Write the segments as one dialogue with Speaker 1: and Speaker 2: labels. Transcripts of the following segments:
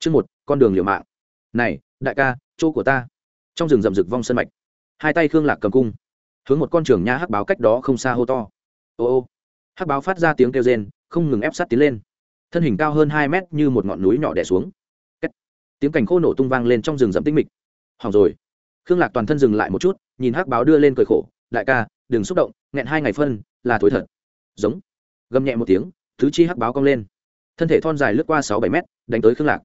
Speaker 1: chương một, con đường liều mạng. Này, đại ca, chỗ của ta. Trong rừng rậm rực vong sân mạch. Hai tay khương lạc cầm cung. Hướng một con trường nha hắc báo cách đó không xa hô to. Ô ô. Hắc báo phát ra tiếng kêu rên, không ngừng ép sát tiến lên. Thân hình cao hơn hai mét như một ngọn núi nhỏ đẻ xuống. Kết. tiếng cảnh khô nổ tung vang lên trong rừng rậm tinh mịch. Hỏng rồi. Khương lạc toàn thân dừng lại một chút, nhìn hắc báo đưa lên cười khổ. Đại ca, đừng xúc động, nghẹn hai ngày phân, là thối thật. Giống. Gầm nhẹ một tiếng thứ chi hắc báo cong lên. Thân thể thon dài lướt qua sáu bảy mét, đánh tới khương lạc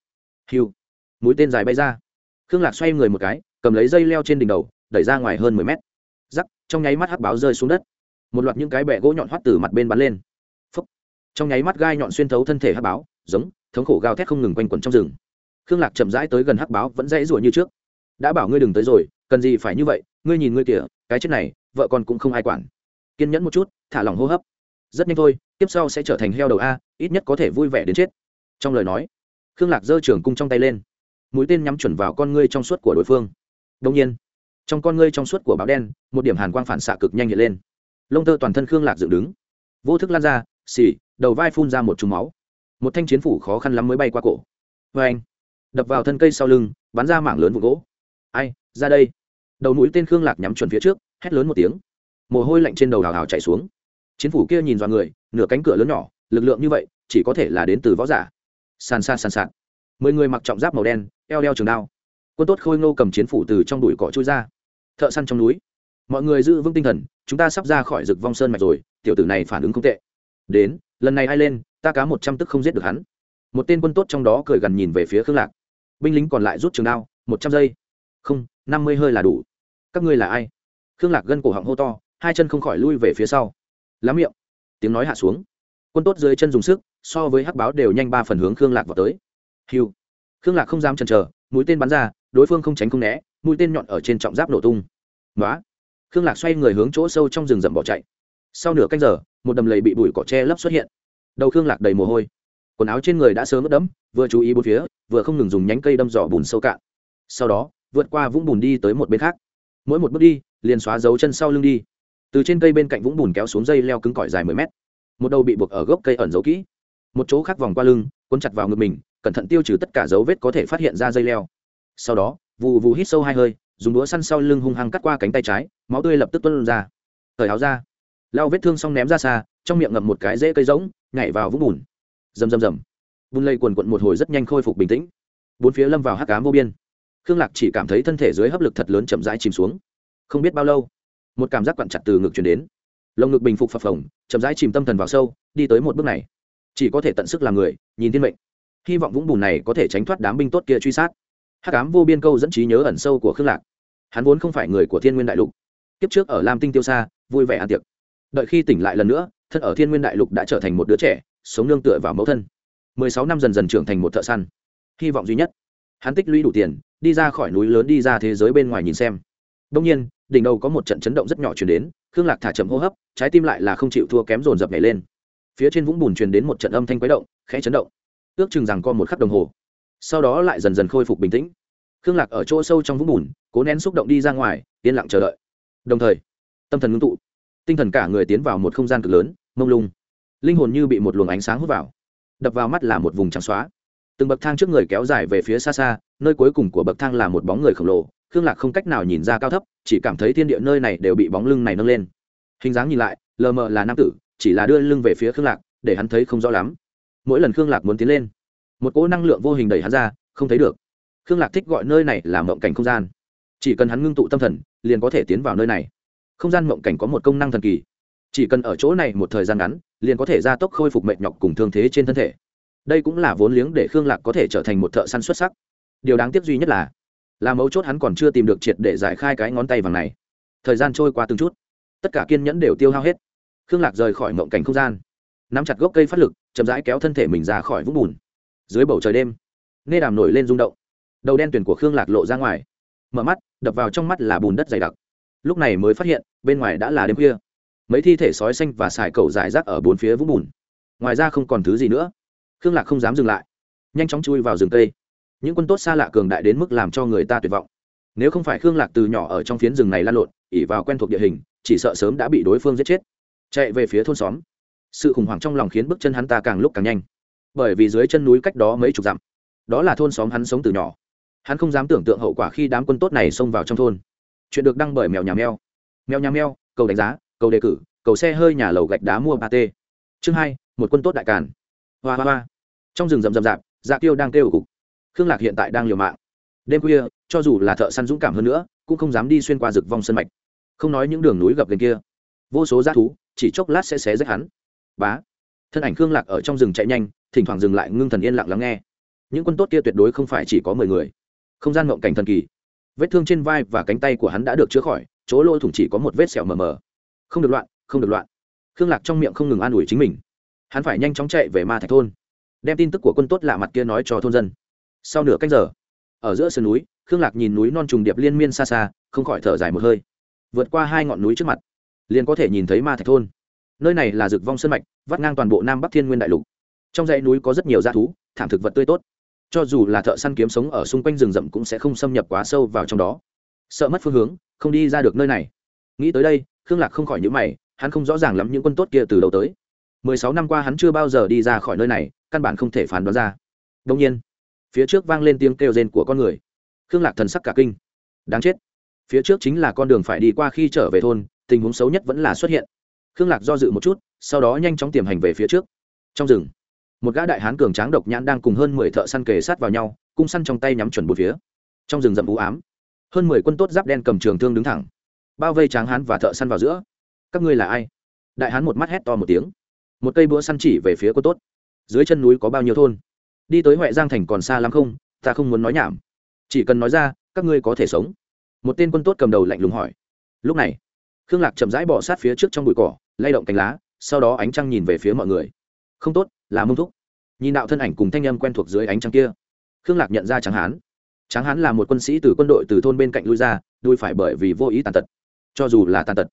Speaker 1: hiu mũi tên dài bay ra. Khương lạc xoay người một cái, cầm lấy dây leo trên đỉnh đầu, đẩy ra ngoài hơn mười mét. Giắc trong nháy mắt hắc báo rơi xuống đất. Một loạt những cái bẹ gỗ nhọn hoắt từ mặt bên bắn lên. Phúc. trong nháy mắt gai nhọn xuyên thấu thân thể hắc báo, giống, thống khổ gào thét không ngừng quanh quẩn trong rừng. Khương lạc chậm rãi tới gần hắc báo, vẫn dãy rủa như trước. Đã bảo ngươi đừng tới rồi, cần gì phải như vậy, ngươi nhìn ngươi kìa, cái chết này, vợ con cũng không ai quản. Kiên nhẫn một chút, thả lỏng hô hấp. Rất nhanh thôi, tiếp sau sẽ trở thành heo đầu a, ít nhất có thể vui vẻ đến chết. Trong lời nói khương lạc giơ trường cung trong tay lên. Mũi tên nhắm chuẩn vào con ngươi trong suốt của đối phương. Đông nhiên trong con ngươi trong suốt của báo đen một điểm hàn quang phản xạ cực nhanh hiện lên. Lông tơ toàn thân khương lạc dựng đứng. Vô thức lan ra xỉ, đầu vai phun ra một chùm máu. Một thanh chiến phủ khó khăn lắm mới bay qua cổ. Vê anh đập vào thân cây sau lưng bắn ra mảng lớn vụ gỗ. Ai ra đây! Đầu mũi tên khương lạc nhắm chuẩn phía trước hét lớn một tiếng. Mồ hôi lạnh trên đầu hào hào chạy xuống. Chiến phủ kia nhìn vào người nửa cánh cửa lớn nhỏ lực lượng như vậy chỉ có thể là đến từ võ giả sàn sàn sàn sàn mười người mặc trọng giáp màu đen, eo đeo trường đao. Quân tốt khôi ngô cầm chiến phủ từ trong đùi cỏ trôi ra. Thợ săn trong núi. Mọi người giữ vững tinh thần, chúng ta sắp ra khỏi rực vong sơn mạch rồi, tiểu tử này phản ứng không tệ. Đến, lần này ai lên, ta cá một trăm tức không giết được hắn. Một tên quân tốt trong đó cười gần nhìn về phía khương lạc. Binh lính còn lại rút trường đao, một trăm giây. Không, năm mươi hơi là đủ. Các ngươi là ai? Khương lạc gân cổ họng hô to, hai chân không khỏi lui về phía sau. Lá miệng. Tiếng nói hạ xuống quân tốt dưới chân dùng sức, so với hắc báo đều nhanh ba phần hướng khương lạc vào tới. Hiu khương lạc không dám chần chờ, mũi tên bắn ra, đối phương không tránh không né, mũi tên nhọn ở trên trọng giáp nổ tung. Nói khương lạc xoay người hướng chỗ sâu trong rừng rậm bỏ chạy. Sau nửa canh giờ, một đầm lầy bị bụi cỏ tre lấp xuất hiện. Đầu khương lạc đầy mồ hôi. Quần áo trên người đã sớm ướt đẫm, vừa chú ý bốn phía, vừa không ngừng dùng nhánh cây đâm dò bùn sâu cạn. Sau đó, vượt qua vũng bùn đi tới một bên khác. Mỗi một bước đi, liền xóa dấu chân sau lưng đi. Từ trên cây bên cạnh vũng bùn kéo xuống dây leo cứng cỏi dài mười mét một đầu bị buộc ở gốc cây ẩn giấu kỹ. Một chỗ khác vòng qua lưng, cuốn chặt vào ngực mình, cẩn thận tiêu trừ tất cả dấu vết có thể phát hiện ra dây leo. Sau đó, vù vù hít sâu hai hơi, dùng đũa săn sau lưng hung hăng cắt qua cánh tay trái, máu tươi lập tức tuân ra. Thời áo ra. Lao vết thương xong ném ra xa, trong miệng ngậm một cái rễ cây rỗng, nhảy vào vũng bùn. Rầm rầm rầm. Bùn lây quần quận một hồi rất nhanh khôi phục bình tĩnh. Bốn phía lâm vào hắc cám vô biên. Khương lạc chỉ cảm thấy thân thể dưới hấp lực thật lớn chậm rãi chìm xuống. Không biết bao lâu, một cảm giác quặn chặt từ ngực chuyển đến lồng ngực bình phục phập phồng, chậm rãi chìm tâm thần vào sâu, đi tới một bước này. Chỉ có thể tận sức làm người, nhìn thiên mệnh. Hy vọng vũng bùn này có thể tránh thoát đám binh tốt kia truy sát. Hát cám vô biên câu dẫn trí nhớ ẩn sâu của khương lạc. Hắn vốn không phải người của thiên nguyên đại lục. Kiếp trước ở lam tinh tiêu xa, vui vẻ ăn tiệc. Đợi khi tỉnh lại lần nữa, thân ở thiên nguyên đại lục đã trở thành một đứa trẻ, sống nương tựa vào mẫu thân. Mười sáu năm dần dần trưởng thành một thợ săn. Hy vọng duy nhất. Hắn tích lũy đủ tiền, đi ra khỏi núi lớn đi ra thế giới bên ngoài nhìn xem. Đông nhiên, đỉnh đầu có một trận chấn động rất nhỏ chuyển đến khương lạc thả chậm hô hấp, trái tim lại là không chịu thua kém dồn dập nhảy lên. Phía trên vũng bùn truyền đến một trận âm thanh quấy động, khẽ chấn động. Ước chừng rằng co một khắc đồng hồ. Sau đó lại dần dần khôi phục bình tĩnh. Khương lạc ở chỗ sâu trong vũng bùn, cố nén xúc động đi ra ngoài, yên lặng chờ đợi. Đồng thời, tâm thần ngưng tụ. Tinh thần cả người tiến vào một không gian cực lớn, mông lung. Linh hồn như bị một luồng ánh sáng hút vào. Đập vào mắt là một vùng trắng xóa. Từng bậc thang trước người kéo dài về phía xa xa, nơi cuối cùng của bậc thang là một bóng người khổng lồ khương lạc không cách nào nhìn ra cao thấp, chỉ cảm thấy thiên địa nơi này đều bị bóng lưng này nâng lên. Hình dáng nhìn lại, lờ mờ là nam tử, chỉ là đưa lưng về phía khương lạc, để hắn thấy không rõ lắm. Mỗi lần khương lạc muốn tiến lên, một cỗ năng lượng vô hình đẩy hắn ra, không thấy được. Khương lạc thích gọi nơi này là mộng cảnh không gian. Chỉ cần hắn ngưng tụ tâm thần, liền có thể tiến vào nơi này. Không gian mộng cảnh có một công năng thần kỳ. Chỉ cần ở chỗ này một thời gian ngắn, liền có thể gia tốc khôi phục mệnh nhọc cùng thương thế trên thân thể. Đây cũng là vốn liếng để khương lạc có thể trở thành một thợ săn xuất sắc. Điều đáng tiếc duy nhất là là mấu chốt hắn còn chưa tìm được triệt để giải khai cái ngón tay vàng này. Thời gian trôi qua từng chút, tất cả kiên nhẫn đều tiêu hao hết. Khương lạc rời khỏi mộng cảnh không gian, nắm chặt gốc cây phát lực, chậm rãi kéo thân thể mình ra khỏi vũng bùn. Dưới bầu trời đêm nghe đàm nổi lên rung động. Đầu đen tuyển của khương lạc lộ ra ngoài, mở mắt, đập vào trong mắt là bùn đất dày đặc. Lúc này mới phát hiện, bên ngoài đã là đêm khuya. Mấy thi thể sói xanh và xài cầu dài rác ở bốn phía vũng bùn. Ngoài ra không còn thứ gì nữa. Khương lạc không dám dừng lại, nhanh chóng chui vào rừng cây những quân tốt xa lạ cường đại đến mức làm cho người ta tuyệt vọng. Nếu không phải khương lạc từ nhỏ ở trong phiến rừng này lan lộn ỉ vào quen thuộc địa hình, chỉ sợ sớm đã bị đối phương giết chết. Chạy về phía thôn xóm. Sự khủng hoảng trong lòng khiến bước chân hắn ta càng lúc càng nhanh. Bởi vì dưới chân núi cách đó mấy chục dặm, đó là thôn xóm hắn sống từ nhỏ. Hắn không dám tưởng tượng hậu quả khi đám quân tốt này xông vào trong thôn. Chuyện được đăng bởi mèo nhà mèo. Mèo nhà mèo, cầu đánh giá, cầu đề cử, cầu xe hơi nhà lầu gạch đá mua ba t chương hai, một quân tốt đại càn. Hoa hoa hoa. Trong rừng rậm rậm rạp dạ tiêu đang kêu cục khương lạc hiện tại đang liều mạng. Đêm khuya, cho dù là thợ săn dũng cảm hơn nữa, cũng không dám đi xuyên qua rực vong sân mạch. Không nói những đường núi gập lên kia. Vô số g thú, chỉ chốc lát sẽ xé rách hắn. Bá. Thân ảnh khương lạc ở trong rừng chạy nhanh, thỉnh thoảng dừng lại ngưng thần yên lặng lắng nghe. Những quân tốt kia tuyệt đối không phải chỉ có mười người. Không gian mộng cảnh thần kỳ. Vết thương trên vai và cánh tay của hắn đã được chữa khỏi, chỗ lôi thủng chỉ có một vết sẹo mờ mờ. Không được loạn, không được loạn. Khương lạc trong miệng không ngừng an ủi chính mình. Hắn phải nhanh chóng chạy về ma thạch thôn. Đem tin tức của quân tốt lạ mặt kia nói cho thôn dân sau nửa canh giờ, ở giữa sườn núi, khương lạc nhìn núi non trùng điệp liên miên xa xa, không khỏi thở dài một hơi. Vượt qua hai ngọn núi trước mặt, liền có thể nhìn thấy ma thạch thôn. Nơi này là rực vong sân mạch, vắt ngang toàn bộ nam bắc thiên nguyên đại lục. Trong dãy núi có rất nhiều g thú, thảm thực vật tươi tốt. Cho dù là thợ săn kiếm sống ở xung quanh rừng rậm cũng sẽ không xâm nhập quá sâu vào trong đó. Sợ mất phương hướng, không đi ra được nơi này. Nghĩ tới đây, khương lạc không khỏi nhữ mày, hắn không rõ ràng lắm những quân tốt kia từ đầu tới. Mười sáu năm qua hắn chưa bao giờ đi ra khỏi nơi này, căn bản không thể phán đoán ra. Đông nhiên phía trước vang lên tiếng kêu rên của con người. Khương lạc thần sắc cả kinh. Đáng chết. Phía trước chính là con đường phải đi qua khi trở về thôn, tình huống xấu nhất vẫn là xuất hiện. Khương lạc do dự một chút, sau đó nhanh chóng tiềm hành về phía trước. Trong rừng, một gã đại hán cường tráng độc nhãn đang cùng hơn mười thợ săn kề sát vào nhau, cung săn trong tay nhắm chuẩn một phía. Trong rừng rậm u ám, hơn mười quân tốt giáp đen cầm trường thương đứng thẳng, bao vây tráng hán và thợ săn vào giữa. Các ngươi là ai? Đại hán một mắt hét to một tiếng. Một cây búa săn chỉ về phía quân tốt. Dưới chân núi có bao nhiêu thôn? Đi tới huệ giang thành còn xa lắm không? Ta không muốn nói nhảm. Chỉ cần nói ra, các ngươi có thể sống. Một tên quân tốt cầm đầu lạnh lùng hỏi. Lúc này, khương lạc chậm rãi bỏ sát phía trước trong bụi cỏ, lay động cánh lá, sau đó ánh trăng nhìn về phía mọi người. Không tốt, là mông thúc. Nhìn đạo thân ảnh cùng thanh âm quen thuộc dưới ánh trăng kia, khương lạc nhận ra tráng hán. Tráng hán là một quân sĩ từ quân đội từ thôn bên cạnh lui ra, đuôi phải bởi vì vô ý tàn tật. Cho dù là tàn tật,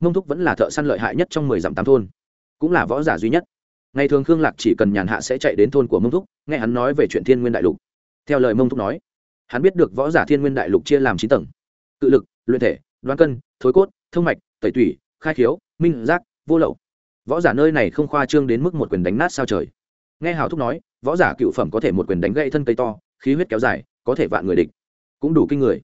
Speaker 1: mông thúc vẫn là thợ săn lợi hại nhất trong mười dặm tám thôn. Cũng là võ giả duy nhất ngày thường khương lạc chỉ cần nhàn hạ sẽ chạy đến thôn của mông thúc, nghe hắn nói về chuyện thiên nguyên đại lục. Theo lời mông thúc nói, hắn biết được võ giả thiên nguyên đại lục chia làm chín tầng. Cự lực, luyện thể, đoán cân, thối cốt, thông mạch, tẩy tủy, khai khiếu, minh, giác, vô lậu. Võ giả nơi này không khoa trương đến mức một quyền đánh nát sao trời. Nghe hào thúc nói, võ giả cựu phẩm có thể một quyền đánh gãy thân cây to, khí huyết kéo dài, có thể vạn người địch. Cũng đủ kinh người.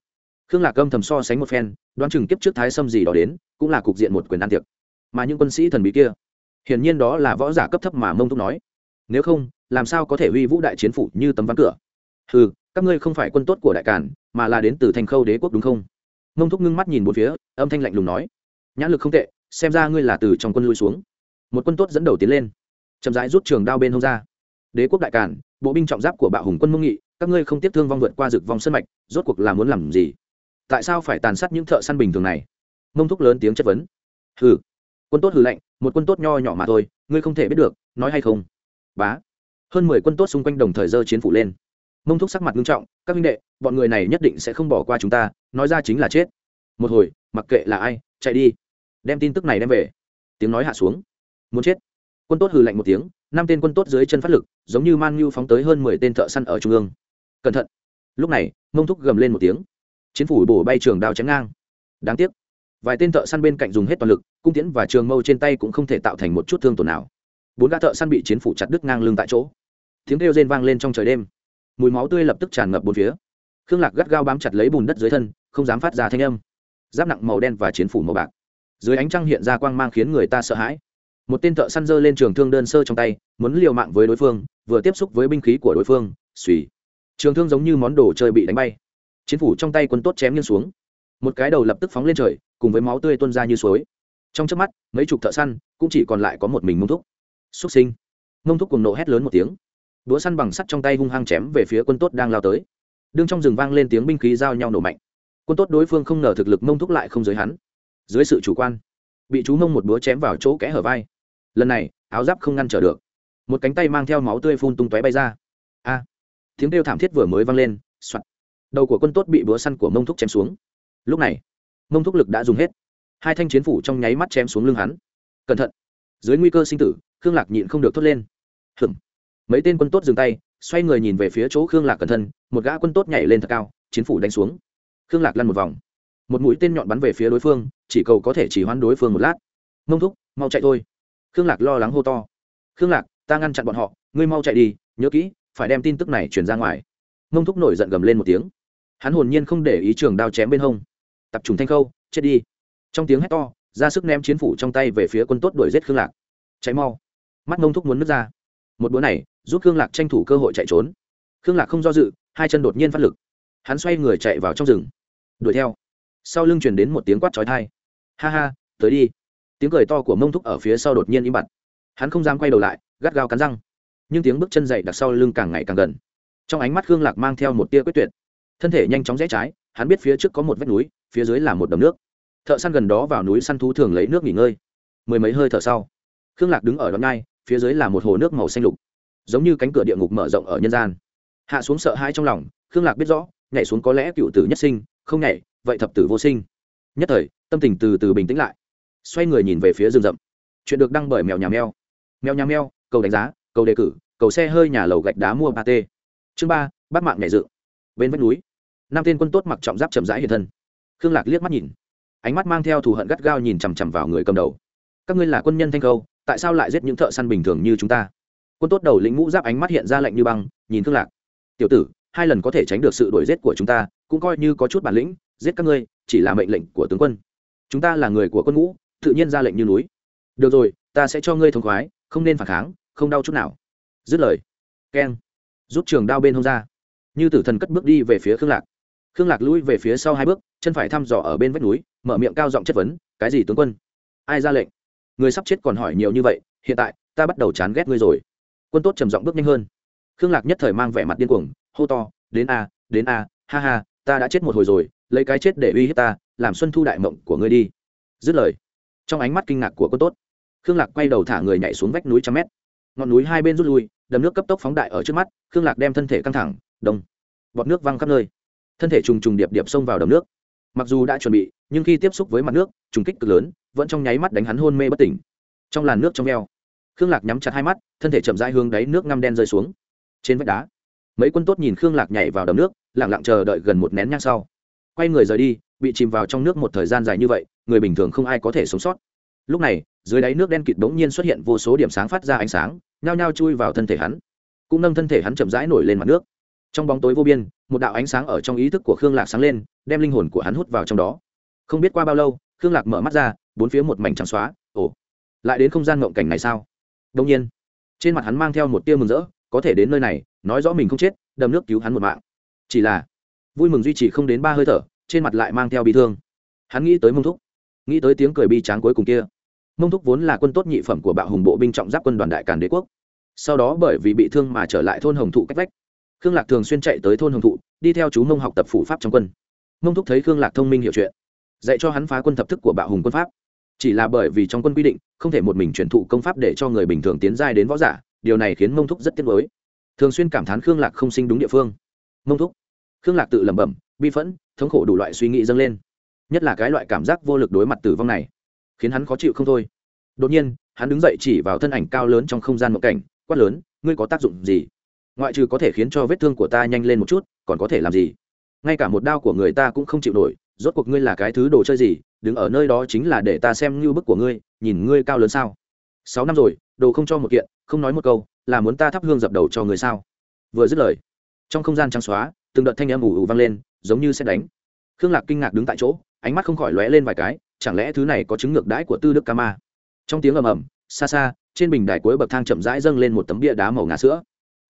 Speaker 1: Khương lạc âm thầm so sánh một phen, đoán chừng kiếp trước thái xâm gì đó đến, cũng là cục diện một quyền ăn tiệc. Mà những quân sĩ thần bí kia hiển nhiên đó là võ giả cấp thấp mà mông thúc nói. Nếu không, làm sao có thể uy vũ đại chiến phủ như tấm ván cửa? Ừ các ngươi không phải quân tốt của đại cản mà là đến từ thành khâu đế quốc đúng không? Mông thúc ngưng mắt nhìn một phía, âm thanh lạnh lùng nói. Nhãn lực không tệ, xem ra ngươi là từ trong quân lui xuống. Một quân tốt dẫn đầu tiến lên. Chậm rãi rút trường đao bên hông ra. Đế quốc đại cản bộ binh trọng giáp của bạo hùng quân mông nghị, các ngươi không tiếp thương vong vượt qua rực vòng sân mạch, rốt cuộc là muốn làm gì? Tại sao phải tàn sát những thợ săn bình thường này? Mông thúc lớn tiếng chất vấn. Hừ quân tốt hừ lạnh, một quân tốt nho nhỏ mà thôi, ngươi không thể biết được, nói hay không? Bá. Hơn mười quân tốt xung quanh đồng thời dơ chiến phủ lên. Mông thúc sắc mặt nghiêm trọng, các minh đệ, bọn người này nhất định sẽ không bỏ qua chúng ta, nói ra chính là chết. Một hồi, mặc kệ là ai, chạy đi. Đem tin tức này đem về. Tiếng nói hạ xuống. Muốn chết. Quân tốt hừ lạnh một tiếng, năm tên quân tốt dưới chân phát lực, giống như man nhu phóng tới hơn mười tên thợ săn ở trung ương. Cẩn thận. Lúc này, mông thúc gầm lên một tiếng. Chiến phủ bổ bay trường đao chém ngang. Đáng tiếc vài tên thợ săn bên cạnh dùng hết toàn lực, cung tiễn và trường mâu trên tay cũng không thể tạo thành một chút thương tổn nào. Bốn gã thợ săn bị chiến phủ chặt đứt ngang lưng tại chỗ. Tiếng kêu rên vang lên trong trời đêm. Mùi máu tươi lập tức tràn ngập bốn phía. Khương lạc gắt gao bám chặt lấy bùn đất dưới thân, không dám phát ra thanh âm. Giáp nặng màu đen và chiến phủ màu bạc. Dưới ánh trăng hiện ra quang mang khiến người ta sợ hãi. Một tên thợ săn dơ lên trường thương đơn sơ trong tay, muốn liều mạng với đối phương, vừa tiếp xúc với binh khí của đối phương suy trường thương giống như món đồ chơi bị đánh bay. Chiến phủ trong tay quân tốt chém nghiêng xuống. Một cái đầu lập tức phóng lên trời cùng với máu tươi tuôn ra như suối. Trong chớp mắt, mấy chục thợ săn cũng chỉ còn lại có một mình mông thúc. Xúc sinh. Mông thúc cùng nộ hét lớn một tiếng. Đũa săn bằng sắt trong tay hung hăng chém về phía quân tốt đang lao tới. Đương trong rừng vang lên tiếng binh khí giao nhau nổ mạnh. Quân tốt đối phương không ngờ thực lực mông thúc lại không giới hắn. Dưới sự chủ quan, bị chú mông một búa chém vào chỗ kẽ hở vai. Lần này, áo giáp không ngăn trở được. Một cánh tay mang theo máu tươi phun tung tóe bay ra. A! Tiếng kêu thảm thiết vừa mới vang lên, soạt. Đầu của quân tốt bị búa săn của mông thúc chém xuống. Lúc này mông thúc lực đã dùng hết. Hai thanh chiến phủ trong nháy mắt chém xuống lưng hắn. Cẩn thận. Dưới nguy cơ sinh tử, khương lạc nhịn không được thốt lên. Hừm mấy tên quân tốt dừng tay, xoay người nhìn về phía chỗ khương lạc cẩn thân một gã quân tốt nhảy lên thật cao, chiến phủ đánh xuống. Khương lạc lăn một vòng. Một mũi tên nhọn bắn về phía đối phương, chỉ cầu có thể chỉ hoán đối phương một lát. Mông thúc, mau chạy thôi. Khương lạc lo lắng hô to. Khương lạc, ta ngăn chặn bọn họ, ngươi mau chạy đi, nhớ kỹ, phải đem tin tức này truyền ra ngoài. Mông thúc nổi giận gầm lên một tiếng. Hắn hồn nhiên không để ý trường đao chém bên hông tập trùng thanh khâu, chết đi. Trong tiếng hét to, ra sức ném chiến phủ trong tay về phía quân tốt đuổi giết khương lạc. Cháy mau. Mắt mông thúc muốn nứt ra. Một bữa này, giúp khương lạc tranh thủ cơ hội chạy trốn. Khương lạc không do dự, hai chân đột nhiên phát lực. Hắn xoay người chạy vào trong rừng. Đuổi theo. Sau lưng truyền đến một tiếng quát trói thai ha ha, tới đi. Tiếng cười to của mông thúc ở phía sau đột nhiên im bặt. Hắn không dám quay đầu lại, gắt gao cắn răng. Nhưng tiếng bước chân dậy đặt sau lưng càng ngày càng gần. Trong ánh mắt khương lạc mang theo một tia quyết tuyệt. Thân thể nhanh chóng rẽ trái, hắn biết phía trước có một vách núi phía dưới là một đầm nước. Thợ săn gần đó vào núi săn thú thường lấy nước nghỉ ngơi. Mười mấy hơi thở sau, khương lạc đứng ở đón ngay phía dưới là một hồ nước màu xanh lục, giống như cánh cửa địa ngục mở rộng ở nhân gian. Hạ xuống sợ hãi trong lòng, khương lạc biết rõ, nhảy xuống có lẽ cựu tử nhất sinh, không nhảy, vậy thập tử vô sinh. Nhất thời, tâm tình từ từ bình tĩnh lại, xoay người nhìn về phía rừng rậm. Chuyện được đăng bởi mèo nhà mèo. Mèo nhà mèo, cầu đánh giá, cầu đề cử, cầu xe hơi nhà lầu gạch đá mua ba t chương ba bắt mạng nhảy dự bên vách núi, năm tên quân tốt mặc trọng giáp chậm rãi hiện thân khương lạc liếc mắt nhìn. Ánh mắt mang theo thù hận gắt gao nhìn chằm chằm vào người cầm đầu. Các ngươi là quân nhân thanh câu tại sao lại giết những thợ săn bình thường như chúng ta? Quân tốt đầu lĩnh mũ giáp ánh mắt hiện ra lạnh như băng, nhìn khương lạc. Tiểu tử, hai lần có thể tránh được sự đuổi giết của chúng ta, cũng coi như có chút bản lĩnh, giết các ngươi chỉ là mệnh lệnh của tướng quân. Chúng ta là người của quân ngũ, tự nhiên ra lệnh như núi. Được rồi, ta sẽ cho ngươi thông khoái, không nên phản kháng, không đau chút nào. Dứt lời. Keng. Rút trường đao bên hông ra. Như tử thần cất bước đi về phía khương lạc khương lạc lui về phía sau hai bước, chân phải thăm dò ở bên vách núi, mở miệng cao giọng chất vấn, cái gì tướng quân? Ai ra lệnh? Người sắp chết còn hỏi nhiều như vậy, hiện tại, ta bắt đầu chán ghét ngươi rồi. Quân tốt trầm giọng bước nhanh hơn. Khương lạc nhất thời mang vẻ mặt điên cuồng, hô to, đến a đến a, ha ha, ta đã chết một hồi rồi, lấy cái chết để uy hiếp ta, làm xuân thu đại mộng của ngươi đi. Dứt lời, trong ánh mắt kinh ngạc của quân tốt, khương lạc quay đầu thả người nhảy xuống vách núi trăm mét. Ngọn núi hai bên rút lui, đầm nước cấp tốc phóng đại ở trước mắt, khương lạc đem thân thể căng thẳng, đông, bọt nước văng khắp nơi thân thể trùng trùng điệp điệp xông vào đầm nước. Mặc dù đã chuẩn bị, nhưng khi tiếp xúc với mặt nước, trùng kích cực lớn, vẫn trong nháy mắt đánh hắn hôn mê bất tỉnh. Trong làn nước trong veo, khương lạc nhắm chặt hai mắt, thân thể chậm rãi hướng đáy nước ngăm đen rơi xuống. Trên vách đá, mấy quân tốt nhìn khương lạc nhảy vào đầm nước lẳng lặng chờ đợi gần một nén nhang sau. Quay người rời đi, bị chìm vào trong nước một thời gian dài như vậy, người bình thường không ai có thể sống sót. Lúc này, dưới đáy nước đen kịt bỗng nhiên xuất hiện vô số điểm sáng phát ra ánh sáng, nhao nhao chui vào thân thể hắn. Cũng nâng thân thể hắn chậm rãi nổi lên mặt nước trong bóng tối vô biên, một đạo ánh sáng ở trong ý thức của khương lạc sáng lên, đem linh hồn của hắn hút vào trong đó. Không biết qua bao lâu, khương lạc mở mắt ra, bốn phía một mảnh trắng xóa, ồ, lại đến không gian ngộng cảnh này sao? Đông nhiên, trên mặt hắn mang theo một tia mừng rỡ, có thể đến nơi này, nói rõ mình không chết, đầm nước cứu hắn một mạng. Chỉ là, vui mừng duy trì không đến ba hơi thở, trên mặt lại mang theo bị thương. Hắn nghĩ tới mông thúc, nghĩ tới tiếng cười bi tráng cuối cùng kia. Mông thúc vốn là quân tốt nhị phẩm của bạo hùng bộ binh trọng giáp quân đoàn đại càn đế quốc. Sau đó bởi vì bị thương mà trở lại thôn hồng thụ cách vách khương lạc thường xuyên chạy tới thôn hồng thụ, đi theo chú mông học tập phủ pháp trong quân. Mông thúc thấy khương lạc thông minh hiểu chuyện, dạy cho hắn phá quân thập thức của bạo hùng quân pháp. Chỉ là bởi vì trong quân quy định, không thể một mình truyền thụ công pháp để cho người bình thường tiến giai đến võ giả, điều này khiến mông thúc rất tiếc mới thường xuyên cảm thán khương lạc không sinh đúng địa phương. Mông thúc, khương lạc tự lẩm bẩm, bi phẫn, thống khổ đủ loại suy nghĩ dâng lên. Nhất là cái loại cảm giác vô lực đối mặt tử vong này, khiến hắn khó chịu không thôi. Đột nhiên, hắn đứng dậy chỉ vào thân ảnh cao lớn trong không gian mộng cảnh, quát lớn, ngươi có tác dụng gì? Ngoại trừ có thể khiến cho vết thương của ta nhanh lên một chút, còn có thể làm gì? Ngay cả một đao của người ta cũng không chịu nổi, rốt cuộc ngươi là cái thứ đồ chơi gì? Đứng ở nơi đó chính là để ta xem như bức của ngươi, nhìn ngươi cao lớn sao? Sáu năm rồi, đồ không cho một kiện, không nói một câu, là muốn ta thắp hương dập đầu cho người sao? Vừa dứt lời, trong không gian trắng xóa, từng đợt thanh âm ủ ủ vang lên, giống như sẽ đánh. Khương lạc kinh ngạc đứng tại chỗ, ánh mắt không khỏi lóe lên vài cái, chẳng lẽ thứ này có chứng ngược đãi của tư đức ca ma? Trong tiếng ầm ầm, xa xa, trên bình đài cuối bậc thang chậm rãi dâng lên một tấm bia đá màu ngà sữa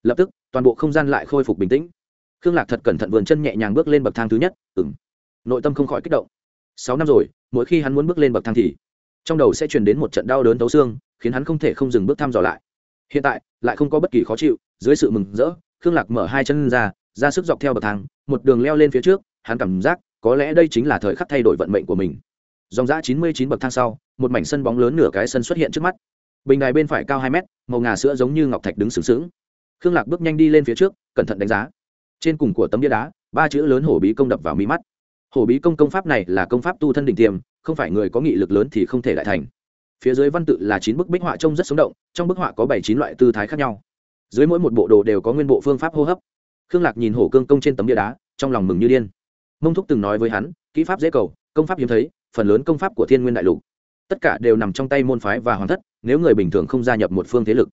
Speaker 1: lập tức, toàn bộ không gian lại khôi phục bình tĩnh. Khương lạc thật cẩn thận vườn chân nhẹ nhàng bước lên bậc thang thứ nhất ừng nội tâm không khỏi kích động. Sáu năm rồi, mỗi khi hắn muốn bước lên bậc thang thì, trong đầu sẽ truyền đến một trận đau đớn tấu xương, khiến hắn không thể không dừng bước thăm dò lại. Hiện tại, lại không có bất kỳ khó chịu, dưới sự mừng rỡ, khương lạc mở hai chân ra ra sức dọc theo bậc thang, một đường leo lên phía trước, hắn cảm giác, có lẽ đây chính là thời khắc thay đổi vận mệnh của mình. Dòng giã chín mươi chín bậc thang sau, một mảnh sân bóng lớn nửa cái sân xuất hiện trước mắt. Bình đài bên phải cao hai mét, màu ngà sữa giống như ngọc thạch đứng sướng sướng khương lạc bước nhanh đi lên phía trước, cẩn thận đánh giá. Trên cùng của tấm bia đá, ba chữ lớn hổ bí công đập vào mi mắt. Hổ bí công công pháp này là công pháp tu thân định tiềm, không phải người có nghị lực lớn thì không thể đại thành. Phía dưới văn tự là chín bức bích họa trông rất sống động, trong bức họa có bảy chín loại tư thái khác nhau. Dưới mỗi một bộ đồ đều có nguyên bộ phương pháp hô hấp. Khương lạc nhìn hổ cương công trên tấm bia đá, trong lòng mừng như điên. Mông thúc từng nói với hắn, kỹ pháp dễ cầu, công pháp hiếm thấy, phần lớn công pháp của thiên nguyên đại lục, tất cả đều nằm trong tay môn phái và hoàn thất, nếu người bình thường không gia nhập một phương thế lực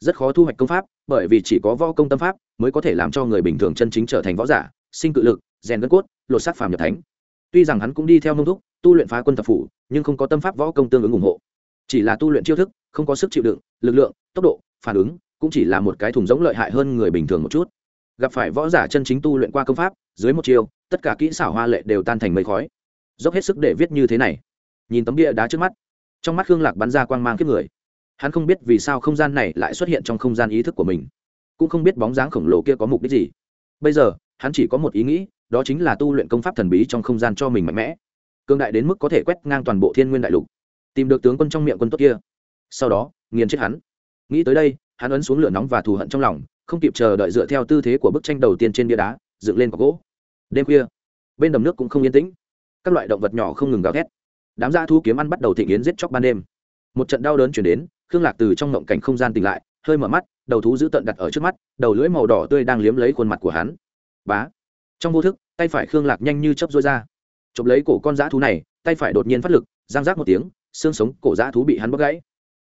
Speaker 1: rất khó thu hoạch công pháp, bởi vì chỉ có võ công tâm pháp mới có thể làm cho người bình thường chân chính trở thành võ giả, sinh cự lực, rèn gân cốt, lột xác phàm nhập thánh. Tuy rằng hắn cũng đi theo nông thúc, tu luyện phá quân tập phủ, nhưng không có tâm pháp võ công tương ứng ủng hộ. Chỉ là tu luyện chiêu thức, không có sức chịu đựng, lực lượng, tốc độ, phản ứng, cũng chỉ là một cái thùng giống lợi hại hơn người bình thường một chút. Gặp phải võ giả chân chính tu luyện qua công pháp, dưới một chiêu, tất cả kỹ xảo hoa lệ đều tan thành mây khói. Dốc hết sức để viết như thế này. Nhìn tấm bia đá trước mắt, trong mắt khương lạc bắn ra quang mang kiếp người hắn không biết vì sao không gian này lại xuất hiện trong không gian ý thức của mình, cũng không biết bóng dáng khổng lồ kia có mục đích gì. Bây giờ, hắn chỉ có một ý nghĩ, đó chính là tu luyện công pháp thần bí trong không gian cho mình mạnh mẽ cương đại đến mức có thể quét ngang toàn bộ thiên nguyên đại lục, tìm được tướng quân trong miệng quân tốt kia. Sau đó, nghiền chết hắn. Nghĩ tới đây, hắn ấn xuống lửa nóng và thù hận trong lòng, không kịp chờ đợi dựa theo tư thế của bức tranh đầu tiên trên bia đá, dựng lên có gỗ. Đêm khuya, bên đầm nước cũng không yên tĩnh. Các loại động vật nhỏ không ngừng gào thét. Đám da thu kiếm ăn bắt đầu thị nghiến giết chóc ban đêm. Một trận đau đớn chuyển đến khương lạc từ trong ngộng cảnh không gian tỉnh lại, hơi mở mắt, đầu thú giữ tận đặt ở trước mắt, đầu lưỡi màu đỏ tươi đang liếm lấy khuôn mặt của hắn. Bá. Trong vô thức, tay phải khương lạc nhanh như chấp rối ra. Chụp lấy cổ con dã thú này, tay phải đột nhiên phát lực giang rác một tiếng, xương sống cổ dã thú bị hắn bóp gãy.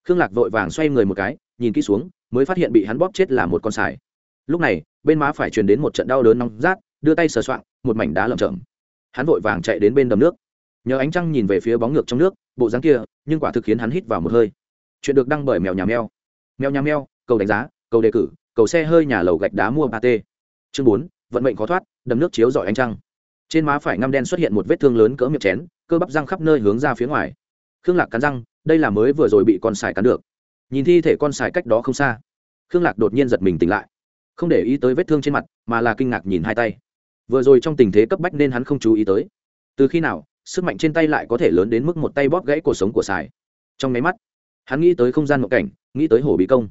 Speaker 1: Khương lạc vội vàng xoay người một cái, nhìn kỹ xuống, mới phát hiện bị hắn bóp chết là một con sài lúc này, bên má phải truyền đến một trận đau đớn nóng rát, đưa tay sờ soạng, một mảnh đá lởm chởm. Hắn vội vàng chạy đến bên đầm nước. Nhờ ánh trăng nhìn về phía bóng ngược trong nước, bộ dáng kia, nhưng quả thực khiến hắn hít vào một hơi chuyện được đăng bởi mèo nhà mèo. Mèo nhà mèo, cầu đánh giá, cầu đề cử, cầu xe hơi nhà lầu gạch đá mua ba t. Chương bốn, vận mệnh khó thoát, đầm nước chiếu giỏi ánh trăng. Trên má phải ngăm đen xuất hiện một vết thương lớn cỡ miệng chén, cơ bắp răng khắp nơi hướng ra phía ngoài. Khương lạc cắn răng, đây là mới vừa rồi bị con sài cắn được. Nhìn thi thể con sài cách đó không xa. Khương lạc đột nhiên giật mình tỉnh lại. Không để ý tới vết thương trên mặt, mà là kinh ngạc nhìn hai tay. Vừa rồi trong tình thế cấp bách nên hắn không chú ý tới. Từ khi nào, sức mạnh trên tay lại có thể lớn đến mức một tay bóp gãy cuộc sống của sài trong máy mắt hắn nghĩ tới không gian mộng cảnh, nghĩ tới hồ bí công.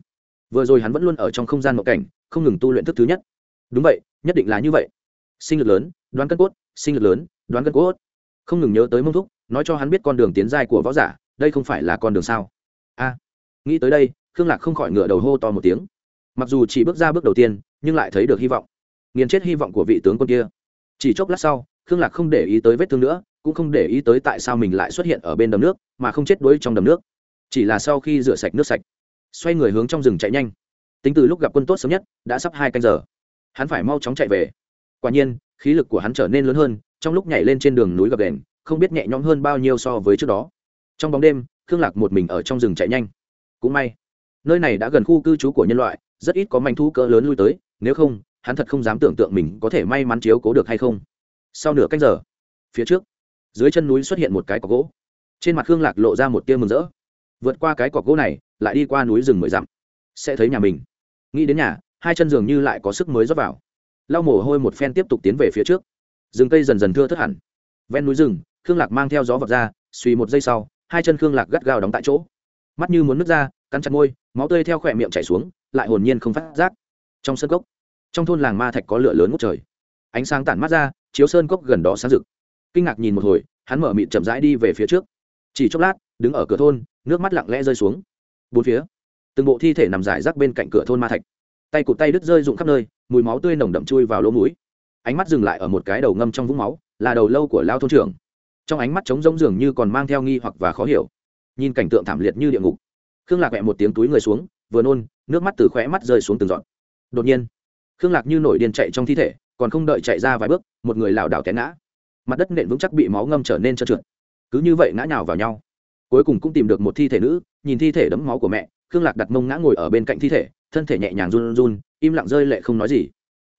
Speaker 1: Vừa rồi hắn vẫn luôn ở trong không gian mộng cảnh, không ngừng tu luyện thức thứ nhất. Đúng vậy, nhất định là như vậy. Sinh lực lớn, đoán cân cốt, sinh lực lớn, đoán cân cốt. Không ngừng nhớ tới mông thúc, nói cho hắn biết con đường tiến dài của võ giả, đây không phải là con đường sao? A. Nghĩ tới đây, khương lạc không khỏi ngựa đầu hô to một tiếng. Mặc dù chỉ bước ra bước đầu tiên, nhưng lại thấy được hy vọng. Nghiền chết hy vọng của vị tướng quân kia. Chỉ chốc lát sau, khương lạc không để ý tới vết thương nữa, cũng không để ý tới tại sao mình lại xuất hiện ở bên đầm nước, mà không chết đuối trong đầm nước chỉ là sau khi rửa sạch nước sạch, xoay người hướng trong rừng chạy nhanh. Tính từ lúc gặp quân tốt sớm nhất, đã sắp hai canh giờ. Hắn phải mau chóng chạy về. Quả nhiên, khí lực của hắn trở nên lớn hơn, trong lúc nhảy lên trên đường núi gập đền, không biết nhẹ nhõm hơn bao nhiêu so với trước đó. Trong bóng đêm, khương lạc một mình ở trong rừng chạy nhanh. Cũng may, nơi này đã gần khu cư trú của nhân loại, rất ít có manh thu cỡ lớn lui tới, nếu không, hắn thật không dám tưởng tượng mình có thể may mắn chiếu cố được hay không. Sau nửa canh giờ, phía trước, dưới chân núi xuất hiện một cái cọc gỗ. Trên mặt khương lạc lộ ra một tia mừng rỡ vượt qua cái cọc gỗ này, lại đi qua núi rừng mười dặm. Sẽ thấy nhà mình. Nghĩ đến nhà, hai chân dường như lại có sức mới rót vào. Lau mồ hôi một phen tiếp tục tiến về phía trước. Rừng cây dần dần thưa thất hẳn. Ven núi rừng, khương lạc mang theo gió vật ra, suy một giây sau, hai chân khương lạc gắt gao đóng tại chỗ. Mắt như muốn nước ra, cắn chặt môi, máu tươi theo khỏe miệng chảy xuống, lại hồn nhiên không phát giác. Trong sân cốc, trong thôn làng ma thạch có lửa lớn ngút trời. Ánh sáng tản mắt ra, chiếu sơn cốc gần đó sáng rực. Kinh ngạc nhìn một hồi, hắn mở mịt chậm rãi đi về phía trước chỉ chốc lát, đứng ở cửa thôn, nước mắt lặng lẽ rơi xuống. Bốn phía, từng bộ thi thể nằm rải rác bên cạnh cửa thôn ma thạch. Tay cụt tay đứt rơi rụng khắp nơi, mùi máu tươi nồng đậm chui vào lỗ mũi. Ánh mắt dừng lại ở một cái đầu ngâm trong vũng máu, là đầu lâu của lao thôn trưởng. Trong ánh mắt trống rỗng dường như còn mang theo nghi hoặc và khó hiểu. Nhìn cảnh tượng thảm liệt như địa ngục. Khương lạc vẹ một tiếng túi người xuống, vừa nôn, nước mắt từ khóe mắt rơi xuống từng giọt. Đột nhiên, khương lạc như nổi điên chạy trong thi thể, còn không đợi chạy ra vài bước, một người lảo đảo té ngã. Mặt đất nện vững chắc bị máu ngâm trở nên trơn trượt cứ như vậy ngã nhào vào nhau. Cuối cùng cũng tìm được một thi thể nữ, nhìn thi thể đẫm máu của mẹ, khương lạc đặt mông ngã ngồi ở bên cạnh thi thể, thân thể nhẹ nhàng run run im lặng rơi lệ không nói gì.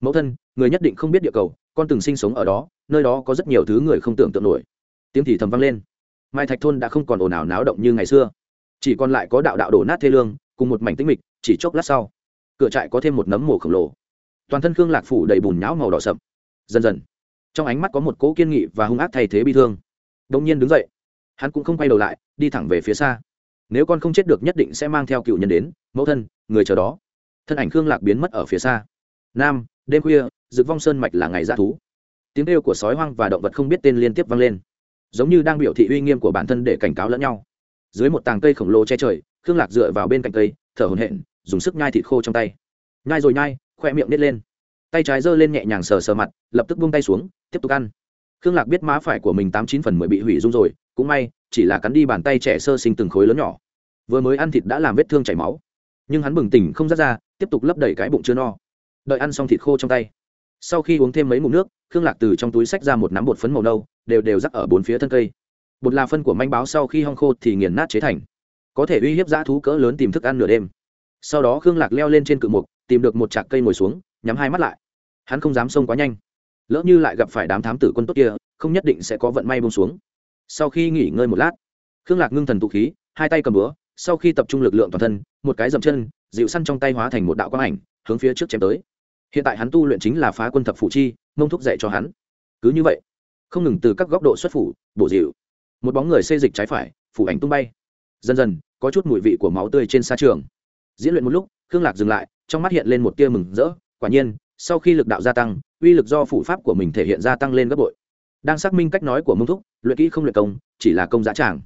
Speaker 1: Mẫu thân, người nhất định không biết địa cầu, con từng sinh sống ở đó, nơi đó có rất nhiều thứ người không tưởng tượng nổi. Tiếng thì thầm vang lên. Mai thạch thôn đã không còn ồn ào náo động như ngày xưa. Chỉ còn lại có đạo đạo đổ nát thê lương, cùng một mảnh tĩnh mịch, chỉ chốc lát sau, cửa trại có thêm một nấm mồ khổng lồ. Toàn thân khương lạc phủ đầy bùn nhão màu đỏ sậm. Dần dần, trong ánh mắt có một cỗ kiên nghị và hung ác thay thế bi thương đông nhiên đứng dậy. Hắn cũng không quay đầu lại, đi thẳng về phía xa. Nếu con không chết được nhất định sẽ mang theo cựu nhân đến, mẫu thân, người chờ đó. Thân ảnh khương lạc biến mất ở phía xa. Nam, đêm khuya rực vong sơn mạch là ngày ra thú. Tiếng kêu của sói hoang và động vật không biết tên liên tiếp vang lên. Giống như đang biểu thị uy nghiêm của bản thân để cảnh cáo lẫn nhau. Dưới một tàng cây khổng lồ che trời, khương lạc dựa vào bên cạnh cây, thở hồn hện dùng sức nhai thịt khô trong tay. Nhai rồi nhai, khoe miệng nít lên. Tay trái giơ lên nhẹ nhàng sờ sờ mặt, lập tức buông tay xuống, tiếp tục ăn khương lạc biết má phải của mình tám chín phần mười bị hủy dung rồi, cũng may, chỉ là cắn đi bàn tay trẻ sơ sinh từng khối lớn nhỏ. Vừa mới ăn thịt đã làm vết thương chảy máu. Nhưng hắn bừng tỉnh không rát ra, tiếp tục lấp đầy cái bụng chưa no. Đợi ăn xong thịt khô trong tay. Sau khi uống thêm mấy ngụm nước, khương lạc từ trong túi xách ra một nắm bột phấn màu nâu, đều đều rắc ở bốn phía thân cây. Bột là phân của manh báo sau khi hong khô thì nghiền nát chế thành. Có thể uy hiếp dã thú cỡ lớn tìm thức ăn nửa đêm. Sau đó khương lạc leo lên trên cự mục, tìm được một trạc cây ngồi xuống, nhắm hai mắt lại. Hắn không dám xông quá nhanh lỡ như lại gặp phải đám thám tử quân tốt kia, không nhất định sẽ có vận may bông xuống. Sau khi nghỉ ngơi một lát, khương lạc ngưng thần tụ khí, hai tay cầm búa, sau khi tập trung lực lượng toàn thân, một cái dậm chân, dịu săn trong tay hóa thành một đạo quang ảnh, hướng phía trước chém tới. Hiện tại hắn tu luyện chính là phá quân thập phủ chi, mông thúc dạy cho hắn. Cứ như vậy, không ngừng từ các góc độ xuất phủ, bổ dịu. Một bóng người xê dịch trái phải, phủ ảnh tung bay. Dần dần, có chút mùi vị của máu tươi trên xa trường. Diễn luyện một lúc, khương lạc dừng lại, trong mắt hiện lên một tia mừng rỡ. Quả nhiên, sau khi lực đạo gia tăng uy lực do phủ pháp của mình thể hiện ra tăng lên gấp bội. Đang xác minh cách nói của mông thúc, luyện kỹ không luyện công, chỉ là công giá tràng.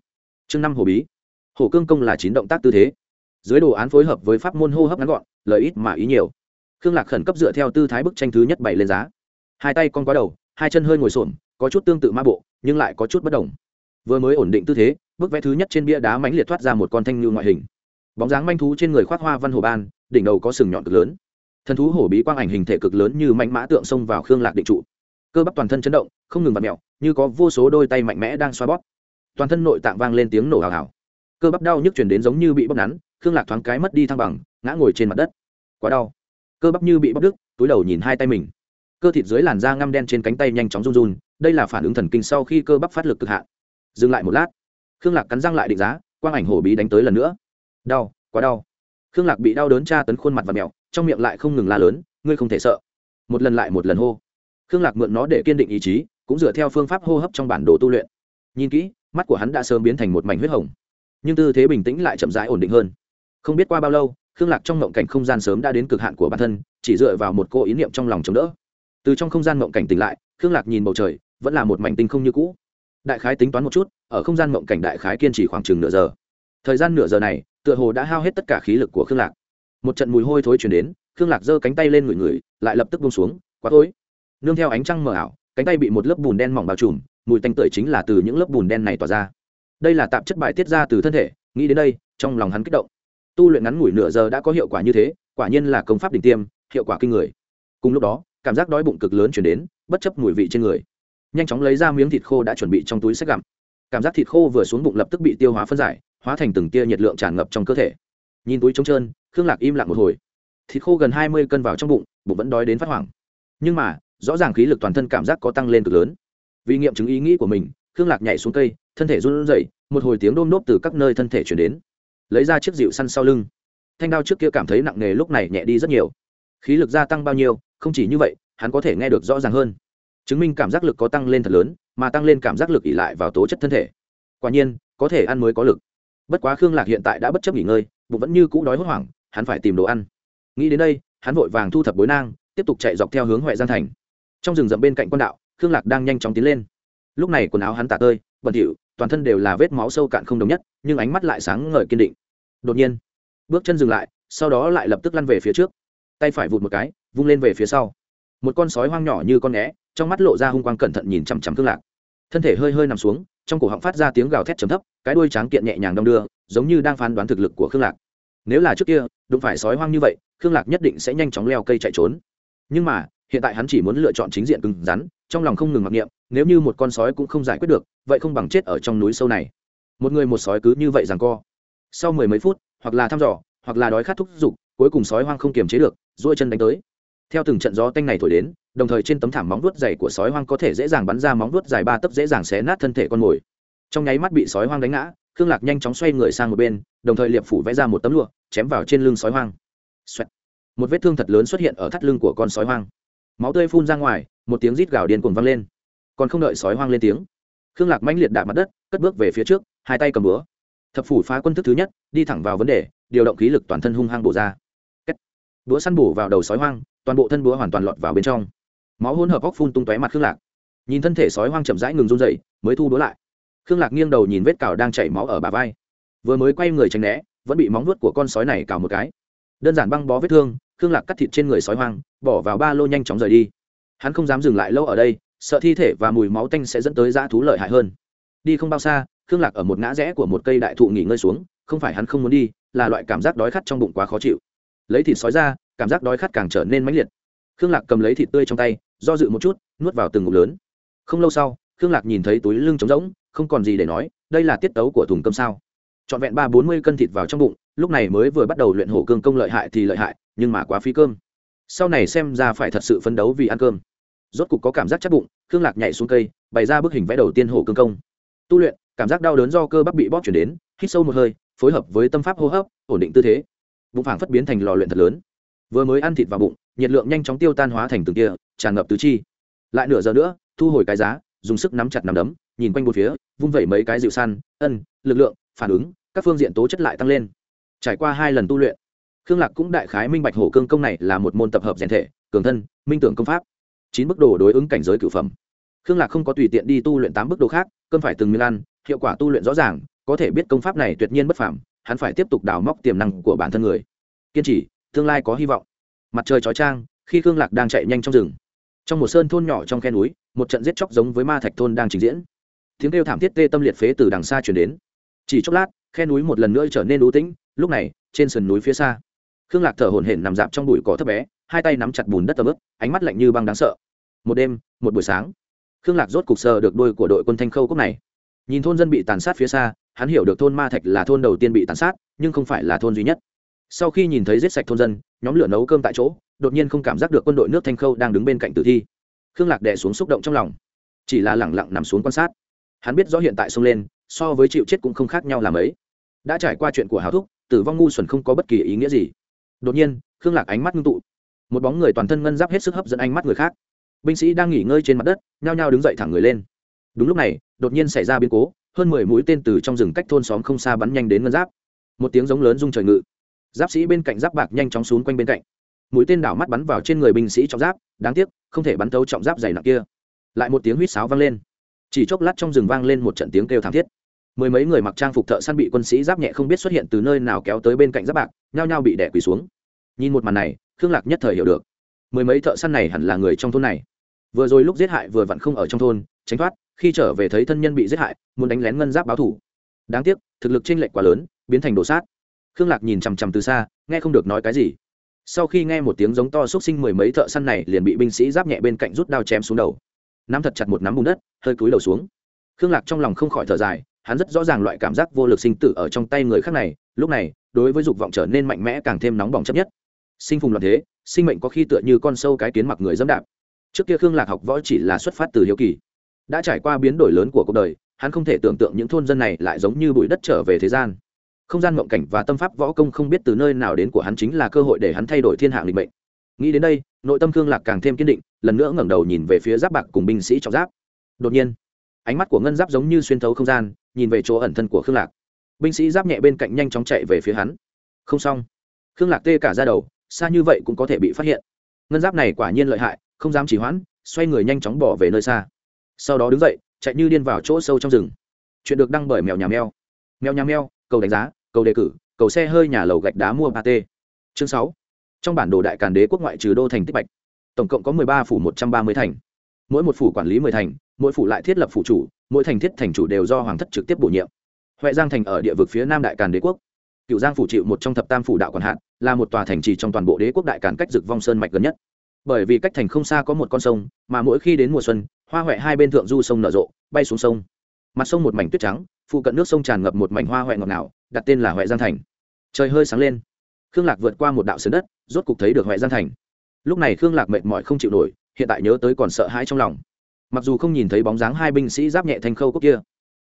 Speaker 1: Chương năm hồ bí. Hồ cương công là chín động tác tư thế. Dưới đồ án phối hợp với pháp môn hô hấp ngắn gọn, lợi ít mà ý nhiều. Khương lạc khẩn cấp dựa theo tư thái bức tranh thứ nhất bày lên giá. Hai tay con quá đầu, hai chân hơi ngồi xổm, có chút tương tự ma bộ, nhưng lại có chút bất đồng. Vừa mới ổn định tư thế, bức vẽ thứ nhất trên bia đá mãnh liệt thoát ra một con thanh lưu ngoại hình. Bóng dáng manh thú trên người khoác hoa văn hồ ban, đỉnh đầu có sừng nhọn cực lớn thần thú hổ bí quang ảnh hình thể cực lớn như mạnh mã tượng xông vào khương lạc định trụ. Cơ bắp toàn thân chấn động, không ngừng vặt mẹo như có vô số đôi tay mạnh mẽ đang xoa bóp. Toàn thân nội tạng vang lên tiếng nổ hào hào. Cơ bắp đau nhức chuyển đến giống như bị bóp nắn, khương lạc thoáng cái mất đi thăng bằng, ngã ngồi trên mặt đất. Quá đau. Cơ bắp như bị bóp đứt, túi đầu nhìn hai tay mình. Cơ thịt dưới làn da ngăm đen trên cánh tay nhanh chóng run run, đây là phản ứng thần kinh sau khi cơ bắp phát lực cực hạn. Dừng lại một lát, khương lạc cắn răng lại định giá, quang ảnh hổ bí đánh tới lần nữa. Đau, quá đau. Khương lạc bị đau đớn tra tấn khuôn mặt và mẹo trong miệng lại không ngừng la lớn, ngươi không thể sợ. Một lần lại một lần hô. Khương lạc mượn nó để kiên định ý chí, cũng dựa theo phương pháp hô hấp trong bản đồ tu luyện. Nhìn kỹ, mắt của hắn đã sớm biến thành một mảnh huyết hồng. Nhưng tư thế bình tĩnh lại chậm rãi ổn định hơn. Không biết qua bao lâu, khương lạc trong mộng cảnh không gian sớm đã đến cực hạn của bản thân, chỉ dựa vào một cô ý niệm trong lòng chống đỡ. Từ trong không gian mộng cảnh tỉnh lại, khương lạc nhìn bầu trời, vẫn là một mảnh tinh không như cũ. Đại khái tính toán một chút, ở không gian mộng cảnh đại khái kiên trì khoảng chừng nửa giờ. Thời gian nửa giờ này, tựa hồ đã hao hết tất cả khí lực của khương lạc một trận mùi hôi thối chuyển đến, khương lạc giơ cánh tay lên ngửi ngửi, lại lập tức bông xuống, quá thối nương theo ánh trăng mờ ảo, cánh tay bị một lớp bùn đen mỏng bao trùm, mùi tanh tưởi chính là từ những lớp bùn đen này tỏa ra. Đây là tạp chất bài tiết ra từ thân thể, nghĩ đến đây, trong lòng hắn kích động. Tu luyện ngắn ngủi nửa giờ đã có hiệu quả như thế, quả nhiên là công pháp đỉnh tiêm, hiệu quả kinh người. Cùng lúc đó, cảm giác đói bụng cực lớn chuyển đến, bất chấp mùi vị trên người. Nhanh chóng lấy ra miếng thịt khô đã chuẩn bị trong túi sách gặm. Cảm giác thịt khô vừa xuống bụng lập tức bị tiêu hóa phân giải, hóa thành từng tia nhiệt lượng tràn ngập trong cơ thể nhìn túi trống trơn, khương lạc im lặng một hồi. Thịt khô gần hai mươi cân vào trong bụng bụng vẫn đói đến phát hoảng. Nhưng mà, rõ ràng khí lực toàn thân cảm giác có tăng lên cực lớn. Vì nghiệm chứng ý nghĩ của mình, khương lạc nhảy xuống cây, thân thể run rẩy, một hồi tiếng đôm nốt từ các nơi thân thể chuyển đến. Lấy ra chiếc dịu săn sau lưng. Thanh đao trước kia cảm thấy nặng nề lúc này nhẹ đi rất nhiều. Khí lực gia tăng bao nhiêu, không chỉ như vậy, hắn có thể nghe được rõ ràng hơn. Chứng minh cảm giác lực có tăng lên thật lớn, mà tăng lên cảm giác lực ỉ lại vào tố chất thân thể. Quả nhiên, có thể ăn mới có lực. Bất quá khương lạc hiện tại đã bất chấp nghỉ ngơi bụng vẫn như cũ đói hốt hoảng, hắn phải tìm đồ ăn. Nghĩ đến đây, hắn vội vàng thu thập bối nang, tiếp tục chạy dọc theo hướng huệ giang thành. Trong rừng rậm bên cạnh quan đạo, khương lạc đang nhanh chóng tiến lên. Lúc này quần áo hắn tả tơi, bẩn thỉu, toàn thân đều là vết máu sâu cạn không đồng nhất, nhưng ánh mắt lại sáng ngời kiên định. Đột nhiên, bước chân dừng lại, sau đó lại lập tức lăn về phía trước. Tay phải vụt một cái, vung lên về phía sau. Một con sói hoang nhỏ như con né trong mắt lộ ra hung quang cẩn thận nhìn chằm chằm khương lạc. Thân thể hơi hơi nằm xuống trong cổ họng phát ra tiếng gào thét chấm thấp, cái đuôi tráng kiện nhẹ nhàng đong đưa, giống như đang phán đoán thực lực của khương lạc. Nếu là trước kia đụng phải sói hoang như vậy, khương lạc nhất định sẽ nhanh chóng leo cây chạy trốn. Nhưng mà, hiện tại hắn chỉ muốn lựa chọn chính diện cứng rắn, trong lòng không ngừng mặc niệm, nếu như một con sói cũng không giải quyết được, vậy không bằng chết ở trong núi sâu này. Một người một sói cứ như vậy rằng co. Sau mười mấy phút, hoặc là thăm dò, hoặc là đói khát thúc giục, cuối cùng sói hoang không kiềm chế được, duỗi chân đánh tới. Theo từng trận gió tanh này thổi đến đồng thời trên tấm thảm móng vuốt dày của sói hoang có thể dễ dàng bắn ra móng vuốt dài ba tấc dễ dàng xé nát thân thể con mồi. Trong nháy mắt bị sói hoang đánh ngã, khương lạc nhanh chóng xoay người sang một bên, đồng thời liệp phủ vẽ ra một tấm lụa, chém vào trên lưng sói hoang、Xoẹt. một vết thương thật lớn xuất hiện ở thắt lưng của con sói hoang. Máu tươi phun ra ngoài, một tiếng rít gào điên cuồng vang lên. Còn không đợi sói hoang lên tiếng, khương lạc mãnh liệt đạp mặt đất, cất bước về phía trước, hai tay cầm búa. Thập phủ phá quân thức thứ nhất, đi thẳng vào vấn đề, điều động khí lực toàn thân hung hăng bổ ra. Búa săn bổ vào đầu sói hoang, toàn bộ thân búa hoàn toàn lọt vào bên trong máu hỗn hợp óc phun tung tóe mặt khương lạc. Nhìn thân thể sói hoang chậm rãi ngừng run dậy, mới thu đũa lại. Khương lạc nghiêng đầu nhìn vết cào đang chảy máu ở bà vai. Vừa mới quay người tránh né, vẫn bị móng vuốt của con sói này cào một cái. Đơn giản băng bó vết thương, khương lạc cắt thịt trên người sói hoang, bỏ vào ba lô nhanh chóng rời đi. Hắn không dám dừng lại lâu ở đây, sợ thi thể và mùi máu tanh sẽ dẫn tới dã thú lợi hại hơn. Đi không bao xa, khương lạc ở một ngã rẽ của một cây đại thụ nghỉ ngơi xuống, không phải hắn không muốn đi, là loại cảm giác đói khát trong bụng quá khó chịu. Lấy thịt sói ra, cảm giác đói khát càng trở nên mãnh liệt khương lạc cầm lấy thịt tươi trong tay, do dự một chút, nuốt vào từng ngụm lớn. Không lâu sau, khương lạc nhìn thấy túi lưng trống rỗng, không còn gì để nói, đây là tiết tấu của thùng cơm sao. Trọn vẹn ba bốn mươi cân thịt vào trong bụng, lúc này mới vừa bắt đầu luyện hổ cương công lợi hại thì lợi hại, nhưng mà quá phí cơm. Sau này xem ra phải thật sự phấn đấu vì ăn cơm. Rốt cục có cảm giác chắc bụng, khương lạc nhảy xuống cây, bày ra bức hình vẽ đầu tiên hổ cương công. Tu luyện, cảm giác đau đớn do cơ bắp bị bóp chuyển đến, hít sâu một hơi, phối hợp với tâm pháp hô hấp, ổn định tư thế. Bụng phảng phất biến thành lò luyện thật lớn vừa mới ăn thịt vào bụng, nhiệt lượng nhanh chóng tiêu tan hóa thành từng kia tràn ngập tứ chi. Lại nửa giờ nữa, thu hồi cái giá, dùng sức nắm chặt nắm đấm, nhìn quanh một phía, vung vẩy mấy cái dịu săn, ân, lực lượng, phản ứng, các phương diện tố chất lại tăng lên. Trải qua hai lần tu luyện, khương lạc cũng đại khái minh bạch hổ cương công này là một môn tập hợp rèn thể, cường thân, minh tưởng công pháp. Chín bức đồ đối ứng cảnh giới cửu phẩm. Khương lạc không có tùy tiện đi tu luyện tám bức đồ khác cơn phải từng miếng ăn, hiệu quả tu luyện rõ ràng, có thể biết công pháp này tuyệt nhiên bất phàm, hắn phải tiếp tục đào móc tiềm năng của bản thân người. Kiên trì tương lai có hy vọng. Mặt trời chói trang khi khương lạc đang chạy nhanh trong rừng. Trong một sơn thôn nhỏ trong khe núi, một trận giết chóc giống với ma thạch thôn đang trình diễn. Tiếng kêu thảm thiết tê tâm liệt phế từ đằng xa chuyển đến. Chỉ chốc lát, khe núi một lần nữa trở nên ú tĩnh, lúc này, trên sườn núi phía xa, khương lạc thở hổn hển nằm dạp trong bụi cỏ thấp bé, hai tay nắm chặt bùn đất tầm ướp ánh mắt lạnh như băng đáng sợ. Một đêm, một buổi sáng, khương lạc rốt cục sờ được đôi của đội quân thanh khâu cốc này. Nhìn thôn dân bị tàn sát phía xa, hắn hiểu được thôn ma thạch là thôn đầu tiên bị tàn sát, nhưng không phải là thôn duy nhất sau khi nhìn thấy giết sạch thôn dân, nhóm lửa nấu cơm tại chỗ, đột nhiên không cảm giác được quân đội nước thanh khâu đang đứng bên cạnh tử thi. Khương lạc đẻ xuống xúc động trong lòng. Chỉ là lẳng lặng nằm xuống quan sát. Hắn biết rõ hiện tại sông lên, so với chịu chết cũng không khác nhau làm ấy đã trải qua chuyện của hào thúc, tử vong ngu xuẩn không có bất kỳ ý nghĩa gì. Đột nhiên, khương lạc ánh mắt ngưng tụ. Một bóng người toàn thân ngân giáp hết sức hấp dẫn ánh mắt người khác. Binh sĩ đang nghỉ ngơi trên mặt đất, nhao nhao đứng dậy thẳng người lên. Đúng lúc này, đột nhiên xảy ra biến cố, hơn mười mũi tên từ trong rừng cách thôn xóm không xa bắn nhanh đến ngân giáp. Một tiếng giống lớn rung trời ngự giáp sĩ bên cạnh giáp bạc nhanh chóng xuống quanh bên cạnh. Mũi tên đảo mắt bắn vào trên người binh sĩ trọng giáp, đáng tiếc, không thể bắn thấu trọng giáp dày nặng kia. Lại một tiếng huýt sáo vang lên. Chỉ chốc lát trong rừng vang lên một trận tiếng kêu thảm thiết. Mười mấy người mặc trang phục thợ săn bị quân sĩ giáp nhẹ không biết xuất hiện từ nơi nào kéo tới bên cạnh giáp bạc, nhao nhao bị đẻ quỳ xuống. Nhìn một màn này, khương lạc nhất thời hiểu được. Mười mấy thợ săn này hẳn là người trong thôn này. Vừa rồi lúc giết hại vừa vặn không ở trong thôn, tránh thoát, khi trở về thấy thân nhân bị giết hại, muốn đánh lén ngân giáp báo thủ. Đáng tiếc, thực lực trên lệch quá lớn, biến thành đồ sát khương lạc nhìn chằm chằm từ xa, nghe không được nói cái gì. Sau khi nghe một tiếng giống to xúc sinh mười mấy thợ săn này, liền bị binh sĩ giáp nhẹ bên cạnh rút đao chém xuống đầu. Nắm thật chặt một nắm bùn đất, hơi cúi đầu xuống. Khương lạc trong lòng không khỏi thở dài, hắn rất rõ ràng loại cảm giác vô lực sinh tử ở trong tay người khác này, lúc này, đối với dục vọng trở nên mạnh mẽ càng thêm nóng bỏng chấp nhất. Sinh phùng loạn thế, sinh mệnh có khi tựa như con sâu cái kiến mặc người dẫm đạp. Trước kia khương lạc học võ chỉ là xuất phát từ hiếu kỳ. Đã trải qua biến đổi lớn của cuộc đời, hắn không thể tưởng tượng những thôn dân này lại giống như bụi đất trở về thế gian không gian mộng cảnh và tâm pháp võ công không biết từ nơi nào đến của hắn chính là cơ hội để hắn thay đổi thiên hạng lịch mệnh. Nghĩ đến đây, nội tâm khương lạc càng thêm kiên định, lần nữa ngẩng đầu nhìn về phía giáp bạc cùng binh sĩ trọng giáp. Đột nhiên, ánh mắt của ngân giáp giống như xuyên thấu không gian, nhìn về chỗ ẩn thân của khương lạc. Binh sĩ giáp nhẹ bên cạnh nhanh chóng chạy về phía hắn. Không xong. Khương lạc tê cả ra đầu, xa như vậy cũng có thể bị phát hiện. Ngân giáp này quả nhiên lợi hại, không dám chỉ hoãn, xoay người nhanh chóng bỏ về nơi xa. Sau đó đứng dậy, chạy như điên vào chỗ sâu trong rừng. Chuyện được đăng bởi mèo nhà mèo. Mèo nhà mèo cầu đánh giá, cầu đề cử, cầu xe hơi nhà lầu gạch đá mua ba t. Chương sáu. Trong bản đồ đại càn đế quốc ngoại trừ đô thành tích bạch, tổng cộng có mười ba phủ một trăm ba mươi thành. Mỗi một phủ quản lý mười thành, mỗi phủ lại thiết lập phủ chủ, mỗi thành thiết thành chủ đều do hoàng thất trực tiếp bổ nhiệm. Huệ giang thành ở địa vực phía nam đại càn đế quốc. Cựu giang phủ chịu một trong thập tam phủ đạo còn hạn, là một tòa thành trì trong toàn bộ đế quốc đại càn cách dực vong sơn mạch gần nhất. Bởi vì cách thành không xa có một con sông, mà mỗi khi đến mùa xuân, hoa huệ hai bên thượng du sông nở rộ, bay xuống sông. Mặt sông một mảnh tuyết trắng phụ cận nước sông tràn ngập một mảnh hoa huệ ngọt ngào, đặt tên là huệ giang thành. Trời hơi sáng lên. Khương lạc vượt qua một đạo sườn đất, rốt cục thấy được huệ giang thành. Lúc này khương lạc mệt mỏi không chịu nổi, hiện tại nhớ tới còn sợ hãi trong lòng. Mặc dù không nhìn thấy bóng dáng hai binh sĩ giáp nhẹ thanh khâu cốc kia,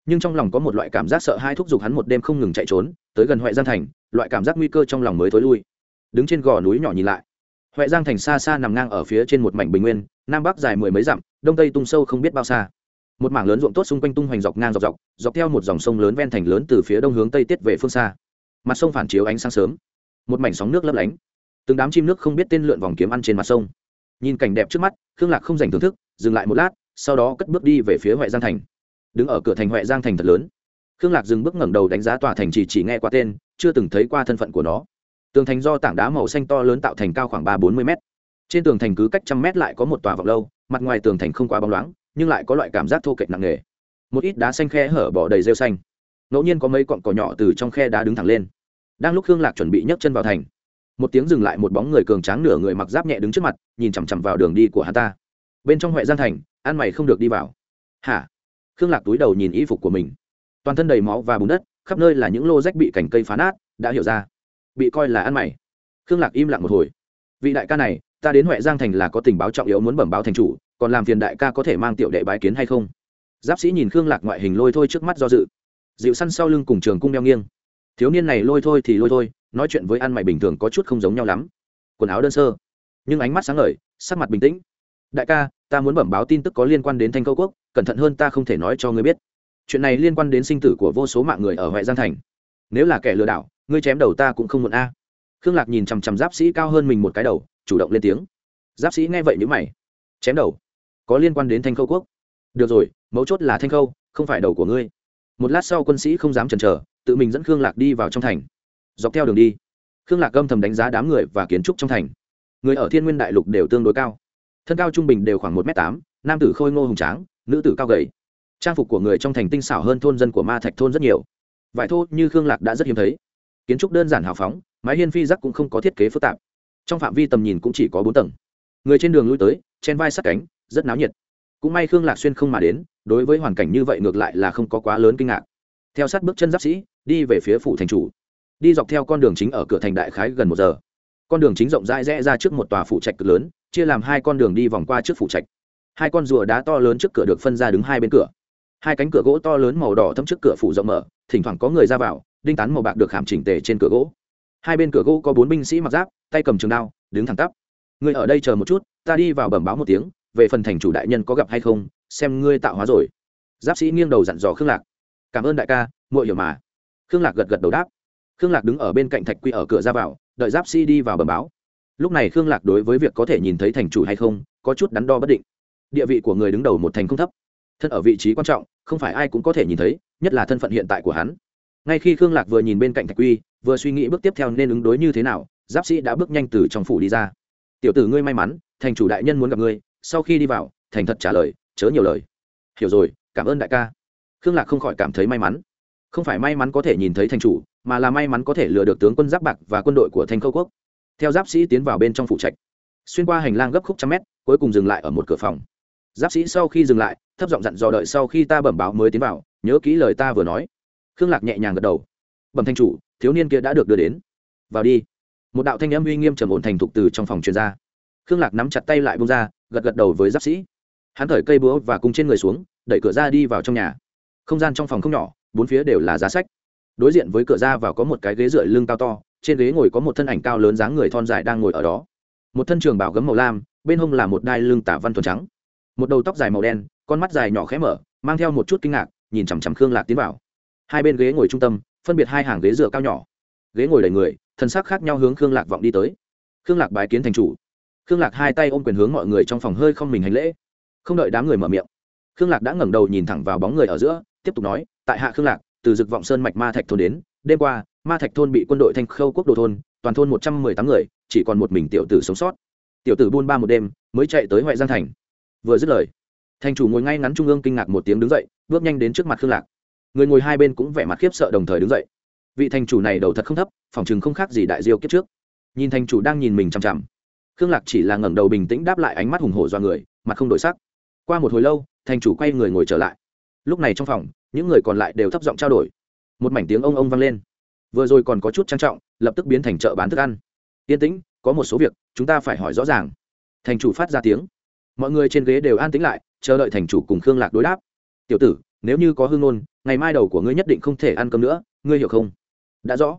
Speaker 1: nhưng trong lòng có một loại cảm giác sợ hai thúc giục hắn một đêm không ngừng chạy trốn, tới gần huệ giang thành, loại cảm giác nguy cơ trong lòng mới thối lui. Đứng trên gò núi nhỏ nhìn lại. Huệ giang thành xa xa nằm ngang ở phía trên một mảnh bình nguyên, nam bắc dài mười mấy dặm, đông tây tung sâu không biết bao xa một mảng lớn ruộng tốt xung quanh tung hoành dọc ngang dọc dọc dọc theo một dòng sông lớn ven thành lớn từ phía đông hướng tây tiết về phương xa. Mặt sông phản chiếu ánh sáng sớm, một mảnh sóng nước lấp lánh. Từng đám chim nước không biết tên lượn vòng kiếm ăn trên mặt sông. Nhìn cảnh đẹp trước mắt, khương lạc không dành thưởng thức, dừng lại một lát, sau đó cất bước đi về phía huệ giang thành. Đứng ở cửa thành huệ giang thành thật lớn. Khương lạc dừng bước ngẩng đầu đánh giá tòa thành chỉ chỉ nghe qua tên, chưa từng thấy qua thân phận của nó. Tường thành do tảng đá màu xanh to lớn tạo thành cao khoảng ba bốn mươi mét. trên tường thành cứ cách trăm mét lại có một tòa vọng lâu, mặt ngoài tường thành không quá bóng loáng nhưng lại có loại cảm giác thô kệch nặng nề. Một ít đá xanh khe hở bỏ đầy rêu xanh. Ngẫu nhiên có mấy cọn cỏ nhỏ từ trong khe đá đứng thẳng lên. Đang lúc khương lạc chuẩn bị nhấc chân vào thành, một tiếng dừng lại một bóng người cường tráng nửa người mặc giáp nhẹ đứng trước mặt, nhìn chằm chằm vào đường đi của hắn ta. Bên trong huệ giang thành, ăn mày không được đi vào. Hả? Khương lạc túi đầu nhìn y phục của mình. Toàn thân đầy máu và bùn đất, khắp nơi là những lô rách bị cành cây phá nát, đã hiểu ra. Bị coi là ăn mày. Khương lạc im lặng một hồi. Vị đại ca này, ta đến huệ giang thành là có tình báo trọng yếu muốn bẩm báo thành chủ còn làm phiền đại ca có thể mang tiểu đệ bái kiến hay không? Giáp sĩ nhìn khương lạc ngoại hình lôi thôi trước mắt do dự. Dịu săn sau lưng cùng trường cung đeo nghiêng. Thiếu niên này lôi thôi thì lôi thôi, nói chuyện với ăn mày bình thường có chút không giống nhau lắm. Quần áo đơn sơ, nhưng ánh mắt sáng ngời, sắc mặt bình tĩnh. Đại ca, ta muốn bẩm báo tin tức có liên quan đến thanh câu quốc, cẩn thận hơn ta không thể nói cho ngươi biết. Chuyện này liên quan đến sinh tử của vô số mạng người ở huệ giang thành. Nếu là kẻ lừa đảo, ngươi chém đầu ta cũng không muộn a. Khương lạc nhìn chằm chằm giáp sĩ cao hơn mình một cái đầu, chủ động lên tiếng. Giáp sĩ nghe vậy nhữ mày. Chém đầu? Có liên quan đến thanh khâu quốc. Được rồi, mấu chốt là thanh khâu, không phải đầu của ngươi. Một lát sau quân sĩ không dám chần chờ, tự mình dẫn khương lạc đi vào trong thành. Dọc theo đường đi, khương lạc âm thầm đánh giá đám người và kiến trúc trong thành. Người ở thiên nguyên đại lục đều tương đối cao. Thân cao trung bình đều khoảng một m tám, nam tử khôi ngô hùng tráng, nữ tử cao gầy. Trang phục của người trong thành tinh xảo hơn thôn dân của ma thạch thôn rất nhiều. Vải thô như khương lạc đã rất hiếm thấy. Kiến trúc đơn giản hào phóng, mái hiên phi rắc cũng không có thiết kế phức tạp. Trong phạm vi tầm nhìn cũng chỉ có bốn tầng. Người trên đường lui tới, chen vai sát cánh rất náo nhiệt. Cũng may khương lạc xuyên không mà đến, đối với hoàn cảnh như vậy ngược lại là không có quá lớn kinh ngạc. Theo sát bước chân giáp sĩ, đi về phía phủ thành chủ. Đi dọc theo con đường chính ở cửa thành đại khái gần một giờ. Con đường chính rộng rãi rẽ ra trước một tòa phủ trạch cực lớn, chia làm hai con đường đi vòng qua trước phủ trạch. Hai con rùa đá to lớn trước cửa được phân ra đứng hai bên cửa. Hai cánh cửa gỗ to lớn màu đỏ thẫm trước cửa phủ rộng mở, thỉnh thoảng có người ra vào, đinh tán màu bạc được khảm chỉnh tề trên cửa gỗ. Hai bên cửa gỗ có bốn binh sĩ mặc giáp, tay cầm trường đao, đứng thẳng tắp. Người ở đây chờ một chút, ta đi vào bẩm báo một tiếng về phần thành chủ đại nhân có gặp hay không, xem ngươi tạo hóa rồi. Giáp sĩ nghiêng đầu dặn dò khương lạc. Cảm ơn đại ca, muội hiểu mà. Khương lạc gật gật đầu đáp. Khương lạc đứng ở bên cạnh thạch quy ở cửa ra vào, đợi giáp sĩ đi vào bẩm báo. Lúc này khương lạc đối với việc có thể nhìn thấy thành chủ hay không, có chút đắn đo bất định. Địa vị của người đứng đầu một thành không thấp. Thân ở vị trí quan trọng, không phải ai cũng có thể nhìn thấy, nhất là thân phận hiện tại của hắn. Ngay khi khương lạc vừa nhìn bên cạnh thạch quy, vừa suy nghĩ bước tiếp theo nên ứng đối như thế nào, giáp sĩ đã bước nhanh từ trong phủ đi ra. Tiểu tử ngươi may mắn, thành chủ đại nhân muốn gặp ngươi sau khi đi vào, thành thật trả lời, chớ nhiều lời. Hiểu rồi, cảm ơn đại ca. Khương lạc không khỏi cảm thấy may mắn. Không phải may mắn có thể nhìn thấy thành chủ, mà là may mắn có thể lừa được tướng quân giáp bạc và quân đội của thanh khâu quốc. Theo giáp sĩ tiến vào bên trong phủ trạch xuyên qua hành lang gấp khúc trăm mét, cuối cùng dừng lại ở một cửa phòng. Giáp sĩ sau khi dừng lại, thấp giọng dặn dò đợi sau khi ta bẩm báo mới tiến vào, nhớ kỹ lời ta vừa nói. Khương lạc nhẹ nhàng gật đầu. Bẩm thanh chủ, thiếu niên kia đã được đưa đến. Vào đi. Một đạo thanh âm uy nghiêm trầm ổn thành thục từ trong phòng truyền ra. Khương lạc nắm chặt tay lại bông ra gật gật đầu với giáp sĩ. Hắn thởi cây búa và cung trên người xuống, đẩy cửa ra đi vào trong nhà. Không gian trong phòng không nhỏ, bốn phía đều là giá sách. Đối diện với cửa ra vào có một cái ghế dựa lưng cao to, trên ghế ngồi có một thân ảnh cao lớn dáng người thon dài đang ngồi ở đó. Một thân trường bảo gấm màu lam, bên hông là một đai lưng tả văn thuần trắng. Một đầu tóc dài màu đen, con mắt dài nhỏ khẽ mở, mang theo một chút kinh ngạc, nhìn chằm chằm khương lạc tiến vào. Hai bên ghế ngồi trung tâm, phân biệt hai hàng ghế dựa cao nhỏ. Ghế ngồi đầy người, thân sắc khác nhau hướng khương lạc vọng đi tới. Khương lạc bái kiến thành chủ khương lạc hai tay ôm quyền hướng mọi người trong phòng hơi không mình hành lễ. Không đợi đám người mở miệng, khương lạc đã ngẩng đầu nhìn thẳng vào bóng người ở giữa, tiếp tục nói, tại hạ khương lạc, từ dực vọng sơn mạch ma thạch thôn đến, đêm qua, ma thạch thôn bị quân đội thanh khâu quốc đồ thôn, toàn thôn một trăm mười tám người, chỉ còn một mình tiểu tử sống sót. Tiểu tử buôn ba một đêm, mới chạy tới huệ giang thành. Vừa dứt lời, thành chủ ngồi ngay ngắn trung ương kinh ngạc một tiếng đứng dậy, bước nhanh đến trước mặt khương lạc. Người ngồi hai bên cũng vẻ mặt khiếp sợ đồng thời đứng dậy. Vị thành chủ này đầu thật không thấp, phòng chừng không khác gì đại diêu kiếp trước. Nhìn thành chủ đang nhìn mình chằm chằm khương lạc chỉ là ngẩng đầu bình tĩnh đáp lại ánh mắt hùng hổ do người, mặt không đổi sắc. Qua một hồi lâu, thành chủ quay người ngồi trở lại. Lúc này trong phòng, những người còn lại đều thấp giọng trao đổi. Một mảnh tiếng ông ông vang lên. Vừa rồi còn có chút trang trọng, lập tức biến thành chợ bán thức ăn. Yên tĩnh, có một số việc, chúng ta phải hỏi rõ ràng. Thành chủ phát ra tiếng. Mọi người trên ghế đều an tĩnh lại, chờ đợi thành chủ cùng khương lạc đối đáp. Tiểu tử, nếu như có hương ngôn, ngày mai đầu của ngươi nhất định không thể ăn cơm nữa, ngươi hiểu không? Đã rõ.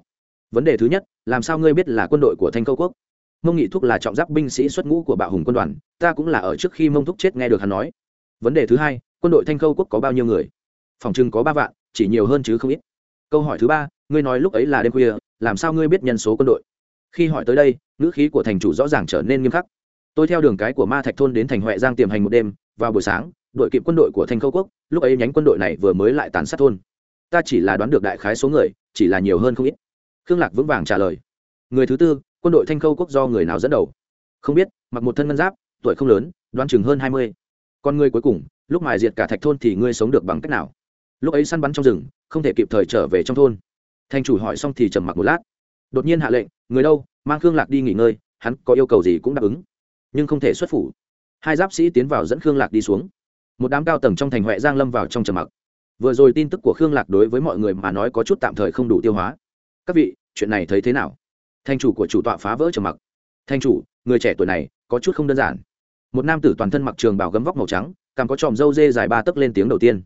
Speaker 1: Vấn đề thứ nhất, làm sao ngươi biết là quân đội của thanh câu quốc? Mông nghị thúc là trọng giáp binh sĩ xuất ngũ của bạo hùng quân đoàn, ta cũng là ở trước khi mông thúc chết nghe được hắn nói. Vấn đề thứ hai, quân đội thanh Khâu quốc có bao nhiêu người? Phòng trưng có ba vạn, chỉ nhiều hơn chứ không ít. Câu hỏi thứ ba, ngươi nói lúc ấy là đêm khuya, làm sao ngươi biết nhân số quân đội? Khi hỏi tới đây, ngữ khí của thành chủ rõ ràng trở nên nghiêm khắc. Tôi theo đường cái của ma thạch thôn đến thành huệ giang tiềm hành một đêm, vào buổi sáng, đội kịp quân đội của thanh khâu quốc, lúc ấy nhánh quân đội này vừa mới lại tàn sát thôn. Ta chỉ là đoán được đại khái số người, chỉ là nhiều hơn không ít. Khương lạc vững vàng trả lời. Người thứ tư quân đội thanh khâu quốc do người nào dẫn đầu? Không biết, mặc một thân ngân giáp, tuổi không lớn đoán chừng hơn hai mươi. Con người cuối cùng, lúc mài diệt cả thạch thôn thì ngươi sống được bằng cách nào? Lúc ấy săn bắn trong rừng, không thể kịp thời trở về trong thôn. Thanh chủ hỏi xong thì trầm mặc một lát. Đột nhiên hạ lệnh, người đâu? Mang khương lạc đi nghỉ ngơi, hắn có yêu cầu gì cũng đáp ứng. Nhưng không thể xuất phủ. Hai giáp sĩ tiến vào dẫn khương lạc đi xuống. Một đám cao tầng trong thành huệ giang lâm vào trong trầm mặc. Vừa rồi tin tức của khương lạc đối với mọi người mà nói có chút tạm thời không đủ tiêu hóa. Các vị, chuyện này thấy thế nào? Thanh chủ của chủ tọa phá vỡ trầm mặc. Thanh chủ, người trẻ tuổi này, có chút không đơn giản. Một nam tử toàn thân mặc trường bảo gấm vóc màu trắng càng có tròm râu dê dài ba tấc lên tiếng đầu tiên.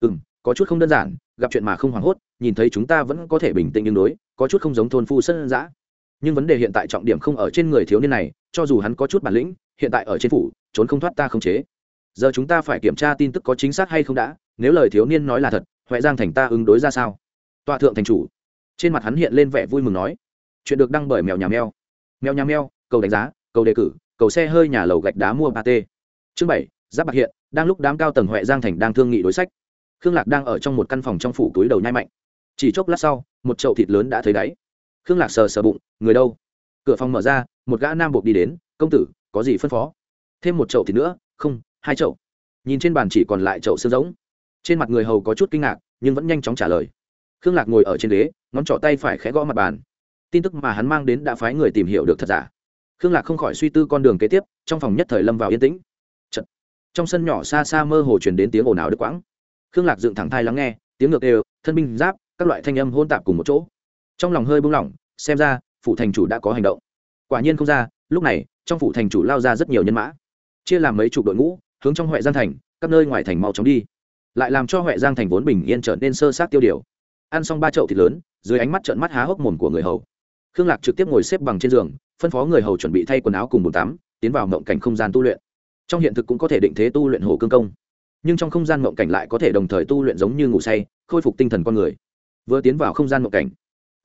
Speaker 1: Ừ m có chút không đơn giản, gặp chuyện mà không hoảng hốt, nhìn thấy chúng ta vẫn có thể bình tĩnh đương đối, có chút không giống thôn phu sân giã nhưng vấn đề hiện tại trọng điểm không ở trên người thiếu niên này, cho dù hắn có chút bản lĩnh, hiện tại ở trên phủ, trốn không thoát ta không chế. Giờ chúng ta phải kiểm tra tin tức có chính xác hay không đã, nếu lời thiếu niên nói là thật, huệ giang thành ta ứng đối ra sao? Tọa thượng thành chủ. Trên mặt hắn hiện lên vẻ vui mừng nói chuyện được đăng bởi mèo nhà mèo. Mèo nhà mèo, cầu đánh giá, cầu đề cử, cầu xe hơi nhà lầu gạch đá mua ba t chương bảy, giáp bạc hiện, đang lúc đám cao tầng huệ giang thành đang thương nghị đối sách. Khương lạc đang ở trong một căn phòng trong phủ túi đầu nhai mạnh. Chỉ chốc lát sau, một chậu thịt lớn đã thấy đáy. Khương lạc sờ sờ bụng, người đâu? Cửa phòng mở ra, một gã nam buộc đi đến, công tử, có gì phân phó? Thêm một chậu thịt nữa, không, hai chậu. Nhìn trên bàn chỉ còn lại chậu xương rỗng. Trên mặt người hầu có chút kinh ngạc, nhưng vẫn nhanh chóng trả lời. Khương lạc ngồi ở trên ghế, ngón trỏ tay phải khẽ gõ mặt bàn tin tức mà hắn mang đến đã phái người tìm hiểu được thật giả. Khương lạc không khỏi suy tư con đường kế tiếp, trong phòng nhất thời lâm vào yên tĩnh. Chật. trong sân nhỏ xa xa mơ hồ truyền đến tiếng ồn ào đứt quãng. Khương lạc dựng thẳng thai lắng nghe, tiếng ngược đều, thân binh giáp, các loại thanh âm hôn tạp cùng một chỗ. Trong lòng hơi buông lỏng xem ra, phủ thành chủ đã có hành động. Quả nhiên không ra, lúc này, trong phủ thành chủ lao ra rất nhiều nhân mã. Chia làm mấy chục đội ngũ, hướng trong huệ giang thành, các nơi ngoài thành mau chóng đi. Lại làm cho huệ giang thành vốn bình yên trở nên sơ sát tiêu điều. Ăn xong ba chậu thịt lớn, dưới ánh mắt trợn mắt há hốc mồm của người hầu khương lạc trực tiếp ngồi xếp bằng trên giường, phân phó người hầu chuẩn bị thay quần áo cùng bồn tắm, tiến vào mộng cảnh không gian tu luyện. Trong hiện thực cũng có thể định thế tu luyện hồ cương công. Nhưng trong không gian mộng cảnh lại có thể đồng thời tu luyện giống như ngủ say, khôi phục tinh thần con người. Vừa tiến vào không gian mộng cảnh,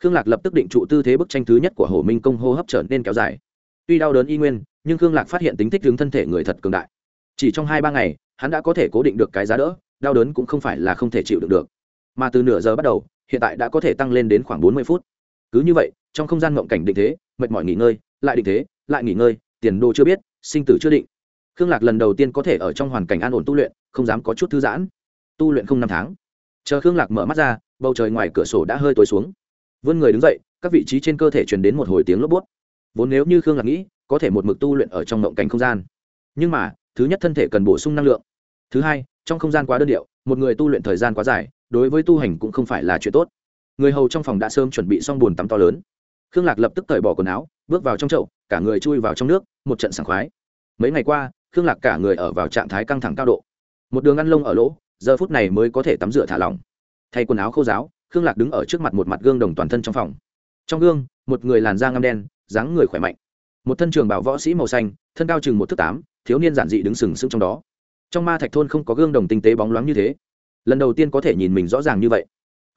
Speaker 1: khương lạc lập tức định trụ tư thế bức tranh thứ nhất của hồ minh công hô hấp trở nên kéo dài. Tuy đau đớn y nguyên, nhưng khương lạc phát hiện tính thích hướng thân thể người thật cường đại. Chỉ trong hai ba ngày, hắn đã có thể cố định được cái giá đỡ, đau đớn cũng không phải là không thể chịu được được. Mà từ nửa giờ bắt đầu, hiện tại đã có thể tăng lên đến khoảng bốn mươi phút. Cứ như vậy trong không gian mộng cảnh định thế, mệt mỏi nghỉ ngơi, lại định thế, lại nghỉ ngơi, tiền đồ chưa biết, sinh tử chưa định. Khương lạc lần đầu tiên có thể ở trong hoàn cảnh an ổn tu luyện, không dám có chút thư giãn. Tu luyện không năm tháng. Chờ khương lạc mở mắt ra, bầu trời ngoài cửa sổ đã hơi tối xuống. Vươn người đứng dậy, các vị trí trên cơ thể truyền đến một hồi tiếng lốp bút. Vốn nếu như khương lạc nghĩ, có thể một mực tu luyện ở trong mộng cảnh không gian. Nhưng mà, thứ nhất thân thể cần bổ sung năng lượng. Thứ hai, trong không gian quá đơn điệu, một người tu luyện thời gian quá dài, đối với tu hành cũng không phải là chuyện tốt. Người hầu trong phòng đã sớm chuẩn bị xong bồn tắm to lớn khương lạc lập tức cởi bỏ quần áo, bước vào trong chậu, cả người chui vào trong nước, một trận sảng khoái. Mấy ngày qua, khương lạc cả người ở vào trạng thái căng thẳng cao độ. Một đường ăn lông ở lỗ, giờ phút này mới có thể tắm rửa thả lỏng. Thay quần áo khô giáo khương lạc đứng ở trước mặt một mặt gương đồng toàn thân trong phòng. Trong gương, một người làn da ngăm đen, dáng người khỏe mạnh. Một thân trường bảo võ sĩ màu xanh, thân cao chừng một thước tám, thiếu niên giản dị đứng sừng sững trong đó. Trong ma thạch thôn không có gương đồng tinh tế bóng loáng như thế. Lần đầu tiên có thể nhìn mình rõ ràng như vậy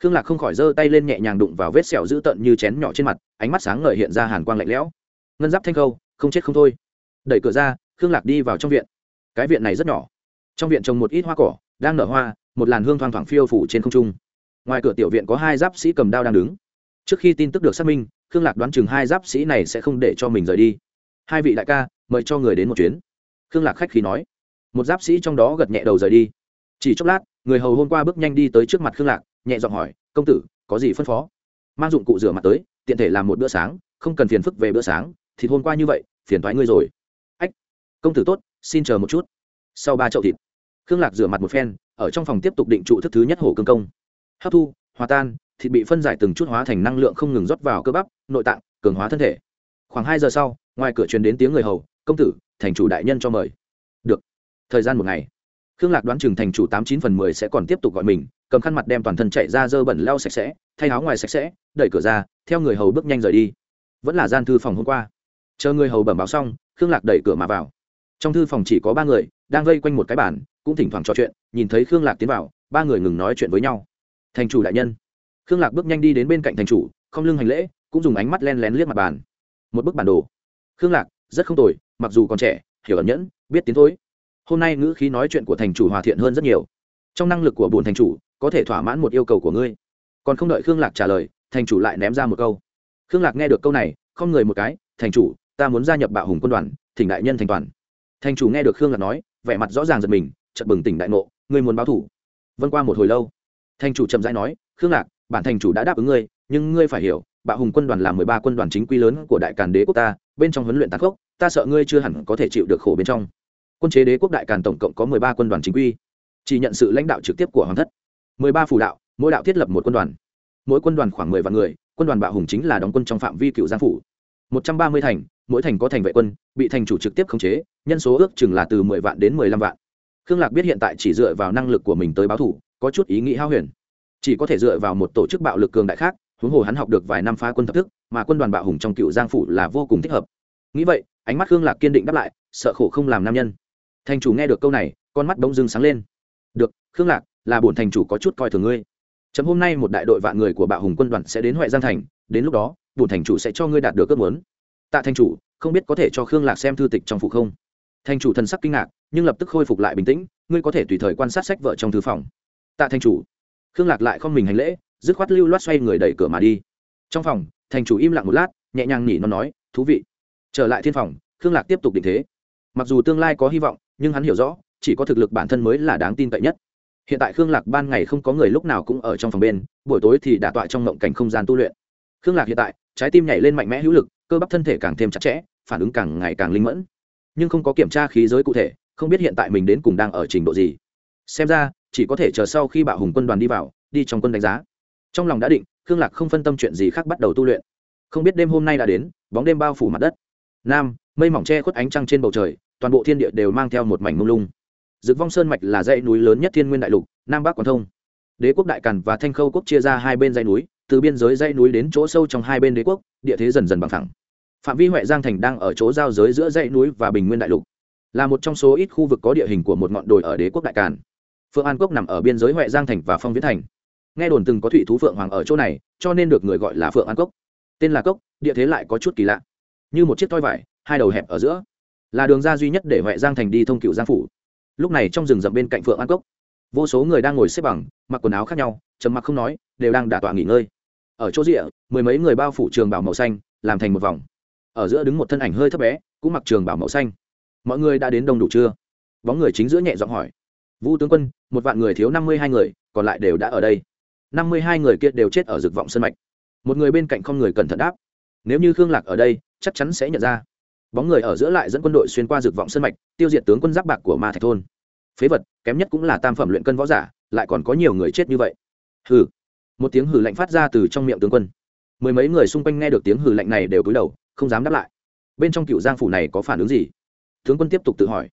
Speaker 1: khương lạc không khỏi giơ tay lên nhẹ nhàng đụng vào vết sẹo dữ tợn như chén nhỏ trên mặt, ánh mắt sáng ngời hiện ra hàn quang lạnh lẽo. Ngân giáp thanh khâu, không chết không thôi. Đẩy cửa ra, khương lạc đi vào trong viện. Cái viện này rất nhỏ. Trong viện trồng một ít hoa cỏ, đang nở hoa, một làn hương thoang thoảng phiêu phủ trên không trung. Ngoài cửa tiểu viện có hai giáp sĩ cầm đao đang đứng. Trước khi tin tức được xác minh, khương lạc đoán chừng hai giáp sĩ này sẽ không để cho mình rời đi. Hai vị đại ca, mời cho người đến một chuyến. Khương lạc khách khí nói. Một giáp sĩ trong đó gật nhẹ đầu rời đi. Chỉ chốc lát, người hầu hôm qua bước nhanh đi tới trước mặt khương lạc nhẹ giọng hỏi, công tử, có gì phân phó? Mang dụng cụ rửa mặt tới, tiện thể làm một bữa sáng, không cần phiền phức về bữa sáng, thịt hôm qua như vậy, phiền thoái ngươi rồi. Ách, công tử tốt, xin chờ một chút. Sau ba chậu thịt. Khương lạc rửa mặt một phen, ở trong phòng tiếp tục định trụ thức thứ nhất hổ cương công. Hấp thu, hòa tan, thịt bị phân giải từng chút hóa thành năng lượng không ngừng rót vào cơ bắp, nội tạng, cường hóa thân thể. Khoảng hai giờ sau, ngoài cửa truyền đến tiếng người hầu, công tử, thành chủ đại nhân cho mời. Được. Thời gian một ngày khương lạc đoán chừng thành chủ tám chín phần mười sẽ còn tiếp tục gọi mình, cầm khăn mặt đem toàn thân chạy ra dơ bẩn lau sạch sẽ, thay áo ngoài sạch sẽ, đẩy cửa ra, theo người hầu bước nhanh rời đi. Vẫn là gian thư phòng hôm qua. Chờ người hầu bẩm báo xong, khương lạc đẩy cửa mà vào. Trong thư phòng chỉ có ba người, đang vây quanh một cái bàn, cũng thỉnh thoảng trò chuyện, nhìn thấy khương lạc tiến vào, ba người ngừng nói chuyện với nhau. Thành chủ đại nhân. Khương lạc bước nhanh đi đến bên cạnh thành chủ, không lưng hành lễ, cũng dùng ánh mắt len lén liếc mặt bàn. Một bức bản đồ. Khương lạc, rất không tồi, mặc dù còn trẻ, hiểu ẩn nhẫn, biết tiến thối hôm nay ngữ khí nói chuyện của thành chủ hòa thiện hơn rất nhiều. Trong năng lực của bồn thành chủ, có thể thỏa mãn một yêu cầu của ngươi. Còn không đợi khương lạc trả lời, thành chủ lại ném ra một câu. Khương lạc nghe được câu này, không người một cái, thành chủ, ta muốn gia nhập bạo hùng quân đoàn, thỉnh đại nhân thành toàn. Thành chủ nghe được khương lạc nói, vẻ mặt rõ ràng giật mình, chợt bừng tỉnh đại ngộ, ngươi muốn báo thủ? Vân qua một hồi lâu, thành chủ chậm rãi nói, khương lạc, bản thành chủ đã đáp ứng ngươi, nhưng ngươi phải hiểu, bạo hùng quân đoàn là mười ba quân đoàn chính quy lớn của đại càn đế quốc ta, bên trong huấn luyện tạc gốc ta sợ ngươi chưa hẳn có thể chịu được khổ bên trong quân chế đế quốc đại càn tổng cộng có mười ba quân đoàn chính quy, chỉ nhận sự lãnh đạo trực tiếp của hoàng thất. Mười ba phủ đạo, mỗi đạo thiết lập một quân đoàn. Mỗi quân đoàn khoảng mười vạn người, quân đoàn bạo hùng chính là đóng quân trong phạm vi cựu giang phủ. Một trăm ba mươi thành, mỗi thành có thành vệ quân, bị thành chủ trực tiếp khống chế, nhân số ước chừng là từ mười vạn đến mười lăm vạn. Khương lạc biết hiện tại chỉ dựa vào năng lực của mình tới báo thủ, có chút ý nghĩ hao huyền. Chỉ có thể dựa vào một tổ chức bạo lực cường đại khác, huống hồ hắn học được vài năm phá quân thập thức, mà quân đoàn bạo hùng trong cựu giang phủ là vô cùng thích hợp. Nghĩ vậy, ánh mắt khương lạc kiên định đáp lại, sợ khổ không làm nam nhân thành chủ nghe được câu này, con mắt bỗng dưng sáng lên. Được, khương lạc, là bổn thành chủ có chút coi thường ngươi. Chấm hôm nay một đại đội vạn người của bạo hùng quân đoàn sẽ đến huệ giang thành, đến lúc đó, bổn thành chủ sẽ cho ngươi đạt được ước muốn. Tạ thành chủ, không biết có thể cho khương lạc xem thư tịch trong phụ không? Thành chủ thần sắc kinh ngạc, nhưng lập tức khôi phục lại bình tĩnh, ngươi có thể tùy thời quan sát sách vợ trong thư phòng. Tạ thành chủ, khương lạc lại không mình hành lễ, dứt khoát lưu loát xoay người đẩy cửa mà đi. Trong phòng, thành chủ im lặng một lát, nhẹ nhàng nhỉ nó nói, thú vị. Trở lại thiên phòng, khương lạc tiếp tục định thế. Mặc dù tương lai có hy vọng nhưng hắn hiểu rõ, chỉ có thực lực bản thân mới là đáng tin cậy nhất. Hiện tại khương lạc ban ngày không có người lúc nào cũng ở trong phòng bên, buổi tối thì đả tọa trong mộng cảnh không gian tu luyện. Khương lạc hiện tại, trái tim nhảy lên mạnh mẽ hữu lực, cơ bắp thân thể càng thêm chặt chẽ, phản ứng càng ngày càng linh mẫn. Nhưng không có kiểm tra khí giới cụ thể, không biết hiện tại mình đến cùng đang ở trình độ gì. Xem ra, chỉ có thể chờ sau khi bạo hùng quân đoàn đi vào, đi trong quân đánh giá. Trong lòng đã định, khương lạc không phân tâm chuyện gì khác bắt đầu tu luyện. Không biết đêm hôm nay đã đến, bóng đêm bao phủ mặt đất. Nam, mây mỏng che khuất ánh trăng trên bầu trời toàn bộ thiên địa đều mang theo một mảnh mông lung. Dực vong sơn mạch là dãy núi lớn nhất thiên nguyên đại lục, nam bắc quảng thông. Đế quốc đại càn và thanh khâu quốc chia ra hai bên dãy núi, từ biên giới dãy núi đến chỗ sâu trong hai bên đế quốc, địa thế dần dần bằng thẳng phạm vi huệ giang thành đang ở chỗ giao giới giữa dãy núi và bình nguyên đại lục, là một trong số ít khu vực có địa hình của một ngọn đồi ở đế quốc đại càn. Phượng an quốc nằm ở biên giới huệ giang thành và phong viễn thành. Nghe đồn từng có thủy thú phượng hoàng ở chỗ này, cho nên được người gọi là phượng an cốc tên là cốc, địa thế lại có chút kỳ lạ. Như một chiếc toi vải, hai đầu hẹp ở giữa là đường ra duy nhất để huệ giang thành đi thông cựu giang phủ. Lúc này trong rừng rậm bên cạnh phượng an cốc, vô số người đang ngồi xếp bằng, mặc quần áo khác nhau, trầm mặc không nói, đều đang đả tọa nghỉ ngơi. Ở chỗ rịa mười mấy người bao phủ trường bảo màu xanh, làm thành một vòng. Ở giữa đứng một thân ảnh hơi thấp bé, cũng mặc trường bảo màu xanh. Mọi người đã đến đông đủ chưa? Bóng người chính giữa nhẹ giọng hỏi. Vũ tướng quân, một vạn người thiếu năm mươi hai người, còn lại đều đã ở đây. năm mươi hai người kia đều chết ở rực vọng sân mạch. Một người bên cạnh không người cẩn thận đáp. Nếu như khương lạc ở đây, chắc chắn sẽ nhận ra bóng người ở giữa lại dẫn quân đội xuyên qua rực vọng sân mạch, tiêu diệt tướng quân giáp bạc của ma thạch thôn. Phế vật, kém nhất cũng là tam phẩm luyện cân võ giả, lại còn có nhiều người chết như vậy. Hừ. Một tiếng hừ lạnh phát ra từ trong miệng tướng quân. Mười mấy người xung quanh nghe được tiếng hừ lạnh này đều cúi đầu, không dám đáp lại. Bên trong cựu giang phủ này có phản ứng gì? Tướng quân tiếp tục tự hỏi.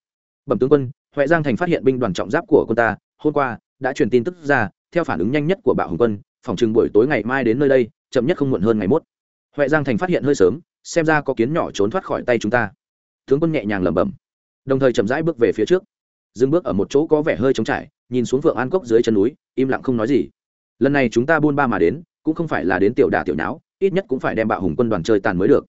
Speaker 1: Bẩm tướng quân, huệ giang thành phát hiện binh đoàn trọng giáp của quân ta, hôm qua đã truyền tin tức ra, theo phản ứng nhanh nhất của bạo hồng quân, phòng trừng buổi tối ngày mai đến nơi đây, chậm nhất không muộn hơn ngày mốt. Huệ giang thành phát hiện hơi sớm xem ra có kiến nhỏ trốn thoát khỏi tay chúng ta. Tướng quân nhẹ nhàng lẩm bẩm, đồng thời chậm rãi bước về phía trước. Dừng bước ở một chỗ có vẻ hơi trống trải, nhìn xuống vượng an cốc dưới chân núi, im lặng không nói gì. Lần này chúng ta buôn ba mà đến, cũng không phải là đến tiểu đà tiểu nháo, ít nhất cũng phải đem bạo hùng quân đoàn chơi tàn mới được.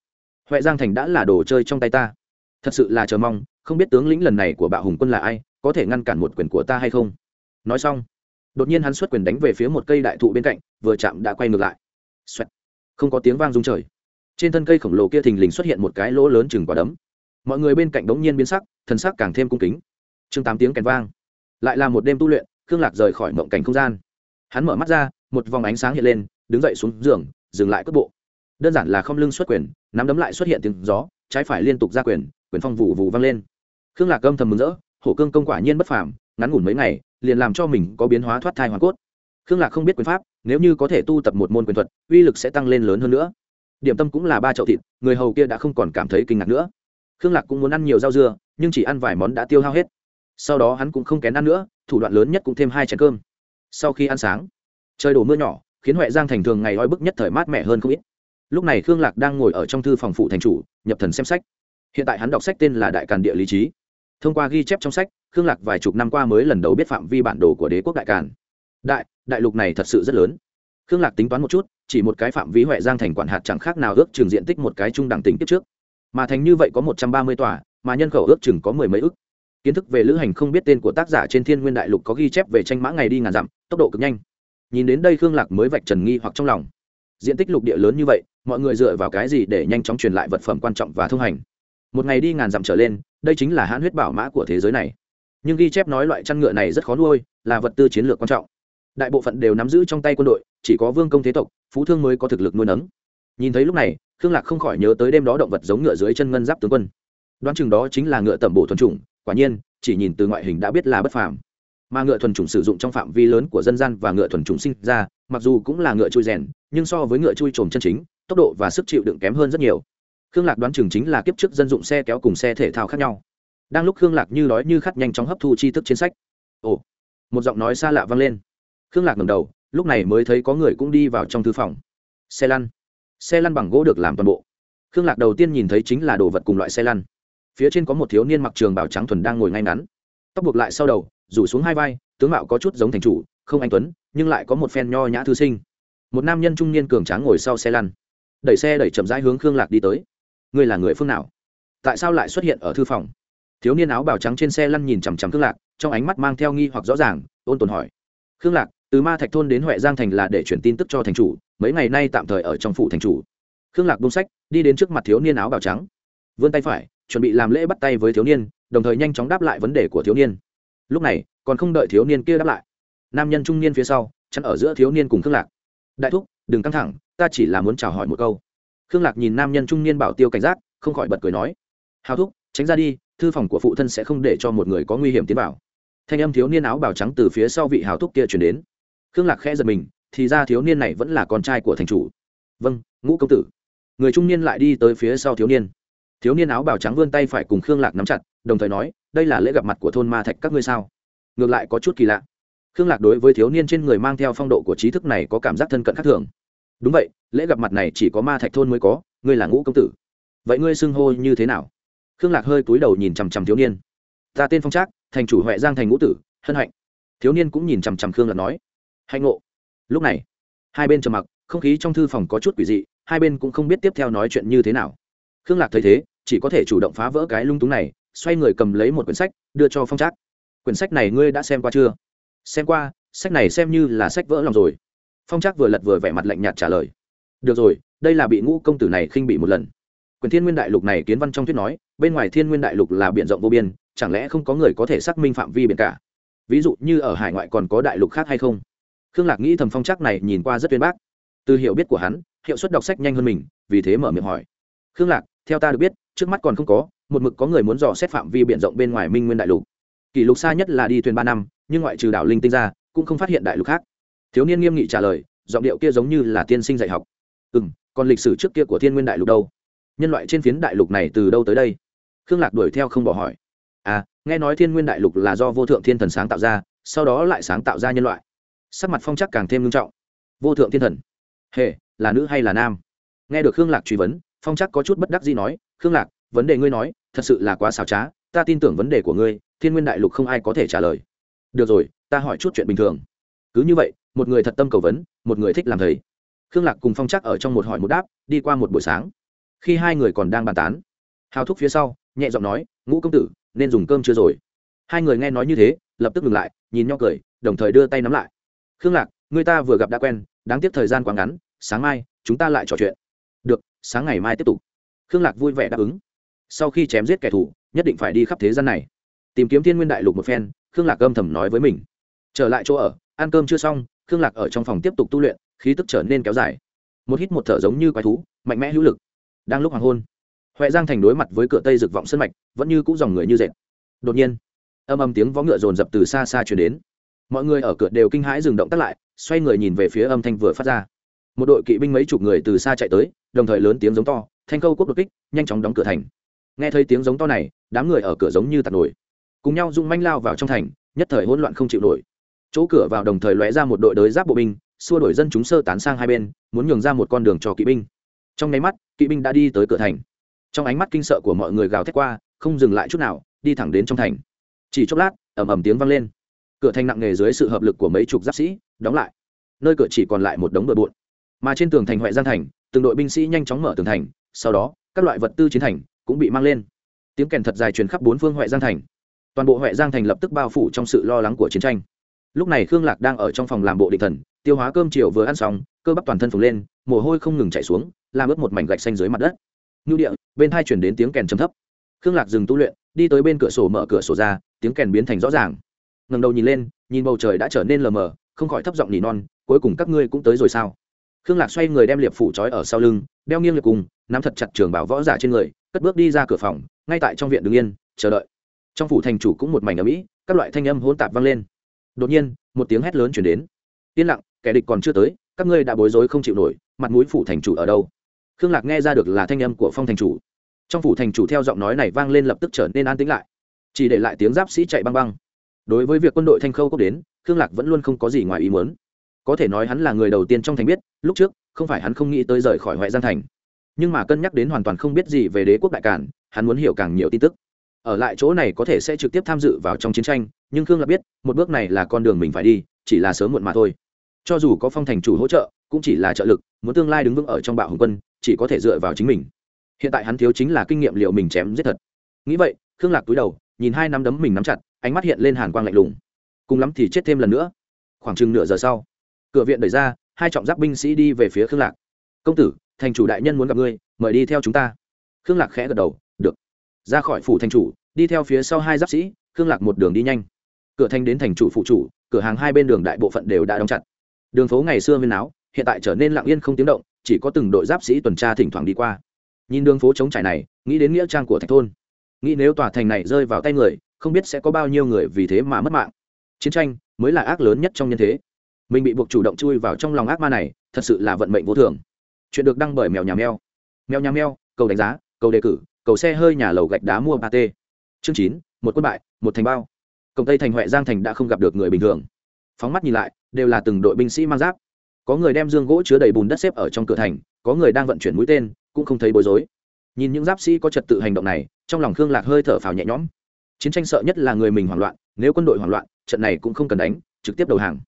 Speaker 1: Huệ giang thành đã là đồ chơi trong tay ta. Thật sự là chờ mong, không biết tướng lĩnh lần này của bạo hùng quân là ai, có thể ngăn cản một quyền của ta hay không? Nói xong, đột nhiên hắn xuất quyền đánh về phía một cây đại thụ bên cạnh, vừa chạm đã quay ngược lại. Xoẹt. không có tiếng vang rung trời trên thân cây khổng lồ kia thình lình xuất hiện một cái lỗ lớn chừng quả đấm. Mọi người bên cạnh đống nhiên biến sắc, thần sắc càng thêm cung kính. Chương tám tiếng kèn vang. Lại là một đêm tu luyện, khương lạc rời khỏi mộng cảnh không gian. Hắn mở mắt ra, một vòng ánh sáng hiện lên, đứng dậy xuống giường, dừng lại cất bộ. Đơn giản là không lưng xuất quyền, nắm đấm lại xuất hiện tiếng gió, trái phải liên tục ra quyền quyền phong vụ vụ vang lên. Khương lạc âm thầm mừng rỡ, hổ cương công quả nhiên bất phàm, ngắn ngủn mấy ngày, liền làm cho mình có biến hóa thoát thai hoàn cốt. Khương lạc không biết quyền pháp, nếu như có thể tu tập một môn quyền thuật, uy lực sẽ tăng lên lớn hơn nữa điểm tâm cũng là ba chậu thịt, người hầu kia đã không còn cảm thấy kinh ngạc nữa. Khương lạc cũng muốn ăn nhiều rau dưa, nhưng chỉ ăn vài món đã tiêu hao hết. Sau đó hắn cũng không kén ăn nữa, thủ đoạn lớn nhất cũng thêm hai chén cơm. Sau khi ăn sáng, trời đổ mưa nhỏ, khiến huệ giang thành thường ngày oi bức nhất thời mát mẻ hơn không ít. Lúc này khương lạc đang ngồi ở trong thư phòng phụ thành chủ, nhập thần xem sách. Hiện tại hắn đọc sách tên là đại càn địa lý trí. Thông qua ghi chép trong sách, khương lạc vài chục năm qua mới lần đầu biết phạm vi bản đồ của đế quốc đại càn. Đại đại lục này thật sự rất lớn. Khương lạc tính toán một chút chỉ một cái phạm vi huệ giang thành quản hạt chẳng khác nào ước chừng diện tích một cái trung đẳng tỉnh tiếp trước. Mà thành như vậy có một trăm ba mươi tòa, mà nhân khẩu ước chừng có mười mấy ước kiến thức về lữ hành không biết tên của tác giả trên thiên nguyên đại lục có ghi chép về tranh mã ngày đi ngàn dặm, tốc độ cực nhanh. Nhìn đến đây khương lạc mới vạch trần nghi hoặc trong lòng. Diện tích lục địa lớn như vậy, mọi người dựa vào cái gì để nhanh chóng truyền lại vật phẩm quan trọng và thông hành? Một ngày đi ngàn dặm trở lên, đây chính là hãn huyết bảo mã của thế giới này. Nhưng ghi chép nói loại chăn ngựa này rất khó nuôi, là vật tư chiến lược quan trọng đại bộ phận đều nắm giữ trong tay quân đội, chỉ có vương công thế tộc, phú thương mới có thực lực nuôi nấng. Nhìn thấy lúc này, khương lạc không khỏi nhớ tới đêm đó động vật giống ngựa dưới chân ngân giáp tướng quân. Đoán chừng đó chính là ngựa tẩm bổ thuần chủng, quả nhiên, chỉ nhìn từ ngoại hình đã biết là bất phàm. Mà ngựa thuần chủng sử dụng trong phạm vi lớn của dân gian và ngựa thuần chủng sinh ra, mặc dù cũng là ngựa chui rèn, nhưng so với ngựa chui trồm chân chính, tốc độ và sức chịu đựng kém hơn rất nhiều. Khương lạc đoán chừng chính là kiếp trước dân dụng xe kéo cùng xe thể thao khác nhau. Đang lúc khương lạc như đói như khát nhanh chóng hấp thu tri thức trên sách. Ồ, một giọng nói xa lạ vang lên khương lạc ngầm đầu, lúc này mới thấy có người cũng đi vào trong thư phòng. Xe lăn. Xe lăn bằng gỗ được làm toàn bộ. Khương lạc đầu tiên nhìn thấy chính là đồ vật cùng loại xe lăn. Phía trên có một thiếu niên mặc trường bào trắng thuần đang ngồi ngay ngắn. Tóc buộc lại sau đầu, rủ xuống hai vai, tướng mạo có chút giống thành chủ, không anh tuấn, nhưng lại có một phen nho nhã thư sinh. Một nam nhân trung niên cường tráng ngồi sau xe lăn. Đẩy xe đẩy chậm rãi hướng khương lạc đi tới. Ngươi là người phương nào? Tại sao lại xuất hiện ở thư phòng? Thiếu niên áo bào trắng trên xe lăn nhìn chằm chằm khương lạc, trong ánh mắt mang theo nghi hoặc rõ ràng, ôn tồn hỏi. Khương lạc từ ma thạch thôn đến huệ giang thành là để chuyển tin tức cho thành chủ, mấy ngày nay tạm thời ở trong phủ thành chủ. Khương lạc bông sách, đi đến trước mặt thiếu niên áo bào trắng. Vươn tay phải, chuẩn bị làm lễ bắt tay với thiếu niên, đồng thời nhanh chóng đáp lại vấn đề của thiếu niên. Lúc này, còn không đợi thiếu niên kia đáp lại, nam nhân trung niên phía sau, chắn ở giữa thiếu niên cùng khương lạc. Đại thúc, đừng căng thẳng, ta chỉ là muốn chào hỏi một câu. Khương lạc nhìn nam nhân trung niên bảo tiêu cảnh giác, không khỏi bật cười nói, hào thúc, tránh ra đi, thư phòng của phụ thân sẽ không để cho một người có nguy hiểm tiến vào. Thanh âm thiếu niên áo bào trắng từ phía sau vị hào thúc kia chuyển đến khương lạc khẽ giật mình, thì ra thiếu niên này vẫn là con trai của thành chủ. Vâng ngũ công tử. Người trung niên lại đi tới phía sau thiếu niên. Thiếu niên áo bào trắng vươn tay phải cùng khương lạc nắm chặt, đồng thời nói, đây là lễ gặp mặt của thôn ma thạch các ngươi sao? Ngược lại có chút kỳ lạ. Khương lạc đối với thiếu niên trên người mang theo phong độ của trí thức này có cảm giác thân cận khác thường. Đúng vậy, lễ gặp mặt này chỉ có ma thạch thôn mới có, ngươi là ngũ công tử. Vậy ngươi xưng hô như thế nào? Khương lạc hơi cúi đầu nhìn chằm chằm thiếu niên. Ta tên phong trác, thành chủ huệ giang thành ngũ tử, hân hạnh. Thiếu niên cũng nhìn chằm chằm khương lạc nói hạnh ngộ. Lúc này, hai bên trầm mặc, không khí trong thư phòng có chút quỷ dị, hai bên cũng không biết tiếp theo nói chuyện như thế nào. Khương lạc thấy thế, chỉ có thể chủ động phá vỡ cái lung túng này, xoay người cầm lấy một quyển sách, đưa cho phong trác. Quyển sách này ngươi đã xem qua chưa? Xem qua, sách này xem như là sách vỡ lòng rồi. Phong trác vừa lật vừa vẻ mặt lạnh nhạt trả lời. Được rồi, đây là bị ngũ công tử này khinh bị một lần. Quyển thiên nguyên đại lục này kiến văn trong thuyết nói, bên ngoài thiên nguyên đại lục là b i ể n rộng vô biên, chẳng lẽ không có người có thể xác minh phạm vi biển cả? Ví dụ như ở hải ngoại còn có đại lục khác hay không? Khương lạc nghĩ thầm phong chắc này nhìn qua rất tuyên bác. Từ hiểu biết của hắn, hiệu suất đọc sách nhanh hơn mình, vì thế mở miệng hỏi. Khương lạc, theo ta được biết, trước mắt còn không có, một mực có người muốn dò xét phạm vi b i ể n rộng bên ngoài minh nguyên đại lục. Kỷ lục xa nhất là đi thuyền ba năm, nhưng ngoại trừ đảo linh tinh ra, cũng không phát hiện đại lục khác. Thiếu niên nghiêm nghị trả lời, giọng điệu kia giống như là tiên sinh dạy học. Ừ m còn lịch sử trước kia của thiên nguyên đại lục đâu? Nhân loại trên phiến đại lục này từ đâu tới đây? Khương lạc đuổi theo không bỏ hỏi. À nghe nói thiên nguyên đại lục là do vô thượng thiên thần sáng tạo ra, sau đó lại sáng tạo ra nhân loại sắc mặt phong chắc càng thêm nghiêm trọng. Vô thượng thiên thần. Hệ là nữ hay là nam? Nghe được khương lạc truy vấn, phong chắc có chút bất đắc gì nói, khương lạc, vấn đề ngươi nói, thật sự là quá xảo trá, ta tin tưởng vấn đề của ngươi, thiên nguyên đại lục không ai có thể trả lời. Được rồi, ta hỏi chút chuyện bình thường. Cứ như vậy, một người thật tâm cầu vấn, một người thích làm thầy. Khương lạc cùng phong chắc ở trong một hỏi một đáp, đi qua một buổi sáng. Khi hai người còn đang bàn tán, hào thúc phía sau, nhẹ giọng nói, ngũ công tử, nên dùng cơm chưa rồi. Hai người nghe nói như thế, lập tức ngừng lại, nhìn nhau cười, đồng thời đưa tay nắm lại khương lạc, người ta vừa gặp đã quen, đáng tiếc thời gian quá ngắn, sáng mai, chúng ta lại trò chuyện. Được, sáng ngày mai tiếp tục. Khương lạc vui vẻ đáp ứng. Sau khi chém giết kẻ thù, nhất định phải đi khắp thế gian này. Tìm kiếm thiên nguyên đại lục một phen, khương lạc âm thầm nói với mình. Trở lại chỗ ở, ăn cơm chưa xong, khương lạc ở trong phòng tiếp tục tu luyện, khí tức trở nên kéo dài. Một hít một thở giống như quái thú, mạnh mẽ hữu lực. Đang lúc hoàng hôn huệ giang thành đối mặt với cửa tây rực vọng sân mạch, vẫn như cũ dòng người như dệt. Đột nhiên, âm âm tiếng vó ngựa rồn rập từ xa xa chuyển đến mọi người ở cửa đều kinh hãi dừng động tắt lại, xoay người nhìn về phía âm thanh vừa phát ra. Một đội kỵ binh mấy chục người từ xa chạy tới, đồng thời lớn tiếng giống to, thanh câu quốc đột kích, nhanh chóng đóng cửa thành. Nghe thấy tiếng giống to này, đám người ở cửa giống như tạt nổi. Cùng nhau rung manh lao vào trong thành, nhất thời hỗn loạn không chịu nổi. Chỗ cửa vào đồng thời lóe ra một đội đới giáp bộ binh, xua đổi dân chúng sơ tán sang hai bên, muốn nhường ra một con đường cho kỵ binh. Trong nháy mắt, kỵ binh đã đi tới cửa thành. Trong ánh mắt kinh sợ của mọi người gào thét qua, không dừng lại chút nào, đi thẳng đến trong thành. Chỉ chốc lát, ầm ầm tiếng vang lên cửa thành nặng nghề dưới sự hợp lực của mấy chục giáp sĩ, đóng lại. Nơi cửa chỉ còn lại một đống bừa bộn. Mà trên tường thành huệ giang thành, từng đội binh sĩ nhanh chóng mở tường thành, sau đó, các loại vật tư chiến thành cũng bị mang lên. Tiếng kèn thật dài truyền khắp bốn phương huệ giang thành. Toàn bộ huệ giang thành lập tức bao phủ trong sự lo lắng của chiến tranh. Lúc này khương lạc đang ở trong phòng làm bộ định thần, tiêu hóa cơm chiều vừa ăn xong, cơ bắp toàn thân phồng lên, mồ hôi không ngừng chảy xuống, làm ướt một mảnh gạch xanh dưới mặt đất. Ngưu địa, bên hai chuyển đến tiếng kèn trầm thấp. Khương lạc dừng tu luyện, đi tới bên cửa sổ mở cửa sổ ra, tiếng kèn biến thành rõ ràng ngẩng đầu nhìn lên, nhìn bầu trời đã trở nên lờ mờ, không khỏi thấp giọng nỉ non, cuối cùng các ngươi cũng tới rồi sao? Khương lạc xoay người đem liệp phủ trói ở sau lưng, đeo nghiêng liệp cùng, nắm thật chặt trường bảo võ giả trên người, cất bước đi ra cửa phòng, ngay tại trong viện đứng yên, chờ đợi. Trong phủ thành chủ cũng một mảnh ở mỹ các loại thanh âm hỗn tạp vang lên. Đột nhiên, một tiếng hét lớn chuyển đến. Yên lặng, kẻ địch còn chưa tới, các ngươi đã bối rối không chịu nổi, mặt mũi phủ thành chủ ở đâu? Khương lạc nghe ra được là thanh âm của phong thành chủ. Trong phủ thành chủ theo giọng nói này vang lên lập tức trở nên an tĩnh lại. Chỉ để lại tiếng giáp sĩ chạy băng băng đối với việc quân đội thanh khâu cốc đến, khương lạc vẫn luôn không có gì ngoài ý muốn. Có thể nói hắn là người đầu tiên trong thành biết, lúc trước, không phải hắn không nghĩ tới rời khỏi huệ giang thành. Nhưng mà cân nhắc đến hoàn toàn không biết gì về đế quốc đại cản, hắn muốn hiểu càng nhiều tin tức. Ở lại chỗ này có thể sẽ trực tiếp tham dự vào trong chiến tranh, nhưng khương lạc biết, một bước này là con đường mình phải đi, chỉ là sớm muộn mà thôi. Cho dù có phong thành chủ hỗ trợ, cũng chỉ là trợ lực, muốn tương lai đứng vững ở trong bạo hồng quân, chỉ có thể dựa vào chính mình. Hiện tại hắn thiếu chính là kinh nghiệm liệu mình chém giết thật. Nghĩ vậy, khương lạc túi đầu nhìn hai nắm đấm mình nắm chặt, ánh mắt hiện lên hàn quang lạnh lùng. Cùng lắm thì chết thêm lần nữa. Khoảng chừng nửa giờ sau, cửa viện đẩy ra, hai trọng giáp binh sĩ đi về phía khương lạc. Công tử, thành chủ đại nhân muốn gặp ngươi, mời đi theo chúng ta. Khương lạc khẽ gật đầu, được. Ra khỏi phủ thành chủ, đi theo phía sau hai giáp sĩ, khương lạc một đường đi nhanh. Cửa thành đến thành chủ phụ chủ, cửa hàng hai bên đường đại bộ phận đều đã đóng chặt. Đường phố ngày xưa viên áo, hiện tại trở nên lặng yên không tiếng động, chỉ có từng đội giáp sĩ tuần tra thỉnh thoảng đi qua. Nhìn đường phố trống trải này, nghĩ đến nghĩa trang của thạch thôn nghĩ nếu tòa thành này rơi vào tay người, không biết sẽ có bao nhiêu người vì thế mà mất mạng. Chiến tranh mới là ác lớn nhất trong nhân thế. Mình bị buộc chủ động chui vào trong lòng ác ma này, thật sự là vận mệnh vô thường. Chuyện được đăng bởi mèo nhà mèo. Mèo nhà mèo, cầu đánh giá, cầu đề cử, cầu xe hơi nhà lầu gạch đá mua ba t chương chín, một quân bại, một thành bao. Cổng tây thành huệ giang thành đã không gặp được người bình thường. Phóng mắt nhìn lại, đều là từng đội binh sĩ mang giáp. Có người đem dương gỗ chứa đầy bùn đất xếp ở trong cửa thành, có người đang vận chuyển mũi tên, cũng không thấy bối rối nhìn những giáp sĩ có trật tự hành động này, trong lòng khương lạc hơi thở phào nhẹ nhõm. Chiến tranh sợ nhất là người mình hoảng loạn, nếu quân đội hoảng loạn, trận này cũng không cần đánh, trực tiếp đầu hàng.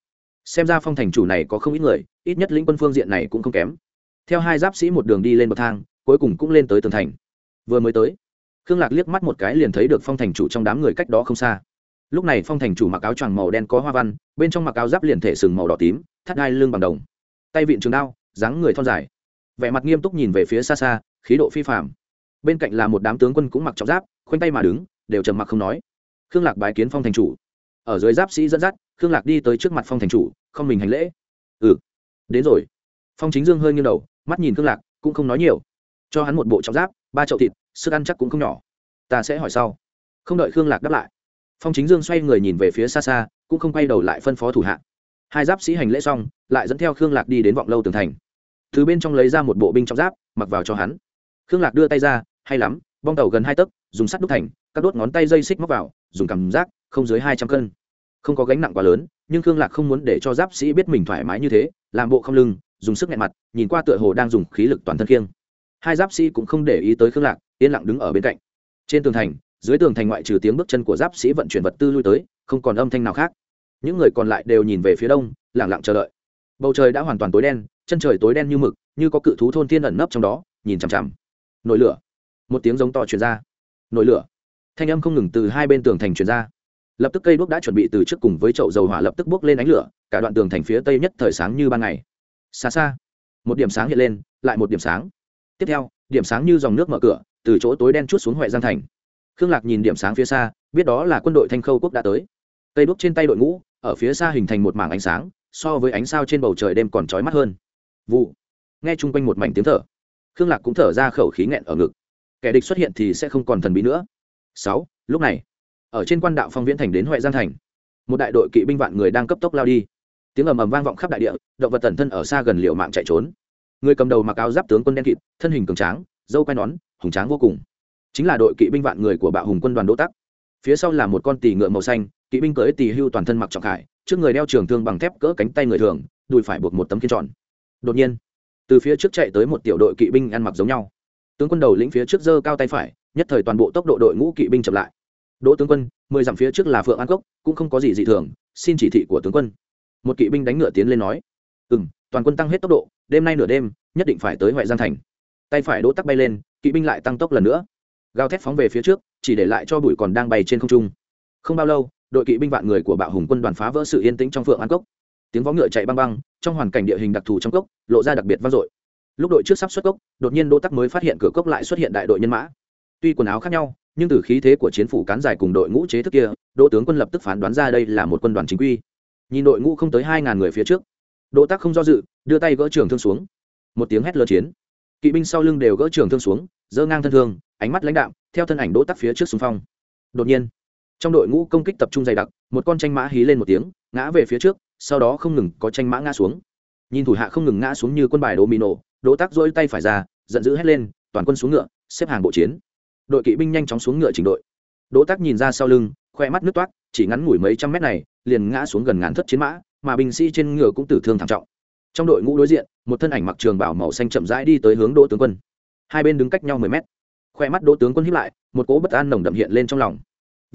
Speaker 1: Xem ra phong thành chủ này có không ít người, ít nhất lĩnh quân phương diện này cũng không kém. Theo hai giáp sĩ một đường đi lên bậc thang, cuối cùng cũng lên tới tường thành. Vừa mới tới, khương lạc liếc mắt một cái liền thấy được phong thành chủ trong đám người cách đó không xa. Lúc này phong thành chủ mặc áo choàng màu đen có hoa văn, bên trong mặc áo giáp liền thể sừng màu đỏ tím, thắt hai lưng bằng đồng. Tay vịn trường đao, dáng người thon dài vẻ mặt nghiêm túc nhìn về phía xa xa, khí độ phi phạm bên cạnh là một đám tướng quân cũng mặc trọng giáp, khoanh tay mà đứng, đều trầm mặc không nói. Khương lạc bái kiến phong thành chủ. Ở dưới giáp sĩ dẫn dắt, khương lạc đi tới trước mặt phong thành chủ, không mình hành lễ. Ừ đến rồi. Phong chính dương hơi nghiêng đầu, mắt nhìn khương lạc, cũng không nói nhiều. Cho hắn một bộ trọng giáp, ba chậu thịt, sức ăn chắc cũng không nhỏ. Ta sẽ hỏi sau. Không đợi khương lạc đáp lại, phong chính dương xoay người nhìn về phía xa xa, cũng không quay đầu lại phân phó thủ hạ. Hai giáp sĩ hành lễ xong, lại dẫn theo khương lạc đi đến vọng lâu tường thành từ bên trong lấy ra một bộ binh trọng giáp, mặc vào cho hắn. Khương lạc đưa tay ra, hay lắm, bong tàu gần hai tấc, dùng sắt đúc thành, các đốt ngón tay dây xích móc vào, dùng cảm giác, không dưới hai trăm cân. Không có gánh nặng quá lớn, nhưng khương lạc không muốn để cho giáp sĩ biết mình thoải mái như thế, làm bộ không lưng, dùng sức nhẹ mặt, nhìn qua tựa hồ đang dùng khí lực toàn thân khiêng hai giáp sĩ cũng không để ý tới khương lạc, yên lặng đứng ở bên cạnh. Trên tường thành, dưới tường thành ngoại trừ tiếng bước chân của giáp sĩ vận chuyển vật tư lui tới, không còn âm thanh nào khác. Những người còn lại đều nhìn về phía đông lẳng lặng chờ đợi bầu trời đã hoàn toàn tối đen, chân trời tối đen như mực, như có cự thú thôn tiên ẩn nấp trong đó, nhìn chằm chằm. Nổi lửa. Một tiếng giống to truyền ra. Nổi lửa. Thanh âm không ngừng từ hai bên tường thành truyền ra. Lập tức cây đuốc đã chuẩn bị từ trước cùng với chậu dầu hỏa lập tức bốc lên ánh lửa, cả đoạn tường thành phía tây nhất thời sáng như ban ngày. Xa xa, một điểm sáng hiện lên, lại một điểm sáng. Tiếp theo, điểm sáng như dòng nước mở cửa, từ chỗ tối đen chút xuống huệ giang thành. Khương lạc nhìn điểm sáng phía xa, biết đó là quân đội thanh khâu quốc đã tới. Cây đuốc trên tay đội ngũ, ở phía xa hình thành một mảng ánh sáng so với ánh sao trên bầu trời đêm còn trói mắt hơn. Vụ. Nghe chung quanh một mảnh tiếng thở. Khương lạc cũng thở ra khẩu khí nghẹn ở ngực. Kẻ địch xuất hiện thì sẽ không còn thần bí nữa. Sáu. Lúc này, ở trên quan đạo phong viễn thành đến huệ giang thành, một đại đội kỵ binh vạn người đang cấp tốc lao đi. Tiếng ầm ầm vang vọng khắp đại địa, động vật tần thân ở xa gần liệu mạng chạy trốn. Người cầm đầu mặc áo giáp tướng quân đen kịt, thân hình cường tráng dâu quai nón, hùng tráng vô cùng. Chính là đội kỵ binh vạn người của bạo hùng quân đoàn đỗ tắc. Phía sau là một con tỳ ngựa màu xanh, kỵ binh cưỡi tỳ hưu toàn thân mặc trọng khải trước người đeo trường thương bằng thép cỡ cánh tay người thường, đùi phải buộc một tấm kiên tròn. Đột nhiên, từ phía trước chạy tới một tiểu đội kỵ binh ăn mặc giống nhau. Tướng quân đầu lĩnh phía trước giơ cao tay phải, nhất thời toàn bộ tốc độ đội ngũ kỵ binh chậm lại. Đỗ tướng quân, mười dặm phía trước là phượng an cốc, cũng không có gì dị thường, xin chỉ thị của tướng quân. Một kỵ binh đánh ngựa tiến lên nói. Ừ m toàn quân tăng hết tốc độ, đêm nay nửa đêm, nhất định phải tới huệ giang thành. Tay phải đỗ tắc bay lên, kỵ binh lại tăng tốc lần nữa. Gào thét phóng về phía trước, chỉ để lại cho bụi còn đang bay trên không trung. Không bao lâu đội kỵ binh vạn người của bạo hùng quân đoàn phá vỡ sự yên tĩnh trong phượng an cốc. Tiếng vó ngựa chạy băng băng, trong hoàn cảnh địa hình đặc thù trong cốc, lộ ra đặc biệt vang dội. Lúc đội trước sắp xuất cốc, đột nhiên đỗ tắc mới phát hiện cửa cốc lại xuất hiện đại đội nhân mã. Tuy quần áo khác nhau, nhưng từ khí thế của chiến phủ cán dài cùng đội ngũ chế thức kia, đỗ tướng quân lập tức phán đoán ra đây là một quân đoàn chính quy. Nhìn đội ngũ không tới hai ngàn người phía trước, đỗ tắc không do dự, đưa tay gỡ trường thương xuống. Một tiếng hét lớn chiến. Kỵ binh sau lưng đều gỡ trường thương xuống, giơ ngang thân thương, ánh mắt lãnh đạm, theo thân ảnh đỗ tắc phía trước xung phong. Đột nhiên trong đội ngũ công kích tập trung dày đặc, một con tranh mã hí lên một tiếng, ngã về phía trước, sau đó không ngừng có tranh mã ngã xuống. Nhìn thủ hạ không ngừng ngã xuống như quân bài đồ mì nổ đỗ tác dỗi tay phải ra, giận dữ hét lên, toàn quân xuống ngựa, xếp hàng bộ chiến. Đội kỵ binh nhanh chóng xuống ngựa chỉnh đội. Đỗ tác nhìn ra sau lưng, khoe mắt nước toát chỉ ngắn ngủi mấy trăm mét này, liền ngã xuống gần ngàn thất chiến mã, mà binh sĩ trên ngựa cũng tử thương thảm trọng. Trong đội ngũ đối diện, một thân ảnh mặc trường bảo màu xanh chậm rãi đi tới hướng đỗ tướng quân. Hai bên đứng cách nhau mười mét. Khoe mắt đỗ tướng quân hiếp lại, một cỗ bất an nồng đậm hiện lên trong lòng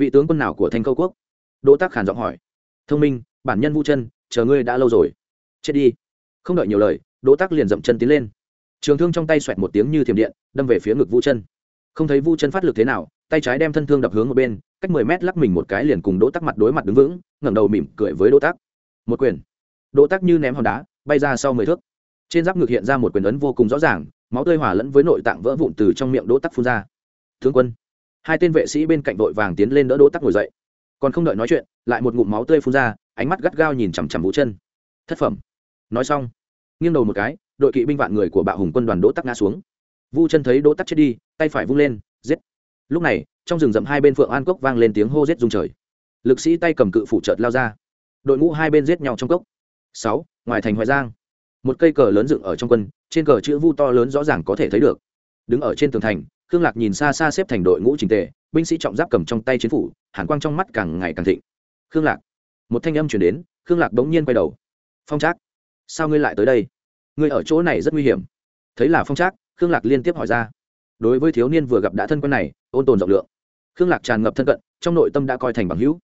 Speaker 1: vị tướng quân nào của thanh câu quốc? Đỗ tác khản giọng hỏi. Thông minh, bản nhân vu chân, chờ ngươi đã lâu rồi. Chết đi. Không đợi nhiều lời, đỗ tác liền dậm chân tiến lên. Trường thương trong tay xoẹt một tiếng như thiểm điện, đâm về phía ngực vu chân. Không thấy vu chân phát lực thế nào, tay trái đem thân thương đập hướng một bên, cách mười mét lắc mình một cái liền cùng đỗ tắc mặt đối mặt đứng vững, ngẩng đầu mỉm cười với đỗ tắc. Một quyền. Đỗ tắc như ném hòn đá, bay ra sau mười thước. Trên giáp ngực hiện ra một quyền ấn vô cùng rõ ràng, máu tươi hòa lẫn với nội tạng vỡ vụn từ trong miệng đỗ tắc phun ra. Thương quân hai tên vệ sĩ bên cạnh vội vàng tiến lên đỡ đỗ tắc ngồi dậy. Còn không đợi nói chuyện, lại một ngụm máu tươi phun ra, ánh mắt gắt gao nhìn chằm chằm vũ chân. Thất phẩm. Nói xong, nghiêng đầu một cái, đội kỵ binh vạn người của bạo hùng quân đoàn đỗ tắc ngã xuống. Vu chân thấy đỗ tắc chết đi, tay phải vung lên, giết. Lúc này, trong rừng rậm hai bên phượng an cốc vang lên tiếng hô giết rung trời. Lực sĩ tay cầm cự phủ trợt lao ra. Đội ngũ hai bên giết nhau trong cốc. Sáu, ngoài thành hoài giang. Một cây cờ lớn dựng ở trong quân, trên cờ chữ vu to lớn rõ ràng có thể thấy được. Đứng ở trên tường thành khương lạc nhìn xa xa xếp thành đội ngũ trình tề, binh sĩ trọng giáp cầm trong tay chiến phủ, hàn quang trong mắt càng ngày càng thịnh. Khương lạc. Một thanh âm chuyển đến, khương lạc bỗng nhiên quay đầu. Phong trác, sao ngươi lại tới đây? Ngươi ở chỗ này rất nguy hiểm. Thấy là phong trác, khương lạc liên tiếp hỏi ra. Đối với thiếu niên vừa gặp đã thân quân này, ôn tồn rộng lượng. Khương lạc tràn ngập thân cận, trong nội tâm đã coi thành bằng hữu.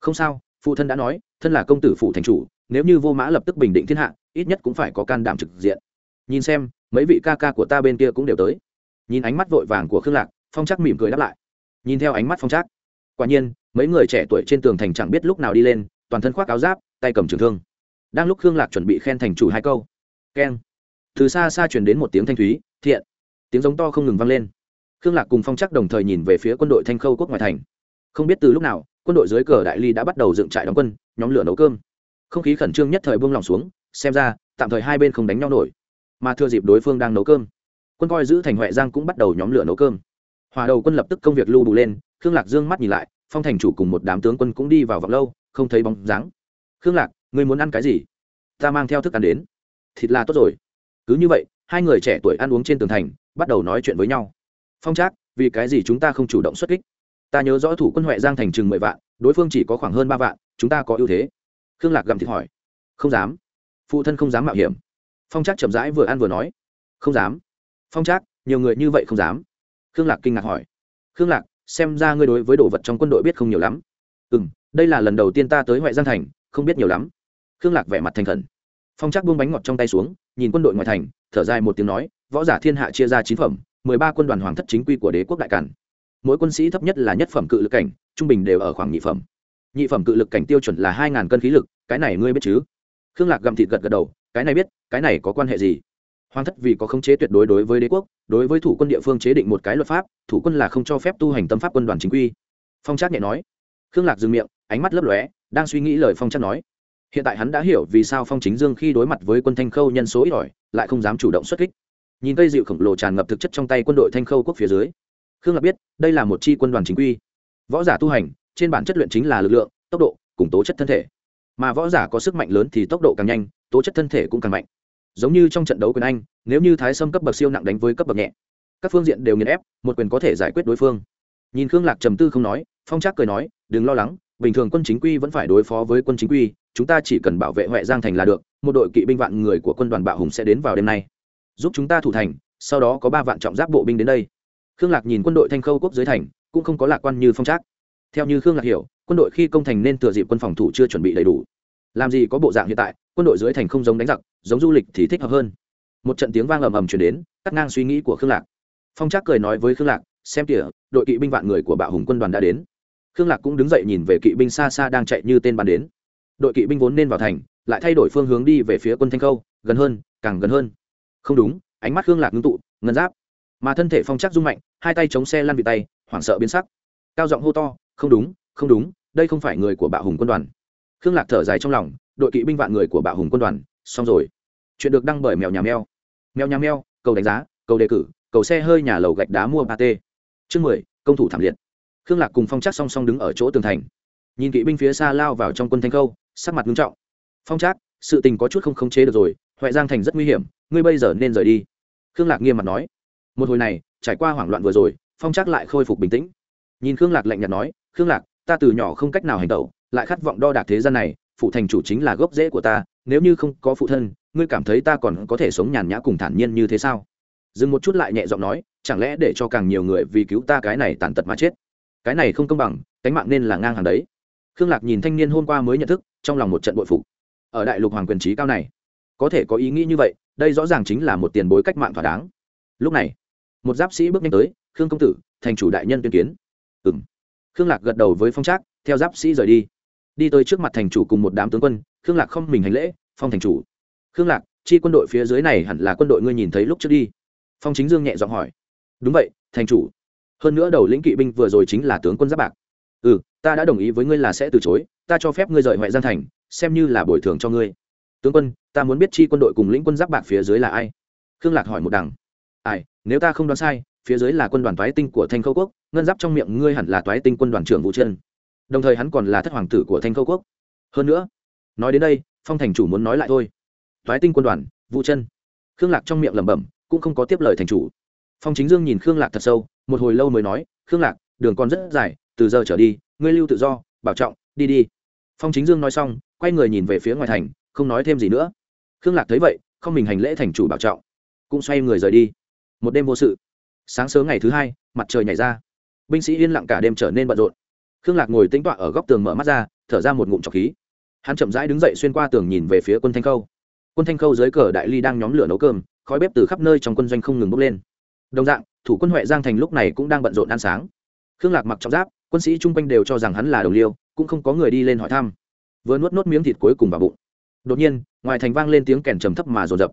Speaker 1: Không sao, phụ thân đã nói, thân là công tử phụ thành chủ, nếu như vô mã lập tức bình định thiên hạ, ít nhất cũng phải có can đảm trực diện. Nhìn xem, mấy vị ca ca của ta bên kia cũng đều tới nhìn ánh mắt vội vàng của khương lạc, phong trắc mỉm cười đáp lại. Nhìn theo ánh mắt phong trác, quả nhiên, mấy người trẻ tuổi trên tường thành chẳng biết lúc nào đi lên, toàn thân khoác áo giáp, tay cầm trường thương. Đang lúc khương lạc chuẩn bị khen thành chủ hai câu, keng, từ xa xa chuyển đến một tiếng thanh thúy, thiện, tiếng giống to không ngừng vang lên. Khương lạc cùng phong chắc đồng thời nhìn về phía quân đội thanh khâu quốc ngoài thành. Không biết từ lúc nào, quân đội dưới cờ đại ly đã bắt đầu dựng trại đóng quân, nhóm lửa nấu cơm. Không khí khẩn trương nhất thời buông lỏng xuống, xem ra, tạm thời hai bên không đánh nhau nổi. Mà thừa dịp đối phương đang nấu cơm quân coi giữ thành huệ giang cũng bắt đầu nhóm lửa nấu cơm. Hòa đầu quân lập tức công việc lưu đủ lên, khương lạc dương mắt nhìn lại, phong thành chủ cùng một đám tướng quân cũng đi vào vọng lâu, không thấy bóng dáng. Khương lạc người muốn ăn cái gì? Ta mang theo thức ăn đến. Thịt là tốt rồi. Cứ như vậy, hai người trẻ tuổi ăn uống trên tường thành, bắt đầu nói chuyện với nhau. Phong trác, vì cái gì chúng ta không chủ động xuất kích? Ta nhớ rõ thủ quân huệ giang thành chừng mười vạn, đối phương chỉ có khoảng hơn ba vạn, chúng ta có ưu thế. Khương lạc gặm thịt hỏi. Không dám. Phụ thân không dám mạo hiểm. Phong trác chậm rãi vừa ăn vừa nói. Không dám phong trác, nhiều người như vậy không dám. Khương lạc kinh ngạc hỏi. Khương lạc, xem ra ngươi đối với đồ vật trong quân đội biết không nhiều lắm. Ừ m đây là lần đầu tiên ta tới ngoại giang thành, không biết nhiều lắm. Khương lạc vẻ mặt thành khẩn. Phong trác buông bánh ngọt trong tay xuống, nhìn quân đội ngoài thành, thở dài một tiếng nói, võ giả thiên hạ chia ra chín phẩm, mười ba quân đoàn hoàng thất chính quy của đế quốc đại cản mỗi quân sĩ thấp nhất là nhất phẩm cự lực cảnh, trung bình đều ở khoảng nhị phẩm. Nhị phẩm cự lực cảnh tiêu chuẩn là hai ngàn cân khí lực, cái này ngươi biết chứ? Khương lạc gặm thịt gật gật đầu, cái này biết, cái này có quan hệ gì? Hoàng thất vì có khống chế tuyệt đối đối với đế quốc, đối với thủ quân địa phương chế định một cái luật pháp, thủ quân là không cho phép tu hành tâm pháp quân đoàn chính quy. Phong trác nhẹ nói. Khương lạc dừng miệng, ánh mắt lấp lóe, đang suy nghĩ lời phong trác nói. Hiện tại hắn đã hiểu vì sao phong chính dương khi đối mặt với quân thanh khâu nhân số ít ỏi, lại không dám chủ động xuất kích. Nhìn cây dịu khổng lồ tràn ngập thực chất trong tay quân đội thanh khâu quốc phía dưới, khương lạc biết, đây là một chi quân đoàn chính quy. Võ giả tu hành, trên bản chất luyện chính là lực lượng, tốc độ, cùng tố chất thân thể. Mà võ giả có sức mạnh lớn thì tốc độ càng nhanh, tố chất thân thể cũng càng mạnh giống như trong trận đấu quyền anh, nếu như thái sâm cấp bậc siêu nặng đánh với cấp bậc nhẹ, các phương diện đều nghiền ép, một quyền có thể giải quyết đối phương. Nhìn khương lạc trầm tư không nói, phong trác cười nói, đừng lo lắng, bình thường quân chính quy vẫn phải đối phó với quân chính quy, chúng ta chỉ cần bảo vệ huệ giang thành là được, một đội kỵ binh vạn người của quân đoàn bạo hùng sẽ đến vào đêm nay. Giúp chúng ta thủ thành, sau đó có ba vạn trọng giáp bộ binh đến đây. Khương lạc nhìn quân đội thanh khâu quốc dưới thành, cũng không có lạc quan như phong trác. Theo như khương lạc hiểu, quân đội khi công thành nên thừa dịp quân phòng thủ chưa chuẩn bị đầy đủ làm gì có bộ dạng hiện tại, quân đội dưới thành không giống đánh giặc, giống du lịch thì thích hợp hơn. Một trận tiếng vang ầm ầm chuyển đến, cắt ngang suy nghĩ của khương lạc. Phong trác cười nói với khương lạc, xem kìa, đội kỵ binh vạn người của bạo hùng quân đoàn đã đến. Khương lạc cũng đứng dậy nhìn về kỵ binh xa xa đang chạy như tên bắn đến. Đội kỵ binh vốn nên vào thành, lại thay đổi phương hướng đi về phía quân thanh khâu, gần hơn, càng gần hơn. Không đúng. Ánh mắt khương lạc ngưng tụ, ngân giáp. Mà thân thể phong Trác rung mạnh, hai tay chống xe lăn vị tay, hoảng sợ biến sắc. Cao giọng hô to, không đúng không đúng, đây không phải người của bạo hùng quân đoàn khương lạc thở dài trong lòng, đội kỵ binh vạn người của bạo hùng quân đoàn, xong rồi. Chuyện được đăng bởi mèo nhà mèo. Mèo nhà mèo, cầu đánh giá, cầu đề cử, cầu xe hơi nhà lầu gạch đá mua ba t chương mười, công thủ thảm liệt. Khương lạc cùng phong Trác song song đứng ở chỗ tường thành. Nhìn kỵ binh phía xa lao vào trong quân thanh khâu, sắc mặt nghiêm trọng. Phong trác, sự tình có chút không khống chế được rồi, huệ giang thành rất nguy hiểm, ngươi bây giờ nên rời đi. Khương lạc nghiêm mặt nói. Một hồi này, trải qua hoảng loạn vừa rồi, phong trác lại khôi phục bình tĩnh. Nhìn khương lạc lạnh nhạt nói, khương lạc, ta từ nhỏ không cách nào hành tẩu lại khát vọng đo đạc thế gian này, phụ thành chủ chính là gốc rễ của ta, nếu như không có phụ thân, ngươi cảm thấy ta còn có thể sống nhàn nhã cùng thản nhiên như thế sao? Dừng một chút lại nhẹ giọng nói, chẳng lẽ để cho càng nhiều người vì cứu ta cái này tàn tật mà chết? Cái này không công bằng, cánh mạng nên là ngang hàng đấy. Khương lạc nhìn thanh niên hôm qua mới nhận thức, trong lòng một trận bội phục. Ở đại lục hoàng quyền trí cao này, có thể có ý nghĩ như vậy, đây rõ ràng chính là một tiền bối cách mạng thỏa đáng. Lúc này, một giáp sĩ bước nhanh tới, khương công tử, thành chủ đại nhân tuyên kiến. Ừ m khương lạc gật đầu với phong trác, theo giáp sĩ rời đi đi tới trước mặt thành chủ cùng một đám tướng quân, khương lạc không mình hành lễ, phong thành chủ. Khương lạc, chi quân đội phía dưới này hẳn là quân đội ngươi nhìn thấy lúc trước đi. Phong chính dương nhẹ giọng hỏi. Đúng vậy, thành chủ. Hơn nữa đầu lĩnh kỵ binh vừa rồi chính là tướng quân giáp bạc. Ừ ta đã đồng ý với ngươi là sẽ từ chối, ta cho phép ngươi rời ngoại giang thành, xem như là bồi thường cho ngươi. Tướng quân, ta muốn biết chi quân đội cùng lĩnh quân giáp bạc phía dưới là ai? Khương lạc hỏi một đằng. Ai, nếu ta không đoán sai, phía dưới là quân đoàn toái tinh của thanh khâu quốc, ngân giáp trong miệng ngươi hẳn là toái tinh quân đoàn trưởng vũ chân đồng thời hắn còn là thất hoàng tử của thanh khâu quốc. Hơn nữa, nói đến đây, phong thành chủ muốn nói lại thôi. Toái tinh quân đoàn, vũ chân. Khương lạc trong miệng lẩm bẩm, cũng không có tiếp lời thành chủ. Phong chính dương nhìn khương lạc thật sâu, một hồi lâu mới nói, khương lạc, đường còn rất dài, từ giờ trở đi, ngươi lưu tự do, bảo trọng, đi đi. Phong chính dương nói xong, quay người nhìn về phía ngoài thành, không nói thêm gì nữa. Khương lạc thấy vậy, không mình hành lễ thành chủ bảo trọng, cũng xoay người rời đi. Một đêm vô sự. Sáng sớm ngày thứ hai, mặt trời nhảy ra. Binh sĩ yên lặng cả đêm trở nên bận rộn khương lạc ngồi tính tọa ở góc tường mở mắt ra, thở ra một ngụm trọc khí. Hắn chậm rãi đứng dậy xuyên qua tường nhìn về phía quân thanh khâu. Quân thanh khâu dưới cờ đại ly đang nhóm lửa nấu cơm, khói bếp từ khắp nơi trong quân doanh không ngừng bốc lên. Đồng dạng, thủ quân huệ giang thành lúc này cũng đang bận rộn ăn sáng. Khương lạc mặc trọng giáp, quân sĩ chung quanh đều cho rằng hắn là đồng liêu, cũng không có người đi lên hỏi thăm. Vừa nuốt nốt miếng thịt cuối cùng vào bụng. Đột nhiên, ngoài thành vang lên tiếng kèn trầm thấp mà rồn rập.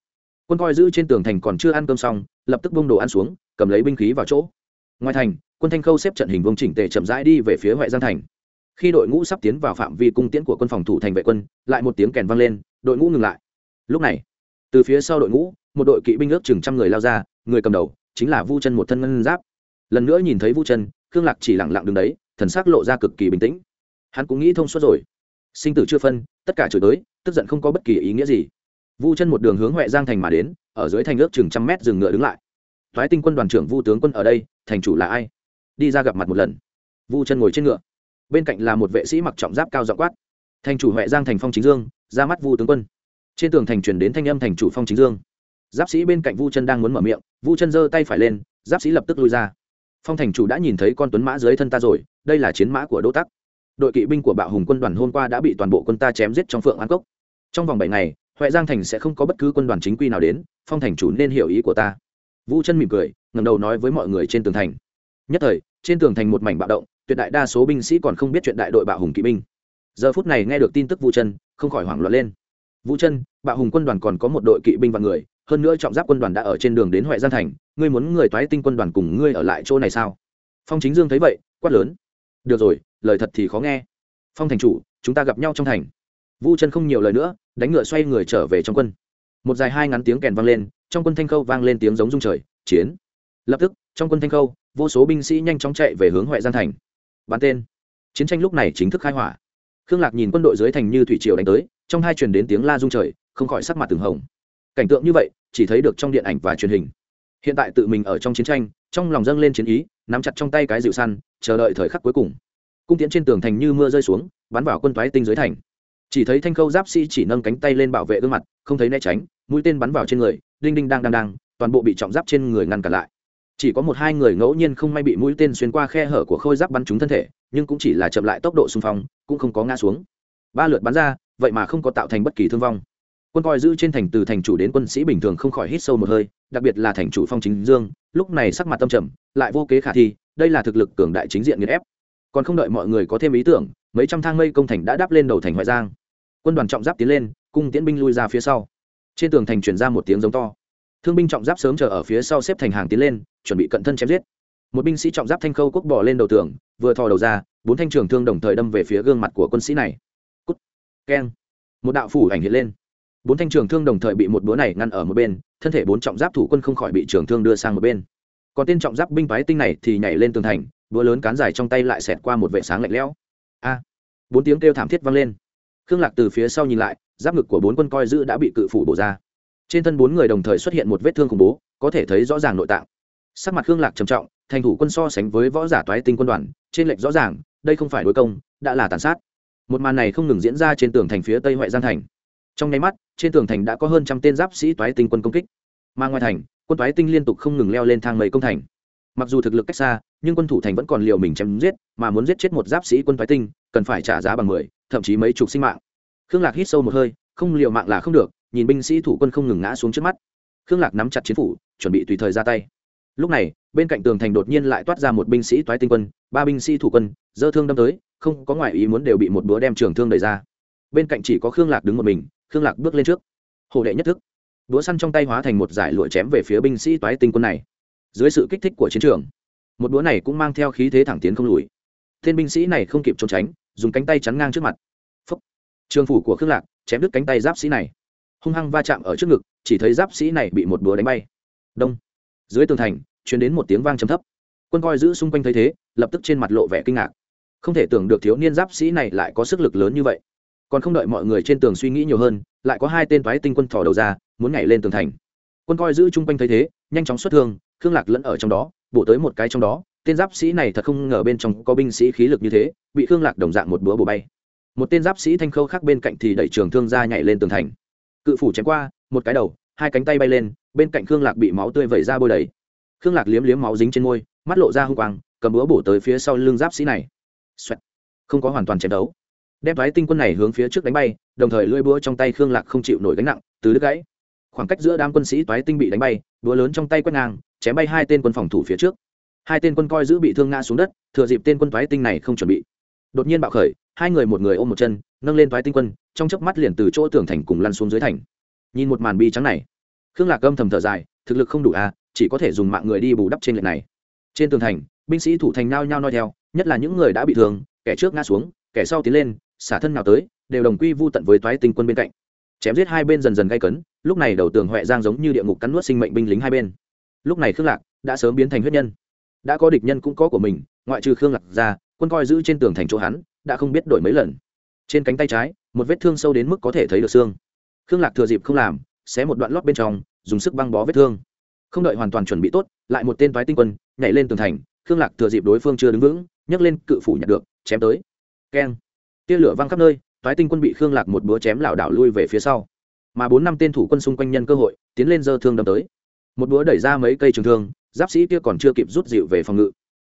Speaker 1: Quân coi giữ trên tường thành còn chưa ăn cơm xong, lập tức bông đồ ăn xuống, cầm lấy binh khí vào chỗ. Ngoài thành quân thanh khâu xếp trận hình vông chỉnh tề chậm rãi đi về phía huệ giang thành. Khi đội ngũ sắp tiến vào phạm vi cung tiễn của quân phòng thủ thành vệ quân, lại một tiếng kèn vang lên, đội ngũ ngừng lại. Lúc này, từ phía sau đội ngũ, một đội kỵ binh ước chừng trăm người lao ra, người cầm đầu chính là vu chân một thân ngân giáp. Lần nữa nhìn thấy vu chân, khương lạc chỉ lẳng lặng đứng đấy, thần sắc lộ ra cực kỳ bình tĩnh. Hắn cũng nghĩ thông suốt rồi. Sinh tử chưa phân, tất cả chửi tới, tức giận không có bất kỳ ý nghĩa gì. Vu chân một đường hướng huệ giang thành mà đến, ở dưới thành ước chừng trăm mét dừng ngựa đứng lại. Thoái tinh quân đoàn trưởng vu tướng quân ở đây, thành chủ là ai? Đi ra gặp mặt một lần. Vu chân ngồi trên ngựa. Bên cạnh là một vệ sĩ mặc trọng giáp cao dọ quát. Thành chủ huệ giang thành phong chính dương, ra mắt vu tướng quân. Trên tường thành truyền đến thanh âm thành chủ phong chính dương. Giáp sĩ bên cạnh vu chân đang muốn mở miệng, vu chân giơ tay phải lên, giáp sĩ lập tức lui ra. Phong thành chủ đã nhìn thấy con tuấn mã dưới thân ta rồi, đây là chiến mã của đỗ tắc. Đội kỵ binh của bạo hùng quân đoàn hôm qua đã bị toàn bộ quân ta chém giết trong phượng an cốc. Trong vòng bảy ngày, huệ giang thành sẽ không có bất cứ quân đoàn chính quy nào đến, phong thành chủ nên hiểu ý của ta. Vu chân mỉm cười ngầm đầu nói với mọi người trên tường thành nhất thời, trên tường thành một mảnh bạo động, tuyệt đại đa số binh sĩ còn không biết chuyện đại đội bạo hùng kỵ binh. Giờ phút này nghe được tin tức vu chân, không khỏi hoảng loạn lên. Vũ chân, bạo hùng quân đoàn còn có một đội kỵ binh và người, hơn nữa trọng giáp quân đoàn đã ở trên đường đến huệ giang thành, ngươi muốn người toái tinh quân đoàn cùng ngươi ở lại chỗ này sao? Phong chính dương thấy vậy, quát lớn. Được rồi, lời thật thì khó nghe. Phong thành chủ, chúng ta gặp nhau trong thành. Vu chân không nhiều lời nữa, đánh ngựa xoay người trở về trong quân. Một dài hai ngắn tiếng kèn vang lên, trong quân thanh khâu vang lên tiếng giống rung trời, chiến. Lập tức, trong quân thanh khâu vô số binh sĩ nhanh chóng chạy về hướng huệ giang thành. Bắn tên. Chiến tranh lúc này chính thức khai hỏa. Khương lạc nhìn quân đội dưới thành như thủy triều đánh tới, trong hai truyền đến tiếng la rung trời, không khỏi sắc mặt từng hồng. Cảnh tượng như vậy, chỉ thấy được trong điện ảnh và truyền hình. Hiện tại tự mình ở trong chiến tranh, trong lòng dâng lên chiến ý, nắm chặt trong tay cái dịu săn, chờ đợi thời khắc cuối cùng. Cung tiễn trên tường thành như mưa rơi xuống, bắn vào quân toái tinh dưới thành. Chỉ thấy thanh khâu giáp sĩ chỉ nâng cánh tay lên bảo vệ gương mặt, không thấy né tránh, mũi tên bắn vào trên người, đinh đinh đang đang đang, toàn bộ bị trọng giáp trên người ngăn cản lại chỉ có một hai người ngẫu nhiên không may bị mũi tên xuyên qua khe hở của khôi giáp bắn trúng thân thể, nhưng cũng chỉ là chậm lại tốc độ xung phong, cũng không có ngã xuống. Ba lượt bắn ra, vậy mà không có tạo thành bất kỳ thương vong. Quân coi giữ trên thành từ thành chủ đến quân sĩ bình thường không khỏi hít sâu một hơi, đặc biệt là thành chủ phong chính dương, lúc này sắc mặt tâm trầm, lại vô kế khả thi, đây là thực lực cường đại chính diện nghiền ép. Còn không đợi mọi người có thêm ý tưởng, mấy trăm thang mây công thành đã đáp lên đầu thành hoài giang. Quân đoàn trọng giáp tiến lên, cung tiễn binh lui ra phía sau. Trên tường thành chuyển ra một tiếng giống to thương binh trọng giáp sớm chờ ở phía sau xếp thành hàng tiến lên, chuẩn bị cận thân chém giết. Một binh sĩ trọng giáp thanh khâu quốc bỏ lên đầu tường, vừa thò đầu ra, bốn thanh trường thương đồng thời đâm về phía gương mặt của quân sĩ này. Keng. Một đạo phủ ảnh hiện lên. Bốn thanh trường thương đồng thời bị một búa này ngăn ở một bên, thân thể bốn trọng giáp thủ quân không khỏi bị trường thương đưa sang một bên. Còn tên trọng giáp binh phái tinh này thì nhảy lên tường thành, búa lớn cán dài trong tay lại xẹt qua một vệ sáng lạnh lẽo. A. Bốn tiếng kêu thảm thiết vang lên. Khương lạc từ phía sau nhìn lại, giáp ngực của bốn quân coi giữ đã bị cự phủ bổ ra trên thân bốn người đồng thời xuất hiện một vết thương khủng bố, có thể thấy rõ ràng nội tạng. Sắc mặt khương lạc trầm trọng, thành thủ quân so sánh với võ giả toái tinh quân đoàn, trên lệnh rõ ràng, đây không phải đối công, đã là tàn sát. Một màn này không ngừng diễn ra trên tường thành phía tây huệ giang thành. Trong nháy mắt, trên tường thành đã có hơn trăm tên giáp sĩ toái tinh quân công kích. Mà ngoài thành, quân toái tinh liên tục không ngừng leo lên thang mây công thành. Mặc dù thực lực cách xa, nhưng quân thủ thành vẫn còn liều mình chém giết, mà muốn giết chết một giáp sĩ quân toái tinh, cần phải trả giá bằng mười, thậm chí mấy chục sinh mạng. Khương lạc hít sâu một hơi, không liều mạng là không được nhìn binh sĩ thủ quân không ngừng ngã xuống trước mắt. Khương lạc nắm chặt chiến phủ, chuẩn bị tùy thời ra tay. Lúc này, bên cạnh tường thành đột nhiên lại toát ra một binh sĩ toái tinh quân, ba binh sĩ thủ quân, dơ thương đâm tới, không có ngoại ý muốn đều bị một búa đem trường thương đẩy ra. Bên cạnh chỉ có khương lạc đứng một mình, khương lạc bước lên trước. Hồ đệ nhất thức. Búa săn trong tay hóa thành một giải lụa chém về phía binh sĩ toái tinh quân này. Dưới sự kích thích của chiến trường, một búa này cũng mang theo khí thế thẳng tiến không lùi. Tên binh sĩ này không kịp trốn tránh, dùng cánh tay chắn ngang trước mặt. Phúc. trường phủ của khương lạc chém đứt cánh tay giáp sĩ này hung hăng va chạm ở trước ngực, chỉ thấy giáp sĩ này bị một búa đánh bay. Đông. Dưới tường thành chuyển đến một tiếng vang trầm thấp. Quân coi giữ xung quanh thấy thế, lập tức trên mặt lộ vẻ kinh ngạc. Không thể tưởng được thiếu niên giáp sĩ này lại có sức lực lớn như vậy. Còn không đợi mọi người trên tường suy nghĩ nhiều hơn, lại có hai tên toái tinh quân thỏ đầu ra, muốn nhảy lên tường thành. Quân coi giữ chung quanh thấy thế, nhanh chóng xuất thương, khương lạc lẫn ở trong đó, bổ tới một cái trong đó. Tên giáp sĩ này thật không ngờ bên trong có binh sĩ khí lực như thế, bị khương lạc đồng dạng một búa bổ bay. Một tên giáp sĩ thanh khâu khác bên cạnh thì đẩy trường thương ra nhảy lên tường thành cự phủ chém qua, một cái đầu, hai cánh tay bay lên, bên cạnh khương lạc bị máu tươi vẩy ra bôi đầy. Khương lạc liếm liếm máu dính trên môi, mắt lộ ra hung quang, cầm búa bổ tới phía sau lưng giáp sĩ này. Xoẹt. không có hoàn toàn chém đấu. Đem thoái tinh quân này hướng phía trước đánh bay, đồng thời lưỡi búa trong tay khương lạc không chịu nổi gánh nặng, từ đứt gãy. Khoảng cách giữa đám quân sĩ toái tinh bị đánh bay, búa lớn trong tay quét ngang, chém bay hai tên quân phòng thủ phía trước. Hai tên quân coi giữ bị thương ngã xuống đất, thừa dịp tên quân toái tinh này không chuẩn bị đột nhiên bạo khởi, hai người một người ôm một chân, nâng lên toái tinh quân, trong chớp mắt liền từ chỗ tường thành cùng lăn xuống dưới thành. Nhìn một màn bi trắng này, khương lạc âm thầm thở dài, thực lực không đủ à chỉ có thể dùng mạng người đi bù đắp trên lệnh này. Trên tường thành, binh sĩ thủ thành nao nhao noi theo, nhất là những người đã bị thương, kẻ trước ngã xuống, kẻ sau tiến lên, xả thân nào tới, đều đồng quy vu tận với toái tinh quân bên cạnh. Chém giết hai bên dần dần gây cấn, lúc này đầu tường huệ giang giống như địa ngục cắn nuốt sinh mệnh binh lính hai bên. Lúc này khương lạc đã sớm biến thành huyết nhân. Đã có địch nhân cũng có của mình, ngoại trừ khương lạc ra quân coi giữ trên tường thành chỗ hắn, đã không biết đổi mấy lần. Trên cánh tay trái, một vết thương sâu đến mức có thể thấy được xương. Khương lạc thừa dịp không làm, xé một đoạn lót bên trong, dùng sức băng bó vết thương. Không đợi hoàn toàn chuẩn bị tốt, lại một tên toái tinh quân nhảy lên tường thành, khương lạc thừa dịp đối phương chưa đứng vững, nhấc lên cự phủ nhặt được, chém tới. Keng. Tia lửa văng khắp nơi, toái tinh quân bị khương lạc một búa chém lảo đảo lui về phía sau. Mà bốn năm tên thủ quân xung quanh nhân cơ hội, tiến lên dơ thương đâm tới. Một búa đẩy ra mấy cây trường thương, giáp sĩ kia còn chưa kịp rút dịu về phòng ngự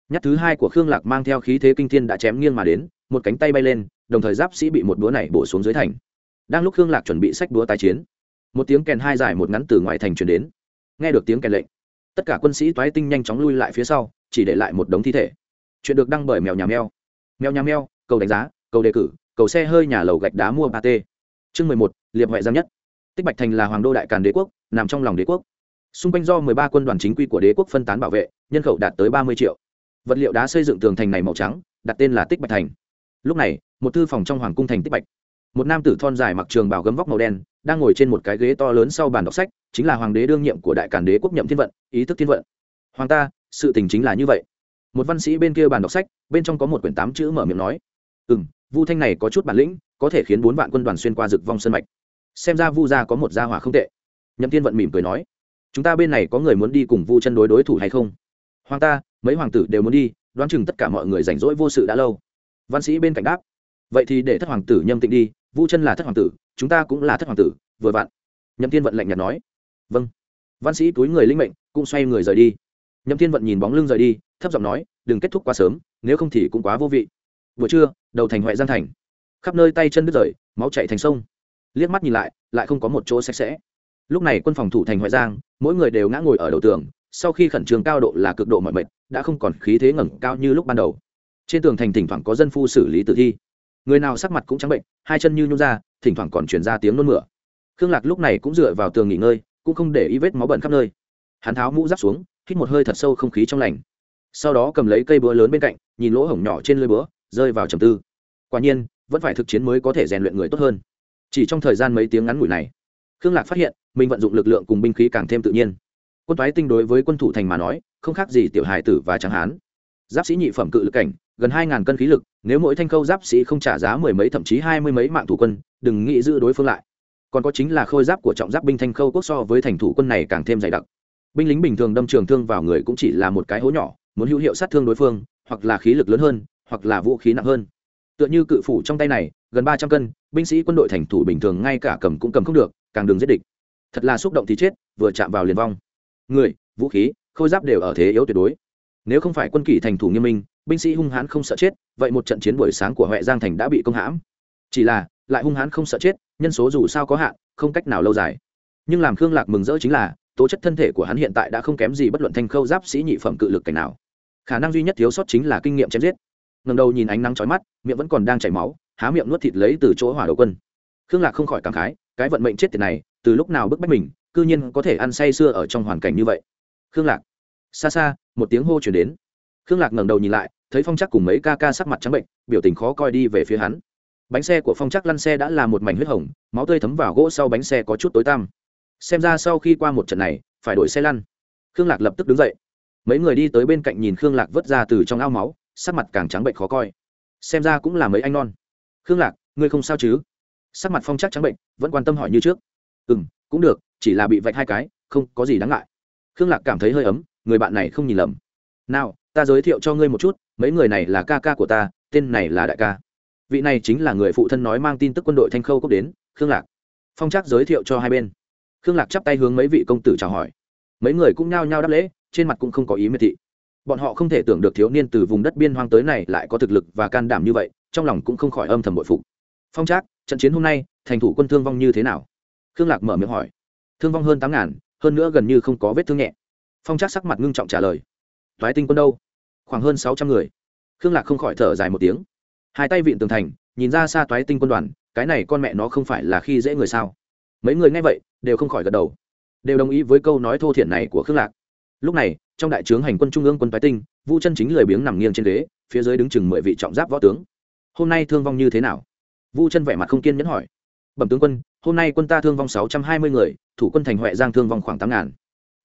Speaker 1: nhát thứ hai của khương lạc mang theo khí thế kinh thiên đã chém nghiêng mà đến, một cánh tay bay lên, đồng thời giáp sĩ bị một búa này bổ xuống dưới thành. Đang lúc khương lạc chuẩn bị sách búa tái chiến, một tiếng kèn hai dài một ngắn từ ngoài thành truyền đến. Nghe được tiếng kèn lệnh, tất cả quân sĩ toái tinh nhanh chóng lui lại phía sau, chỉ để lại một đống thi thể. Chuyện được đăng bởi mèo nhà mèo. Mèo nhà mèo, cầu đánh giá, cầu đề cử, cầu xe hơi nhà lầu gạch đá mua ba t chương mười một, liệp huệ giam nhất. Tích bạch thành là hoàng đô đại càn đế quốc, nằm trong lòng đế quốc. Xung quanh do mười ba quân đoàn chính quy của đế quốc phân tán bảo vệ, nhân khẩu đạt tới ba mươi triệu vật liệu đá xây dựng tường thành này màu trắng, đặt tên là tích bạch thành. Lúc này, một thư phòng trong hoàng cung thành tích bạch. Một nam tử thon dài mặc trường bảo gấm vóc màu đen, đang ngồi trên một cái ghế to lớn sau bàn đọc sách, chính là hoàng đế đương nhiệm của đại cản đế quốc nhậm thiên vận, ý thức thiên vận. Hoàng ta, sự tình chính là như vậy. Một văn sĩ bên kia bàn đọc sách, bên trong có một quyển tám chữ mở miệng nói. Ừ m vu thanh này có chút bản lĩnh, có thể khiến bốn vạn quân đoàn xuyên qua rực vong sân mạch. Xem ra vu gia có một gia hỏa không tệ. Nhậm thiên vận mỉm cười nói. Chúng ta bên này có người muốn đi cùng vu chân đối đối thủ hay không? Hoàng ta mấy hoàng tử đều muốn đi, đoán chừng tất cả mọi người rảnh rỗi vô sự đã lâu. Văn sĩ bên cạnh đáp, vậy thì để thất hoàng tử nhâm tịnh đi, vu chân là thất hoàng tử, chúng ta cũng là thất hoàng tử, vừa vặn. Nhậm thiên vận lạnh nhạt nói vâng. Văn sĩ túi người linh mệnh, cũng xoay người rời đi. Nhậm thiên vận nhìn bóng lưng rời đi, thấp giọng nói, đừng kết thúc quá sớm, nếu không thì cũng quá vô vị. Buổi trưa, đầu thành huệ giang thành. Khắp nơi tay chân đứt rời, máu chạy thành sông. Liếc mắt nhìn lại lại không có một chỗ sạch sẽ. Lúc này quân phòng thủ thành huệ giang, mỗi người đều ngã ngồi ở đầu tường, sau khi khẩn trương cao độ là cực độ mọi mệt đã không còn khí thế ngẩng cao như lúc ban đầu. Trên tường thành thỉnh thoảng có dân phu xử lý tử thi. Người nào sắc mặt cũng trắng bệnh, hai chân như nhún ra, thỉnh thoảng còn chuyển ra tiếng nôn mửa. Khương lạc lúc này cũng dựa vào tường nghỉ ngơi, cũng không để ý vết máu bẩn khắp nơi. Hắn tháo mũ giáp xuống, hít một hơi thật sâu không khí trong lành. Sau đó cầm lấy cây búa lớn bên cạnh, nhìn lỗ hổng nhỏ trên lưới búa, rơi vào trầm tư. Quả nhiên, vẫn phải thực chiến mới có thể rèn luyện người tốt hơn. Chỉ trong thời gian mấy tiếng ngắn ngủi này, khương lạc phát hiện, mình vận dụng lực lượng cùng binh khí càng thêm tự nhiên. Quân toái tinh đối với quân thủ thành mà nói không khác gì tiểu hài tử và tráng hán. Giáp sĩ nhị phẩm cự lực cảnh, gần hai ngàn cân khí lực, nếu mỗi thanh khâu giáp sĩ không trả giá mười mấy, thậm chí hai mươi mấy mạng thủ quân, đừng nghĩ giữ đối phương lại. Còn có chính là khôi giáp của trọng giáp binh thanh khâu quốc so với thành thủ quân này càng thêm dày đặc. Binh lính bình thường đâm trường thương vào người cũng chỉ là một cái hố nhỏ, muốn hữu hiệu sát thương đối phương, hoặc là khí lực lớn hơn, hoặc là vũ khí nặng hơn. Tựa như cự phủ trong tay này, gần ba trăm cân, binh sĩ quân đội thành thủ bình thường ngay cả cầm cũng cầm không được, càng đường giết địch. Thật là xúc động thì chết, vừa chạm vào liền vong. Người, vũ khí khôi giáp đều ở thế yếu tuyệt đối. Nếu không phải quân kỷ thành thủ nghiêm minh, binh sĩ hung hãn không sợ chết, vậy một trận chiến buổi sáng của huệ giang thành đã bị công hãm. Chỉ là, lại hung hãn không sợ chết, nhân số dù sao có hạn, không cách nào lâu dài. Nhưng làm khương lạc mừng rỡ chính là, tố chất thân thể của hắn hiện tại đã không kém gì bất luận thanh khâu giáp sĩ nhị phẩm cự lực cảnh nào. Khả năng duy nhất thiếu sót chính là kinh nghiệm chém giết. Ngần đầu nhìn ánh nắng chói mắt, miệng vẫn còn đang chảy máu, há miệng nuốt thịt lấy từ chỗ hỏa đầu quân. Khương lạc không khỏi cảm khái, cái vận mệnh chết tiệt này, từ lúc nào bức bách mình, cư nhiên có thể ăn say sưa ở trong hoàn cảnh như vậy. Khương lạc xa xa, một tiếng hô chuyển đến. Khương lạc ngẩng đầu nhìn lại, thấy phong chắc cùng mấy ca ca sắc mặt trắng bệnh, biểu tình khó coi đi về phía hắn. Bánh xe của phong chắc lăn xe đã là một mảnh huyết hồng, máu tươi thấm vào gỗ sau bánh xe có chút tối tăm. Xem ra sau khi qua một trận này, phải đổi xe lăn. Khương lạc lập tức đứng dậy. Mấy người đi tới bên cạnh nhìn khương lạc vớt ra từ trong ao máu, sắc mặt càng trắng bệnh khó coi. Xem ra cũng là mấy anh non. Khương lạc, ngươi không sao chứ? Sắc mặt phong chắc trắng bệnh, vẫn quan tâm hỏi như trước. Ừ m cũng được, chỉ là bị vạch hai cái, không có gì đáng ngại. Khương lạc cảm thấy hơi ấm người bạn này không nhìn lầm. Nào, ta giới thiệu cho ngươi một chút, mấy người này là ca ca của ta, tên này là đại ca. Vị này chính là người phụ thân nói mang tin tức quân đội thanh khâu cốc đến, khương lạc. Phong trác giới thiệu cho hai bên. Khương lạc chắp tay hướng mấy vị công tử chào hỏi. Mấy người cũng nhao nhao đáp lễ, trên mặt cũng không có ý miệt thị. Bọn họ không thể tưởng được thiếu niên từ vùng đất biên hoang tới này lại có thực lực và can đảm như vậy, trong lòng cũng không khỏi âm thầm bội phục. Phong trác, trận chiến hôm nay, thành thủ quân thương vong như thế nào? Khương lạc mở miệng hỏi. Thương vong hơn tám ngàn, hơn nữa gần như không có vết thương nhẹ phong trác sắc mặt ngưng trọng trả lời. Toái tinh quân đâu? Khoảng hơn sáu trăm người. Khương lạc không khỏi thở dài một tiếng. Hai tay vịn tường thành, nhìn ra xa toái tinh quân đoàn, cái này con mẹ nó không phải là khi dễ người sao? Mấy người nghe vậy, đều không khỏi gật đầu. Đều đồng ý với câu nói thô thiển này của khương lạc. Lúc này, trong đại trướng hành quân trung ương quân toái tinh, vu chân chính lười biếng nằm nghiêng trên ghế, phía dưới đứng chừng mười vị trọng giáp võ tướng. Hôm nay thương vong như thế nào? Vu chân vẻ mặt không kiên nhẫn hỏi. Bẩm tướng quân, hôm nay quân ta thương vong sáu trăm hai mươi người, thủ quân thành huệ giang thương vong khoảng tám ngàn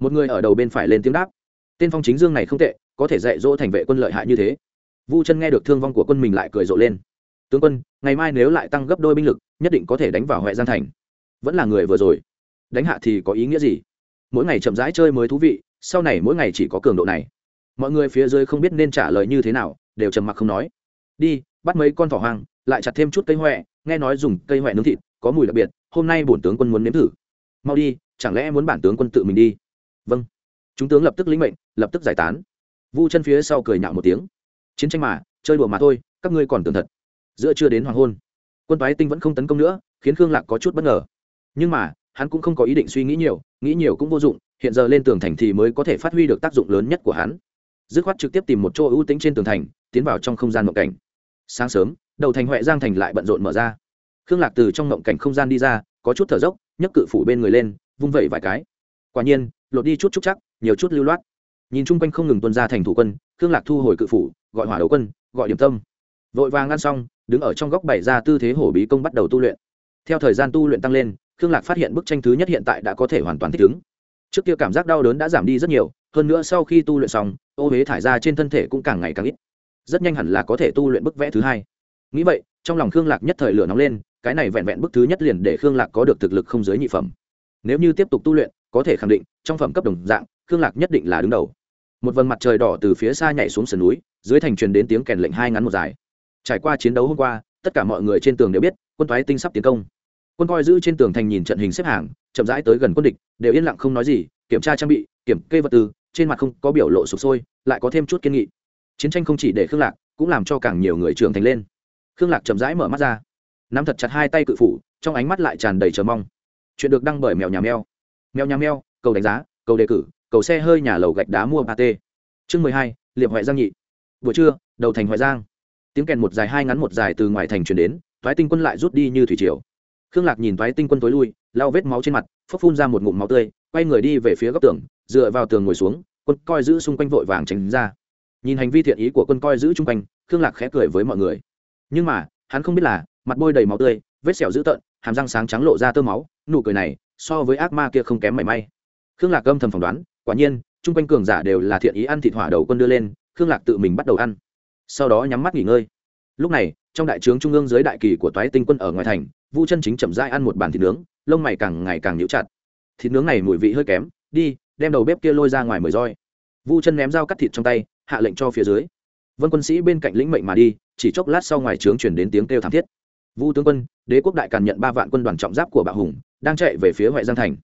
Speaker 1: một người ở đầu bên phải lên tiếng đáp. Tên phong chính dương này không tệ, có thể dạy dỗ thành vệ quân lợi hại như thế. Vu chân nghe được thương vong của quân mình lại cười rộ lên. Tướng quân, ngày mai nếu lại tăng gấp đôi binh lực, nhất định có thể đánh vào huệ giang thành. Vẫn là người vừa rồi. Đánh hạ thì có ý nghĩa gì? Mỗi ngày chậm rãi chơi mới thú vị, sau này mỗi ngày chỉ có cường độ này. Mọi người phía dưới không biết nên trả lời như thế nào, đều trầm mặc không nói. Đi, bắt mấy con thỏ hoang, lại chặt thêm chút cây huệ nghe nói dùng cây huệ nướng thịt, có mùi đặc biệt, hôm nay bổn tướng quân muốn nếm thử. Mau đi, chẳng lẽ muốn bản tướng quân tự mình đi? Vâng. Chúng tướng lập tức lĩnh mệnh, lập tức giải tán. Vu chân phía sau cười nhạo một tiếng. Chiến tranh mà, chơi đùa mà thôi, các ngươi còn tưởng thật. Giữa chưa đến hoàng hôn, quân toái tinh vẫn không tấn công nữa, khiến khương lạc có chút bất ngờ. Nhưng mà, hắn cũng không có ý định suy nghĩ nhiều nghĩ nhiều cũng vô dụng, hiện giờ lên tường thành thì mới có thể phát huy được tác dụng lớn nhất của hắn. Dứt khoát trực tiếp tìm một chỗ ưu tĩnh trên tường thành, tiến vào trong không gian mộng cảnh. Sáng sớm, đầu thành huệ giang thành lại bận rộn mở ra. Khương lạc từ trong mộng cảnh không gian đi ra, có chút thở dốc, nhấc cự phủ bên người lên, vung vẩy vài cái. Quả nhiên lột đi chút trúc chắc, nhiều chút lưu loát. Nhìn chung quanh không ngừng tuân ra thành thủ quân, khương lạc thu hồi cự phủ, gọi hỏa đấu quân, gọi điểm tâm. Vội vàng ăn xong, đứng ở trong góc bày ra tư thế hổ bí công bắt đầu tu luyện. Theo thời gian tu luyện tăng lên, khương lạc phát hiện bức tranh thứ nhất hiện tại đã có thể hoàn toàn thích ứng. Trước kia cảm giác đau đớn đã giảm đi rất nhiều, hơn nữa sau khi tu luyện xong, ô huế thải ra trên thân thể cũng càng ngày càng ít. Rất nhanh hẳn là có thể tu luyện bức vẽ thứ hai. Nghĩ vậy, trong lòng khương lạc nhất thời lửa nóng lên, cái này vẹn vẹn bức thứ nhất liền để khương lạc có được thực lực không giới nhị phẩm. Nếu như tiếp tục tu luyện có thể khẳng định, trong phẩm cấp đồng dạng, khương lạc nhất định là đứng đầu. Một vầng mặt trời đỏ từ phía xa nhảy xuống sườn núi, dưới thành truyền đến tiếng kèn lệnh hai ngắn một dài. Trải qua chiến đấu hôm qua, tất cả mọi người trên tường đều biết, quân thoái tinh sắp tiến công. Quân coi giữ trên tường thành nhìn trận hình xếp hàng, chậm rãi tới gần quân địch, đều yên lặng không nói gì, kiểm tra trang bị, kiểm kê vật tư, trên mặt không có biểu lộ sụp sôi, lại có thêm chút kiên nghị. Chiến tranh không chỉ để khương lạc, cũng làm cho càng nhiều người trưởng thành lên. Khương lạc chậm rãi mở mắt ra. Nắm thật chặt hai tay cự phủ, trong ánh mắt lại tràn đầy chờ mong. Chuyện được đăng bởi mèo nhà mèo mèo nhà mèo, cầu đánh giá, cầu đề cử, cầu xe hơi nhà lầu gạch đá mua ba t chương mười hai, liệp huệ giang nhị. Buổi trưa, đầu thành huệ giang. Tiếng kèn một dài hai ngắn một dài từ ngoài thành chuyển đến thoái tinh quân lại rút đi như thủy triều. Khương lạc nhìn thoái tinh quân tối lui lao vết máu trên mặt phấp phun ra một ngụm máu tươi, quay người đi về phía góc tường, dựa vào tường ngồi xuống, quân coi giữ xung quanh vội vàng tránh ra. Nhìn hành vi thiện ý của quân coi giữ chung quanh, khương lạc khẽ cười với mọi người. Nhưng mà, hắn không biết là, mặt bôi đầy máu tươi, vết sẹo dữ tợn, hàm răng sáng trắng lộ ra tơ máu, nụ cười này so với ác ma kia không kém mảy may. Khương lạc âm thầm phỏng đoán, quả nhiên, chung quanh cường giả đều là thiện ý ăn thịt hỏa đầu quân đưa lên, khương lạc tự mình bắt đầu ăn. Sau đó nhắm mắt nghỉ ngơi. Lúc này, trong đại trướng trung ương dưới đại kỳ của toái tinh quân ở ngoài thành, vu chân chính chậm rãi ăn một bàn thịt nướng, lông mày càng ngày càng nhíu chặt. Thịt nướng này mùi vị hơi kém, đi, đem đầu bếp kia lôi ra ngoài mời roi. Vu chân ném dao cắt thịt trong tay, hạ lệnh cho phía dưới. Vân quân sĩ bên cạnh lĩnh mệnh mà đi, chỉ chốc lát sau ngoài trướng chuyển đến tiếng kêu thảm thiết. Vu tướng quân, đế quốc đại càn nhận ba vạn quân đoàn trọng giáp của bạo hùng đang chạy về phía ngoại giang thành.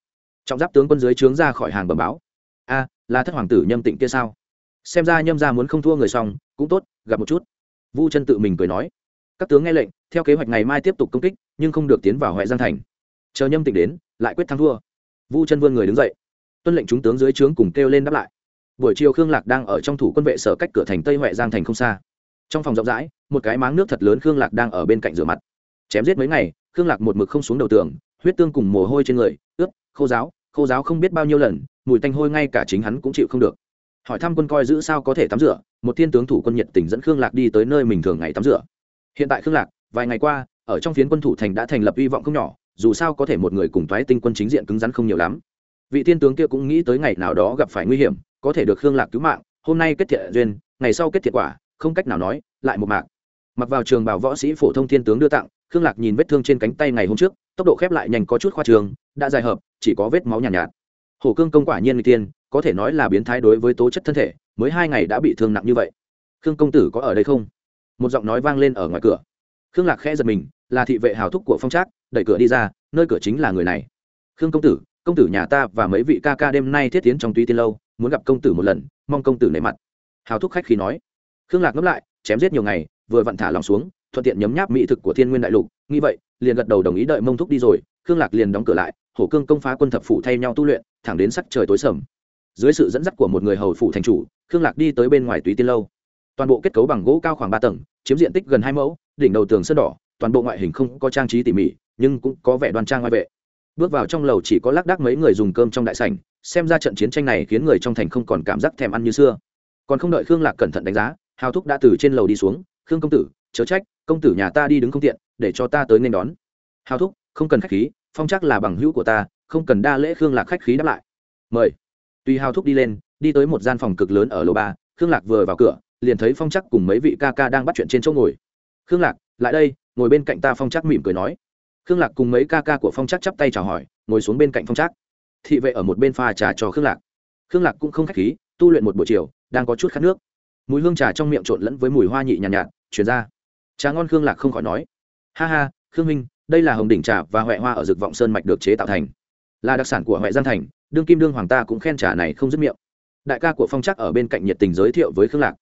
Speaker 1: Trọng giáp tướng quân dưới trướng ra khỏi hàng bầm báo. A, là thất hoàng tử nhâm tịnh kia sao? Xem ra nhâm ra muốn không thua người xong, cũng tốt, gặp một chút. Vu chân tự mình cười nói. Các tướng nghe lệnh, theo kế hoạch ngày mai tiếp tục công kích, nhưng không được tiến vào huệ giang thành. Chờ nhâm tịnh đến, lại quyết thắng thua. Vu chân vươn người đứng dậy. Tuân lệnh chúng tướng dưới trướng cùng kêu lên đáp lại. Buổi chiều khương lạc đang ở trong thủ quân vệ sở cách cửa thành tây huệ giang thành không xa. Trong phòng rộng rãi, một cái máng nước thật lớn khương lạc đang ở bên cạnh rửa mặt. Chém giết mấy ngày, khương lạc một mực không xuống đầu tường huyết tương cùng mồ hôi trên người ướt khô giáo khô giáo không biết bao nhiêu lần, mùi tanh hôi ngay cả chính hắn cũng chịu không được. Hỏi thăm quân coi giữ sao có thể tắm rửa, một thiên tướng thủ quân nhiệt tình dẫn khương lạc đi tới nơi mình thường ngày tắm rửa. Hiện tại khương lạc, vài ngày qua, ở trong phiến quân thủ thành đã thành lập hy vọng không nhỏ, dù sao có thể một người cùng thoái tinh quân chính diện cứng rắn không nhiều lắm. Vị thiên tướng kia cũng nghĩ tới ngày nào đó gặp phải nguy hiểm, có thể được khương lạc cứu mạng, hôm nay kết thiện duyên, ngày sau kết thiện quả, không cách nào nói, lại một mạc. Mặc vào trường bảo võ sĩ phổ thông thiên tướng đưa tặng, khương lạc nhìn vết thương trên cánh tay ngày hôm trước tốc độ khép lại nhanh có chút khoa trường đã dài hợp chỉ có vết máu nhàn nhạt, nhạt. Hổ cương công quả nhiên người tiên có thể nói là biến thái đối với tố chất thân thể mới hai ngày đã bị thương nặng như vậy. Khương công tử có ở đây không? Một giọng nói vang lên ở ngoài cửa. Khương lạc khẽ giật mình là thị vệ hào thúc của phong trác đẩy cửa đi ra nơi cửa chính là người này. Khương công tử công tử nhà ta và mấy vị ca ca đêm nay thiết tiến trong tuy tiên lâu muốn gặp công tử một lần mong công tử nể mặt. Hào thúc khách khi nói. Khương lạc ngẫm lại chém giết nhiều ngày vừa vặn thả lòng xuống thuận tiện nhấm nháp mỹ thực của thiên nguyên đại lục, nghĩ vậy, liền gật đầu đồng ý đợi mông thúc đi rồi, khương lạc liền đóng cửa lại, hổ cương công phá quân thập phủ thay nhau tu luyện, thẳng đến sắc trời tối sầm. Dưới sự dẫn dắt của một người hầu phủ thành chủ, khương lạc đi tới bên ngoài túy tiên lâu. Toàn bộ kết cấu bằng gỗ cao khoảng ba tầng, chiếm diện tích gần hai mẫu, đỉnh đầu tường sơn đỏ, toàn bộ ngoại hình không có trang trí tỉ mỉ, nhưng cũng có vẻ đoan trang ngoại vệ. Bước vào trong lầu chỉ có lác đác mấy người dùng cơm trong đại sảnh, xem ra trận chiến tranh này khiến người trong thành không còn cảm giác thèm ăn như xưa. Còn không đợi khương lạc cẩn thận đánh giá, hào thúc đã từ trên lầu đi xuống, khương công tử chớ trách công tử nhà ta đi đứng không tiện để cho ta tới nên đón. Hào thúc không cần khách khí phong chắc là bằng hữu của ta không cần đa lễ khương lạc khách khí đáp lại. Mời. Tuy hào thúc đi lên đi tới một gian phòng cực lớn ở lầu ba khương lạc vừa vào cửa liền thấy phong chắc cùng mấy vị ca ca đang bắt chuyện trên chỗ ngồi. Khương lạc lại đây ngồi bên cạnh ta. Phong chắc mỉm cười nói. Khương lạc cùng mấy ca ca của phong chắc chắp tay chào hỏi ngồi xuống bên cạnh phong chắc. Thị vệ ở một bên pha trà cho khương lạc. Khương lạc cũng không k h á c h khí tu luyện một buổi chiều đang có chút khát nước. Mùi hương trà trong miệng trộn lẫn với mùi hoa nhị nhàn nhạt, nhạt chuyển ra trà ngon khương lạc không khỏi nói. Ha ha, khương minh đây là hồng đỉnh trà và huệ hoa ở dược vọng sơn mạch được chế tạo thành. Là đặc sản của huệ giang thành, đương kim đương hoàng ta cũng khen trà này không dứt miệng. Đại ca của phong chắc ở bên cạnh nhiệt tình giới thiệu với khương lạc.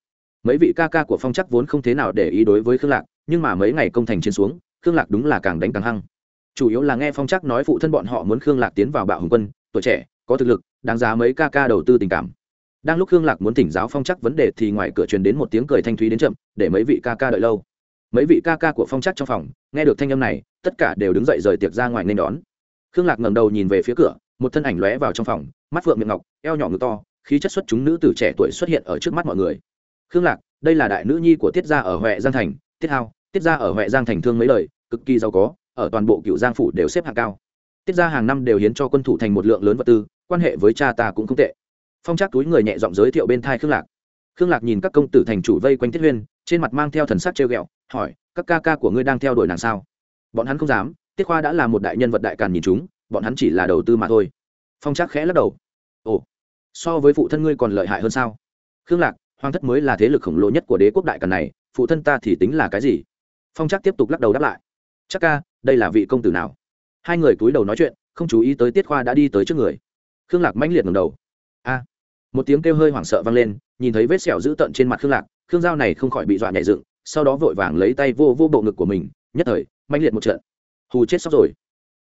Speaker 1: Mấy vị ca ca của phong chắc vốn không thế nào để ý đối với khương lạc, nhưng mà mấy ngày công thành chiến xuống, khương lạc đúng là càng đánh càng hăng. Chủ yếu là nghe phong chắc nói phụ thân bọn họ muốn khương lạc tiến vào bạo hùng quân, tuổi trẻ, có thực lực, đáng giá mấy ca ca đầu tư tình cảm. Đang lúc khương lạc muốn thỉnh giáo phong chắc vấn đề thì ngoài cửa truyền đến một tiếng cười thanh thúy đến chậm, để mấy vị ca ca đợi lâu mấy vị ca ca của phong chắc trong phòng nghe được thanh âm này tất cả đều đứng dậy rời tiệc ra ngoài nên đón khương lạc ngẩng đầu nhìn về phía cửa một thân ảnh lóe vào trong phòng mắt phượng miệng ngọc eo nhỏ ngực to khí chất xuất chúng nữ từ trẻ tuổi xuất hiện ở trước mắt mọi người khương lạc đây là đại nữ nhi của tiết gia ở huệ giang thành tiết hao tiết gia ở huệ giang thành thương mấy lời cực kỳ giàu có ở toàn bộ cựu giang phủ đều xếp hạng cao tiết gia hàng năm đều hiến cho quân thủ thành một lượng lớn vật tư quan hệ với cha ta cũng không tệ phong trác túi người nhẹ giọng giới thiệu bên thai khương lạc khương lạc nhìn các công tử thành chủ vây quanh tiết huyên trên mặt mang theo thần sắc trêu ghẹo, hỏi, các ca ca của ngươi đang theo đuổi nàng sao? Bọn hắn không dám, tiết khoa đã là một đại nhân vật đại càn nhìn chúng, bọn hắn chỉ là đầu tư mà thôi. Phong trác khẽ lắc đầu. Ồ, so với phụ thân ngươi còn lợi hại hơn sao? Khương lạc, hoàng thất mới là thế lực khổng lồ nhất của đế quốc đại càn này, phụ thân ta thì tính là cái gì? Phong trác tiếp tục lắc đầu đáp lại. Chắc ca, đây là vị công tử nào? Hai người cúi đầu nói chuyện, không chú ý tới tiết khoa đã đi tới trước người. Khương lạc mãnh liệt ngầm đầu một tiếng kêu hơi hoảng sợ vang lên, nhìn thấy vết sẹo dữ tợn trên mặt khương lạc, khương giao này không khỏi bị dọa nhảy dựng, sau đó vội vàng lấy tay vô vô bộ ngực của mình, nhất thời manh liệt một trận. Hù chết sốc rồi.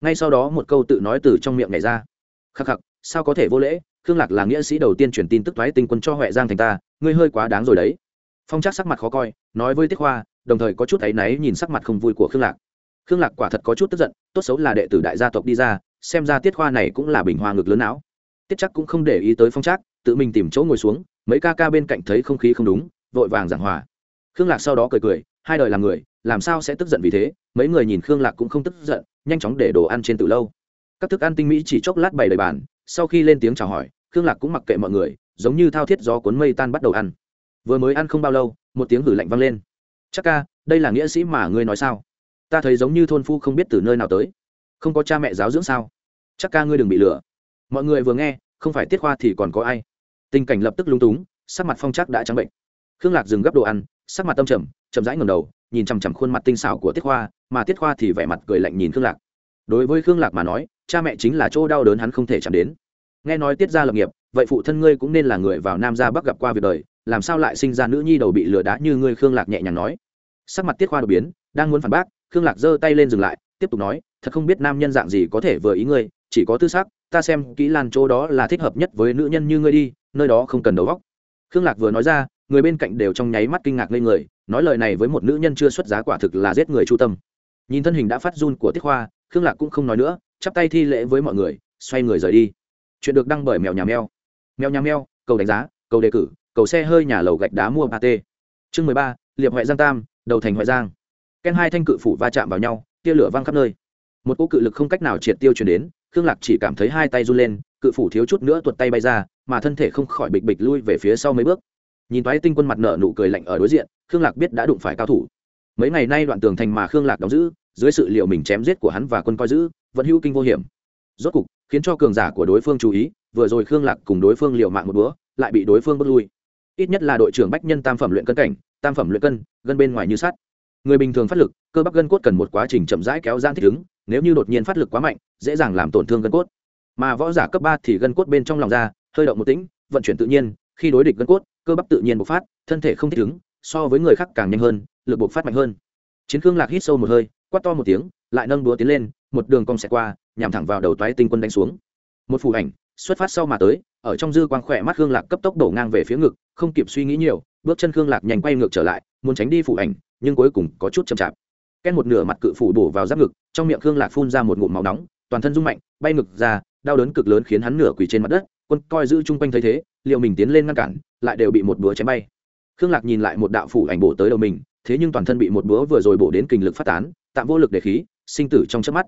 Speaker 1: Ngay sau đó một câu tự nói từ trong miệng nhảy ra. Khắc khắc, sao có thể vô lễ? Khương lạc là nghĩa sĩ đầu tiên truyền tin tức thoái tinh quân cho huệ giang thành ta, ngươi hơi quá đáng rồi đấy. Phong trác sắc mặt khó coi, nói với tiết khoa đồng thời có chút áy náy nhìn sắc mặt không vui của khương lạc. Khương lạc quả thật có chút tức giận, tốt xấu là đệ tử đại gia tộc đi ra, xem ra tiết khoa này cũng là bình hoa ngực lớn não. Tiết chắc cũng không để ý tới phong trác tự mình tìm chỗ ngồi xuống, mấy ca ca bên cạnh thấy không khí không đúng, vội vàng giảng hòa. Khương lạc sau đó cười cười, hai đời làm người, làm sao sẽ tức giận vì thế? Mấy người nhìn khương lạc cũng không tức giận, nhanh chóng để đồ ăn trên từ lâu. Các thức ăn tinh mỹ chỉ chốc lát bày đầy bàn, sau khi lên tiếng chào hỏi, khương lạc cũng mặc kệ mọi người, giống như thao thiết gió cuốn mây tan bắt đầu ăn. Vừa mới ăn không bao lâu, một tiếng hử lạnh vang lên. Chắc ca, đây là nghĩa sĩ mà ngươi nói sao? Ta thấy giống như thôn phu không biết từ nơi nào tới. Không có cha mẹ giáo dưỡng sao? Chắc ca ngươi đừng bị lừa. Mọi người vừa nghe, không phải tiết khoa thì còn có ai? Tình cảnh lập tức lung túng, sắc mặt phong chắc đã trắng bệnh. Khương lạc dừng gấp đồ ăn, sắc mặt tâm trầm, chậm rãi ngầm đầu, nhìn chằm chằm khuôn mặt tinh xảo của tiết khoa mà tiết khoa thì vẻ mặt cười lạnh nhìn khương lạc. Đối với khương lạc mà nói, cha mẹ chính là chỗ đau đớn hắn không thể chạm đến. Nghe nói tiết ra lập nghiệp, vậy phụ thân ngươi cũng nên là người vào nam ra bắc gặp qua việc đời, làm sao lại sinh ra nữ nhi đầu bị lừa đá như ngươi khương lạc nhẹ nhàng nói. Sắc mặt tiết khoa đột biến, đang muốn phản bác, khương lạc giơ tay lên dừng lại, tiếp tục nói, thật không biết nam nhân dạng gì có thể vừa ý ngươi, chỉ có tư xác ta xem kỹ lan chỗ đó là thích hợp nhất với nữ nhân như ngươi đi nơi đó không cần đầu góc. Khương lạc vừa nói ra, người bên cạnh đều trong nháy mắt kinh ngạc lên người, nói lời này với một nữ nhân chưa xuất giá quả thực là giết người chu tâm. Nhìn thân hình đã phát run của tiết khoa khương lạc cũng không nói nữa, chắp tay thi lễ với mọi người, xoay người rời đi. Chuyện được đăng bởi mèo nhà mèo. Mèo nhà mèo, cầu đánh giá, cầu đề cử, cầu xe hơi nhà lầu gạch đá mua ba t chương mười ba, liệp huệ giang tam, đầu thành huệ giang. Ken hai thanh cự phủ va chạm vào nhau, tia lửa văng khắp nơi. Một cỗ cự lực không cách nào triệt tiêu chuyển đến, khương lạc chỉ cảm thấy hai tay run lên cự phủ thiếu chút nữa tuột tay bay ra, mà thân thể không khỏi bịch bịch lui về phía sau mấy bước. Nhìn toái tinh quân mặt nợ nụ cười lạnh ở đối diện, khương lạc biết đã đụng phải cao thủ. Mấy ngày nay đoạn tường thành mà khương lạc đóng giữ, dưới sự liệu mình chém giết của hắn và quân coi giữ, vẫn hữu kinh vô hiểm. Rốt cục, khiến cho cường giả của đối phương chú ý, vừa rồi khương lạc cùng đối phương liều mạng một búa lại bị đối phương bước lui. Ít nhất là đội trưởng bách nhân tam phẩm luyện cân cảnh, tam phẩm luyện cân, gân bên ngoài như sắt. Người bình thường phát lực, cơ bắp gân cốt cần một quá trình chậm rãi kéo giãn thích ứng, nếu như đột nhiên phát lực quá mạnh, dễ dàng làm tổn thương gân cốt mà võ giả cấp ba thì gân cốt bên trong lòng ra, hơi động một tĩnh vận chuyển tự nhiên khi đối địch gân cốt cơ bắp tự nhiên bộc phát thân thể không thích ứng so với người khác càng nhanh hơn lực bộc phát mạnh hơn. Chiến khương lạc hít sâu một hơi quát to một tiếng lại nâng đúa tiến lên một đường cong xẹt qua nhằm thẳng vào đầu toái tinh quân đánh xuống. Một phù ảnh xuất phát sau mà tới ở trong dư quang khỏe mắt khương lạc cấp tốc đổ ngang về phía ngực không kịp suy nghĩ nhiều bước chân khương lạc nhanh quay ngược trở lại muốn tránh đi phủ ảnh nhưng cuối cùng có chút chậm chạp. Ken một nửa mặt cự phủ bổ vào giáp ngực trong miệng khương lạc phun ra một ngụm máu nóng toàn thân rung mạnh bay ngực ra đau đớn cực lớn khiến hắn nửa quỳ trên mặt đất, quân coi giữ chung quanh thấy thế, liệu mình tiến lên ngăn cản, lại đều bị một búa chém bay. Khương lạc nhìn lại một đạo phủ ảnh bổ tới đầu mình, thế nhưng toàn thân bị một búa vừa rồi bổ đến kình lực phát tán, tạm vô lực để khí, sinh tử trong chớp mắt.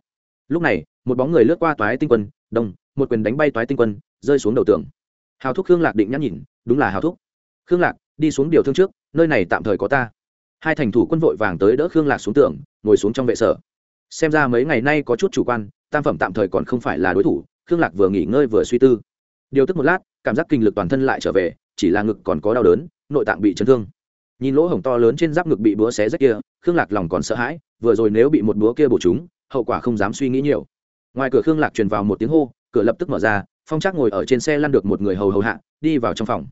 Speaker 1: Lúc này, một bóng người lướt qua toái tinh quân, đông, một quyền đánh bay toái tinh quân, rơi xuống đầu tường. Hào thúc khương lạc định nhắc nhìn, đúng là hào thúc. Khương lạc, đi xuống điều thương trước, nơi này tạm thời có ta. Hai thành thủ quân vội vàng tới đỡ khương lạc xuống tường, ngồi xuống trong vệ sở. Xem ra mấy ngày nay có chút chủ quan, tam phẩm tạm thời còn không phải là đối thủ khương lạc vừa nghỉ ngơi vừa suy tư. Điều tức một lát, cảm giác kinh lực toàn thân lại trở về, chỉ là ngực còn có đau đớn, nội tạng bị chấn thương. Nhìn lỗ hổng to lớn trên giáp ngực bị búa xé rách kia, khương lạc lòng còn sợ hãi, vừa rồi nếu bị một búa kia bổ chúng hậu quả không dám suy nghĩ nhiều. Ngoài cửa khương lạc truyền vào một tiếng hô, cửa lập tức mở ra, phong trác ngồi ở trên xe lăn được một người hầu hầu hạ, đi vào trong phòng.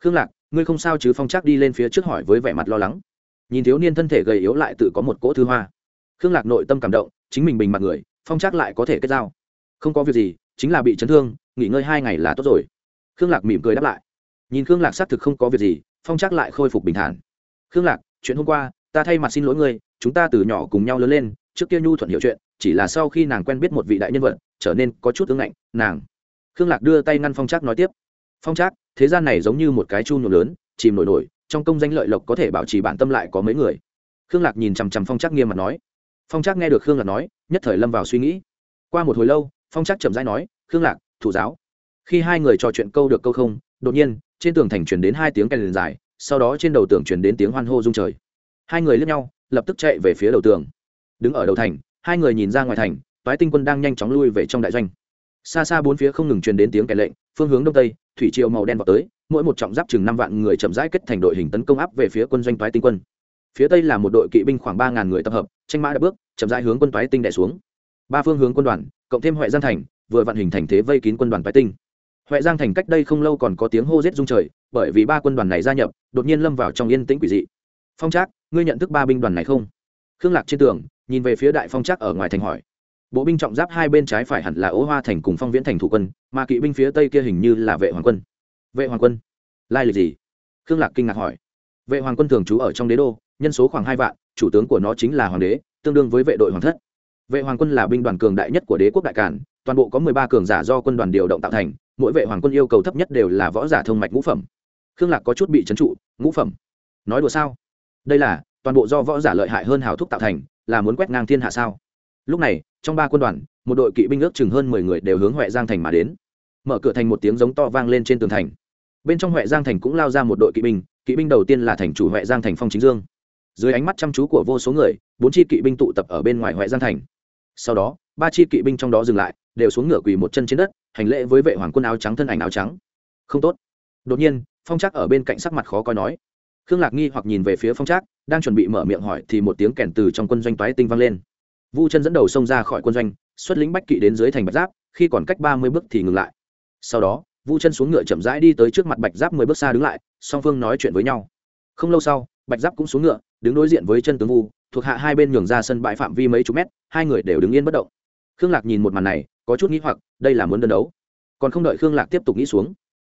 Speaker 1: Khương lạc, ngươi không sao chứ? Phong trác đi lên phía trước hỏi với vẻ mặt lo lắng. Nhìn thiếu niên thân thể gầy yếu lại tự có một cỗ thư hoa. Khương lạc nội tâm cảm động, chính mình bình mặt người, phong trác lại có thể kết giao. Không có việc gì chính là bị chấn thương, nghỉ ngơi hai ngày là tốt rồi. Khương lạc mỉm cười đáp lại. Nhìn khương lạc xác thực không có việc gì, phong trác lại khôi phục bình thản. Khương lạc, chuyện hôm qua, ta thay mặt xin lỗi ngươi, chúng ta từ nhỏ cùng nhau lớn lên, trước kia nhu thuận hiểu chuyện, chỉ là sau khi nàng quen biết một vị đại nhân vật, trở nên có chút ứng ngạnh, nàng. Khương lạc đưa tay ngăn phong trác nói tiếp. Phong trác, thế gian này giống như một cái chu nhộn lớn, chìm nổi nổi, trong công danh lợi lộc có thể bảo trì bản tâm lại có mấy người. Khương lạc nhìn chằm chằm phong trác nghiêm mặt nói. Phong trác nghe được khương lạc nói, nhất thời lâm vào suy nghĩ. Qua một hồi lâu phong trác chậm rãi nói, khương lạc, thủ giáo. Khi hai người trò chuyện câu được câu không, đột nhiên, trên tường thành chuyển đến hai tiếng kèn liền dài, sau đó trên đầu tường chuyển đến tiếng hoan hô rung trời. Hai người lướt nhau, lập tức chạy về phía đầu tường. Đứng ở đầu thành, hai người nhìn ra ngoài thành, toái tinh quân đang nhanh chóng lui về trong đại doanh. Xa xa bốn phía không ngừng truyền đến tiếng kèn lệnh, phương hướng đông tây, thủy triều màu đen vào tới, mỗi một trọng giáp chừng năm vạn người chậm rãi kết thành đội hình tấn công áp về phía quân doanh toái tinh quân. Phía tây là một đội kỵ binh khoảng ba ngàn người tập hợp, tranh mã đã bước, chậm rãi hướng quân toái tinh đẻ xuống ba phương hướng quân đoàn, cộng thêm huệ giang thành, vừa vận hình thành thế vây kín quân đoàn toái tinh. Huệ giang thành cách đây không lâu còn có tiếng hô rết rung trời, bởi vì ba quân đoàn này gia nhập, đột nhiên lâm vào trong yên tĩnh quỷ dị. Phong trác, ngươi nhận thức ba binh đoàn này không? Khương lạc trên tường, nhìn về phía đại phong trác ở ngoài thành hỏi. Bộ binh trọng giáp hai bên trái phải hẳn là ố hoa thành cùng phong viễn thành thủ quân, mà kỵ binh phía tây kia hình như là vệ hoàng quân. Vệ hoàng quân? Lai lịch gì? Khương lạc kinh ngạc hỏi. Vệ hoàng quân thường trú ở trong đế đô, nhân số khoảng hai vạn, chủ tướng của nó chính là hoàng đế, tương đương với vệ đội hoàng thất vệ hoàng quân là binh đoàn cường đại nhất của đế quốc đại cản toàn bộ có mười ba cường giả do quân đoàn điều động tạo thành, mỗi vệ hoàng quân yêu cầu thấp nhất đều là võ giả thông mạch ngũ phẩm. Khương lạc có chút bị trấn trụ, ngũ phẩm. Nói đùa sao? Đây là, toàn bộ do võ giả lợi hại hơn hào thúc tạo thành, là muốn quét ngang thiên hạ sao? Lúc này, trong ba quân đoàn, một đội kỵ binh ước chừng hơn mười người đều hướng huệ giang thành mà đến. Mở cửa thành một tiếng giống to vang lên trên tường thành. Bên trong huệ giang thành cũng lao ra một đội kỵ binh kỵ binh đầu tiên là thành chủ huệ giang thành phong chính dương. Dưới ánh mắt chăm chú của vô số người, bốn chi kỵ binh tụ tập ở bên ngoài huệ giang thành sau đó, ba chi kỵ binh trong đó dừng lại, đều xuống ngựa quỳ một chân trên đất, hành lễ với vệ hoàng quân áo trắng thân ảnh áo trắng. Không tốt. Đột nhiên, phong trác ở bên cạnh sắc mặt khó coi nói. Khương lạc nghi hoặc nhìn về phía phong trác, đang chuẩn bị mở miệng hỏi thì một tiếng kèn từ trong quân doanh toái tinh vang lên. Vu chân dẫn đầu xông ra khỏi quân doanh, xuất lính bách kỵ đến dưới thành bạch giáp, khi còn cách ba mươi bước thì ngừng lại. Sau đó, vu chân xuống ngựa chậm rãi đi tới trước mặt bạch giáp mười bước xa đứng lại, song phương nói chuyện với nhau. Không lâu sau, bạch giáp cũng xuống ngựa, đứng đối diện với chân tướng vu thuộc hạ hai bên nhường ra sân bãi phạm vi mấy chục mét, hai người đều đứng yên bất động. Khương lạc nhìn một màn này, có chút nghĩ hoặc, đây là muốn đơn đấu. Còn không đợi khương lạc tiếp tục nghĩ xuống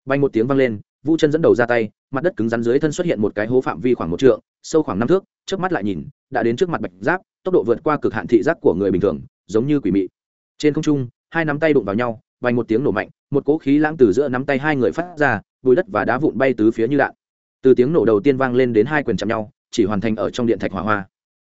Speaker 1: bay một tiếng vang lên, vu chân dẫn đầu ra tay, mặt đất cứng rắn dưới thân xuất hiện một cái hố phạm vi khoảng một trượng, sâu khoảng năm thước trước mắt lại nhìn, đã đến trước mặt bạch giáp, tốc độ vượt qua cực hạn thị giác của người bình thường, giống như quỷ mị. Trên không trung, hai nắm tay đụng vào nhau vành một tiếng nổ mạnh, một cỗ khí lãng từ giữa nắm tay hai người phát ra, bùi đất và đá vụn bay tứ phía như đạn. Từ tiếng nổ đầu tiên vang lên đến hai quyền chạm nhau, chỉ hoàn thành ở trong điện thạch hỏa hoa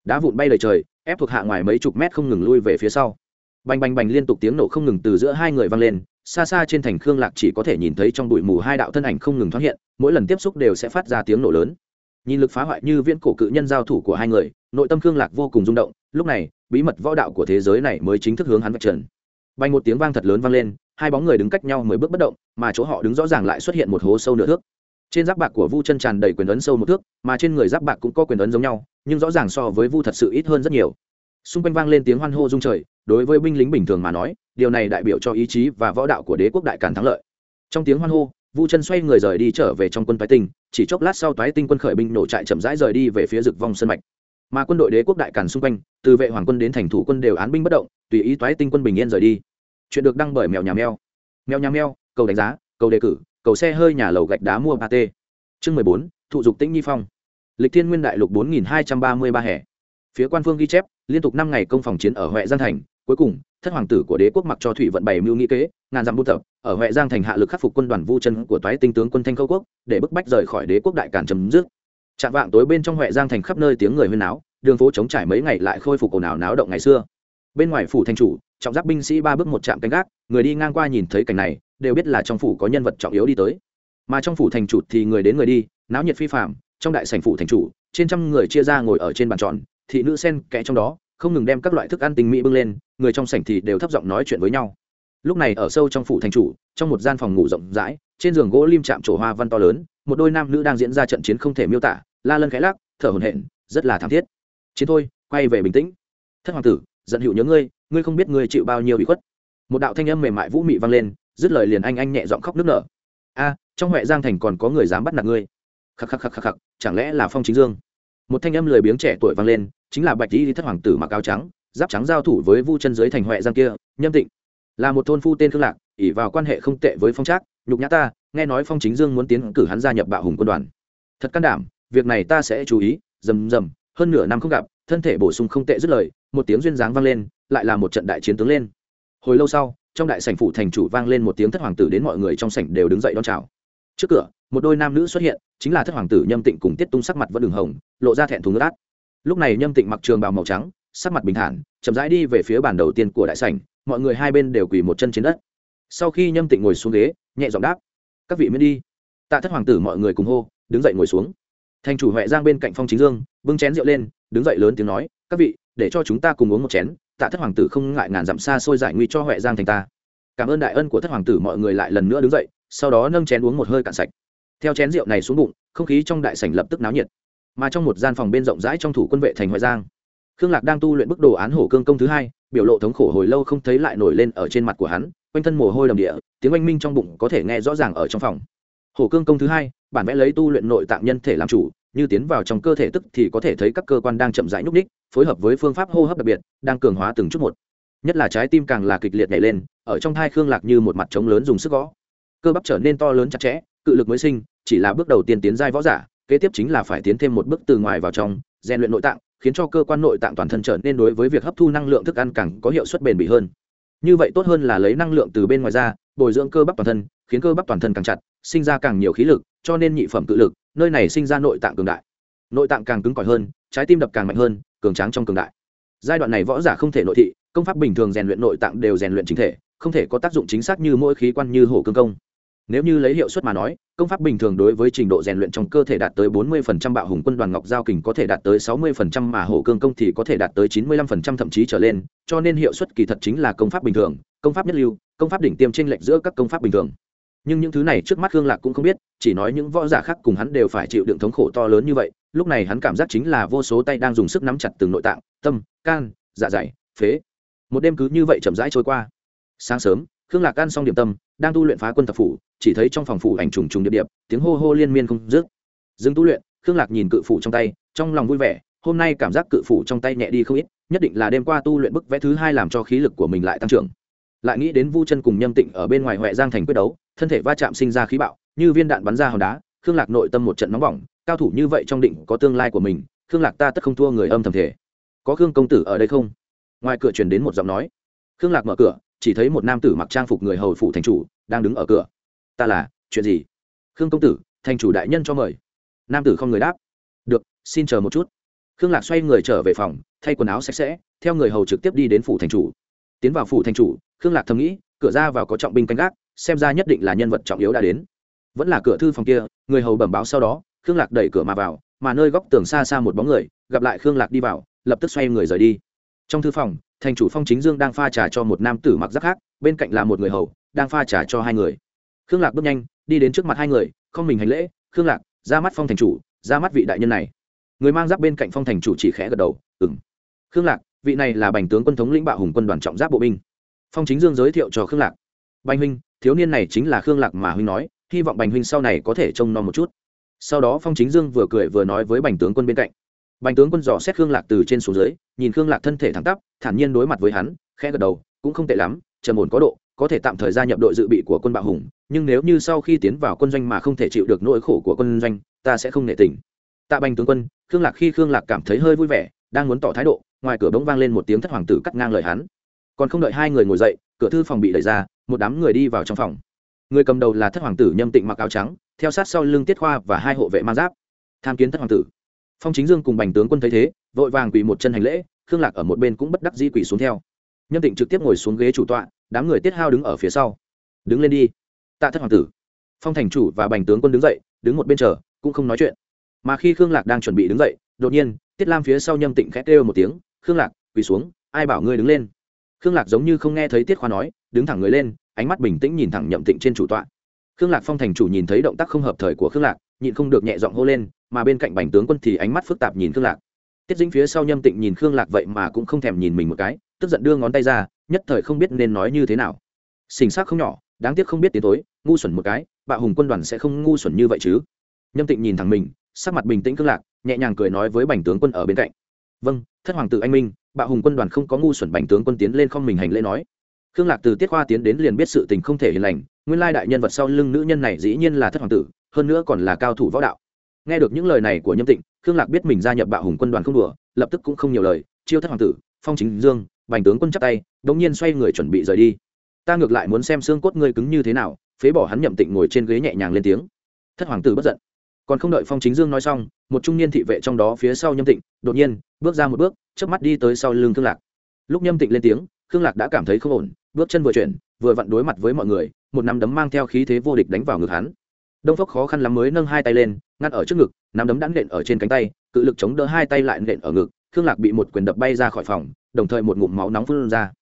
Speaker 1: đá vụn bay lời trời, ép thuộc hạ ngoài mấy chục mét không ngừng lui về phía sau. Bành bành bành liên tục tiếng nổ không ngừng từ giữa hai người vang lên, xa xa trên thành khương lạc chỉ có thể nhìn thấy trong bụi mù hai đạo thân ảnh không ngừng thoáng hiện, mỗi lần tiếp xúc đều sẽ phát ra tiếng nổ lớn. Nhìn lực phá hoại như viễn cổ cự nhân giao thủ của hai người, nội tâm khương lạc vô cùng rung động, lúc này, bí mật võ đạo của thế giới này mới chính thức hướng hắn vạch trần. Bay một tiếng vang thật lớn vang lên, hai bóng người đứng cách nhau mười bước bất động, mà chỗ họ đứng rõ ràng lại xuất hiện một hố sâu nửa thước. Trên giáp bạc của vu chân tràn đầy quyền ấn sâu một thước, mà trên người giáp bạc cũng có quyền ấn giống nhau nhưng rõ ràng so với vu thật sự ít hơn rất nhiều. Xung quanh vang lên tiếng hoan hô rung trời, đối với binh lính bình thường mà nói, điều này đại biểu cho ý chí và võ đạo của đế quốc đại càn thắng lợi. Trong tiếng hoan hô, vu chân xoay người rời đi trở về trong quân toái tinh, chỉ chốc lát sau toái tinh quân khởi binh nổ trại chậm rãi rời đi về phía rực vong sân mạch. Mà quân đội đế quốc đại càn xung quanh, từ vệ hoàng quân đến thành thủ quân đều án binh bất động, tùy ý toái tinh quân bình yên rời đi. Chuyện được đăng bởi mèo nhà mèo. Mèo nhà mèo, cầu đánh giá, cầu đề cử, cầu xe hơi nhà lầu gạch đá mua ba t chương mười bốn, thụ dục tĩnh nhi phong lịch thiên nguyên đại lục bốn nghìn hai trăm ba mươi ba hè. Phía quan phương ghi chép, liên tục năm ngày công phòng chiến ở huệ giang thành, cuối cùng, thất hoàng tử của đế quốc mặc cho thủy vận bày mưu nghĩ kế, ngàn dặm buôn tập, ở huệ giang thành hạ lực khắc phục quân đoàn vu chân của toái tinh tướng quân thanh khâu quốc, để bức bách rời khỏi đế quốc đại càn chấm dứt. Chạm vạng tối bên trong huệ giang thành khắp nơi tiếng người huyên náo, đường phố chống trải mấy ngày lại khôi phục ồn ào náo động ngày xưa. Bên ngoài phủ thanh chủ, trọng giác binh sĩ ba bước một trạm canh gác, người đi ngang qua nhìn thấy cảnh này, đều biết là trong phủ có nhân vật trọng yếu đi tới. Mà trong phủ thành chủ thì người đến người đi, náo nhiệt phi phạm trong đại sảnh phủ thành chủ, trên trăm người chia ra ngồi ở trên bàn tròn, thị nữ sen kẽ trong đó, không ngừng đem các loại thức ăn tinh mỹ bưng lên, người trong sảnh thì đều thấp giọng nói chuyện với nhau. Lúc này ở sâu trong phủ thành chủ, trong một gian phòng ngủ rộng rãi, trên giường gỗ lim chạm trổ hoa văn to lớn, một đôi nam nữ đang diễn ra trận chiến không thể miêu tả, la lân khẽ lắc, thở hổn hển, rất là thảm thiết. Chiến thôi, quay về bình tĩnh. Thất hoàng tử, giận hữu nhớ ngươi ngươi không biết ngươi chịu bao nhiêu bị khuất. Một đạo thanh âm mềm mại vũ mị vang lên, dứt lời liền anh anh nhẹ giọng khóc nức nở. A, trong huệ giang thành còn có người dám bắt nạt ngươi khắc khắc khắc khắc khắc, chẳng lẽ là phong chính dương? Một thanh âm lười biếng trẻ tuổi vang lên, chính là bạch di thất hoàng tử mặc áo trắng, giáp trắng giao thủ với vu chân dưới thành huệ giang kia, nhâm tịnh. Là một thôn phu tên khương lạc ỉ vào quan hệ không tệ với phong trác, nhục nhã ta, nghe nói phong chính dương muốn tiến cử hắn gia nhập bạo hùng quân đoàn. Thật can đảm, việc này ta sẽ chú ý, rầm rầm, hơn nửa năm không gặp, thân thể bổ sung không tệ dứt lời, một tiếng duyên dáng vang lên, lại là một trận đại chiến tướng lên. Hồi lâu sau, trong đại sảnh phủ thành chủ vang lên một tiếng thất hoàng tử đến mọi người trong sảnh đều đứng dậy đón chào. Trước cửa một đôi nam nữ xuất hiện, chính là thất hoàng tử nhâm tịnh cùng tiết tung sắc mặt vẫn đường hồng, lộ ra thẹn thùng nước át. Lúc này nhâm tịnh mặc trường bào màu trắng, sắc mặt bình thản, chậm rãi đi về phía bàn đầu tiên của đại sảnh, mọi người hai bên đều quỳ một chân trên đất. Sau khi nhâm tịnh ngồi xuống ghế, nhẹ giọng đáp, các vị miễn đi. Tạ thất hoàng tử mọi người cùng hô, đứng dậy ngồi xuống. Thành chủ huệ giang bên cạnh phong chính dương, bưng chén rượu lên, đứng dậy lớn tiếng nói, các vị, để cho chúng ta cùng uống một chén. Tạ thất hoàng tử không ngại ngàn dặm xa xôi giải nguy cho huệ giang thành ta. Cảm ơn đại ân của thất hoàng tử, mọi người lại lần nữa đứng dậy, sau đó nâng chén uống một hơi cạn sạch theo chén rượu này xuống bụng, không khí trong đại sảnh lập tức náo nhiệt. Mà trong một gian phòng bên rộng rãi trong thủ quân vệ thành Hoài giang, khương lạc đang tu luyện bức đồ án hổ cương công thứ hai, biểu lộ thống khổ hồi lâu không thấy lại nổi lên ở trên mặt của hắn, quanh thân mồ hôi đầm địa, tiếng oanh minh trong bụng có thể nghe rõ ràng ở trong phòng. Hổ cương công thứ hai, bản vẽ lấy tu luyện nội tạng nhân thể làm chủ, như tiến vào trong cơ thể tức thì có thể thấy các cơ quan đang chậm rãi nhúc ních phối hợp với phương pháp hô hấp đặc biệt, đang cường hóa từng chút một. Nhất là trái tim càng là kịch liệt nhảy lên, ở trong thai khương lạc như một mặt trống lớn dùng sức gõ. Cơ bắp trở nên to lớn chặt chẽ cự lực mới sinh, chỉ là bước đầu tiên tiến giai võ giả, kế tiếp chính là phải tiến thêm một bước từ ngoài vào trong, rèn luyện nội tạng, khiến cho cơ quan nội tạng toàn thân trở nên đối với việc hấp thu năng lượng thức ăn càng có hiệu suất bền bỉ hơn. Như vậy tốt hơn là lấy năng lượng từ bên ngoài ra, bồi dưỡng cơ bắp toàn thân, khiến cơ bắp toàn thân càng chặt, sinh ra càng nhiều khí lực, cho nên nhị phẩm cự lực, nơi này sinh ra nội tạng cường đại. Nội tạng càng cứng cỏi hơn, trái tim đập càng mạnh hơn, cường tráng trong cường đại. Giai đoạn này võ giả không thể nội thị, công pháp bình thường rèn luyện nội tạng đều rèn luyện chính thể, không thể có tác dụng chính xác như mỗi khí quan như hổ cương công nếu như lấy hiệu suất mà nói, công pháp bình thường đối với trình độ rèn luyện trong cơ thể đạt tới 40% bạo hùng quân đoàn ngọc giao kình có thể đạt tới 60% mà hổ cương công thì có thể đạt tới 95% thậm chí trở lên, cho nên hiệu suất kỳ thật chính là công pháp bình thường, công pháp nhất lưu, công pháp đỉnh tiêm trên lệch giữa các công pháp bình thường. Nhưng những thứ này trước mắt khương lạc cũng không biết, chỉ nói những võ giả khác cùng hắn đều phải chịu đựng thống khổ to lớn như vậy, lúc này hắn cảm giác chính là vô số tay đang dùng sức nắm chặt từng nội tạng, tâm, can dạ dày, phế. Một đêm cứ như vậy chậm rãi trôi qua. Sáng sớm, khương lạc ăn xong điểm tâm đang tu luyện phá quân tập phủ, chỉ thấy trong phòng phủ ảnh trùng trùng điệp điệp, tiếng hô hô liên miên không dứt. Dừng tu luyện, khương lạc nhìn cự phủ trong tay, trong lòng vui vẻ, hôm nay cảm giác cự phủ trong tay nhẹ đi không ít, nhất định là đêm qua tu luyện bức vẽ thứ hai làm cho khí lực của mình lại tăng trưởng. Lại nghĩ đến vu chân cùng nhâm tịnh ở bên ngoài huệ giang thành quyết đấu, thân thể va chạm sinh ra khí bạo, như viên đạn bắn ra hòn đá, khương lạc nội tâm một trận nóng bỏng, cao thủ như vậy trong định có tương lai của mình, khương lạc ta tất không thua người âm thầm thể có khương công tử ở đây không? Ngoài cửa truyền đến một giọng nói. Khương lạc mở cửa chỉ thấy một nam tử mặc trang phục người hầu phủ thành chủ đang đứng ở cửa. Ta là, chuyện gì? Khương công tử, thành chủ đại nhân cho mời. Nam tử không người đáp. Được, xin chờ một chút. Khương lạc xoay người trở về phòng, thay quần áo sạch sẽ, theo người hầu trực tiếp đi đến phủ thành chủ. Tiến vào phủ thành chủ, khương lạc thầm nghĩ, cửa ra vào có trọng binh canh gác, xem ra nhất định là nhân vật trọng yếu đã đến. Vẫn là cửa thư phòng kia, người hầu bẩm báo sau đó, khương lạc đẩy cửa mà vào, mà nơi góc tường xa xa một bóng người, gặp lại khương lạc đi vào, lập tức xoay người rời đi. Trong thư phòng thành chủ phong chính dương đang pha trà cho một nam tử mặc giáp khác, bên cạnh là một người hầu, đang pha trà cho hai người. Khương lạc bước nhanh, đi đến trước mặt hai người, không mình hành lễ, khương lạc, ra mắt phong thành chủ, ra mắt vị đại nhân này. Người mang giáp bên cạnh phong thành chủ chỉ khẽ gật đầu ừng khương lạc, vị này là bành tướng quân thống lĩnh bạo hùng quân đoàn trọng giáp bộ binh. Phong chính dương giới thiệu cho khương lạc, bành huynh, thiếu niên này chính là khương lạc mà huynh nói, hy vọng bành huynh sau này có thể trông nom một chút. Sau đó phong chính dương vừa cười vừa nói với bành tướng quân bên cạnh bành tướng quân dò xét khương lạc từ trên xuống dưới, nhìn khương lạc thân thể thẳng tắp, thản nhiên đối mặt với hắn, khẽ gật đầu, cũng không tệ lắm, trầm ổn có độ, có thể tạm thời gia nhập đội dự bị của quân bạo hùng, nhưng nếu như sau khi tiến vào quân doanh mà không thể chịu được nỗi khổ của quân doanh, ta sẽ không nể tình. Tạ bành tướng quân, khương lạc khi khương lạc cảm thấy hơi vui vẻ, đang muốn tỏ thái độ, ngoài cửa bỗng vang lên một tiếng thất hoàng tử cắt ngang lời hắn. Còn không đợi hai người ngồi dậy, cửa thư phòng bị đẩy ra, một đám người đi vào trong phòng. Người cầm đầu là thất hoàng tử nhâm tịnh mặc áo trắng, theo sát sau lưng tiết khoa và hai hộ vệ mang giáp. Tham kiến thất hoàng tử phong chính dương cùng bành tướng quân thấy thế, vội vàng quỳ một chân hành lễ, khương lạc ở một bên cũng bất đắc dĩ quỳ xuống theo. Nhâm tịnh trực tiếp ngồi xuống ghế chủ tọa, đám người tiết hao đứng ở phía sau. Đứng lên đi. Tạ thất hoàng tử. Phong thành chủ và bành tướng quân đứng dậy, đứng một bên chờ, cũng không nói chuyện. Mà khi khương lạc đang chuẩn bị đứng dậy, đột nhiên, tiết lam phía sau nhâm tịnh khẽ kêu một tiếng, khương lạc, quỳ xuống, ai bảo ngươi đứng lên? Khương lạc giống như không nghe thấy tiết khoa nói, đứng thẳng người lên, ánh mắt bình tĩnh nhìn thẳng nhậm tịnh trên chủ tọa. Khương lạc phong thành chủ nhìn thấy động tác không hợp thời của khương lạc, nhịn không được nhẹ giọng hô lên mà bên cạnh bành tướng quân thì ánh mắt phức tạp nhìn khương lạc. Tiết dĩnh phía sau nhâm tịnh nhìn khương lạc vậy mà cũng không thèm nhìn mình một cái, tức giận đưa ngón tay ra, nhất thời không biết nên nói như thế nào. Xình xác không nhỏ, đáng tiếc không biết tiến tối ngu xuẩn một cái bạo hùng quân đoàn sẽ không ngu xuẩn như vậy chứ. Nhâm tịnh nhìn thẳng mình, sắc mặt bình tĩnh khương lạc, nhẹ nhàng cười nói với bành tướng quân ở bên cạnh. Vâng thất hoàng tử anh minh bạo hùng quân đoàn không có ngu xuẩn bành tướng quân tiến lên không mình hành lễ nói. Khương lạc từ tiết khoa tiến đến liền biết sự tình không thể hiền lành, nguyên lai đại nhân vật sau lưng nữ nhân này dĩ nhiên là thất hoàng tử, hơn nữa còn là cao thủ võ đạo nghe được những lời này của nhâm tịnh, khương lạc biết mình gia nhập bạo hùng quân đoàn không đùa, lập tức cũng không nhiều lời. Chiêu thất hoàng tử, phong chính dương, bành tướng quân chắp tay đ ỗ n g nhiên xoay người chuẩn bị rời đi. Ta ngược lại muốn xem xương cốt ngươi cứng như thế nào, phế bỏ hắn nhậm tịnh ngồi trên ghế nhẹ nhàng lên tiếng. Thất hoàng tử bất giận. Còn không đợi phong chính dương nói xong, một trung niên thị vệ trong đó phía sau nhâm tịnh, đột nhiên, bước ra một bước trước mắt đi tới sau lưng khương lạc. Lúc nhâm tịnh lên tiếng, khương lạc đã cảm thấy không ổn, bước chân vừa chuyển, vừa vặn đối mặt với mọi người, một nắm đấm mang theo khí thế vô địch đánh vào ngực hắn đông phốc khó khăn lắm mới nâng hai tay lên ngăn ở trước ngực, nắm đấm đắn nện ở trên cánh tay, cự lực chống đỡ hai tay lại nện ở ngực, khương lạc bị một quyền đập bay ra khỏi phòng, đồng thời một ngụm máu nóng phun ra.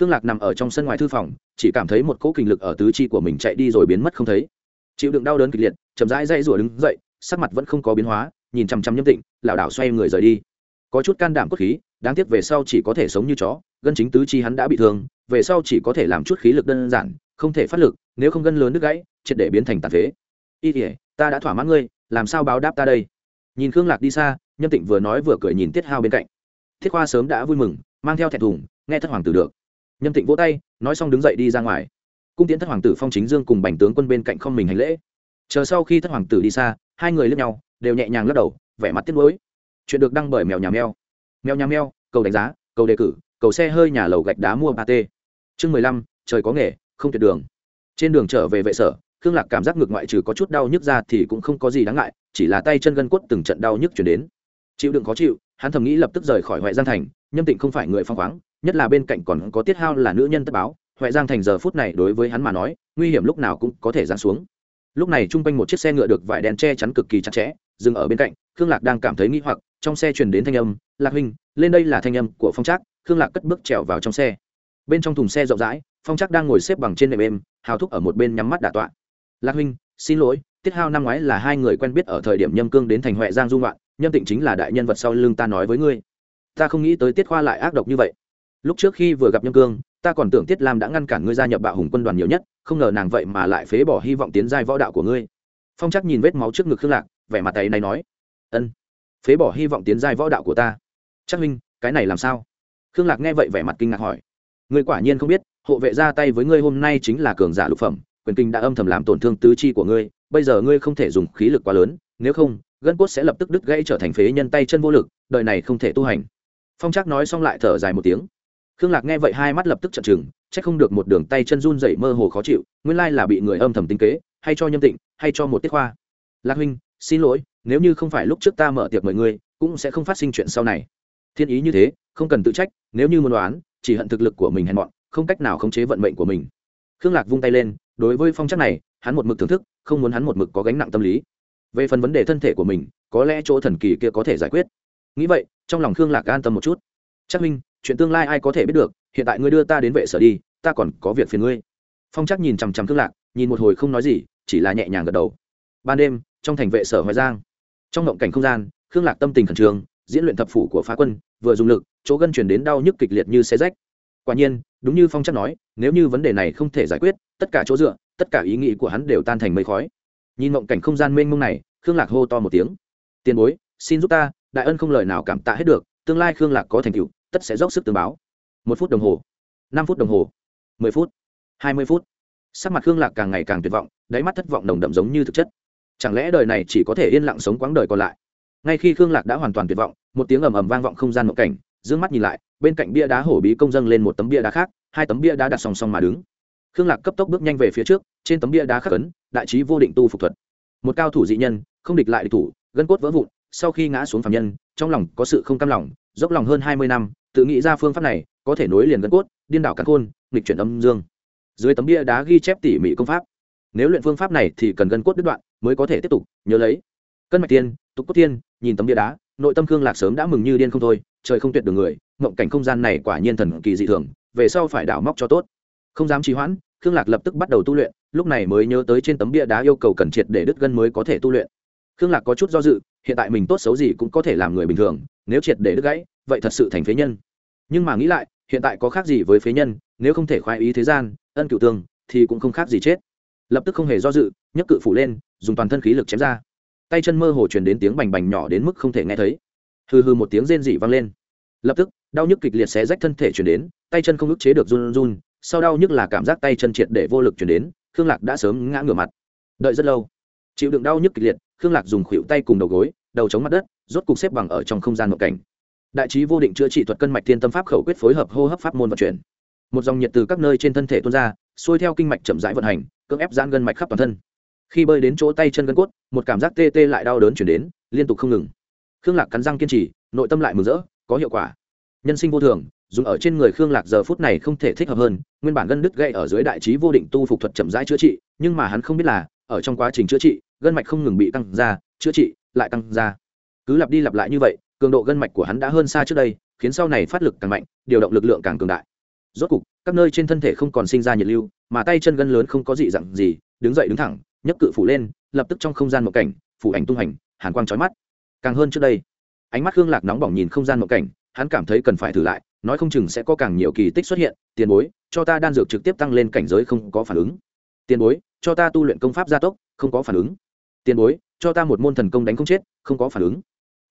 Speaker 1: Khương lạc nằm ở trong sân ngoài thư phòng, chỉ cảm thấy một cỗ kinh lực ở tứ chi của mình chạy đi rồi biến mất không thấy. Chịu đựng đau đớn kịch liệt, chậm rãi dây rủa đứng dậy, sắc mặt vẫn không có biến hóa, nhìn chằm chằm nhâm tịnh, lảo đảo xoay người rời đi. Có chút can đảm cốt khí, đáng tiếc về sau chỉ có thể sống như chó, gân chính tứ chi hắn đã bị thương, về sau chỉ có thể làm chút khí lực đơn giản, không thể phát lực, nếu không gân lớn đứt gãy, triệt để biến thành tàn phế y thể ta đã thỏa mãn ngươi, làm sao báo đáp ta đây? Nhìn khương lạc đi xa, nhâm tịnh vừa nói vừa cười nhìn tiết hao bên cạnh. Thiết khoa sớm đã vui mừng, mang theo thẹn thùng, nghe thất hoàng tử được. Nhâm tịnh vỗ tay, nói xong đứng dậy đi ra ngoài. Cung tiến thất hoàng tử phong chính dương cùng bành tướng quân bên cạnh không mình hành lễ. Chờ sau khi thất hoàng tử đi xa, hai người lướt nhau, đều nhẹ nhàng lắc đầu, vẻ mặt tiếc nuối. Chuyện được đăng bởi mèo nhà mèo. Mèo nhà mèo, cầu đánh giá, cầu đề cử, cầu xe hơi nhà lầu gạch đá mua ba t chương mười lăm, trời có nghề, không tuyệt đường. Trên đường trở về vệ sở khương lạc cảm giác ngược ngoại trừ có chút đau nhức ra thì cũng không có gì đáng ngại, chỉ là tay chân gân quất từng trận đau nhức chuyển đến. Chịu đựng khó chịu, hắn thầm nghĩ lập tức rời khỏi huệ giang thành, nhâm tịnh không phải người phong khoáng, nhất là bên cạnh còn có tiết hao là nữ nhân tất báo huệ giang thành giờ phút này đối với hắn mà nói, nguy hiểm lúc nào cũng có thể giáng xuống. Lúc này chung quanh một chiếc xe ngựa được vải đèn che chắn cực kỳ chặt chẽ, dừng ở bên cạnh, khương lạc đang cảm thấy nghi hoặc, trong xe truyền đến thanh âm, lạc huynh, lên đây là thanh âm của phong trác. Khương lạc cất bước trèo vào trong xe. Bên trong thùng xe rộng rãi, phong trác đang ngồi xếp bằng trên nệm êm, hào thúc ở một bên nhắm mắt đà tọa lạc huynh, xin lỗi, tiết hao năm ngoái là hai người quen biết ở thời điểm nhâm cương đến thành huệ giang dung loạn, nhâm tịnh chính là đại nhân vật sau lưng ta nói với ngươi. Ta không nghĩ tới tiết khoa lại ác độc như vậy. Lúc trước khi vừa gặp nhâm cương, ta còn tưởng tiết lam đã ngăn cản ngươi gia nhập bạo hùng quân đoàn nhiều nhất, không ngờ nàng vậy mà lại phế bỏ hy vọng tiến giai võ đạo của ngươi. Phong chắc nhìn vết máu trước ngực khương lạc, vẻ mặt tay này nói. Ân, phế bỏ hy vọng tiến giai võ đạo của ta. Chắc minh cái này làm sao? Khương lạc nghe vậy vẻ mặt kinh ngạc hỏi. Ngươi quả nhiên không biết, hộ vệ ra tay với ngươi hôm nay chính là cường giả lục phẩm quyền kinh đã âm thầm làm tổn thương tứ chi của ngươi, bây giờ ngươi không thể dùng khí lực quá lớn, nếu không, gân cốt sẽ lập tức đứt gãy trở thành phế nhân tay chân vô lực, đời này không thể tu hành. Phong trác nói xong lại thở dài một tiếng. Khương lạc nghe vậy hai mắt lập tức chật chừng c h ắ c không được một đường tay chân run dậy mơ hồ khó chịu, nguyên lai là bị người âm thầm tính kế, hay cho nhâm tịnh, hay cho một tiết khoa. Lạc huynh, xin lỗi, nếu như không phải lúc trước ta mở tiệc mời ngươi, cũng sẽ không phát sinh chuyện sau này. Thiên ý như thế, không cần tự trách, nếu như muốn đoán, chỉ hận thực lực của mình hèn mọn, không cách nào khống chế vận mệnh của mình khương lạc vung tay lên, đối với phong chắc này, hắn một mực thưởng thức, không muốn hắn một mực có gánh nặng tâm lý. Về phần vấn đề thân thể của mình, có lẽ chỗ thần kỳ kia có thể giải quyết. Nghĩ vậy, trong lòng khương lạc an tâm một chút. Chắc minh chuyện tương lai ai có thể biết được, hiện tại ngươi đưa ta đến vệ sở đi, ta còn có việc phiền ngươi. Phong chắc nhìn chằm chằm khương lạc, nhìn một hồi không nói gì, chỉ là nhẹ nhàng gật đầu. Ban đêm, trong thành vệ sở hoài giang. Trong ngộng cảnh không gian, khương lạc tâm tình khẩn trương, diễn luyện thập phủ của phá quân, vừa dùng lực, chỗ gân chuyển đến đau nhức kịch liệt như xe rách quả nhiên, đúng như phong chắc nói, nếu như vấn đề này không thể giải quyết, tất cả chỗ dựa, tất cả ý nghĩ của hắn đều tan thành mây khói. Nhìn mộng cảnh không gian mênh mông này, khương lạc hô to một tiếng. Tiền bối, xin giúp ta, đại ân không lời nào cảm tạ hết được, tương lai khương lạc có thành tựu, tất sẽ dốc sức tương báo. Một phút đồng hồ, năm phút đồng hồ, mười phút, hai mươi phút. Sắc mặt khương lạc càng ngày càng tuyệt vọng, đáy mắt thất vọng nồng đậm giống như thực chất. Chẳng lẽ đời này chỉ có thể yên lặng sống quãng đời còn lại? Ngay khi khương lạc đã hoàn toàn tuyệt vọng, một tiếng ầm ầm vang vọng không gian mộng cảnh d ư ơ n g mắt nhìn lại bên cạnh bia đá hổ bí công dâng lên một tấm bia đá khác, hai tấm bia đá đặt song song mà đứng. Khương lạc cấp tốc bước nhanh về phía trước, trên tấm bia đá khắc ấn, đại trí vô định tu phục thuật. Một cao thủ dị nhân, không địch lại địch thủ, gân cốt vỡ vụn, sau khi ngã xuống phạm nhân, trong lòng có sự không cam lòng, dốc lòng hơn hai mươi năm, tự nghĩ ra phương pháp này, có thể nối liền gân cốt, điên đảo cắn khôn, nghịch chuyển âm dương. Dưới tấm bia đá ghi chép tỉ mỉ công pháp. Nếu luyện phương pháp này thì cần gân cốt đứt đoạn mới có thể tiếp tục, nhớ lấy. Cân mạch tiên, tục cốt tiên, nhìn tấm bia đá, nội tâm khương lạc sớm đã mừng như điên không thôi, trời không tuyệt được người mộng cảnh không gian này quả nhiên thần kỳ dị thường, về sau phải đảo móc cho tốt. Không dám trì hoãn, khương lạc lập tức bắt đầu tu luyện, lúc này mới nhớ tới trên tấm bia đá yêu cầu cần triệt để đứt gân mới có thể tu luyện. Khương lạc có chút do dự, hiện tại mình tốt xấu gì cũng có thể làm người bình thường, nếu triệt để đứt gãy, vậy thật sự thành phế nhân. Nhưng mà nghĩ lại, hiện tại có khác gì với phế nhân, nếu không thể khoái ý thế gian, ân cựu tương, thì cũng không khác gì chết. Lập tức không hề do dự, nhấc cự phủ lên, dùng toàn thân khí lực chém ra. Tay chân mơ hồ truyền đến tiếng bành bành nhỏ đến mức không thể nghe thấy. Hừ hừ một tiếng rên rỉ vang lên. Lập tức đau nhức kịch liệt xé rách thân thể truyền đến, tay chân không ức chế được run run, sau đau nhức là cảm giác tay chân triệt để vô lực truyền đến, khương lạc đã sớm ngã ngửa mặt. Đợi rất lâu, chịu đựng đau nhức kịch liệt, khương lạc dùng khuỷu tay cùng đầu gối, đầu chống mặt đất, rốt cục xếp bằng ở trong không gian một cảnh. Đại trí vô định chữa trị thuật cân mạch thiên tâm pháp khẩu quyết phối hợp hô hấp pháp môn vận chuyển. Một dòng nhiệt từ các nơi trên thân thể tuôn ra, xuôi theo kinh mạch chậm rãi vận hành, cưỡng ép giãn gân mạch khắp toàn thân. Khi bơi đến chỗ tay chân gân cốt, một cảm giác tê tê lại đau đớn chuyển đến, liên tục không ngừng. Khương lạc cắn răng kiên trì, nội tâm lại mừng rỡ, có hiệu quả nhân sinh vô thường, dùng ở trên người khương lạc giờ phút này không thể thích hợp hơn, nguyên bản gân đứt gậy ở dưới đại trí vô định tu phục thuật chậm rãi chữa trị, nhưng mà hắn không biết là, ở trong quá trình chữa trị, gân mạch không ngừng bị tăng ra, chữa trị, lại tăng ra. Cứ lặp đi lặp lại như vậy, cường độ gân mạch của hắn đã hơn xa trước đây, khiến sau này phát lực càng mạnh, điều động lực lượng càng cường đại. Rốt cục, các nơi trên thân thể không còn sinh ra nhiệt lưu, mà tay chân gân lớn không có gì dặn gì, đứng dậy đứng thẳng, nhấc cự phủ lên, lập tức trong không gian một cảnh, phủ ảnh tung hành, hàn quang trói mắt. Càng hơn trước đây, ánh mắt hương lạc nóng bỏng nhìn không gian một cảnh hắn cảm thấy cần phải thử lại, nói không chừng sẽ có càng nhiều kỳ tích xuất hiện, tiền bối, cho ta đan dược trực tiếp tăng lên cảnh giới không có phản ứng. Tiền bối, cho ta tu luyện công pháp gia tốc, không có phản ứng. Tiền bối, cho ta một môn thần công đánh không chết, không có phản ứng.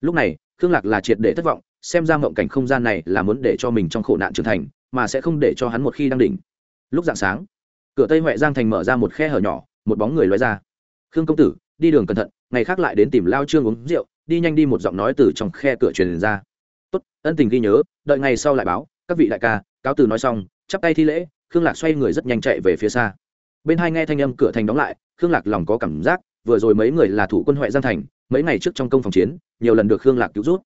Speaker 1: Lúc này, khương lạc là triệt để thất vọng, xem ra mộng cảnh không gian này là muốn để cho mình trong khổ nạn trưởng thành, mà sẽ không để cho hắn một khi đang đỉnh. Lúc dạng sáng, cửa tây huệ giang thành mở ra một khe hở nhỏ, một bóng người loay ra. Khương công tử, đi đường cẩn thận, ngày khác lại đến tìm lao trương uống rượu, đi nhanh đi một giọng nói từ trong khe cửa truyền ra ân tình ghi nhớ, đợi ngày sau lại báo, các vị đại ca, cáo từ nói xong, chắp tay thi lễ, khương lạc xoay người rất nhanh chạy về phía xa. Bên hai nghe thanh âm cửa thành đóng lại, khương lạc lòng có cảm giác, vừa rồi mấy người là thủ quân huệ giang thành, mấy ngày trước trong công phòng chiến, nhiều lần được khương lạc cứu rút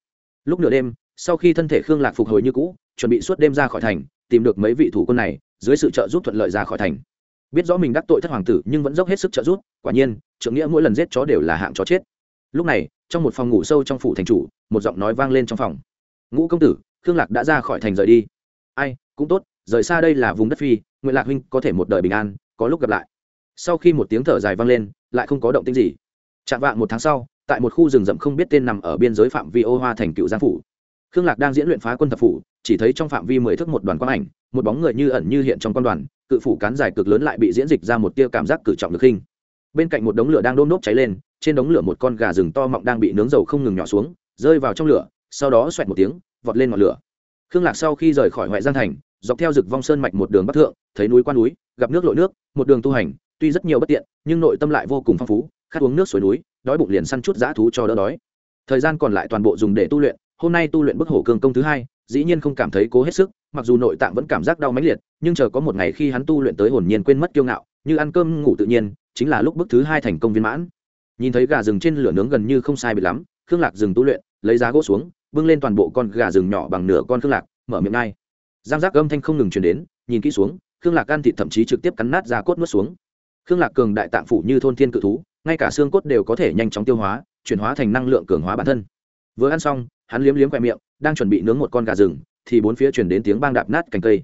Speaker 1: lúc nửa đêm, sau khi thân thể khương lạc phục hồi như cũ, chuẩn bị suốt đêm ra khỏi thành, tìm được mấy vị thủ quân này, dưới sự trợ giúp thuận lợi ra khỏi thành. Biết rõ mình đắc tội thất hoàng tử, nhưng vẫn dốc hết sức trợ giúp, quả nhiên, trưởng nghĩa mỗi lần giết chó đều là hạng chó chết. Lúc này, trong một phòng ngủ sâu trong phủ thành chủ, một giọng nói vang lên trong phòng ngũ công tử, khương lạc đã ra khỏi thành rời đi. Ai, cũng tốt, rời xa đây là vùng đất phi nguyện lạc huynh có thể một đời bình an, có lúc gặp lại. Sau khi một tiếng thở dài vang lên, lại không có động tĩnh gì. Chạm vạn một tháng sau, tại một khu rừng rậm không biết tên nằm ở biên giới phạm vi ô hoa thành cựu giang phủ. Khương lạc đang diễn luyện phá quân thập phủ, chỉ thấy trong phạm vi mười thước một đoàn quang ảnh, một bóng người như ẩn như hiện trong quan đoàn, cự phủ cán dài cực lớn lại bị diễn dịch ra một tia cảm giác cử trọng lực hình. Bên cạnh một đống lửa đang đôm nốt cháy lên, trên đống lửa một con gà rừng to mọng đang bị nướng dầu không ngừng nhỏ xuống, rơi vào trong lửa sau đó xoẹt một tiếng, vọt lên ngọn lửa. Khương lạc sau khi rời khỏi Hoại giang thành, dọc theo rực vong sơn mạch một đường bắc thượng, thấy núi qua núi, gặp nước lội nước, một đường tu hành, tuy rất nhiều bất tiện, nhưng nội tâm lại vô cùng phong phú, khát uống nước suối núi, đói bụng liền săn chút dã thú cho đỡ đói. Thời gian còn lại toàn bộ dùng để tu luyện, hôm nay tu luyện bức hổ cường công thứ hai, dĩ nhiên không cảm thấy cố hết sức, mặc dù nội tạng vẫn cảm giác đau mãnh liệt, nhưng chờ có một ngày khi hắn tu luyện tới hồn nhiên quên mất kiêu ngạo, như ăn cơm ngủ tự nhiên, chính là lúc bức thứ hai thành công viên mãn. Nhìn thấy gà rừng trên lửa nướng gần như không sai bị lắm, khương lạc dừng tu luyện, lấy giá gỗ xuống bưng lên toàn bộ con gà rừng nhỏ bằng nửa con khương lạc, mở miệng ngay. Giang giác âm thanh không ngừng chuyển đến, nhìn kỹ xuống, khương lạc ăn thịt thậm chí trực tiếp cắn nát ra cốt nuốt xuống. Khương lạc cường đại tạng phủ như thôn thiên cự thú, ngay cả xương cốt đều có thể nhanh chóng tiêu hóa, chuyển hóa thành năng lượng cường hóa bản thân. Vừa ăn xong, hắn liếm liếm khoe miệng, đang chuẩn bị nướng một con gà rừng, thì bốn phía chuyển đến tiếng bang đạp nát cành cây.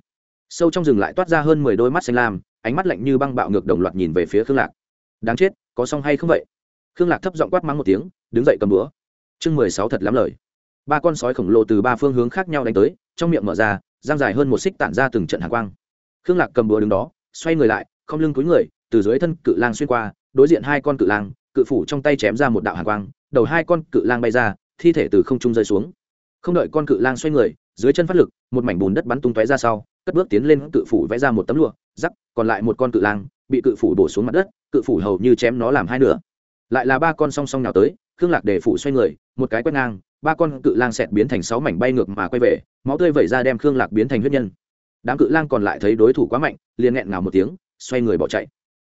Speaker 1: Sâu trong rừng lại toát ra hơn mười đôi mắt xanh lam, ánh mắt lạnh như băng bạo ngược đồng loạt nhìn về phía khương lạc. Đáng chết, có xong hay không vậy? Khương lạc thấp giọng quát mắng một tiếng, đứng dậy cầm búa. Chương mười sáu thật lắm lời ba con sói khổng lồ từ ba phương hướng khác nhau đánh tới, trong miệng mở ra, giang dài hơn một xích tản ra từng trận hàng quang. Khương lạc cầm búa đứng đó, xoay người lại, không lưng cúi người, từ dưới thân cự lang xuyên qua, đối diện hai con cự lang, cự phủ trong tay chém ra một đạo hàng quang, đầu hai con cự lang bay ra, thi thể từ không trung rơi xuống. Không đợi con cự lang xoay người, dưới chân phát lực, một mảnh bùn đất bắn tung tóe ra sau, cất bước tiến lên cự phủ vẽ ra một tấm lụa, rắc, còn lại một con cự lang bị cự phủ đổ xuống mặt đất, cự phủ hầu như chém nó làm hai nửa. Lại là ba con song song nào tới, khương lạc để phủ xoay người, một cái quét ngang ba con cự lang xẹt biến thành sáu mảnh bay ngược mà quay về, máu tươi vẩy ra đem khương lạc biến thành huyết nhân. Đám cự lang còn lại thấy đối thủ quá mạnh, liền nghẹn ngào một tiếng, xoay người bỏ chạy.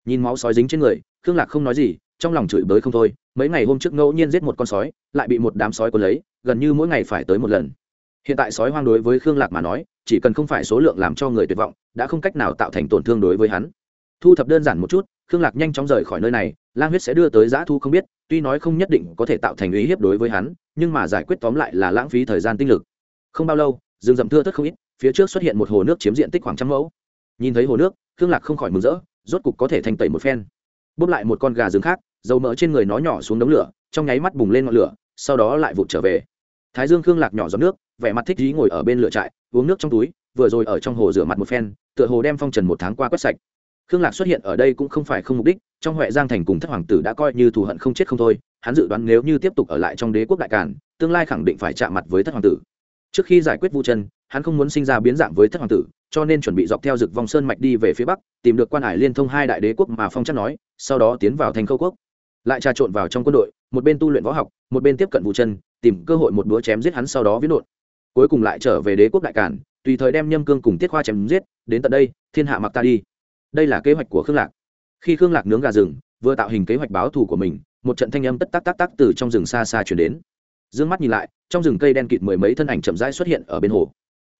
Speaker 1: Nhìn máu sói dính trên người, khương lạc không nói gì, trong lòng chửi bới không thôi, mấy ngày hôm trước ngẫu nhiên giết một con sói, lại bị một đám sói cuốn lấy, gần như mỗi ngày phải tới một lần. Hiện tại sói hoang đối với khương lạc mà nói, chỉ cần không phải số lượng làm cho người tuyệt vọng, đã không cách nào tạo thành tổn thương đối với hắn thu thập đơn giản một chút, khương lạc nhanh chóng rời khỏi nơi này, lang huyết sẽ đưa tới giã thu không biết, tuy nói không nhất định có thể tạo thành ý hiếp đối với hắn, nhưng mà giải quyết tóm lại là lãng phí thời gian tinh lực. Không bao lâu, rừng rậm thưa thất không ít, phía trước xuất hiện một hồ nước chiếm diện tích khoảng trăm mẫu. Nhìn thấy hồ nước, khương lạc không khỏi mừng rỡ, rốt cục có thể thành tẩy một phen. Bốc lại một con gà rừng khác, dầu mỡ trên người nó nhỏ xuống đống lửa, trong nháy mắt bùng lên ngọn lửa, sau đó lại vụt trở về. Thái dương khương lạc nhỏ giọt nước, vẻ mặt thích dí ngồi ở bên lửa trại, uống nước trong túi, vừa rồi ở trong hồ rửa mặt một phen, tựa hồ đem phong trần một tháng qua quét sạch khương lạc xuất hiện ở đây cũng không phải không mục đích, trong huệ giang thành cùng thất hoàng tử đã coi như thù hận không chết không thôi, hắn dự đoán nếu như tiếp tục ở lại trong đế quốc đại cản tương lai khẳng định phải chạm mặt với thất hoàng tử. Trước khi giải quyết vu chân, hắn không muốn sinh ra biến dạng với thất hoàng tử, cho nên chuẩn bị dọc theo rực vòng sơn mạch đi về phía bắc, tìm được quan hải liên thông hai đại đế quốc mà phong chắc nói, sau đó tiến vào thành khâu quốc. Lại trà trộn vào trong quân đội, một bên tu luyện võ học, một bên tiếp cận Vu chân, tìm cơ hội một đũa chém giết hắn sau đó viết nộn cuối cùng lại trở về đế quốc đại cản tùy thời đem nhâm cương cùng tiết khoa chém giết, đến tận đây, thiên hạ mặc ta đi đây là kế hoạch của khương lạc. Khi khương lạc nướng gà rừng, vừa tạo hình kế hoạch báo thù của mình, một trận thanh âm tất tắc tắc tắc từ trong rừng xa xa chuyển đến. D ư ơ n g mắt nhìn lại, trong rừng cây đen kịt mười mấy thân ảnh chậm rãi xuất hiện ở bên hồ.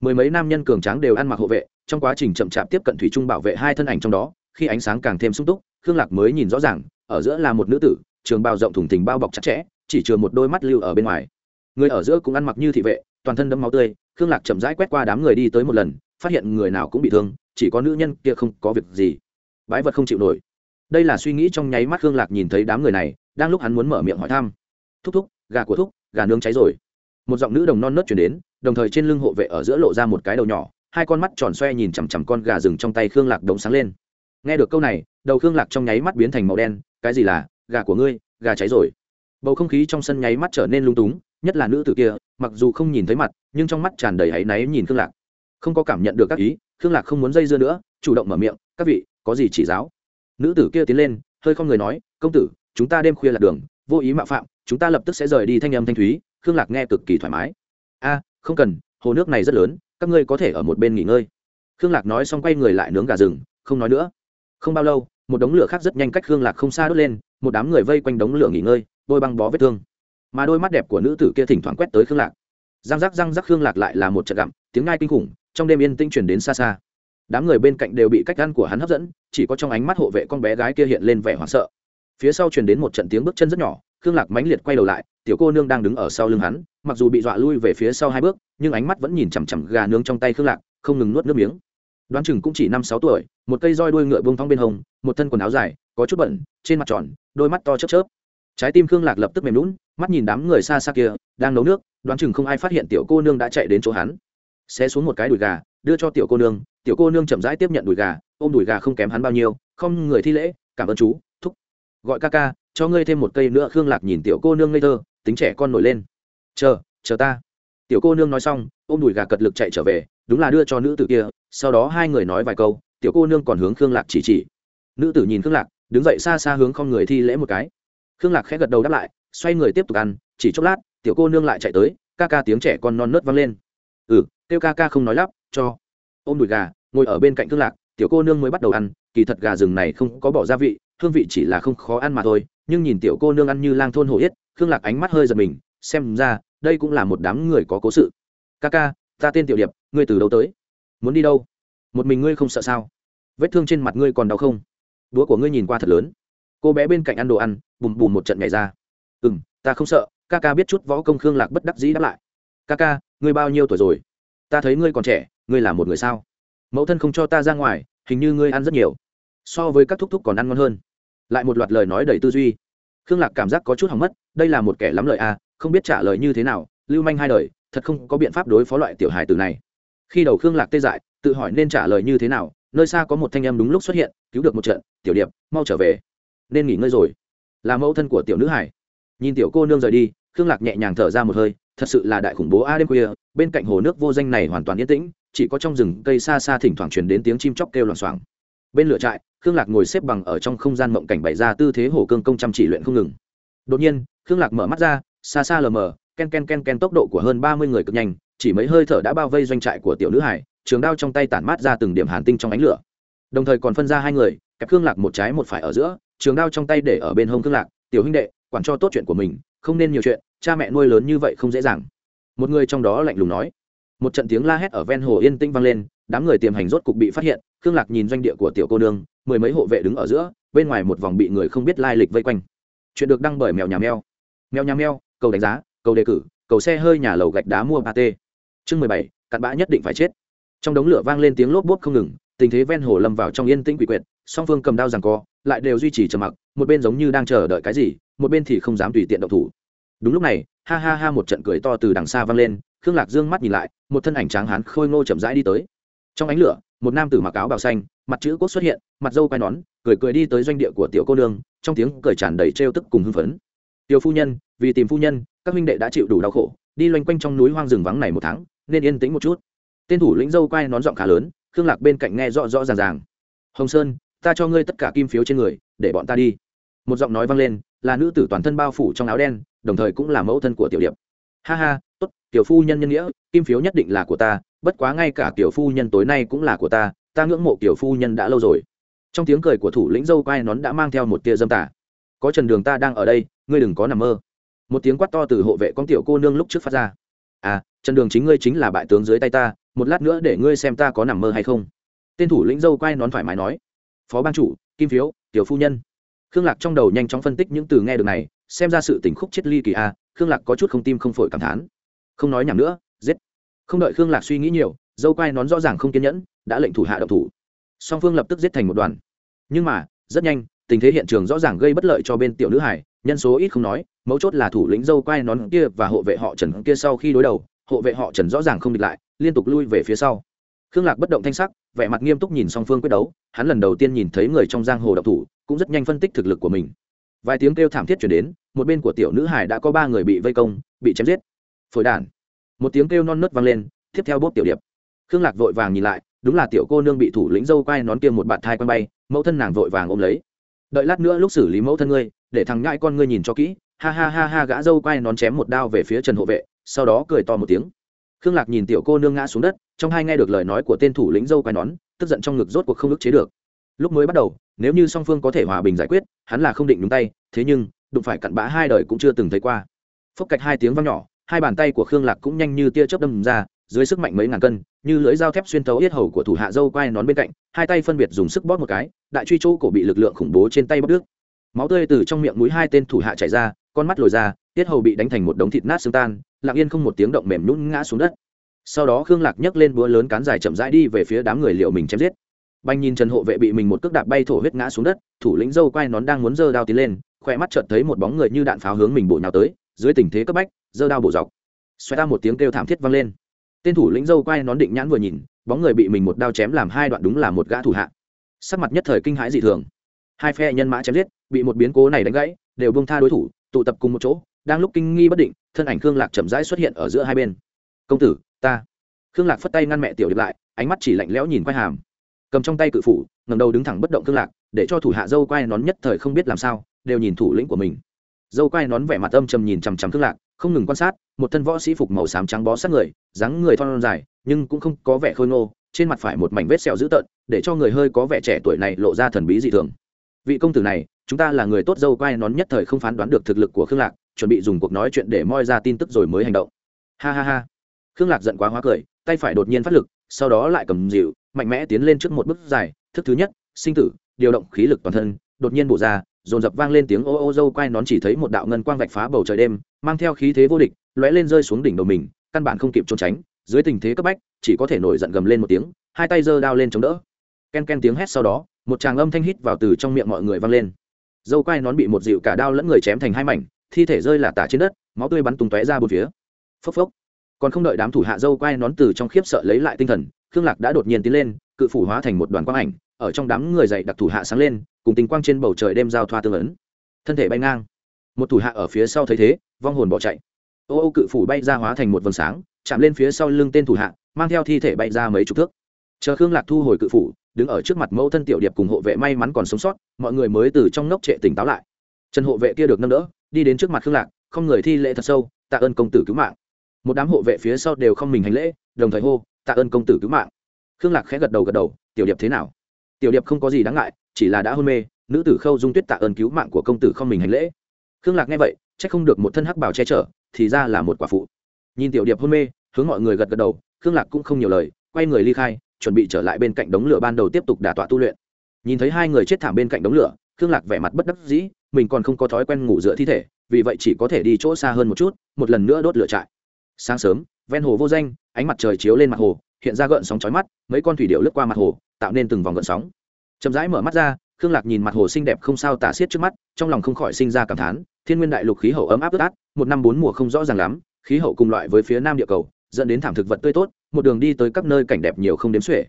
Speaker 1: Mười mấy nam nhân cường tráng đều ăn mặc hộ vệ, trong quá trình chậm chạp tiếp cận thủy trung bảo vệ hai thân ảnh trong đó, khi ánh sáng càng thêm sung túc, khương lạc mới nhìn rõ ràng, ở giữa là một nữ tử, trường bao rộng thủng thình bao bọc chặt chẽ, chỉ chừa một đôi mắt lưu ở bên ngoài. Người ở giữa cũng ăn mặc như thị vệ, toàn thân đẫm máu tươi, khương lạc chậm rãi quét qua đám người đi tới một lần, phát hiện người nào cũng bị thương chỉ có nữ nhân kia không có việc gì. Bái vật không chịu nổi. Đây là suy nghĩ trong nháy mắt khương lạc nhìn thấy đám người này, đang lúc hắn muốn mở miệng hỏi thăm. Thúc thúc, gà của thúc, gà nướng cháy rồi. Một giọng nữ đồng non nớt chuyển đến, đồng thời trên lưng hộ vệ ở giữa lộ ra một cái đầu nhỏ, hai con mắt tròn xoe nhìn chằm chằm con gà rừng trong tay khương lạc đống sáng lên. Nghe được câu này, đầu khương lạc trong nháy mắt biến thành màu đen, cái gì là, gà của ngươi, gà cháy rồi. Bầu không khí trong sân nháy mắt trở nên lung túng, nhất là nữ tử kia, mặc dù không nhìn thấy mặt, nhưng trong mắt tràn đầy áy náy nhìn khương lạc. Không có cảm nhận được các ý khương lạc không muốn dây dưa nữa, chủ động mở miệng, các vị, có gì chỉ giáo? Nữ tử kia tiến lên, hơi không người nói, công tử, chúng ta đêm khuya lạc đường, vô ý mạo phạm, chúng ta lập tức sẽ rời đi thanh âm thanh thúy. Khương lạc nghe cực kỳ thoải mái. A, không cần, hồ nước này rất lớn, các ngươi có thể ở một bên nghỉ ngơi. Khương lạc nói xong quay người lại nướng gà rừng, không nói nữa. Không bao lâu, một đống lửa khác rất nhanh cách khương lạc không xa đốt lên, một đám người vây quanh đống lửa nghỉ ngơi, bôi băng bó vết thương. Mà đôi mắt đẹp của nữ tử kia thỉnh thoảng quét tới khương lạc. Răng rắc răng rắc khương lạc lại là một trận gặm, tiếng ngai kinh khủng trong đêm yên tĩnh chuyển đến xa xa. Đám người bên cạnh đều bị cách ăn của hắn hấp dẫn, chỉ có trong ánh mắt hộ vệ con bé gái kia hiện lên vẻ hoảng sợ. Phía sau truyền đến một trận tiếng bước chân rất nhỏ, khương lạc mãnh liệt quay đầu lại, tiểu cô nương đang đứng ở sau lưng hắn, mặc dù bị dọa lui về phía sau hai bước, nhưng ánh mắt vẫn nhìn chằm chằm gà nướng trong tay khương lạc, không ngừng nuốt nước miếng. Đoán chừng cũng chỉ năm sáu tuổi, một cây roi đuôi ngựa bông thong bên hông, một thân quần áo dài, có chút bẩn, trên mặt tròn, đôi mắt to chớp chớp. Trái tim khương lạc lập tức mềm lún mắt nhìn đám người xa xa kia, đang nấu nước, đoán chừng không ai phát hiện tiểu cô nương đã chạy đến chỗ hắn xé xuống một cái đùi gà, đưa cho tiểu cô nương, tiểu cô nương chậm rãi tiếp nhận đùi gà, ôm đùi gà không kém hắn bao nhiêu, không người thi lễ, cảm ơn chú, thúc. Gọi ca ca, cho ngươi thêm một cây nữa, khương lạc nhìn tiểu cô nương ngây thơ, tính trẻ con nổi lên. Chờ chờ ta. Tiểu cô nương nói xong, ôm đùi gà cật lực chạy trở về, đúng là đưa cho nữ tử kia, sau đó hai người nói vài câu, tiểu cô nương còn hướng khương lạc chỉ chỉ. Nữ tử nhìn khương lạc, đứng dậy xa xa hướng không người thi lễ một cái. Khương lạc khẽ gật đầu đáp lại, xoay người tiếp tục ăn, chỉ chốc lát, tiểu cô nương lại chạy tới, ca ca tiếng trẻ con non nớt vang lên. Ừ kêu ca ca không nói lắp, cho. Ôm đùi gà, ngồi ở bên cạnh thương lạc, tiểu cô nương mới bắt đầu ăn, kỳ thật gà rừng này không có bỏ gia vị, hương vị chỉ là không khó ăn mà thôi, nhưng nhìn tiểu cô nương ăn như lang thôn hổ yết khương lạc ánh mắt hơi giật mình, xem ra, đây cũng là một đám người có cố sự. Ca ca, ta tên tiểu điệp, ngươi từ đâu tới? Muốn đi đâu? Một mình ngươi không sợ sao? Vết thương trên mặt ngươi còn đau không? Đũa của ngươi nhìn qua thật lớn. Cô bé bên cạnh ăn đồ ăn, bùm bùm một trận nhảy ra. Ừ m ta không sợ, ca ca biết chút võ công khương lạc bất đắc dĩ đáp lại. Ca ca, ngươi bao nhiêu tuổi rồi? Ta thấy ngươi còn trẻ, ngươi là một người sao? Mẫu thân không cho ta ra ngoài, hình như ngươi ăn rất nhiều. So với các thúc thúc còn ăn ngon hơn. Lại một loạt lời nói đầy tư duy. Khương lạc cảm giác có chút hỏng mất, đây là một kẻ lắm lợi à không biết trả lời như thế nào, lưu manh hai đời, thật không có biện pháp đối phó loại tiểu hài từ này. Khi đầu khương lạc tê dại, tự hỏi nên trả lời như thế nào, nơi xa có một thanh em đúng lúc xuất hiện, cứu được một trận, tiểu điệp, mau trở về. Nên nghỉ ngơi rồi. Là mẫu thân của tiểu nữ hải nhìn tiểu cô nương rời đi, khương lạc nhẹ nhàng thở ra một hơi thật sự là đại khủng bố a đêm khuya, bên cạnh hồ nước vô danh này hoàn toàn yên tĩnh, chỉ có trong rừng cây xa xa thỉnh thoảng truyền đến tiếng chim chóc kêu loảng xoảng. Bên lửa trại, khương lạc ngồi xếp bằng ở trong không gian mộng cảnh bày ra tư thế hồ cương công chăm chỉ luyện không ngừng. Đột nhiên, khương lạc mở mắt ra, xa xa lờ mờ, ken ken ken ken tốc độ của hơn ba mươi người cực nhanh, chỉ mấy hơi thở đã bao vây doanh trại của tiểu nữ hải, trường đao trong tay tản mát ra từng điểm hàn tinh trong ánh lửa. Đồng thời còn phân ra hai người, kẹp khương lạc một trái một phải ở giữa, trường đao trong tay để ở bên hông khương lạc, tiểu huynh đệ, quản cho tốt chuyện của mình, không nên nhiều chuyện cha mẹ nuôi lớn như vậy không dễ dàng. Một người trong đó lạnh lùng nói. Một trận tiếng la hét ở ven hồ yên tĩnh vang lên, đám người tiềm hành rốt cục bị phát hiện, khương lạc nhìn doanh địa của tiểu cô nương, mười mấy hộ vệ đứng ở giữa, bên ngoài một vòng bị người không biết lai lịch vây quanh. Chuyện được đăng bởi mèo nhà mèo. Mèo nhà mèo, cầu đánh giá, cầu đề cử, cầu xe hơi nhà lầu gạch đá mua ba t chương mười bảy, cặn bã nhất định phải chết. Trong đống lửa vang lên tiếng lốp bốp không ngừng, tình thế ven hồ lâm vào trong yên tĩnh quỷ quyệt, song phương cầm đao rằng co, lại đều duy trì trầm mặc, một bên giống như đang chờ đợi cái gì, một bên thì không dám tùy tiện động thủ đúng lúc này, ha ha ha một trận cười to từ đằng xa vang lên, khương lạc dương mắt nhìn lại, một thân ảnh tráng hán khôi ngô chậm rãi đi tới. Trong ánh lửa, một nam tử mặc áo bào xanh, mặt chữ quốc xuất hiện, mặt dâu quai nón, cười cười đi tới doanh địa của tiểu cô nương, trong tiếng cười tràn đầy trêu tức cùng hưng phấn. Tiểu phu nhân, vì tìm phu nhân, các huynh đệ đã chịu đủ đau khổ, đi loanh quanh trong núi hoang rừng vắng này một tháng, nên yên tĩnh một chút. Tên thủ lĩnh dâu quai nón giọng khá lớn, khương lạc bên cạnh nghe rõ rõ ràng ràng. Hồng sơn, ta cho ngươi tất cả kim phiếu trên người, để bọn ta đi. Một giọng nói vang lên, là nữ tử toàn thân bao phủ trong áo đen đồng thời cũng là mẫu thân của tiểu điệp. Ha ha, tốt, tiểu phu nhân nhân nghĩa, kim phiếu nhất định là của ta, bất quá ngay cả tiểu phu nhân tối nay cũng là của ta ta ngưỡng mộ tiểu phu nhân đã lâu rồi. Trong tiếng cười của thủ lĩnh dâu quai nón đã mang theo một tia dâm tả có trần đường ta đang ở đây, ngươi đừng có nằm mơ. Một tiếng quát to từ hộ vệ con tiểu cô nương lúc trước phát ra. À trần đường chính ngươi chính là bại tướng dưới tay ta, một lát nữa để ngươi xem ta có nằm mơ hay không. Tên thủ lĩnh dâu quai nón thoải mái nói. Phó ban chủ, kim phiếu, tiểu phu nhân. Khương lạc trong đầu nhanh chóng phân tích những từ nghe được này xem ra sự tình khúc chết ly kỳ a, khương lạc có chút không tim không phổi cảm thán. Không nói nhảm nữa, giết. Không đợi khương lạc suy nghĩ nhiều, dâu quai nón rõ ràng không kiên nhẫn, đã lệnh thủ hạ độc thủ. Song phương lập tức giết thành một đoàn. Nhưng mà, rất nhanh, tình thế hiện trường rõ ràng gây bất lợi cho bên tiểu nữ hải nhân số ít không nói, mấu chốt là thủ lĩnh dâu quai nón kia và hộ vệ họ trần kia sau khi đối đầu, hộ vệ họ trần rõ ràng không địch lại, liên tục lui về phía sau. Khương lạc bất động thanh sắc, vẻ mặt nghiêm túc nhìn song phương quyết đấu, hắn lần đầu tiên nhìn thấy người trong giang hồ độc thủ, cũng rất nhanh phân tích thực lực của mình vài tiếng kêu thảm thiết chuyển đến, một bên của tiểu nữ hải đã có ba người bị vây công, bị chém giết. Phổi đản một tiếng kêu non nớt vang lên, tiếp theo bốp tiểu điệp. Khương lạc vội vàng nhìn lại, đúng là tiểu cô nương bị thủ lĩnh dâu quai nón kia một bạn thai quanh bay, mẫu thân nàng vội vàng ôm lấy. Đợi lát nữa lúc xử lý mẫu thân ngươi, để thằng ngãi con ngươi nhìn cho kỹ. Ha ha ha ha, gã dâu quai nón chém một đao về phía trần hộ vệ, sau đó cười to một tiếng. Khương lạc nhìn tiểu cô nương ngã xuống đất, trong hai nghe được lời nói của tên thủ lĩnh dâu quai nón, tức giận trong ngực rốt cuộc không ức chế được lúc mới bắt đầu, nếu như song phương có thể hòa bình giải quyết, hắn là không định nhúng tay, thế nhưng, đụng phải cặn bã hai đời cũng chưa từng thấy qua. Phốc cạch hai tiếng vang nhỏ, hai bàn tay của khương lạc cũng nhanh như tia chớp đâm ra, dưới sức mạnh mấy ngàn cân, như lưỡi dao thép xuyên thấu yết hầu của thủ hạ dâu quai nón bên cạnh, hai tay phân biệt dùng sức bóp một cái, đại truy chỗ cổ bị lực lượng khủng bố trên tay bóp đứt. Máu tươi từ trong miệng mũi hai tên thủ hạ chảy ra, con mắt lồi ra, yết hầu bị đánh thành một đống thịt nát xương tan, lặng yên không một tiếng động mềm nhún ngã xuống đất. Sau đó khương lạc nhấc lên búa lớn cán dài chậm rãi đi về phía đám người liệu mình chém giết banh nhìn trần hộ vệ bị mình một cước đạp bay thổ huyết ngã xuống đất, thủ lĩnh dâu quai nón đang muốn giơ đao tiến lên khoe mắt chợt thấy một bóng người như đạn pháo hướng mình bổ nhào tới, dưới tình thế cấp bách, giơ đao bổ dọc. Xoay ra một tiếng kêu thảm thiết vang lên. Tên thủ lĩnh dâu quai nón định nhãn vừa nhìn, bóng người bị mình một đao chém làm hai đoạn đúng là một gã thủ hạ. Sắc mặt nhất thời kinh hãi dị thường. Hai phe nhân mã chém giết, bị một biến cố này đánh gãy, đều bông tha đối thủ, tụ tập cùng một chỗ, đang lúc kinh nghi bất định, thân ảnh khương lạc chậm rãi xuất hiện ở giữa hai bên. Công tử, ta. Khương lạc phất tay ngăn mẹ tiểu điệp lại, ánh mắt chỉ lạnh lẽo nhìn quai hàm cầm trong tay cự phủ ngầm đầu đứng thẳng bất động thương lạc, để cho thủ hạ dâu quai nón nhất thời không biết làm sao, đều nhìn thủ lĩnh của mình. Dâu quai nón vẻ mặt âm trầm nhìn chằm chằm thương lạc, không ngừng quan sát, một thân võ sĩ phục màu xám trắng bó sát người, dáng người thon dài, nhưng cũng không có vẻ khôi ngô, trên mặt phải một mảnh vết sẹo dữ tợn, để cho người hơi có vẻ trẻ tuổi này lộ ra thần bí dị thường. Vị công tử này, chúng ta là người tốt dâu quai nón nhất thời không phán đoán được thực lực của khương lạc, chuẩn bị dùng cuộc nói chuyện để moi ra tin tức rồi mới hành động. Ha ha ha. Khương lạc giận quá hóa cười, tay phải đột nhiên phát lực, sau đó lại cầm dịu mạnh mẽ tiến lên trước một bước dài, thức thứ nhất, sinh tử, điều động khí lực toàn thân, đột nhiên bổ ra, dồn dập vang lên tiếng ô ô dâu quai nón chỉ thấy một đạo ngân quang vạch phá bầu trời đêm, mang theo khí thế vô địch, lóe lên rơi xuống đỉnh đầu mình, căn bản không kịp trốn tránh, dưới tình thế cấp bách, chỉ có thể nổi giận gầm lên một tiếng, hai tay giơ đao lên chống đỡ. Ken ken tiếng hét sau đó, một tràng âm thanh hít vào từ trong miệng mọi người vang lên. Dâu quai nón bị một dịu cả đao lẫn người chém thành hai mảnh, thi thể rơi là tả trên đất, máu tươi bắn tung tóe ra bốn phía. Phốc phốc còn không đợi đám thủ hạ dâu quay nón từ trong khiếp sợ lấy lại tinh thần, khương lạc đã đột nhiên tiến lên, cự phủ hóa thành một đoàn quang ảnh, ở trong đám người dậy đặc thủ hạ sáng lên, cùng tình quang trên bầu trời đem giao thoa tương ấn. Thân thể bay ngang. Một thủ hạ ở phía sau thấy thế, vong hồn bỏ chạy. Ô ô cự phủ bay ra hóa thành một vầng sáng, chạm lên phía sau lưng tên thủ hạ, mang theo thi thể bay ra mấy chục thước. Chờ khương lạc thu hồi cự phủ, đứng ở trước mặt mẫu thân tiểu điệp cùng hộ vệ may mắn còn sống sót, mọi người mới từ trong nốc trệ tỉnh táo lại. Trần hộ vệ kia được nâng đỡ, đi đến trước mặt khương lạc, không người thi lễ thật sâu, tạ ơn công tử cứu mạng một đám hộ vệ phía sau đều không mình hành lễ, đồng thời hô, tạ ơn công tử cứu mạng. Khương lạc khẽ gật đầu gật đầu, tiểu điệp thế nào? Tiểu điệp không có gì đáng ngại, chỉ là đã hôn mê, nữ tử khâu dung tuyết tạ ơn cứu mạng của công tử không mình hành lễ. Khương lạc nghe vậy c h ắ c không được một thân hắc bảo che chở, thì ra là một quả phụ. Nhìn tiểu điệp hôn mê, hướng mọi người gật gật đầu, khương lạc cũng không nhiều lời, quay người ly khai, chuẩn bị trở lại bên cạnh đống lửa ban đầu tiếp tục đả tọa tu luyện. Nhìn thấy hai người chết thảm bên cạnh đống lửa, khương lạc vẻ mặt bất đắc dĩ, mình còn không có thói quen ngủ dựa thi thể, vì vậy chỉ có thể đi chỗ xa hơn một chút, một lần nữa đốt lửa trại sáng sớm, ven hồ vô danh, ánh mặt trời chiếu lên mặt hồ, hiện ra gợn sóng chói mắt, mấy con thủy điệu lướt qua mặt hồ, tạo nên từng vòng gợn sóng. Chậm rãi mở mắt ra, khương lạc nhìn mặt hồ xinh đẹp không sao tả xiết trước mắt, trong lòng không khỏi sinh ra cảm thán, thiên nguyên đại lục khí hậu ấm áp ướt át, một năm bốn mùa không rõ ràng lắm, khí hậu cùng loại với phía nam địa cầu, dẫn đến thảm thực vật tươi tốt, một đường đi tới các nơi cảnh đẹp nhiều không đếm xuể.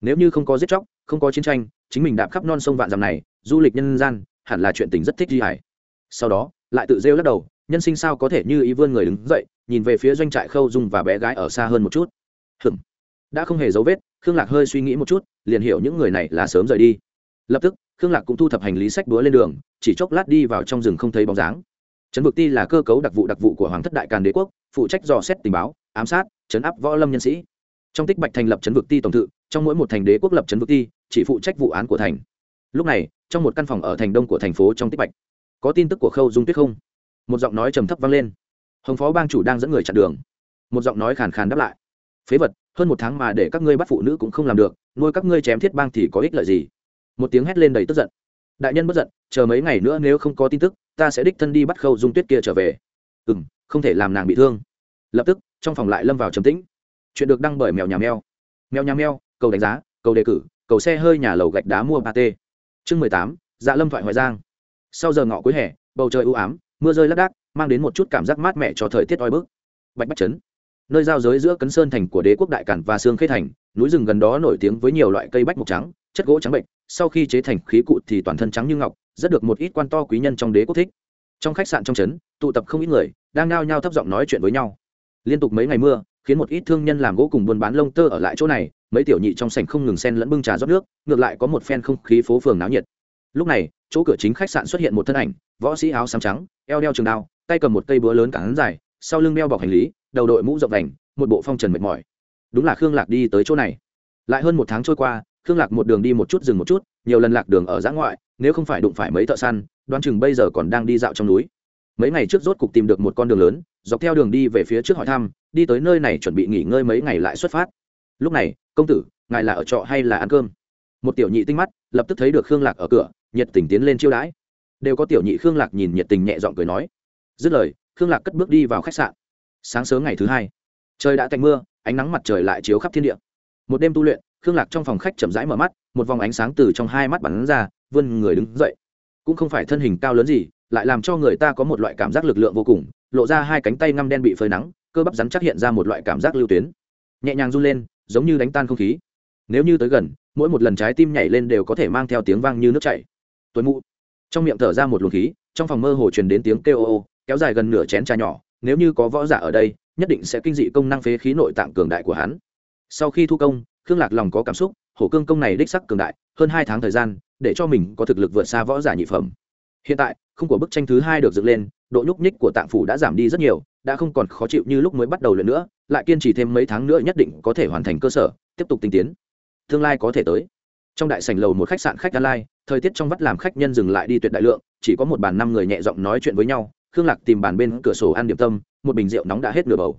Speaker 1: Nếu như không có giết chóc, không có chiến tranh, chính mình đạp khắp non sông vạn dặm này, du lịch nhân gian, hẳn là chuyện tình rất thích di hải. Sau đó, lại tự rêu lắc đầu nhân sinh sao có thể như ý vươn người đứng dậy, nhìn về phía doanh trại khâu dung và bé gái ở xa hơn một chút. Hừm đã không hề dấu vết, khương lạc hơi suy nghĩ một chút, liền hiểu những người này là sớm rời đi. Lập tức, khương lạc cũng thu thập hành lý sách búa lên đường, chỉ chốc lát đi vào trong rừng không thấy bóng dáng. Trấn vực ti là cơ cấu đặc vụ đặc vụ của hoàng thất đại càn đế quốc, phụ trách dò xét tình báo, ám sát chấn áp võ lâm nhân sĩ. Trong tích bạch thành lập trấn vực ti tổng thự, trong mỗi một thành đế quốc lập trấn vực ti, chỉ phụ trách vụ án của thành. Lúc này, trong một căn phòng ở thành đông của thành phố trong tích bạch, có tin tức của khâu dung tuyết không? Một giọng nói trầm thấp vang lên. Hồng phó bang chủ đang dẫn người chặn đường. Một giọng nói khàn khàn đáp lại. Phế vật, hơn một tháng mà để các ngươi bắt phụ nữ cũng không làm được, nuôi các ngươi chém thiết bang thì có ích lợi gì? Một tiếng hét lên đầy tức giận. Đại nhân bất giận, chờ mấy ngày nữa nếu không có tin tức, ta sẽ đích thân đi bắt khâu dung tuyết kia trở về. Ừ m không thể làm nàng bị thương. Lập tức, trong phòng lại lâm vào trầm tĩnh. Chuyện được đăng bởi mèo nhà mèo. Mèo nhà mèo, cầu đánh giá, cầu đề cử, cầu xe hơi nhà lầu gạch đá mua ba t chương mười tám dạ lâm thoại hoài giang. Sau giờ ngọ cuối hè, bầu trời ưu ám mưa rơi lác đác, mang đến một chút cảm giác mát mẻ cho thời tiết oi bức. Bạch bách trấn, nơi giao giới giữa cấn sơn thành của đế quốc đại cản và sương khê thành, núi rừng gần đó nổi tiếng với nhiều loại cây bách mục trắng, chất gỗ trắng bệnh sau khi chế thành khí cụ thì toàn thân trắng như ngọc, rất được một ít quan to quý nhân trong đế quốc thích. Trong khách sạn trong trấn, tụ tập không ít người, đang nao nhao thấp giọng nói chuyện với nhau. Liên tục mấy ngày mưa, khiến một ít thương nhân làm gỗ cùng buôn bán lông tơ ở lại chỗ này, mấy tiểu nhị trong sảnh không ngừng xen lẫn bưng trà rót nước, ngược lại có một phen không khí phố phường náo nhiệt lúc này, chỗ cửa chính khách sạn xuất hiện một thân ảnh, võ sĩ áo xám trắng, eo đeo trường đao, tay cầm một cây búa lớn cản dài, sau lưng đeo bọc hành lý, đầu đội mũ rộng đành một bộ phong trần mệt mỏi. Đúng là khương lạc đi tới chỗ này. Lại hơn một tháng trôi qua, khương lạc một đường đi một chút dừng một chút, nhiều lần lạc đường ở giã ngoại, nếu không phải đụng phải mấy thợ săn, đoán chừng bây giờ còn đang đi dạo trong núi. Mấy ngày trước rốt cục tìm được một con đường lớn, dọc theo đường đi về phía trước hỏi thăm, đi tới nơi này chuẩn bị nghỉ ngơi mấy ngày lại xuất phát. Lúc này, công tử, ngài là ở trọ hay là ăn cơm? Một tiểu nhị tinh mắt, lập tức thấy được khương lạc ở cửa nhiệt tình tiến lên chiêu đãi. Đều có tiểu nhị khương lạc nhìn nhiệt tình nhẹ giọng cười nói. Dứt lời, khương lạc cất bước đi vào khách sạn. Sáng sớm ngày thứ hai, trời đã tạnh mưa, ánh nắng mặt trời lại chiếu khắp thiên địa. Một đêm tu luyện, khương lạc trong phòng khách chậm rãi mở mắt, một vòng ánh sáng từ trong hai mắt bắn ra, vươn người đứng dậy. Cũng không phải thân hình cao lớn gì, lại làm cho người ta có một loại cảm giác lực lượng vô cùng, lộ ra hai cánh tay ngăm đen bị phơi nắng, cơ bắp rắn chắc hiện ra một loại cảm giác lưu tuyến. Nhẹ nhàng run lên, giống như đánh tan không khí. Nếu như tới gần, mỗi một lần trái tim nhảy lên đều có thể mang theo tiếng vang như nước chảy tuấn mụ trong miệng thở ra một luồng khí, trong phòng mơ hồ truyền đến tiếng kêu ô ô, kéo dài gần nửa chén trà nhỏ, nếu như có võ giả ở đây, nhất định sẽ kinh dị công năng phế khí nội tạng cường đại của hắn. Sau khi thu công, khương lạc lòng có cảm xúc, hổ cương công này đích sắc cường đại, hơn hai tháng thời gian, để cho mình có thực lực vượt xa võ giả nhị phẩm. Hiện tại khung của bức tranh thứ hai được dựng lên, độ nhúc nhích của tạng phủ đã giảm đi rất nhiều, đã không còn khó chịu như lúc mới bắt đầu luyện nữa, lại kiên trì thêm mấy tháng nữa nhất định có thể hoàn thành cơ sở, tiếp tục tinh tiến. Tương lai có thể tới. Trong đại sảnh lầu một khách sạn khách đan lai thời tiết trong vắt làm khách nhân dừng lại đi tuyệt đại lượng chỉ có một bàn năm người nhẹ giọng nói chuyện với nhau khương lạc tìm bàn bên cửa sổ ăn điểm tâm một bình rượu nóng đã hết nửa bầu.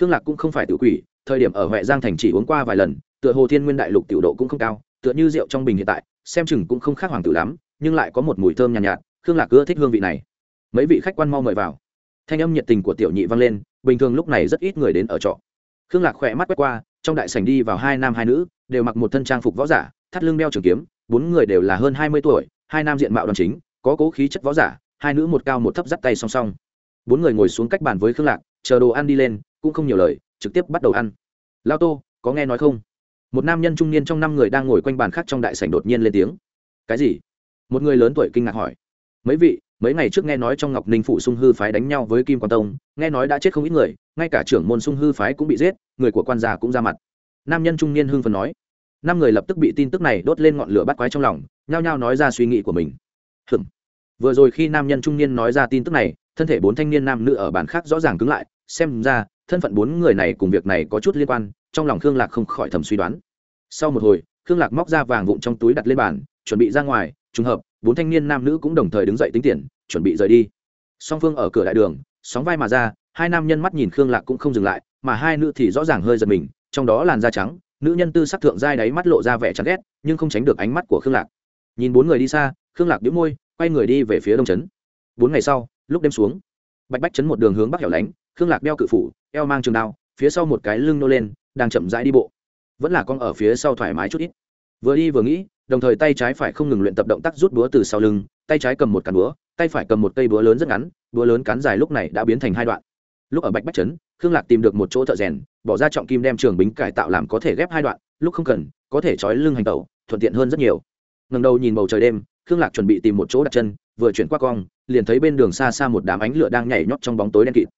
Speaker 1: Khương lạc cũng không phải tự quỷ thời điểm ở huệ giang thành chỉ uống qua vài lần tựa hồ thiên nguyên đại lục tiểu độ cũng không cao tựa như rượu trong bình hiện tại xem chừng cũng không khác hoàng tử lắm nhưng lại có một mùi thơm nhàn nhạt, nhạt khương lạc ưa thích hương vị này. Mấy vị khách quan mau mời vào. Thanh âm nhiệt tình của tiểu nhị vang lên bình thường lúc này rất ít người đến ở trọ. Khương lạc khỏe mắt quét qua trong đại sảnh đi vào hai nam hai nữ đều mặc một thân trang phục võ giả thắt lưng đeo trường kiếm, bốn người đều là hơn hai mươi tuổi, hai nam diện mạo đoàn chính, có cố khí chất võ giả, hai nữ một cao một thấp dắt tay song song. Bốn người ngồi xuống cách bàn với khương lạc, chờ đồ ăn đi lên, cũng không nhiều lời, trực tiếp bắt đầu ăn. Lao tô, có nghe nói không? Một nam nhân trung niên trong năm người đang ngồi quanh bàn khác trong đại sảnh đột nhiên lên tiếng. Cái gì? Một người lớn tuổi kinh ngạc hỏi. Mấy vị, mấy ngày trước nghe nói trong ngọc ninh phủ sung hư phái đánh nhau với kim quan tông, nghe nói đã chết không ít người, ngay cả trưởng môn sung hư phái cũng bị giết, người của quan già cũng ra mặt. Nam nhân trung niên hưng phần nói năm người lập tức bị tin tức này đốt lên ngọn lửa bắt quái trong lòng, nhao nhao nói ra suy nghĩ của mình. Hửm. vừa rồi khi nam nhân trung niên nói ra tin tức này, thân thể bốn thanh niên nam nữ ở bàn khác rõ ràng cứng lại, xem ra, thân phận bốn người này cùng việc này có chút liên quan, trong lòng khương lạc không khỏi thầm suy đoán. Sau một hồi, khương lạc móc ra vàng vụn trong túi đặt lên bàn, chuẩn bị ra ngoài, trùng hợp, bốn thanh niên nam nữ cũng đồng thời đứng dậy tính tiền, chuẩn bị rời đi. Song phương ở cửa đại đường, sóng vai mà ra, hai nam nhân mắt nhìn khương lạc cũng không dừng lại, mà hai nữ thì rõ ràng hơi giật mình, trong đó làn da trắng nữ nhân tư sắc thượng giai đáy mắt lộ ra vẻ chán ghét, nhưng không tránh được ánh mắt của khương lạc. Nhìn bốn người đi xa, khương lạc đĩu môi, quay người đi về phía đông trấn. Bốn ngày sau, lúc đêm xuống, bạch bách chấn một đường hướng bắc hẻo lánh, khương lạc đeo cự phủ, eo mang trường đao, phía sau một cái lưng nô lên, đang chậm rãi đi bộ. Vẫn là con ở phía sau thoải mái chút ít. Vừa đi vừa nghĩ, đồng thời tay trái phải không ngừng luyện tập động tác rút búa từ sau lưng, tay trái cầm một cán búa, tay phải cầm một cây búa lớn rất ngắn, búa lớn cán dài lúc này đã biến thành hai đoạn. Lúc ở bạch bách trấn khương lạc tìm được một chỗ thợ rèn, bỏ ra trọng kim đem trường bính cải tạo làm có thể ghép hai đoạn, lúc không cần, có thể trói lưng hành tẩu, thuận tiện hơn rất nhiều. Ngần đầu nhìn bầu trời đêm, khương lạc chuẩn bị tìm một chỗ đặt chân, vừa chuyển qua cong, liền thấy bên đường xa xa một đám ánh lửa đang nhảy nhót trong bóng tối đen kịt.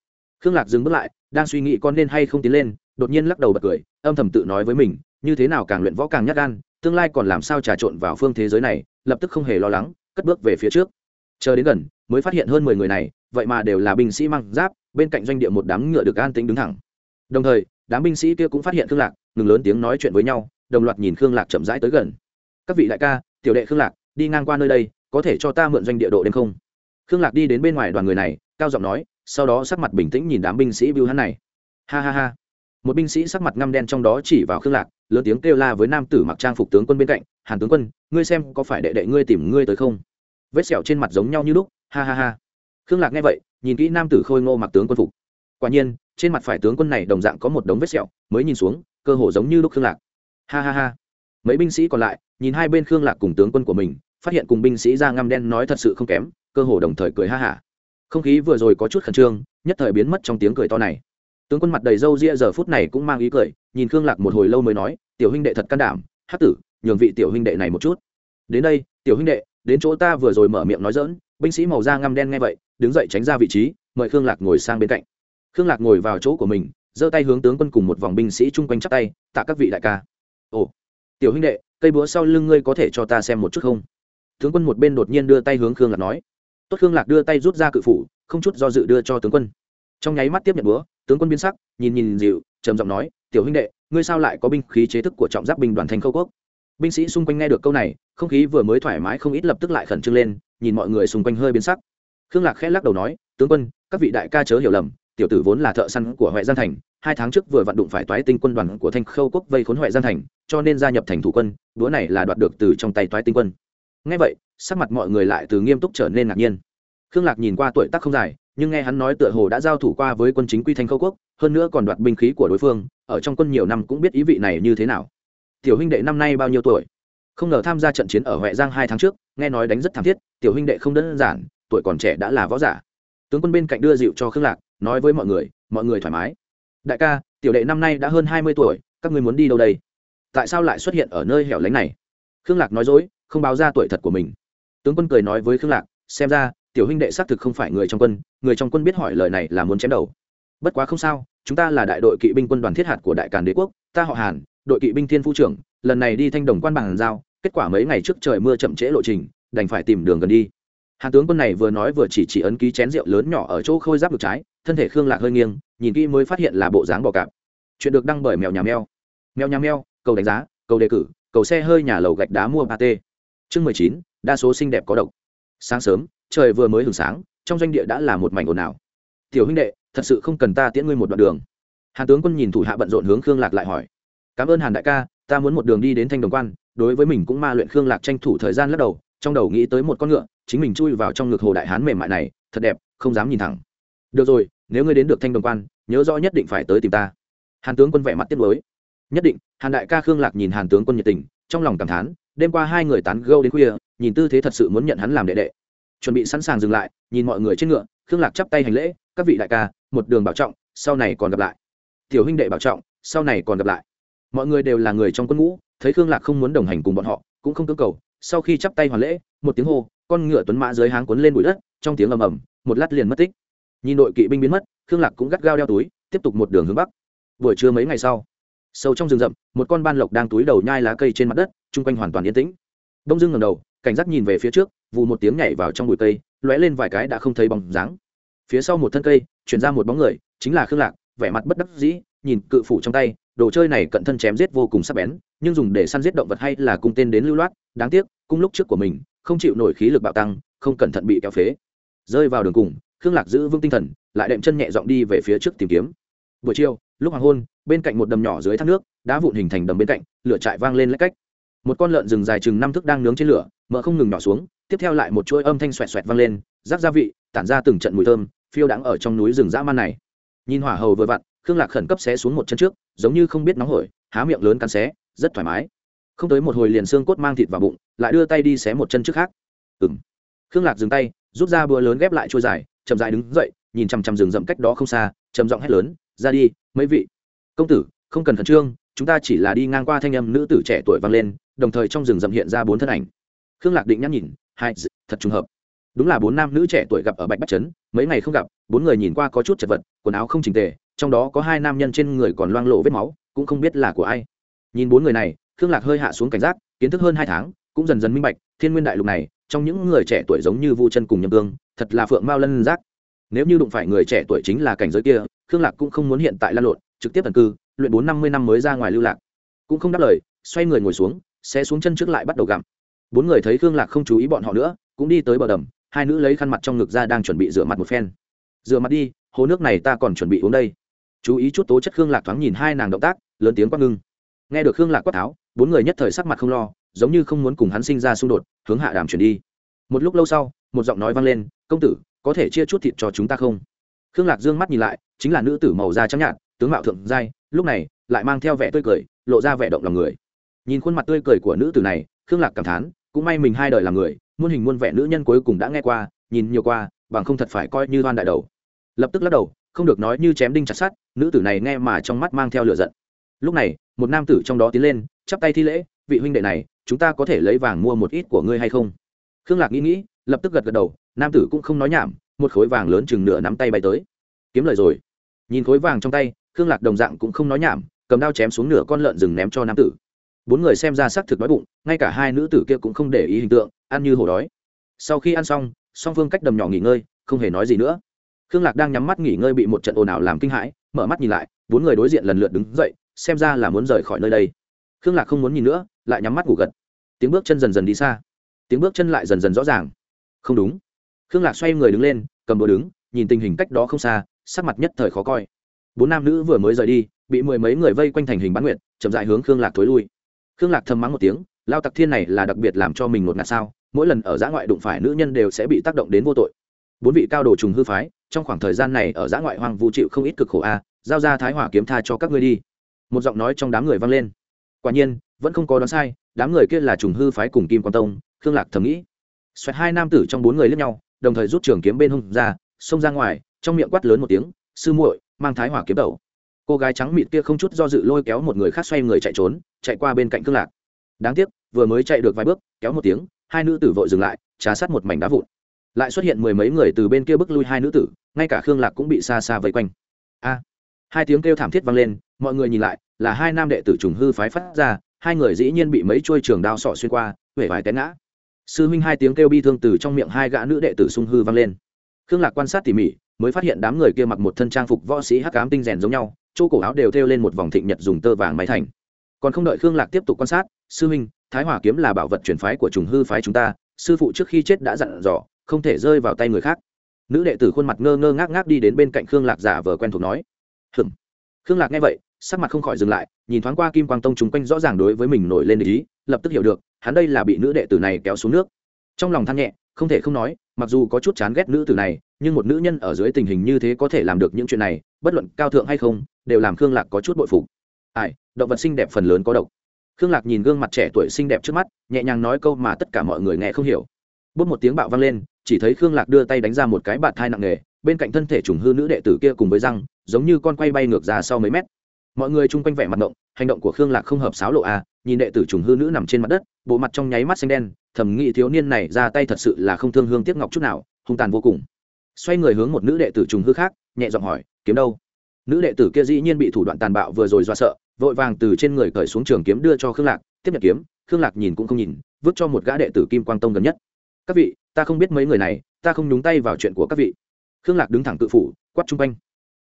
Speaker 1: Khương lạc dừng bước lại, đang suy nghĩ con nên hay không tiến lên, đột nhiên lắc đầu bật cười, âm thầm tự nói với mình, như thế nào càng luyện võ càng nhát gan, tương lai còn làm sao trà trộn vào phương thế giới này, lập tức không hề lo lắng, cất bước về phía trước. Chờ đến gần mới phát hiện hơn mười người này, vậy mà đều là binh sĩ mang giáp, bên cạnh doanh địa một đám ngựa được an tính đứng thẳng. Đồng thời, đám binh sĩ kia cũng phát hiện khương lạc, ngừng lớn tiếng nói chuyện với nhau, đồng loạt nhìn khương lạc chậm rãi tới gần. Các vị đại ca, tiểu đệ khương lạc, đi ngang qua nơi đây, có thể cho ta mượn doanh địa độ đêm không? Khương lạc đi đến bên ngoài đoàn người này, cao giọng nói, sau đó sắc mặt bình tĩnh nhìn đám binh sĩ bưu hắn này. Ha ha ha. Một binh sĩ sắc mặt ngăm đen trong đó chỉ vào khương lạc, lớn tiếng kêu la với nam tử mặc trang phục tướng quân bên cạnh, hàn tướng quân, ngươi xem có phải đệ đệ ngươi tìm ngươi tới không? Vết sẹo trên mặt giống nhau như lúc ha ha ha. Khương lạc nghe vậy, nhìn kỹ nam tử khôi ngô mặc tướng quân phục. Quả nhiên, trên mặt phải tướng quân này đồng dạng có một đống vết sẹo, mới nhìn xuống, cơ hồ giống như lúc khương lạc. Ha ha ha. Mấy binh sĩ còn lại, nhìn hai bên khương lạc cùng tướng quân của mình, phát hiện cùng binh sĩ ra ngăm đen nói thật sự không kém, cơ hồ đồng thời cười ha hả không khí vừa rồi có chút khẩn trương, nhất thời biến mất trong tiếng cười to này. Tướng quân mặt đầy râu ria giờ phút này cũng mang ý cười, nhìn khương lạc một hồi lâu mới nói, tiểu huynh đệ thật can đảm hát tử, nhường vị tiểu huynh đệ này một chút. Đến đây, tiểu huynh đệ, đến chỗ ta vừa rồi mở miệng nói dỡn binh sĩ màu da ngăm đen nghe vậy, đứng dậy tránh ra vị trí, mời khương lạc ngồi sang bên cạnh. Khương lạc ngồi vào chỗ của mình, giơ tay hướng tướng quân cùng một vòng binh sĩ chung quanh chắp tay, tạ các vị đại ca. Ồ, tiểu huynh đệ, cây búa sau lưng ngươi có thể cho ta xem một chút không? Tướng quân một bên đột nhiên đưa tay hướng khương lạc nói. Tốt. Khương lạc đưa tay rút ra cự phủ, không chút do dự đưa cho tướng quân. Trong nháy mắt tiếp nhận búa, tướng quân biến sắc, nhìn nhìn dịu, trầm giọng nói, tiểu huynh đệ, ngươi sao lại có binh khí chế thức của trọng giáp binh đoàn thành khâu quốc? Binh sĩ xung quanh nghe được câu này, không khí vừa mới thoải mái không ít lập tức lại khẩn trương lên nhìn mọi người xung quanh hơi biến sắc. Khương lạc khẽ lắc đầu nói, tướng quân, các vị đại ca chớ hiểu lầm, tiểu tử vốn là thợ săn của huệ giang thành, hai tháng trước vừa vặn đụng phải toái tinh quân đoàn của thanh khâu quốc vây khốn huệ giang thành, cho nên gia nhập thành thủ quân, đũa này là đoạt được từ trong tay toái tinh quân. Ngay vậy, sắc mặt mọi người lại từ nghiêm túc trở nên ngạc nhiên. Khương lạc nhìn qua tuổi tác không dài, nhưng nghe hắn nói tựa hồ đã giao thủ qua với quân chính quy thanh khâu quốc, hơn nữa còn đoạt binh khí của đối phương, ở trong quân nhiều năm cũng biết ý vị này như thế nào. Tiểu huynh đệ năm nay bao nhiêu tuổi? Không ngờ tham gia trận chiến ở huệ giang hai tháng trước nghe nói đánh rất thảm thiết, tiểu huynh đệ không đơn giản, tuổi còn trẻ đã là võ giả. Tướng quân bên cạnh đưa dịu cho khương lạc, nói với mọi người mọi người thoải mái. Đại ca, tiểu đệ năm nay đã hơn hai mươi tuổi, các ngươi muốn đi đâu đây? Tại sao lại xuất hiện ở nơi hẻo lánh này? Khương lạc nói dối, không báo ra tuổi thật của mình. Tướng quân cười nói với khương lạc, xem ra, tiểu huynh đệ xác thực không phải người trong quân, người trong quân biết hỏi lời này là muốn chém đầu. Bất quá không sao, chúng ta là đại đội kỵ binh quân đoàn thiết hạt của đại càn đế quốc, ta họ hàn, đội kỵ binh thiên phu trưởng, lần này đi thanh đồng quan bằng giao kết quả mấy ngày trước trời mưa chậm trễ lộ trình, đành phải tìm đường gần đi. Hàn tướng quân này vừa nói vừa chỉ chỉ ấn ký chén rượu lớn nhỏ ở chỗ khôi giáp ngược trái, thân thể khương lạc hơi nghiêng, nhìn kỹ mới phát hiện là bộ dáng bò cạp. Chuyện được đăng bởi mèo nhà mèo. Mèo nhà mèo, cầu đánh giá, cầu đề cử, cầu xe hơi nhà lầu gạch đá mua ba t chương mười chín, đa số xinh đẹp có độc. Sáng sớm, trời vừa mới hừng sáng, trong doanh địa đã là một mảnh ồn ào. Tiểu huynh đệ, thật sự không cần ta tiễn ngươi một đoạn đường. Hàn tướng quân nhìn thủ hạ bận rộn hướng khương lạc lại hỏi. Cảm ơn hàn đại ca ta muốn một đường đi đến thanh đồng quan, đối với mình cũng ma luyện khương lạc tranh thủ thời gian lắc đầu, trong đầu nghĩ tới một con ngựa, chính mình chui vào trong ngực hồ đại hán mềm mại này, thật đẹp, không dám nhìn thẳng. Được rồi, nếu ngươi đến được thanh đồng quan, nhớ rõ nhất định phải tới tìm ta. Hàn tướng quân vẻ mặt tiếc nuối. Nhất định, hàn đại ca khương lạc nhìn hàn tướng quân nhiệt tình, trong lòng cảm thán, đêm qua hai người tán gâu đến khuya, nhìn tư thế thật sự muốn nhận hắn làm đệ đệ. Chuẩn bị sẵn sàng dừng lại, nhìn mọi người trên ngựa, khương lạc chắp tay hành lễ, các vị đại ca, một đường bảo trọng, sau này còn gặp lại. Tiểu huynh đệ bảo trọng, sau này còn gặp lại mọi người đều là người trong quân ngũ, thấy khương lạc không muốn đồng hành cùng bọn họ, cũng không cưỡng cầu. Sau khi chắp tay hoàn lễ, một tiếng hô, con ngựa tuấn mã dưới háng cuốn lên bụi đất, trong tiếng ầm ầm, một lát liền mất tích. Nhìn đội kỵ binh biến mất, khương lạc cũng gắt gao đeo túi, tiếp tục một đường hướng bắc. Buổi trưa mấy ngày sau, sâu trong rừng rậm, một con ban lộc đang túi đầu nhai lá cây trên mặt đất, chung quanh hoàn toàn yên tĩnh. Đông dương ngầm đầu, cảnh giác nhìn về phía trước, vù một tiếng nhảy vào trong bụi cây, lóe lên vài cái đã không thấy bóng dáng. Phía sau một thân cây, chuyển ra một bóng người, chính là khương lạc, vẻ mặt bất đắc dĩ nhìn cự phủ trong tay, đồ chơi này cận thân chém giết vô cùng sắc bén, nhưng dùng để săn giết động vật hay là cung tên đến lưu loát, đáng tiếc, cung lúc trước của mình, không chịu nổi khí lực bạo tăng, không cẩn thận bị kéo phế. Rơi vào đường cùng, khương lạc giữ vững tinh thần, lại đệm chân nhẹ dọn đi về phía trước tìm kiếm. Buổi chiều, lúc hoàng hôn, bên cạnh một đầm nhỏ dưới thác nước đã vụn hình thành đầm bên cạnh, lửa trại vang lên lách cách. Một con lợn rừng dài chừng năm thước đang nướng trên lửa, mỡ không ngừng nhỏ xuống, tiếp theo lại một chuỗi âm thanh xoẹt xoẹt vang lên rác gia vị, tản ra từng trận mùi thơm, phiêu đãng ở trong núi rừng dã man này. Nhìn hỏa hầu vừa vặn khương lạc khẩn cấp xé xuống một chân trước, giống như không biết nóng hổi, há miệng lớn cắn xé, rất thoải mái. Không tới một hồi liền xương cốt mang thịt vào bụng, lại đưa tay đi xé một chân trước khác. Ừng khương lạc dừng tay, rút ra búa lớn ghép lại trôi dài, chậm dài đứng dậy, nhìn chằm chằm rừng rậm cách đó không xa, trầm giọng hét lớn, ra đi, mấy vị. Công tử, không cần khẩn trương, chúng ta chỉ là đi ngang qua thanh âm nữ tử trẻ tuổi vang lên, đồng thời trong rừng rậm hiện ra bốn thân ảnh. Khương lạc định nhắc nhìn, hai thật trùng hợp. Đúng là bốn nam nữ trẻ tuổi gặp ở bạch bách trấn, mấy ngày không gặp, bốn người nhìn qua có chút chật vật, quần áo không trình tề trong đó có hai nam nhân trên người còn loang lộ vết máu, cũng không biết là của ai. Nhìn bốn người này, khương lạc hơi hạ xuống cảnh giác, kiến thức hơn hai tháng, cũng dần dần minh bạch, thiên nguyên đại lục này, trong những người trẻ tuổi giống như vu chân cùng nhâm cương, thật là phượng mao lân giác. Nếu như đụng phải người trẻ tuổi chính là cảnh giới kia, khương lạc cũng không muốn hiện tại lan lộn, trực tiếp tần cư, luyện bốn năm mươi năm mới ra ngoài lưu lạc. Cũng không đáp lời, xoay người ngồi xuống, sẽ xuống chân trước lại bắt đầu gặm. Bốn người thấy khương lạc không chú ý bọn họ nữa, cũng đi tới bờ đầm, hai nữ lấy khăn mặt trong ngực ra đang chuẩn bị rửa mặt một phen. Rửa mặt đi, hồ nước này ta còn chuẩn bị uống đây chú ý chút tố chất khương lạc thoáng nhìn hai nàng động tác, lớn tiếng quát ngưng. Nghe được khương lạc quát tháo, bốn người nhất thời sắc mặt không lo, giống như không muốn cùng hắn sinh ra xung đột, hướng hạ đàm chuyển đi. Một lúc lâu sau, một giọng nói vang lên, công tử, có thể chia chút thịt cho chúng ta không? Khương lạc dương mắt nhìn lại, chính là nữ tử màu da trắng nhạt, tướng mạo thượng giai, lúc này lại mang theo vẻ tươi cười, lộ ra vẻ động lòng người. Nhìn khuôn mặt tươi cười của nữ tử này, khương lạc cảm thán, cũng may mình hai đời làm người, muôn hình muôn vẻ nữ nhân cuối cùng đã nghe qua, nhìn nhiều qua, bằng không thật phải coi như đoan đại đầu. Lập tức lắc đầu không được nói như chém đinh chặt sát nữ tử này nghe mà trong mắt mang theo lửa giận. Lúc này, một nam tử trong đó tiến lên, chắp tay thi lễ, vị huynh đệ này, chúng ta có thể lấy vàng mua một ít của ngươi hay không? Khương lạc nghĩ nghĩ, lập tức gật gật đầu, nam tử cũng không nói nhảm, một khối vàng lớn chừng nửa nắm tay bay tới. Kiếm lời rồi. Nhìn khối vàng trong tay, khương lạc đồng dạng cũng không nói nhảm, cầm đao chém xuống nửa con lợn rừng ném cho nam tử. Bốn người xem ra xác thực đói bụng, ngay cả hai nữ tử kia cũng không để ý hình tượng, ăn như hổ đói. Sau khi ăn xong, song phương cách đầm nhỏ nghỉ ngơi, không hề nói gì nữa khương lạc đang nhắm mắt nghỉ ngơi bị một trận ồn ào làm kinh hãi, mở mắt nhìn lại, bốn người đối diện lần lượt đứng dậy, xem ra là muốn rời khỏi nơi đây. Khương lạc không muốn nhìn nữa, lại nhắm mắt ngủ gật. Tiếng bước chân dần dần đi xa. Tiếng bước chân lại dần dần rõ ràng. Không đúng. Khương lạc xoay người đứng lên, cầm đồ đứng, nhìn tình hình cách đó không xa, sắc mặt nhất thời khó coi. Bốn nam nữ vừa mới rời đi, bị mười mấy người vây quanh thành hình bán nguyện chậm dại hướng khương lạc thối lui. Khương lạc thầm mắng một tiếng, lao tặc thiên này là đặc biệt làm cho mình ngột ngạt sao? Mỗi lần ở giã ngoại đụng phải nữ nhân đều sẽ bị tác động đến vô tội bốn vị cao đồ trùng hư phái, trong khoảng thời gian này ở giã ngoại hoang vu chịu không ít cực khổ a, giao ra thái hỏa kiếm tha cho các ngươi đi. Một giọng nói trong đám người vang lên. Quả nhiên, vẫn không có đoán sai, đám người kia là trùng hư phái cùng kim quan tông, khương lạc thầm nghĩ. Xoẹt hai nam tử trong bốn người lướt nhau, đồng thời rút trường kiếm bên hông ra, xông ra ngoài, trong miệng quát lớn một tiếng, sư muội, mang thái hỏa kiếm đầu. Cô gái trắng mịt kia không chút do dự lôi kéo một người khác xoay người chạy trốn, chạy qua bên cạnh khương lạc. Đáng tiếc, vừa mới chạy được vài bước, kéo một tiếng, hai nữ tử vội dừng lại, trà sát một mảnh đá vụn lại xuất hiện mười mấy người từ bên kia bước lui hai nữ tử, ngay cả khương lạc cũng bị xa xa vây quanh. A! Hai tiếng kêu thảm thiết vang lên, mọi người nhìn lại, là hai nam đệ tử trùng hư phái phát ra, hai người dĩ nhiên bị mấy chuôi trường đao sọ xuyên qua huệ vài té ngã. Sư huynh hai tiếng kêu bi thương từ trong miệng hai gã nữ đệ tử sung hư vang lên. Khương lạc quan sát tỉ mỉ, mới phát hiện đám người kia mặc một thân trang phục võ sĩ hắc cám tinh rèn giống nhau, chỗ cổ áo đều thêu lên một vòng thịnh nhật dùng tơ vàng máy thành. Còn không đợi khương lạc tiếp tục quan sát, sư huynh, thái hỏa kiếm là bảo vật truyền phái của trùng hư phái chúng ta, sư phụ trước khi chết đã dặn dò không thể rơi vào tay người khác. Nữ đệ tử khuôn mặt ngơ ngơ ngác ngác đi đến bên cạnh khương lạc giả vờ quen thuộc nói, hừm. Khương lạc nghe vậy, sắc mặt không khỏi dừng lại, nhìn thoáng qua kim quang tông chúng quanh rõ ràng đối với mình nổi lên ý, lập tức hiểu được, hắn đây là bị nữ đệ tử này kéo xuống nước. Trong lòng than nhẹ, không thể không nói, mặc dù có chút chán ghét nữ tử này, nhưng một nữ nhân ở dưới tình hình như thế có thể làm được những chuyện này, bất luận cao thượng hay không, đều làm khương lạc có chút bội phục. Ai, động vật xinh đẹp phần lớn có độc. Khương lạc nhìn gương mặt trẻ tuổi xinh đẹp trước mắt, nhẹ nhàng nói câu mà tất cả mọi người nghe không hiểu. Bút một tiếng bạo vang lên chỉ thấy khương lạc đưa tay đánh ra một cái bạt thai nặng nề, bên cạnh thân thể trùng hư nữ đệ tử kia cùng với răng, giống như con quay bay ngược ra sau mấy mét. Mọi người chung quanh vẻ mặt động hành động của khương lạc không hợp sáo lộ a nhìn đệ tử trùng hư nữ nằm trên mặt đất, bộ mặt trong nháy mắt xanh đen thẩm nghị thiếu niên này ra tay thật sự là không thương hương tiếc ngọc chút nào, hung tàn vô cùng. Xoay người hướng một nữ đệ tử trùng hư khác, nhẹ giọng hỏi, kiếm đâu? Nữ đệ tử kia dĩ nhiên bị thủ đoạn tàn bạo vừa rồi do sợ, vội vàng từ trên người cởi xuống trường kiếm đưa cho khương lạc, tiếp nhận kiếm, khương lạc nhìn cũng không nhìn, vứt cho một gã đệ tử kim quang tông gần nhất các vị, ta không biết mấy người này, ta không nhúng tay vào chuyện của các vị. Khương lạc đứng thẳng tự phủ, quát chung quanh.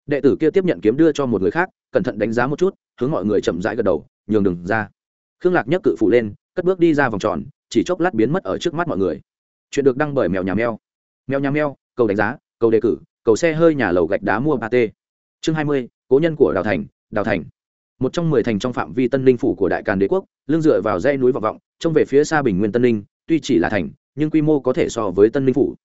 Speaker 1: Đệ tử kia tiếp nhận kiếm đưa cho một người khác, cẩn thận đánh giá một chút, hướng mọi người chậm rãi gật đầu, nhường đừng ra. Khương lạc nhấc cự phủ lên, cất bước đi ra vòng tròn, chỉ chốc lát biến mất ở trước mắt mọi người. Chuyện được đăng bởi mèo nhà mèo. Mèo nhà mèo, cầu đánh giá, cầu đề cử, cầu xe hơi nhà lầu gạch đá mua ba t. Chương hai mươi, cố nhân của đào thành đào thành. Một trong mười thành trong phạm vi tân linh phủ của đại càn đế quốc, lưng dựa vào dãy núi vọng vọng, trông về phía xa bình nguyên tân linh tuy chỉ là thành nhưng quy mô có thể so với tân minh phủ.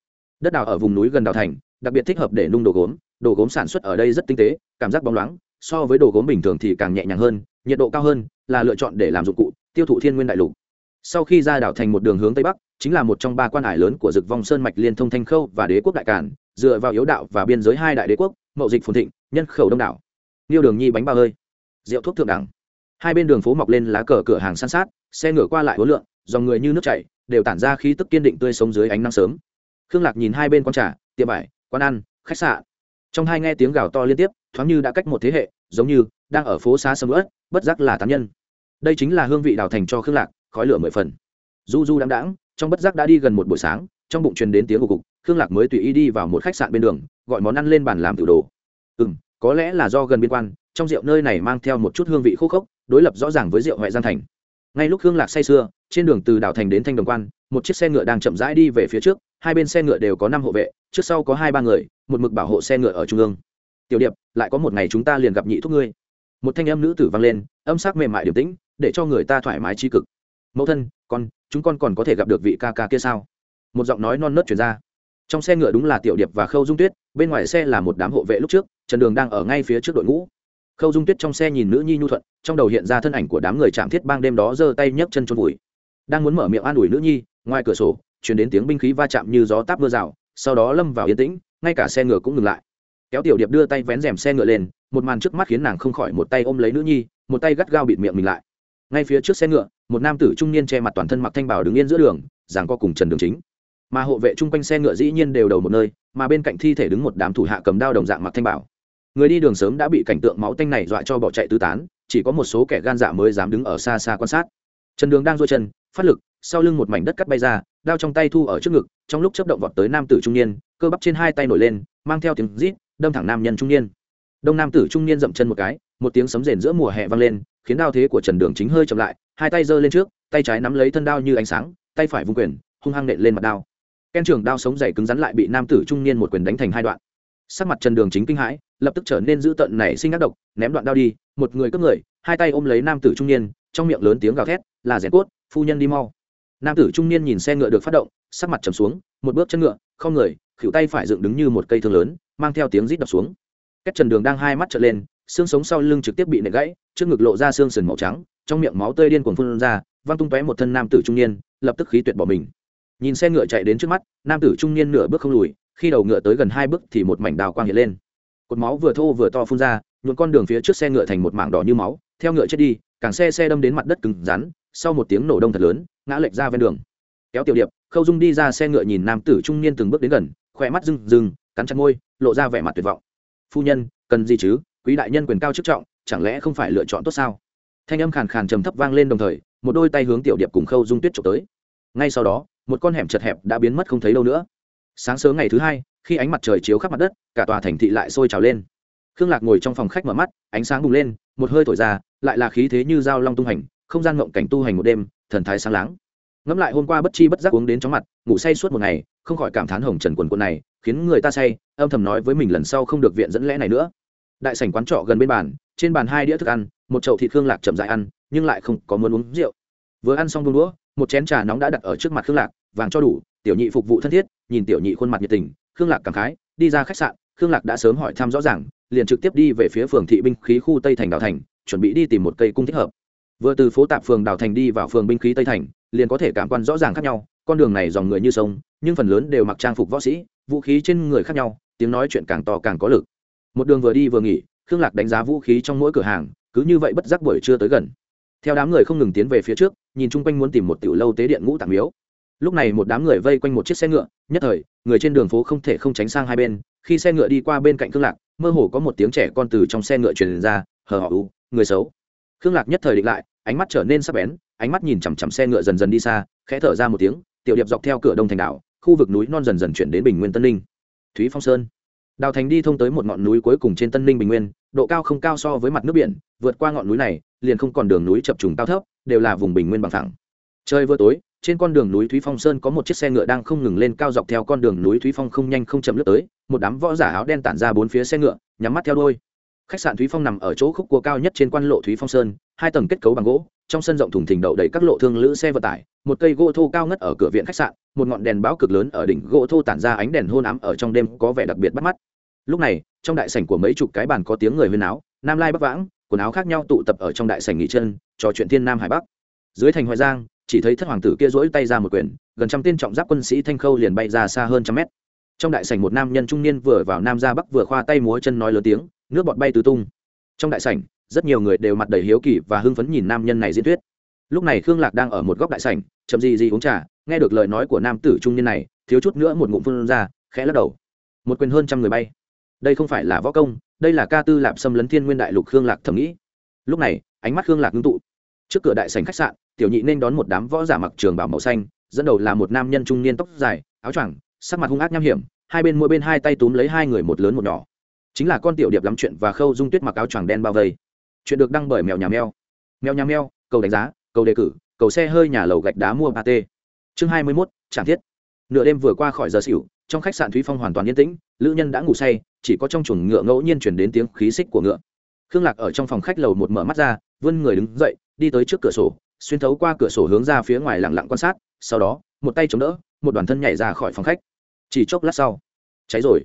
Speaker 1: Đất đào ở vùng núi gần đào thành, đặc biệt thích hợp để nung đồ gốm. Đồ gốm sản xuất ở đây rất tinh tế, cảm giác bóng loáng, so với đồ gốm bình thường thì càng nhẹ nhàng hơn, nhiệt độ cao hơn, là lựa chọn để làm dụng cụ, tiêu thụ thiên nguyên đại lục. Sau khi ra đảo thành một đường hướng tây bắc, chính là một trong ba quan hải lớn của dực vong sơn mạch liên thông thanh khâu và đế quốc đại cản dựa vào yếu đạo và biên giới hai đại đế quốc, mậu dịch phồn thịnh, nhân khẩu đông đảo. Niêu đường nhi bánh ba hơi, rượu thuốc thượng đẳng. Hai bên đường phố mọc lên lá cờ cửa hàng san sát, xe ngựa qua lại hối lượng dòng người như nước chảy, đều tản ra khí tức kiên định tươi sống dưới ánh nắng sớm. Khương lạc nhìn hai bên quán trà, tiệm vải, quán ăn, khách sạn. Trong hai nghe tiếng gào to liên tiếp, thoáng như đã cách một thế hệ, giống như đang ở phố xá sầm ớt bất giác là tán nhân. Đây chính là hương vị đào thành cho khương lạc, khói lửa mười phần. Du du đáng đáng trong bất giác đã đi gần một buổi sáng, trong bụng truyền đến tiếng của cục, khương lạc mới tùy ý đi vào một khách sạn bên đường, gọi món ăn lên bàn làm tự đồ. Ừ m có lẽ là do gần biên quan, trong rượu nơi này mang theo một chút hương vị khô khốc, đối lập rõ ràng với rượu huệ giang thành ngay lúc hương lạc say sưa, trên đường từ đảo thành đến thanh đồng quan, một chiếc xe ngựa đang chậm rãi đi về phía trước, hai bên xe ngựa đều có năm hộ vệ, trước sau có hai ba người, một mực bảo hộ xe ngựa ở trung ương. Tiểu điệp, lại có một ngày chúng ta liền gặp nhị thúc ngươi. Một thanh âm nữ tử vang lên, âm sắc mềm mại điềm tĩnh, để cho người ta thoải mái tri cực. Mẫu thân, con, chúng con còn có thể gặp được vị ca ca kia sao? Một giọng nói non nớt chuyển ra. Trong xe ngựa đúng là tiểu điệp và khâu dung tuyết, bên ngoài xe là một đám hộ vệ lúc trước, trần đường đang ở ngay phía trước đội ngũ khâu dung tuyết trong xe nhìn nữ nhi nhu thuận, trong đầu hiện ra thân ảnh của đám người chạm thiết bang đêm đó giơ tay nhấc chân trôn vùi. Đang muốn mở miệng an ủi nữ nhi, ngoài cửa sổ chuyển đến tiếng binh khí va chạm như gió táp mưa rào, sau đó lâm vào yên tĩnh, ngay cả xe ngựa cũng ngừng lại. Kéo tiểu điệp đưa tay vén rèm xe ngựa lên, một màn trước mắt khiến nàng không khỏi một tay ôm lấy nữ nhi, một tay gắt gao bịt miệng mình lại. Ngay phía trước xe ngựa, một nam tử trung niên che mặt toàn thân mặc thanh bảo đứng yên giữa đường giảng co cùng trần đường chính. Mà hộ vệ chung quanh xe ngựa dĩ nhiên đều đầu một nơi, mà bên cạnh thi thể đứng một đám thủ hạ cầm đao đồng dạng mặc thanh bảo người đi đường sớm đã bị cảnh tượng máu tanh này dọa cho bỏ chạy tứ tán, chỉ có một số kẻ gan dạ mới dám đứng ở xa xa quan sát. Trần đường đang dôi chân, phát lực, sau lưng một mảnh đất cắt bay ra, đao trong tay thu ở trước ngực, trong lúc chấp động vọt tới nam tử trung niên, cơ bắp trên hai tay nổi lên, mang theo tiếng rít, đâm thẳng nam nhân trung niên. Đông nam tử trung niên dậm chân một cái, một tiếng sấm rền giữa mùa hè vang lên, khiến đao thế của trần đường chính hơi chậm lại, hai tay giơ lên trước, tay trái nắm lấy thân đao như ánh sáng, tay phải vung quyền, hung hăng nện lên mặt đao. Ken trường đao sống dày cứng rắn lại bị nam tử trung niên một quyền đánh thành hai đoạn sắc mặt trần đường chính kinh hãi, lập tức trở nên dữ tợn nảy sinh ác độc, ném đoạn đao đi, một người cướp người, hai tay ôm lấy nam tử trung niên, trong miệng lớn tiếng gào thét, là rèn cốt, phu nhân đi mau. Nam tử trung niên nhìn xe ngựa được phát động, sắc mặt trầm xuống, một bước chân ngựa, không người, khỉu tay phải dựng đứng như một cây thương lớn, mang theo tiếng rít đập xuống. Cách trần đường đang hai mắt trở lên, xương sống sau lưng trực tiếp bị nệ gãy, trước ngực lộ ra xương sườn màu trắng, trong miệng máu tươi điên cuồng phun ra, văng tung tóe một thân nam tử trung niên, lập tức khí tuyệt bỏ mình. Nhìn xe ngựa chạy đến trước mắt, nam tử trung niên nửa bước không lùi khi đầu ngựa tới gần hai bước thì một mảnh đào quang hiện lên. Cột máu vừa thô vừa to phun ra nhuộn con đường phía trước xe ngựa thành một mảng đỏ như máu, theo ngựa chết đi, càng xe xe đâm đến mặt đất cứng rắn, sau một tiếng nổ đông thật lớn, ngã lệch ra ven đường. Kéo tiểu điệp, khâu dung đi ra xe ngựa nhìn nam tử trung niên từng bước đến gần khỏe mắt rừng rừng cắn chặt môi, lộ ra vẻ mặt tuyệt vọng. Phu nhân, cần gì chứ? Quý đại nhân quyền cao chức trọng, chẳng lẽ không phải lựa chọn tốt sao? Thanh âm khàn khàn trầm thấp vang lên đồng thời, một đôi tay hướng tiểu điệp cùng khâu dung tuyết trộm tới. Ngay sau đó, một con hẻm chật hẹp đã biến mất không thấy đâu nữa sáng sớm ngày thứ hai, khi ánh mặt trời chiếu khắp mặt đất, cả tòa thành thị lại sôi trào lên. Khương lạc ngồi trong phòng khách mở mắt, ánh sáng bùng lên, một hơi thổi ra, lại là khí thế như dao long tung hành, không gian ngộng cảnh tu hành một đêm, thần thái sáng láng. Ngẫm lại hôm qua bất chi bất giác uống đến chóng mặt, ngủ say suốt một ngày, không khỏi cảm thán hồng trần quần quần này, khiến người ta say, âm thầm nói với mình lần sau không được viện dẫn lẽ này nữa. Đại sảnh quán trọ gần bên bàn, trên bàn hai đĩa thức ăn, một chậu thịt khương lạc chậm dại ăn, nhưng lại không có muốn uống rượu. Vừa ăn xong đũa đũa, một chén trà nóng đã đặt ở trước mặt khương lạc, vàng cho đủ tiểu nhị phục vụ thân thiết, nhìn tiểu nhị khuôn mặt nhiệt tình, khương lạc cảm khái, đi ra khách sạn, khương lạc đã sớm hỏi thăm rõ ràng, liền trực tiếp đi về phía phường thị binh khí khu tây thành đào thành, chuẩn bị đi tìm một cây cung thích hợp. Vừa từ phố tạp phường đào thành đi vào phường binh khí tây thành, liền có thể cảm quan rõ ràng khác nhau, con đường này dòng người như sông, nhưng phần lớn đều mặc trang phục võ sĩ, vũ khí trên người khác nhau, tiếng nói chuyện càng to càng có lực. Một đường vừa đi vừa nghỉ, khương lạc đánh giá vũ khí trong mỗi cửa hàng, cứ như vậy bất giác buổi trưa tới gần. Theo đám người không ngừng tiến về phía trước, nhìn chung quanh muốn tìm một tiểu lâu tế điện ngũ tạng miếu lúc này một đám người vây quanh một chiếc xe ngựa, nhất thời, người trên đường phố không thể không tránh sang hai bên. Khi xe ngựa đi qua bên cạnh khương lạc, mơ hồ có một tiếng trẻ con từ trong xe ngựa truyền ra, hờ họ u người xấu. Khương lạc nhất thời định lại, ánh mắt trở nên sắc bén, ánh mắt nhìn chằm chằm xe ngựa dần dần đi xa, khẽ thở ra một tiếng, tiểu điệp dọc theo cửa đông thành đảo, khu vực núi non dần dần chuyển đến bình nguyên tân ninh. Thúy phong sơn. Đào thành đi thông tới một ngọn núi cuối cùng trên tân ninh bình nguyên, độ cao không cao so với mặt nước biển, vượt qua ngọn núi này, liền không còn đường núi chập trùng cao thấp, đều là vùng bình nguyên bằng thẳng trời vừa tối trên con đường núi thúy phong sơn có một chiếc xe ngựa đang không ngừng lên cao dọc theo con đường núi thúy phong không nhanh không chậm lướt tới, một đám võ giả áo đen tản ra bốn phía xe ngựa, nhắm mắt theo đôi khách sạn thúy phong nằm ở chỗ khúc cua cao nhất trên quan lộ thúy phong sơn, hai tầng kết cấu bằng gỗ, trong sân rộng thùng thình đậu đầy các lộ thương lữ xe vận tải, một cây gỗ thô cao ngất ở cửa viện khách sạn, một ngọn đèn báo cực lớn ở đỉnh gỗ thô tản ra ánh đèn hôn ám ở trong đêm có vẻ đặc biệt bắt mắt. Lúc này, trong đại sảnh của mấy chục cái bàn có tiếng người huyên áo nam lai bắc vãng, quần áo khác nhau tụ tập ở trong đại sảnh nghỉ chân, trò chuyện thiên nam hải bắc. Dưới thành hoài giang chỉ thấy thất hoàng tử kia rỗi tay ra một quyển gần trăm tên trọng giáp quân sĩ thanh khâu liền bay ra xa hơn trăm mét. Trong đại sảnh một nam nhân trung niên vừa vào nam ra bắc vừa khoa tay múa chân nói lớn tiếng, nước bọt bay tứ tung. Trong đại sảnh, rất nhiều người đều mặt đầy hiếu kỳ và hưng phấn nhìn nam nhân này diễn thuyết. Lúc này khương lạc đang ở một góc đại sảnh, chậm gì gì uống trà, nghe được lời nói của nam tử trung niên này, thiếu chút nữa một ngụm phun ra, khẽ lắc đầu. Một quyền hơn trăm người bay. Đây không phải là võ công, đây là ca tư lạp xâm lấn thiên nguyên đại lục, khương lạc thầm nghĩ. Lúc này, ánh mắt khương lạc ngưng tụ. Trước cửa đại sảnh khách sạn tiểu nhị nên đón một đám võ giả mặc trường bảo màu xanh, dẫn đầu là một nam nhân trung niên tóc dài, áo choàng, sắc mặt hung ác nham hiểm, hai bên mỗi bên hai tay túm lấy hai người một lớn một nhỏ. Chính là con tiểu điệp lắm chuyện và khâu dung tuyết mặc áo choàng đen bao vây. Chuyện được đăng bởi mèo nhà mèo. Mèo nhà mèo, cầu đánh giá, cầu đề cử, cầu xe hơi nhà lầu gạch đá mua ba t chương hai mươi mốt trạm thiết. Nửa đêm vừa qua khỏi giờ xỉu, trong khách sạn thúy phong hoàn toàn yên tĩnh, lữ nhân đã ngủ say, chỉ có trong chuồng ngựa ngẫu nhiên chuyển đến tiếng khí xích của ngựa. Khương lạc ở trong phòng khách lầu một mở mắt ra, vươn người đứng dậy, đi tới trước cửa sổ xuyên thấu qua cửa sổ hướng ra phía ngoài lặng lặng quan sát, sau đó, một tay chống đỡ, một đoàn thân nhảy ra khỏi phòng khách. Chỉ chốc lát sau, cháy rồi.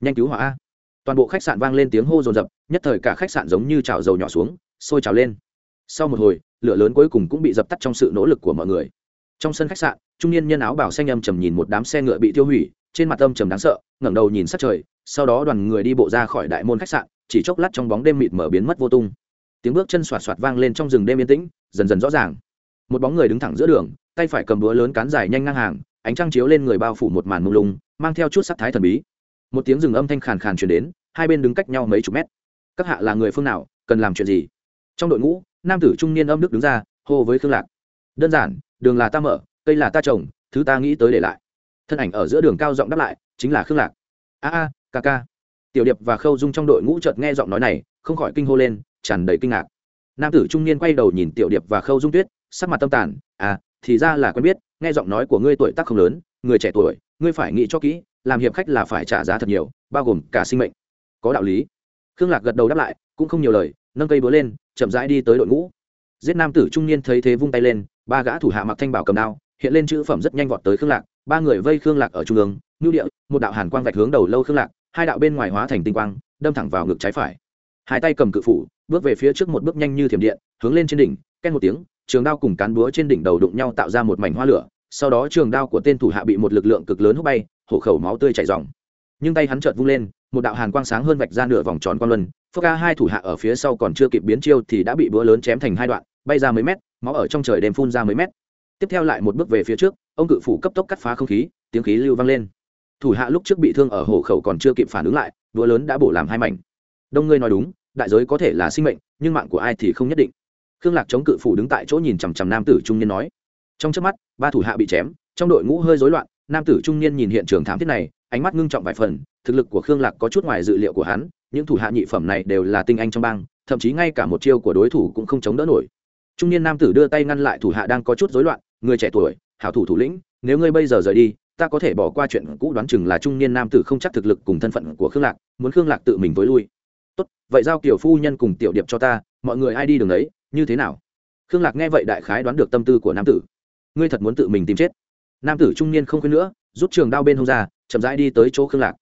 Speaker 1: Nhanh cứu hỏa toàn bộ khách sạn vang lên tiếng hô rồn rập nhất thời cả khách sạn giống như chảo dầu nhỏ xuống, sôi trào lên. Sau một hồi, lửa lớn cuối cùng cũng bị dập tắt trong sự nỗ lực của mọi người. Trong sân khách sạn, trung niên nhân áo bảo xanh âm trầm nhìn một đám xe ngựa bị tiêu hủy, trên mặt âm trầm đáng sợ, ngẩng đầu nhìn sát trời, sau đó đoàn người đi bộ ra khỏi đại môn khách sạn, chỉ chốc lát trong bóng đêm mịt mở biến mất vô tung tiếng bước chân xoạt xoạt vang lên trong rừng đêm yên tĩnh, dần dần rõ ràng. Một bóng người đứng thẳng giữa đường, tay phải cầm búa lớn cán dài nhanh ngang hàng, ánh trăng chiếu lên người bao phủ một màn mông lung, mang theo chút sắc thái thần bí. Một tiếng rừng âm thanh khàn khàn truyền đến, hai bên đứng cách nhau mấy chục mét. Các hạ là người phương nào, cần làm chuyện gì? Trong đội ngũ, nam tử trung niên âm đức đứng ra, hô với khương lạc. Đơn giản, đường là ta mở, cây là ta trồng, thứ ta nghĩ tới để lại. Thân ảnh ở giữa đường cao giọng đáp lại, chính là khương lạc. A a, ca ca. Tiểu điệp và khâu dung trong đội ngũ chợt nghe giọng nói này, không khỏi kinh hô lên tràn đầy kinh ngạc. Nam tử trung niên quay đầu nhìn tiểu điệp và khâu dung tuyết, sắc mặt tâm tàn à thì ra là quen biết, nghe giọng nói của ngươi tuổi tác không lớn, người trẻ tuổi, ngươi phải nghĩ cho kỹ, làm hiệp khách là phải trả giá thật nhiều, bao gồm cả sinh mệnh. Có đạo lý. Khương lạc gật đầu đáp lại, cũng không nhiều lời, nâng cây búa lên, chậm rãi đi tới đội ngũ. Giết nam tử trung niên thấy thế vung tay lên, ba gã thủ hạ mặc thanh bảo cầm đao, hiện lên chữ phẩm rất nhanh vọt tới khương lạc, ba người vây khương lạc ở trung ương ngưu địa, một đạo hàn quang vạch hướng đầu lâu khương lạc, hai đạo bên ngoài hóa thành tinh quang, đâm thẳng vào ngực trái phải hai tay cầm cự phủ, bước về phía trước một bước nhanh như thiểm điện, hướng lên trên đỉnh ken một tiếng, trường đao cùng cán búa trên đỉnh đầu đụng nhau tạo ra một mảnh hoa lửa, sau đó trường đao của tên thủ hạ bị một lực lượng cực lớn hút bay, hổ khẩu máu tươi chảy dòng nhưng tay hắn chợt vung lên, một đạo hàn quang sáng hơn vạch ra nửa vòng tròn quang luân phước ca hai thủ hạ ở phía sau còn chưa kịp biến chiêu thì đã bị búa lớn chém thành hai đoạn, bay ra mấy mét, máu ở trong trời đêm phun ra mấy mét. Tiếp theo lại một bước về phía trước, ông cự phủ cấp tốc cắt phá không khí, tiếng khí lưu vang lên. Thủ hạ lúc trước bị thương ở hổ khẩu còn chưa kịp phản ứng lại đũa lớn đã bổ làm hai mảnh. Đông ngươi nói đúng đại giới có thể là sinh mệnh, nhưng mạng của ai thì không nhất định. Khương lạc chống cự phủ đứng tại chỗ nhìn chằm chằm nam tử trung niên nói. Trong trước mắt, ba thủ hạ bị chém, trong đội ngũ hơi rối loạn, nam tử trung niên nhìn hiện trường thám thiết này, ánh mắt ngưng trọng vài phần, thực lực của khương lạc có chút ngoài dự liệu của hắn, những thủ hạ nhị phẩm này đều là tinh anh trong bang, thậm chí ngay cả một chiêu của đối thủ cũng không chống đỡ nổi. Trung niên nam tử đưa tay ngăn lại thủ hạ đang có chút rối loạn, người trẻ tuổi, hảo thủ thủ lĩnh, nếu ngươi bây giờ rời đi, ta có thể bỏ qua chuyện cũ đoán chừng là trung niên nam tử không chắc thực lực cùng thân phận của khương lạc, muốn khương lạc tự mình tối lui tốt, vậy giao kiểu phu nhân cùng tiểu điệp cho ta, mọi người ai đi đường ấy, như thế nào? Khương lạc nghe vậy đại khái đoán được tâm tư của nam tử. Ngươi thật muốn tự mình tìm chết? Nam tử trung niên không khuyên nữa, rút trường đao bên hông ra, chậm rãi đi tới chỗ khương lạc.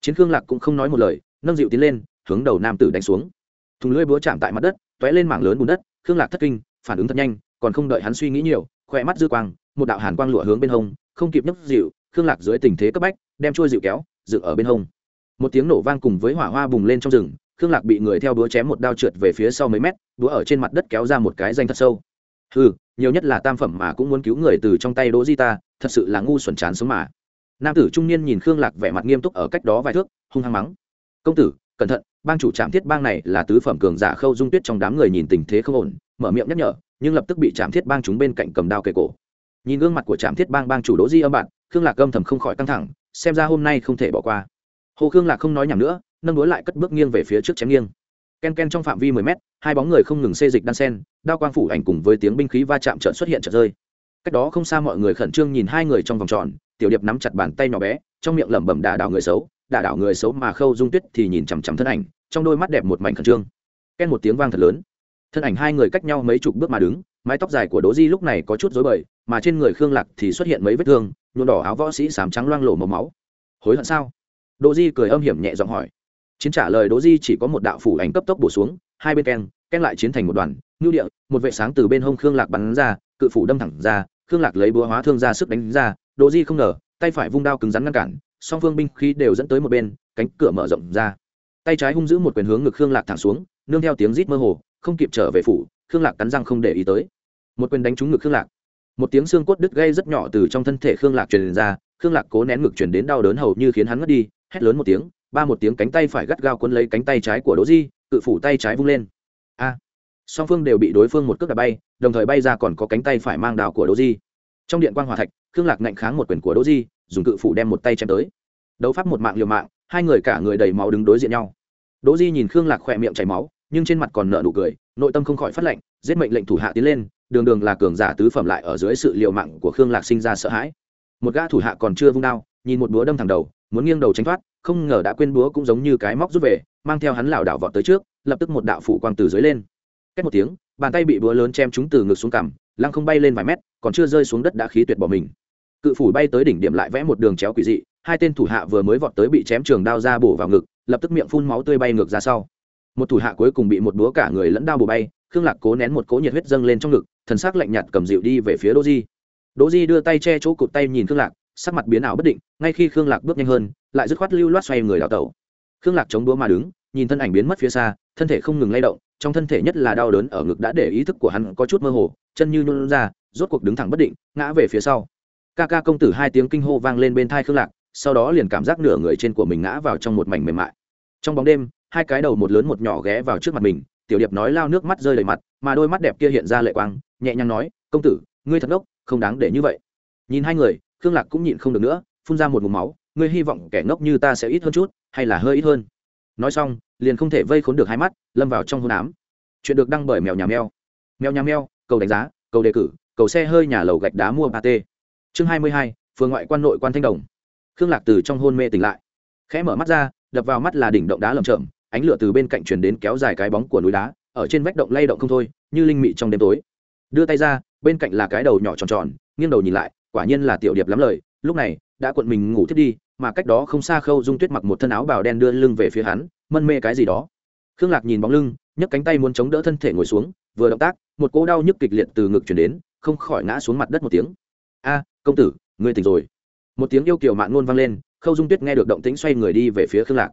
Speaker 1: Chiến khương lạc cũng không nói một lời, nâng dịu tiến lên, hướng đầu nam tử đánh xuống. Thùng lưỡi búa chạm tại mặt đất t ó é lên mảng lớn bùn đất, khương lạc thất kinh, phản ứng thật nhanh, còn không đợi hắn suy nghĩ nhiều khỏe mắt dư quang, một đạo hàn quang lụa hướng bên hông, không kịp nhấp dịu, khương lạc dưới tình thế cấp bách, đem trôi dịu kéo, dựng ở bên hông. Một tiếng nổ vang cùng với hỏa hoa bùng lên trong rừng khương lạc bị người theo đũa chém một đao trượt về phía sau mấy mét đũa ở trên mặt đất kéo ra một cái danh thật sâu. Ừ nhiều nhất là tam phẩm mà cũng muốn cứu người từ trong tay đỗ di ta, thật sự là ngu xuẩn chán sống mà. Nam tử trung niên nhìn khương lạc vẻ mặt nghiêm túc ở cách đó vài thước, hung hăng mắng. Công tử, cẩn thận, bang chủ trạm thiết bang này là tứ phẩm cường giả khâu dung tuyết trong đám người nhìn tình thế không ổn, mở miệng nhắc nhở, nhưng lập tức bị trạm thiết bang chúng bên cạnh cầm đao kề cổ. Nhìn gương mặt của trạm thiết bang bang chủ đỗ di âm bạn, khương lạc âm thầm không khỏi căng thẳng, xem ra hôm nay không thể bỏ qua. Hồ khương lạc không nói nhầm nữa nâng đối lại cất bước nghiêng về phía trước chém nghiêng. Ken ken trong phạm vi mười mét, hai bóng người không ngừng xê dịch đan sen, đao quang phủ ảnh cùng với tiếng binh khí va chạm trợn xuất hiện trợn rơi. Cách đó không xa mọi người khẩn trương nhìn hai người trong vòng tròn, tiểu điệp nắm chặt bàn tay nhỏ bé, trong miệng lẩm bẩm đà đảo người xấu đà đảo người xấu mà khâu dung tuyết thì nhìn chằm chằm thân ảnh, trong đôi mắt đẹp một mảnh khẩn trương. Ken một tiếng vang thật lớn. Thân ảnh hai người cách nhau mấy chục bước mà đứng, mái tóc dài của đỗ di lúc này có chút rối bời, mà trên người khương lạc thì xuất hiện mấy vết thương, nhuộm đỏ áo võ sĩ sám trắng loang lổ màu máu. Hối hận sao? Đỗ di cười âm hiểm nhẹ giọng hỏi chiến trả lời đỗ di chỉ có một đạo phủ ảnh cấp tốc bổ xuống, hai bên keng keng lại chiến thành một đoàn ngưu địa, một vệ sáng từ bên hông khương lạc bắn ra, cự phủ đâm thẳng ra, khương lạc lấy búa hóa thương ra sức đánh ra, đỗ di không ngờ, tay phải vung đao cứng rắn ngăn cản, song phương binh khí đều dẫn tới một bên, cánh cửa mở rộng ra. Tay trái hung giữ một quyền hướng ngực khương lạc thẳng xuống, nương theo tiếng rít mơ hồ, không kịp trở về phủ, khương lạc cắn răng không để ý tới. Một quyền đánh trúng ngực khương lạc. Một tiếng xương cốt đứt gây rất nhỏ từ trong thân thể khương lạc truyền ra, khương lạc cố nén ngực truyền đến đau đớn hầu như khiến hắn ngất đi, hét lớn một tiếng ba một tiếng cánh tay phải gắt gao quấn lấy cánh tay trái của đỗ di cự phủ tay trái vung lên. A! Song phương đều bị đối phương một cước đạp bay, đồng thời bay ra còn có cánh tay phải mang đào của đỗ di. Trong điện quan hòa thạch, khương lạc ngạnh kháng một quyền của đỗ di, dùng cự phủ đem một tay chém tới. Đấu pháp một mạng liều mạng, hai người cả người đầy máu đứng đối diện nhau. Đỗ di nhìn khương lạc khỏe miệng chảy máu, nhưng trên mặt còn nở nụ cười, nội tâm không khỏi phát lệnh, giết mệnh lệnh thủ hạ tiến lên, đường đường là cường giả tứ phẩm lại ở dưới sự liều mạng của khương lạc sinh ra sợ hãi. Một gã thủ hạ còn chưa vung đao, nhìn một búa đâm thẳng đầu, muốn nghiêng đầu tránh thoát không ngờ đã quên búa cũng giống như cái móc rút về, mang theo hắn lảo đảo vọt tới trước, lập tức một đạo phủ quang từ dưới lên. Cách một tiếng, bàn tay bị búa lớn chém chúng từ ngực xuống cằm, lăng không bay lên vài mét, còn chưa rơi xuống đất đã khí tuyệt bỏ mình. Cự phủ bay tới đỉnh điểm lại vẽ một đường chéo quỷ dị, hai tên thủ hạ vừa mới vọt tới bị chém trường đao ra bổ vào ngực, lập tức miệng phun máu tươi bay ngược ra sau. Một thủ hạ cuối cùng bị một búa cả người lẫn đao bổ bay, khương lạc cố nén một cỗ nhiệt huyết dâng lên trong ngực, thần sắc lạnh nhạt cầm dịu đi về phía đỗ di. Đỗ di đưa tay che chỗ cụt tay nhìn khương lạc sắc mặt biến ảo bất định, ngay khi khương lạc bước nhanh hơn, lại dứt khoát lưu loát xoay người đào tẩu khương lạc chống đũa mà đứng, nhìn thân ảnh biến mất phía xa, thân thể không ngừng lay động, trong thân thể nhất là đau đớn ở ngực đã để ý thức của hắn có chút mơ hồ, chân như nhún ra, rốt cuộc đứng thẳng bất định, ngã về phía sau. Ca ca công tử hai tiếng kinh hô vang lên bên thai khương lạc, sau đó liền cảm giác nửa người trên của mình ngã vào trong một mảnh mềm mại. Trong bóng đêm, hai cái đầu một lớn một nhỏ ghé vào trước mặt mình, tiểu điệp nói lao nước mắt rơi đầy mặt, mà đôi mắt đẹp kia hiện ra lệ quang, nhẹ nhàng nói, công tử, ngươi thật ngốc, không đáng để như vậy. Nhìn hai người khương lạc cũng nhịn không được nữa, phun ra một mùm máu, ngươi hy vọng kẻ ngốc như ta sẽ ít hơn chút, hay là hơi ít hơn? Nói xong, liền không thể vây khốn được hai mắt, lâm vào trong hôn ám. Chuyện được đăng bởi mèo nhà mèo. Mèo nhà mèo, cầu đánh giá, cầu đề cử, cầu xe hơi nhà lầu gạch đá mua ba t chương hai mươi hai, phường ngoại quan nội quan thanh đồng. Khương lạc từ trong hôn mê tỉnh lại. Khẽ mở mắt ra, đập vào mắt là đỉnh động đá lầm chậm ánh lửa từ bên cạnh truyền đến kéo dài cái bóng của núi đá, ở trên vách động lay động không thôi, như linh mị trong đêm tối. Đưa tay ra, bên cạnh là cái đầu nhỏ tròn tròn, nghiêng đầu nhìn lại quả nhiên là tiểu điệp lắm lời, lúc này, đã cuộn mình ngủ thiết đi, mà cách đó không xa khâu dung tuyết mặc một thân áo bào đen đưa lưng về phía hắn, mân mê cái gì đó. Khương lạc nhìn bóng lưng, nhấc cánh tay muốn chống đỡ thân thể ngồi xuống, vừa động tác, một cỗ đau nhức kịch liệt từ ngực chuyển đến, không khỏi ngã xuống mặt đất một tiếng. A, công tử, ngươi tỉnh rồi. Một tiếng yêu kiều mạn ngôn vang lên, khâu dung tuyết nghe được động tĩnh xoay người đi về phía khương lạc.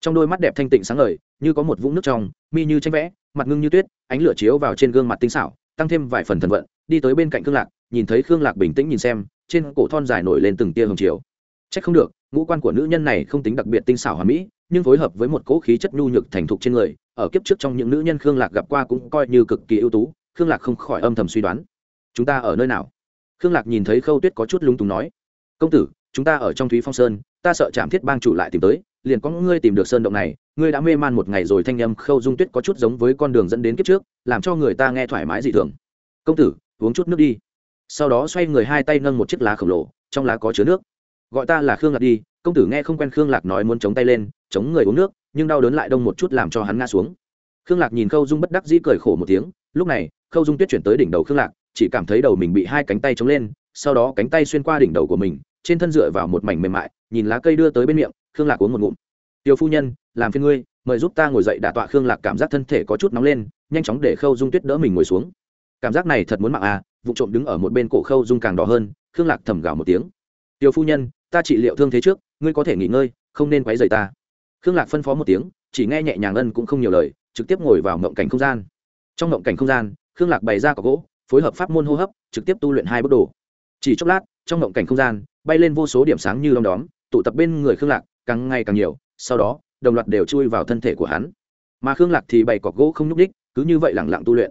Speaker 1: Trong đôi mắt đẹp thanh tịnh sáng ngời, như có một vũng nước trong, mi như tranh vẽ, mặt ngưng như tuyết, ánh lửa chiếu vào trên gương mặt tinh xảo tăng thêm vài phần thần vận, đi tới bên cạnh khương lạc, nhìn thấy khương lạc bình tĩnh nhìn xem, trên cổ thon dài nổi lên từng tia hồng chiều trách không được, ngũ quan của nữ nhân này không tính đặc biệt tinh xảo hòa mỹ, nhưng phối hợp với một cỗ khí chất nhu nhược thành thục trên người, ở kiếp trước trong những nữ nhân khương lạc gặp qua cũng coi như cực kỳ ưu tú, khương lạc không khỏi âm thầm suy đoán. Chúng ta ở nơi nào? Khương lạc nhìn thấy khâu tuyết có chút lung túng nói. Công tử, chúng ta ở trong thúy phong sơn, ta sợ chạm thiết bang chủ lại tìm tới liền có ngươi tìm được sơn động này, ngươi đã mê man một ngày rồi, thanh âm khâu dung tuyết có chút giống với con đường dẫn đến kiếp trước, làm cho người ta nghe thoải mái dị thường. Công tử, uống chút nước đi. Sau đó xoay người hai tay nâng một chiếc lá khổng lồ, trong lá có chứa nước. Gọi ta là khương lạc đi. Công tử nghe không quen khương lạc nói muốn chống tay lên, chống người uống nước, nhưng đau đớn lại đông một chút làm cho hắn ngã xuống. Khương lạc nhìn khâu dung bất đắc dĩ cười khổ một tiếng, lúc này, khâu dung tuyết chuyển tới đỉnh đầu khương lạc, chỉ cảm thấy đầu mình bị hai cánh tay chống lên, sau đó cánh tay xuyên qua đỉnh đầu của mình, trên thân dựa vào một mảnh mềm mại, nhìn lá cây đưa tới bên miệng khương lạc uống một ngụm. Tiểu phu nhân, làm phiên ngươi, mời giúp ta ngồi dậy đả tọa khương lạc cảm giác thân thể có chút nóng lên, nhanh chóng để khâu dung tuyết đỡ mình ngồi xuống. Cảm giác này thật muốn mạng à vụ trộm đứng ở một bên cổ khâu dung càng đỏ hơn. Khương lạc thầm gào một tiếng. Tiểu phu nhân, ta trị liệu thương thế trước, ngươi có thể nghỉ ngơi, không nên quấy rầy ta. Khương lạc phân phó một tiếng, chỉ nghe nhẹ nhàng ân cũng không nhiều lời, trực tiếp ngồi vào mộng cảnh không gian. Trong mộng cảnh không gian, khương lạc bày ra cỏ gỗ, phối hợp pháp môn hô hấp, trực tiếp tu luyện hai bước đồ. Chỉ chốc lát, trong mộng cảnh không gian, bay lên vô số điểm sáng như đom đóm, tụ tập bên người khương lạc càng ngày càng nhiều, sau đó, đồng loạt đều chui vào thân thể của hắn. Mà khương lạc thì bày cọc gỗ không nhúc đích cứ như vậy lẳng lặng tu luyện.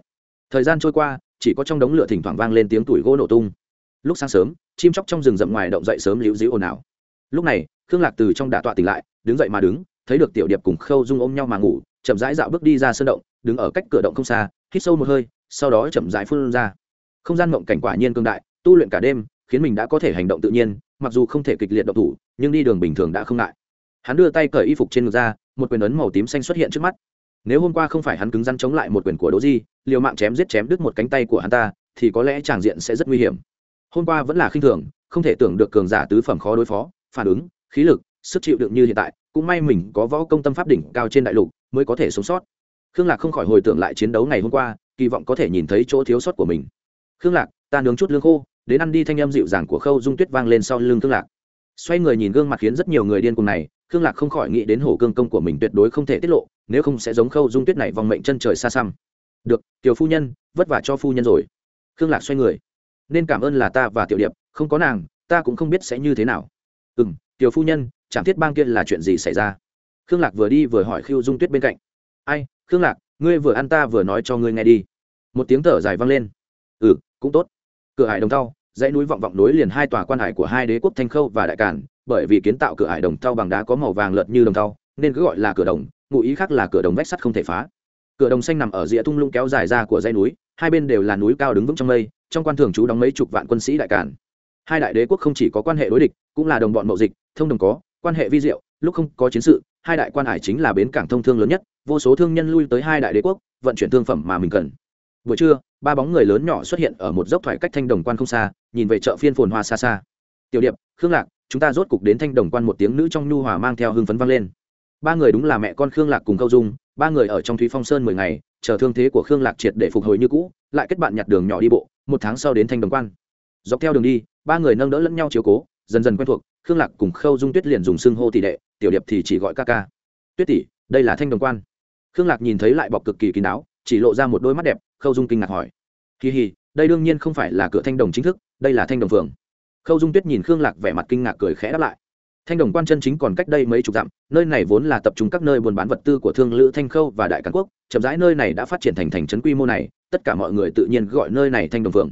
Speaker 1: Thời gian trôi qua, chỉ có trong đống lửa thỉnh thoảng vang lên tiếng tuổi gỗ nổ tung. Lúc sáng sớm, chim chóc trong rừng rậm ngoài động dậy sớm liễu dĩu ồn ào. Lúc này, khương lạc từ trong đà tọa tỉnh lại, đứng dậy mà đứng, thấy được tiểu điệp cùng khâu dung ôm nhau mà ngủ, chậm rãi dạo bước đi ra sân động, đứng ở cách cửa động không xa, hít sâu một hơi, sau đó chậm rãi phun ra. Không gian mộng cảnh quả nhiên cương đại, tu luyện cả đêm, khiến mình đã có thể hành động tự nhiên, mặc dù không thể kịch liệt động thủ, nhưng đi đường bình thường đã không ngại hắn đưa tay cởi y phục trên ngực ra, một quyền ấn màu tím xanh xuất hiện trước mắt. Nếu hôm qua không phải hắn cứng rắn chống lại một quyền của đỗ di, liều mạng chém giết chém đứt một cánh tay của hắn ta, thì có lẽ tràng diện sẽ rất nguy hiểm. Hôm qua vẫn là khinh thường, không thể tưởng được cường giả tứ phẩm khó đối phó, phản ứng, khí lực, sức chịu đựng như hiện tại, cũng may mình có võ công tâm pháp đỉnh cao trên đại lục mới có thể sống sót. Khương lạc không khỏi hồi tưởng lại chiến đấu ngày hôm qua, kỳ vọng có thể nhìn thấy chỗ thiếu sót của mình. Khương lạc, ta nướng chút lương khô, đến ăn đi. Thanh âm dịu dàng của khâu dung tuyết vang lên sau lưng khương lạc. Xoay người nhìn gương mặt khiến rất nhiều người điên cùng này khương lạc không khỏi nghĩ đến hổ cương công của mình tuyệt đối không thể tiết lộ, nếu không sẽ giống khâu dung tuyết này vòng mệnh chân trời xa xăm. Được tiểu phu nhân, vất vả cho phu nhân rồi. Khương lạc xoay người. Nên cảm ơn là ta và tiểu điệp, không có nàng, ta cũng không biết sẽ như thế nào. Ừ m tiểu phu nhân chẳng thiết bang kia là chuyện gì xảy ra? Khương lạc vừa đi vừa hỏi khiêu dung tuyết bên cạnh. Ai, khương lạc, ngươi vừa ăn ta vừa nói cho ngươi nghe đi. Một tiếng thở dài vang lên. Ừ cũng tốt. Cửa hải đồng thau, dãy núi vọng vọng nối liền hai tòa quan hải của hai đế quốc thanh khâu và đại cản bởi vì kiến tạo cửa ải đồng thau bằng đá có màu vàng lợt như đồng thau, nên cứ gọi là cửa đồng, ngụ ý khác là cửa đồng vách sắt không thể phá. Cửa đồng xanh nằm ở rìa thung lũng kéo dài ra của dãy núi, hai bên đều là núi cao đứng vững trong mây, trong quan thường trú đóng mấy chục vạn quân sĩ đại cản hai đại đế quốc không chỉ có quan hệ đối địch, cũng là đồng bọn mậu dịch, thông đồng có, quan hệ vi diệu, lúc không có chiến sự, hai đại quan hải chính là bến cảng thông thương lớn nhất, vô số thương nhân lui tới hai đại đế quốc, vận chuyển thương phẩm mà mình cần. Buổi trưa, ba bóng người lớn nhỏ xuất hiện ở một dốc thoải cách thanh đồng quan không xa, nhìn về chợ phiên phồn hoa xa xa. Tiểu điệp, khương lạc chúng ta rốt cục đến thanh đồng quan một tiếng nữ trong nhu hòa mang theo hưng phấn vang lên. Ba người đúng là mẹ con khương lạc cùng câu dung, ba người ở trong thúy phong sơn mười ngày, chờ thương thế của khương lạc triệt để phục hồi như cũ, lại kết bạn nhặt đường nhỏ đi bộ, một tháng sau đến thanh đồng quan. Dọc theo đường đi, ba người nâng đỡ lẫn nhau chiếu cố, dần dần quen thuộc, khương lạc cùng khâu dung tuyết liền dùng xưng hô tỷ đệ, tiểu điệp thì chỉ gọi ca ca. Tuyết tỷ, đây là thanh đồng quan. Khương lạc nhìn thấy lại bọc cực kỳ kín đáo, chỉ lộ ra một đôi mắt đẹp, khâu dung kinh ngạc hỏi. Kỳ hì, đây đương nhiên không phải là cửa thanh đồng chính thức, đây là thanh đồng phường khâu dung tuyết nhìn khương lạc vẻ mặt kinh ngạc cười khẽ đáp lại. Thanh đồng quan chân chính còn cách đây mấy chục dặm, nơi này vốn là tập trung các nơi buôn bán vật tư của thương lữ thanh khâu và đại Càn quốc, chậm rãi nơi này đã phát triển thành thành trấn quy mô này, tất cả mọi người tự nhiên gọi nơi này thanh đồng phường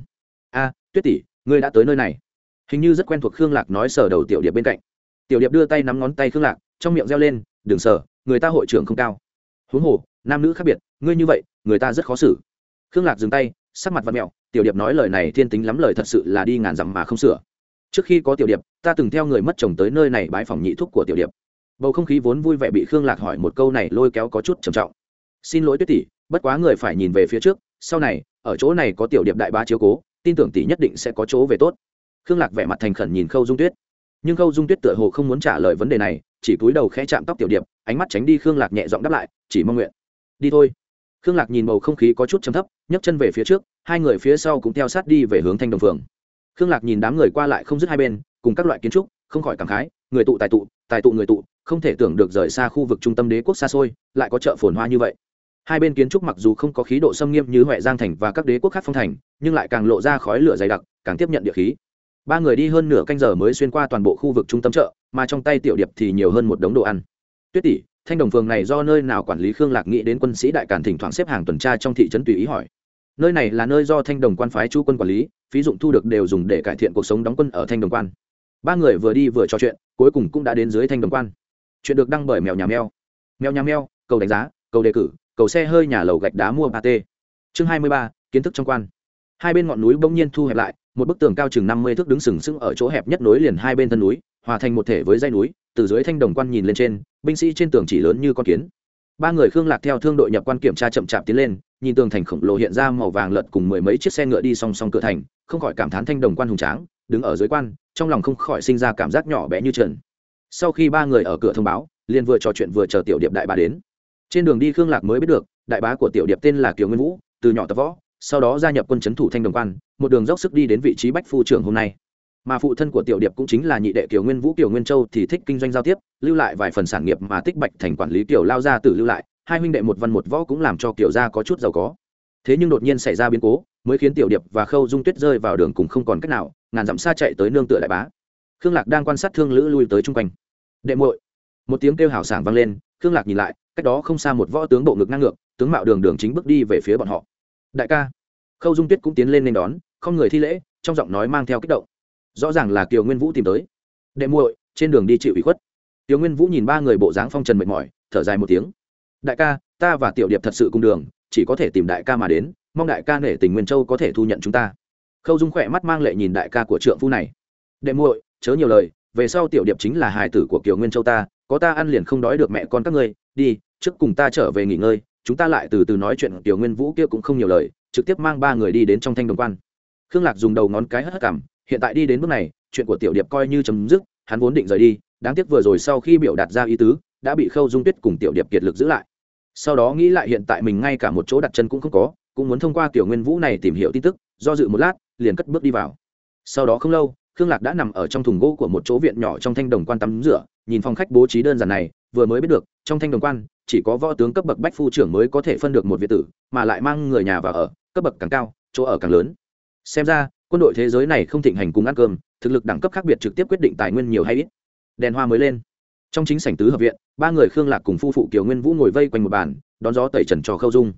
Speaker 1: a, tuyết tỷ, ngươi đã tới nơi này. Hình như rất quen thuộc khương lạc nói sở đầu tiểu điệp bên cạnh. Tiểu điệp đưa tay nắm ngón tay khương lạc, trong miệng reo lên, đừng sở người ta hội trưởng không cao. Huống hồ, nam nữ khác biệt, ngươi như vậy, người ta rất khó xử. Khương lạc dừng tay, sắc mặt và mẹo, tiểu điệp nói lời này thiên tính lắm lời thật sự là đi ngàn dặm mà không sửa trước khi có tiểu điệp, ta từng theo người mất chồng tới nơi này bái phòng nhị thúc của tiểu điệp. Bầu không khí vốn vui vẻ bị khương lạc hỏi một câu này lôi kéo có chút trầm trọng. Xin lỗi tuyết tỷ, bất quá người phải nhìn về phía trước, sau này, ở chỗ này có tiểu điệp đại bá chiếu cố, tin tưởng tỷ nhất định sẽ có chỗ về tốt. Khương lạc vẻ mặt thành khẩn nhìn khâu dung tuyết. Nhưng khâu dung tuyết tựa hồ không muốn trả lời vấn đề này, chỉ cúi đầu khẽ chạm tóc tiểu điệp, ánh mắt tránh đi khương lạc nhẹ giọng đáp lại, chỉ mong nguyện. Đi thôi. Khương lạc nhìn bầu không khí có chút chấm thấp, nhấc chân về phía trước, hai người phía sau cũng theo sát đi về hướng thanh đồng phường khương lạc nhìn đám người qua lại không dứt hai bên, cùng các loại kiến trúc, không khỏi cảm khái, người tụ tài tụ tài tụ người tụ, không thể tưởng được rời xa khu vực trung tâm đế quốc xa xôi, lại có chợ phồn hoa như vậy. Hai bên kiến trúc mặc dù không có khí độ xâm nghiêm như huệ giang thành và các đế quốc khác phong thành, nhưng lại càng lộ ra khói lửa dày đặc, càng tiếp nhận địa khí. Ba người đi hơn nửa canh giờ mới xuyên qua toàn bộ khu vực trung tâm chợ, mà trong tay tiểu điệp thì nhiều hơn một đống đồ ăn. Tuyết tỷ, thanh đồng phường này do nơi nào quản lý khương lạc nghĩ đến quân sĩ đại cản thỉnh thoảng xếp hàng tuần tra trong thị trấn tùy ý hỏi nơi này là nơi do thanh đồng quan phái chú quân quản lý, phí dụng thu được đều dùng để cải thiện cuộc sống đóng quân ở thanh đồng quan. Ba người vừa đi vừa trò chuyện, cuối cùng cũng đã đến dưới thanh đồng quan. Chuyện được đăng bởi mèo nhà mèo. Mèo nhà mèo, cầu đánh giá, cầu đề cử, cầu xe hơi nhà lầu gạch đá mua ba t chương hai mươi ba, kiến thức trong quan. Hai bên ngọn núi bỗng nhiên thu hẹp lại, một bức tường cao chừng năm mươi thước đứng sừng sững ở chỗ hẹp nhất nối liền hai bên thân núi, hòa thành một thể với dây núi, từ dưới thanh đồng quan nhìn lên trên, binh sĩ trên tường chỉ lớn như con kiến ba người khương lạc theo thương đội nhập quan kiểm tra chậm chạp tiến lên, nhìn tường thành khổng lồ hiện ra màu vàng lợn cùng mười mấy chiếc xe ngựa đi song song cửa thành, không khỏi cảm thán thanh đồng quan hùng tráng, đứng ở dưới quan, trong lòng không khỏi sinh ra cảm giác nhỏ bé như trần. Sau khi ba người ở cửa thông báo, liền vừa trò chuyện vừa chờ tiểu điệp đại bá đến. Trên đường đi khương lạc mới biết được, đại bá của tiểu điệp tên là kiều nguyên vũ, từ nhỏ tập võ, sau đó gia nhập quân c thủ thanh đồng quan, một đường dốc sức đi đến vị trí bách phu trưởng hôm nay mà phụ thân của tiểu điệp cũng chính là nhị đệ kiều nguyên vũ, kiều nguyên châu thì thích kinh doanh giao tiếp, lưu lại vài phần sản nghiệp mà tích bạch thành quản lý kiều lao gia tử lưu lại, hai huynh đệ một văn một võ cũng làm cho kiều gia có chút giàu có. Thế nhưng đột nhiên xảy ra biến cố, mới khiến tiểu điệp và khâu dung tuyết rơi vào đường cùng không còn cách nào, ngàn dặm xa chạy tới nương tựa đại bá. Khương lạc đang quan sát thương lữ lui tới chung quanh. Đệ muội! Một tiếng kêu hào sảng vang lên, khương lạc nhìn lại, cách đó không xa một võ tướng bộ ngực ngang ngược, tướng mạo đường đường chính bước đi về phía bọn họ. Đại ca! Khâu dung tuyết cũng tiến lên nên đón, không người thi lễ, trong giọng nói mang theo kích động rõ ràng là kiều nguyên vũ tìm tới. Đệ muội, trên đường đi chịu ủy khuất. Kiều nguyên vũ nhìn ba người bộ dáng phong trần mệt mỏi, thở dài một tiếng. Đại ca, ta và tiểu điệp thật sự cùng đường, chỉ có thể tìm đại ca mà đến, mong đại ca nể tình nguyên châu có thể thu nhận chúng ta. Khâu dung khỏe mắt mang lệ nhìn đại ca của trượng phu này. Đệ muội, chớ nhiều lời, về sau tiểu điệp chính là hài tử của kiều nguyên châu ta, có ta ăn liền không đói được mẹ con các ngươi, đi, trước cùng ta trở về nghỉ ngơi, chúng ta lại từ từ nói chuyện. Kiều nguyên vũ kia cũng không nhiều lời, trực tiếp mang ba người đi đến trong thanh đồng quan. Khương lạc dùng đầu ngón cái hất hất cảm hiện tại đi đến bước này, chuyện của tiểu điệp coi như chấm dứt, hắn vốn định rời đi, đáng tiếc vừa rồi sau khi biểu đạt ra ý tứ, đã bị khâu dung tuyết cùng tiểu điệp kiệt lực giữ lại. Sau đó nghĩ lại hiện tại mình ngay cả một chỗ đặt chân cũng không có, cũng muốn thông qua tiểu nguyên vũ này tìm hiểu tin tức, do dự một lát, liền cất bước đi vào. Sau đó không lâu, khương lạc đã nằm ở trong thùng gỗ của một chỗ viện nhỏ trong thanh đồng quan tắm rửa, nhìn phòng khách bố trí đơn giản này, vừa mới biết được, trong thanh đồng quan, chỉ có võ tướng cấp bậc bách phu trưởng mới có thể phân được một viện tử, mà lại mang người nhà vào ở, cấp bậc càng cao, chỗ ở càng lớn. Xem ra quân đội thế giới này không thịnh hành cùng ăn cơm, thực lực đẳng cấp khác biệt trực tiếp quyết định tài nguyên nhiều hay ít. Đèn hoa mới lên. Trong chính sảnh tứ hợp viện, ba người khương lạc cùng phu phụ kiều nguyên vũ ngồi vây quanh một bàn, đón gió tẩy trần trò khâu dung.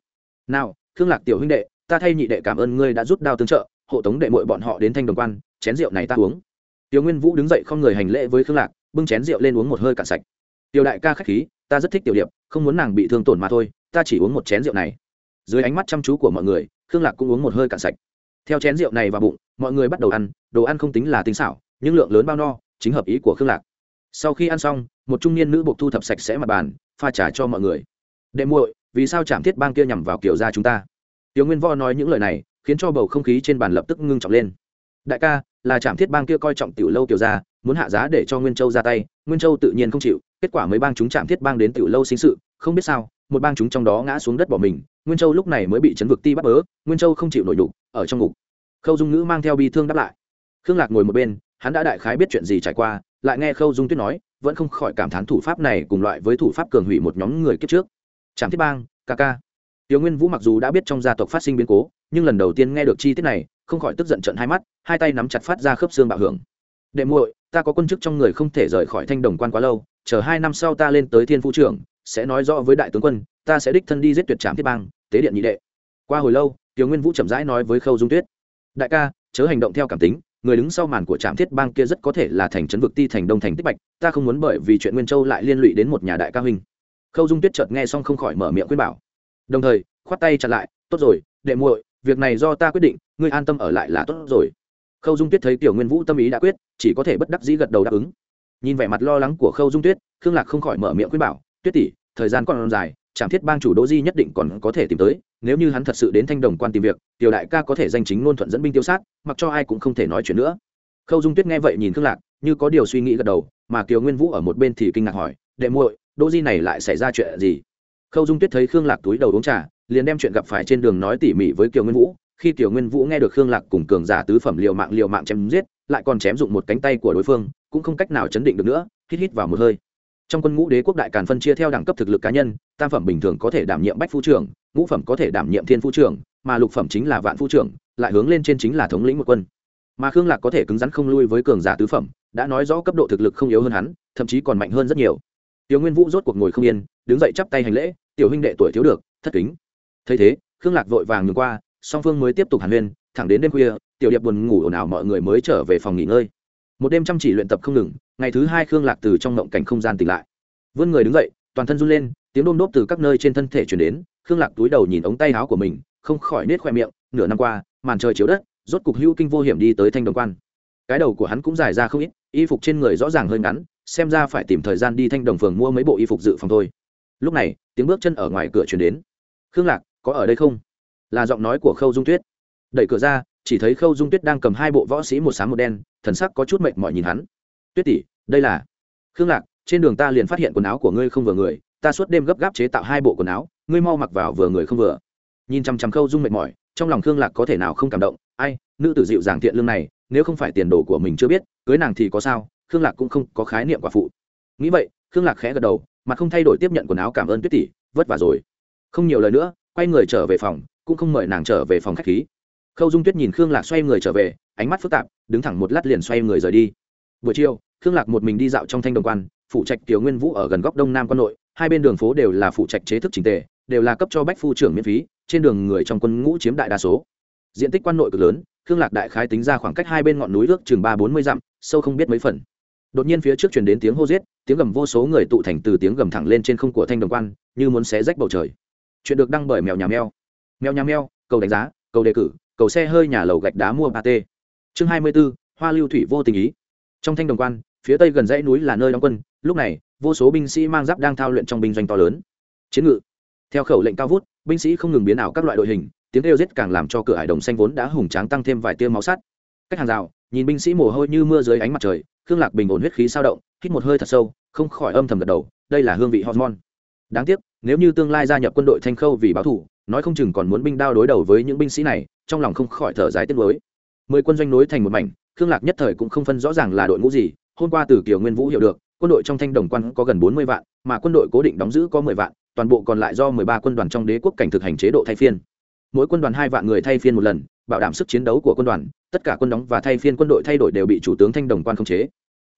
Speaker 1: Nào, khương lạc tiểu huynh đệ, ta thay nhị đệ cảm ơn ngươi đã rút đao tương trợ, hộ tống đệ mội bọn họ đến thanh đồng quan, chén rượu này ta uống. Tiểu nguyên vũ đứng dậy không người hành lễ với khương lạc, bưng chén rượu lên uống một hơi cạn sạch. Tiểu đại ca khách khí, ta rất thích tiểu điệp, không muốn nàng bị thương tổn mà thôi, ta chỉ uống một chén rượu này. Dưới ánh mắt chăm chú của mọi người, khương lạc cũng uống một hơi cạn sạch theo chén rượu này vào bụng, mọi người bắt đầu ăn, đồ ăn không tính là tính xảo, nhưng lượng lớn bao no, chính hợp ý của khương lạc. Sau khi ăn xong, một trung niên nữ buộc thu thập sạch sẽ mặt bàn, pha trả cho mọi người. Đệ muội, vì sao chạm thiết bang kia nhằm vào kiểu gia chúng ta? Tiểu nguyên võ nói những lời này, khiến cho bầu không khí trên bàn lập tức ngưng trọng lên. Đại ca, là trạm thiết bang kia coi trọng tiểu lâu kiểu gia, muốn hạ giá để cho nguyên châu ra tay, nguyên châu tự nhiên không chịu, kết quả mấy bang chúng trạm thiết bang đến tiểu lâu sinh sự, không biết sao, một bang chúng trong đó ngã xuống đất bỏ mình nguyên châu lúc này mới bị chấn vực ti bắt bớ, nguyên châu không chịu nổi đục ở trong ngục. Khâu dung ngữ mang theo bi thương đáp lại. Khương lạc ngồi một bên, hắn đã đại khái biết chuyện gì trải qua, lại nghe khâu dung tuyết nói, vẫn không khỏi cảm thán thủ pháp này cùng loại với thủ pháp cường hủy một nhóm người kiếp trước. Trạm thiết bang, ca ca. Tiểu nguyên vũ mặc dù đã biết trong gia tộc phát sinh biến cố, nhưng lần đầu tiên nghe được chi tiết này, không khỏi tức giận trận hai mắt, hai tay nắm chặt phát ra khớp xương bạo hưởng. Đệ muội, ta có quân chức trong người không thể rời khỏi thanh đồng quan quá lâu, chờ hai năm sau ta lên tới thiên phu trưởng, sẽ nói rõ với đại tướng quân, ta sẽ đích thân đi giết tuyệt trạm thiết bang tế điện nhị đệ. Qua hồi lâu tiểu nguyên vũ chậm rãi nói với khâu dung tuyết. Đại ca, chớ hành động theo cảm tính, người đứng sau màn của trạm thiết bang kia rất có thể là thành trấn vực ti, thành đông, thành tích bạch, ta không muốn bởi vì chuyện nguyên châu lại liên lụy đến một nhà đại ca huynh. Khâu dung tuyết chợt nghe xong không khỏi mở miệng khuyên bảo. Đồng thời, khoát tay chặt lại, tốt rồi, đệ muội, việc này do ta quyết định, ngươi an tâm ở lại là tốt rồi. Khâu dung tuyết thấy tiểu nguyên vũ tâm ý đã quyết, chỉ có thể bất đắc dĩ gật đầu đáp ứng. Nhìn vẻ mặt lo lắng của khâu dung tuyết, khương lạc không khỏi mở miệng khuyên bảo, tuyết tỷ, thời gian còn dài chẳng thiết bang chủ đỗ di nhất định còn có thể tìm tới, nếu như hắn thật sự đến thanh đồng quan tìm việc, tiểu đại ca có thể danh chính ngôn thuận dẫn binh tiêu sát, mặc cho ai cũng không thể nói chuyện nữa. Khâu dung tuyết nghe vậy nhìn khương lạc, như có điều suy nghĩ gật đầu, mà kiều nguyên vũ ở một bên thì kinh ngạc hỏi, đệ muội, đỗ di này lại xảy ra chuyện gì? Khâu dung tuyết thấy khương lạc túi đầu uống trà, liền đem chuyện gặp phải trên đường nói tỉ mỉ với kiều nguyên vũ. Khi kiều nguyên vũ nghe được khương lạc cùng cường giả tứ phẩm liều mạng liều mạng chém giết, lại còn chém dụng một cánh tay của đối phương, cũng không cách nào chấn định được nữa, hít hít vào một hơi trong quân ngũ đế quốc đại càn phân chia theo đẳng cấp thực lực cá nhân, tam phẩm bình thường có thể đảm nhiệm bách phu trưởng, ngũ phẩm có thể đảm nhiệm thiên phu trưởng, mà lục phẩm chính là vạn phu trưởng, lại hướng lên trên chính là thống lĩnh một quân. Mà khương lạc có thể cứng rắn không lui với cường giả tứ phẩm, đã nói rõ cấp độ thực lực không yếu hơn hắn, thậm chí còn mạnh hơn rất nhiều. Tiểu nguyên vũ rốt cuộc ngồi không yên, đứng dậy chắp tay hành lễ, tiểu huynh đệ tuổi thiếu được, thất kính. Thấy thế, khương lạc vội vàng nhường qua, song phương mới tiếp tục hàn huyên, thẳng đến đêm khuya, tiểu điệp buồn ngủ ồn ào mọi người mới trở về phòng nghỉ ngơi. Một đêm chăm chỉ luyện tập không ngừng ngày thứ hai khương lạc từ trong ngộng cảnh không gian tỉnh lại. Vươn người đứng dậy, toàn thân run lên, tiếng đôm đốp từ các nơi trên thân thể chuyển đến, khương lạc túi đầu nhìn ống tay áo của mình, không khỏi nết khoe miệng, nửa năm qua, màn trời chiếu đất, rốt cục hữu kinh vô hiểm đi tới thanh đồng quan. Cái đầu của hắn cũng dài ra không ít, y phục trên người rõ ràng hơi ngắn, xem ra phải tìm thời gian đi thanh đồng phường mua mấy bộ y phục dự phòng thôi. Lúc này, tiếng bước chân ở ngoài cửa chuyển đến. Khương lạc, có ở đây không? Là giọng nói của khâu dung tuyết. Đẩy cửa ra, chỉ thấy khâu dung tuyết đang cầm hai bộ võ sĩ một sáng một đen, thần sắc có chút mệt mỏi nhìn hắn tuyết tỷ, đây là khương lạc, trên đường ta liền phát hiện quần áo của ngươi không vừa người, ta suốt đêm gấp gáp chế tạo hai bộ quần áo, ngươi mau mặc vào vừa người không vừa. Nhìn chằm chằm khâu dung mệt mỏi, trong lòng khương lạc có thể nào không cảm động, ai, nữ tử dịu dàng thiện lương này, nếu không phải tiền đồ của mình chưa biết, cưới nàng thì có sao? Khương lạc cũng không có khái niệm quả phụ. Nghĩ vậy, khương lạc khẽ gật đầu, mà không thay đổi tiếp nhận quần áo cảm ơn tuyết tỷ, vất vả rồi. Không nhiều lời nữa, quay người trở về phòng, cũng không mời nàng trở về phòng khách khí. Khâu dung tuyết nhìn khương lạc xoay người trở về, ánh mắt phức tạp, đứng thẳng một lát liền xoay người rời đi buổi chiều, khương lạc một mình đi dạo trong thanh đồng quan phụ trạch tiểu nguyên vũ ở gần góc đông nam quân nội, hai bên đường phố đều là phụ trạch chế thức trình tề, đều là cấp cho bách phu trưởng miễn phí, trên đường người trong quân ngũ chiếm đại đa số. Diện tích quan nội cực lớn, khương lạc đại khái tính ra khoảng cách hai bên ngọn núi ước chừng ba bốn mươi dặm, sâu không biết mấy phần. Đột nhiên phía trước chuyển đến tiếng hô giết, tiếng gầm vô số người tụ thành từ tiếng gầm thẳng lên trên không của thanh đồng quan, như muốn xé rách bầu trời. Chuyện được đăng bởi mèo nhà mèo. Mèo nhà mèo, cầu đánh giá, cầu đề cử, cầu xe hơi nhà lầu gạch đá mua ba t chương hai mươi b ố hoa lưu thủy vô tình ý trong thanh đồng quan, phía tây gần dãy núi là nơi đóng quân, lúc này, vô số binh sĩ mang giáp đang thao luyện trong binh doanh to lớn. Chiến ngự. Theo khẩu lệnh cao vút, binh sĩ không ngừng biến ảo các loại đội hình, tiếng kêu giết càng làm cho cửa hải đồng xanh vốn đã hùng tráng tăng thêm vài tia máu sắt. Cách hàng rào, nhìn binh sĩ mồ hôi như mưa dưới ánh mặt trời, khương lạc bình ổn huyết khí sao động, hít một hơi thật sâu, không khỏi âm thầm gật đầu, đây là hương vị hormone. Đáng tiếc, nếu như tương lai gia nhập quân đội thanh khâu vì báo thủ, nói không chừng còn muốn binh đao đối đầu với những binh sĩ này, trong lòng không khỏi thở dài tiếc nuối. Mười quân doanh nối thành một mảnh khương lạc nhất thời cũng không phân rõ ràng là đội ngũ gì, hôm qua từ kiều nguyên vũ hiểu được, quân đội trong thanh đồng quan có gần bốn mươi vạn, mà quân đội cố định đóng giữ có mười vạn, toàn bộ còn lại do mười ba quân đoàn trong đế quốc cảnh thực hành chế độ thay phiên. Mỗi quân đoàn hai vạn người thay phiên một lần, bảo đảm sức chiến đấu của quân đoàn, tất cả quân đóng và thay phiên quân đội thay đổi đều bị chủ tướng thanh đồng quan khống chế.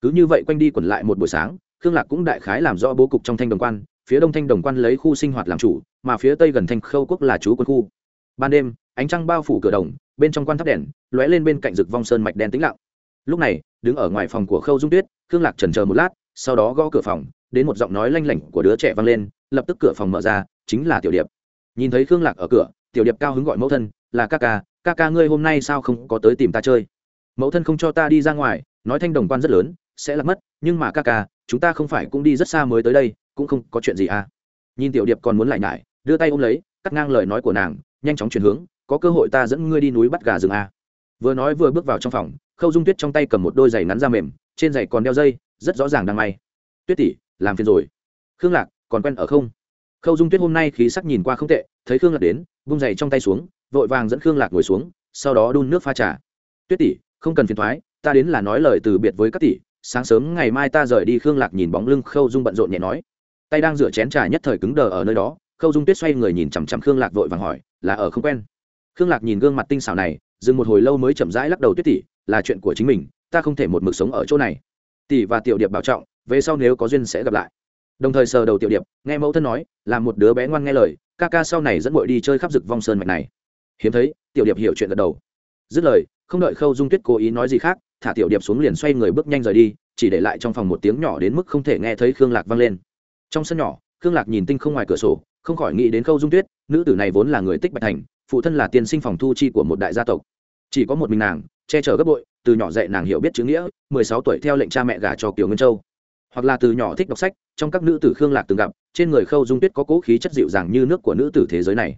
Speaker 1: Cứ như vậy quanh đi quẩn lại một buổi sáng, khương lạc cũng đại khái làm rõ bố cục trong thanh đồng quan, phía đông thanh đồng quan lấy khu sinh hoạt làm chủ, mà phía tây gần thanh khâu quốc là chú quân khu. Ban đêm, ánh trăng bao phủ cửa đồng bên trong quan tháp đèn, lóe lên bên cạnh rực vong sơn mạch đen tĩnh lặng. Lúc này, đứng ở ngoài phòng của khâu dung tuyết, khương lạc trần chờ một lát, sau đó gõ cửa phòng, đến một giọng nói lanh lảnh của đứa trẻ vang lên, lập tức cửa phòng mở ra, chính là tiểu điệp. Nhìn thấy khương lạc ở cửa, tiểu điệp cao hứng gọi mẫu thân, là ca ca ca ca ngươi hôm nay sao không có tới tìm ta chơi? Mẫu thân không cho ta đi ra ngoài, nói thanh đồng quan rất lớn, sẽ lạc mất, nhưng mà ca ca, chúng ta không phải cũng đi rất xa mới tới đây, cũng không có chuyện gì à. Nhìn tiểu điệp còn muốn lại nhải, đưa tay ôm lấy, cắt ngang lời nói của nàng, nhanh chóng chuyển hướng có cơ hội ta dẫn ngươi đi núi bắt gà rừng a vừa nói vừa bước vào trong phòng, khâu dung tuyết trong tay cầm một đôi giày ngắn da mềm, trên giày còn đeo dây, rất rõ ràng đang may. Tuyết tỷ, làm phiền rồi. Khương lạc, còn quen ở không? Khâu dung tuyết hôm nay khí sắc nhìn qua không tệ, thấy khương lạc đến, vung giày trong tay xuống, vội vàng dẫn khương lạc ngồi xuống, sau đó đun nước pha trà. Tuyết tỷ, không cần phiền thoái, ta đến là nói lời từ biệt với các tỷ, sáng sớm ngày mai ta rời đi. Khương lạc nhìn bóng lưng khâu dung bận rộn nhẹ nói. Tay đang rửa chén trà nhất thời cứng đờ ở nơi đó, khâu dung tuyết xoay người nhìn chằm chằm khương lạc vội vàng hỏi, là ở không quen? Khương lạc nhìn gương mặt tinh xảo này, dừng một hồi lâu mới chậm rãi lắc đầu tuyết tỷ là chuyện của chính mình, ta không thể một mực sống ở chỗ này. Tỷ và tiểu điệp bảo trọng, về sau nếu có duyên sẽ gặp lại. Đồng thời sờ đầu tiểu điệp, nghe mẫu thân nói, là một đứa bé ngoan nghe lời, ca ca sau này dẫn bội đi chơi khắp rực vong sơn mạch này. Hiếm thấy, tiểu điệp hiểu chuyện gật đầu. Dứt lời, không đợi khâu dung tuyết cố ý nói gì khác, thả tiểu điệp xuống liền xoay người bước nhanh rời đi, chỉ để lại trong phòng một tiếng nhỏ đến mức không thể nghe thấy khương lạc vang lên. Trong sân nhỏ, khương lạc nhìn tinh không ngoài cửa sổ, không khỏi nghĩ đến khâu dung tuyết, nữ tử này vốn là người tích bạch thành phụ thân là tiên sinh phòng thu chi của một đại gia tộc. Chỉ có một mình nàng, che chở gấp bội, từ nhỏ dạy nàng hiểu biết chữ nghĩa, mười sáu tuổi theo lệnh cha mẹ gả cho kiều nguyên châu. Hoặc là từ nhỏ thích đọc sách, trong các nữ tử khương lạc từng gặp, trên người khâu dung tuyết có cố khí chất dịu dàng như nước của nữ tử thế giới này.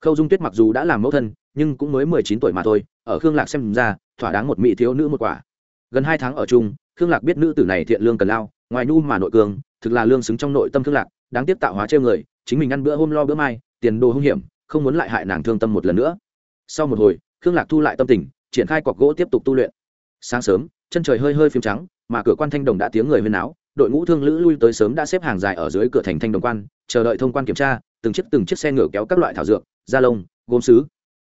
Speaker 1: Khâu dung tuyết mặc dù đã làm mẫu thân, nhưng cũng mới mười chín tuổi mà thôi, ở khương lạc xem ra, thỏa đáng một mỹ thiếu nữ một quả. Gần hai tháng ở chung, khương lạc biết nữ tử này thiện lương cần lao, ngoài nhu mà nội cường, thực là lương xứng trong nội tâm khương lạc, đáng tiếp tạo hóa treo người, chính mình ăn bữa hôm lo bữa mai, tiền đồ hung hiểm không muốn lại hại nàng thương tâm một lần nữa. Sau một hồi, khương lạc thu lại tâm tình, triển khai cọc gỗ tiếp tục tu luyện. Sáng sớm, chân trời hơi hơi phiếm trắng, mà cửa quan thanh đồng đã tiếng người huyên áo đội ngũ thương lữ lui tới sớm đã xếp hàng dài ở dưới cửa thành thanh đồng quan, chờ đợi thông quan kiểm tra, từng chiếc từng chiếc xe ngựa kéo các loại thảo dược, da lông, gốm xứ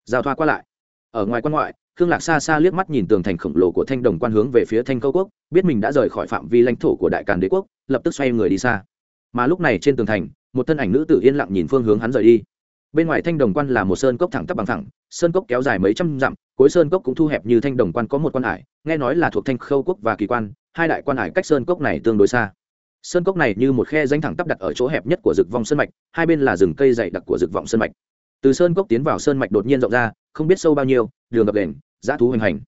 Speaker 1: giao thoa qua lại. Ở ngoài quan ngoại, khương lạc xa xa liếc mắt nhìn tường thành khổng lồ của thanh đồng quan hướng về phía thanh câu quốc, biết mình đã rời khỏi phạm vi lãnh thổ của đại càn đế quốc, lập tức xoay người đi xa. Mà lúc này trên tường thành, một thân ảnh nữ tử yên lặng nhìn phương hướng hắn rời đi bên ngoài thanh đồng quan là một sơn cốc thẳng tắp bằng thẳng sơn cốc kéo dài mấy trăm dặm, cuối sơn cốc cũng thu hẹp như thanh đồng quan có một quan ải, nghe nói là thuộc thanh khâu quốc và kỳ quan, hai đại quan ải cách sơn cốc này tương đối xa. Sơn cốc này như một khe danh thẳng tắp đặt ở chỗ hẹp nhất của rực vong sơn mạch, hai bên là rừng cây dày đặc của rực vòng sơn mạch. Từ sơn cốc tiến vào sơn mạch đột nhiên rộng ra, không biết sâu bao nhiêu, đường gập đền, dã thú hoành hành.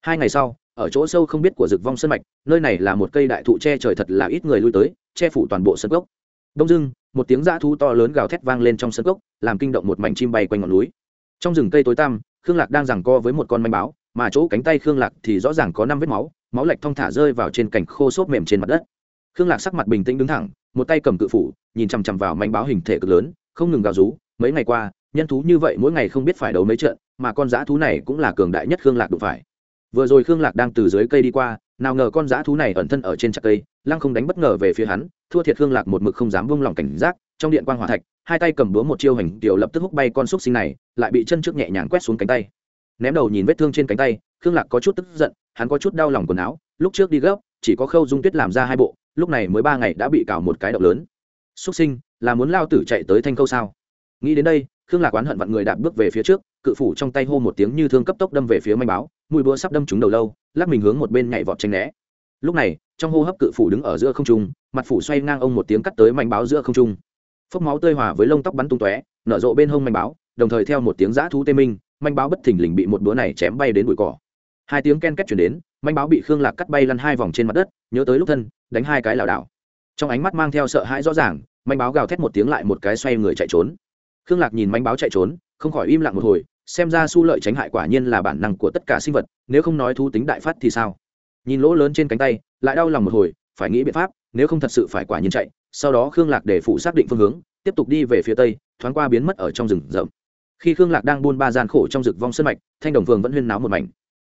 Speaker 1: Hai ngày sau, ở chỗ sâu không biết của rực vong sơn mạch, nơi này là một cây đại thụ che trời thật là ít người lui tới, che phủ toàn bộ sơn cốc. Đông dưng một tiếng dã thú to lớn gào thét vang lên trong sân cốc, làm kinh động một mảnh chim bay quanh ngọn núi. Trong rừng cây tối tăm, khương lạc đang giằng co với một con manh báo, mà chỗ cánh tay khương lạc thì rõ ràng có năm vết máu máu lệch thong thả rơi vào trên cành khô xốp mềm trên mặt đất. Khương lạc sắc mặt bình tĩnh đứng thẳng, một tay cầm cự phủ, nhìn chằm chằm vào manh báo hình thể cực lớn, không ngừng gào rú, mấy ngày qua, nhân thú như vậy mỗi ngày không biết phải đấu mấy trận, mà con dã thú này cũng là cường đại nhất khương lạc đụng phải. Vừa rồi khương lạc đang từ dưới cây đi qua nào ngờ con dã thú này ẩn thân ở trên chặt cây, lăng không đánh bất ngờ về phía hắn, thua thiệt hương lạc một mực không dám vung lòng cảnh giác, trong điện quan g hòa thạch, hai tay cầm búa một chiêu hành tiểu lập tức hút bay con xúc sinh này, lại bị chân trước nhẹ nhàng quét xuống cánh tay. Ném đầu nhìn vết thương trên cánh tay, khương lạc có chút tức giận, hắn có chút đau lòng quần áo, lúc trước đi gấp, chỉ có khâu dung tuyết làm ra hai bộ, lúc này mới ba ngày đã bị cào một cái động lớn. Xúc sinh, là muốn lao tử chạy tới thanh câu sao? Nghĩ đến đây, khương lạc oán hận vặn người đạp bước về phía trước, cự phủ trong tay hô một tiếng như thương cấp tốc đâm về phía manh báo, mùi búa sắp đâm trúng đầu lâu lắc mình hướng một bên nhảy vọt tranh né. Lúc này, trong hô hấp cự phủ đứng ở giữa không trung, mặt phủ xoay ngang ông một tiếng cắt tới mảnh báo giữa không trung. Phốc máu tơi hòa với lông tóc bắn tung tóe, nở rộ bên hông mảnh báo, đồng thời theo một tiếng giã thú tê minh manh báo bất thình lình bị một búa này chém bay đến bụi cỏ. Hai tiếng ken két chuyển đến manh báo bị khương lạc cắt bay lăn hai vòng trên mặt đất, nhớ tới lúc thân, đánh hai cái lảo đảo. Trong ánh mắt mang theo sợ hãi rõ ràng manh báo gào thét một tiếng lại một cái xoay người chạy trốn. Khương lạc nhìn manh báo chạy trốn, không khỏi im lặng một hồi xem ra su lợi tránh hại quả nhiên là bản năng của tất cả sinh vật, nếu không nói thú tính đại phát thì sao? Nhìn lỗ lớn trên cánh tay, lại đau lòng một hồi, phải nghĩ biện pháp, nếu không thật sự phải quả nhiên chạy, sau đó khương lạc để phụ xác định phương hướng, tiếp tục đi về phía tây, thoáng qua biến mất ở trong rừng rậm. Khi khương lạc đang buôn ba gian khổ trong rực vong sân mạch, thanh đồng phường vẫn huyên náo một mảnh.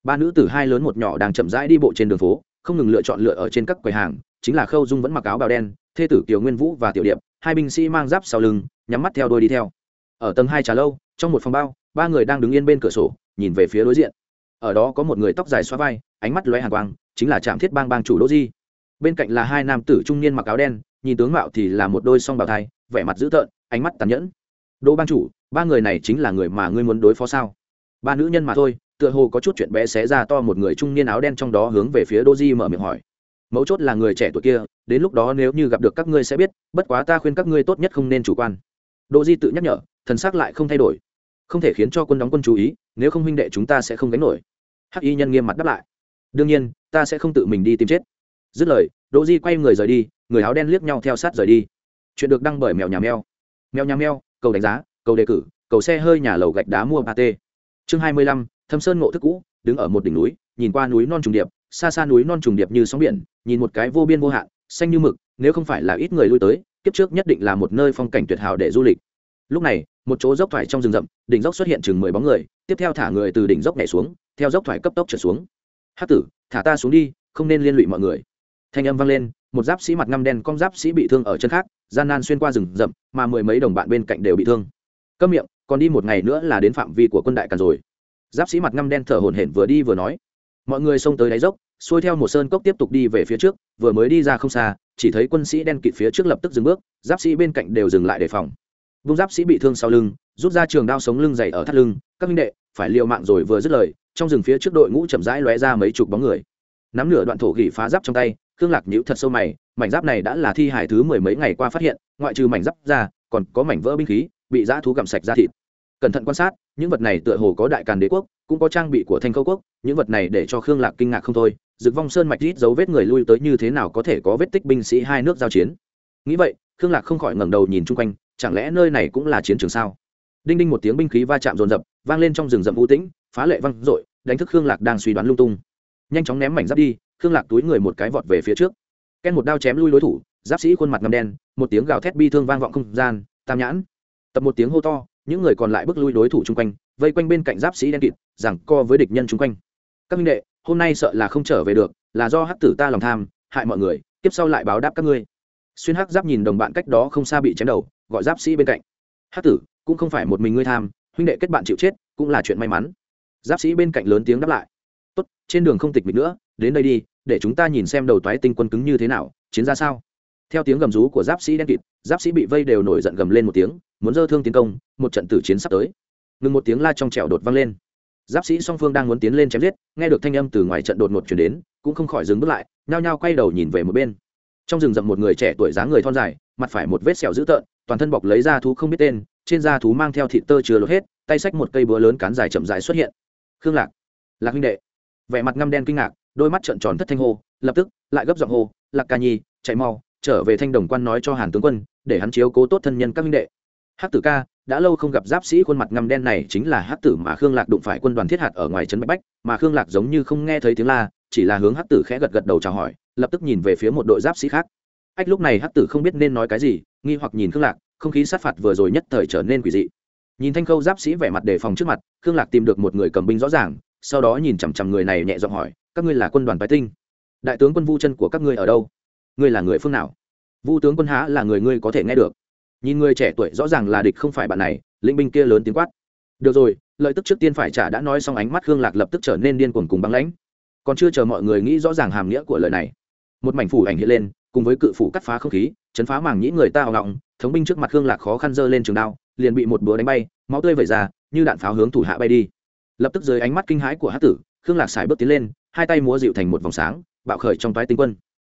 Speaker 1: Ba nữ tử hai lớn một nhỏ đang chậm rãi đi bộ trên đường phố, không ngừng lựa chọn lựa ở trên các quầy hàng, chính là khâu dung vẫn mặc áo bào đen, thê tử kiều nguyên vũ và tiểu điệp, hai binh sĩ mang giáp sau lưng, nhắm mắt theo đôi đi theo. Ở tầng hai trà lâu, trong một phòng bao ba người đang đứng yên bên cửa sổ, nhìn về phía đối diện. Ở đó có một người tóc dài xoa vai, ánh mắt lóe hàn quang, chính là trạm thiết bang bang chủ đỗ di. Bên cạnh là hai nam tử trung niên mặc áo đen, nhìn tướng mạo thì là một đôi song bào thai, vẻ mặt dữ tợn, ánh mắt tàn nhẫn. Đỗ bang chủ, ba người này chính là người mà ngươi muốn đối phó sao? Ba nữ nhân mà thôi, tựa hồ có chút chuyện bé xé ra to một người trung niên áo đen trong đó hướng về phía đỗ di mở miệng hỏi. Mấu chốt là người trẻ tuổi kia, đến lúc đó nếu như gặp được các ngươi sẽ biết, bất quá ta khuyên các ngươi tốt nhất không nên chủ quan. Đỗ di tự nhắc nhở, thần sắc lại không thay đổi không thể khiến cho quân đóng quân chú ý, nếu không huynh đệ chúng ta sẽ không gánh nổi. Hắc y nhân nghiêm mặt đáp lại. Đương nhiên, ta sẽ không tự mình đi tìm chết. Dứt lời, đỗ di quay người rời đi, người áo đen liếc nhau theo sát rời đi. Chuyện được đăng bởi mèo nhà mèo. Mèo nhà mèo, cầu đánh giá, cầu đề cử, cầu xe hơi nhà lầu gạch đá mua ba t chương hai mươi lăm, thâm sơn ngộ thức cũ, đứng ở một đỉnh núi, nhìn qua núi non trùng điệp, xa xa núi non trùng điệp như sóng biển, nhìn một cái vô biên vô hạn, xanh như mực, nếu không phải là ít người lui tới, kiếp trước nhất định là một nơi phong cảnh tuyệt hảo để du lịch. Lúc này một chỗ dốc thoải trong rừng rậm, đỉnh dốc xuất hiện chừng mười bóng người, tiếp theo thả người từ đỉnh dốc nhảy xuống, theo dốc thoải cấp tốc trở xuống. Hát tử, thả ta xuống đi, không nên liên lụy mọi người. Thanh âm vang lên, một giáp sĩ mặt ngăm đen con giáp sĩ bị thương ở chân khác, gian nan xuyên qua rừng rậm, mà mười mấy đồng bạn bên cạnh đều bị thương. Câm miệng, còn đi một ngày nữa là đến phạm vi của quân đại càn rồi. Giáp sĩ mặt ngăm đen thở hổn hển vừa đi vừa nói. Mọi người xông tới đáy dốc, xuôi theo một sơn cốc tiếp tục đi về phía trước, vừa mới đi ra không xa, chỉ thấy quân sĩ đen kịt phía trước lập tức dừng bước, giáp sĩ bên cạnh đều dừng lại đề phòng vung giáp sĩ bị thương sau lưng, rút ra trường đao sống lưng dày ở thắt lưng, các minh đệ, phải liều mạng rồi vừa dứt lời. Trong rừng phía trước đội ngũ chậm rãi lóe ra mấy chục bóng người. Nắm nửa đoạn thổ gỉ phá giáp trong tay, khương lạc nhữ thật sâu mày, mảnh giáp này đã là thi hải thứ mười mấy ngày qua phát hiện, ngoại trừ mảnh giáp ra, còn có mảnh vỡ binh khí, bị dã thú gặm sạch ra thịt. Cẩn thận quan sát, những vật này tựa hồ có đại càn đế quốc, cũng có trang bị của thanh khâu quốc, những vật này để cho khương lạc kinh ngạc không thôi dực vong sơn mạch rít dấu vết người lui tới như thế nào có thể có vết tích binh sĩ hai nước giao chiến. Nghĩ vậy, khương lạc không khỏi ngẩng đầu nhìn chung quanh chẳng lẽ nơi này cũng là chiến trường sao? Đinh đinh một tiếng binh khí va chạm rồn rập vang lên trong rừng rậm vũ tĩnh, phá lệ văng r đánh thức khương lạc đang suy đoán lung tung. Nhanh chóng ném mảnh giáp đi, khương lạc túi người một cái vọt về phía trước. Ken một đao chém lui đối thủ, giáp sĩ khuôn mặt ngầm đen, một tiếng gào thét bi thương vang vọng không gian, tam nhãn. Tập một tiếng hô to, những người còn lại bước lui đối thủ chung quanh, vây quanh bên cạnh giáp sĩ đen kịt rằng co với địch nhân chung quanh. Các minh đệ, hôm nay sợ là không trở về được, là do hắc tử ta lòng tham, hại mọi người, tiếp sau lại báo đáp các ngươi xuyên hắc giáp nhìn đồng bạn cách đó không xa bị chém đầu, gọi giáp sĩ bên cạnh. Hắc tử, cũng không phải một mình ngươi tham, huynh đệ kết bạn chịu chết, cũng là chuyện may mắn. Giáp sĩ bên cạnh lớn tiếng đáp lại. Tốt, trên đường không tịch mịch nữa, đến đây đi, để chúng ta nhìn xem đầu toái tinh quân cứng như thế nào, chiến ra sao. Theo tiếng gầm rú của giáp sĩ đen kịt, giáp sĩ bị vây đều nổi giận gầm lên một tiếng, muốn dơ thương tiến công, một trận tử chiến sắp tới. Ngừng một tiếng la trong trẻo đột vang lên. Giáp sĩ song phương đang muốn tiến lên chém giết, nghe được thanh âm từ ngoài trận đột ngột chuyển đến, cũng không khỏi dừng bước lại, nhao nhao quay đầu nhìn về một bên trong rừng rậm một người trẻ tuổi dáng người thon dài, mặt phải một vết sẹo dữ tợn, toàn thân bọc lấy da thú không biết tên, trên da thú mang theo thịt tơ chứa lột hết, tay xách một cây búa lớn cán dài chậm dài xuất hiện. Khương lạc lạc huynh đệ. Vẻ mặt ngăm đen kinh ngạc, đôi mắt trợn tròn thất thanh hô, lập tức, lại gấp giọng hô, lạc ca nhi, chạy mau, trở về thanh đồng quan nói cho hàn tướng quân, để hắn chiếu cố tốt thân nhân các huynh đệ. Hát tử ca, đã lâu không gặp giáp sĩ khuôn mặt ngăm đen này chính là hát tử mà khương lạc đụng phải quân đoàn thiết hạt ở ngoài trấn bạch bách, mà khương lạc giống như không nghe thấy tiếng la, chỉ là hướng hát tử khẽ gật gật đầu chào hỏi lập tức nhìn về phía một đội giáp sĩ khác. Ách, lúc này Hắc tử không biết nên nói cái gì, nghi hoặc nhìn khương lạc, không khí sát phạt vừa rồi nhất thời trở nên quỷ dị. Nhìn thanh khâu giáp sĩ vẻ mặt đề phòng trước mặt, khương lạc tìm được một người cầm binh rõ ràng, sau đó nhìn chằm chằm người này nhẹ giọng hỏi, các ngươi là quân đoàn bái tinh? Đại tướng quân vu chân của các ngươi ở đâu? Ngươi là người phương nào? Vu tướng quân há là người ngươi có thể nghe được? Nhìn người trẻ tuổi rõ ràng là địch không phải bạn này, lĩnh binh kia lớn tiếng quát. Được rồi, lợi tức trước tiên phải trả đã nói xong ánh mắt khương lạc lập tức trở nên điên cuồng cùng băng lãnh. Còn chưa chờ mọi người nghĩ rõ ràng hàm nghĩa của lời này một mảnh phủ ảnh hiện lên, cùng với cự phủ cắt phá không khí, chấn phá màng nhĩ người ta hào ngọng thống binh trước mặt khương lạc khó khăn dơ lên trường đao, liền bị một búa đánh bay, máu tươi vẩy ra, như đạn pháo hướng thủ hạ bay đi. Lập tức dưới ánh mắt kinh hãi của hát tử, khương lạc xài bước tiến lên, hai tay múa dịu thành một vòng sáng, bạo khởi trong toái tinh quân.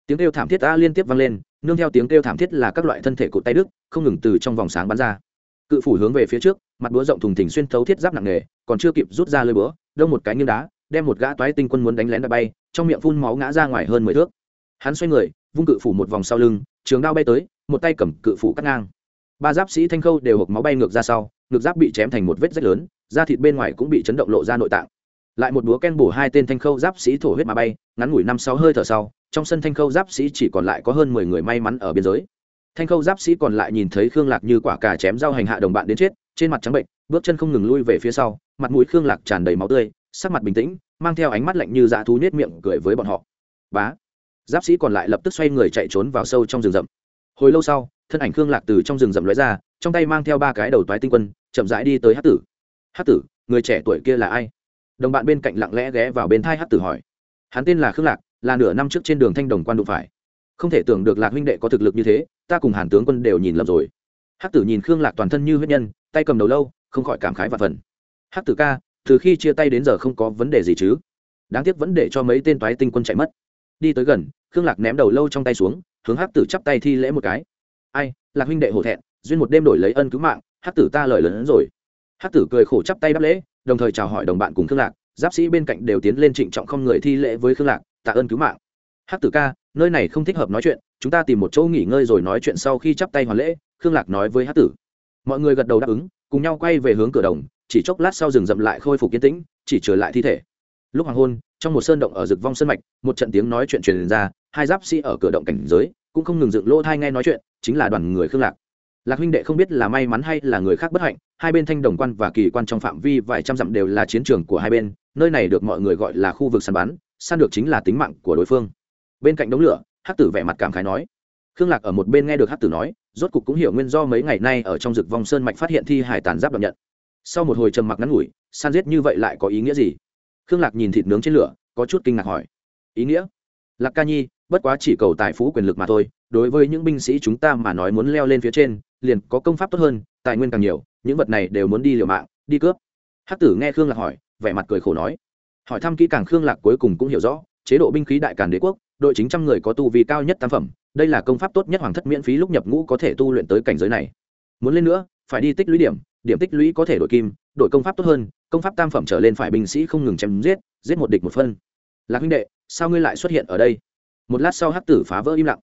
Speaker 1: Tiếng kêu thảm thiết ta liên tiếp vang lên, nương theo tiếng kêu thảm thiết là các loại thân thể cụt tay đức không ngừng từ trong vòng sáng bắn ra. Cự phủ hướng về phía trước, mặt búa rộng thùng thình xuyên thấu thiết giáp nặng nề, còn chưa kịp rút ra lơi búa, đông một cái nghiêng đá, đem một gã toái tinh quân muốn đánh lén đã bay, trong miệng phun máu ngã ra ngoài hơn mười thước hắn xoay người, vung cự phủ một vòng sau lưng, trường đao bay tới, một tay cầm cự phủ cắt ngang. Ba giáp sĩ thanh khâu đều hộp máu bay ngược ra sau ngực giáp bị chém thành một vết rách lớn, da thịt bên ngoài cũng bị chấn động lộ ra nội tạng. Lại một búa ken bổ hai tên thanh khâu giáp sĩ thổ huyết mà bay, ngắn ngủi năm sáu hơi thở sau, trong sân thanh khâu giáp sĩ chỉ còn lại có hơn mười người may mắn ở biên giới. Thanh khâu giáp sĩ còn lại nhìn thấy khương lạc như quả cà chém dao hành hạ đồng bạn đến chết, trên mặt trắng bệnh, bước chân không ngừng lui về phía sau, mặt mũi khương lạc tràn đầy máu tươi, sắc mặt bình tĩnh, mang theo ánh mắt lạnh như dạ thú nết miệng cười với bọn họ. Bá! Giáp sĩ còn lại lập tức xoay người chạy trốn vào sâu trong rừng rậm. Hồi lâu sau, thân ảnh khương lạc từ trong rừng rậm lóe ra, trong tay mang theo ba cái đầu toái tinh quân, chậm rãi đi tới hát tử. Hát tử, người trẻ tuổi kia là ai? Đồng bạn bên cạnh lặng lẽ ghé vào bên thai hát tử hỏi. Hắn tên là khương lạc, là nửa năm trước trên đường thanh đồng quan đụng phải. Không thể tưởng được lạc huynh đệ có thực lực như thế, ta cùng hàn tướng quân đều nhìn lầm rồi. Hát tử nhìn khương lạc toàn thân như huyết nhân, tay cầm đầu lâu, không khỏi cảm khái và phần. Hát tử ca, từ khi chia tay đến giờ không có vấn đề gì chứ? Đáng tiếc vẫn để cho mấy tên toái tinh quân chạy mất. Đi tới gần khương lạc ném đầu lâu trong tay xuống, hướng hát tử chắp tay thi lễ một cái. Ai, lạc huynh đệ hổ thẹn, duyên một đêm đổi lấy ân cứu mạng hát tử ta lời lớn hơn rồi. Hát tử cười khổ chắp tay đáp lễ, đồng thời chào hỏi đồng bạn cùng khương lạc, giáp sĩ bên cạnh đều tiến lên trịnh trọng không người thi lễ với khương lạc, tạ ơn cứu mạng. Hát tử ca, nơi này không thích hợp nói chuyện, chúng ta tìm một chỗ nghỉ ngơi rồi nói chuyện sau khi chắp tay hoàn lễ, khương lạc nói với hát tử. Mọi người gật đầu đáp ứng, cùng nhau quay về hướng cửa đồng, chỉ chốc lát sau rừng rậm lại khôi phục yên tĩnh, chỉ trở lại thi thể. Lúc hoàng hôn, trong một sơn động ở rực vong sơn mạch, một trận tiếng nói chuyện truyền ra hai giáp sĩ ở cửa động cảnh giới, cũng không ngừng dựng lỗ thai nghe nói chuyện, chính là đoàn người khương lạc. Lạc huynh đệ không biết là may mắn hay là người khác bất hạnh, hai bên thanh đồng quan và kỳ quan trong phạm vi vài trăm dặm đều là chiến trường của hai bên, nơi này được mọi người gọi là khu vực săn bắn, săn được chính là tính mạng của đối phương. Bên cạnh đống lửa, hắc tử vẻ mặt cảm khái nói. Khương lạc ở một bên nghe được hắc tử nói, rốt cục cũng hiểu nguyên do mấy ngày nay ở trong rực vong sơn mạch phát hiện thi hải tàn giáp đ nhận. Sau một hồi trầm mặc ngắn ngủi san giết như vậy lại có ý nghĩa gì? Khương lạc nhìn thịt nướng trên lửa, có chút kinh ngạc hỏi. Ý nghĩa? Lạc ca nhi bất quá chỉ cầu tài phú quyền lực mà thôi, đối với những binh sĩ chúng ta mà nói muốn leo lên phía trên, liền có công pháp tốt hơn, tài nguyên càng nhiều, những vật này đều muốn đi liều mạng, đi cướp. Hắc tử nghe khương lạc hỏi, vẻ mặt cười khổ nói. Hỏi thăm kỹ càng khương lạc cuối cùng cũng hiểu rõ, chế độ binh khí đại càn đế quốc, đội chính trăm người có tu vi cao nhất tam phẩm, đây là công pháp tốt nhất hoàng thất miễn phí lúc nhập ngũ có thể tu luyện tới cảnh giới này. Muốn lên nữa, phải đi tích lũy điểm điểm tích lũy có thể đổi kim, đổi công pháp tốt hơn, công pháp tam phẩm trở lên phải binh sĩ không ngừng chém giết giết một địch một phân. Lạc huynh đệ, sao ngươi lại xuất hiện ở đây? Một lát sau hắc tử phá vỡ im lặng.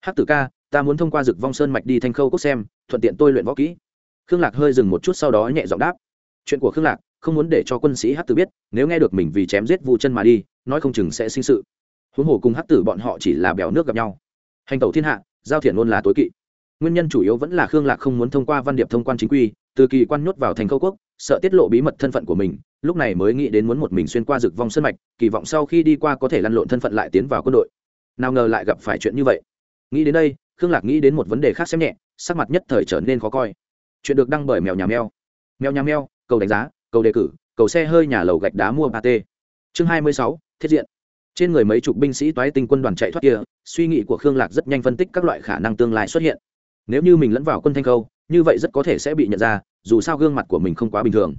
Speaker 1: Hắc tử ca, ta muốn thông qua rực vong sơn mạch đi thanh khâu cốc xem, thuận tiện tôi luyện võ kỹ. Khương lạc hơi dừng một chút sau đó nhẹ giọng đáp. Chuyện của khương lạc không muốn để cho quân sĩ hắc tử biết, nếu nghe được mình vì chém giết vụ chân mà đi, nói không chừng sẽ sinh sự. Huống hồ cùng hắc tử bọn họ chỉ là bèo nước gặp nhau. Hành tẩu thiên hạ, giao thiện luôn là tối kỵ. Nguyên nhân chủ yếu vẫn là khương lạc không muốn thông qua văn điệp thông quan chính quy, từ kỳ quan nhốt vào thành khâu quốc, sợ tiết lộ bí mật thân phận của mình, lúc này mới nghĩ đến muốn một mình xuyên qua rực vong sân mạch, kỳ vọng sau khi đi qua có thể lăn lộn thân phận lại tiến vào quân đội nào ngờ lại gặp phải chuyện như vậy. Nghĩ đến đây, khương lạc nghĩ đến một vấn đề khác xem nhẹ, sắc mặt nhất thời trở nên khó coi. Chuyện được đăng bởi mèo nhà mèo. Mèo nhà mèo, cầu đánh giá, cầu đề cử, cầu xe hơi nhà lầu gạch đá mua ba t chương hai mươi sáu, thiết diện. Trên người mấy chục binh sĩ toái tinh quân đoàn chạy thoát kia, suy nghĩ của khương lạc rất nhanh phân tích các loại khả năng tương lai xuất hiện. Nếu như mình lẫn vào quân thanh khâu, như vậy rất có thể sẽ bị nhận ra, dù sao gương mặt của mình không quá bình thường.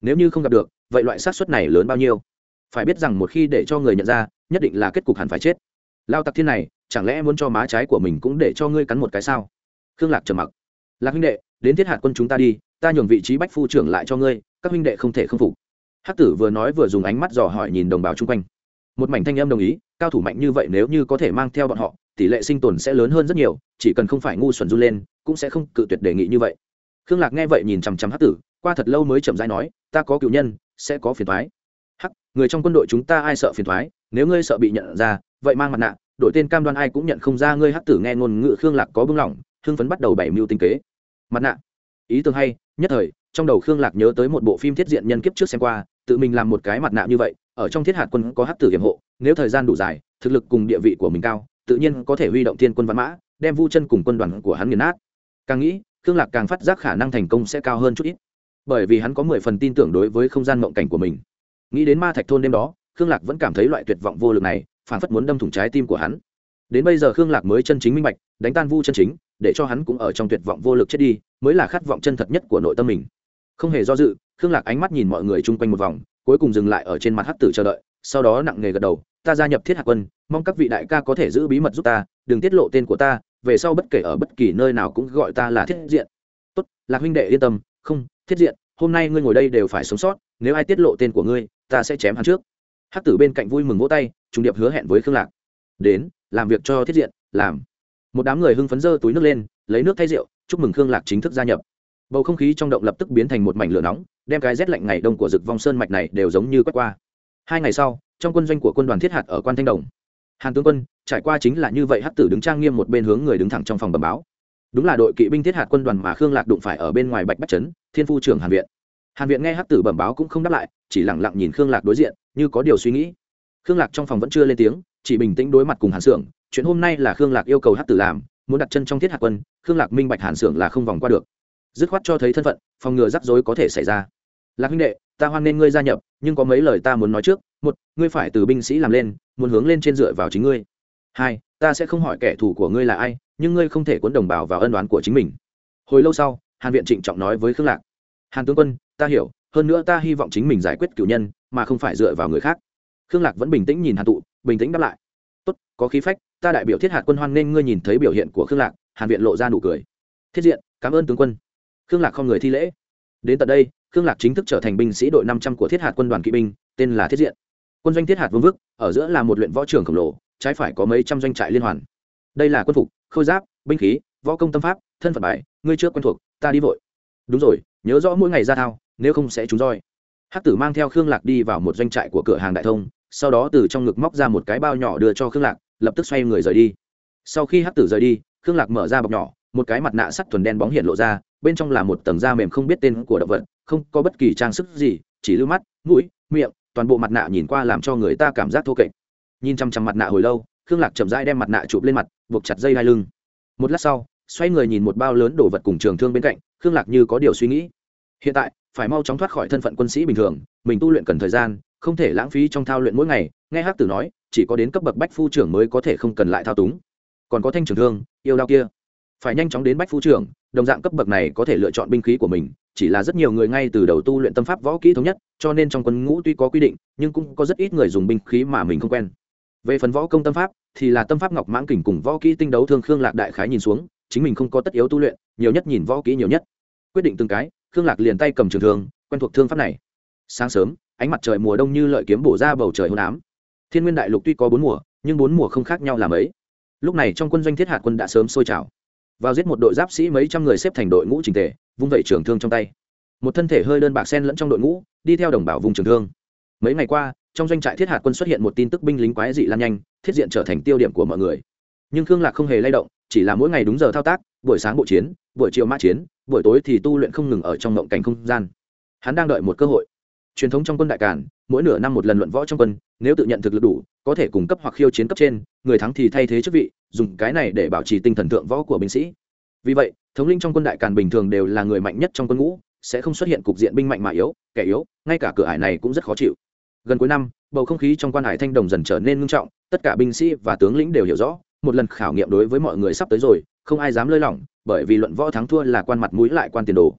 Speaker 1: Nếu như không gặp được, vậy loại xác suất này lớn bao nhiêu? Phải biết rằng một khi để cho người nhận ra, nhất định là kết cục hẳn phải chết lao tặc thiên này, chẳng lẽ muốn cho má trái của mình cũng để cho ngươi cắn một cái sao? Khương lạc trầm mặc. Lạc huynh đệ, đến thiết hạt quân chúng ta đi, ta nhường vị trí bách phu trưởng lại cho ngươi, các huynh đệ không thể không phục. Hắc tử vừa nói vừa dùng ánh mắt dò hỏi nhìn đồng bào chung quanh. Một mảnh thanh âm đồng ý, cao thủ mạnh như vậy nếu như có thể mang theo bọn họ, tỷ lệ sinh tồn sẽ lớn hơn rất nhiều, chỉ cần không phải ngu xuẩn run lên, cũng sẽ không cự tuyệt đề nghị như vậy. Khương lạc nghe vậy nhìn chằm chằm hắc tử, qua thật lâu mới chậm rãi nói, ta có cựu nhân, sẽ có phiền thoái hắc, người trong quân đội chúng ta ai sợ phiền thoái nếu ngươi sợ bị nhận ra vậy mang mặt nạ đội tên cam đoan ai cũng nhận không ra ngươi hắc tử nghe ngôn ngữ khương lạc có bưng lỏng, hưng phấn bắt đầu bảy mưu tinh kế. Mặt nạ. Ý tưởng hay, nhất thời, trong đầu khương lạc nhớ tới một bộ phim thiết diện nhân kiếp trước xem qua, tự mình làm một cái mặt nạ như vậy, ở trong thiết hạt quân có hắc tử hiểm hộ, nếu thời gian đủ dài, thực lực cùng địa vị của mình cao, tự nhiên có thể huy động thiên quân văn mã, đem vu chân cùng quân đoàn của hắn nghiền nát. Càng nghĩ, khương lạc càng phát giác khả năng thành công sẽ cao hơn chút ít. Bởi vì hắn có mười phần tin tưởng đối với không gian mộng cảnh của mình. Nghĩ đến ma thạch thôn đêm đó, khương lạc vẫn cảm thấy loại tuyệt vọng vô lực này phản phất muốn đâm thủng trái tim của hắn. Đến bây giờ khương lạc mới chân chính minh bạch, đánh tan vu chân chính, để cho hắn cũng ở trong tuyệt vọng vô lực chết đi, mới là khát vọng chân thật nhất của nội tâm mình. Không hề do dự, khương lạc ánh mắt nhìn mọi người chung quanh một vòng, cuối cùng dừng lại ở trên mặt hắc tử chờ đợi, sau đó nặng nề gật đầu, ta gia nhập thiết hạt quân, mong các vị đại ca có thể giữ bí mật giúp ta, đừng tiết lộ tên của ta, về sau bất kể ở bất kỳ nơi nào cũng gọi ta là thiết diện. Tốt, lạc huynh đệ yên tâm. Không, thiết diện, hôm nay ngươi ngồi đây đều phải sống sót, nếu ai tiết lộ tên của ngươi, ta sẽ chém hắn trước. Hắc tử bên cạnh vui mừng vỗ tay trùng điệp hứa hẹn với khương lạc. Đến, làm việc cho thiết diện, làm. Một đám người hưng phấn dơ túi nước lên, lấy nước thay rượu, chúc mừng khương lạc chính thức gia nhập. Bầu không khí trong động lập tức biến thành một mảnh lửa nóng, đem cái rét lạnh ngày đông của rực vong sơn mạch này đều giống như quét qua. Hai ngày sau, trong quân doanh của quân đoàn thiết hạt ở quan thanh đồng, hàn tướng quân trải qua chính là như vậy hắc tử đứng trang nghiêm một bên hướng người đứng thẳng trong phòng bẩm báo. Đúng là đội kỵ binh thiết hạt quân đoàn mà khương lạc đụng phải ở bên ngoài bạch bách trấn, thiên phu trưởng hàn viện. Hàn viện nghe hắc tử bẩm báo cũng không đáp lại, chỉ lẳng lặng nhìn khương lạc đối diện, như có điều suy nghĩ khương lạc trong phòng vẫn chưa lên tiếng, chỉ bình tĩnh đối mặt cùng hàn xưởng chuyện hôm nay là khương lạc yêu cầu hát tử làm, muốn đặt chân trong thiết hạt quân, khương lạc minh bạch hàn xưởng là không vòng qua được. Dứt khoát cho thấy thân phận, phòng ngừa rắc rối có thể xảy ra. Lạc huynh đệ, ta hoan nên ngươi gia nhập, nhưng có mấy lời ta muốn nói trước. Một, ngươi phải từ binh sĩ làm lên, muốn hướng lên trên dựa vào chính ngươi. Hai, ta sẽ không hỏi kẻ thù của ngươi là ai, nhưng ngươi không thể cuốn đồng bào vào ân đoán của chính mình. Hồi lâu sau, hàn viện trịnh trọng nói với khương lạc. Hàn tướng quân, ta hiểu, hơn nữa ta hy vọng chính mình giải quyết cử nhân, mà không phải dựa vào người khác khương lạc vẫn bình tĩnh nhìn hàn tụ, bình tĩnh đáp lại. Tốt, có khí phách, ta đại biểu thiết hạt quân hoan nên ngươi nhìn thấy biểu hiện của khương lạc. Hàn viện lộ ra nụ cười. Thiết diện, cảm ơn tướng quân. Khương lạc không người thi lễ. Đến tận đây, khương lạc chính thức trở thành binh sĩ đội năm trăm của thiết hạt quân đoàn kỵ binh, tên là thiết diện. Quân doanh thiết hạt vương vức, ở giữa là một luyện võ trường khổng lồ, trái phải có mấy trăm doanh trại liên hoàn. Đây là quân phục, khôi giáp, binh khí, võ công tâm pháp, thân phận bài, ngươi trước quen thuộc, ta đi vội. Đúng rồi, nhớ rõ mỗi ngày ra thao, nếu không sẽ trúng roi. Hắc tử mang theo khương lạc đi vào một doanh trại của cửa hàng đại thông sau đó từ trong ngực móc ra một cái bao nhỏ đưa cho khương lạc, lập tức xoay người rời đi. Sau khi hắc tử rời đi, khương lạc mở ra bọc nhỏ, một cái mặt nạ sắt thuần đen bóng hiện lộ ra, bên trong là một tầng da mềm không biết tên của động vật, không có bất kỳ trang sức gì, chỉ lưu mắt, mũi, miệng, toàn bộ mặt nạ nhìn qua làm cho người ta cảm giác thô kệch. Nhìn chăm chăm mặt nạ hồi lâu, khương lạc chậm rãi đem mặt nạ chụp lên mặt, buộc chặt dây hai lưng. Một lát sau, xoay người nhìn một bao lớn đồ vật cùng trường thương bên cạnh, khương lạc như có điều suy nghĩ. Hiện tại, phải mau chóng thoát khỏi thân phận quân sĩ bình thường, mình tu luyện cần thời gian không thể lãng phí trong thao luyện mỗi ngày, nghe hát tử nói, chỉ có đến cấp bậc bách phu trưởng mới có thể không cần lại thao túng. Còn có thanh trường thương, yêu đao kia. Phải nhanh chóng đến bách phu trưởng, đồng dạng cấp bậc này có thể lựa chọn binh khí của mình, chỉ là rất nhiều người ngay từ đầu tu luyện tâm pháp võ kỹ thống nhất, cho nên trong quân ngũ tuy có quy định, nhưng cũng có rất ít người dùng binh khí mà mình không quen. Về phần võ công tâm pháp, thì là tâm pháp ngọc mãng kình cùng võ kỹ tinh đấu thương khương lạc đại khái nhìn xuống, chính mình không có tất yếu tu luyện, nhiều nhất nhìn võ kỹ nhiều nhất. Quyết định từng cái, khương lạc liền tay cầm trường thương, quen thuộc thương pháp này. Sáng sớm ánh mặt trời mùa đông như lợi kiếm bổ ra bầu trời hôn ám. Thiên nguyên đại lục tuy có bốn mùa, nhưng bốn mùa không khác nhau là mấy. Lúc này trong quân doanh thiết hạt quân đã sớm sôi trào. Vào giết một đội giáp sĩ mấy trăm người xếp thành đội ngũ trình tề, vung vẩy trường thương trong tay. Một thân thể hơi đơn bạc sen lẫn trong đội ngũ, đi theo đồng bào vùng trường thương. Mấy ngày qua, trong doanh trại thiết hạt quân xuất hiện một tin tức binh lính quái dị lan nhanh, thiết diện trở thành tiêu điểm của mọi người. Nhưng khương lạc không hề lay động, chỉ là mỗi ngày đúng giờ thao tác, buổi sáng bộ chiến, buổi chiều mã chiến, buổi tối thì tu luyện không ngừng ở trong ngộng cảnh không gian. Hắn đang đợi một cơ hội truyền thống trong quân đại cản mỗi nửa năm một lần luận võ trong quân, nếu tự nhận thực lực đủ, có thể cung cấp hoặc khiêu chiến cấp trên, người thắng thì thay thế chức vị, dùng cái này để bảo trì tinh thần thượng võ của binh sĩ. Vì vậy, thống linh trong quân đại càn bình thường đều là người mạnh nhất trong quân ngũ, sẽ không xuất hiện cục diện binh mạnh mà yếu, kẻ yếu, ngay cả cửa ải này cũng rất khó chịu. Gần cuối năm, bầu không khí trong quan hải thanh đồng dần trở nên ngưng trọng, tất cả binh sĩ và tướng lĩnh đều hiểu rõ, một lần khảo nghiệm đối với mọi người sắp tới rồi, không ai dám lơi lỏng, bởi vì luận võ thắng thua là quan mặt mũi lại quan tiền đồ.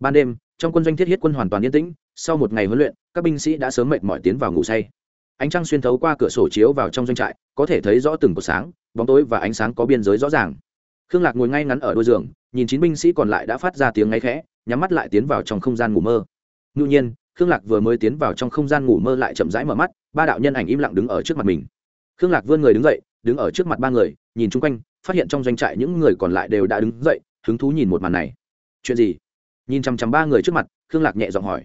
Speaker 1: Ban đêm, trong quân doanh thiết hiết quân hoàn toàn yên tĩnh sau một ngày huấn luyện, các binh sĩ đã sớm mệt mỏi tiến vào ngủ say. Ánh trăng xuyên thấu qua cửa sổ chiếu vào trong doanh trại, có thể thấy rõ từng cột sáng, bóng tối và ánh sáng có biên giới rõ ràng. Khương lạc ngồi ngay ngắn ở đôi giường, nhìn chín binh sĩ còn lại đã phát ra tiếng ngáy khẽ, nhắm mắt lại tiến vào trong không gian ngủ mơ. Ngẫu nhiên, khương lạc vừa mới tiến vào trong không gian ngủ mơ lại chậm rãi mở mắt, ba đạo nhân ảnh im lặng đứng ở trước mặt mình. Khương lạc vươn người đứng dậy, đứng ở trước mặt ba người, nhìn chung quanh, phát hiện trong doanh trại những người còn lại đều đã đứng dậy, hứng thú nhìn một màn này. Chuyện gì? Nhìn chằm chằm ba người trước mặt, khương lạc nhẹ giọng hỏi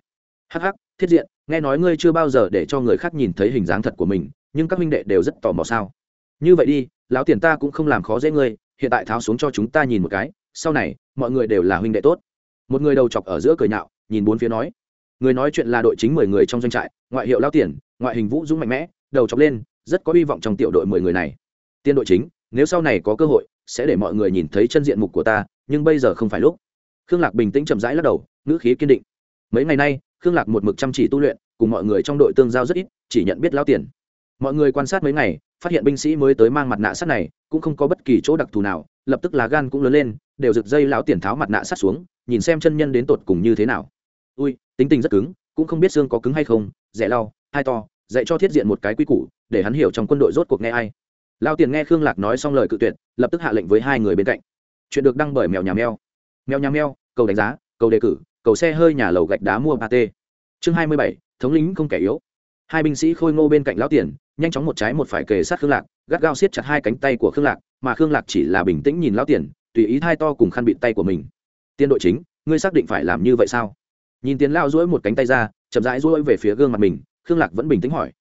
Speaker 1: hắc hắc, thiết diện, nghe nói ngươi chưa bao giờ để cho người khác nhìn thấy hình dáng thật của mình, nhưng các minh đệ đều rất tò mò sao? Như vậy đi, lão tiền ta cũng không làm khó dễ ngươi, hiện tại tháo xuống cho chúng ta nhìn một cái, sau này, mọi người đều là huynh đệ tốt. Một người đầu chọc ở giữa cười nhạo, nhìn bốn phía nói. Người nói chuyện là đội chính mười người trong doanh trại, ngoại hiệu lao tiền, ngoại hình vũ dũng mạnh mẽ, đầu chọc lên, rất có hy vọng trong tiểu đội mười người này. Tiên đội chính, nếu sau này có cơ hội, sẽ để mọi người nhìn thấy chân diện mục của ta, nhưng bây giờ không phải lúc. Khương lạc bình tĩnh chậm rãi lắc đầu, ngữ khí kiên định. Mấy ngày nay khương lạc một mực chăm chỉ tu luyện, cùng mọi người trong đội tương giao rất ít, chỉ nhận biết lao tiền. Mọi người quan sát mấy ngày, phát hiện binh sĩ mới tới mang mặt nạ sắt này, cũng không có bất kỳ chỗ đặc thù nào, lập tức lá gan cũng lớn lên, đều rực dây lão tiền tháo mặt nạ sắt xuống, nhìn xem chân nhân đến tột cùng như thế nào. Ui, tính tình rất cứng, cũng không biết xương có cứng hay không, rẻ lau, hai to, dạy cho thiết diện một cái quy củ, để hắn hiểu trong quân đội rốt cuộc nghe ai. Lao tiền nghe khương lạc nói xong lời cự tuyệt, lập tức hạ lệnh với hai người bên cạnh. Chuyện được đăng bởi mèo nhà mèo. Mèo nhà mèo, cầu đánh giá, cầu đề cử cầu xe hơi nhà lầu gạch đá mua ba t chương hai mươi bảy, thống lĩnh không kẻ yếu. Hai binh sĩ khôi ngô bên cạnh lão tiền, nhanh chóng một trái một phải kề sát khương lạc, gắt gao siết chặt hai cánh tay của khương lạc, mà khương lạc chỉ là bình tĩnh nhìn lão tiền, tùy ý hai to cùng khăn bịt tay của mình. Tiên đội chính, ngươi xác định phải làm như vậy sao? Nhìn tiến lao duỗi một cánh tay ra, chậm rãi duỗi về phía gương mặt mình, khương lạc vẫn bình tĩnh hỏi.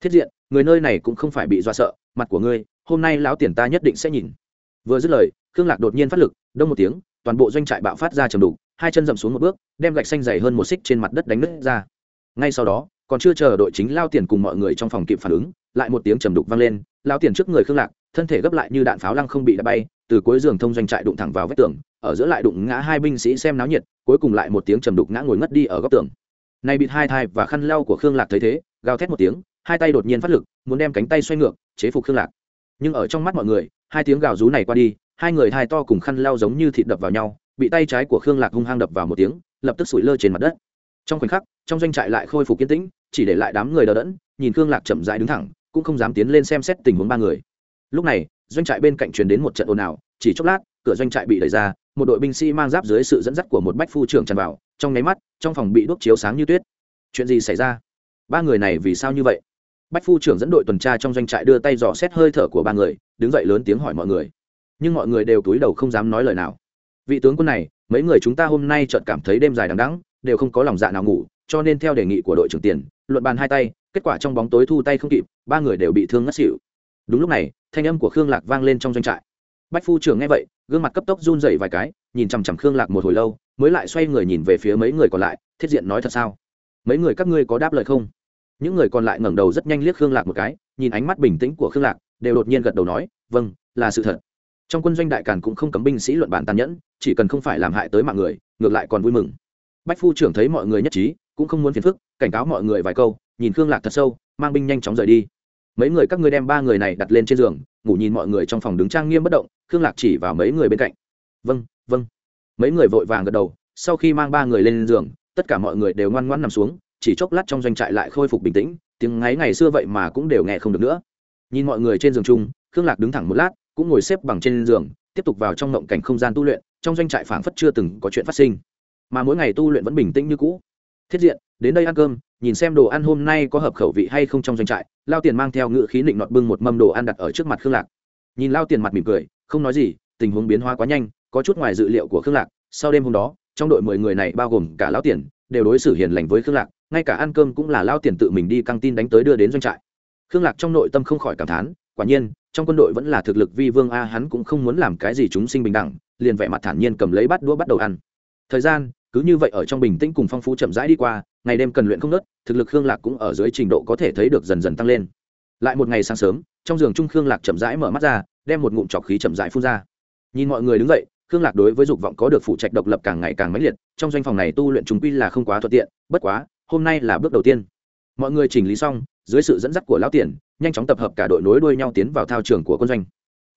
Speaker 1: Thiết diện, người nơi này cũng không phải bị dọa sợ, mặt của ngươi, hôm nay lão tiền ta nhất định sẽ nhìn. Vừa dứt lời, khương lạc đột nhiên phát lực, đông một tiếng, toàn bộ doanh trại bạo phát ra trầm đục hai chân dậm xuống một bước, đem gạch xanh dày hơn một xích trên mặt đất đánh nứt ra. Ngay sau đó, còn chưa chờ đội chính lao tiền cùng mọi người trong phòng kịp phản ứng, lại một tiếng trầm đục vang lên, lao tiền trước người khương lạc, thân thể gấp lại như đạn pháo lăng không bị đập bay, từ cuối giường thông doanh trại đụng thẳng vào vách tường, ở giữa lại đụng ngã hai binh sĩ xem náo nhiệt, cuối cùng lại một tiếng trầm đục ngã ngồi ngất đi ở góc tường. Này bịt hai thai và khăn lau của khương lạc thấy thế, gào thét một tiếng, hai tay đột nhiên phát lực, muốn đem cánh tay xoay ngược, chế phục khương lạc. Nhưng ở trong mắt mọi người, hai tiếng gào rú này qua đi, hai người hai to cùng khăn lau giống như thịt đập vào nhau bị tay trái của khương lạc hung hăng đập vào một tiếng, lập tức sủi lơ trên mặt đất. Trong khoảnh khắc, trong doanh trại lại khôi phục kiên tĩnh, chỉ để lại đám người đờ đẫn, nhìn khương lạc chậm rãi đứng thẳng, cũng không dám tiến lên xem xét tình huống ba người. Lúc này, doanh trại bên cạnh truyền đến một trận ồn ào, chỉ chốc lát, cửa doanh trại bị đẩy ra, một đội binh sĩ mang giáp dưới sự dẫn dắt của một bách phu trưởng tràn vào, trong nháy mắt, trong phòng bị đốt chiếu sáng như tuyết. Chuyện gì xảy ra? Ba người này vì sao như vậy? Bách phu trưởng dẫn đội tuần tra trong doanh trại đưa tay dò xét hơi thở của ba người, đứng dậy lớn tiếng hỏi mọi người. Nhưng mọi người đều túi đầu không dám nói lời nào vị tướng quân này, mấy người chúng ta hôm nay chợt cảm thấy đêm dài đằng đẵng, đều không có lòng dạ nào ngủ, cho nên theo đề nghị của đội trưởng tiền, luận bàn hai tay, kết quả trong bóng tối thu tay không kịp, ba người đều bị thương ngất xỉu. Đúng lúc này, thanh âm của khương lạc vang lên trong doanh trại. Bách phu trưởng nghe vậy, gương mặt cấp tốc run rẩy vài cái, nhìn chằm chằm khương lạc một hồi lâu, mới lại xoay người nhìn về phía mấy người còn lại, thiết diện nói thật sao? Mấy người các ngươi có đáp lời không? Những người còn lại ngẩng đầu rất nhanh liếc khương lạc một cái, nhìn ánh mắt bình tĩnh của khương lạc, đều đột nhiên gật đầu nói vâng là sự thật trong quân doanh đại càn cũng không cấm binh sĩ luận bản tàn nhẫn, chỉ cần không phải làm hại tới mạng người, ngược lại còn vui mừng. Bách phu trưởng thấy mọi người nhất trí, cũng không muốn phiền phức, cảnh cáo mọi người vài câu, nhìn khương lạc thật sâu, mang binh nhanh chóng rời đi. Mấy người các ngươi đem ba người này đặt lên trên giường, ngủ nhìn mọi người trong phòng đứng trang nghiêm bất động, khương lạc chỉ vào mấy người bên cạnh. Vâng vâng. Mấy người vội vàng gật đầu, sau khi mang ba người lên giường, tất cả mọi người đều ngoan ngoãn nằm xuống, chỉ chốc lát trong doanh trại lại khôi phục bình tĩnh, tiếng ngáy ngày xưa vậy mà cũng đều nghe không được nữa. Nhìn mọi người trên giường chung, khương lạc đứng thẳng một lát cũng ngồi xếp bằng trên giường, tiếp tục vào trong ngộng cảnh không gian tu luyện, trong doanh trại phảng phất chưa từng có chuyện phát sinh. Mà mỗi ngày tu luyện vẫn bình tĩnh như cũ. Thiết diện, đến đây ăn cơm, nhìn xem đồ ăn hôm nay có hợp khẩu vị hay không trong doanh trại, lao tiền mang theo ngự khí định nọt bưng một mâm đồ ăn đặt ở trước mặt khương lạc. Nhìn lao tiền mặt mỉm cười, không nói gì, tình huống biến hóa quá nhanh, có chút ngoài dự liệu của khương lạc. Sau đêm hôm đó, trong đội mười người này bao gồm cả lao tiền, đều đối xử hiền lành với khương lạc, ngay cả ăn cơm cũng là lao tiền tự mình đi căng tin đánh tới đưa đến doanh trại. Khương lạc trong nội tâm không khỏi cảm thán quả nhiên, trong quân đội vẫn là thực lực vi vương a, hắn cũng không muốn làm cái gì chúng sinh bình đẳng, liền vẻ mặt thản nhiên cầm lấy bát đũa bắt đầu ăn. Thời gian, cứ như vậy ở trong bình tĩnh cùng phong phú chậm rãi đi qua, ngày đêm cần luyện không nớt, thực lực khương lạc cũng ở dưới trình độ có thể thấy được dần dần tăng lên. Lại một ngày sáng sớm, trong giường trung khương lạc chậm rãi mở mắt ra, đem một ngụm trọc khí chậm rãi phun ra. Nhìn mọi người đứng dậy, khương lạc đối với dục vọng có được phụ trách độc lập càng ngày càng mãnh liệt, trong doanh phòng này tu luyện chúng quy là không quá thuận tiện, bất quá, hôm nay là bước đầu tiên. Mọi người chỉnh lý xong, dưới sự dẫn dắt của lão tiền nhanh chóng tập hợp cả đội nối đuôi nhau tiến vào thao trường của quân doanh.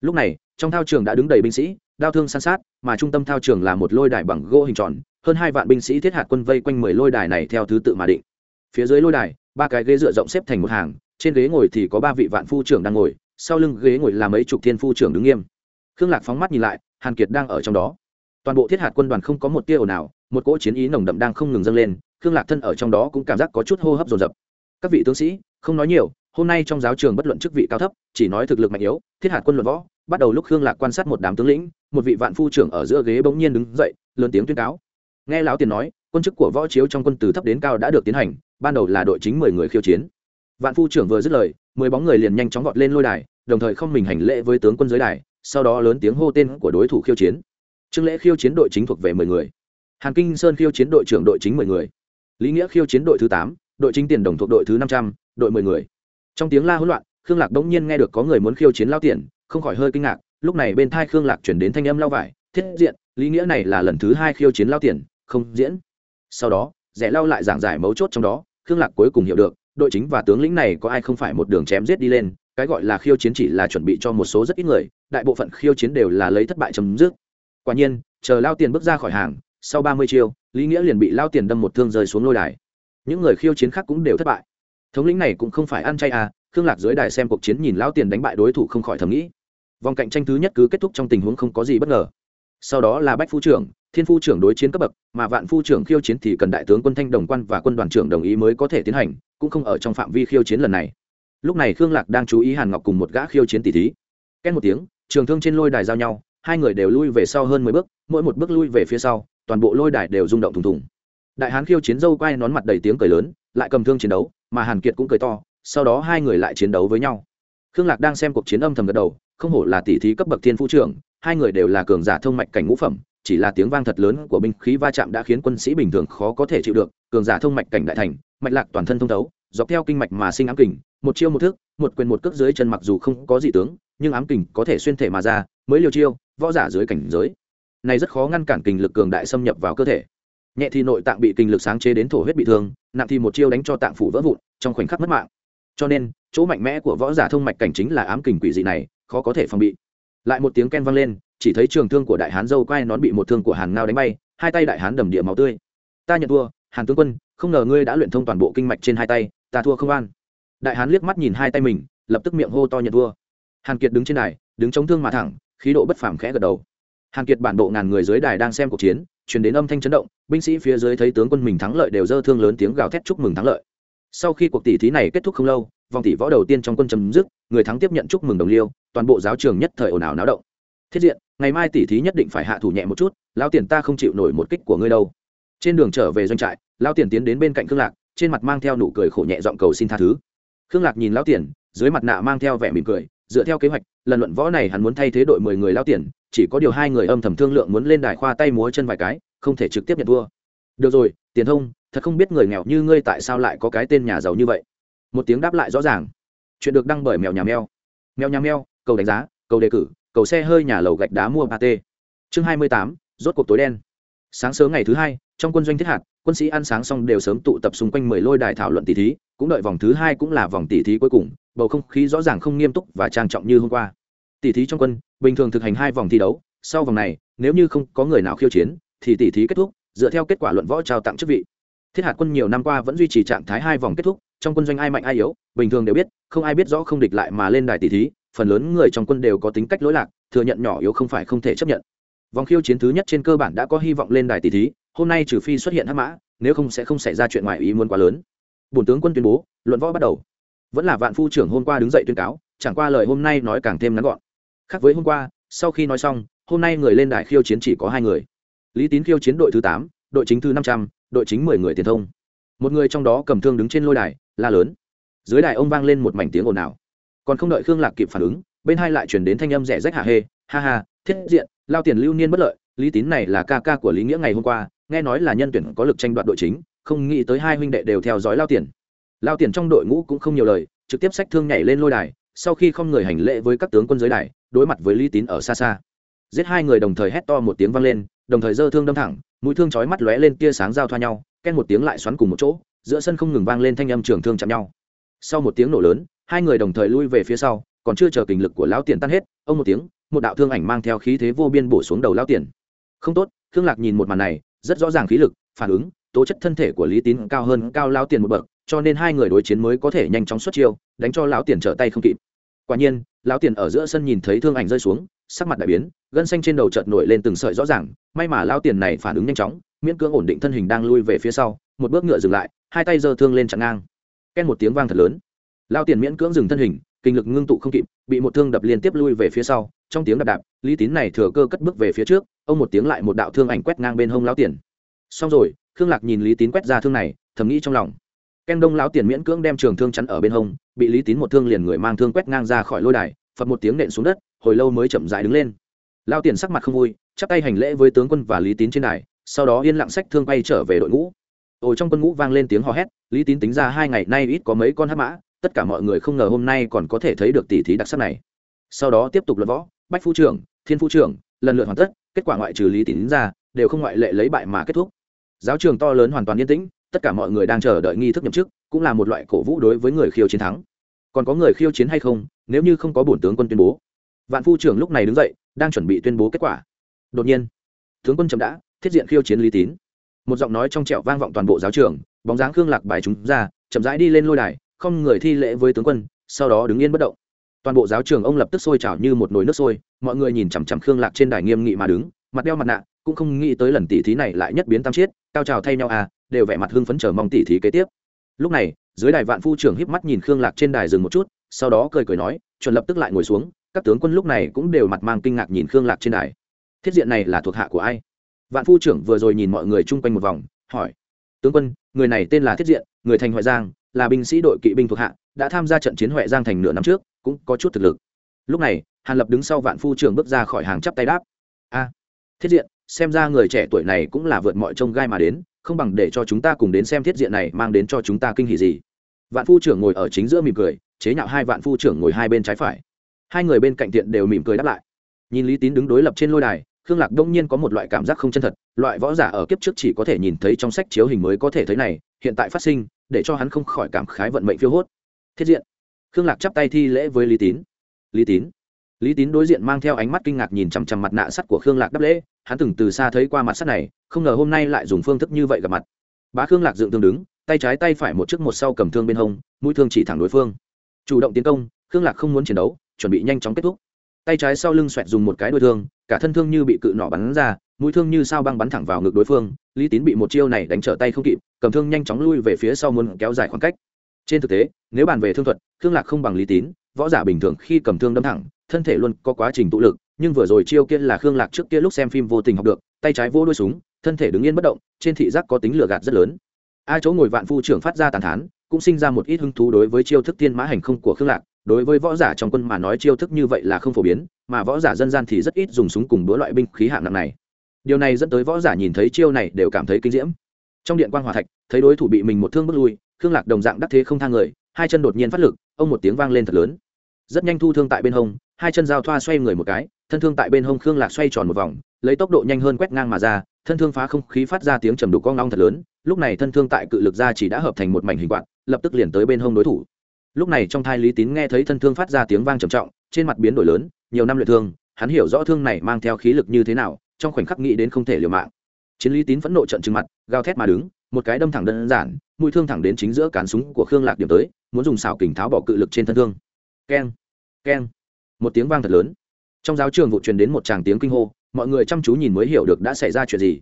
Speaker 1: Lúc này, trong thao trường đã đứng đầy binh sĩ, đao thương san sát, mà trung tâm thao trường là một lôi đài bằng gỗ hình tròn, hơn hai vạn binh sĩ thiết hạt quân vây quanh mười lôi đài này theo thứ tự mà định. Phía dưới lôi đài, ba cái ghế dựa rộng xếp thành một hàng, trên ghế ngồi thì có ba vị vạn phu trưởng đang ngồi, sau lưng ghế ngồi là mấy chục thiên phu trưởng đứng nghiêm. Khương lạc phóng mắt nhìn lại, hàn kiệt đang ở trong đó. Toàn bộ thiết hạt quân đoàn không có một tia ồn nào một cỗ chiến ý nồng đậm đang không ngừng dâng lên, khương lạc thân ở trong đó cũng cảm giác có chút hô hấp dồn dập. Các vị tướng sĩ, không nói nhiều hôm nay trong giáo trường bất luận chức vị cao thấp, chỉ nói thực lực mạnh yếu, thiết hạt quân luận võ, bắt đầu lúc khương lạc quan sát một đám tướng lĩnh, một vị vạn phu trưởng ở giữa ghế bỗng nhiên đứng dậy, lớn tiếng tuyên cáo. Nghe lão tiền nói, quân chức của võ chiếu trong quân từ thấp đến cao đã được tiến hành, ban đầu là đội chính mười người khiêu chiến. Vạn phu trưởng vừa dứt lời, mười bóng người liền nhanh chóng vọt lên lôi đài, đồng thời không mình hành lễ với tướng quân giới đài, sau đó lớn tiếng hô tên của đối thủ khiêu chiến. Trương lễ khiêu chiến đội chính thuộc về mười người. Hàn kinh sơn khiêu chiến đội trưởng đội chính mười người. Lý nghĩa khiêu chiến đội thứ tám, đội chính tiền đồng thuộc đội thứ năm trăm, đội mười người trong tiếng la hỗn loạn, khương lạc đống nhiên nghe được có người muốn khiêu chiến lao tiền, không khỏi hơi kinh ngạc, lúc này bên thai khương lạc chuyển đến thanh âm lao vải, thiết diện lý nghĩa này là lần thứ hai khiêu chiến lao tiền, không diễn. Sau đó, rẻ lao lại giảng giải mấu chốt trong đó, khương lạc cuối cùng hiểu được, đội chính và tướng lĩnh này có ai không phải một đường chém giết đi lên, cái gọi là khiêu chiến chỉ là chuẩn bị cho một số rất ít người, đại bộ phận khiêu chiến đều là lấy thất bại chấm dứt. Quả nhiên, chờ lao tiền bước ra khỏi hàng, sau ba mươi chiêu lý nghĩa liền bị lao tiền đâm một thương rơi xuống lôi đài. Những người khiêu chiến khác cũng đều thất bại thống lĩnh này cũng không phải ăn chay à khương lạc dưới đài xem cuộc chiến nhìn lão tiền đánh bại đối thủ không khỏi thầm nghĩ. Vòng cạnh tranh thứ nhất cứ kết thúc trong tình huống không có gì bất ngờ. Sau đó là bách phu trưởng, thiên phu trưởng đối chiến cấp bậc, mà vạn phu trưởng khiêu chiến thì cần đại tướng quân thanh đồng quan và quân đoàn trưởng đồng ý mới có thể tiến hành, cũng không ở trong phạm vi khiêu chiến lần này. Lúc này khương lạc đang chú ý hàn ngọc cùng một gã khiêu chiến tỷ thí. Két một tiếng, trường thương trên lôi đài giao nhau, hai người đều lui về sau hơn mười bước, mỗi một bước lui về phía sau, toàn bộ lôi đài đều rung động thùng thùng. Đại hán khiêu chiến dâu quay nón mặt đầy tiếng cười lớn, lại cầm thương chiến đấu mà hàn kiệt cũng cười to, sau đó hai người lại chiến đấu với nhau. Khương lạc đang xem cuộc chiến âm thầm gật đầu, không hổ là tỷ thí cấp bậc thiên phu trưởng, hai người đều là cường giả thông mạch cảnh ngũ phẩm, chỉ là tiếng vang thật lớn của binh khí va chạm đã khiến quân sĩ bình thường khó có thể chịu được, cường giả thông mạch cảnh đại thành, mạch lạc toàn thân thông thấu, dọc theo kinh mạch mà sinh ám kình, một chiêu một thước một quyền một cước dưới chân mặc dù không có gì tướng, nhưng ám kình có thể xuyên thể mà ra, mới liều chiêu, võ giả dưới cảnh giới. Này rất khó ngăn cản kình lực cường đại xâm nhập vào cơ thể nhẹ thì nội tạng bị kinh lực sáng chế đến thổ huyết bị thương, nặng thì một chiêu đánh cho tạng phủ vỡ vụn, trong khoảnh khắc mất mạng. Cho nên, chỗ mạnh mẽ của võ giả thông mạch cảnh chính là ám kình quỷ dị này, khó có thể phòng bị. Lại một tiếng ken vang lên, chỉ thấy trường thương của đại hán dâu quai nón bị một thương của hàn ngao đánh bay, hai tay đại hán đầm địa máu tươi. Ta nhận thua, hàn tướng quân, không ngờ ngươi đã luyện thông toàn bộ kinh mạch trên hai tay, ta thua không an. Đại hán liếc mắt nhìn hai tay mình, lập tức miệng hô to nhận thua. Hàn kiệt đứng trên đài, đứng chống thương mà thẳng, khí độ bất phàm khẽ gật đầu. Hàn kiệt bản bộ ngàn người dưới đài đang xem cuộc chiến chuyển đến âm thanh chấn động, binh sĩ phía dưới thấy tướng quân mình thắng lợi đều dơ thương lớn tiếng gào thét chúc mừng thắng lợi. Sau khi cuộc tỷ thí này kết thúc không lâu, vòng tỷ võ đầu tiên trong quân chấm dứt, người thắng tiếp nhận chúc mừng đồng liêu, toàn bộ giáo trường nhất thời ồn ào náo động. Thiết diện, ngày mai tỷ thí nhất định phải hạ thủ nhẹ một chút lao tiền ta không chịu nổi một kích của ngươi đâu. Trên đường trở về doanh trại lao tiền tiến đến bên cạnh khương lạc, trên mặt mang theo nụ cười khổ nhẹ giọng cầu xin tha thứ. Khương lạc nhìn lao tiền, dưới mặt nạ mang theo vẻ mỉm cười dựa theo kế hoạch, lần luận võ này hắn muốn thay thế đội mười người lao tiền, chỉ có điều hai người âm thầm thương lượng muốn lên đài khoa tay múa chân vài cái, không thể trực tiếp nhận thua. Được rồi, tiền thông, thật không biết người nghèo như ngươi tại sao lại có cái tên nhà giàu như vậy. Một tiếng đáp lại rõ ràng. Chuyện được đăng bởi mèo nhà mèo. Mèo nhà mèo, cầu đánh giá, cầu đề cử, cầu xe hơi nhà lầu gạch đá mua ba t chương hai mươi tám, rốt cuộc tối đen. Sáng sớm ngày thứ hai, trong quân doanh thiết hạt, quân sĩ ăn sáng xong đều sớm tụ tập xung quanh mười lôi đài thảo luận tỷ thí, cũng đợi vòng thứ hai cũng là vòng tỷ thí cuối cùng bầu không khí rõ ràng không nghiêm túc và trang trọng như hôm qua. Tỷ thí trong quân, bình thường thực hành hai vòng thi đấu, sau vòng này, nếu như không có người nào khiêu chiến, thì tỷ thí kết thúc, dựa theo kết quả luận võ trao tặng chức vị. Thiết hạt quân nhiều năm qua vẫn duy trì trạng thái hai vòng kết thúc, trong quân doanh ai mạnh ai yếu, bình thường đều biết, không ai biết rõ không địch lại mà lên đài tỷ thí, phần lớn người trong quân đều có tính cách lỗi lạc, thừa nhận nhỏ yếu không phải không thể chấp nhận. Vòng khiêu chiến thứ nhất trên cơ bản đã có hy vọng lên đài tỷ thí, hôm nay trừ phi xuất hiện hắc mã, nếu không sẽ không xảy ra chuyện ngoài ý muốn quá lớn. Bổn tướng quân tuyên bố, luận võ bắt đầu vẫn là vạn phu trưởng hôm qua đứng dậy tuyên cáo, chẳng qua lời hôm nay nói càng thêm ngắn gọn. Khác với hôm qua, sau khi nói xong, hôm nay người lên đài khiêu chiến chỉ có hai người. Lý tín khiêu chiến đội thứ tám, đội chính thứ năm trăm, đội chính mười người tiền thông. Một người trong đó cầm thương đứng trên lôi đài, la lớn. Dưới đài ông vang lên một mảnh tiếng ồn ào. Còn không đợi khương lạc kịp phản ứng, bên hai lại chuyển đến thanh âm rẻ rách hạ hê, ha ha, thiết diện, lao tiền lưu niên bất lợi, lý tín này là ca ca của lý nghĩa ngày hôm qua, nghe nói là nhân tuyển có lực tranh đoạt đội chính, không nghĩ tới hai huynh đệ đều theo dõi lao tiền lao tiền trong đội ngũ cũng không nhiều lời, trực tiếp sách thương nhảy lên lôi đài, sau khi không người hành lễ với các tướng quân giới đài, đối mặt với lý tín ở xa xa. Giết hai người đồng thời hét to một tiếng vang lên, đồng thời giơ thương đâm thẳng, mũi thương chói mắt lóe lên tia sáng giao thoa nhau ken một tiếng lại xoắn cùng một chỗ, giữa sân không ngừng vang lên thanh âm trường thương chạm nhau. Sau một tiếng nổ lớn, hai người đồng thời lui về phía sau, còn chưa chờ kình lực của lão tiền tan hết, ông một tiếng, một đạo thương ảnh mang theo khí thế vô biên bổ xuống đầu lão tiền. Không tốt Thương lạc nhìn một màn này, rất rõ ràng khí lực, phản ứng, tố chất thân thể của lý tín cao hơn cao lão tiền một bậc cho nên hai người đối chiến mới có thể nhanh chóng xuất chiêu, đánh cho lão tiền trở tay không kịp. Quả nhiên, lão tiền ở giữa sân nhìn thấy thương ảnh rơi xuống, sắc mặt đại biến, gân xanh trên đầu chợt nổi lên từng sợi rõ ràng, may mà lão tiền này phản ứng nhanh chóng, miễn cưỡng ổn định thân hình đang lui về phía sau, một bước ngựa dừng lại, hai tay giơ thương lên chặn ngang. Ken một tiếng vang thật lớn. Lão tiền miễn cưỡng dừng thân hình, kinh lực ngưng tụ không kịp, bị một thương đập liên tiếp lui về phía sau, trong tiếng đạp đạp, lý tín này thừa cơ cất bước về phía trước, ông một tiếng lại một đạo thương ảnh quét ngang bên hông Lão tiền. Xong rồi, khương lạc nhìn lý tín quét ra thương này, thầm nghĩ trong lòng ken đông lão tiền miễn cưỡng đem trường thương chắn ở bên hông, bị lý tín một thương liền người mang thương quét ngang ra khỏi lôi đài phật một tiếng nện xuống đất, hồi lâu mới chậm dại đứng lên. Lao tiền sắc mặt không vui, chắp tay hành lễ với tướng quân và lý tín trên đài, sau đó yên lặng sách thương quay trở về đội ngũ. Ồ, trong quân ngũ vang lên tiếng hò hét, lý tín tính ra hai ngày nay ít có mấy con hát mã, tất cả mọi người không ngờ hôm nay còn có thể thấy được tỷ thí đặc sắc này. Sau đó tiếp tục luận võ, bách phu trưởng, thiên phu trưởng, lần lượt hoàn tất, kết quả ngoại trừ lý tín ra, đều không ngoại lệ lấy bại mà kết thúc. Giáo trường to lớn hoàn toàn yên tĩnh tất cả mọi người đang chờ đợi nghi thức nhậm chức, cũng là một loại cổ vũ đối với người khiêu chiến thắng. Còn có người khiêu chiến hay không, nếu như không có bổn tướng quân tuyên bố. Vạn phu trưởng lúc này đứng dậy, đang chuẩn bị tuyên bố kết quả. Đột nhiên, tướng quân chậm đã, thiết diện khiêu chiến lý tín. Một giọng nói trong trẻo vang vọng toàn bộ giáo trường, bóng dáng khương lạc bài chúng ra, chậm rãi đi lên lôi đài, không người thi lễ với tướng quân, sau đó đứng yên bất động. Toàn bộ giáo trường ông lập tức sôi trào như một nồi nước sôi, mọi người nhìn chằm chằm khương lạc trên đài nghiêm nghị mà đứng, mặt đeo mặt nạ cũng không nghĩ tới lần tỉ thí này lại nhất biến tam chiết, cao trào thay nhau à đều vẻ mặt hưng phấn chờ mong tỉ thí kế tiếp. Lúc này, dưới đài vạn phu trưởng híp mắt nhìn khương lạc trên đài dừng một chút, sau đó cười cười nói, chuẩn lập tức lại ngồi xuống, các tướng quân lúc này cũng đều mặt mang kinh ngạc nhìn khương lạc trên đài. Thiết diện này là thuộc hạ của ai? Vạn phu trưởng vừa rồi nhìn mọi người chung quanh một vòng, hỏi. Tướng quân, người này tên là thiết diện, người thành huệ giang, là binh sĩ đội kỵ binh thuộc hạ, đã tham gia trận chiến huệ giang thành nửa năm trước, cũng có chút thực lực. Lúc này, hàn lập đứng sau vạn phu trưởng bước ra khỏi hàng chắp tay đáp. A, thiết diện xem ra người trẻ tuổi này cũng là vượt mọi trông gai mà đến, không bằng để cho chúng ta cùng đến xem thiết diện này mang đến cho chúng ta kinh hỉ gì. Vạn phu trưởng ngồi ở chính giữa mỉm cười, chế nhạo hai vạn phu trưởng ngồi hai bên trái phải. Hai người bên cạnh tiện đều mỉm cười đáp lại. Nhìn lý tín đứng đối lập trên lôi đài, khương lạc đông nhiên có một loại cảm giác không chân thật, loại võ giả ở kiếp trước chỉ có thể nhìn thấy trong sách chiếu hình mới có thể thấy này, hiện tại phát sinh, để cho hắn không khỏi cảm khái vận mệnh phiêu hốt. Thiết diện. Khương lạc chắp tay thi lễ với lý tín. Lý tín lý tín đối diện mang theo ánh mắt kinh ngạc nhìn chằm chằm mặt nạ sắt của khương lạc đắp lễ, hắn từng từ xa thấy qua mặt sắt này, không ngờ hôm nay lại dùng phương thức như vậy gặp mặt. Bá khương lạc dựng tương đứng, tay trái tay phải một chiếc một sau cầm thương bên hông, mũi thương chỉ thẳng đối phương. Chủ động tiến công, khương lạc không muốn chiến đấu, chuẩn bị nhanh chóng kết thúc. Tay trái sau lưng xoẹt dùng một cái đuôi thương, cả thân thương như bị cự nỏ bắn ra, mũi thương như sao băng bắn thẳng vào ngực đối phương, lý tín bị một chiêu này đánh trở tay không kịp, cầm thương nhanh chóng lui về phía sau muốn kéo dài khoảng cách. Trên thực tế, nếu bàn về thương thuật, khương lạc không bằng lý tín, võ giả bình thường khi cầm thương đâm thẳng thân thể luôn có quá trình tụ lực, nhưng vừa rồi chiêu kia là khương lạc trước kia lúc xem phim vô tình học được, tay trái vô đuôi súng, thân thể đứng yên bất động, trên thị giác có tính lừa gạt rất lớn. A chỗ ngồi vạn phu trưởng phát ra tàn thán, cũng sinh ra một ít hứng thú đối với chiêu thức tiên mã hành không của khương lạc. Đối với võ giả trong quân mà nói chiêu thức như vậy là không phổ biến, mà võ giả dân gian thì rất ít dùng súng cùng đũa loại binh khí hạng nặng này. Điều này dẫn tới võ giả nhìn thấy chiêu này đều cảm thấy kinh diễm. Trong điện quan hòa thạch, thấy đối thủ bị mình một thương bước lui, khương lạc đồng dạng đắc thế không thang người, hai chân đột nhiên phát lực, ông một tiếng vang lên thật lớn. Rất nhanh thu thương tại bên hông hai chân giao thoa xoay người một cái, thân thương tại bên hông khương lạc xoay tròn một vòng, lấy tốc độ nhanh hơn quét ngang mà ra, thân thương phá không khí phát ra tiếng trầm đục con long thật lớn, lúc này thân thương tại cự lực ra chỉ đã hợp thành một mảnh hình quạt, lập tức liền tới bên hông đối thủ. Lúc này trong thai lý tín nghe thấy thân thương phát ra tiếng vang trầm trọng, trên mặt biến đổi lớn, nhiều năm luyện thương, hắn hiểu rõ thương này mang theo khí lực như thế nào, trong khoảnh khắc nghĩ đến không thể liều mạng. Chiến lý tín phẫn nộ trận trừng mặt, gào thét mà đứng, một cái đâm thẳng đơn giản, mũi thương thẳng đến chính giữa cán súng của khương lạc điểm tới, muốn dùng xào kình tháo bỏ cự lực trên thân thương. Keng keng một tiếng vang thật lớn. Trong giáo trường vụ truyền đến một tràng tiếng kinh hô, mọi người chăm chú nhìn mới hiểu được đã xảy ra chuyện gì.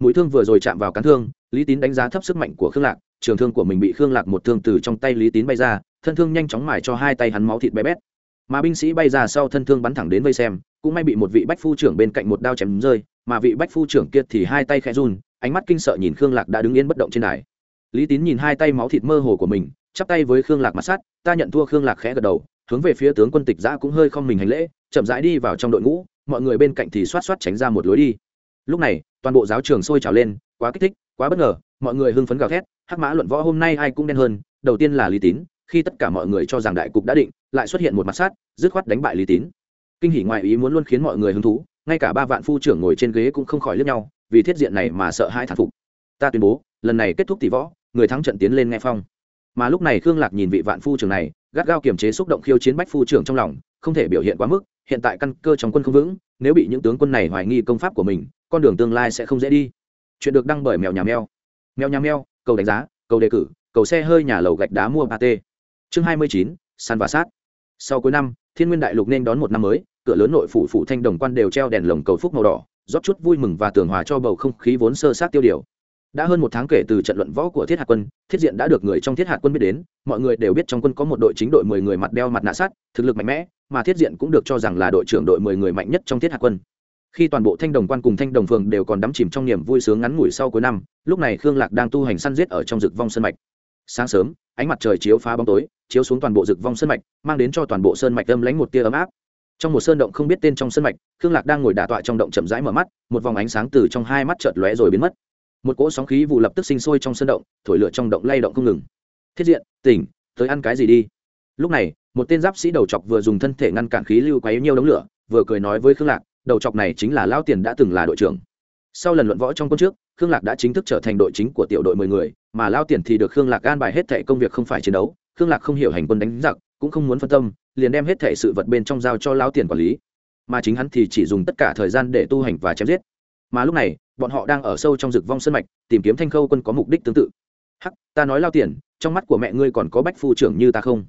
Speaker 1: Mũi thương vừa rồi chạm vào cán thương, lý tín đánh giá thấp sức mạnh của khương lạc, trường thương của mình bị khương lạc một thương từ trong tay lý tín bay ra, thân thương nhanh chóng mài cho hai tay hắn máu thịt bé bét. Mà binh sĩ bay ra sau thân thương bắn thẳng đến vây xem, cũng may bị một vị bách phu trưởng bên cạnh một đao chém rơi, mà vị bách phu trưởng kia thì hai tay khẽ run, ánh mắt kinh sợ nhìn khương lạc đã đứng yên bất động trên đài. Lý tín nhìn hai tay máu thịt mơ hồ của mình, chắp tay với khương lạc mặt sát ta nhận thua. Khương lạc khẽ gật đầu hướng về phía tướng quân tịch giã cũng hơi không mình hành lễ, chậm rãi đi vào trong đội ngũ, mọi người bên cạnh thì xoát xoát tránh ra một lối đi. Lúc này, toàn bộ giáo trường sôi trào lên, quá kích thích, quá bất ngờ, mọi người hưng phấn gào thét, hắc mã luận võ hôm nay ai cũng đen hơn, đầu tiên là lý tín, khi tất cả mọi người cho rằng đại cục đã định, lại xuất hiện một mặt sát dứt khoát đánh bại lý tín. Kinh hỉ ngoại ý muốn luôn khiến mọi người hứng thú, ngay cả ba vạn phu trưởng ngồi trên ghế cũng không khỏi lướt nhau, vì thiết diện này mà sợ hãi thản phục. Ta tuyên bố, lần này kết thúc tỷ võ, người thắng trận tiến lên nghe phong. Mà lúc này khương lạc nhìn vị vạn phu trưởng này gắt gao kiềm chế xúc động khiêu chiến bách phu trưởng trong lòng, không thể biểu hiện quá mức, hiện tại căn cơ trong quân không vững, nếu bị những tướng quân này hoài nghi công pháp của mình, con đường tương lai sẽ không dễ đi. Chuyện được đăng bởi mèo nhà mèo. Mèo nhà mèo, cầu đánh giá, cầu đề cử, cầu xe hơi nhà lầu gạch đá mua ba t chương hai mươi chín, săn và sát. Sau cuối năm, thiên nguyên đại lục nên đón một năm mới, cửa lớn nội phủ phủ thanh đồng quan đều treo đèn lồng cầu phúc màu đỏ, rót chút vui mừng và tường hòa cho bầu không khí vốn sơ sát tiêu điều đã hơn một tháng kể từ trận luận võ của thiết hạt quân, thiết diện đã được người trong thiết hạt quân biết đến, mọi người đều biết trong quân có một đội chính đội mười người mặt đeo mặt nạ sát thực lực mạnh mẽ, mà thiết diện cũng được cho rằng là đội trưởng đội mười người mạnh nhất trong thiết hạt quân. Khi toàn bộ thanh đồng quan cùng thanh đồng phường đều còn đắm chìm trong niềm vui sướng ngắn ngủi sau cuối năm, lúc này khương lạc đang tu hành săn giết ở trong rực vong sơn mạch. Sáng sớm, ánh mặt trời chiếu phá bóng tối, chiếu xuống toàn bộ rực vong sơn mạch, mang đến cho toàn bộ sơn mạch âm lánh một tia ấm áp. Trong một sơn động không biết tên trong sơn mạch, khương lạc đang ngồi đà tọa trong động chậm rãi mở mắt, một vòng ánh sáng từ trong hai mắt chợt lóe rồi biến mất một cỗ sóng khí vụ lập tức sinh sôi trong sân động, thổi lửa trong động lay động không ngừng. Thiết diện, tỉnh, tới ăn cái gì đi? Lúc này, một tên giáp sĩ đầu chọc vừa dùng thân thể ngăn cản khí lưu quấy nhiều đống lửa, vừa cười nói với khương lạc, đầu chọc này chính là lao tiền đã từng là đội trưởng. Sau lần luận võ trong quân trước, khương lạc đã chính thức trở thành đội chính của tiểu đội mười người, mà lao tiền thì được khương lạc an bài hết thệ công việc không phải chiến đấu. Khương lạc không hiểu hành quân đánh giặc, cũng không muốn phân tâm, liền đem hết thệ sự vật bên trong giao cho lao tiền quản lý. Mà chính hắn thì chỉ dùng tất cả thời gian để tu hành và chém giết. Mà lúc này bọn họ đang ở sâu trong rực vong sân mạch, tìm kiếm thanh khâu quân có mục đích tương tự. Hắc, ta nói lao tiền, trong mắt của mẹ ngươi còn có bách phu trưởng như ta không?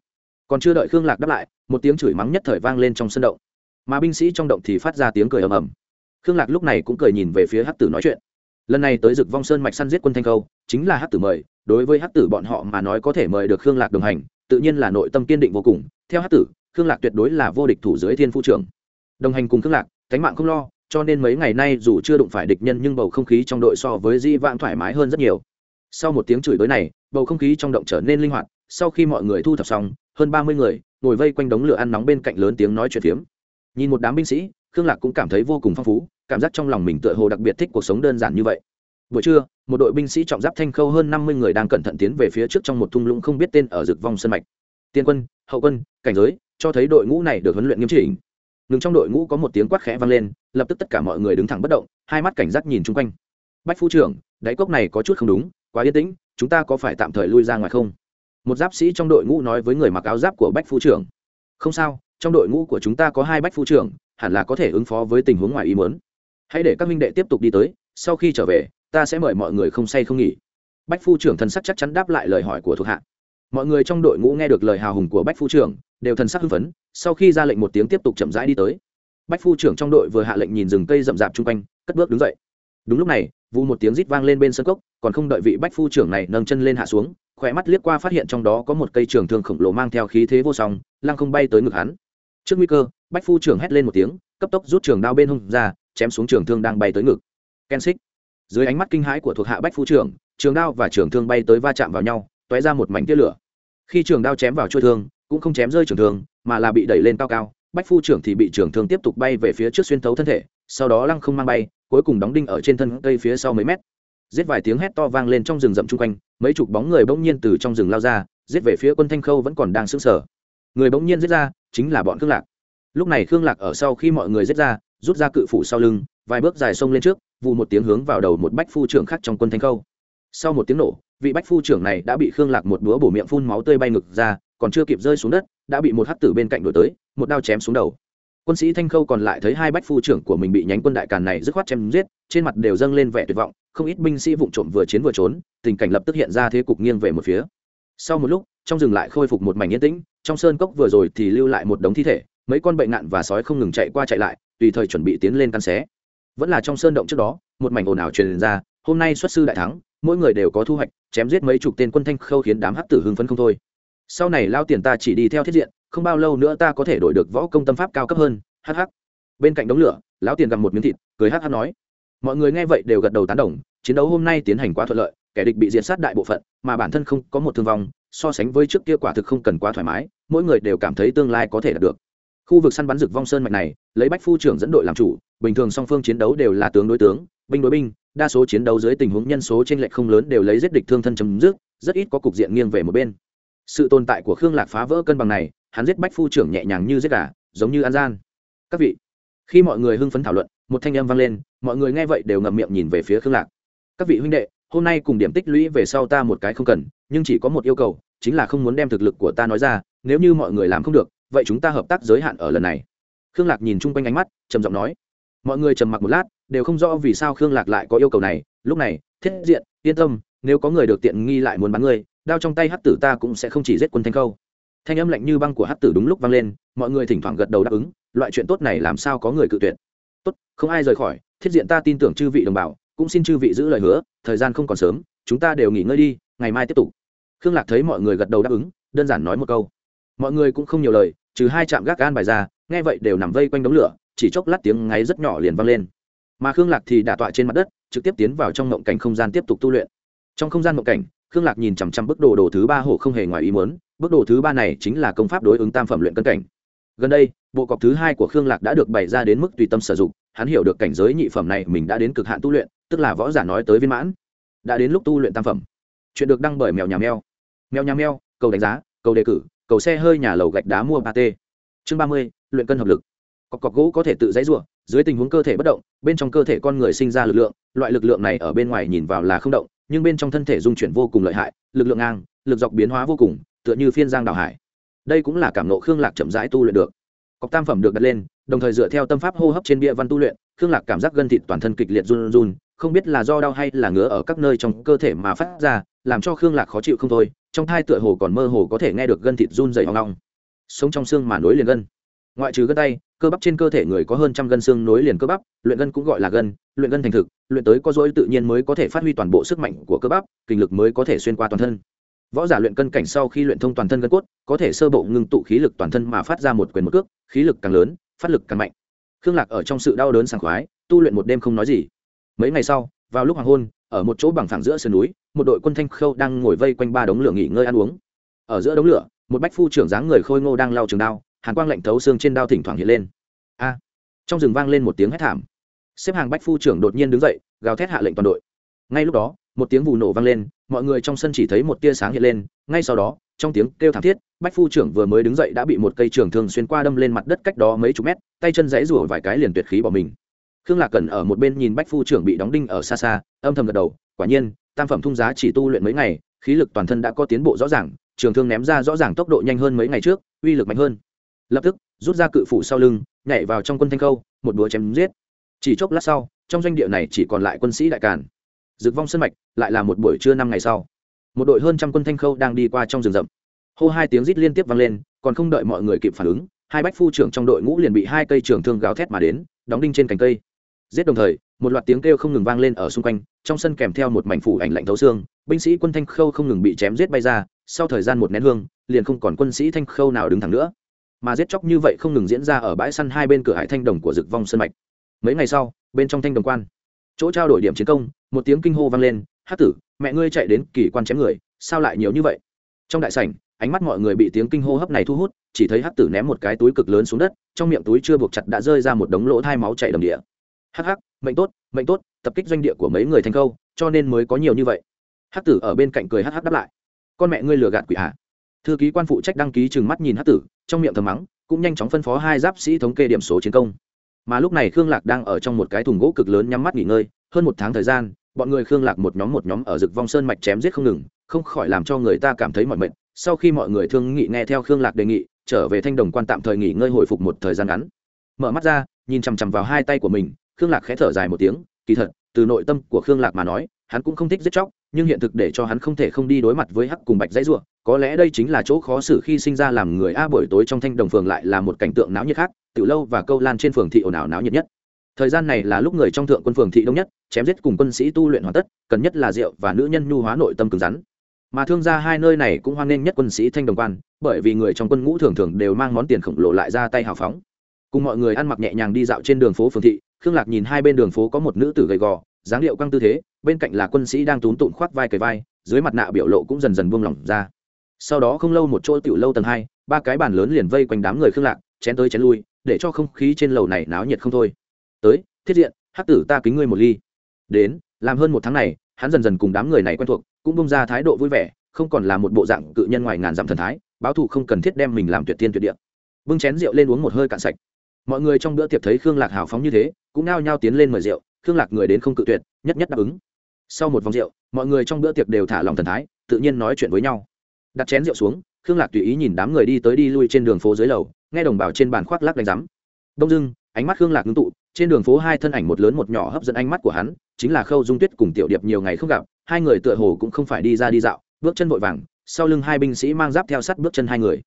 Speaker 1: Còn chưa đợi khương lạc đáp lại, một tiếng chửi mắng nhất thời vang lên trong sân động. Mà binh sĩ trong động thì phát ra tiếng cười ầm ầm. Khương lạc lúc này cũng cười nhìn về phía hắc tử nói chuyện. Lần này tới rực vong sơn mạch săn giết quân thanh khâu, chính là hắc tử mời, đối với hắc tử bọn họ mà nói có thể mời được khương lạc đồng hành, tự nhiên là nội tâm kiên định vô cùng. Theo hắc tử, khương lạc tuyệt đối là vô địch thủ dưới thiên phu trưởng. Đồng hành cùng khương lạc, cánh mạng không lo cho nên mấy ngày nay dù chưa đụng phải địch nhân nhưng bầu không khí trong đội so với di vãng thoải mái hơn rất nhiều. Sau một tiếng chửi tới này, bầu không khí trong động trở nên linh hoạt, sau khi mọi người thu thập xong, hơn ba mươi người ngồi vây quanh đống lửa ăn nóng bên cạnh lớn tiếng nói chuyện phiếm. Nhìn một đám binh sĩ, khương lạc cũng cảm thấy vô cùng phong phú, cảm giác trong lòng mình tựa hồ đặc biệt thích cuộc sống đơn giản như vậy. Buổi trưa, một đội binh sĩ trọng giáp thanh khâu hơn năm mươi người đang cẩn thận tiến về phía trước trong một thung lũng không biết tên ở rực vong sân mạch. Tiên quân, hậu quân, cảnh giới, cho thấy đội ngũ này được huấn luyện nghiêm chỉnh ngừng trong đội ngũ có một tiếng quát khẽ vang lên, lập tức tất cả mọi người đứng thẳng bất động, hai mắt cảnh giác nhìn chung quanh. Bách phu trưởng, đáy cốc này có chút không đúng, quá yên tĩnh, chúng ta có phải tạm thời lui ra ngoài không? Một giáp sĩ trong đội ngũ nói với người mặc áo giáp của bách phu trưởng. Không sao, trong đội ngũ của chúng ta có hai bách phu trưởng, hẳn là có thể ứng phó với tình huống ngoài ý muốn. Hãy để các minh đệ tiếp tục đi tới, sau khi trở về, ta sẽ mời mọi người không say không nghỉ. Bách phu trưởng thần sắc chắc chắn đáp lại lời hỏi của thuộc hạ mọi người trong đội ngũ nghe được lời hào hùng của bách phu trưởng, đều thần sắc hưng phấn, sau khi ra lệnh một tiếng tiếp tục chậm rãi đi tới. Bách phu trưởng trong đội vừa hạ lệnh nhìn rừng cây rậm rạp chung quanh, cất bước đứng dậy. Đúng lúc này, vụ một tiếng rít vang lên bên sân cốc, còn không đợi vị bách phu trưởng này nâng chân lên hạ xuống khỏe mắt liếc qua phát hiện trong đó có một cây trường thương khổng lồ mang theo khí thế vô song, lăng không bay tới ngực hắn. Trước nguy cơ, bách phu trưởng hét lên một tiếng, cấp tốc rút trường đao bên hông ra, chém xuống trường thương đang bay tới ngực. Ken xích. Dưới ánh mắt kinh hãi của thuộc hạ bách phu trưởng, trường đao và trường thương bay tới va chạm vào nhau tóe ra một mảnh tia lửa. Khi trường đao chém vào chuôi thương, cũng không chém rơi trường thương, mà là bị đẩy lên cao cao, bách phu trưởng thì bị trường thương tiếp tục bay về phía trước xuyên thấu thân thể, sau đó lăng không mang bay, cuối cùng đóng đinh ở trên thân cây phía sau mấy mét. Giết vài tiếng hét to vang lên trong rừng rậm chung quanh, mấy chục bóng người bỗng nhiên từ trong rừng lao ra, giết về phía quân thanh khâu vẫn còn đang sững sờ. Người bỗng nhiên giết ra, chính là bọn khương lạc. Lúc này khương lạc ở sau khi mọi người giết ra, rút ra cự phủ sau lưng, vài bước dài sông lên trước vụ một tiếng hướng vào đầu một bách phu trưởng khác trong quân thanh khâu. Sau một tiếng nổ vị bách phu trưởng này đã bị khương lạc một búa bổ miệng phun máu tươi bay ngực ra, còn chưa kịp rơi xuống đất, đã bị một hắc tử bên cạnh đổi tới, một đao chém xuống đầu. Quân sĩ thanh khâu còn lại thấy hai bách phu trưởng của mình bị nhánh quân đại càn này dứt khoát chém giết, trên mặt đều dâng lên vẻ tuyệt vọng, không ít binh sĩ vụng trộm vừa chiến vừa trốn, tình cảnh lập tức hiện ra thế cục nghiêng về một phía. Sau một lúc, trong rừng lại khôi phục một mảnh yên tĩnh, trong sơn cốc vừa rồi thì lưu lại một đống thi thể, mấy con bệnh nạn và sói không ngừng chạy qua chạy lại, tùy thời chuẩn bị tiến lên căn xé. Vẫn là trong sơn động trước đó, một mảnh ồn ào truyền ra, hôm nay xuất sư đại thắng, mỗi người đều có thu hoạch chém giết mấy chục tên quân thanh khâu khiến đám hắc tử hưng phấn không thôi. Sau này lao tiền ta chỉ đi theo thiết diện, không bao lâu nữa ta có thể đổi được võ công tâm pháp cao cấp hơn hh bên cạnh đống lửa, lão tiền gặp một miếng thịt, cười hh nói. Mọi người nghe vậy đều gật đầu tán đồng, chiến đấu hôm nay tiến hành quá thuận lợi, kẻ địch bị diệt sát đại bộ phận, mà bản thân không có một thương vong, so sánh với trước kia quả thực không cần quá thoải mái, mỗi người đều cảm thấy tương lai có thể đạt được. Khu vực săn bắn rực vong sơn mạch này, lấy bách phu trưởng dẫn đội làm chủ, bình thường song phương chiến đấu đều là tướng đối tướng, binh đối binh đa số chiến đấu dưới tình huống nhân số trên lệch không lớn đều lấy giết địch thương thân chấm dứt, rất ít có cục diện nghiêng về một bên. Sự tồn tại của khương lạc phá vỡ cân bằng này, hắn giết bách phu trưởng nhẹ nhàng như giết gà, giống như an gian. Các vị, khi mọi người hưng phấn thảo luận, một thanh âm vang lên, mọi người nghe vậy đều ngậm miệng nhìn về phía khương lạc. Các vị huynh đệ, hôm nay cùng điểm tích lũy về sau ta một cái không cần, nhưng chỉ có một yêu cầu, chính là không muốn đem thực lực của ta nói ra, nếu như mọi người làm không được, vậy chúng ta hợp tác giới hạn ở lần này. Khương lạc nhìn chung quanh ánh mắt, trầm giọng nói. Mọi người trầm mặc một lát đều không rõ vì sao khương lạc lại có yêu cầu này. Lúc này, thiết diện, yên tâm, nếu có người được tiện nghi lại muốn bắn ngươi, đao trong tay hắc tử ta cũng sẽ không chỉ giết quân thanh khâu. Thanh âm lạnh như băng của hắc tử đúng lúc vang lên, mọi người thỉnh thoảng gật đầu đáp ứng, loại chuyện tốt này làm sao có người cự tuyệt. Tốt, không ai rời khỏi, thiết diện ta tin tưởng chư vị đồng bào, cũng xin chư vị giữ lời hứa, thời gian không còn sớm, chúng ta đều nghỉ ngơi đi, ngày mai tiếp tục. Khương lạc thấy mọi người gật đầu đáp ứng, đơn giản nói một câu. Mọi người cũng không nhiều lời, trừ hai trạm gác gan bài ra, nghe vậy đều nằm vây quanh đống lửa, chỉ chốc lát tiếng ngáy rất nhỏ liền vang lên mà khương lạc thì đả tọa trên mặt đất, trực tiếp tiến vào trong ngộng cảnh không gian tiếp tục tu luyện. Trong không gian ngộng cảnh, khương lạc nhìn chằm chằm bức đồ đồ thứ ba hổ không hề ngoài ý muốn, bức đồ thứ ba này chính là công pháp đối ứng tam phẩm luyện cân cảnh. Gần đây, bộ cọc thứ hai của khương lạc đã được bày ra đến mức tùy tâm sử dụng, hắn hiểu được cảnh giới nhị phẩm này mình đã đến cực hạn tu luyện, tức là võ giả nói tới viên mãn. Đã đến lúc tu luyện tam phẩm. Chuyện được đăng bởi mèo nhà mèo. Mèo nhà mèo, cầu đánh giá, cầu đề cử, cầu xe hơi nhà lầu gạch đá mua ba t chương ba mươi, luyện cân hợp lực cọc cọc gỗ có thể tự dãy rủa, dưới tình huống cơ thể bất động, bên trong cơ thể con người sinh ra lực lượng, loại lực lượng này ở bên ngoài nhìn vào là không động, nhưng bên trong thân thể dung chuyển vô cùng lợi hại, lực lượng ngang, lực dọc biến hóa vô cùng, tựa như phiên giang đào hải. Đây cũng là cảm nộ khương lạc chậm rãi tu luyện được. Cọc tam phẩm được đặt lên, đồng thời dựa theo tâm pháp hô hấp trên bia văn tu luyện, khương lạc cảm giác gân thịt toàn thân kịch liệt run run, không biết là do đau hay là ngứa ở các nơi trong cơ thể mà phát ra, làm cho khương lạc khó chịu không thôi, trong thai tựa hồ còn mơ hồ có thể nghe được gân thịt run dày hoang long sống trong xương mà nối liền gân. Ngoại trừ gân tay cơ bắp trên cơ thể người có hơn trăm gân xương nối liền cơ bắp, luyện gân cũng gọi là gân, luyện gân thành thực, luyện tới có dỗi tự nhiên mới có thể phát huy toàn bộ sức mạnh của cơ bắp, kinh lực mới có thể xuyên qua toàn thân. Võ giả luyện cân cảnh sau khi luyện thông toàn thân gân cốt, có thể sơ bộ ngưng tụ khí lực toàn thân mà phát ra một quyền một cước, khí lực càng lớn, phát lực càng mạnh. Khương lạc ở trong sự đau đớn sảng khoái, tu luyện một đêm không nói gì. Mấy ngày sau, vào lúc hoàng hôn, ở một chỗ bằng phẳng giữa sườn núi, một đội quân thanh khâu đang ngồi vây quanh ba đống lửa nghỉ ngơi ăn uống. Ở giữa đống lửa, một bách phu trưởng dáng người khôi ngô đang lau trường đao hàn quang lạnh thấu xương trên đao thỉnh thoảng hiện lên. A! Trong rừng vang lên một tiếng hét thảm. Xếp hàng bách phu trưởng đột nhiên đứng dậy, gào thét hạ lệnh toàn đội. Ngay lúc đó, một tiếng vụ nổ vang lên, mọi người trong sân chỉ thấy một tia sáng hiện lên, ngay sau đó, trong tiếng kêu thảm thiết, bách phu trưởng vừa mới đứng dậy đã bị một cây trường thường xuyên qua đâm lên mặt đất cách đó mấy chục mét, tay chân dãy rủa vài cái liền tuyệt khí bỏ mình. Khương lạc cần ở một bên nhìn bách phu trưởng bị đóng đinh ở xa xa, âm thầm gật đầu, quả nhiên, tam phẩm thung giá chỉ tu luyện mấy ngày, khí lực toàn thân đã có tiến bộ rõ ràng, trường thương ném ra rõ ràng tốc độ nhanh hơn mấy ngày trước, uy lực mạnh hơn lập tức rút ra cự phủ sau lưng, nhảy vào trong quân thanh khâu, một đũa chém giết. Chỉ chốc lát sau, trong doanh địa này chỉ còn lại quân sĩ đại càn. Dực vong sân mạch lại là một buổi trưa năm ngày sau. Một đội hơn trăm quân thanh khâu đang đi qua trong rừng rậm. Hô hai tiếng rít liên tiếp vang lên, còn không đợi mọi người kịp phản ứng, hai bách phu trưởng trong đội ngũ liền bị hai cây trường thương gào thét mà đến, đóng đinh trên cành cây. Giết đồng thời, một loạt tiếng kêu không ngừng vang lên ở xung quanh, trong sân kèm theo một mảnh phủ ảnh lạnh thấu xương, binh sĩ quân thanh khâu không ngừng bị chém giết bay ra, sau thời gian một nén hương, liền không còn quân sĩ thanh khâu nào đứng thẳng nữa mà giết chóc như vậy không ngừng diễn ra ở bãi săn hai bên cửa hải thanh đồng của rực vong sân mạch. Mấy ngày sau, bên trong thanh đồng quan, chỗ trao đổi điểm chiến công, một tiếng kinh hô vang lên hát tử, mẹ ngươi chạy đến kỳ quan chém người, sao lại nhiều như vậy? Trong đại sảnh, ánh mắt mọi người bị tiếng kinh hô hấp này thu hút, chỉ thấy hát tử ném một cái túi cực lớn xuống đất, trong miệng túi chưa buộc chặt đã rơi ra một đống lỗ thai máu chảy đầm địa. Hắc hắc, mệnh tốt mệnh tốt, tập kích doanh địa của mấy người thành câu cho nên mới có nhiều như vậy. Hắc tử ở bên cạnh cười hắc hắc đáp lại, con mẹ ngươi lừa gạt quỷ hạ thư ký quan phụ trách đăng ký chừng mắt nhìn hắc tử trong miệng thầm mắng, cũng nhanh chóng phân phó hai giáp sĩ thống kê điểm số chiến công mà lúc này khương lạc đang ở trong một cái thùng gỗ cực lớn nhắm mắt nghỉ ngơi, hơn một tháng thời gian, bọn người khương lạc một nhóm một nhóm ở rực vong sơn mạch chém giết không ngừng, không khỏi làm cho người ta cảm thấy mỏi mệt. sau khi mọi người thương nghị nghe theo khương lạc đề nghị, trở về thanh đồng quan tạm thời nghỉ ngơi hồi phục một thời gian ngắn mở mắt ra, nhìn chằm chằm vào hai tay của mình, khương lạc khẽ thở dài một tiếng, kỳ thật, từ nội tâm của khương lạc mà nói, hắn cũng không thích giết chóc nhưng hiện thực để cho hắn không thể không đi đối mặt với hắc cùng bạch dãy rủa, có lẽ đây chính là chỗ khó xử khi sinh ra làm người a buổi tối trong thanh đồng phường lại là một cảnh tượng náo nhiệt khác tiểu lâu và câu lan trên phường thị ồn ào náo nhiệt nhất. Thời gian này là lúc người trong thượng quân phường thị đông nhất chém giết cùng quân sĩ tu luyện hoàn tất cần nhất là rượu và nữ nhân nhu hóa nội tâm cứng rắn. Mà thương gia hai nơi này cũng hoan nghênh nhất quân sĩ thanh đồng quan bởi vì người trong quân ngũ thường thường đều mang món tiền khổng lồ lại ra tay hào phóng. Cùng mọi người ăn mặc nhẹ nhàng đi dạo trên đường phố phường thị khương lạc nhìn hai bên đường phố có một nữ tử gầy gò, dáng điệu căng tư thế, bên cạnh là quân sĩ đang tún tụn khoác vai cầy vai, dưới mặt nạ biểu lộ cũng dần dần buông lỏng ra. Sau đó không lâu một chỗ tiểu lâu tầng hai, ba cái bàn lớn liền vây quanh đám người khương lạc, chén tới chén lui, để cho không khí trên lầu này náo nhiệt không thôi. Tới, thiết diện hát tử ta kính ngươi một ly. Đến, làm hơn một tháng này, hắn dần dần cùng đám người này quen thuộc, cũng bông ra thái độ vui vẻ, không còn là một bộ dạng cự nhân ngoài ngàn dặm thần thái, báo thù không cần thiết đem mình làm tuyệt tiên tuyệt địa. Bưng chén rượu lên uống một hơi cạn sạch mọi người trong bữa tiệc thấy khương lạc hào phóng như thế, cũng nao nhao tiến lên mời rượu, khương lạc người đến không cự tuyệt, nhất nhất đáp ứng. Sau một vòng rượu, mọi người trong bữa tiệc đều thả lòng thần thái, tự nhiên nói chuyện với nhau. Đặt chén rượu xuống, khương lạc tùy ý nhìn đám người đi tới đi lui trên đường phố dưới lầu, nghe đồng bào trên bàn khoác lắc đánh rắm đông dưng ánh mắt khương lạc ngưng tụ, trên đường phố hai thân ảnh một lớn một nhỏ hấp dẫn ánh mắt của hắn, chính là khâu dung tuyết cùng tiểu điệp nhiều ngày không gặp, hai người tựa hồ cũng không phải đi ra đi dạo, bước chân vội vàng, sau lưng hai binh sĩ mang giáp theo sát bước chân hai người.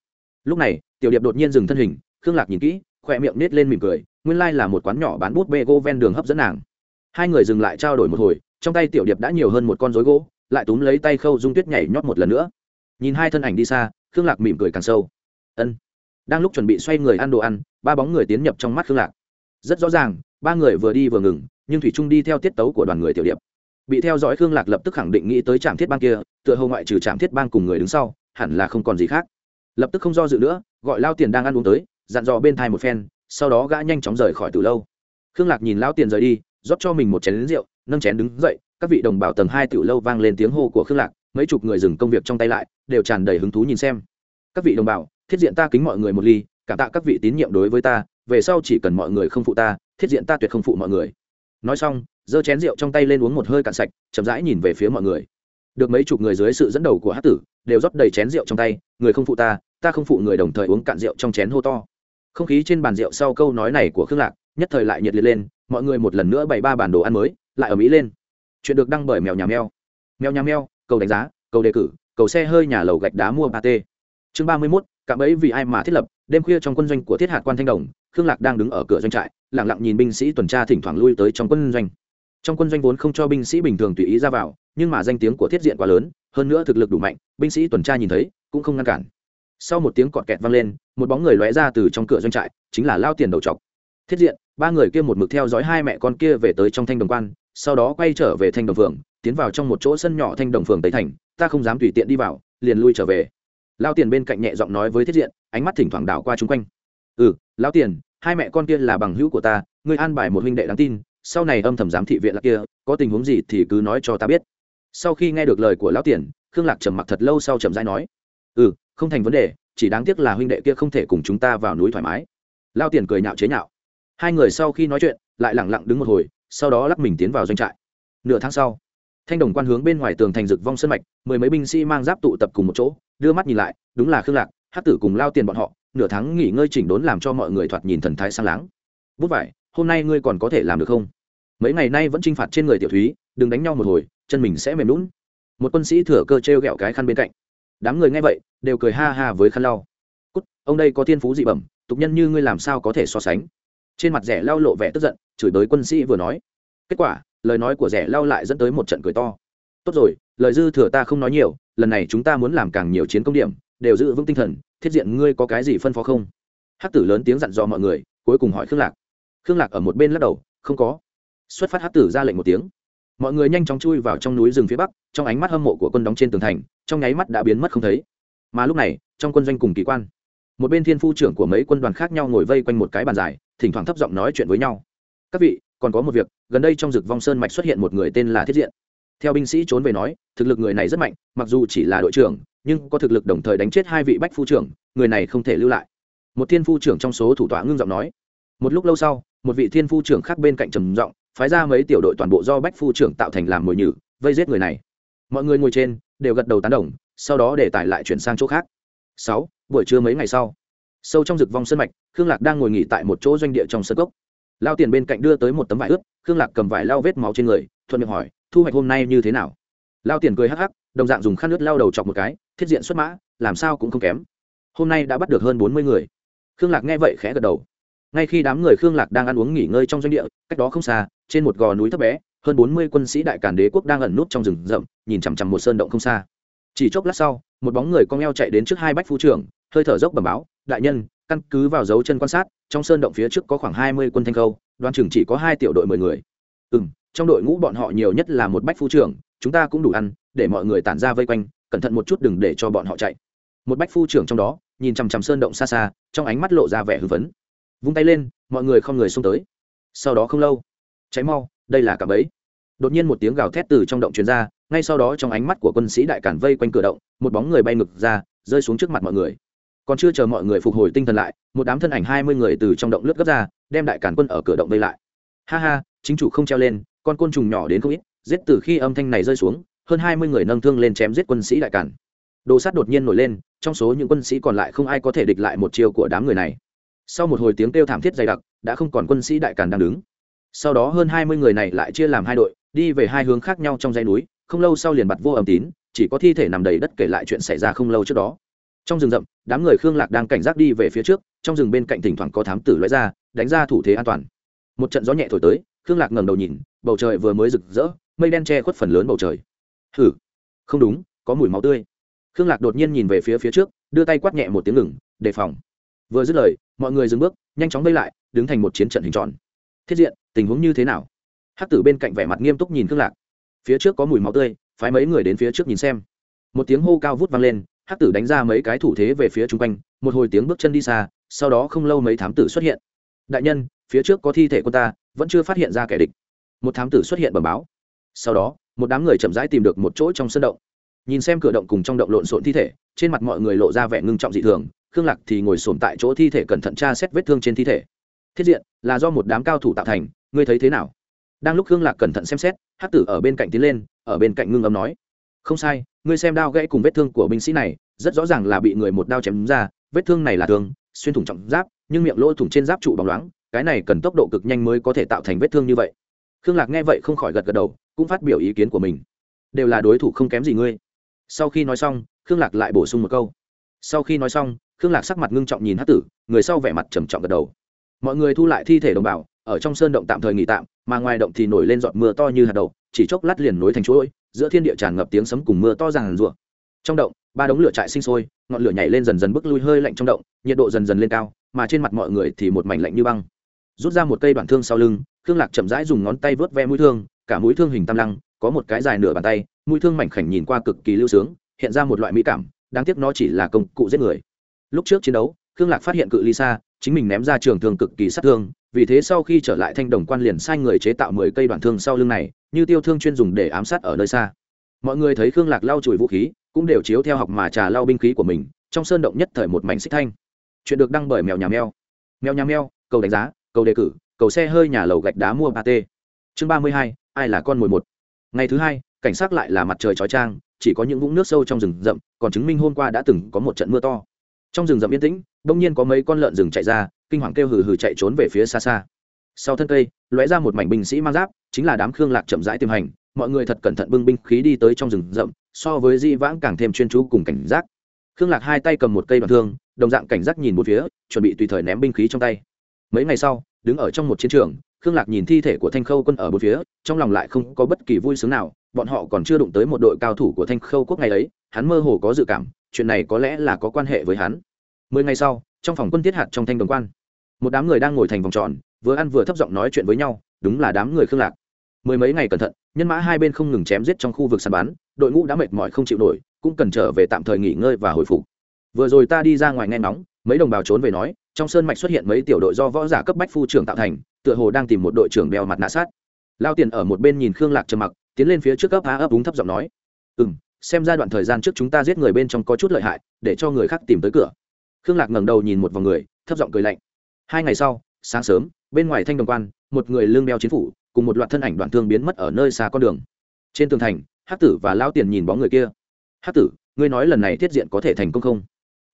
Speaker 1: Lúc này, tiểu điệp đột nhiên dừng thân hình, khương lạc nhìn kỹ khoe miệng nết lên mỉm cười, nguyên lai là một quán nhỏ bán bút bê gô ven đường hấp dẫn nàng. Hai người dừng lại trao đổi một hồi, trong tay tiểu điệp đã nhiều hơn một con rối gỗ, lại túm lấy tay khâu dung tuyết nhảy nhót một lần nữa. Nhìn hai thân ảnh đi xa, khương lạc mỉm cười càng sâu. Ân. Đang lúc chuẩn bị xoay người ăn đồ ăn, ba bóng người tiến nhập trong mắt khương lạc. Rất rõ ràng, ba người vừa đi vừa ngừng, nhưng thủy trung đi theo tiết tấu của đoàn người tiểu điệp. Bị theo dõi khương lạc lập tức khẳng định nghĩ tới trạm thiết bang kia, tựa hầu ngoại trừ trạm thiết bang cùng người đứng sau, hẳn là không còn gì khác. Lập tức không do dự nữa, gọi lao tiền đang ăn uống tới dặn dò bên thai một phen, sau đó gã nhanh chóng rời khỏi từ lâu. Khương lạc nhìn lão tiền rời đi, rót cho mình một chén rượu, nâng chén đứng dậy, các vị đồng bào tầng hai tiểu lâu vang lên tiếng hô của khương lạc, mấy chục người dừng công việc trong tay lại, đều tràn đầy hứng thú nhìn xem. Các vị đồng bào, thiết diện ta kính mọi người một ly, cảm tạ các vị tín nhiệm đối với ta, về sau chỉ cần mọi người không phụ ta, thiết diện ta tuyệt không phụ mọi người. Nói xong, giơ chén rượu trong tay lên uống một hơi cạn sạch, chậm rãi nhìn về phía mọi người. Được mấy chục người dưới sự dẫn đầu của hát tử, đều rót đầy chén rượu trong tay, người không phụ ta ta không phụ người đồng thời uống cạn rượu trong chén hô to không khí trên bàn rượu sau câu nói này của khương lạc, nhất thời lại nhiệt liệt lên, mọi người một lần nữa bày ba bản đồ ăn mới, lại ở mỹ lên. Chuyện được đăng bởi mèo nhà mèo. Mèo nhà mèo, cầu đánh giá, cầu đề cử, cầu xe hơi nhà lầu gạch đá mua ba t chương ba mươi mốt, cạm ấy vì ai mà thiết lập, đêm khuya trong quân doanh của thiết hạt quan thanh đồng, khương lạc đang đứng ở cửa doanh trại lẳng lặng nhìn binh sĩ tuần tra thỉnh thoảng lui tới trong quân doanh. Trong quân doanh vốn không cho binh sĩ bình thường tùy ý ra vào, nhưng mà danh tiếng của thiết diện quá lớn, hơn nữa thực lực đủ mạnh, binh sĩ tuần tra nhìn thấy, cũng không ngăn cản sau một tiếng cọt kẹt vang lên, một bóng người lóe ra từ trong cửa doanh trại, chính là lao tiền đầu chọc thiết diện, ba người kia một mực theo dõi hai mẹ con kia về tới trong thanh đồng quan, sau đó quay trở về thanh đồng phường, tiến vào trong một chỗ sân nhỏ thanh đồng phường tây thành, ta không dám tùy tiện đi vào, liền lui trở về. Lao tiền bên cạnh nhẹ giọng nói với thiết diện, ánh mắt thỉnh thoảng đảo qua chung quanh. Ừ lao tiền, hai mẹ con kia là bằng hữu của ta, ngươi an bài một huynh đệ đáng tin, sau này âm thầm giám thị viện là kia, có tình huống gì thì cứ nói cho ta biết. Sau khi nghe được lời của lão tiền, khương lạc trầm mặc thật lâu sau trầm rãi nói. Ừ không thành vấn đề, chỉ đáng tiếc là huynh đệ kia không thể cùng chúng ta vào núi thoải mái. Lao tiền cười nhạo chế nhạo. Hai người sau khi nói chuyện, lại lẳng lặng đứng một hồi, sau đó lắc mình tiến vào doanh trại. Nửa tháng sau, thanh đồng quan hướng bên ngoài tường thành rực vong sân mạch, mười mấy binh sĩ mang giáp tụ tập cùng một chỗ, đưa mắt nhìn lại, đúng là khương lạc hát tử cùng lao tiền bọn họ, nửa tháng nghỉ ngơi chỉnh đốn làm cho mọi người thoạt nhìn thần thái sang láng. Bút vải, hôm nay ngươi còn có thể làm được không? Mấy ngày nay vẫn t r i n h phạt trên người tiểu thúy, đừng đánh nhau một hồi, chân mình sẽ mềm lún một quân sĩ thừa cơ t r e o g ẹ o cái khăn bên cạnh đám người nghe vậy, đều cười ha ha với khăn lau. Cút, ông đây có thiên phú dị bẩm, tục nhân như ngươi làm sao có thể so sánh? Trên mặt rẻ lau lộ vẻ tức giận, chửi tới quân sĩ vừa nói. Kết quả, lời nói của rẻ lau lại dẫn tới một trận cười to. Tốt rồi, lời dư thừa ta không nói nhiều, lần này chúng ta muốn làm càng nhiều chiến công điểm, đều giữ vững tinh thần, thiết diện ngươi có cái gì phân phó không? Hát tử lớn tiếng dặn dò mọi người, cuối cùng hỏi khương lạc. Khương lạc ở một bên lắc đầu, không có. Xuất phát hát tử ra lệnh một tiếng. Mọi người nhanh chóng chui vào trong núi rừng phía bắc, trong ánh mắt hâm mộ của quân đóng trên tường thành trong nháy mắt đã biến mất không thấy. Mà lúc này, trong quân doanh cùng kỳ quan, một bên thiên phu trưởng của mấy quân đoàn khác nhau ngồi vây quanh một cái bàn dài, thỉnh thoảng thấp giọng nói chuyện với nhau. Các vị, còn có một việc, gần đây trong rực vong sơn mạch xuất hiện một người tên là thiết diện. Theo binh sĩ trốn về nói, thực lực người này rất mạnh, mặc dù chỉ là đội trưởng, nhưng có thực lực đồng thời đánh chết hai vị bách phu trưởng, người này không thể lưu lại. Một thiên phu trưởng trong số thủ tọa ngưng giọng nói. Một lúc lâu sau, một vị thiên phu trưởng khác bên cạnh trầm giọng, phái ra mấy tiểu đội toàn bộ do bách phu trưởng tạo thành làm mồi nhử, vây giết người này. Mọi người ngồi trên đều gật đầu tán đồng, sau đó để tải lại chuyển sang chỗ khác. Sáu, buổi trưa mấy ngày sau? Sâu trong rực vong sân mạch, khương lạc đang ngồi nghỉ tại một chỗ doanh địa trong sân cốc. Lao tiền bên cạnh đưa tới một tấm vải ướt, khương lạc cầm vải lao vết máu trên người, thuận miệng hỏi, thu hoạch hôm nay như thế nào? Lao tiền cười hắc hắc, đồng dạng dùng khăn nước lao đầu chọc một cái, thiết diện xuất mã, làm sao cũng không kém. Hôm nay đã bắt được hơn bốn mươi người. Khương lạc nghe vậy khẽ gật đầu. Ngay khi đám người khương lạc đang ăn uống nghỉ ngơi trong doanh địa, cách đó không xa, trên một gò núi thấp bé hơn bốn mươi quân sĩ đại cản đế quốc đang ẩn nút trong rừng rậm, nhìn chằm chằm một sơn động không xa. Chỉ chốc lát sau, một bóng người cong eo chạy đến trước hai bách phu trưởng, hơi thở dốc bẩm báo, đại nhân, căn cứ vào dấu chân quan sát, trong sơn động phía trước có khoảng hai mươi quân thanh khâu đoan chừng chỉ có hai tiểu đội mười người. Ừ m trong đội ngũ bọn họ nhiều nhất là một bách phu trưởng, chúng ta cũng đủ ăn, để mọi người tản ra vây quanh, cẩn thận một chút đừng để cho bọn họ chạy. Một bách phu trưởng trong đó, nhìn chằm chằm sơn động xa xa, trong ánh mắt lộ ra vẻ hư vấn vung tay lên, mọi người không người xông tới. Sau đó không lâu, cháy mau đây là cả bấy đột nhiên một tiếng gào thét từ trong động truyền ra, ngay sau đó trong ánh mắt của quân sĩ đại cản vây quanh cửa động, một bóng người bay ngực ra, rơi xuống trước mặt mọi người. Còn chưa chờ mọi người phục hồi tinh thần lại, một đám thân ảnh hai mươi người từ trong động lướt gấp ra, đem đại cản quân ở cửa động vây lại. Ha ha, chính chủ không treo lên, con côn trùng nhỏ đến không ít, giết từ khi âm thanh này rơi xuống, hơn hai mươi người nâng thương lên chém giết quân sĩ đại cản. Đồ sát đột nhiên nổi lên, trong số những quân sĩ còn lại không ai có thể địch lại một chiều của đám người này. Sau một hồi tiếng kêu thảm thiết dày đặc, đã không còn quân sĩ đại càn đang đứng sau đó hơn hai mươi người này lại chia làm hai đội, đi về hai hướng khác nhau trong dãy núi, không lâu sau liền bặt vô âm tín, chỉ có thi thể nằm đầy đất kể lại chuyện xảy ra không lâu trước đó. Trong rừng rậm, đám người khương lạc đang cảnh giác đi về phía trước, trong rừng bên cạnh thỉnh thoảng có thám tử loại ra, đánh ra thủ thế an toàn. Một trận gió nhẹ thổi tới, khương lạc ngẩng đầu nhìn, bầu trời vừa mới rực rỡ, mây đen che khuất phần lớn bầu trời. Hử không đúng, có mùi máu tươi. Khương lạc đột nhiên nhìn về phía phía trước, đưa tay quát nhẹ một tiếng ngừng, đề phòng. Vừa dứt lời, mọi người dừng bước, nhanh chóng vây lại, đứng thành một chiến trận hình tròn thiết diện, tình huống như thế nào? Hắc tử bên cạnh vẻ mặt nghiêm túc nhìn khương lạc. Phía trước có mùi máu tươi, phái mấy người đến phía trước nhìn xem. Một tiếng hô cao vút vang lên, hắc tử đánh ra mấy cái thủ thế về phía chung quanh, một hồi tiếng bước chân đi xa, sau đó không lâu mấy thám tử xuất hiện. Đại nhân, phía trước có thi thể quân ta, vẫn chưa phát hiện ra kẻ địch. Một thám tử xuất hiện bẩm báo. Sau đó, một đám người chậm rãi tìm được một chỗ trong sân động. Nhìn xem cửa động cùng trong động lộn xộn thi thể, trên mặt mọi người lộ ra vẻ ngưng trọng dị thường, khương lạc thì ngồi sồn tại chỗ thi thể cẩn thận tra xét vết thương trên thi thể thiết diện, là do một đám cao thủ tạo thành, ngươi thấy thế nào? Đang lúc hương lạc cẩn thận xem xét hát tử ở bên cạnh tiến lên, ở bên cạnh ngưng âm nói. Không sai, ngươi xem đao gãy cùng vết thương của binh sĩ này, rất rõ ràng là bị người một đao chém ra, vết thương này là thương xuyên thủng trọng giáp, nhưng miệng lỗ thủng trên giáp trụ bóng loáng, cái này cần tốc độ cực nhanh mới có thể tạo thành vết thương như vậy. Khương lạc nghe vậy không khỏi gật gật đầu, cũng phát biểu ý kiến của mình. Đều là đối thủ không kém gì ngươi. Sau khi nói xong, khương lạc lại bổ sung một câu. Sau khi nói xong, khương lạc sắc mặt ngưng trọng nhìn hát tử, người sau vẻ mặt trầm trọng gật đầu mọi người thu lại thi thể đồng bào, ở trong sơn động tạm thời nghỉ tạm, mà ngoài động thì nổi lên giọt mưa to như hạt đậu, chỉ chốc lát liền nối thành chuỗi, giữa thiên địa tràn ngập tiếng sấm cùng mưa to ràng rụa. Trong động, ba đống lửa trại sinh sôi, ngọn lửa nhảy lên dần dần bước lui hơi lạnh trong động, nhiệt độ dần dần lên cao, mà trên mặt mọi người thì một mảnh lạnh như băng. Rút ra một cây đoạn thương sau lưng, khương lạc chậm rãi dùng ngón tay vớt ve mũi thương, cả mũi thương hình tam lăng, có một cái dài nửa bàn tay, mũi thương mảnh khảnh nhìn qua cực kỳ lưu sướng, hiện ra một loại mỹ cảm, đáng tiếc nó chỉ là công cụ giết người. Lúc trước chiến đấu, khương lạc phát hiện cự ly xa chính mình ném ra trường thương cực kỳ sát thương, vì thế sau khi trở lại thanh đồng quan liền sai người chế tạo mười cây đoạn thương sau lưng này, như tiêu thương chuyên dùng để ám sát ở nơi xa. Mọi người thấy khương lạc lau chùi vũ khí, cũng đều chiếu theo học mà trà lau binh khí của mình, trong sơn động nhất thời một mảnh xích thanh. Chuyện được đăng bởi mèo nhà mèo. Mèo nhà mèo, cầu đánh giá, cầu đề cử, cầu xe hơi nhà lầu gạch đá mua ba t chương ba mươi hai, ai là con mồi một? Ngày thứ hai, cảnh sát lại là mặt trời chói trang chỉ có những vũng nước sâu trong rừng rậm, còn chứng minh hôm qua đã từng có một trận mưa to. Trong rừng rậm yên tĩnh đông nhiên có mấy con lợn rừng chạy ra, kinh hoàng kêu hừ hừ chạy trốn về phía xa xa. Sau thân cây, lóe ra một mảnh binh sĩ mang giáp, chính là đám khương lạc chậm rãi tiềm hành, mọi người thật cẩn thận bưng binh khí đi tới trong rừng rậm, so với di vãng càng thêm chuyên chú cùng cảnh giác. Khương lạc hai tay cầm một cây đoạn thương, đồng dạng cảnh giác nhìn một phía, chuẩn bị tùy thời ném binh khí trong tay. Mấy ngày sau, đứng ở trong một chiến trường, khương lạc nhìn thi thể của thanh khâu quân ở một phía, trong lòng lại không có bất kỳ vui sướng nào, bọn họ còn chưa đụng tới một đội cao thủ của thanh khâu quốc ngày ấy, hắn mơ hồ có dự cảm, chuyện này có lẽ là có quan hệ với hắn mười ngày sau, trong phòng quân tiết hạt trong thanh đồng quan, một đám người đang ngồi thành vòng tròn, vừa ăn vừa thấp giọng nói chuyện với nhau, đúng là đám người khương lạc. Mười mấy ngày cẩn thận, nhân mã hai bên không ngừng chém giết trong khu vực săn bắn, đội ngũ đã mệt mỏi không chịu nổi, cũng cần trở về tạm thời nghỉ ngơi và hồi phục. Vừa rồi ta đi ra ngoài nghe nóng mấy đồng bào trốn về nói, trong sơn mạch xuất hiện mấy tiểu đội do võ giả cấp bách phu trưởng tạo thành, tựa hồ đang tìm một đội trưởng đeo mặt nạ sát. Lao tiền ở một bên nhìn khương lạc trầm mặc, tiến lên phía trước ấp á ấp úng thấp giọng nói ừ m xem ra đoạn thời gian trước chúng ta giết người bên trong có chút lợi hại, để cho người khác tìm tới cửa khương lạc ngẩng đầu nhìn một vòng người, thấp giọng cười lạnh. Hai ngày sau, sáng sớm, bên ngoài thanh đồng quan, một người lương đeo chiến phủ, cùng một loạt thân ảnh đoạn thương biến mất ở nơi xa con đường. Trên tường thành hát tử và lao tiền nhìn bóng người kia. Hát tử, ngươi nói lần này thiết diện có thể thành công không?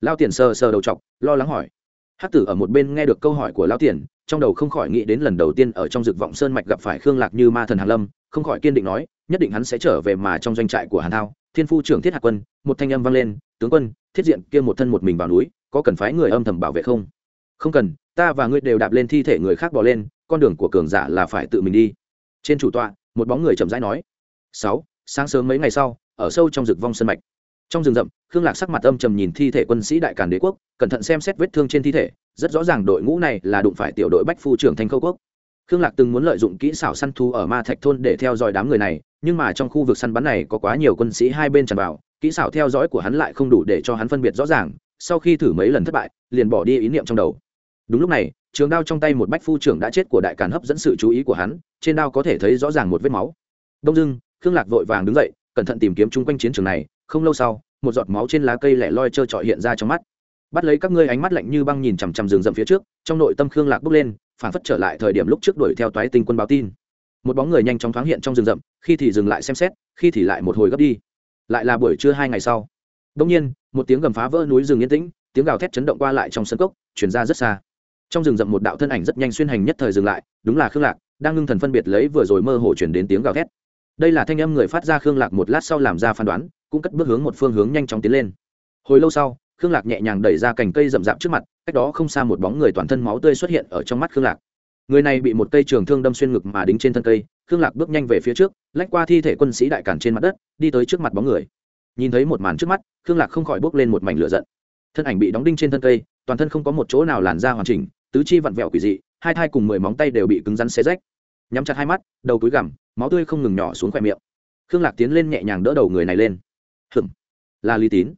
Speaker 1: Lao tiền sờ sờ đầu t lo lắng hỏi. Hát tử ở một bên nghe được câu hỏi của lao tiền, trong đầu không khỏi nghĩ đến lần đầu tiên ở trong Dực vọng sơn mạch gặp phải khương lạc như ma thần hàn lâm, không khỏi kiên định nói, nhất định hắn sẽ trở về mà trong doanh trại của hàn thao, thiên phu trưởng thiết hạ quân, một thanh âm vang lên, tướng quân, thiết diện kia một thân một mình vào núi có cần phái người âm thầm bảo vệ không? Không cần, ta và ngươi đều đạp lên thi thể người khác bỏ lên, con đường của cường giả là phải tự mình đi. Trên chủ tọa, một bóng người chậm rãi nói. Sáu, sáng sớm mấy ngày sau, ở sâu trong rực vong sân mạch. Trong rừng rậm, khương lạc sắc mặt âm trầm nhìn thi thể quân sĩ đại càn đế quốc, cẩn thận xem xét vết thương trên thi thể, rất rõ ràng đội ngũ này là đụng phải tiểu đội bách phu trưởng thanh khâu quốc. Khương lạc từng muốn lợi dụng kỹ xảo săn thu ở ma thạch thôn để theo dõi đám người này, nhưng mà trong khu vực săn bắn này có quá nhiều quân sĩ hai bên tràn vào, kỹ xảo theo dõi của hắn lại không đủ để cho hắn phân biệt rõ ràng sau khi thử mấy lần thất bại, liền bỏ đi ý niệm trong đầu. Đúng lúc này, trường đao trong tay một bách phu trưởng đã chết của đại càn hấp dẫn sự chú ý của hắn, trên đao có thể thấy rõ ràng một vết máu. Đông dưng khương lạc vội vàng đứng dậy, cẩn thận tìm kiếm chung quanh chiến trường này, không lâu sau, một giọt máu trên lá cây lẻ loi trơ trọi hiện ra trong mắt. Bắt lấy các ngươi ánh mắt lạnh như băng nhìn chằm chằm rừng rậm phía trước, trong nội tâm khương lạc bước lên, phản phất trở lại thời điểm lúc trước đuổi theo toái tinh quân báo tin. Một bóng người nhanh chóng thoáng hiện trong rừng rậm, khi thì dừng lại xem xét, khi thì lại một hồi gấp đi. Lại là buổi trưa hai ngày sau. Đông nhiên một tiếng gầm phá vỡ núi rừng yên tĩnh, tiếng gào thét chấn động qua lại trong sân cốc chuyển ra rất xa. Trong rừng rậm một đạo thân ảnh rất nhanh xuyên hành nhất thời dừng lại, đúng là khương lạc, đang ngưng thần phân biệt lấy vừa rồi mơ hồ chuyển đến tiếng gào thét. Đây là thanh âm người phát ra khương lạc một lát sau làm ra phán đoán, cũng cất bước hướng một phương hướng nhanh chóng tiến lên. Hồi lâu sau, khương lạc nhẹ nhàng đẩy ra cành cây rậm rạp trước mặt, cách đó không xa một bóng người toàn thân máu tươi xuất hiện ở trong mắt khương lạc. Người này bị một cây trường thương đâm xuyên ngực mà đính trên thân cây, khương lạc bước nhanh về phía trước, lách qua thi thể quân sĩ đại cản trên mặt đất, đi tới trước mặt bóng người nhìn thấy một màn trước mắt, khương lạc không khỏi bốc lên một mảnh lửa giận. Thân ảnh bị đóng đinh trên thân cây, toàn thân không có một chỗ nào làn ra hoàn chỉnh, tứ chi vặn vẹo quỷ dị, hai thai cùng mười móng tay đều bị cứng rắn xé rách. Nhắm chặt hai mắt, đầu túi gằm, máu tươi không ngừng nhỏ xuống khoe miệng. Khương lạc tiến lên nhẹ nhàng đỡ đầu người này lên. Hừng là lý tín.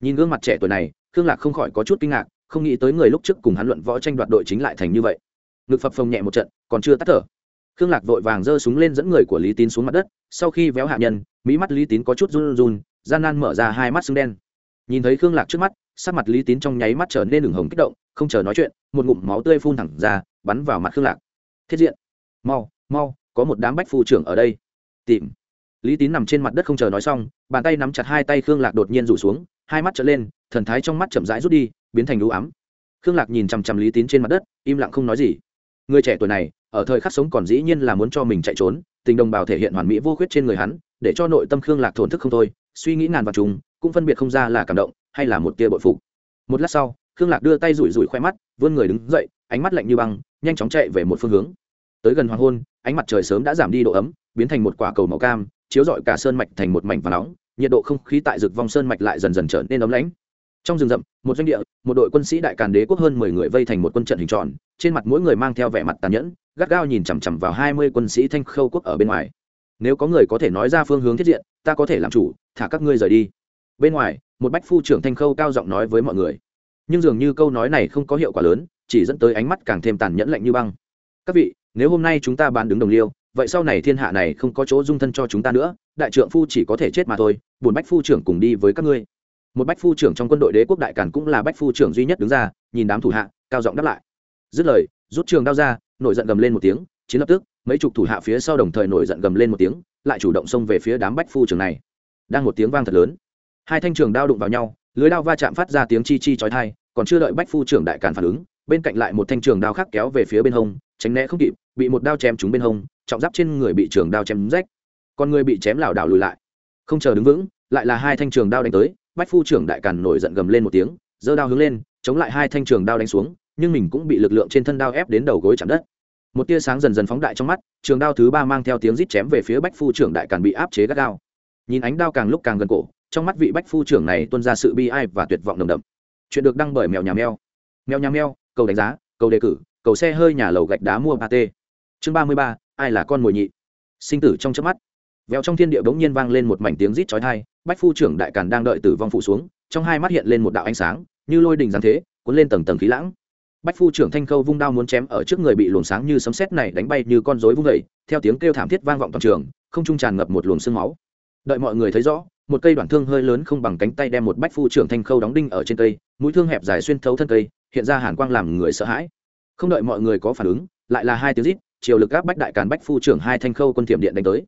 Speaker 1: Nhìn gương mặt trẻ tuổi này, khương lạc không khỏi có chút kinh ngạc, không nghĩ tới người lúc trước cùng hắn luận võ tranh đoạt đội chính lại thành như vậy. Ngực phập phồng nhẹ một trận, còn chưa tắt thở. Khương lạc vội vàng giơ súng lên dẫn người của lý tín xuống mặt đất, sau khi véo hạ nhân, mỹ mắt lý tín có chút run run gian nan mở ra hai mắt xương đen. Nhìn thấy khương lạc trước mắt, sắc mặt lý tín trong nháy mắt trở nên ửng hồng kích động, không chờ nói chuyện, một ngụm máu tươi phun thẳng ra, bắn vào mặt khương lạc. Thiết diện. Mau mau, có một đám bách phu trưởng ở đây. Tìm. Lý tín nằm trên mặt đất không chờ nói xong, bàn tay nắm chặt hai tay khương lạc đột nhiên rủ xuống, hai mắt trở lên, thần thái trong mắt chậm rãi rút đi, biến thành lũ ám. Khương lạc nhìn chằm chằm lý tín trên mặt đất, im lặng không nói gì. Người trẻ tuổi này, ở thời khắc sống còn dĩ nhiên là muốn cho mình chạy trốn, tình đồng bào thể hiện hoàn mỹ vô khuyết trên người hắn, để cho nội tâm khương lạc thổn thức không thôi suy nghĩ ngàn vào chúng cũng phân biệt không ra là cảm động hay là một tia bội phục. Một lát sau, khương lạc đưa tay rủi rủi khoe mắt, vươn người đứng dậy, ánh mắt lạnh như băng, nhanh chóng chạy về một phương hướng. Tới gần hoàng hôn, ánh mặt trời sớm đã giảm đi độ ấm, biến thành một quả cầu màu cam, chiếu rọi cả sơn mạch thành một mảnh và nóng, nhiệt độ không khí tại rực vòng sơn mạch lại dần dần trở nên ấm lãnh. Trong rừng rậm, một doanh địa, một đội quân sĩ đại càn đế quốc hơn mười người vây thành một quân trận hình tròn, trên mặt mỗi người mang theo vẻ mặt tàn nhẫn, gắt gao nhìn chằm chằm vào hai mươi quân sĩ thanh khâu quốc ở bên ngoài. Nếu có người có thể nói ra phương hướng thiết diện ta có thể làm chủ, thả các ngươi rời đi. Bên ngoài, một bách phu trưởng thanh khâu cao giọng nói với mọi người. Nhưng dường như câu nói này không có hiệu quả lớn, chỉ dẫn tới ánh mắt càng thêm tàn nhẫn lạnh như băng. Các vị, nếu hôm nay chúng ta bán đứng đồng liêu, vậy sau này thiên hạ này không có chỗ dung thân cho chúng ta nữa, đại trượng phu chỉ có thể chết mà thôi, buồn bách phu trưởng cùng đi với các ngươi. Một bách phu trưởng trong quân đội đế quốc đại càn cũng là bách phu trưởng duy nhất đứng ra, nhìn đám thủ hạ, cao giọng đáp lại. Dứt lời, rút trường đao ra, nổi giận gầm lên một tiếng, chiến lập tức mấy chục thủ hạ phía sau đồng thời nổi giận gầm lên một tiếng, lại chủ động xông về phía đám bách phu trưởng này. Đang một tiếng vang thật lớn. Hai thanh trường đao đụng vào nhau, lưới đao va chạm phát ra tiếng chi chi chói tai, còn chưa đợi bách phu trưởng đại càn phản ứng, bên cạnh lại một thanh trường đao khác kéo về phía bên hông, tránh né không kịp, bị một đao chém trúng bên hông, trọng giáp trên người bị trường đao chém rách. Còn người bị chém lảo đảo lùi lại. Không chờ đứng vững, lại là hai thanh trường đao đánh tới, bách phu trưởng đại càn nổi giận gầm lên một tiếng, giơ đao hướng lên, chống lại hai thanh trường đao đánh xuống, nhưng mình cũng bị lực lượng trên thân đao ép đến đầu gối chạm đất một tia sáng dần dần phóng đại trong mắt, trường đao thứ ba mang theo tiếng rít chém về phía bách phu trưởng đại càn bị áp chế gắt gao. Nhìn ánh đao càng lúc càng gần cổ, trong mắt vị bách phu trưởng này tuôn ra sự bi ai và tuyệt vọng nồng đậm. Chuyện được đăng bởi mèo nhà mèo. Mèo nhà mèo, cầu đánh giá, cầu đề cử, cầu xe hơi nhà lầu gạch đá mua ba t chương ba mươi ba, ai là con mồi nhị? Sinh tử trong chớp mắt. Vèo trong thiên địa bỗng nhiên vang lên một mảnh tiếng rít chói tai, bách phu trưởng đại càn đang đợi tử vong phụ xuống, trong hai mắt hiện lên một đạo ánh sáng, như lôi đình giáng thế, cuốn lên tầng tầng khí lãng bách phu trưởng thanh khâu vung đao muốn chém ở trước người bị luồng sáng như sấm sét này đánh bay như con rối vung vẩy theo tiếng kêu thảm thiết vang vọng toàn trường, không trung tràn ngập một luồng sương máu. Đợi mọi người thấy rõ, một cây đoạn thương hơi lớn không bằng cánh tay đem một bách phu trưởng thanh khâu đóng đinh ở trên cây, mũi thương hẹp dài xuyên thấu thân cây, hiện ra hàn quang làm người sợ hãi. Không đợi mọi người có phản ứng, lại là hai tiếng rít, chiều lực áp bách đại càn bách phu trưởng hai thanh khâu quân tiệm điện đánh tới.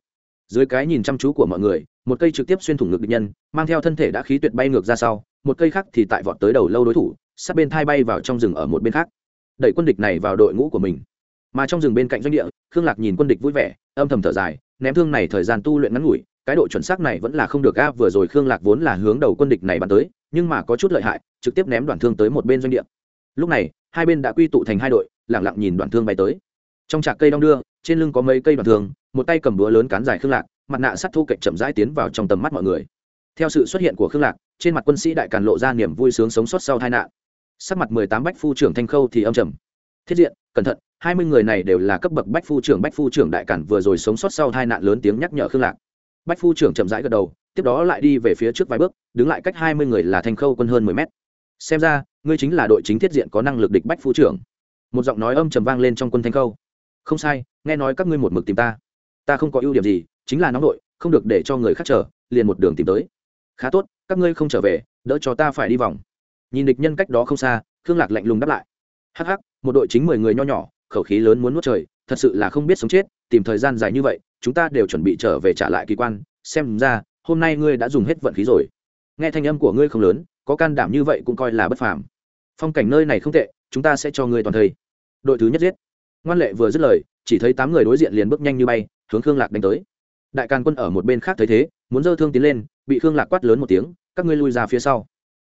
Speaker 1: Dưới cái nhìn chăm chú của mọi người, một cây trực tiếp xuyên thủng ngực địch nhân, mang theo thân thể đã khí tuyệt bay ngược ra sau, một cây khác thì tại vọt tới đầu lâu đối thủ sát bên thai bay vào trong rừng ở một bên khác, đẩy quân địch này vào đội ngũ của mình. Mà trong rừng bên cạnh doanh địa, khương lạc nhìn quân địch vui vẻ, âm thầm thở dài, ném thương này thời gian tu luyện ngắn ngủi, cái độ chuẩn xác này vẫn là không được a vừa rồi khương lạc vốn là hướng đầu quân địch này bắn tới, nhưng mà có chút lợi hại, trực tiếp ném đoạn thương tới một bên doanh địa. Lúc này, hai bên đã quy tụ thành hai đội lẳng lặng nhìn đoạn thương bay tới. Trong trạc cây đong đưa, trên lưng có mấy cây đoạn thương, một tay cầm búa lớn cán dài khương lạc, mặt nạ sắt thu cạnh chậm rãi tiến vào trong tầm mắt mọi người. Theo sự xuất hiện của khương lạc, trên mặt quân sĩ đại càn lộ ra niềm vui sướng sống sót sau tai nạn sắc mặt mười tám bách phu trưởng thanh khâu thì âm trầm. Thiết diện, cẩn thận, hai mươi người này đều là cấp bậc bách phu trưởng. Bách phu trưởng đại cản vừa rồi sống sót sau tai nạn lớn tiếng nhắc nhở khương lạc. Bách phu trưởng chậm rãi gật đầu, tiếp đó lại đi về phía trước vài bước, đứng lại cách hai mươi người là thanh khâu quân hơn mười mét. Xem ra, ngươi chính là đội chính thiết diện có năng lực địch bách phu trưởng. Một giọng nói âm trầm vang lên trong quân thanh khâu. Không sai, nghe nói các ngươi một mực tìm ta. Ta không có ưu điểm gì, chính là nóng đội, không được để cho người khác chờ, liền một đường tìm tới. Khá tốt, các ngươi không trở về, đỡ cho ta phải đi vòng nhìn địch nhân cách đó không xa, khương lạc lạnh lùng đáp lại. Hắc hắc, một đội chính mười người nho nhỏ, khẩu khí lớn muốn nuốt trời, thật sự là không biết sống chết, tìm thời gian dài như vậy, chúng ta đều chuẩn bị trở về trả lại kỳ quan. Xem ra, hôm nay ngươi đã dùng hết vận khí rồi. Nghe thanh âm của ngươi không lớn, có can đảm như vậy cũng coi là bất phàm. Phong cảnh nơi này không tệ, chúng ta sẽ cho ngươi toàn thây đội thứ nhất giết. Ngoan lệ vừa dứt lời, chỉ thấy tám người đối diện liền bước nhanh như bay, hướng khương lạc đánh tới. Đại càn quân ở một bên khác thấy thế, muốn dơ thương tiến lên, bị khương lạc quát lớn một tiếng, các ngươi lui ra phía sau.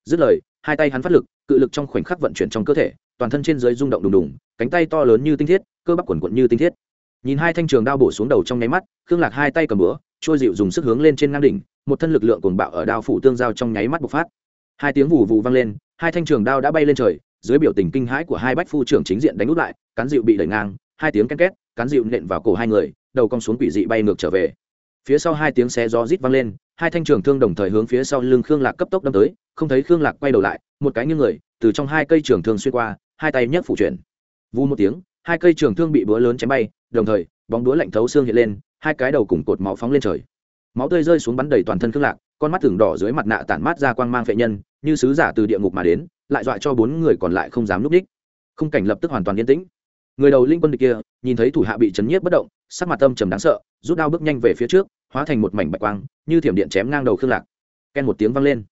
Speaker 1: Dứt lời hai tay hắn phát lực, cự lực trong khoảnh khắc vận chuyển trong cơ thể, toàn thân trên dưới rung động đùng đùng, cánh tay to lớn như tinh thiết, cơ bắp quần quận như tinh thiết. Nhìn hai thanh trường đao bổ xuống đầu trong nháy mắt, khương lạc hai tay cầm bữa trôi dịu dùng sức hướng lên trên ngang đỉnh, một thân lực lượng cuồng bạo ở đao phủ tương giao trong nháy mắt bộc phát. Hai tiếng vù vù vang lên, hai thanh trường đao đã bay lên trời, dưới biểu tình kinh hãi của hai bách phu trưởng chính diện đánh út lại, cán dịu bị đẩy ngang, hai tiếng ken két, cán dịu nện vào cổ hai người, đầu cong xuống quỷ dị bay ngược trở về. Phía sau hai tiếng xé gió rít vang lên, hai thanh trường thương đồng thời hướng phía sau lưng khương lạc cấp tốc đâm tới không thấy khương lạc quay đầu lại, một cái như người, từ trong hai cây trường thương xuyên qua, hai tay nhấc phủ chuyển. Vu một tiếng, hai cây trường thương bị búa lớn chém bay, đồng thời, bóng đũa lạnh thấu xương hiện lên, hai cái đầu cùng cột máu phóng lên trời. Máu tươi rơi xuống bắn đầy toàn thân khương lạc, con mắt thường đỏ dưới mặt nạ tản mát ra quang mang phệ nhân, như sứ giả từ địa ngục mà đến, lại dọa cho bốn người còn lại không dám núp đích. Khung cảnh lập tức hoàn toàn yên tĩnh. Người đầu linh quân địch kia, nhìn thấy thủ hạ bị chấn nhiếp bất động, sắc mặt tâm trầm đáng sợ, rút đao bước nhanh về phía trước, hóa thành một mảnh bạch quang, như thiểm điện chém ngang đầu khương lạc. Ken một tiếng vang lên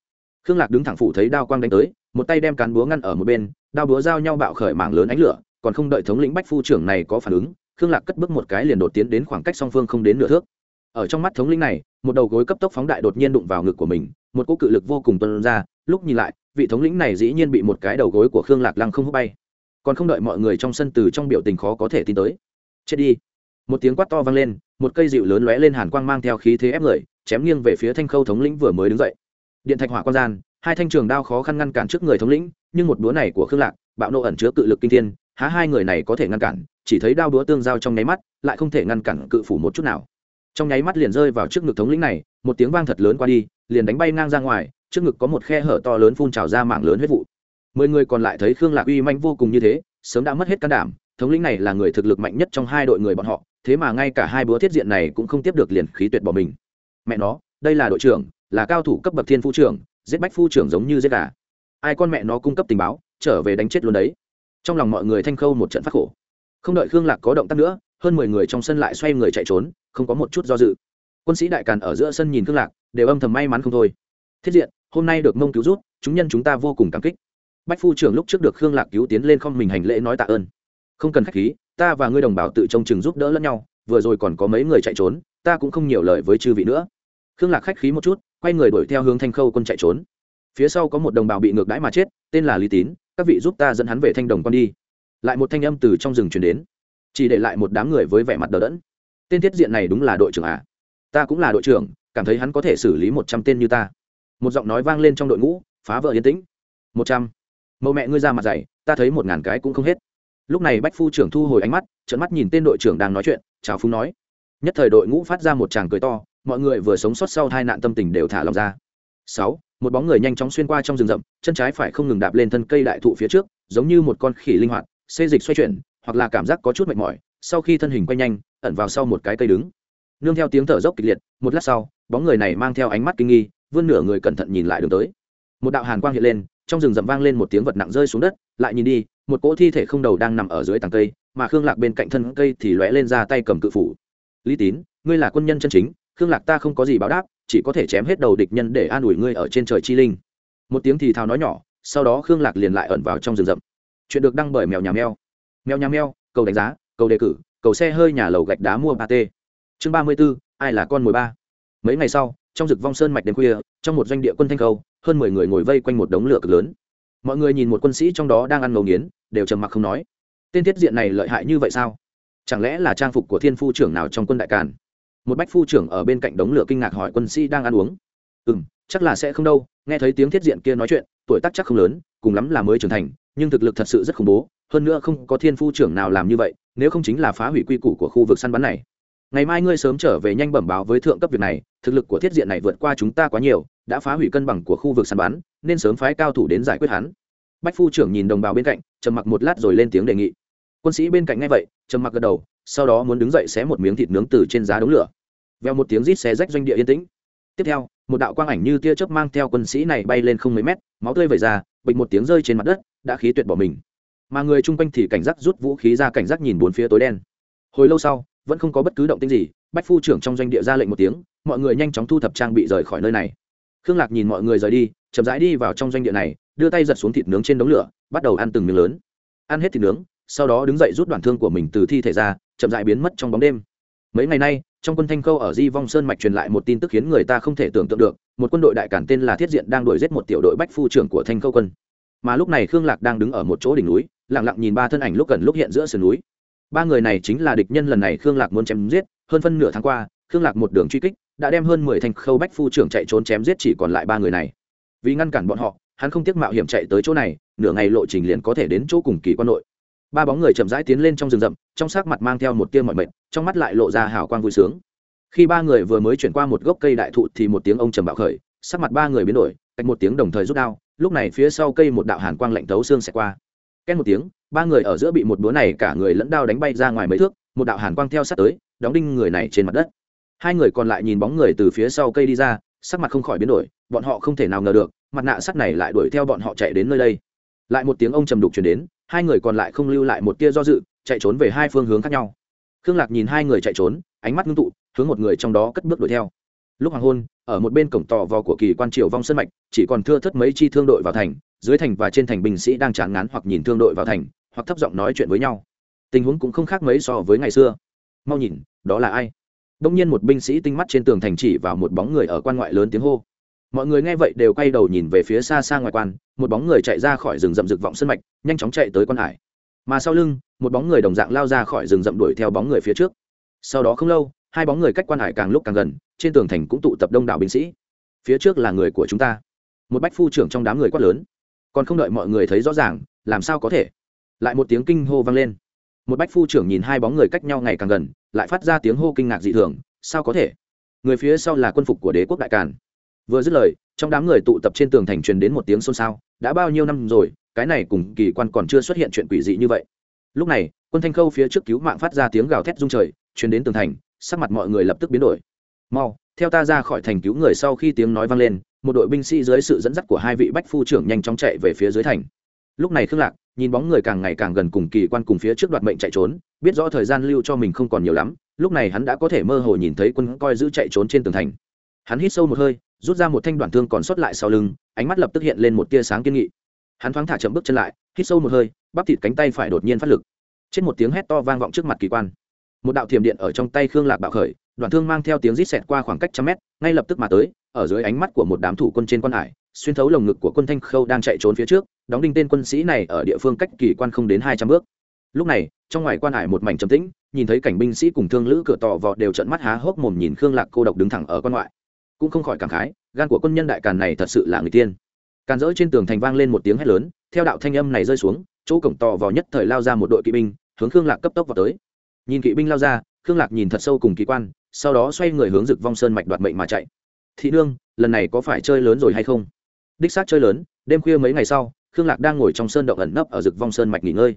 Speaker 1: khương lạc đứng thẳng phủ thấy đao quang đánh tới, một tay đem cán búa ngăn ở một bên, đao búa giao nhau bạo khởi mảng lớn ánh lửa, còn không đợi thống lĩnh bách phu trưởng này có phản ứng, khương lạc cất bước một cái liền đột tiến đến khoảng cách song phương không đến nửa thước. Ở trong mắt thống lĩnh này, một đầu gối cấp tốc phóng đại đột nhiên đụng vào ngực của mình, một cỗ cự lực vô cùng tuân ra, lúc nhìn lại, vị thống lĩnh này dĩ nhiên bị một cái đầu gối của khương lạc lăng không hút bay. Còn không đợi mọi người trong sân từ trong biểu tình khó có thể tin tới. Chết đi. Một tiếng quát to vang lên, một cây dịu lớn lóe lên hàn quang mang theo khí thế ép người, chém nghiêng về phía thanh khâu thống lĩnh vừa mới đứng dậy điện thạch hỏa quan gian, hai thanh trường đao khó khăn ngăn cản trước người thống lĩnh, nhưng một búa này của khương lạc, bạo nộ ẩn chứa cự lực kinh thiên, há hai người này có thể ngăn cản, chỉ thấy đao búa tương giao trong nháy mắt, lại không thể ngăn cản cự phủ một chút nào. Trong nháy mắt liền rơi vào trước ngực thống lĩnh này, một tiếng vang thật lớn qua đi, liền đánh bay ngang ra ngoài, trước ngực có một khe hở to lớn phun trào ra mạng lớn huyết vụ. Mười người còn lại thấy khương lạc uy manh vô cùng như thế, sớm đã mất hết can đảm, thống lĩnh này là người thực lực mạnh nhất trong hai đội người bọn họ, thế mà ngay cả hai búa thiết diện này cũng không tiếp được liền khí tuyệt bỏ mình. Mẹ nó đây là đội trưởng, là cao thủ cấp bậc thiên phu trưởng, giết bách phu trưởng giống như giết gà. Ai con mẹ nó cung cấp tình báo, trở về đánh chết luôn đấy. Trong lòng mọi người thanh khâu một trận phát khổ. Không đợi khương lạc có động tác nữa, hơn mười người trong sân lại xoay người chạy trốn, không có một chút do dự. Quân sĩ đại càn ở giữa sân nhìn khương lạc, đều âm thầm may mắn không thôi. Thiết diện, hôm nay được mông cứu rút, chúng nhân chúng ta vô cùng cảm kích. Bách phu trưởng lúc trước được khương lạc cứu tiến lên không mình hành lễ nói tạ ơn. Không cần khách khí, ta và ngươi đồng bào tự trông chừng giúp đỡ lẫn nhau, vừa rồi còn có mấy người chạy trốn, ta cũng không nhiều lời với chư vị nữa khương lạc khách khí một chút, quay người đuổi theo hướng thanh khâu quân chạy trốn. Phía sau có một đồng bào bị ngược đãi mà chết, tên là lý tín, các vị giúp ta dẫn hắn về thanh đồng con đi. Lại một thanh âm từ trong rừng chuyển đến. Chỉ để lại một đám người với vẻ mặt đờ đẫn. Tên thiết diện này đúng là đội trưởng à? Ta cũng là đội trưởng, cảm thấy hắn có thể xử lý một trăm tên như ta. Một giọng nói vang lên trong đội ngũ, phá vỡ yên tĩnh. Một trăm. Mẫu mẹ ngươi ra mặt dày, ta thấy một ngàn cái cũng không hết. Lúc này bách phu trưởng thu hồi ánh mắt trận mắt nhìn tên đội trưởng đang nói chuyện, chào phúng nói. Nhất thời đội ngũ phát ra một tràng cười to mọi người vừa sống sót sau hai nạn tâm tình đều thả lòng ra. Sáu, một bóng người nhanh chóng xuyên qua trong rừng rậm, chân trái phải không ngừng đạp lên thân cây đại thụ phía trước, giống như một con khỉ linh hoạt, xê dịch xoay chuyển, hoặc là cảm giác có chút mệt mỏi, sau khi thân hình quay nhanh, ẩn vào sau một cái cây đứng. Nương theo tiếng thở dốc kịch liệt, một lát sau, bóng người này mang theo ánh mắt kinh nghi, vươn nửa người cẩn thận nhìn lại đường tới. Một đạo hàn quang hiện lên, trong rừng rậm vang lên một tiếng vật nặng rơi xuống đất, lại nhìn đi, một cỗ thi thể không đầu đang nằm ở dưới tàng cây, mà khương lạc bên cạnh thân cây thì lóe lên ra tay cầm cự phủ. Lý tín, ngươi là quân nhân chân chính khương lạc ta không có gì báo đáp, chỉ có thể chém hết đầu địch nhân để an ủi ngươi ở trên trời chi linh. Một tiếng thì thào nói nhỏ, sau đó khương lạc liền lại ẩn vào trong rừng rậm. Chuyện được đăng bởi mèo nhà mèo. Mèo nhà mèo, cầu đánh giá, cầu đề cử, cầu xe hơi nhà lầu gạch đá mua ba t chương ba mươi b ố ai là con mười ba? Mấy ngày sau, trong rực vong sơn mạch đêm khuya, trong một doanh địa quân thanh khâu, hơn mười người ngồi vây quanh một đống lửa cực lớn. Mọi người nhìn một quân sĩ trong đó đang ăn ngầu nghiến, đều trầm mặc không nói. Tên thiết diện này lợi hại như vậy sao? Chẳng lẽ là trang phục của thiên phu trưởng nào trong quân đại càn? Một bách phu trưởng ở bên cạnh đống lửa kinh ngạc hỏi quân sĩ đang ăn uống. Ừ m chắc là sẽ không đâu, nghe thấy tiếng thiết diện kia nói chuyện, tuổi tác chắc không lớn, cùng lắm là mới trưởng thành, nhưng thực lực thật sự rất khủng bố, hơn nữa không có thiên phu trưởng nào làm như vậy, nếu không chính là phá hủy quy củ của khu vực săn bắn này. Ngày mai ngươi sớm trở về nhanh bẩm báo với thượng cấp việc này, thực lực của thiết diện này vượt qua chúng ta quá nhiều, đã phá hủy cân bằng của khu vực săn bắn, nên sớm phái cao thủ đến giải quyết hắn. Bách phu trưởng nhìn đồng bào bên cạnh, trầm mặc một lát rồi lên tiếng đề nghị. Quân sĩ bên cạnh ngay vậy, trầm mặc gật đầu sau đó muốn đứng dậy xé một miếng thịt nướng từ trên giá đống lửa. Veo một tiếng rít xé rách doanh địa yên tĩnh. Tiếp theo, một đạo quang ảnh như tia chớp mang theo quân sĩ này bay lên không mấy mét, máu tươi vẩy ra, bịch một tiếng rơi trên mặt đất, đã khí tuyệt bỏ mình. Mà người chung quanh thì cảnh giác rút vũ khí ra cảnh giác nhìn bốn phía tối đen. Hồi lâu sau, vẫn không có bất cứ động tĩnh gì, bách phu trưởng trong doanh địa ra lệnh một tiếng, mọi người nhanh chóng thu thập trang bị rời khỏi nơi này. Khương lạc nhìn mọi người rời đi, chậm rãi đi vào trong doanh địa này, đưa tay giật xuống thịt nướng trên đống lửa, bắt đầu ăn từng miếng lớn. Ăn hết thịt nướng sau đó đứng dậy rút đoạn thương của mình từ thi thể ra, chậm rãi biến mất trong bóng đêm. Mấy ngày nay, trong quân thanh Câu ở di vong sơn mạch truyền lại một tin tức khiến người ta không thể tưởng tượng được, một quân đội đại cản tên là thiết diện đang đuổi giết một tiểu đội bách phu trưởng của thanh Câu quân. Mà lúc này khương lạc đang đứng ở một chỗ đỉnh núi, lặng lặng nhìn ba thân ảnh lúc gần lúc hiện giữa sườn núi. Ba người này chính là địch nhân lần này khương lạc muốn chém giết, hơn phân nửa tháng qua, khương lạc một đường truy kích, đã đem hơn mười thanh khâu bách phu trưởng chạy trốn chém giết chỉ còn lại ba người này. Vì ngăn cản bọn họ, hắn không tiếc mạo hiểm chạy tới chỗ này, nửa ngày lộ trình liền có thể đến chỗ cùng kỳ quan nội ba bóng người chậm rãi tiến lên trong rừng rậm, trong sắc mặt mang theo một tia mọi mệt, trong mắt lại lộ ra hào quang vui sướng. Khi ba người vừa mới chuyển qua một gốc cây đại thụ thì một tiếng ông trầm bạo khởi, sắc mặt ba người biến đổi, cách một tiếng đồng thời rút đao, lúc này phía sau cây một đạo hàn quang lạnh thấu xương xẹt qua. Két một tiếng, ba người ở giữa bị một búa này cả người lẫn đao đánh bay ra ngoài mấy thước, một đạo hàn quang theo sát tới, đóng đinh người này trên mặt đất. Hai người còn lại nhìn bóng người từ phía sau cây đi ra, sắc mặt không khỏi biến đổi, bọn họ không thể nào ngờ được, mặt nạ sắt này lại đuổi theo bọn họ chạy đến nơi đây. Lại một tiếng ông trầm đục chuyển đến hai người còn lại không lưu lại một tia do dự, chạy trốn về hai phương hướng khác nhau. Khương lạc nhìn hai người chạy trốn, ánh mắt ngưng tụ, hướng một người trong đó cất bước đuổi theo. Lúc hoàng hôn, ở một bên cổng tò vò của kỳ quan triều vong sân mạch, chỉ còn thưa thất mấy chi thương đội vào thành, dưới thành và trên thành binh sĩ đang chán ngán hoặc nhìn thương đội vào thành, hoặc thấp giọng nói chuyện với nhau. Tình huống cũng không khác mấy so với ngày xưa. Mau nhìn, đó là ai? Đông nhiên một binh sĩ tinh mắt trên tường thành chỉ vào một bóng người ở quan ngoại lớn tiếng hô mọi người nghe vậy đều quay đầu nhìn về phía xa xa ngoài quan, một bóng người chạy ra khỏi rừng rậm rực vọng sân mạch, nhanh chóng chạy tới quan hải. Mà sau lưng, một bóng người đồng dạng lao ra khỏi rừng rậm đuổi theo bóng người phía trước. Sau đó không lâu, hai bóng người cách quan hải càng lúc càng gần, trên tường thành cũng tụ tập đông đảo binh sĩ. Phía trước là người của chúng ta. Một bách phu trưởng trong đám người quát lớn. Còn không đợi mọi người thấy rõ ràng, làm sao có thể? Lại một tiếng kinh hô vang lên. Một bách phu trưởng nhìn hai bóng người cách nhau ngày càng gần, lại phát ra tiếng hô kinh ngạc dị thường. Sao có thể? Người phía sau là quân phục của đế quốc đại càn vừa dứt lời, trong đám người tụ tập trên tường thành truyền đến một tiếng xôn xao, đã bao nhiêu năm rồi, cái này cùng kỳ quan còn chưa xuất hiện chuyện quỷ dị như vậy. Lúc này, quân thanh khâu phía trước cứu mạng phát ra tiếng gào thét rung trời, truyền đến tường thành, sắc mặt mọi người lập tức biến đổi. Mau, theo ta ra khỏi thành cứu người sau khi tiếng nói vang lên, một đội binh sĩ dưới sự dẫn dắt của hai vị bách phu trưởng nhanh chóng chạy về phía dưới thành. Lúc này khương lạc, nhìn bóng người càng ngày càng gần cùng kỳ quan cùng phía trước đoạt mệnh chạy trốn, biết rõ thời gian lưu cho mình không còn nhiều lắm, lúc này hắn đã có thể mơ hồ nhìn thấy quân coi giữ chạy trốn trên tường thành hắn hít sâu một hơi, rút ra một thanh đoạn thương còn sót lại sau lưng, ánh mắt lập tức hiện lên một tia sáng kiên nghị. Hắn thoáng thả chậm bước chân lại, hít sâu một hơi, bắp thịt cánh tay phải đột nhiên phát lực. Trên một tiếng hét to vang vọng trước mặt kỳ quan. Một đạo thiểm điện ở trong tay khương lạc bạo khởi, đoạn thương mang theo tiếng rít xẹt qua khoảng cách trăm mét, ngay lập tức mà tới, ở dưới ánh mắt của một đám thủ quân trên quan hải, xuyên thấu lồng ngực của quân thanh khâu đang chạy trốn phía trước, đóng đinh tên quân sĩ này ở địa phương cách kỳ quan không đến hai trăm bước. Lúc này, trong ngoài quan hải một mảnh trầm tĩnh, nhìn thấy cảnh binh sĩ cùng thương lữ cửa tò vọt đều trận mắt há hốc mồm nhìn khương lạc cô độc đứng thẳng ở quan ngoại cũng không khỏi cảm khái, gan của quân nhân đại càn này thật sự là người tiên. Càn dỡ trên tường thành vang lên một tiếng hét lớn, theo đạo thanh âm này rơi xuống, chỗ cổng to vào nhất thời lao ra một đội kỵ binh, hướng khương lạc cấp tốc vào tới. Nhìn kỵ binh lao ra, khương lạc nhìn thật sâu cùng kỳ quan, sau đó xoay người hướng rực vong sơn mạch đoạt mệnh mà chạy. Thị nương, lần này có phải chơi lớn rồi hay không? Đích xác chơi lớn, đêm khuya mấy ngày sau, khương lạc đang ngồi trong sơn động ẩn nấp ở rực vong sơn mạch nghỉ ngơi.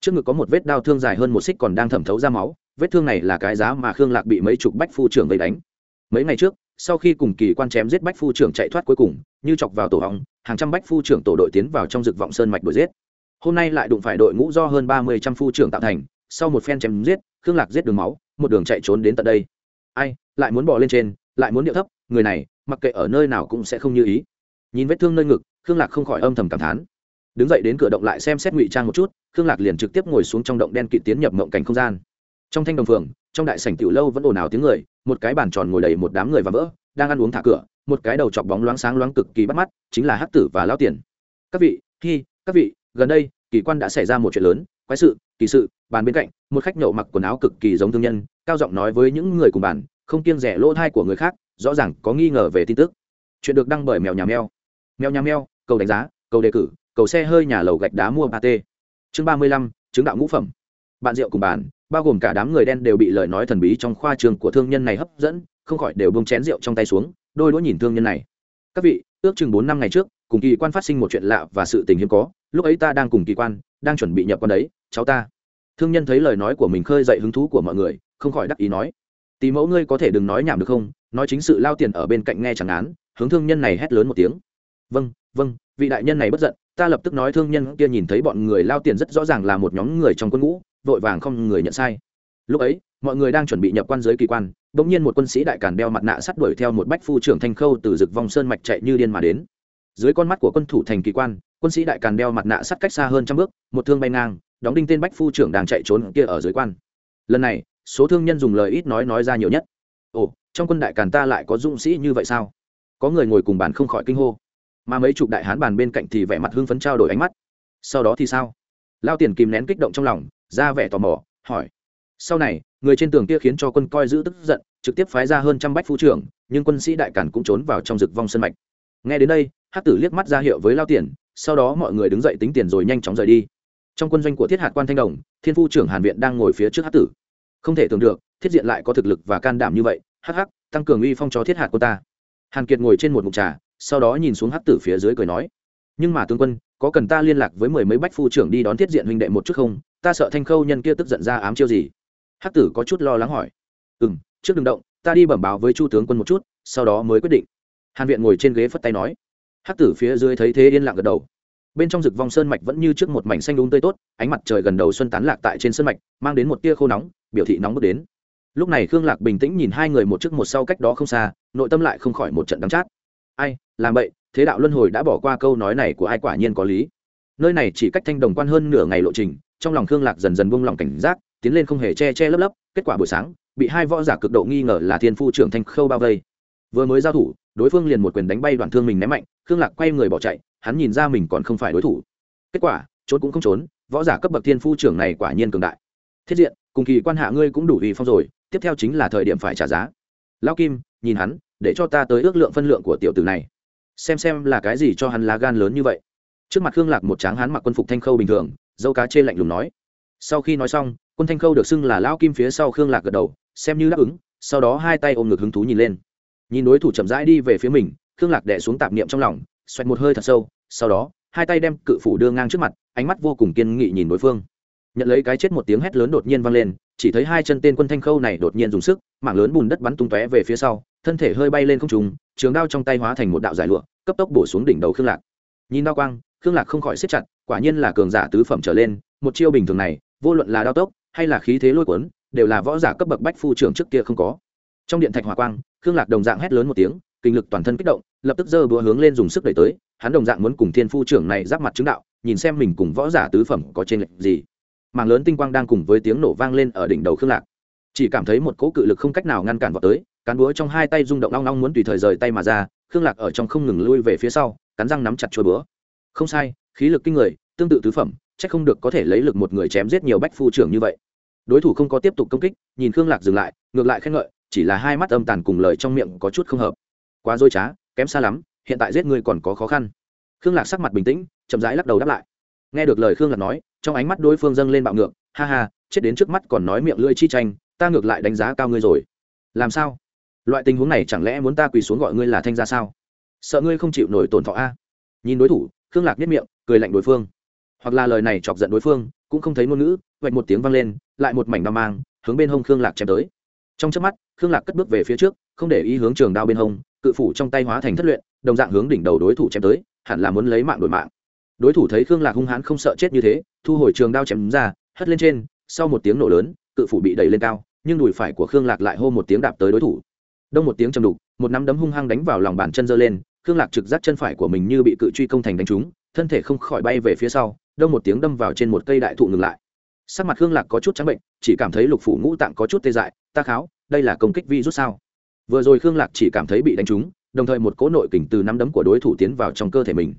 Speaker 1: Trước ngực có một vết đao thương dài hơn một xích còn đang thẩm thấu ra máu, vết thương này là cái giá mà khương lạc bị mấy chục bách phu trưởng vây đánh. Mấy ngày trước sau khi cùng kỳ quan chém giết bách phu trưởng chạy thoát cuối cùng, như chọc vào tổ hóng hàng trăm bách phu trưởng tổ đội tiến vào trong rực vọng sơn mạch đuổi giết. Hôm nay lại đụng phải đội ngũ do hơn ba mươi trăm phu trưởng tạo thành, sau một phen chém giết, khương lạc giết đường máu, một đường chạy trốn đến tận đây. Ai, lại muốn bỏ lên trên, lại muốn điệu thấp, người này, mặc kệ ở nơi nào cũng sẽ không như ý. Nhìn vết thương nơi ngực, khương lạc không khỏi âm thầm cảm thán. Đứng dậy đến cửa động lại xem xét ngụy trang một chút, khương lạc liền trực tiếp ngồi xuống trong động đen kịt tiến nhập mộng cảnh không gian. Trong thanh đồng phường trong đại sảnh tiểu lâu vẫn ồn ào tiếng người, một cái bàn tròn ngồi đầy một đám người và vỡ, đang ăn uống thả cửa, một cái đầu chọc bóng loáng sáng loáng cực kỳ bắt mắt, chính là hắc tử và lão tiền. Các vị, hi, các vị, gần đây, kỳ quan đã xảy ra một chuyện lớn, quái sự, kỳ sự, bàn bên cạnh, một khách nhậu mặc quần áo cực kỳ giống thương nhân, cao giọng nói với những người cùng bàn, không kiêng rẻ lỗ thai của người khác, rõ ràng có nghi ngờ về tin tức. Chuyện được đăng bởi mèo nhà mèo. Mèo nhà mèo, cầu đánh giá, cầu đề cử, cầu xe hơi nhà lầu gạch đá mua ba t chương ba mươi lăm, chứng đạo ngũ phẩm bạn rượu cùng bàn, bao gồm cả đám người đen đều bị lời nói thần bí trong khoa trường của thương nhân này hấp dẫn, không khỏi đều bông chén rượu trong tay xuống, đôi đũa nhìn thương nhân này. Các vị, ước chừng bốn năm ngày trước, cùng kỳ quan phát sinh một chuyện lạ và sự tình hiếm có, lúc ấy ta đang cùng kỳ quan, đang chuẩn bị nhập con đấy, cháu ta. Thương nhân thấy lời nói của mình khơi dậy hứng thú của mọi người, không khỏi đắc ý nói tỷ mẫu ngươi có thể đừng nói nhảm được không? Nói chính sự lao tiền ở bên cạnh nghe chẳng án. Hướng thương nhân này hét lớn một tiếng. Vâng vâng vị đại nhân này bất giận, ta lập tức nói thương nhân kia nhìn thấy bọn người lao tiền rất rõ ràng là một nhóm người trong quân ngũ vội vàng không người nhận sai. Lúc ấy, mọi người đang chuẩn bị nhập quan giới kỳ quan, bỗng nhiên một quân sĩ đại càn đeo mặt nạ sắt đuổi theo một bách phu trưởng thanh khâu từ rực vòng sơn mạch chạy như điên mà đến. Dưới con mắt của quân thủ thành kỳ quan, quân sĩ đại càn đeo mặt nạ sắt cách xa hơn trăm bước, một thương bay ngang, đóng đinh tên bách phu trưởng đang chạy trốn kia ở dưới quan. Lần này, số thương nhân dùng lời ít nói nói ra nhiều nhất. Ồ, trong quân đại càn ta lại có dũng sĩ như vậy sao? Có người ngồi cùng bàn không khỏi kinh hô. Mà mấy chục đại hán bàn bên cạnh thì vẻ mặt hưng phấn trao đổi ánh mắt. Sau đó thì sao? Lao tiền kìm nén kích động trong lòng ra vẻ tò mò, hỏi. Sau này, người trên tường kia khiến cho quân coi giữ tức giận, trực tiếp phái ra hơn trăm bách phu trưởng, nhưng quân sĩ đại cản cũng trốn vào trong rực vong sân mạch. Nghe đến đây hát tử liếc mắt ra hiệu với lao tiền sau đó mọi người đứng dậy tính tiền rồi nhanh chóng rời đi. Trong quân doanh của thiết hạt quan thanh đồng, thiên phu trưởng hàn viện đang ngồi phía trước hát tử. Không thể tưởng được, thiết diện lại có thực lực và can đảm như vậy, hắc hắc, tăng cường uy phong cho thiết hạt cô ta. Hàn kiệt ngồi trên một mục trà, sau đó nhìn xuống hắc tử phía dưới cười nói, nhưng mà tướng quân, có cần ta liên lạc với mười mấy bách phu trưởng đi đón thiết diện huynh đệ một chút không? Ta sợ thanh khâu nhân kia tức giận ra ám chiêu gì? Hắc tử có chút lo lắng hỏi. Ừ m trước đừng động, ta đi bẩm báo với chu tướng quân một chút, sau đó mới quyết định. Hàn viện ngồi trên ghế phất tay nói. Hắc tử phía dưới thấy thế yên lặng gật đầu. Bên trong rực vòng sơn mạch vẫn như trước một mảnh xanh đúng tươi tốt, ánh mặt trời gần đầu xuân tán lạc tại trên sơn mạch, mang đến một tia khô nóng, biểu thị nóng bước đến. Lúc này khương lạc bình tĩnh nhìn hai người một trước một sau cách đó không xa, nội tâm lại không khỏi một trận đắm chát. Ai, làm vậy, thế đạo luân hồi đã bỏ qua câu nói này của ai quả nhiên có lý. Nơi này chỉ cách thanh đồng quan hơn nửa ngày lộ trình trong lòng khương lạc dần dần buông lỏng cảnh giác, tiến lên không hề che che lấp lấp, kết quả buổi sáng, bị hai võ giả cực độ nghi ngờ là thiên phu trưởng thanh khâu bao vây. Vừa mới giao thủ, đối phương liền một quyền đánh bay đoạn thương mình ném mạnh, khương lạc quay người bỏ chạy, hắn nhìn ra mình còn không phải đối thủ. Kết quả, trốn cũng không trốn, võ giả cấp bậc thiên phu trưởng này quả nhiên cường đại. Thiết diện, cùng kỳ quan hạ ngươi cũng đủ uy phong rồi, tiếp theo chính là thời điểm phải trả giá. Lao kim, nhìn hắn, để cho ta tới ước lượng phân lượng của tiểu tử này. Xem xem là cái gì cho hắn lá gan lớn như vậy. Trước mặt khương lạc một tráng hắn mặc quân phục thanh khâu bình thường dâu cá chê lạnh lùng nói. Sau khi nói xong, quân thanh khâu được xưng là lao kim phía sau khương lạc gật đầu, xem như đáp ứng, sau đó hai tay ôm ngực hứng thú nhìn lên. Nhìn đối thủ chậm rãi đi về phía mình, khương lạc đẻ xuống tạp niệm trong lòng, xoẹt một hơi thật sâu, sau đó, hai tay đem cự phủ đưa ngang trước mặt, ánh mắt vô cùng kiên nghị nhìn đối phương. Nhận lấy cái chết một tiếng hét lớn đột nhiên vang lên, chỉ thấy hai chân tên quân thanh khâu này đột nhiên dùng sức, mảng lớn bùn đất bắn tung tóe về phía sau, thân thể hơi bay lên không trùng trường đao trong tay hóa thành một đạo giải lụa, cấp tốc bổ xuống đỉnh đầu khương lạc. Nhìn đao quang khương lạc không khỏi xếp chặt, quả nhiên là cường giả tứ phẩm trở lên, một chiêu bình thường này, vô luận là đao tốc hay là khí thế lôi cuốn, đều là võ giả cấp bậc bách phu trưởng trước kia không có. Trong điện thạch hỏa quang, khương lạc đồng dạng hét lớn một tiếng, kinh lực toàn thân kích động, lập tức giơ búa hướng lên dùng sức đẩy tới, hắn đồng dạng muốn cùng thiên phu trưởng này giáp mặt chứng đạo, nhìn xem mình cùng võ giả tứ phẩm có trên lệnh gì. Mảng lớn tinh quang đang cùng với tiếng nổ vang lên ở đỉnh đầu khương lạc. Chỉ cảm thấy một cỗ cự lực không cách nào ngăn cản vào tới, cán búa trong hai tay rung động long long muốn tùy thời rời tay mà ra, khương lạc ở trong không ngừng lui về phía sau, cắn răng nắm chặt chuôi búa không sai, khí lực kinh người, tương tự tứ phẩm, chắc không được có thể lấy lực một người chém giết nhiều bách phu trưởng như vậy. Đối thủ không có tiếp tục công kích, nhìn khương lạc dừng lại, ngược lại khen ngợi, chỉ là hai mắt âm tàn cùng lời trong miệng có chút không hợp. Quá dối trá, kém xa lắm, hiện tại giết người còn có khó khăn. Khương lạc sắc mặt bình tĩnh, chậm rãi lắc đầu đáp lại. Nghe được lời khương lạc nói, trong ánh mắt đối phương dâng lên bạo ngược, ha ha, chết đến trước mắt còn nói miệng lưỡi chi tranh, ta ngược lại đánh giá cao ngươi rồi. Làm sao? Loại tình huống này chẳng lẽ muốn ta quỳ xuống gọi ngươi là thanh gia sao? Sợ ngươi không chịu nổi tổn thọ a. Nhìn đối thủ khương lạc nhất miệng, cười lạnh đối phương. Hoặc là lời này chọc giận đối phương, cũng không thấy ngôn ngữ vạch một tiếng vang lên, lại một mảnh đao mang, hướng bên hông khương lạc chém tới. Trong trước mắt, khương lạc cất bước về phía trước, không để ý hướng trường đao bên hông, cự phủ trong tay hóa thành thất luyện, đồng dạng hướng đỉnh đầu đối thủ chém tới, hẳn là muốn lấy mạng đổi mạng. Đối thủ thấy khương lạc hung hãn không sợ chết như thế, thu hồi trường đao chém ra, hất lên trên, sau một tiếng nổ lớn, cự phủ bị đẩy lên cao, nhưng đùi phải của khương lạc lại hô một tiếng đạp tới đối thủ. Đông một tiếng chầm đục, một nắm đấm hung hăng đánh vào lòng bàn chân giơ lên khương lạc trực giác chân phải của mình như bị cự truy công thành đánh trúng, thân thể không khỏi bay về phía sau, đông một tiếng đâm vào trên một cây đại thụ ngừng lại. Sắc mặt khương lạc có chút trắng bệnh, chỉ cảm thấy lục phủ ngũ tạng có chút tê dại, ta kháo, đây là công kích vi rút sao? Vừa rồi khương lạc chỉ cảm thấy bị đánh trúng, đồng thời một cỗ nội kình từ nắm đấm của đối thủ tiến vào trong cơ thể mình.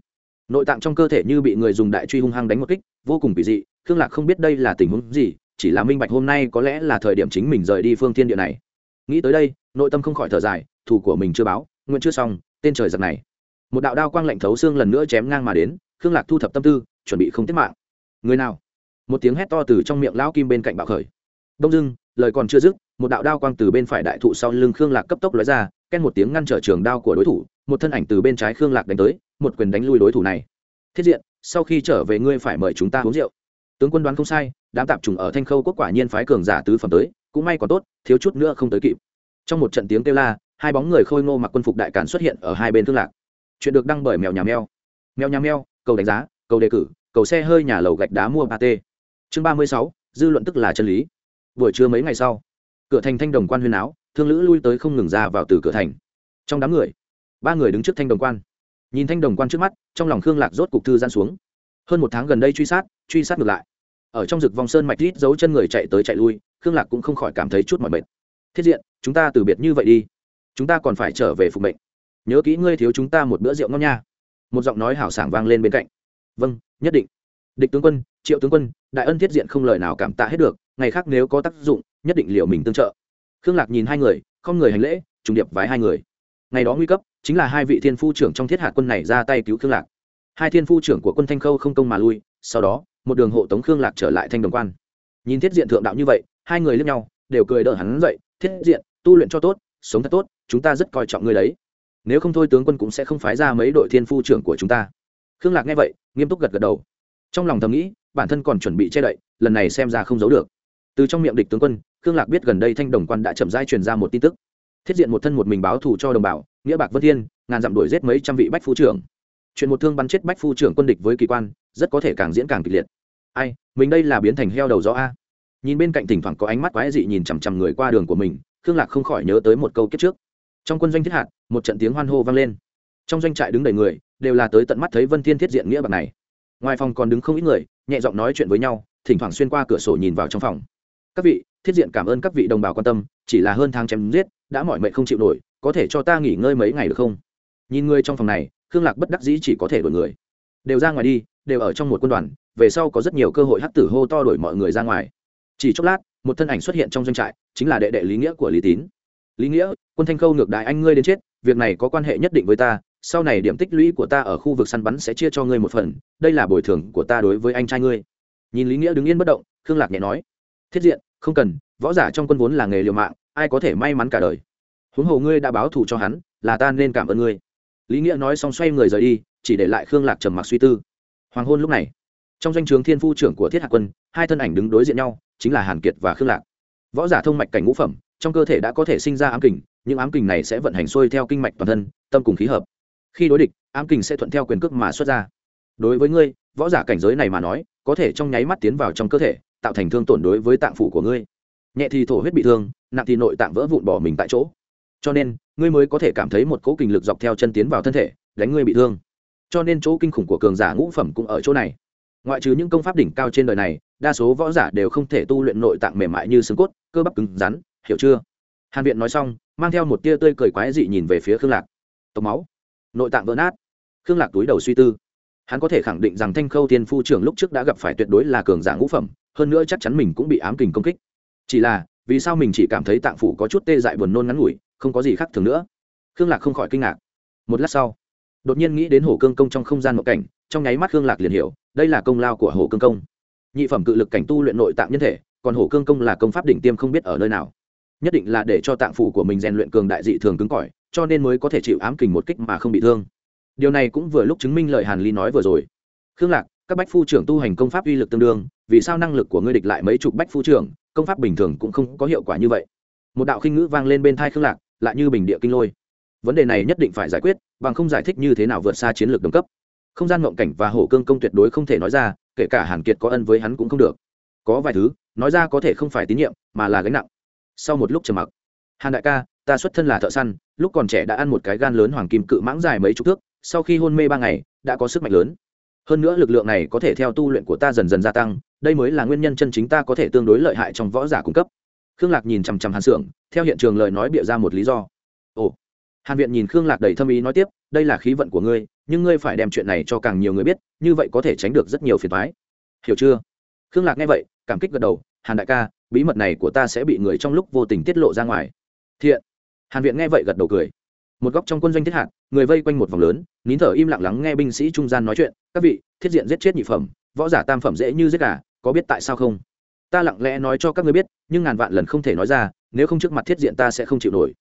Speaker 1: Nội tạng trong cơ thể như bị người dùng đại truy hung hăng đánh một kích, vô cùng kỳ dị, khương lạc không biết đây là tình huống gì, chỉ là minh bạch hôm nay có lẽ là thời điểm chính mình rời đi phương thiên địa này. Nghĩ tới đây, nội tâm không khỏi thở dài, thủ của mình chưa báo, nguyện chưa xong tên trời giặc này. Một đạo đao quang lạnh thấu xương lần nữa chém ngang mà đến, khương lạc thu thập tâm tư, chuẩn bị không tiết mạng. Người nào? Một tiếng hét to từ trong miệng lão kim bên cạnh bạo khởi. Đông dưng lời còn chưa dứt, một đạo đao quang từ bên phải đại thụ sau lưng khương lạc cấp tốc lóe ra, ken một tiếng ngăn trở trường đao của đối thủ, một thân ảnh từ bên trái khương lạc đánh tới, một quyền đánh lui đối thủ này. Thiết diện, sau khi trở về ngươi phải mời chúng ta uống rượu. Tướng quân đoán không sai, đám tạp trùng ở thanh khâu quốc quả nhiên phái cường giả tứ phẩm tới, cũng may còn tốt, thiếu chút nữa không tới kịp trong một trận tiếng kêu la, hai bóng người khôi ngô mặc quân phục đại cản xuất hiện ở hai bên thương lạc. Chuyện được đăng bởi mèo nhà mèo. Mèo nhà mèo, cầu đánh giá, cầu đề cử, cầu xe hơi nhà lầu gạch đá mua ba t chương ba mươi sáu, dư luận tức là chân lý. Buổi trưa mấy ngày sau, cửa thành thanh đồng quan huyên áo thương lữ lui tới không ngừng ra vào từ cửa thành. Trong đám người, ba người đứng trước thanh đồng quan. Nhìn thanh đồng quan trước mắt, trong lòng khương lạc rốt cục thư gian xuống. Hơn một tháng gần đây truy sát truy sát ngược lại. Ở trong rực vòng sơn mạch rít giấu chân người chạy tới chạy lui, khương lạc cũng không khỏi cảm thấy chút mỏi mệt. Thiết diện chúng ta từ biệt như vậy đi. Chúng ta còn phải trở về phục mệnh. Nhớ kỹ ngươi thiếu chúng ta một bữa rượu ngon nha. Một giọng nói hào sảng vang lên bên cạnh. Vâng nhất định. Địch tướng quân, triệu tướng quân, đại ân thiết diện không lời nào cảm tạ hết được, ngày khác nếu có tác dụng, nhất định liệu mình tương trợ. Khương lạc nhìn hai người, không người hành lễ, trùng điệp vái hai người. Ngày đó nguy cấp, chính là hai vị thiên phu trưởng trong thiết hạ quân này ra tay cứu khương lạc. Hai thiên phu trưởng của quân thanh khâu không công mà lui, sau đó, một đường hộ tống khương lạc trở lại thanh đồng quan. Nhìn thiết diện thượng đạo như vậy, hai người lướt nhau, đều cười đỡ hắn dậy, thiết diện tu luyện cho tốt, sống thật tốt, chúng ta rất coi trọng ngươi đấy. Nếu không thôi tướng quân cũng sẽ không phái ra mấy đội thiên phu trưởng của chúng ta. Khương lạc nghe vậy, nghiêm túc gật gật đầu. Trong lòng thầm nghĩ, bản thân còn chuẩn bị che đậy, lần này xem ra không giấu được. Từ trong miệng địch tướng quân, khương lạc biết gần đây thanh đồng quan đã chậm rãi truyền ra một tin tức. Thiết diện một thân một mình báo thù cho đồng bào, nghĩa bạc vân thiên, ngàn dặm đuổi giết mấy trăm vị bách phu trưởng. Chuyện một thương bắn chết bách phu trưởng quân địch với kỳ quan, rất có thể càng diễn càng kịch liệt. Ai, mình đây là biến thành heo đầu gió a. Nhìn bên cạnh thỉnh thoảng có ánh mắt quái dị nhìn chằm chằm người qua đường của mình khương lạc không khỏi nhớ tới một câu kết trước. Trong quân doanh thiết hạt, một trận tiếng hoan hô vang lên. Trong doanh trại đứng đầy người, đều là tới tận mắt thấy vân thiên thiết diện nghĩa bạc này. Ngoài phòng còn đứng không ít người, nhẹ giọng nói chuyện với nhau, thỉnh thoảng xuyên qua cửa sổ nhìn vào trong phòng. Các vị, thiết diện cảm ơn các vị đồng bào quan tâm, chỉ là hơn tháng chém giết, đã mọi mệnh không chịu nổi, có thể cho ta nghỉ ngơi mấy ngày được không? Nhìn người trong phòng này, khương lạc bất đắc dĩ chỉ có thể đổi người. Đều ra ngoài đi, đều ở trong một quân đoàn, về sau có rất nhiều cơ hội hắc tử hô to đổi mọi người ra ngoài. Chỉ chốc lát một thân ảnh xuất hiện trong doanh trại, chính là đệ đệ lý nghĩa của lý tín. Lý nghĩa, quân thanh khâu ngược đại anh ngươi đến chết, việc này có quan hệ nhất định với ta, sau này điểm tích lũy của ta ở khu vực săn bắn sẽ chia cho ngươi một phần, đây là bồi thường của ta đối với anh trai ngươi. Nhìn lý nghĩa đứng yên bất động, khương lạc nhẹ nói, thiết diện, không cần, võ giả trong quân vốn là nghề liều mạng, ai có thể may mắn cả đời. Huống hồ ngươi đã báo thù cho hắn, là ta nên cảm ơn ngươi. Lý nghĩa nói xong xoay người rời đi, chỉ để lại khương lạc trầm mặc suy tư. Hoàng hôn lúc này trong danh o trường thiên phu trưởng của thiết hạ quân, hai thân ảnh đứng đối diện nhau, chính là hàn kiệt và khương lạc. Võ giả thông mạch cảnh ngũ phẩm, trong cơ thể đã có thể sinh ra ám kình những ám kình này sẽ vận hành xuôi theo kinh mạch toàn thân, tâm cùng khí hợp. Khi đối địch, ám kình sẽ thuận theo quyền cước mà xuất ra. Đối với ngươi, võ giả cảnh giới này mà nói, có thể trong nháy mắt tiến vào trong cơ thể, tạo thành thương tổn đối với tạng phủ của ngươi. Nhẹ thì thổ huyết bị thương, nặng thì nội tạng vỡ vụn bỏ mình tại chỗ. Cho nên, ngươi mới có thể cảm thấy một cỗ kinh lực dọc theo chân tiến vào thân thể, đánh ngươi bị thương. Cho nên chỗ kinh khủng của cường giả ngũ phẩm cũng ở chỗ này ngoại trừ những công pháp đỉnh cao trên đời này, đa số võ giả đều không thể tu luyện nội tạng mềm mại như xương cốt, cơ bắp cứng rắn, hiểu chưa? Hàn viện nói xong, mang theo một tia tươi cười quái dị nhìn về phía khương lạc. Tộc máu. Nội tạng vỡ nát. Khương lạc túi đầu suy tư. Hắn có thể khẳng định rằng thanh khâu Thiên phu trưởng lúc trước đã gặp phải tuyệt đối là cường giả ngũ phẩm, hơn nữa chắc chắn mình cũng bị ám kình công kích. Chỉ là, vì sao mình chỉ cảm thấy tạng phủ có chút tê dại buồn nôn ngắn ngủi, không có gì khác thường nữa? Khương lạc không khỏi kinh ngạc. Một lát sau, đột nhiên nghĩ đến Hổ cương công trong không gian mộng cảnh trong nháy mắt khương lạc liền hiểu, đây là công lao của hồ cương công. Nhị phẩm cự lực cảnh tu luyện nội tạng nhân thể, còn hồ cương công là công pháp đỉnh tiêm không biết ở nơi nào. Nhất định là để cho tạng phủ của mình rèn luyện cường đại dị thường cứng cỏi, cho nên mới có thể chịu ám kình một kích mà không bị thương. Điều này cũng vừa lúc chứng minh lời hàn ly nói vừa rồi. Khương lạc, các bách phu trưởng tu hành công pháp uy lực tương đương, vì sao năng lực của ngươi địch lại mấy chục bách phu trưởng, công pháp bình thường cũng không có hiệu quả như vậy? Một đạo khinh ngữ vang lên bên thai khương lạc, lại như bình địa kinh lôi. Vấn đề này nhất định phải giải quyết, bằng không giải thích như thế nào vượt xa chiến lược đồng cấp không gian ngộng cảnh và hổ cương công tuyệt đối không thể nói ra, kể cả hàn kiệt có ân với hắn cũng không được. Có vài thứ, nói ra có thể không phải tín nhiệm, mà là gánh nặng. Sau một lúc trầm mặc, hàn đại ca, ta xuất thân là thợ săn, lúc còn trẻ đã ăn một cái gan lớn hoàng kim cự mãng dài mấy chục thước, sau khi hôn mê ba ngày, đã có sức mạnh lớn. Hơn nữa lực lượng này có thể theo tu luyện của ta dần dần gia tăng, đây mới là nguyên nhân chân chính ta có thể tương đối lợi hại trong võ giả cung cấp. Khương lạc nhìn chằm chằm hàn xưởng theo hiện trường lời nói bịa ra một lý do. Ồ. Hàn viện nhìn khương lạc đầy thâm ý nói tiếp, đây là khí vận của ngươi nhưng ngươi phải đem chuyện này cho càng nhiều người biết, như vậy có thể tránh được rất nhiều phiền thoái hiểu chưa? Khương lạc nghe vậy, cảm kích gật đầu, hàn đại ca, bí mật này của ta sẽ bị người trong lúc vô tình tiết lộ ra ngoài. Thiện. Hàn viện nghe vậy gật đầu cười. Một góc trong quân doanh thiết hạt, người vây quanh một vòng lớn, nín thở im lặng lắng nghe binh sĩ trung gian nói chuyện, các vị, thiết diện giết chết nhị phẩm, võ giả tam phẩm dễ như giết gà, có biết tại sao không? Ta lặng lẽ nói cho các ngươi biết, nhưng ngàn vạn lần không thể nói ra, nếu không trước mặt thiết diện ta sẽ không chịu nổi.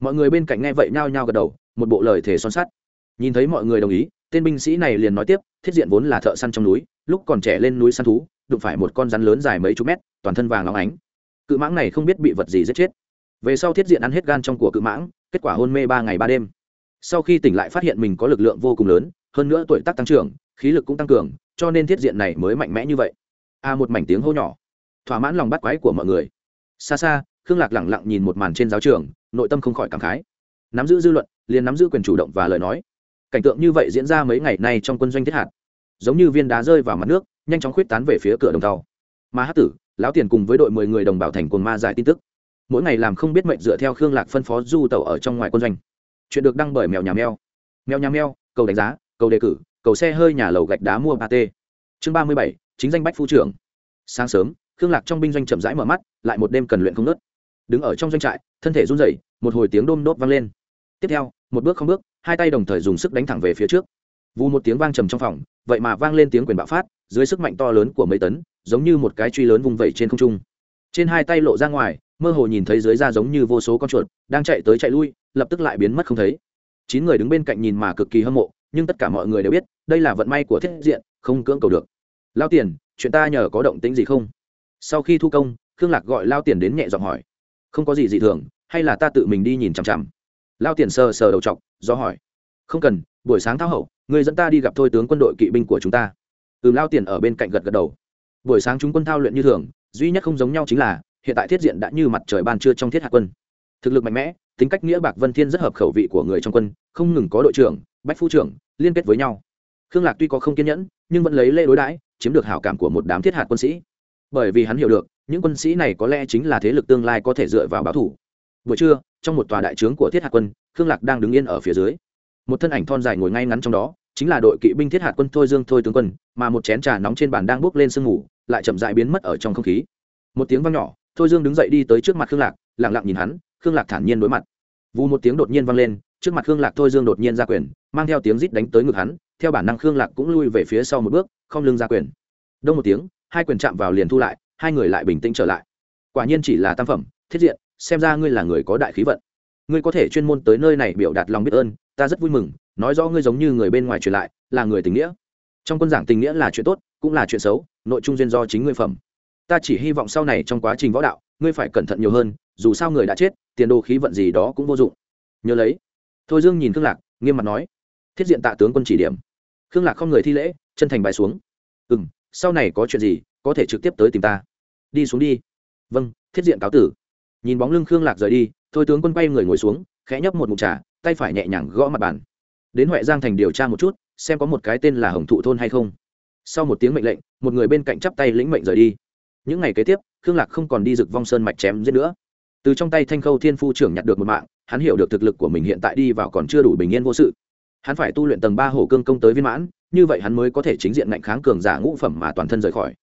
Speaker 1: Mọi người bên cạnh nghe vậy nhao nhao gật đầu, một bộ lời thể son sắt nhìn thấy mọi người đồng ý tên binh sĩ này liền nói tiếp thiết diện vốn là thợ săn trong núi lúc còn trẻ lên núi săn thú đụng phải một con rắn lớn dài mấy chục mét toàn thân vàng óng ánh. Cự mãng này không biết bị vật gì giết chết. Về sau thiết diện ăn hết gan trong của cự mãng kết quả hôn mê ba ngày ba đêm. Sau khi tỉnh lại phát hiện mình có lực lượng vô cùng lớn hơn nữa tuổi tác tăng trưởng khí lực cũng tăng cường cho nên thiết diện này mới mạnh mẽ như vậy. A à, một mảnh tiếng hô nhỏ. Thỏa mãn lòng bắt quái của mọi người. Xa xa khương lạc lẳng lặng nhìn một màn trên giáo trường nội tâm không khỏi cảm khái. Nắm giữ dư luận liền nắm giữ quyền chủ động và lời nói cảnh tượng như vậy diễn ra mấy ngày nay trong quân doanh thiết hạt. Giống như viên đá rơi vào mặt nước, nhanh chóng khuyết tán về phía cửa đồng tàu mà hát tử, lão tiền cùng với đội mười người đồng bào thành cồn ma giải tin tức. Mỗi ngày làm không biết mệnh dựa theo khương lạc phân phó du tàu ở trong ngoài quân doanh. Chuyện được đăng bởi mèo nhà mèo. Mèo nhà mèo, cầu đánh giá, cầu đề cử, cầu xe hơi nhà lầu gạch đá mua ba t chương ba mươi bảy, chính danh bách phu trưởng. Sáng sớm, khương lạc trong binh doanh chậm rãi mở mắt, lại một đêm cần luyện không nớt đứng ở trong doanh trại, thân thể run rẩy, một hồi tiếng đôm đốt vang lên. Tiếp theo, một bước không bước hai tay đồng thời dùng sức đánh thẳng về phía trước. Vù một tiếng vang trầm trong phòng, vậy mà vang lên tiếng quyền bạo phát, dưới sức mạnh to lớn của mấy tấn, giống như một cái truy lớn vùng vẩy trên không trung. Trên hai tay lộ ra ngoài, mơ hồ nhìn thấy dưới da giống như vô số con chuột, đang chạy tới chạy lui, lập tức lại biến mất không thấy. Chín người đứng bên cạnh nhìn mà cực kỳ hâm mộ, nhưng tất cả mọi người đều biết, đây là vận may của thiết diện, không cưỡng cầu được. Lao tiền, chuyện ta nhờ có động tính gì không? Sau khi thu công, khương lạc gọi lao tiền đến nhẹ giọng hỏi. Không có gì dị thường, hay là ta tự mình đi nhìn chằm chằm? Lao tiền sờ sờ đầu t do hỏi, không cần, buổi sáng tháo hậu, người dẫn ta đi gặp thôi tướng quân đội kỵ binh của chúng ta. Từ lao tiền ở bên cạnh gật gật đầu. Buổi sáng chúng quân thao luyện như thường, duy nhất không giống nhau chính là, hiện tại thiết diện đã như mặt trời ban trưa trong thiết hạ quân. Thực lực mạnh mẽ, tính cách nghĩa bạc vân thiên rất hợp khẩu vị của người trong quân, không ngừng có đội trưởng, bách phu trưởng, liên kết với nhau. Khương lạc tuy có không kiên nhẫn, nhưng vẫn lấy lê đối đãi, chiếm được hảo cảm của một đám thiết hạt quân sĩ. Bởi vì hắn hiểu được, những quân sĩ này có lẽ chính là thế lực tương lai có thể dựa vào báo thủ. Buổi trưa trong một tòa đại trướng của thiết hạt quân, khương lạc đang đứng yên ở phía dưới. Một thân ảnh thon dài ngồi ngay ngắn trong đó, chính là đội kỵ binh thiết hạt quân thôi dương thôi tướng quân, mà một chén trà nóng trên bàn đang bốc lên sương mù, lại chậm dại biến mất ở trong không khí. Một tiếng vang nhỏ, thôi dương đứng dậy đi tới trước mặt khương lạc lẳng lặng nhìn hắn, khương lạc thản nhiên đối mặt. Vù một tiếng đột nhiên vang lên, trước mặt khương lạc thôi dương đột nhiên ra quyền, mang theo tiếng rít đánh tới ngực hắn, theo bản năng khương lạc cũng lui về phía sau một bước, không lưng ra quyền. Đông một tiếng, hai quyền chạm vào liền thu lại, hai người lại bình tĩnh trở lại. Quả nhiên chỉ là tam phẩm, thiết diện xem ra ngươi là người có đại khí vận. Ngươi có thể chuyên môn tới nơi này biểu đạt lòng biết ơn, ta rất vui mừng, nói rõ ngươi giống như người bên ngoài truyền lại, là người tình nghĩa. Trong quân giảng tình nghĩa là chuyện tốt, cũng là chuyện xấu, nội trung duyên do chính ngươi phẩm. Ta chỉ hy vọng sau này trong quá trình võ đạo, ngươi phải cẩn thận nhiều hơn, dù sao người đã chết, tiền đồ khí vận gì đó cũng vô dụng. Nhớ lấy. Thôi dương nhìn khương lạc, nghiêm mặt nói. Thiết diện tạ tướng quân chỉ điểm. Khương lạc không người thi lễ, chân thành bài xuống. Ừ m sau này có chuyện gì, có thể trực tiếp tới tìm ta. Đi xuống đi. Vâng thiết diện cáo tử nhìn bóng lưng khương lạc rời đi, thôi tướng quân quay người ngồi xuống, khẽ nhấp một mụn trà, tay phải nhẹ nhàng gõ mặt bàn. Đến huệ giang thành điều tra một chút, xem có một cái tên là hồng thụ thôn hay không. Sau một tiếng mệnh lệnh, một người bên cạnh chắp tay lĩnh mệnh rời đi. Những ngày kế tiếp, khương lạc không còn đi rực vong sơn mạch chém giết nữa. Từ trong tay thanh khâu thiên phu trưởng nhặt được một mạng, hắn hiểu được thực lực của mình hiện tại đi vào còn chưa đủ bình yên vô sự. Hắn phải tu luyện tầng ba hổ cương công tới viên mãn, như vậy hắn mới có thể chính diện ngạnh kháng cường giả ngũ phẩm mà toàn thân rời khỏi.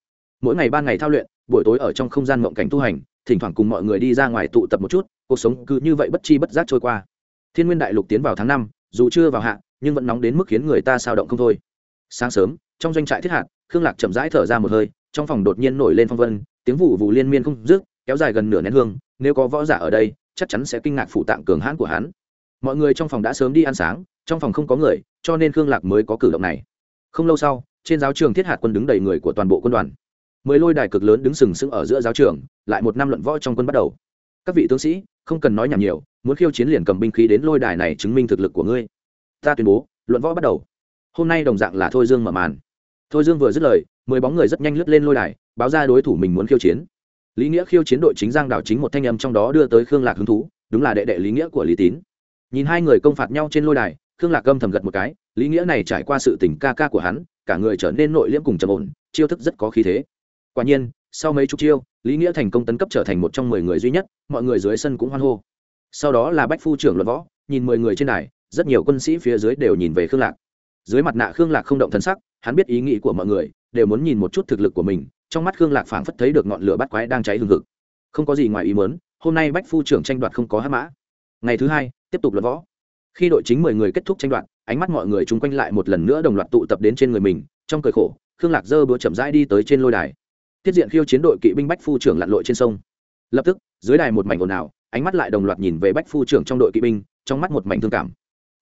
Speaker 1: Mỗi ngày ban ngày thao luyện, buổi tối ở trong không gian mộng cảnh tu hành thỉnh thoảng cùng mọi người đi ra ngoài tụ tập một chút, cuộc sống cứ như vậy bất chi bất giác trôi qua. Thiên nguyên đại lục tiến vào tháng năm, dù chưa vào hạ, nhưng vẫn nóng đến mức khiến người ta sao động không thôi. Sáng sớm, trong doanh trại thiết hạt, khương lạc chậm rãi thở ra một hơi, trong phòng đột nhiên nổi lên phong vân, tiếng vụ vụ liên miên không dứt, kéo dài gần nửa nén hương, nếu có võ giả ở đây, chắc chắn sẽ kinh ngạc phụ tạng cường hãn của hắn. Mọi người trong phòng đã sớm đi ăn sáng, trong phòng không có người, cho nên khương lạc mới có cử động này. Không lâu sau, trên giáo trường thiết hạt quân đứng đầy người của toàn bộ quân đoàn mười lôi đài cực lớn đứng sừng sững ở giữa giáo trường, lại một năm luận võ trong quân bắt đầu. Các vị tướng sĩ, không cần nói nhảm nhiều, muốn khiêu chiến liền cầm binh khí đến lôi đài này chứng minh thực lực của ngươi. Ta tuyên bố, luận võ bắt đầu. Hôm nay đồng dạng là thôi dương mở màn. Thôi dương vừa dứt lời, mười bóng người rất nhanh lướt lên lôi đài, báo ra đối thủ mình muốn khiêu chiến. Lý nghĩa khiêu chiến đội chính giang đảo chính một thanh âm trong đó đưa tới khương lạc hứng thú, đúng là đệ đệ lý nghĩa của lý tín. Nhìn hai người công phạt nhau trên lôi đài, khương lạc âm thầm gật một cái, lý nghĩa này trải qua sự tình ca ca của hắn, cả người trở nên nội liễm cùng trầm ổn, chiêu thức rất có khí thế quả nhiên, sau mấy chục chiêu, lý nghĩa thành công tấn cấp trở thành một trong mười người duy nhất, mọi người dưới sân cũng hoan hô. Sau đó là bách phu trưởng luận võ, nhìn mười người trên đài, rất nhiều quân sĩ phía dưới đều nhìn về khương lạc. Dưới mặt nạ khương lạc không động thân sắc, hắn biết ý nghĩ của mọi người, đều muốn nhìn một chút thực lực của mình, trong mắt khương lạc phảng phất thấy được ngọn lửa bắt quái đang cháy hừng hực. Không có gì ngoài ý muốn, hôm nay bách phu trưởng tranh đoạt không có hát mã. Ngày thứ hai, tiếp tục luận võ. Khi đội chính mười người kết thúc tranh đoạt, ánh mắt mọi người chung quanh lại một lần nữa đồng loạt tụ tập đến trên người mình, trong cười khổ, khương lạc dơ búa chậm rãi đi tới trên lôi đài tiết diện khiêu chiến đội kỵ binh bách phu trưởng lặn lội trên sông. Lập tức, dưới đài một mảnh ồn ào, ánh mắt lại đồng loạt nhìn về bách phu trưởng trong đội kỵ binh, trong mắt một mảnh thương cảm.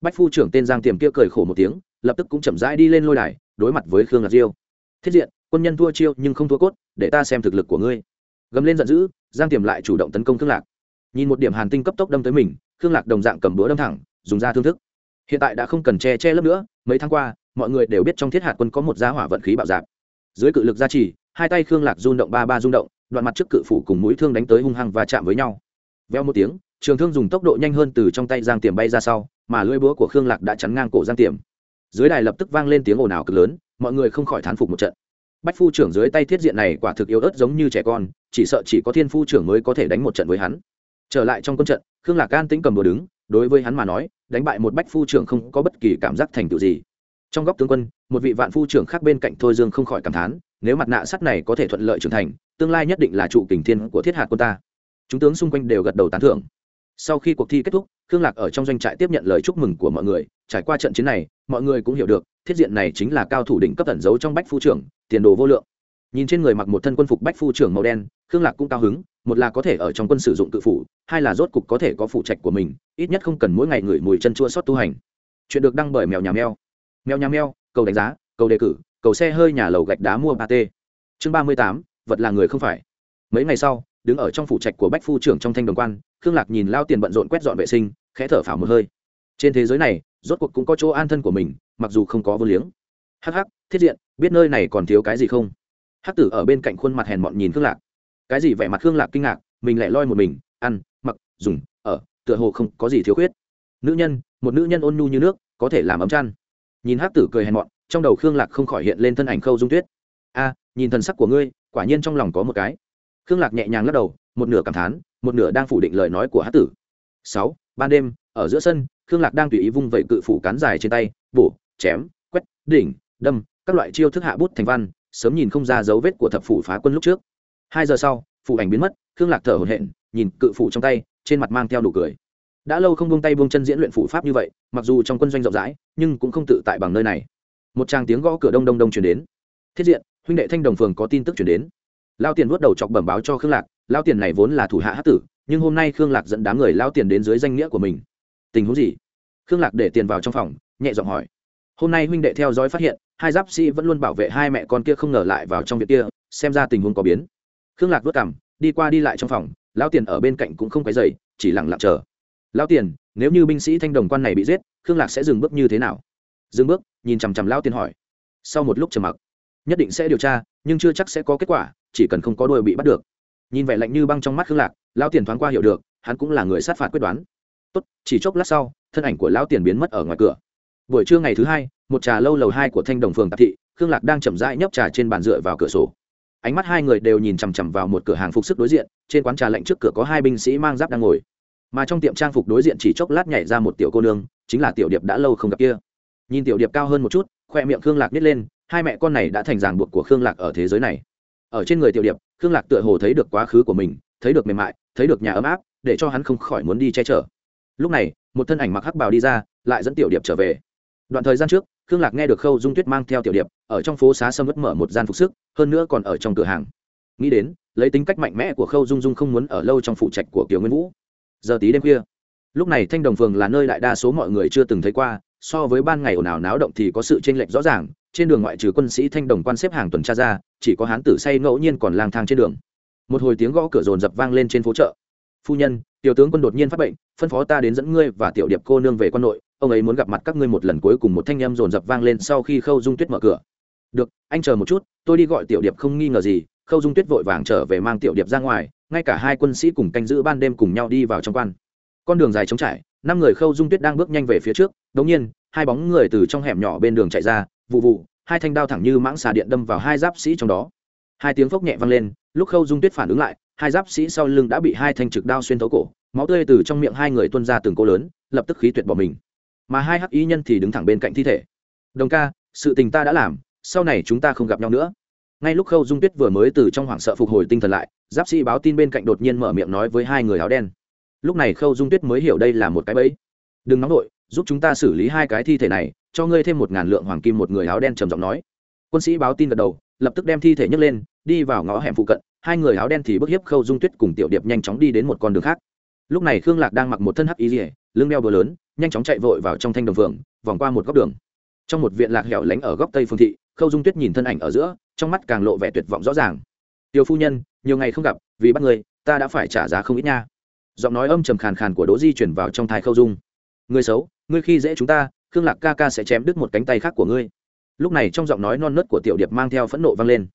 Speaker 1: Bách phu trưởng tên giang tiềm kia cười khổ một tiếng, lập tức cũng chậm rãi đi lên lôi đài, đối mặt với khương lạc diêu. Thiết diện, quân nhân thua chiêu nhưng không thua cốt, để ta xem thực lực của ngươi. Gầm lên giận dữ, giang tiềm lại chủ động tấn công khương lạc. Nhìn một điểm hàn tinh cấp tốc đâm tới mình, khương lạc đồng dạng cầm búa đâm thẳng, dùng ra thương thức. Hiện tại đã không cần che che lấp nữa, mấy tháng qua, mọi người đều biết trong thiết hạt quân có một giá hỏa vận khí bạo dạp dưới cự lực gia trì hai tay khương lạc rung động ba ba rung động đoạn mặt trước cự phủ cùng mũi thương đánh tới hung hăng và chạm với nhau veo một tiếng trường thương dùng tốc độ nhanh hơn từ trong tay giang tiềm bay ra sau mà lưỡi búa của khương lạc đã chắn ngang cổ giang tiềm dưới đài lập tức vang lên tiếng ồn ào cực lớn mọi người không khỏi thán phục một trận bách phu trưởng dưới tay thiết diện này quả thực yếu ớt giống như trẻ con chỉ sợ chỉ có thiên phu trưởng mới có thể đánh một trận với hắn trở lại trong quân trận khương lạc can tĩnh cầm đồ đứng đối với hắn mà nói đánh bại một bách phu trưởng không có bất kỳ cảm giác thành tựu gì trong góc tướng quân một vị vạn phu trưởng khác bên cạnh thôi dương không khỏi cảm thán nếu mặt nạ sắt này có thể thuận lợi trưởng thành, tương lai nhất định là trụ kình thiên của thiết hạt quân ta. Chúng tướng xung quanh đều gật đầu tán thưởng. Sau khi cuộc thi kết thúc, khương lạc ở trong doanh trại tiếp nhận lời chúc mừng của mọi người. Trải qua trận chiến này, mọi người cũng hiểu được, thiết diện này chính là cao thủ đỉnh cấp tẩn giấu trong bách phu trưởng, tiền đồ vô lượng. Nhìn trên người mặc một thân quân phục bách phu trưởng màu đen, khương lạc cũng cao hứng, một là có thể ở trong quân sử dụng tự phủ, hai là rốt cục có thể có phụ trạch của mình, ít nhất không cần mỗi ngày ngửi mùi chân chua sót tu hành. Chuyện được đăng bởi mèo nhà mèo. Mèo nhà mèo, cầu đánh giá, cầu đề cử cầu xe hơi nhà lầu gạch đá mua ba t chương ba mươi tám, vật là người không phải. Mấy ngày sau, đứng ở trong phủ trạch của bách phu trưởng trong thanh đồng quan, khương lạc nhìn lao tiền bận rộn quét dọn vệ sinh, khẽ thở phào một hơi. Trên thế giới này, rốt cuộc cũng có chỗ an thân của mình, mặc dù không có vô liếng. Hắc hắc, thiết diện, biết nơi này còn thiếu cái gì không? Hắc tử ở bên cạnh khuôn mặt hèn mọn nhìn khương lạc. Cái gì vẻ mặt khương lạc kinh ngạc, mình lại loi một mình, ăn, mặc, dùng, ở, tựa hồ không có gì thiếu khuyết. Nữ nhân, một nữ nhân ôn nhu như nước, có thể làm ấm chăn. Nhìn hắc tử cười hèn mọn trong đầu khương lạc không khỏi hiện lên thân ảnh khâu dung tuyết. A, nhìn thần sắc của ngươi, quả nhiên trong lòng có một cái. Khương lạc nhẹ nhàng lắc đầu, một nửa cảm thán, một nửa đang phủ định lời nói của Hát tử. Sáu, ban đêm, ở giữa sân, khương lạc đang tùy ý vung vẩy cự phủ cán dài trên tay, bổ, chém, quét, đỉnh, đâm, các loại chiêu thức hạ bút thành văn, sớm nhìn không ra dấu vết của thập phủ phá quân lúc trước. Hai giờ sau, phủ ảnh biến mất, khương lạc thở hổn hển, nhìn cự phủ trong tay, trên mặt mang theo đủ cười. Đã lâu không buông tay buông chân diễn luyện phủ pháp như vậy, mặc dù trong quân doanh rộng rãi, nhưng cũng không tự tại bằng nơi này một tràng tiếng gõ cửa đông đông đông chuyển đến. Thiết diện, huynh đệ thanh đồng phường có tin tức chuyển đến. Lao tiền vớt đầu chọc bẩm báo cho khương lạc, lao tiền này vốn là thủ hạ hát tử, nhưng hôm nay khương lạc dẫn đám người lao tiền đến dưới danh nghĩa của mình. Tình huống gì? Khương lạc để tiền vào trong phòng, nhẹ giọng hỏi. Hôm nay huynh đệ theo dõi phát hiện, hai giáp sĩ vẫn luôn bảo vệ hai mẹ con kia không ngờ lại vào trong việc kia, xem ra tình huống có biến. Khương lạc vớt cảm đi qua đi lại trong phòng, lao tiền ở bên cạnh cũng không quấy dày chỉ lặng lặng chờ. Lao tiền, nếu như binh sĩ thanh đồng quan này bị giết, khương lạc sẽ dừng bước như thế nào? Dừng bước, nhìn chằm chằm lao tiền hỏi. Sau một lúc trầm mặc, nhất định sẽ điều tra, nhưng chưa chắc sẽ có kết quả, chỉ cần không có đuôi bị bắt được. Nhìn vẻ lạnh như băng trong mắt khương lạc lao tiền thoáng qua hiểu được, hắn cũng là người sát phạt quyết đoán. Tốt, chỉ chốc lát sau, thân ảnh của lao tiền biến mất ở ngoài cửa. Buổi trưa ngày thứ hai, một trà lâu lầu hai của thanh đồng phường tạp thị, khương lạc đang chậm rãi nhấp trà trên bàn dựa vào cửa sổ. Ánh mắt hai người đều nhìn chằm chằm vào một cửa hàng phục sức đối diện, trên quán trà lạnh trước cửa có hai binh sĩ mang giáp đang ngồi. Mà trong tiệm trang phục đối diện chỉ chốc lát nhảy ra một tiểu cô nương, chính là tiểu điệp đã lâu không gặp kia nhìn tiểu điệp cao hơn một chút, khoe miệng khương lạc nít lên, hai mẹ con này đã thành ràng buộc của khương lạc ở thế giới này. Ở trên người tiểu điệp, khương lạc tựa hồ thấy được quá khứ của mình, thấy được mềm mại, thấy được nhà ấm áp, để cho hắn không khỏi muốn đi che chở. Lúc này, một thân ảnh mặc hắc bào đi ra, lại dẫn tiểu điệp trở về. Đoạn thời gian trước, khương lạc nghe được khâu dung tuyết mang theo tiểu điệp, ở trong phố xá sâm vất mở một gian phục sức, hơn nữa còn ở trong cửa hàng. Nghĩ đến, lấy tính cách mạnh mẽ của khâu dung dung không muốn ở lâu trong phụ trạch của kiều nguyên vũ. Giờ tí đêm khuya, lúc này thanh đồng phường là nơi đại đa số mọi người chưa từng thấy qua so với ban ngày ồn ào náo động thì có sự chênh lệch rõ ràng, trên đường ngoại trừ quân sĩ thanh đồng quan xếp hàng tuần tra ra, chỉ có hán tử say ngẫu nhiên còn lang thang trên đường. Một hồi tiếng gõ cửa rồn rập vang lên trên phố chợ. Phu nhân, tiểu tướng quân đột nhiên phát bệnh, phân phó ta đến dẫn ngươi và tiểu điệp cô nương về quân nội, ông ấy muốn gặp mặt các ngươi một lần cuối cùng. Một thanh em rồn rập vang lên sau khi khâu dung tuyết mở cửa. Được, anh chờ một chút, tôi đi gọi tiểu điệp không nghi ngờ gì. Khâu dung tuyết vội vàng trở về mang tiểu điệp ra ngoài, ngay cả hai quân sĩ cùng canh giữ ban đêm cùng nhau đi vào trong quan. Con đường dài trống trải, năm người khâu dung tuyết đang bước nhanh về phía trước đống nhiên, hai bóng người từ trong hẻm nhỏ bên đường chạy ra, vụ vụ, hai thanh đao thẳng như mãng xà điện đâm vào hai giáp sĩ trong đó. Hai tiếng phốc nhẹ vang lên, lúc khâu dung tuyết phản ứng lại, hai giáp sĩ sau lưng đã bị hai thanh trực đao xuyên thấu cổ, máu tươi từ trong miệng hai người tuôn ra từng cô lớn, lập tức khí tuyệt bỏ mình. Mà hai hắc y nhân thì đứng thẳng bên cạnh thi thể. Đồng ca, sự tình ta đã làm, sau này chúng ta không gặp nhau nữa. Ngay lúc khâu dung tuyết vừa mới từ trong hoảng sợ phục hồi tinh thần lại, giáp sĩ báo tin bên cạnh đột nhiên mở miệng nói với hai người áo đen. Lúc này khâu dung tuyết mới hiểu đây là một cái bẫy. Đừng nóng nổi giúp chúng ta xử lý hai cái thi thể này, cho ngươi thêm một ngàn lượng hoàng kim một người áo đen trầm giọng nói. Quân sĩ báo tin gật đầu, lập tức đem thi thể nhấc lên, đi vào ngõ hẻm phụ cận, hai người áo đen thì bức hiếp khâu dung tuyết cùng tiểu điệp nhanh chóng đi đến một con đường khác. Lúc này khương lạc đang mặc một thân hắc y rỉa lưng đeo bờ lớn, nhanh chóng chạy vội vào trong thanh đồng phường vòng qua một góc đường. Trong một viện lạc hẻo lánh ở góc tây phương thị, khâu dung tuyết nhìn thân ảnh ở giữa, trong mắt càng lộ vẻ tuyệt vọng rõ ràng. Tiểu phu nhân, nhiều ngày không gặp, vì bắt người ta đã phải trả giá không ít nha. Giọng nói âm trầm khàn khàn của đỗ di chuyển vào trong thai khâu dung. Người xấu ngươi khi dễ chúng ta khương lạc ca ca sẽ chém đứt một cánh tay khác của ngươi. Lúc này trong giọng nói non nớt của tiểu điệp mang theo phẫn nộ vang lên.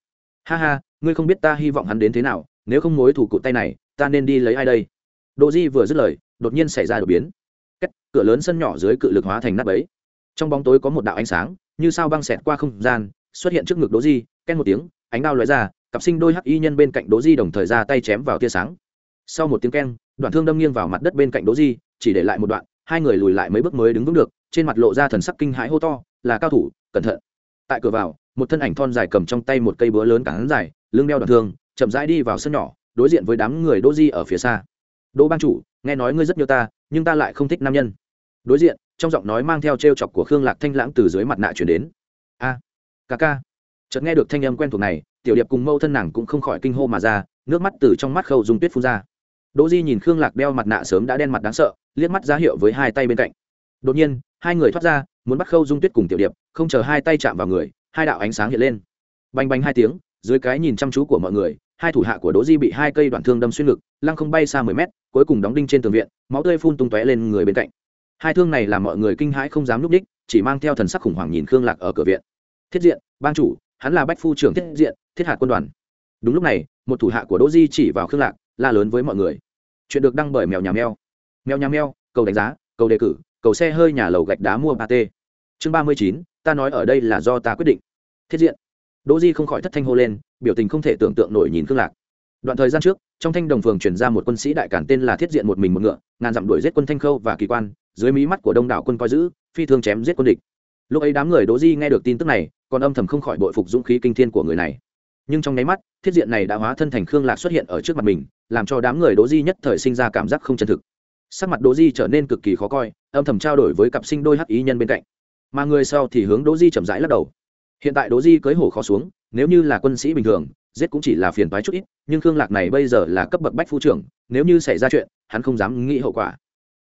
Speaker 1: Ha ha ngươi không biết ta hy vọng hắn đến thế nào nếu không mối thủ cụ tay này ta nên đi lấy ai đây? Đỗ di vừa dứt lời đột nhiên xảy ra đột biến. Cách, cửa lớn sân nhỏ dưới cự lực hóa thành nắp ấy. Trong bóng tối có một đạo ánh sáng như sao băng xẹt qua không gian xuất hiện trước ngực đỗ di ken một tiếng ánh đao lóe ra cặp sinh đôi hắc y nhân bên cạnh đỗ di đồng thời ra tay chém vào tia sáng. Sau một tiếng ken đoạn thương đâm nghiêng vào mặt đất bên cạnh đỗ di chỉ để lại một đoạn hai người lùi lại mấy bước mới đứng vững được, trên mặt lộ ra thần sắc kinh hãi hô to, là cao thủ, cẩn thận. Tại cửa vào, một thân ảnh thon dài cầm trong tay một cây búa lớn cản dài, lưng đeo đoạn thương, chậm rãi đi vào sân nhỏ, đối diện với đám người đỗ di ở phía xa. Đỗ ban chủ, nghe nói ngươi rất nhiều ta, nhưng ta lại không thích nam nhân. Đối diện, trong giọng nói mang theo t r e o chọc của khương lạc thanh lãng từ dưới mặt nạ chuyển đến. A, ca ca. Chợt nghe được thanh âm quen thuộc này, tiểu điệp cùng mâu thân nàng cũng không khỏi kinh hô mà ra, nước mắt từ trong mắt khâu dung tuyết phun ra. Đỗ di nhìn khương lạc đeo mặt nạ sớm đã đen mặt đáng sợ liếc mắt ra hiệu với hai tay bên cạnh. Đột nhiên, hai người thoát ra, muốn bắt khâu dung tuyết cùng tiểu điệp, không chờ hai tay chạm vào người, hai đạo ánh sáng hiện lên. Bành bành hai tiếng, dưới cái nhìn chăm chú của mọi người, hai thủ hạ của đỗ di bị hai cây đoạn thương đâm xuyên ngực, lăng không bay xa mười mét, cuối cùng đóng đinh trên tường viện, máu tươi phun tung tóe lên người bên cạnh. Hai thương này làm mọi người kinh hãi không dám núp đích, chỉ mang theo thần sắc khủng hoảng nhìn khương lạc ở cửa viện. Thiết diện, bang chủ, hắn là bách phu trưởng thiết diện, thiết hạt quân đoàn. Đúng lúc này, một thủ hạ của đỗ di chỉ vào khương lạc, la lớn với mọi người. Chuyện được đăng bởi mèo nhà mèo mèo nhà mèo, cầu đánh giá, cầu đề cử, cầu xe hơi nhà lầu gạch đá mua ba t chương ba mươi chín, ta nói ở đây là do ta quyết định. Thiết diện. Đỗ di không khỏi thất thanh hô lên, biểu tình không thể tưởng tượng nổi nhìn khương lạc. Đoạn thời gian trước, trong thanh đồng phường chuyển ra một quân sĩ đại cản tên là thiết diện một mình một ngựa, ngàn dặm đuổi giết quân thanh khâu và kỳ quan, dưới mí mắt của đông đảo quân coi giữ, phi thương chém giết quân địch. Lúc ấy đám người đỗ di nghe được tin tức này, còn âm thầm không khỏi bội phục dũng khí kinh thiên của người này. Nhưng trong nháy mắt, thiết diện này đã hóa thân thành khương lạc xuất hiện ở trước mặt mình, làm cho đám người đỗ di nhất thời sinh ra cảm giác không chân thực sắc mặt đỗ di trở nên cực kỳ khó coi, âm thầm trao đổi với cặp sinh đôi hắc ý nhân bên cạnh. Mà người sau thì hướng đỗ di chậm rãi lắc đầu. Hiện tại đỗ di cưới hổ khó xuống, nếu như là quân sĩ bình thường, giết cũng chỉ là phiền toái chút ít, nhưng khương lạc này bây giờ là cấp bậc bách phu trưởng, nếu như xảy ra chuyện, hắn không dám nghĩ hậu quả.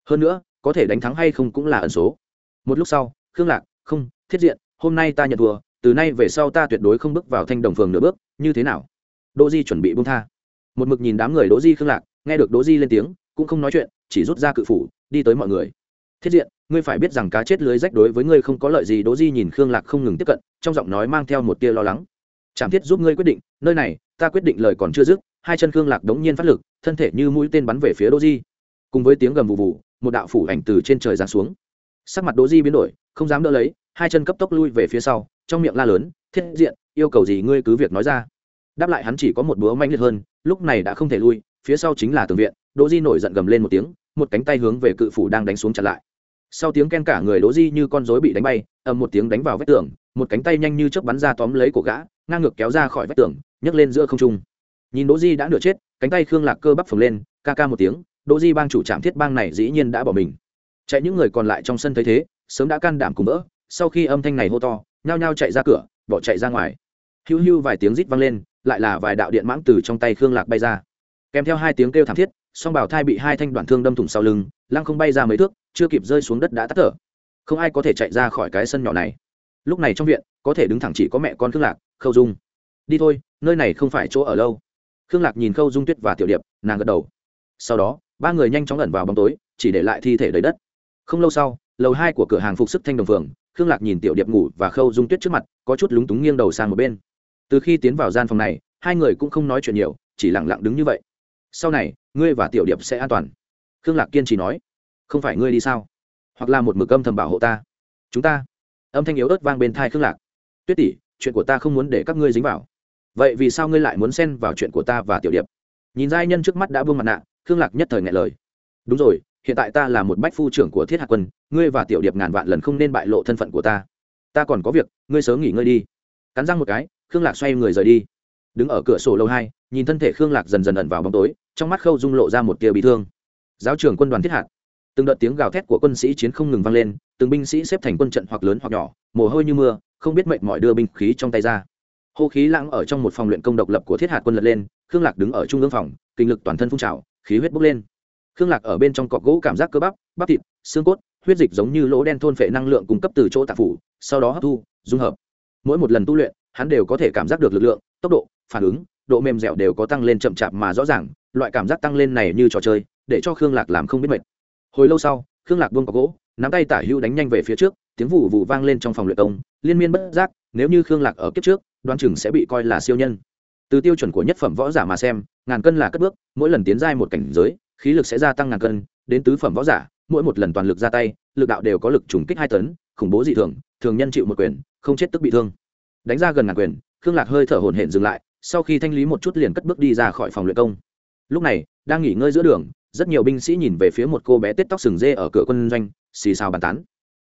Speaker 1: Hơn nữa, có thể đánh thắng hay không cũng là ẩn số. Một lúc sau, khương lạc, không, thiết diện, hôm nay ta nhận thua, từ nay về sau ta tuyệt đối không bước vào thanh đồng phường nửa bước, như thế nào? Đỗ di chuẩn bị buông tha. Một mực nhìn đám người đỗ di khương lạc, nghe được đỗ di lên tiếng, cũng không nói chuyện chỉ rút ra cự phủ, đi tới mọi người. Thiết diện, ngươi phải biết rằng cá chết lưới rách đối với ngươi không có lợi gì, đỗ di nhìn khương lạc không ngừng tiếp cận, trong giọng nói mang theo một tia lo lắng. Trảm thiết giúp ngươi quyết định, nơi này, ta quyết định lời còn chưa dứt, hai chân khương lạc đống nhiên phát lực, thân thể như mũi tên bắn về phía đỗ di. Cùng với tiếng gầm vụ vụ một đạo phủ ảnh từ trên trời giáng xuống. Sắc mặt đỗ di biến đổi, không dám đỡ lấy, hai chân cấp tốc lui về phía sau, trong miệng la lớn, thiết diện, yêu cầu gì ngươi cứ việc nói ra. Đáp lại hắn chỉ có một búa manh liệt hơn, lúc này đã không thể lui, phía sau chính là tường viện, đỗ di nổi giận gầm lên một tiếng một cánh tay hướng về cự phủ đang đánh xuống chặn lại. Sau tiếng ken cả người đố di như con rối bị đánh bay, ầm một tiếng đánh vào vách tường, một cánh tay nhanh như chớp bắn ra tóm lấy cổ gã, ngang ngược kéo ra khỏi vách tường, nhấc lên giữa không trung. Nhìn đố di đã nửa chết, cánh tay khương lạc cơ bắp phồng lên, ca ca một tiếng đố di bang chủ trạm thiết bang này dĩ nhiên đã bỏ mình. Chạy những người còn lại trong sân thấy thế, sớm đã can đảm cùng vỡ, sau khi âm thanh này hô to, nhao nhao chạy ra cửa, bỏ chạy ra ngoài. Hưu hưu vài tiếng rít vang lên, lại là vài đạo điện mãng từ trong tay khương lạc bay ra kèm theo hai tiếng kêu thảm thiết, song bảo thai bị hai thanh đoạn thương đâm thủng sau lưng, lăng không bay ra mấy thước, chưa kịp rơi xuống đất đã tắt thở. Không ai có thể chạy ra khỏi cái sân nhỏ này. Lúc này trong viện, có thể đứng thẳng chỉ có mẹ con khương lạc, khâu dung. Đi thôi, nơi này không phải chỗ ở lâu. Khương lạc nhìn khâu dung tuyết và tiểu điệp, nàng gật đầu. Sau đó, ba người nhanh chóng ẩn vào bóng tối, chỉ để lại thi thể đầy đất. Không lâu sau, lầu hai của cửa hàng phục sức thanh đồng phường, khương lạc nhìn tiểu điệp ngủ và khâu dung tuyết trước mặt, có chút lúng túng nghiêng đầu sang một bên. Từ khi tiến vào gian phòng này, hai người cũng không nói chuyện nhiều, chỉ lẳng lặng đứng như vậy sau này, ngươi và tiểu điệp sẽ an toàn. Khương lạc kiên trì nói. Không phải ngươi đi sao? Hoặc là một mực âm thầm bảo hộ ta. Chúng ta. Âm thanh yếu ớt vang bên thai khương lạc. Tuyết tỷ, chuyện của ta không muốn để các ngươi dính vào. Vậy vì sao ngươi lại muốn xen vào chuyện của ta và tiểu điệp? Nhìn giai nhân trước mắt đã buông mặt nạ, khương lạc nhất thời ngại lời. Đúng rồi, hiện tại ta là một bách phu trưởng của thiết hạ quân, ngươi và tiểu điệp ngàn vạn lần không nên bại lộ thân phận của ta. Ta còn có việc, ngươi sớm nghỉ ngơi đi. Cắn răng một cái, khương lạc xoay người rời đi. Đứng ở cửa sổ lâu hai, nhìn thân thể khương lạc dần dần ẩn vào bóng tối trong mắt khâu dung lộ ra một tia bị thương. Giáo trưởng quân đoàn thiết hạt. Từng đợt tiếng gào thét của quân sĩ chiến không ngừng vang lên, từng binh sĩ xếp thành quân trận hoặc lớn hoặc nhỏ, mồ hôi như mưa, không biết mệnh mọi đưa binh khí trong tay ra. Hô khí lãng ở trong một phòng luyện công độc lập của thiết hạt quân lật lên, khương lạc đứng ở trung ương phòng, kinh lực toàn thân phun trào, khí huyết bốc lên. Khương lạc ở bên trong cọc gỗ cảm giác cơ bắp bắp thịt, xương cốt, huyết dịch giống như lỗ đen thôn phệ năng lượng cung cấp từ chỗ tạp phủ, sau đó hấp thu, dung hợp. Mỗi một lần tu luyện, hắn đều có thể cảm giác được lực lượng, tốc độ, phản ứng, độ mềm dẻo đều có tăng lên chậm chạp mà rõ ràng loại cảm giác tăng lên này như trò chơi, để cho khương lạc làm không biết mệt. Hồi lâu sau, khương lạc buông có gỗ, nắm tay tả hữu đánh nhanh về phía trước, tiếng vụ vụ vang lên trong phòng luyện công, liên miên bất giác, nếu như khương lạc ở kiếp trước Đoan chừng sẽ bị coi là siêu nhân. Từ tiêu chuẩn của nhất phẩm võ giả mà xem, ngàn cân là cất bước, mỗi lần tiến giai một cảnh giới, khí lực sẽ gia tăng ngàn cân, đến tứ phẩm võ giả, mỗi một lần toàn lực ra tay, lực đạo đều có lực trùng kích hai tấn, khủng bố dị thường thường nhân chịu một quyền, không chết tức bị thương. Đánh ra gần ngàn quyền, khương lạc hơi thở hổn hển dừng lại, sau khi thanh lý một chút liền cất bước đi ra khỏi phòng luyện công lúc này, đang nghỉ ngơi giữa đường, rất nhiều binh sĩ nhìn về phía một cô bé tết tóc sừng dê ở cửa quân doanh, xì xào bàn tán.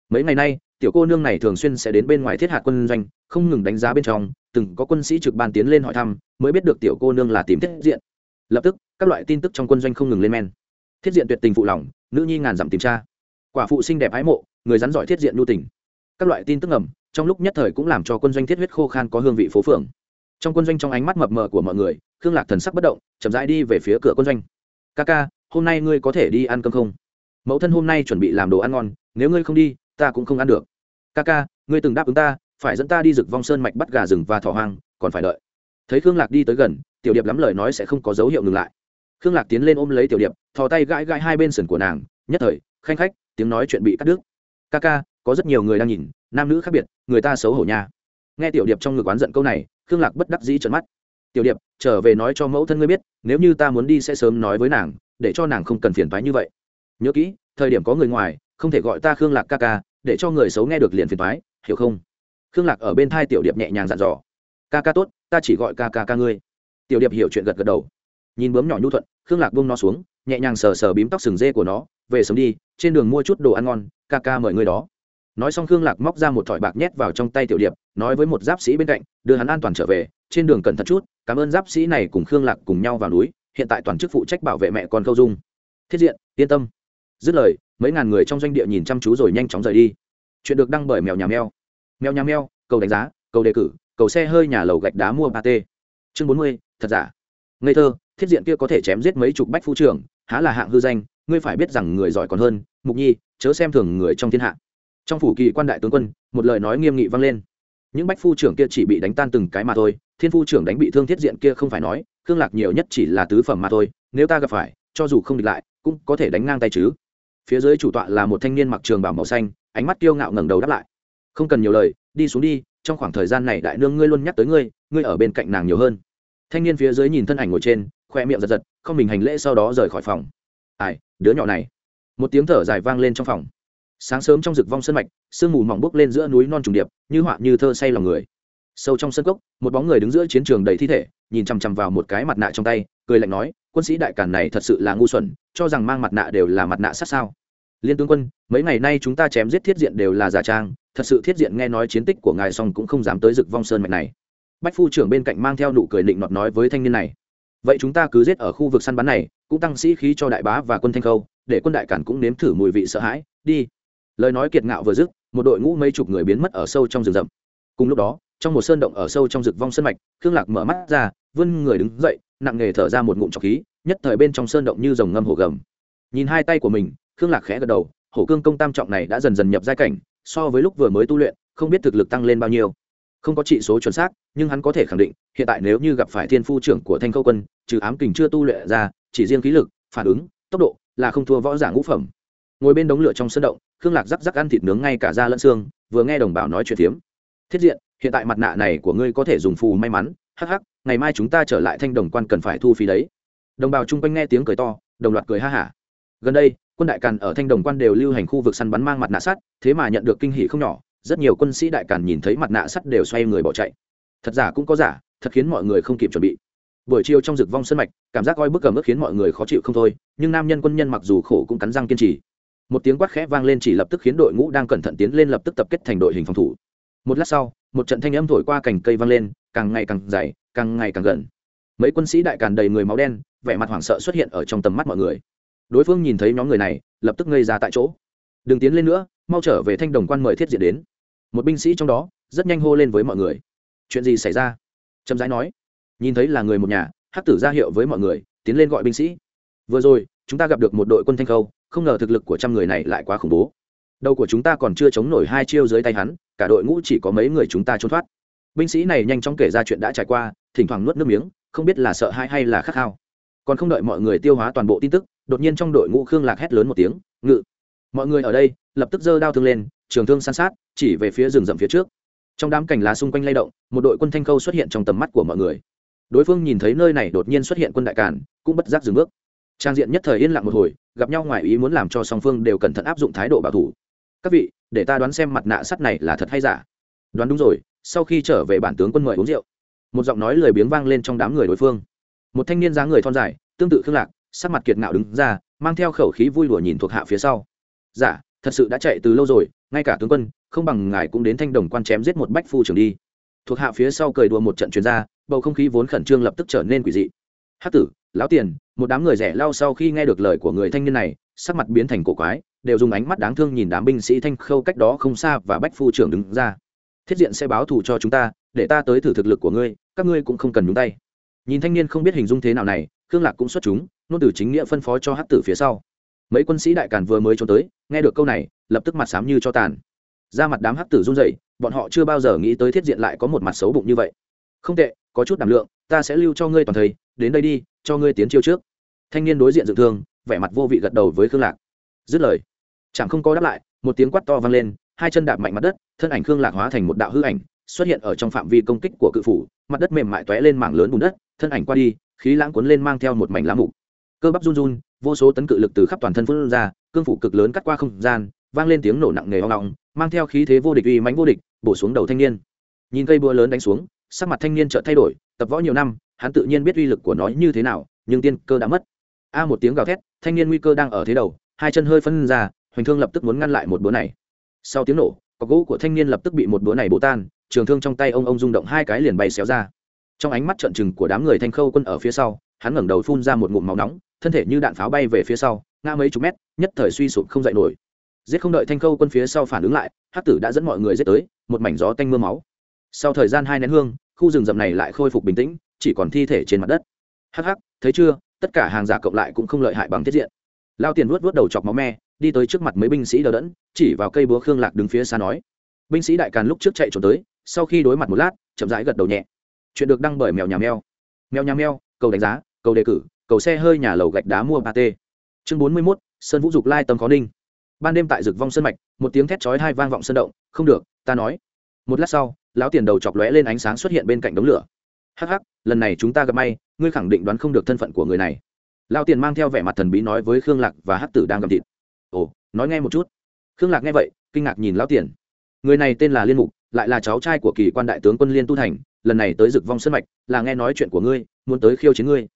Speaker 1: Mấy ngày nay, tiểu cô nương này thường xuyên sẽ đến bên ngoài thiết hạt quân doanh, không ngừng đánh giá bên trong, từng có quân sĩ trực ban tiến lên hỏi thăm, mới biết được tiểu cô nương là tìm thiết diện. Lập tức, các loại tin tức trong quân doanh không ngừng lên men. Thiết diện tuyệt tình phụ lòng, nữ nhi ngàn dặm tìm tra. Quả phụ xinh đẹp ái mộ, người rắn giỏi thiết diện nhu tình. Các loại tin tức ngầm, trong lúc nhất thời cũng làm cho quân doanh thiết huyết khô khan có hương vị phố phường trong quân doanh trong ánh mắt mập mờ của mọi người, khương lạc thần sắc bất động, chậm rãi đi về phía cửa quân doanh. Ca ca, hôm nay ngươi có thể đi ăn cơm không? Mẫu thân hôm nay chuẩn bị làm đồ ăn ngon, nếu ngươi không đi, ta cũng không ăn được. Ca ca, ngươi từng đáp ứng ta, phải dẫn ta đi rực vong sơn mạch bắt gà rừng và thỏ hoang, còn phải đợi. Thấy khương lạc đi tới gần, tiểu điệp lắm lời nói sẽ không có dấu hiệu ngừng lại. Khương lạc tiến lên ôm lấy tiểu điệp, thò tay gãi gãi hai bên sườn của nàng, nhất thời, khanh khách, tiếng nói chuyện bị cắt đứt. Ca ca, có rất nhiều người đang nhìn, nam nữ khác biệt, người ta xấu hổ nha nghe tiểu điệp trong ngực oán giận câu này, khương lạc bất đắc dĩ trợn mắt. Tiểu điệp, trở về nói cho mẫu thân ngươi biết, nếu như ta muốn đi sẽ sớm nói với nàng, để cho nàng không cần phiền toái như vậy. Nhớ kỹ, thời điểm có người ngoài, không thể gọi ta khương lạc ca ca, để cho người xấu nghe được liền phiền toái, hiểu không? Khương lạc ở bên thai tiểu điệp nhẹ nhàng dặn dò. Ca ca tốt, ta chỉ gọi ca ca ca ngươi. Tiểu điệp hiểu chuyện gật gật đầu. Nhìn bướm nhỏ nhu thuận, khương lạc bông nó xuống, nhẹ nhàng sờ sờ bím tóc sừng dê của nó, về sớm đi, trên đường mua chút đồ ăn ngon, ca ca mời ngươi đó nói xong khương lạc móc ra một thỏi bạc nhét vào trong tay tiểu điệp, nói với một giáp sĩ bên cạnh, đưa hắn an toàn trở về, trên đường cẩn thận chút, cảm ơn giáp sĩ này cùng khương lạc cùng nhau vào núi, hiện tại toàn chức phụ trách bảo vệ mẹ con câu dung. Thiết diện, yên tâm. Dứt lời, mấy ngàn người trong doanh địa nhìn chăm chú rồi nhanh chóng rời đi. Chuyện được đăng bởi mèo nhà mèo. Mèo nhà mèo, cầu đánh giá, cầu đề cử, cầu xe hơi nhà lầu gạch đá mua ba t chương bốn mươi, thật giả. Ngây thơ, thiết diện kia có thể chém giết mấy chục bách phu trưởng, há là hạng hư danh, ngươi phải biết rằng người giỏi còn hơn. Mục nhi, chớ xem thường người trong thiên hạ trong phủ kỳ quan đại tướng quân, một lời nói nghiêm nghị vang lên. Những bách phu trưởng kia chỉ bị đánh tan từng cái mà thôi, thiên phu trưởng đánh bị thương thiết diện kia không phải nói, khương lạc nhiều nhất chỉ là tứ phẩm mà thôi, nếu ta gặp phải, cho dù không địch lại, cũng có thể đánh ngang tay chứ. Phía dưới chủ tọa là một thanh niên mặc trường bảo màu xanh, ánh mắt kiêu ngạo ngẩng đầu đáp lại. Không cần nhiều lời, đi xuống đi, trong khoảng thời gian này đại nương ngươi luôn nhắc tới ngươi ngươi ở bên cạnh nàng nhiều hơn. Thanh niên phía dưới nhìn thân ảnh ngồi trên, khoe miệng giật giật, không mình hành lễ sau đó rời khỏi phòng. Ai, đứa nhỏ này. Một tiếng thở dài vang lên trong phòng sáng sớm trong rực vong sân mạch, sương mù mỏng bốc lên giữa núi non trùng điệp, như họa như thơ say lòng người. Sâu trong sân cốc, một bóng người đứng giữa chiến trường đầy thi thể, nhìn chằm chằm vào một cái mặt nạ trong tay, cười lạnh nói, quân sĩ đại càn này thật sự là ngu xuẩn, cho rằng mang mặt nạ đều là mặt nạ sát sao? Liên tướng quân, mấy ngày nay chúng ta chém giết thiết diện đều là giả trang, thật sự thiết diện nghe nói chiến tích của ngài xong cũng không dám tới rực vong sơn mạch này. Bách phu trưởng bên cạnh mang theo nụ cười định nọt nói với thanh niên này, vậy chúng ta cứ giết ở khu vực săn bắn này, cũng tăng sĩ khí cho đại bá và quân thanh khâu, để quân đại cản cũng nếm thử mùi vị sợ hãi, đi lời nói kiệt ngạo vừa dứt, một đội ngũ mấy chục người biến mất ở sâu trong rừng rậm. Cùng lúc đó, trong một sơn động ở sâu trong rực vong sân mạch, khương lạc mở mắt ra, vươn người đứng dậy, nặng nề thở ra một ngụm trọc khí, nhất thời bên trong sơn động như dòng ngâm hổ gầm. Nhìn hai tay của mình, khương lạc khẽ gật đầu, hổ cương công tam trọng này đã dần dần nhập giai cảnh, so với lúc vừa mới tu luyện, không biết thực lực tăng lên bao nhiêu. Không có trị số chuẩn xác, nhưng hắn có thể khẳng định, hiện tại nếu như gặp phải thiên phu trưởng của thanh khâu quân, trừ ám kình chưa tu luyện ra, chỉ riêng khí lực, phản ứng, tốc độ là không thua võ giả ngũ phẩm ngồi bên đống lửa trong sân động, khương lạc rắc rắc ăn thịt nướng ngay cả da lẫn xương, vừa nghe đồng bào nói chuyện phiếm. Thiết diện, hiện tại mặt nạ này của ngươi có thể dùng phù may mắn, hắc hắc, ngày mai chúng ta trở lại thanh đồng quan cần phải thu phí đấy. Đồng bào chung quanh nghe tiếng cười to, đồng loạt cười ha hả. Gần đây, quân đại càn ở thanh đồng quan đều lưu hành khu vực săn bắn mang mặt nạ sắt, thế mà nhận được kinh hỷ không nhỏ, rất nhiều quân sĩ đại càn nhìn thấy mặt nạ sắt đều xoay người bỏ chạy. Thật giả cũng có giả, thật khiến mọi người không kịp chuẩn bị. Buổi chiều trong rực vong sân mạch, cảm giác oi bức cầm ức khiến mọi người khó chịu không thôi, nhưng nam nhân quân nhân mặc dù khổ cũng cắn răng kiên trì một tiếng quát khẽ vang lên chỉ lập tức khiến đội ngũ đang cẩn thận tiến lên lập tức tập kết thành đội hình phòng thủ. Một lát sau, một trận thanh âm thổi qua cành cây vang lên, càng ngày càng dày, càng ngày càng gần. Mấy quân sĩ đại càn đầy người máu đen, vẻ mặt hoảng sợ xuất hiện ở trong tầm mắt mọi người. Đối phương nhìn thấy nhóm người này, lập tức ngây ra tại chỗ. Đừng tiến lên nữa, mau trở về thanh đồng quan mời thiết diện đến. Một binh sĩ trong đó, rất nhanh hô lên với mọi người. Chuyện gì xảy ra? Trầm rãi nói. Nhìn thấy là người một nhà, hắc tử ra hiệu với mọi người, tiến lên gọi binh sĩ. Vừa rồi, chúng ta gặp được một đội quân thanh khâu không ngờ thực lực của trăm người này lại quá khủng bố. Đầu của chúng ta còn chưa chống nổi hai chiêu dưới tay hắn, cả đội ngũ chỉ có mấy người chúng ta trốn thoát. Binh sĩ này nhanh chóng kể ra chuyện đã trải qua, thỉnh thoảng nuốt nước miếng, không biết là sợ hãi hay là khát khao. Còn không đợi mọi người tiêu hóa toàn bộ tin tức, đột nhiên trong đội ngũ khương lạc hét lớn một tiếng, ngự! Mọi người ở đây! Lập tức giơ đao thương lên, trường thương san sát, chỉ về phía rừng rậm phía trước. Trong đám cành lá xung quanh lay động, một đội quân thanh khâu xuất hiện trong tầm mắt của mọi người. Đối phương nhìn thấy nơi này đột nhiên xuất hiện quân đại cản cũng bất giác dừng bước. Trang diện nhất thời yên lặng một hồi gặp nhau ngoài ý muốn làm cho song phương đều cẩn thận áp dụng thái độ bảo thủ. Các vị để ta đoán xem mặt nạ sắt này là thật hay giả. Đoán đúng rồi sau khi trở về bản tướng quân mời uống rượu. Một giọng nói lười biếng vang lên trong đám người đối phương. Một thanh niên dáng người thon dài tương tự khương lạc sắc mặt kiệt ngạo đứng ra mang theo khẩu khí vui đùa nhìn thuộc hạ phía sau. Giả thật sự đã chạy từ lâu rồi ngay cả tướng quân không bằng ngài cũng đến thanh đồng quan chém giết một bách phu trưởng đi. Thuộc hạ phía sau cười đùa một trận chuyên ra, bầu không khí vốn khẩn trương lập tức trở nên quỷ dị. Hát tử lão tiền một đám người rẻ lao sau khi nghe được lời của người thanh niên này, sắc mặt biến thành cổ quái, đều dùng ánh mắt đáng thương nhìn đám binh sĩ thanh khâu cách đó không xa và bách phu trưởng đứng ra. Thiết diện sẽ báo thù cho chúng ta, để ta tới thử thực lực của ngươi, các ngươi cũng không cần nhúng tay. Nhìn thanh niên không biết hình dung thế nào này, khương lạc cũng xuất chúng, nôn từ chính nghĩa phân phó cho hát tử phía sau. Mấy quân sĩ đại càn vừa mới trốn tới, nghe được câu này, lập tức mặt sám như cho tàn. Ra mặt đám hát tử run rẩy, bọn họ chưa bao giờ nghĩ tới thiết diện lại có một mặt xấu bụng như vậy. Không tệ có chút đảm lượng, ta sẽ lưu cho ngươi toàn thầy đến đây đi, cho ngươi tiến chiêu trước. Thanh niên đối diện dựng thương, vẻ mặt vô vị gật đầu với khương lạc. Dứt lời, chẳng không có đáp lại, một tiếng quát to vang lên, hai chân đạp mạnh mặt đất, thân ảnh khương lạc hóa thành một đạo hư ảnh, xuất hiện ở trong phạm vi công kích của cự phủ, mặt đất mềm mại t lên mảng lớn bùn đất, thân ảnh qua đi, khí lãng cuốn lên mang theo một mảnh lá mục. Cơ bắp run run, vô số tấn cự lực từ khắp toàn thân phân ra, cương phủ cực lớn cắt qua không gian, vang lên tiếng nổ nặng nề hoang ngọng mang theo khí thế vô địch uy mãnh vô địch, bổ xuống đầu thanh niên. Nhìn cây búa lớn đánh xuống sắc mặt thanh niên chợt thay đổi, tập võ nhiều năm, hắn tự nhiên biết uy lực của nó như thế nào, nhưng tiên cơ đã mất. A một tiếng gào thét, thanh niên nguy cơ đang ở thế đầu, hai chân hơi phân ra, hoành thương lập tức muốn ngăn lại một búa này. Sau tiếng nổ cọc gỗ của thanh niên lập tức bị một búa này bổ tan, trường thương trong tay ông ông rung động hai cái liền bay xéo ra. Trong ánh mắt trợn trừng của đám người thanh khâu quân ở phía sau, hắn ngẩng đầu phun ra một ngụm máu nóng, thân thể như đạn pháo bay về phía sau, ngã mấy chục mét, nhất thời suy sụp không dậy nổi. Giết không đợi thanh khâu quân phía sau phản ứng lại, hắc tử đã dẫn mọi người giết tới, một mảnh gió tanh mưa máu sau thời gian hai nén hương, khu rừng rậm này lại khôi phục bình tĩnh, chỉ còn thi thể trên mặt đất. Hắc hắc, thấy chưa? Tất cả hàng giả cộng lại cũng không lợi hại bằng tiết diện. Lao tiền vuốt vuốt đầu chọc máu me, đi tới trước mặt mấy binh sĩ đờ đẫn, chỉ vào cây búa khương lạc đứng phía xa nói. Binh sĩ đại càn lúc trước chạy trốn tới, sau khi đối mặt một lát, chậm rãi gật đầu nhẹ. Chuyện được đăng bởi mèo nhà mèo. Mèo nhà mèo, cầu đánh giá, cầu đề cử, cầu xe hơi nhà lầu gạch đá mua ba t chương bốn mươi mốt, sơn vũ dục lai tâm khó ninh. Ban đêm tại rực vong sân mạch, một tiếng thét chói hai vang vọng sân động, không được, ta nói. Một lát sau lão tiền đầu chọc lóe lên ánh sáng xuất hiện bên cạnh đống lửa. Hắc hắc, lần này chúng ta gặp may, ngươi khẳng định đoán không được thân phận của người này. Lão tiền mang theo vẻ mặt thần bí nói với khương lạc và hắc tử đang gầm thịt. Ồ, nói nghe một chút. Khương lạc nghe vậy, kinh ngạc nhìn lão tiền. Người này tên là liên mục, lại là cháu trai của kỳ quan đại tướng quân liên tu thành, lần này tới rực vong sân mạch, là nghe nói chuyện của ngươi, muốn tới khiêu chiến ngươi.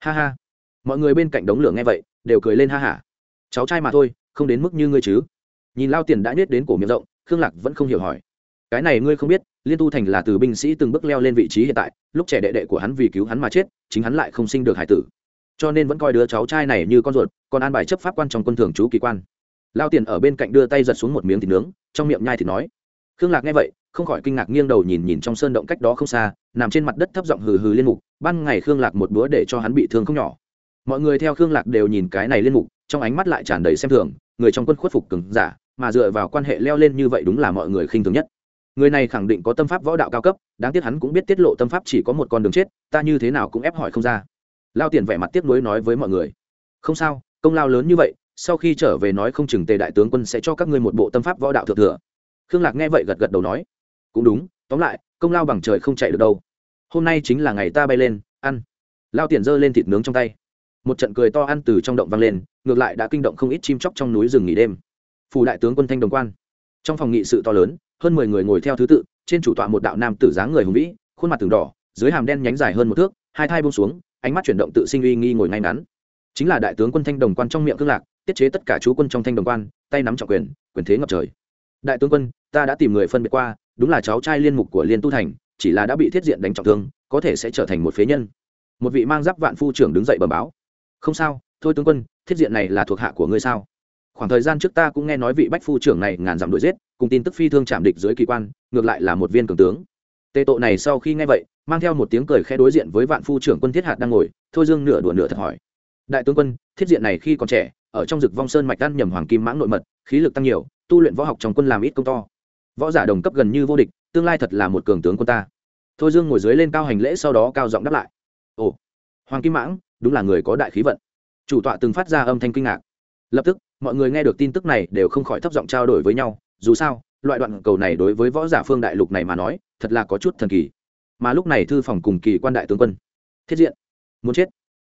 Speaker 1: Ha ha. Mọi người bên cạnh đống lửa nghe vậy, đều cười lên ha hả. Cháu trai mà thôi, không đến mức như ngươi chứ. Nhìn lao tiền đã nhét đến cổ miệng rộng, khương lạc vẫn không hiểu hỏi. Cái này ngươi không biết liên tu thành là từ binh sĩ từng bước leo lên vị trí hiện tại, lúc trẻ đệ đệ của hắn vì cứu hắn mà chết, chính hắn lại không sinh được hải tử. Cho nên vẫn coi đứa cháu trai này như con ruột, còn an bài chấp pháp quan trong quân thường chú kỳ quan. Lao tiền ở bên cạnh đưa tay giật xuống một miếng thịt nướng, trong miệng nhai thì nói. Khương lạc nghe vậy, không khỏi kinh ngạc nghiêng đầu nhìn nhìn trong sơn động cách đó không xa, nằm trên mặt đất thấp giọng hừ hừ liên mục, ban ngày khương lạc một búa để cho hắn bị thương không nhỏ. Mọi người theo khương lạc đều nhìn cái này liên mục, trong ánh mắt lại tràn đầy xem thường, người trong quân khuất phục cứng giả, mà dựa vào quan hệ leo lên như vậy đúng là mọi người khinh thường nhất người này khẳng định có tâm pháp võ đạo cao cấp, đáng tiếc hắn cũng biết tiết lộ tâm pháp chỉ có một con đường chết, ta như thế nào cũng ép hỏi không ra. Lao tiền vẻ mặt tiếc nuối nói với mọi người. Không sao, công lao lớn như vậy, sau khi trở về nói không chừng tề đại tướng quân sẽ cho các ngươi một bộ tâm pháp võ đạo thượng thừa. Khương lạc nghe vậy gật gật đầu nói. Cũng đúng, tóm lại, công lao bằng trời không chạy được đâu. Hôm nay chính là ngày ta bay lên, ăn. Lao tiền giơ lên thịt nướng trong tay. Một trận cười to ăn từ trong động vang lên, ngược lại đã kinh động không ít chim chóc trong núi rừng nghỉ đêm. Phủ đại tướng quân thanh đồng quan. Trong phòng nghị sự to lớn hơn mười người ngồi theo thứ tự, trên chủ tọa một đạo nam tử dáng người hùng vĩ, khuôn mặt từng đỏ, dưới hàm đen nhánh dài hơn một thước, hai thai bông xuống, ánh mắt chuyển động tự sinh uy nghi ngồi ngay ngắn. Chính là đại tướng quân thanh đồng quan trong miệng cương lạc, tiết chế tất cả chú quân trong thanh đồng quan, tay nắm trọng quyền quyền thế ngập trời. Đại tướng quân, ta đã tìm người phân biệt qua, đúng là cháu trai liên mục của liên tu thành, chỉ là đã bị thiết diện đánh trọng thương, có thể sẽ trở thành một phế nhân. Một vị mang giáp vạn phu trưởng đứng dậy bẩm báo. Không sao, thôi tướng quân, thiết diện này là thuộc hạ của ngươi sao? Khoảng thời gian trước ta cũng nghe nói vị bách phu trưởng này ngàn dặm đuổi giết, cùng tin tức phi thương chạm địch dưới kỳ quan, ngược lại là một viên cường tướng. Tệ tội này sau khi nghe vậy, mang theo một tiếng cười khẽ đối diện với vạn phu trưởng quân thiết hạt đang ngồi, thôi dương nửa đùa nửa thật hỏi. Đại tướng quân, thiết diện này khi còn trẻ, ở trong rực vong sơn mạch đan nhầm hoàng kim mãng nội mật, khí lực tăng nhiều, tu luyện võ học trong quân làm ít công to. Võ giả đồng cấp gần như vô địch, tương lai thật là một cường tướng quân ta. Thôi dương ngồi dưới lên cao hành lễ sau đó cao giọng đáp lại. Ồ, hoàng kim mãng, đúng là người có đại khí vận. Chủ tọa từng phát ra âm thanh kinh ngạc. Lập tức mọi người nghe được tin tức này đều không khỏi thấp giọng trao đổi với nhau, dù sao, loại đoạn cầu này đối với võ giả phương đại lục này mà nói, thật là có chút thần kỳ. Mà lúc này thư phòng cùng kỳ quan đại tướng quân, thiết diện, muốn chết.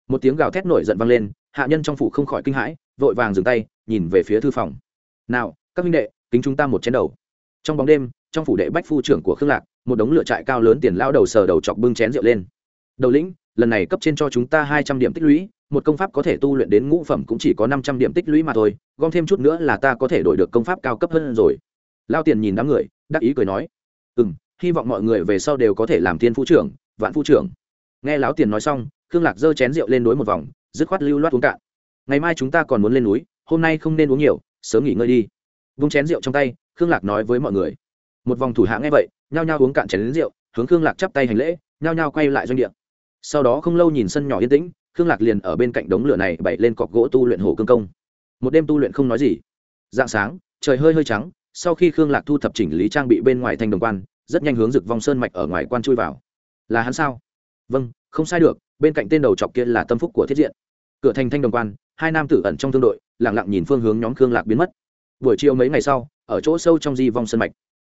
Speaker 1: Một tiếng gào thét nổi giận vang lên, hạ nhân trong phủ không khỏi kinh hãi, vội vàng dừng tay, nhìn về phía thư phòng. Nào, các minh đệ, kính chúng ta một chén đầu. Trong bóng đêm, trong phủ đệ bách phu trưởng của khương lạc, một đống lửa trại cao lớn tiền lao đầu sờ đầu chọc bưng chén rượu lên. Đầu lĩnh, lần này cấp trên cho chúng ta hai trăm điểm tích lũy một công pháp có thể tu luyện đến ngũ phẩm cũng chỉ có năm trăm điểm tích lũy mà thôi, gom thêm chút nữa là ta có thể đổi được công pháp cao cấp hơn rồi. Lao tiền nhìn đám người, đắc ý cười nói ừ m hy vọng mọi người về sau đều có thể làm thiên phu trưởng, vạn phu trưởng. Nghe lão tiền nói xong, khương lạc giơ chén rượu lên đối một vòng, dứt khoát lưu loát uống cạn. Ngày mai chúng ta còn muốn lên núi, hôm nay không nên uống nhiều, sớm nghỉ ngơi đi. Vung chén rượu trong tay, khương lạc nói với mọi người. Một vòng thủ hạ nghe vậy, nhao nhao uống cạn chén rượu, hướng khương lạc chắp tay hành lễ, nhao nhao quay lại doanh địa. Sau đó không lâu nhìn sân nhỏ yên tĩnh khương lạc liền ở bên cạnh đống lửa này bày lên cọc gỗ tu luyện hồ cương công. Một đêm tu luyện không nói gì. Dạng sáng, trời hơi hơi trắng, sau khi khương lạc thu thập chỉnh lý trang bị bên ngoài thành đồng quan, rất nhanh hướng rực vòng sơn mạch ở ngoài quan chui vào. Là hắn sao? Vâng không sai được, bên cạnh tên đầu chọc kia là tâm phúc của thiết diện. Cửa thành thanh đồng quan, hai nam tử ẩn trong thương đội lẳng lặng nhìn phương hướng nhóm khương lạc biến mất. Buổi chiều mấy ngày sau, ở chỗ sâu trong di vong sơn mạch,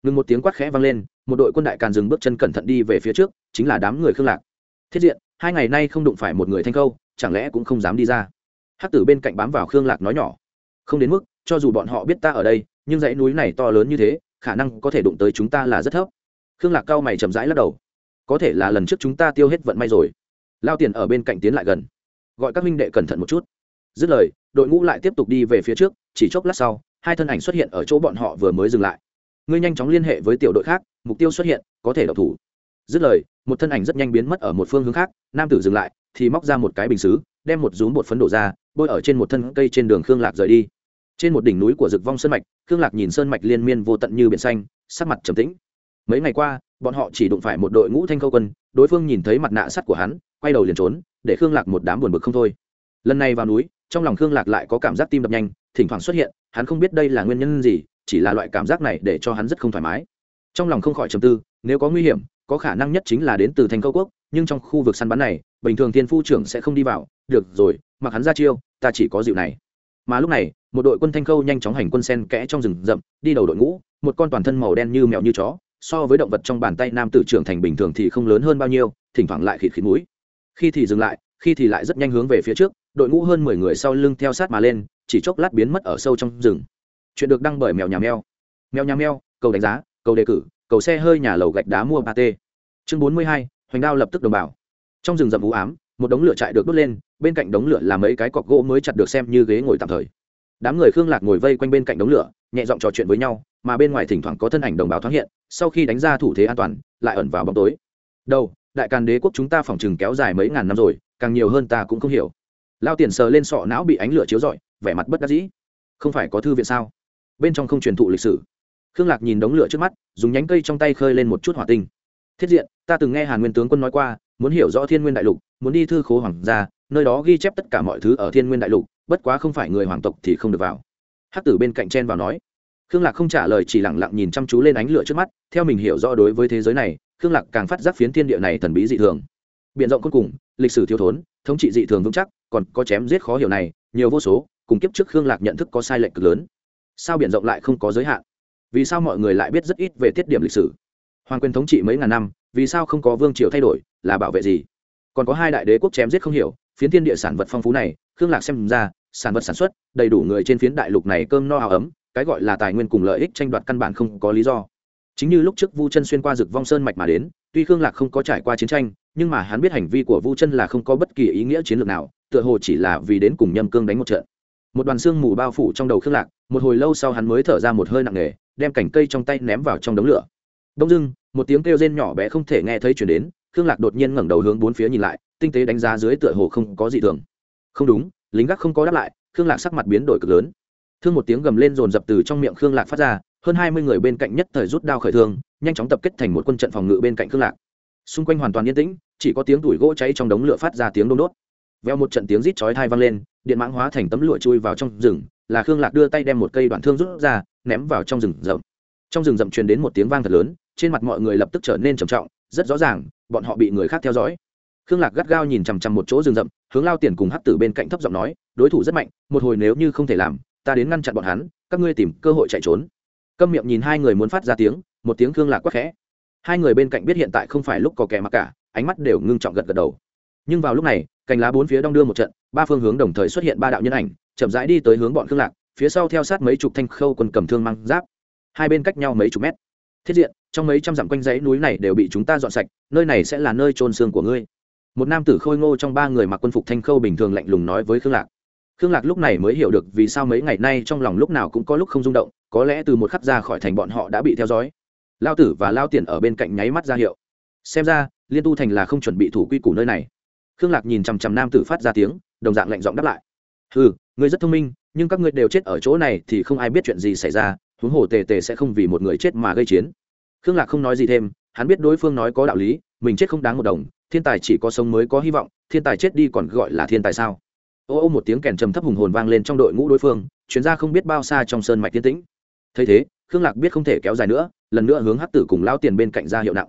Speaker 1: ngừng một tiếng quát khẽ vang lên, một đội quân đại càn dừng bước chân cẩn thận đi về phía trước, chính là đám người khương lạc. Thiết diện hai ngày nay không đụng phải một người thanh câu chẳng lẽ cũng không dám đi ra? Hắc tử bên cạnh bám vào khương lạc nói nhỏ. Không đến mức, cho dù bọn họ biết ta ở đây, nhưng dãy núi này to lớn như thế, khả năng có thể đụng tới chúng ta là rất thấp. Khương lạc cao mày chậm rãi lắc đầu. Có thể là lần trước chúng ta tiêu hết vận may rồi. Lao tiền ở bên cạnh tiến lại gần. Gọi các minh đệ cẩn thận một chút. Dứt lời, đội ngũ lại tiếp tục đi về phía trước, chỉ chốc lát sau, hai thân ảnh xuất hiện ở chỗ bọn họ vừa mới dừng lại. Ngươi nhanh chóng liên hệ với tiểu đội khác, mục tiêu xuất hiện, có thể độc thủ. Dứt lời một thân ảnh rất nhanh biến mất ở một phương hướng khác, nam tử dừng lại, thì móc ra một cái bình xứ, đem một rúm bột phấn đổ ra, bôi ở trên một thân cây trên đường khương lạc rời đi. Trên một đỉnh núi của rực vong sơn mạch, khương lạc nhìn sơn mạch liên miên vô tận như biển xanh, sắc mặt trầm tĩnh. Mấy ngày qua, bọn họ chỉ đụng phải một đội ngũ thanh khâu quân, đối phương nhìn thấy mặt nạ sắt của hắn, quay đầu liền trốn, để khương lạc một đám buồn bực không thôi. Lần này vào núi, trong lòng khương lạc lại có cảm giác tim đập nhanh, thỉnh thoảng xuất hiện, hắn không biết đây là nguyên nhân gì, chỉ là loại cảm giác này để cho hắn rất không thoải mái. Trong lòng không khỏi trầm tư, nếu có nguy hiểm có khả năng nhất chính là đến từ thành câu quốc, nhưng trong khu vực săn bắn này, bình thường thiên phu trưởng sẽ không đi vào. Được rồi, mặc hắn ra chiêu, ta chỉ có dịu này. Mà lúc này, một đội quân thanh khâu nhanh chóng hành quân sen kẽ trong rừng rậm, đi đầu đội ngũ, một con toàn thân màu đen như mèo như chó, so với động vật trong bàn tay nam tử trưởng thành bình thường thì không lớn hơn bao nhiêu, thỉnh thoảng lại khịt khịt mũi. Khi thì dừng lại, khi thì lại rất nhanh hướng về phía trước, đội ngũ hơn mười người sau lưng theo sát mà lên, chỉ chốc lát biến mất ở sâu trong rừng. Chuyện được đăng bởi mèo nhà mèo. Mèo nhà mèo, cầu đánh giá, cầu đề cử cầu xe hơi nhà lầu gạch đá mua ba t chương bốn mươi hai, hoành đao lập tức đồng bào. Trong rừng rậm u ám, một đống lửa chạy được đốt lên, bên cạnh đống lửa là mấy cái cọc gỗ mới chặt được xem như ghế ngồi tạm thời. Đám người khương lạc ngồi vây quanh bên cạnh đống lửa, nhẹ giọng trò chuyện với nhau, mà bên ngoài thỉnh thoảng có thân ảnh đồng bào thoáng hiện, sau khi đánh ra thủ thế an toàn, lại ẩn vào bóng tối. Đâu đại càn đế quốc chúng ta phòng chừng kéo dài mấy ngàn năm rồi, càng nhiều hơn ta cũng không hiểu. Lao tiền sờ lên sọ não bị ánh lửa chiếu rọi, vẻ mặt bất đắc dĩ. Không phải có thư viện sao? Bên trong không truyền thụ lịch sử khương lạc nhìn đống lửa trước mắt, dùng nhánh cây trong tay khơi lên một chút hỏa tinh. Thiết diện, ta từng nghe hàn nguyên tướng quân nói qua, muốn hiểu rõ thiên nguyên đại lục, muốn đi thư khố hoàng gia, nơi đó ghi chép tất cả mọi thứ ở thiên nguyên đại lục, bất quá không phải người hoàng tộc thì không được vào. Hắc tử bên cạnh chen vào nói. Khương lạc không trả lời, chỉ lẳng lặng nhìn chăm chú lên ánh lửa trước mắt, theo mình hiểu rõ đối với thế giới này, khương lạc càng phát giác phiến thiên địa này thần bí dị thường. Biện rộng cuối cùng, lịch sử thiếu thốn, thống trị dị thường vững chắc, còn có chém giết khó hiểu này, nhiều vô số, cùng kiếp trước khương lạc nhận thức có sai lệch cực lớn. Sao biện rộng lại không có giới hạn? Vì sao mọi người lại biết rất ít về tiết điểm lịch sử? Hoàng quyền thống trị mấy ngàn năm, vì sao không có vương triều thay đổi, là bảo vệ gì? Còn có hai đại đế quốc chém giết không hiểu, phiến thiên địa sản vật phong phú này, khương lạc xem ra, sản vật sản xuất, đầy đủ người trên phiến đại lục này cơm no áo ấm, cái gọi là tài nguyên cùng lợi ích tranh đoạt căn bản không có lý do. Chính như lúc trước vu chân xuyên qua rực vong sơn mạch mà đến, tuy khương lạc không có trải qua chiến tranh, nhưng mà hắn biết hành vi của vu chân là không có bất kỳ ý nghĩa chiến lược nào, tựa hồ chỉ là vì đến cùng nhâm cương đánh một trận. Một đoàn xương mù bao phủ trong đầu khương lạc, một hồi lâu sau hắn mới thở ra một hơi nặng nề đem cành cây trong tay ném vào trong đống lửa. Đông dưng, một tiếng kêu rên nhỏ bé không thể nghe thấy chuyển đến, khương lạc đột nhiên ngẩng đầu hướng bốn phía nhìn lại, tinh tế đánh giá dưới tựa hồ không có gì thường. Không đúng, lính gác không có đáp lại, khương lạc sắc mặt biến đổi cực lớn. Thương một tiếng gầm lên rồn rập từ trong miệng khương lạc phát ra, hơn hai mươi người bên cạnh nhất thời rút đao khởi thương, nhanh chóng tập kết thành một quân trận phòng ngự bên cạnh khương lạc. Xung quanh hoàn toàn yên tĩnh, chỉ có tiếng tủi gỗ cháy trong đống lửa phát ra tiếng đôn đốt. Veo một trận tiếng rít chói thai vang lên, điện mãng hóa thành tấm lụa chui vào trong rừng là khương lạc đưa tay đem một cây đoạn thương rút ra, ném vào trong rừng rậm. Trong rừng rậm truyền đến một tiếng vang thật lớn, trên mặt mọi người lập tức trở nên trầm trọng, rất rõ ràng, bọn họ bị người khác theo dõi. Khương lạc gắt gao nhìn chằm chằm một chỗ rừng rậm, hướng lao tiền cùng hắc tử bên cạnh thấp giọng nói, đối thủ rất mạnh, một hồi nếu như không thể làm, ta đến ngăn chặn bọn hắn, các ngươi tìm cơ hội chạy trốn. Câm miệng nhìn hai người muốn phát ra tiếng, một tiếng khương lạc quắc khẽ. Hai người bên cạnh biết hiện tại không phải lúc có kẻ mặc cả, ánh mắt đều ngưng trọng gật gật đầu. Nhưng vào lúc này, cành lá bốn phía đong đưa một trận, ba phương hướng đồng thời xuất hiện ba đạo nhân ảnh chậm rãi đi tới hướng bọn khương lạc, phía sau theo sát mấy chục thanh khâu quân cầm thương mang giáp. Hai bên cách nhau mấy chục mét. Thiết diện, trong mấy trăm dặm quanh dãy núi này đều bị chúng ta dọn sạch, nơi này sẽ là nơi trôn xương của ngươi. Một nam tử khôi ngô trong ba người mặc quân phục thanh khâu bình thường lạnh lùng nói với khương lạc. Khương lạc lúc này mới hiểu được vì sao mấy ngày nay trong lòng lúc nào cũng có lúc không rung động, có lẽ từ một khắc ra khỏi thành bọn họ đã bị theo dõi. Lao tử và lao tiền ở bên cạnh nháy mắt ra hiệu. Xem ra, liên tu thành là không chuẩn bị thủ quy củ nơi này. Khương lạc nhìn chằm chằm nam tử phát ra tiếng, đồng dạng lạnh giọng đáp lại ừ ngươi rất thông minh, nhưng các ngươi đều chết ở chỗ này thì không ai biết chuyện gì xảy ra, huống hồ tề tề sẽ không vì một người chết mà gây chiến. Khương lạc không nói gì thêm, hắn biết đối phương nói có đạo lý, mình chết không đáng một đồng, thiên tài chỉ có sống mới có hy vọng, thiên tài chết đi còn gọi là thiên tài sao? Ô ô một tiếng kèn trầm thấp hùng hồn vang lên trong đội ngũ đối phương chuyến ra không biết bao xa trong sơn mạch tiên tĩnh. Thấy thế, khương lạc biết không thể kéo dài nữa, lần nữa hướng hắc tử cùng lao tiền bên cạnh ra hiệu nặng.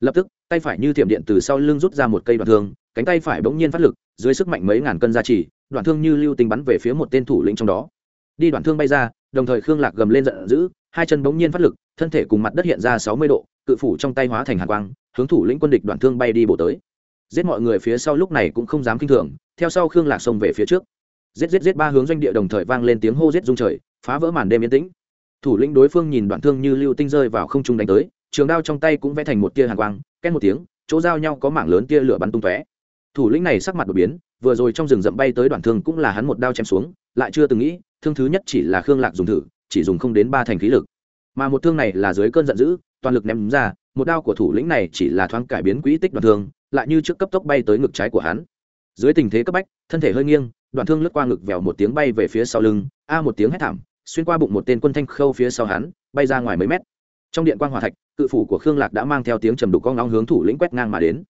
Speaker 1: Lập tức, tay phải như thiểm điện từ sau lưng rút ra một cây đoạn thương, cánh tay phải bỗng nhiên phát lực dưới sức mạnh mấy ngàn cân gia trì, đoạn thương như lưu tinh bắn về phía một tên thủ lĩnh trong đó. Đi đoạn thương bay ra, đồng thời khương lạc gầm lên giận dữ, hai chân bỗng nhiên phát lực, thân thể cùng mặt đất hiện ra sáu mươi độ, cự phủ trong tay hóa thành hàn quang, hướng thủ lĩnh quân địch đoạn thương bay đi bổ tới. Giết mọi người phía sau lúc này cũng không dám kinh thường, theo sau khương lạc xông về phía trước. Giết giết giết ba hướng doanh địa đồng thời vang lên tiếng hô giết rung trời, phá vỡ màn đêm yên tĩnh. Thủ lĩnh đối phương nhìn đoạn thương như lưu tinh rơi vào không trung đánh tới, trường đao trong tay cũng vẽ thành một tia hàn quang, két một tiếng, chỗ giao nhau có mảng lớn tia lửa bắn tung tóe thủ lĩnh này sắc mặt đột biến, vừa rồi trong rừng rậm bay tới đoạn thương cũng là hắn một đao chém xuống, lại chưa từng nghĩ, thương thứ nhất chỉ là khương lạc dùng thử, chỉ dùng không đến ba thành khí lực. Mà một thương này là dưới cơn giận dữ, toàn lực ném ra, một đao của thủ lĩnh này chỉ là thoáng cải biến quỹ tích đoạn thương, lại như trước cấp tốc bay tới ngực trái của hắn. Dưới tình thế cấp bách, thân thể hơi nghiêng, đoạn thương lướt qua ngực vèo một tiếng bay về phía sau lưng, a một tiếng hét thảm, xuyên qua bụng một tên quân thanh khâu phía sau hắn, bay ra ngoài mấy mét. Trong điện quan hòa thạch, cự phủ của khương lạc đã mang theo tiếng trầm đục con ngóng hướng thủ lĩnh quét ngang mà đến.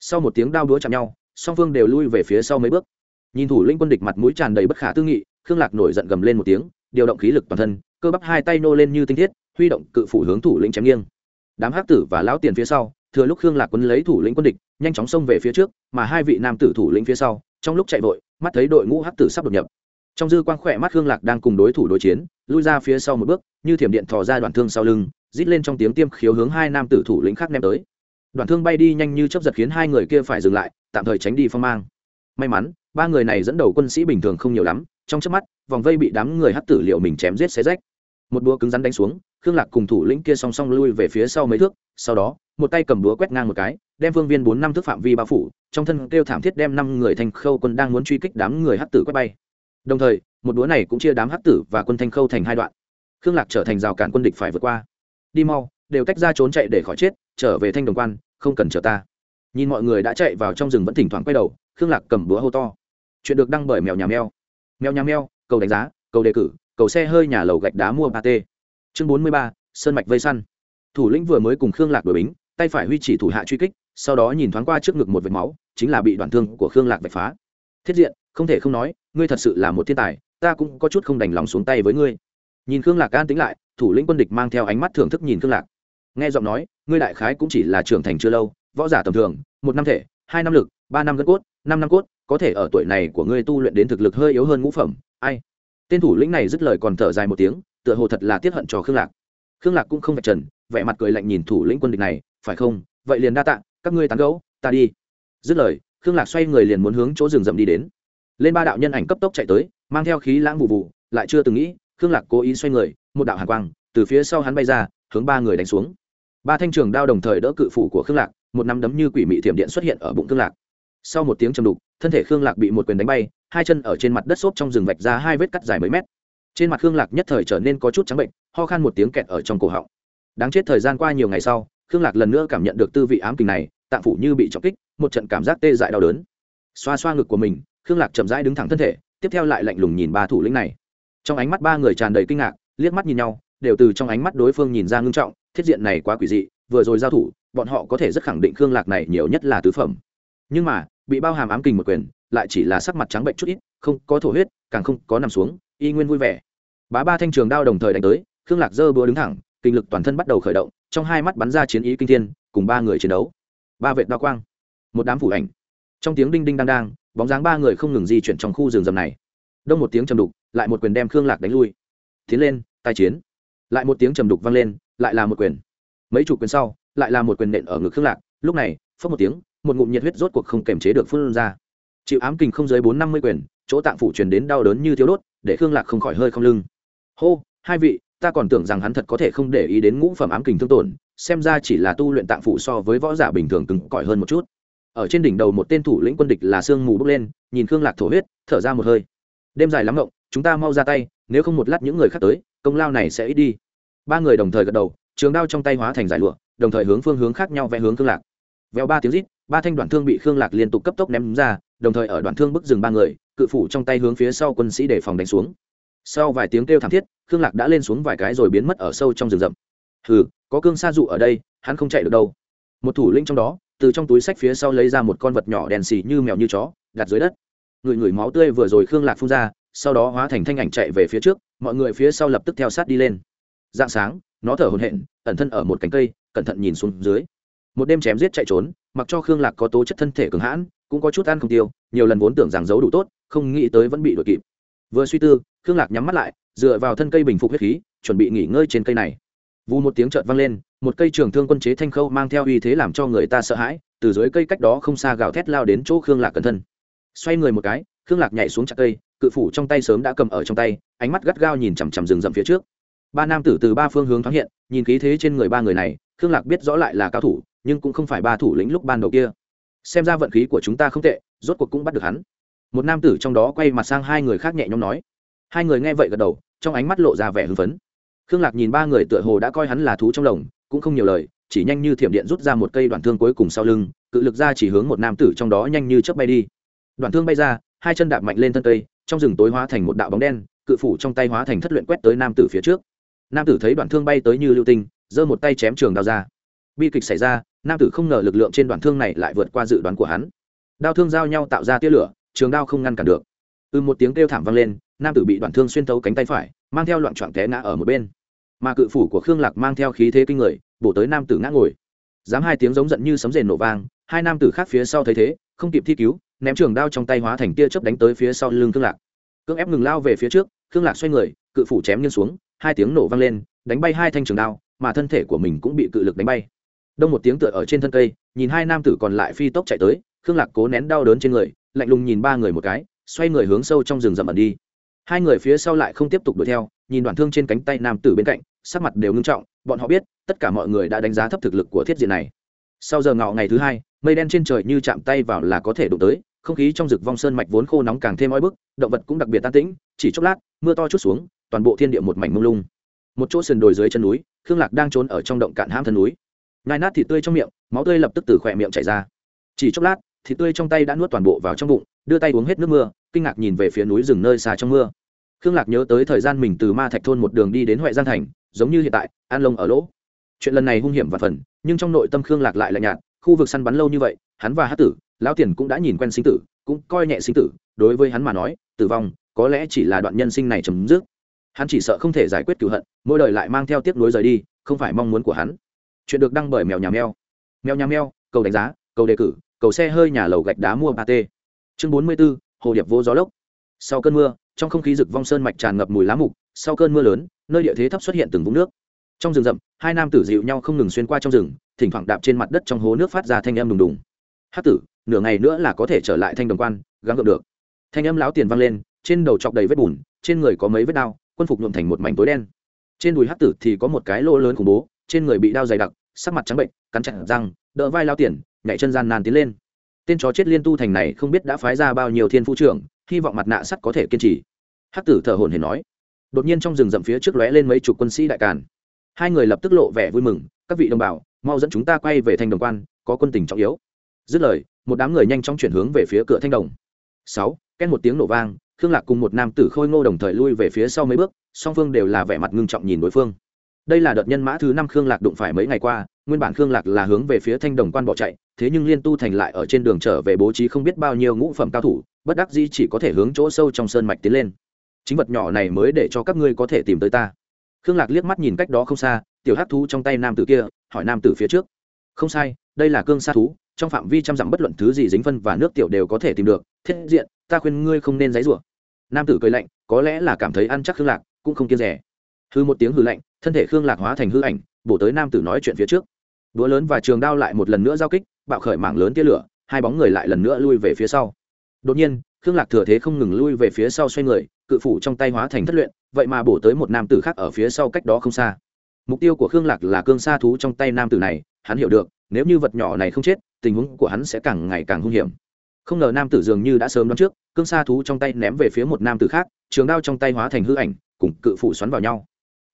Speaker 1: Sau một tiếng đao đúa chạm nhau song phương đều lui về phía sau mấy bước. Nhìn thủ lĩnh quân địch mặt mũi tràn đầy bất khả tư nghị, khương lạc nổi giận gầm lên một tiếng, điều động khí lực toàn thân, cơ bắp hai tay nô lên như tinh thiết, huy động cự phủ hướng thủ lĩnh chém nghiêng. Đám hắc tử và lão tiền phía sau, thừa lúc khương lạc quân lấy thủ lĩnh quân địch, nhanh chóng xông về phía trước, mà hai vị nam tử thủ lĩnh phía sau, trong lúc chạy vội, mắt thấy đội ngũ hắc tử sắp đột nhập. Trong dư quang khỏe mắt khương lạc đang cùng đối thủ đối chiến, lui ra phía sau một bước, như thiểm điện thò ra đoạn thương sau lưng, rít lên trong tiếng tiêm khiếu hướng hai nam tử thủ lĩnh khác ném tới đoạn thương bay đi nhanh như chấp giật khiến hai người kia phải dừng lại, tạm thời tránh đi phong mang. May mắn, ba người này dẫn đầu quân sĩ bình thường không nhiều lắm, trong chớp mắt, vòng vây bị đám người hắc tử liệu mình chém giết xé rách. Một búa cứng rắn đánh xuống, khương lạc cùng thủ lĩnh kia song song lui về phía sau mấy thước, sau đó, một tay cầm búa quét ngang một cái, đem phương viên bốn năm thước phạm vi bao phủ, trong thân kêu thảm thiết đem năm người thành khâu quân đang muốn truy kích đám người hắc tử quét bay. Đồng thời, một búa này cũng chia đám hắc tử và quân thanh khâu thành hai đoạn. Khương lạc trở thành rào cản quân địch phải vượt qua. Đi mau, đều tách ra trốn chạy để khỏi chết trở về thanh đồng quan, không cần chờ ta. Nhìn mọi người đã chạy vào trong rừng vẫn thỉnh thoảng quay đầu, khương lạc cầm búa hô to. Chuyện được đăng bởi mèo nhà mèo. Mèo nhà mèo, cầu đánh giá, cầu đề cử, cầu xe hơi nhà lầu gạch đá mua ba t chương bốn mươi ba, sơn mạch vây săn. Thủ lĩnh vừa mới cùng khương lạc đổi bính, tay phải huy chỉ thủ hạ truy kích, sau đó nhìn thoáng qua trước ngực một vệt máu, chính là bị đoạn thương của khương lạc vạch phá. Thiết diện, không thể không nói, ngươi thật sự là một thiên tài, ta cũng có chút không đành lòng xuống tay với ngươi. Nhìn khương lạc an tính lại, thủ lĩnh quân địch mang theo ánh mắt thưởng thức nhìn khương lạc nghe giọng nói, ngươi đại khái cũng chỉ là trưởng thành chưa lâu, võ giả tầm thường, một năm thể, hai năm lực, ba năm gân cốt, năm năm cốt, có thể ở tuổi này của ngươi tu luyện đến thực lực hơi yếu hơn ngũ phẩm, ai? Tên thủ lĩnh này dứt lời còn thở dài một tiếng, tựa hồ thật là tiết hận cho khương lạc. Khương lạc cũng không vạch trần, vẻ mặt cười lạnh nhìn thủ lĩnh quân địch này, phải không? Vậy liền đa tạ, các ngươi tán gẫu, ta đi. Dứt lời, khương lạc xoay người liền muốn hướng chỗ rừng rậm đi đến. Lên ba đạo nhân ảnh cấp tốc chạy tới, mang theo khí lãng vụ vụ, lại chưa từng nghĩ, khương lạc cố ý xoay người, một đạo hàn quang từ phía sau hắn bay ra, hướng ba người đánh xuống ba thanh trường đao đồng thời đỡ cự phủ của khương lạc, một nắm đấm như quỷ mị thiểm điện xuất hiện ở bụng khương lạc. Sau một tiếng chầm đục, thân thể khương lạc bị một quyền đánh bay, hai chân ở trên mặt đất xốp trong rừng vạch ra hai vết cắt dài mấy mét. Trên mặt khương lạc nhất thời trở nên có chút trắng bệnh, ho khan một tiếng kẹt ở trong cổ họng. Đáng chết thời gian qua nhiều ngày sau, khương lạc lần nữa cảm nhận được tư vị ám kình này, tạng phủ như bị trọng kích, một trận cảm giác tê dại đau đớn. Xoa xoa ngực của mình, khương lạc chậm rãi đứng thẳng thân thể, tiếp theo lại lạnh lùng nhìn ba thủ lĩnh này. Trong ánh mắt ba người tràn đầy kinh ngạc, liếc mắt nhìn nhau, đều từ trong ánh mắt đối phương nhìn ra ngưng trọng thiết diện này quá quỷ dị, vừa rồi giao thủ, bọn họ có thể rất khẳng định khương lạc này nhiều nhất là tứ phẩm. Nhưng mà, bị bao hàm ám kình một quyền, lại chỉ là sắc mặt trắng bệnh chút ít, không có thổ huyết, càng không có nằm xuống, y nguyên vui vẻ. Bá ba thanh trường đao đồng thời đánh tới, khương lạc dơ búa đứng thẳng, kinh lực toàn thân bắt đầu khởi động, trong hai mắt bắn ra chiến ý kinh thiên, cùng ba người chiến đấu. Ba vệt đao quang, một đám phủ ảnh. Trong tiếng đinh đinh đang đang, bóng dáng ba người không ngừng di chuyển trong khu rừng rầm này. Đông một tiếng trầm đục, lại một quyền đem khương lạc đánh lui. Tiến lên, tai chiến. Lại một tiếng trầm đục vang lên lại là một quyền. Mấy chục quyền sau, lại là một quyền nện ở ngực khương lạc. Lúc này phớt một tiếng, một ngụm nhiệt huyết rốt cuộc không kềm chế được phun ra. Chịu ám kình không dưới bốn năm mươi quyền, chỗ tạng phủ truyền đến đau đớn như thiếu đốt, để khương lạc không khỏi hơi không lưng. Hô, hai vị, ta còn tưởng rằng hắn thật có thể không để ý đến ngũ phẩm ám kình thương tổn, xem ra chỉ là tu luyện tạng phủ so với võ giả bình thường cứng cỏi hơn một chút. Ở trên đỉnh đầu một tên thủ lĩnh quân địch là sương mù bốc lên, nhìn khương lạc thổ huyết, thở ra một hơi. Đêm dài lắm ngộng, chúng ta mau ra tay, nếu không một lát những người khác tới, công lao này sẽ ít đi ba người đồng thời gật đầu, trường đao trong tay hóa thành giải lụa, đồng thời hướng phương hướng khác nhau vẽ hướng khương lạc. Veo ba tiếng rít, ba thanh đoạn thương bị khương lạc liên tục cấp tốc ném ra, đồng thời ở đoạn thương bức dừng ba người, cự phủ trong tay hướng phía sau quân sĩ để phòng đánh xuống. Sau vài tiếng kêu thảm thiết, khương lạc đã lên xuống vài cái rồi biến mất ở sâu trong rừng rậm. Hừ, có cương sa dụ ở đây, hắn không chạy được đâu. Một thủ lĩnh trong đó, từ trong túi sách phía sau lấy ra một con vật nhỏ đèn xì như mèo như chó, đặt dưới đất. Người người máu tươi vừa rồi khương lạc phun ra, sau đó hóa thành thanh ảnh chạy về phía trước, mọi người phía sau lập tức theo sát đi lên dạng sáng, nó thở hồn hện ẩn thân ở một cánh cây, cẩn thận nhìn xuống dưới. Một đêm chém giết chạy trốn, mặc cho khương lạc có tố chất thân thể cường hãn, cũng có chút ăn không tiêu, nhiều lần vốn tưởng rằng giấu đủ tốt, không nghĩ tới vẫn bị đuổi kịp. Vừa suy tư, khương lạc nhắm mắt lại, dựa vào thân cây bình phục huyết khí, chuẩn bị nghỉ ngơi trên cây này. Vù một tiếng trợt vang lên, một cây trường thương quân chế thanh khâu mang theo uy thế làm cho người ta sợ hãi, từ dưới cây cách đó không xa gào thét lao đến chỗ khương lạc cẩn thân. Xoay người một cái, khương lạc nhảy xuống chặt cây, cự phủ trong tay sớm đã cầm ở trong tay, ánh mắt gắt gao nhìn chằm chằm rừng rậm phía trước ba nam tử từ ba phương hướng thoáng hiện, nhìn khí thế trên người ba người này, khương lạc biết rõ lại là cao thủ, nhưng cũng không phải ba thủ lĩnh lúc ban đầu kia. Xem ra vận khí của chúng ta không tệ, rốt cuộc cũng bắt được hắn. Một nam tử trong đó quay mặt sang hai người khác nhẹ nhõm nói. Hai người nghe vậy gật đầu, trong ánh mắt lộ ra vẻ hưng phấn. Khương lạc nhìn ba người tựa hồ đã coi hắn là thú trong lồng, cũng không nhiều lời, chỉ nhanh như thiểm điện rút ra một cây đoạn thương cuối cùng sau lưng, cự lực ra chỉ hướng một nam tử trong đó nhanh như chớp bay đi. Đoạn thương bay ra, hai chân đạp mạnh lên thân cây, trong rừng tối hóa thành một đạo bóng đen, cự phủ trong tay hóa thành thất luyện quét tới nam tử phía trước nam tử thấy đoạn thương bay tới như lưu tinh, giơ một tay chém trường đao ra. Bi kịch xảy ra, nam tử không ngờ lực lượng trên đoạn thương này lại vượt qua dự đoán của hắn. Đao thương giao nhau tạo ra tia lửa, trường đao không ngăn cản được. Ư một tiếng kêu thảm vang lên, nam tử bị đoạn thương xuyên thấu cánh tay phải, mang theo loạn trọn té ngã ở một bên. Mà cự phủ của khương lạc mang theo khí thế kinh người, bổ tới nam tử ngã ngồi. Dám hai tiếng giống giận như sấm rền nổ vang, hai nam tử khác phía sau thấy thế, không kịp thi cứu, ném trường đao trong tay hóa thành tia chớp đánh tới phía sau lưng khương lạc. Cưỡng ép ngừng lao về phía trước, khương lạc xoay người, cự phủ chém nghiêng xuống hai tiếng nổ vang lên, đánh bay hai thanh trường đao, mà thân thể của mình cũng bị cự lực đánh bay. Đông một tiếng tựa ở trên thân cây, nhìn hai nam tử còn lại phi tốc chạy tới, khương lạc cố nén đau đớn trên người, lạnh lùng nhìn ba người một cái, xoay người hướng sâu trong rừng rậm ẩn đi. Hai người phía sau lại không tiếp tục đuổi theo, nhìn đoạn thương trên cánh tay nam tử bên cạnh, sắc mặt đều ngưng trọng, bọn họ biết, tất cả mọi người đã đánh giá thấp thực lực của thiết diện này. Sau giờ ngọ ngày thứ hai, mây đen trên trời như chạm tay vào là có thể đụng tới, không khí trong rực vong sơn mạch vốn khô nóng càng thêm oi bức, động vật cũng đặc biệt tan tĩnh, chỉ chốc lát, mưa to chút xuống toàn bộ thiên địa một mảnh mông lung. Một chỗ sườn đồi dưới chân núi, khương lạc đang trốn ở trong động cạn hãm thân núi. Ngai nát thịt tươi trong miệng, máu tươi lập tức từ khỏe miệng chảy ra. Chỉ chốc lát, thịt tươi trong tay đã nuốt toàn bộ vào trong bụng, đưa tay uống hết nước mưa, kinh ngạc nhìn về phía núi rừng nơi xa trong mưa. Khương lạc nhớ tới thời gian mình từ ma thạch thôn một đường đi đến huệ giang thành, giống như hiện tại, an lông ở lỗ. Chuyện lần này hung hiểm và phần, nhưng trong nội tâm khương lạc lại lạnh nhạt, khu vực săn bắn lâu như vậy, hắn và hát tử, lão tiền cũng đã nhìn quen sinh tử, cũng coi nhẹ sinh tử, đối với hắn mà nói, tử vong có lẽ chỉ là đoạn nhân sinh này chấm dứt hắn chỉ sợ không thể giải quyết cựu hận, mỗi đời lại mang theo tiếp nối rời đi, không phải mong muốn của hắn. Chuyện được đăng bởi mèo nhà mèo. Mèo nhà mèo, cầu đánh giá, cầu đề cử, cầu xe hơi nhà lầu gạch đá mua ba t chương bốn mươi b ố hồ điệp vô gió lốc. Sau cơn mưa, trong không khí rực vong sơn mạch tràn ngập mùi lá mục, sau cơn mưa lớn, nơi địa thế thấp xuất hiện từng vũng nước. Trong rừng rậm, hai nam tử dịu nhau không ngừng xuyên qua trong rừng, thỉnh thoảng đạp trên mặt đất trong hố nước phát ra thanh âm đùng đùng. Hát tử, nửa ngày nữa là có thể trở lại thanh đồng quan, gắng gượng được. Thanh âm láo tiền vang lên, trên đầu chọc đầy vết bùn, trên người có mấy vết đao quân phục nhuộm thành một mảnh tối đen. Trên đùi Hắc tử thì có một cái lỗ lớn khủng bố, trên người bị đao dày đặc, sắc mặt trắng bệnh, cắn chặt răng, đỡ vai lao tiền, nhảy chân gian nan tiến lên. Tên chó chết liên tu thành này không biết đã phái ra bao nhiêu thiên phu trưởng, hy vọng mặt nạ sắt có thể kiên trì. Hắc tử thở hồn hển nói. Đột nhiên trong rừng rậm phía trước lóe lên mấy chục quân sĩ đại càn. Hai người lập tức lộ vẻ vui mừng, các vị đồng bào, mau dẫn chúng ta quay về thanh đồng quan, có quân tình trọng yếu. Dứt lời, một đám người nhanh chóng chuyển hướng về phía cửa thanh đồng. Sáu ken một tiếng nổ vang khương lạc cùng một nam tử khôi ngô đồng thời lui về phía sau mấy bước, song phương đều là vẻ mặt ngưng trọng nhìn đối phương. Đây là đợt nhân mã thứ năm khương lạc đụng phải mấy ngày qua, nguyên bản khương lạc là hướng về phía thanh đồng quan bỏ chạy, thế nhưng liên tu thành lại ở trên đường trở về bố trí không biết bao nhiêu ngũ phẩm cao thủ, bất đắc dĩ chỉ có thể hướng chỗ sâu trong sơn mạch tiến lên. Chính vật nhỏ này mới để cho các ngươi có thể tìm tới ta. Khương lạc liếc mắt nhìn cách đó không xa, tiểu hát thú trong tay nam tử kia, hỏi nam tử phía trước. Không sai, đây là cương sa thú, trong phạm vi trăm dặm bất luận thứ gì dính phân và nước tiểu đều có thể tìm được, thiết diện, ta khuyên ngươi không nên giấy rủa nam tử cười lạnh, có lẽ là cảm thấy ăn chắc khương lạc, cũng không kiên rẻ. Hư một tiếng hư lạnh, thân thể khương lạc hóa thành hư ảnh, bổ tới nam tử nói chuyện phía trước. Đũa lớn và trường đao lại một lần nữa giao kích, bạo khởi mảng lớn tia lửa, hai bóng người lại lần nữa lui về phía sau. Đột nhiên, khương lạc thừa thế không ngừng lui về phía sau xoay người, cự phủ trong tay hóa thành thất luyện, vậy mà bổ tới một nam tử khác ở phía sau cách đó không xa. Mục tiêu của khương lạc là cương sa thú trong tay nam tử này, hắn hiểu được, nếu như vật nhỏ này không chết, tình huống của hắn sẽ càng ngày càng hung hiểm không ngờ nam tử dường như đã sớm đoán trước, cương sa thú trong tay ném về phía một nam tử khác, trường đao trong tay hóa thành hư ảnh, cùng cự phủ xoắn vào nhau.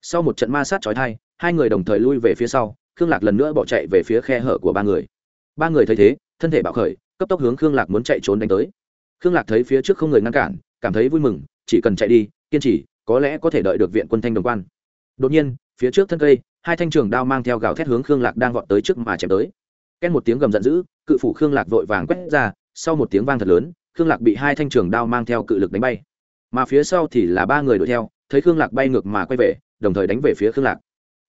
Speaker 1: Sau một trận ma sát trói thai hai người đồng thời lui về phía sau, khương lạc lần nữa bỏ chạy về phía khe hở của ba người. Ba người thấy thế, thân thể bạo khởi, cấp tốc hướng khương lạc muốn chạy trốn đánh tới. Khương lạc thấy phía trước không người ngăn cản, cảm thấy vui mừng, chỉ cần chạy đi, kiên trì, có lẽ có thể đợi được viện quân thanh đồng quan. Đột nhiên, phía trước thân cây, hai thanh trường đao mang theo gào thét hướng khương lạc đang vọt tới trước mà chém tới. Két một tiếng gầm giận dữ, cự phủ khương lạc vội vàng quét ra sau một tiếng vang thật lớn, khương lạc bị hai thanh trường đao mang theo cự lực đánh bay. Mà phía sau thì là ba người đuổi theo, thấy khương lạc bay ngược mà quay về, đồng thời đánh về phía khương lạc.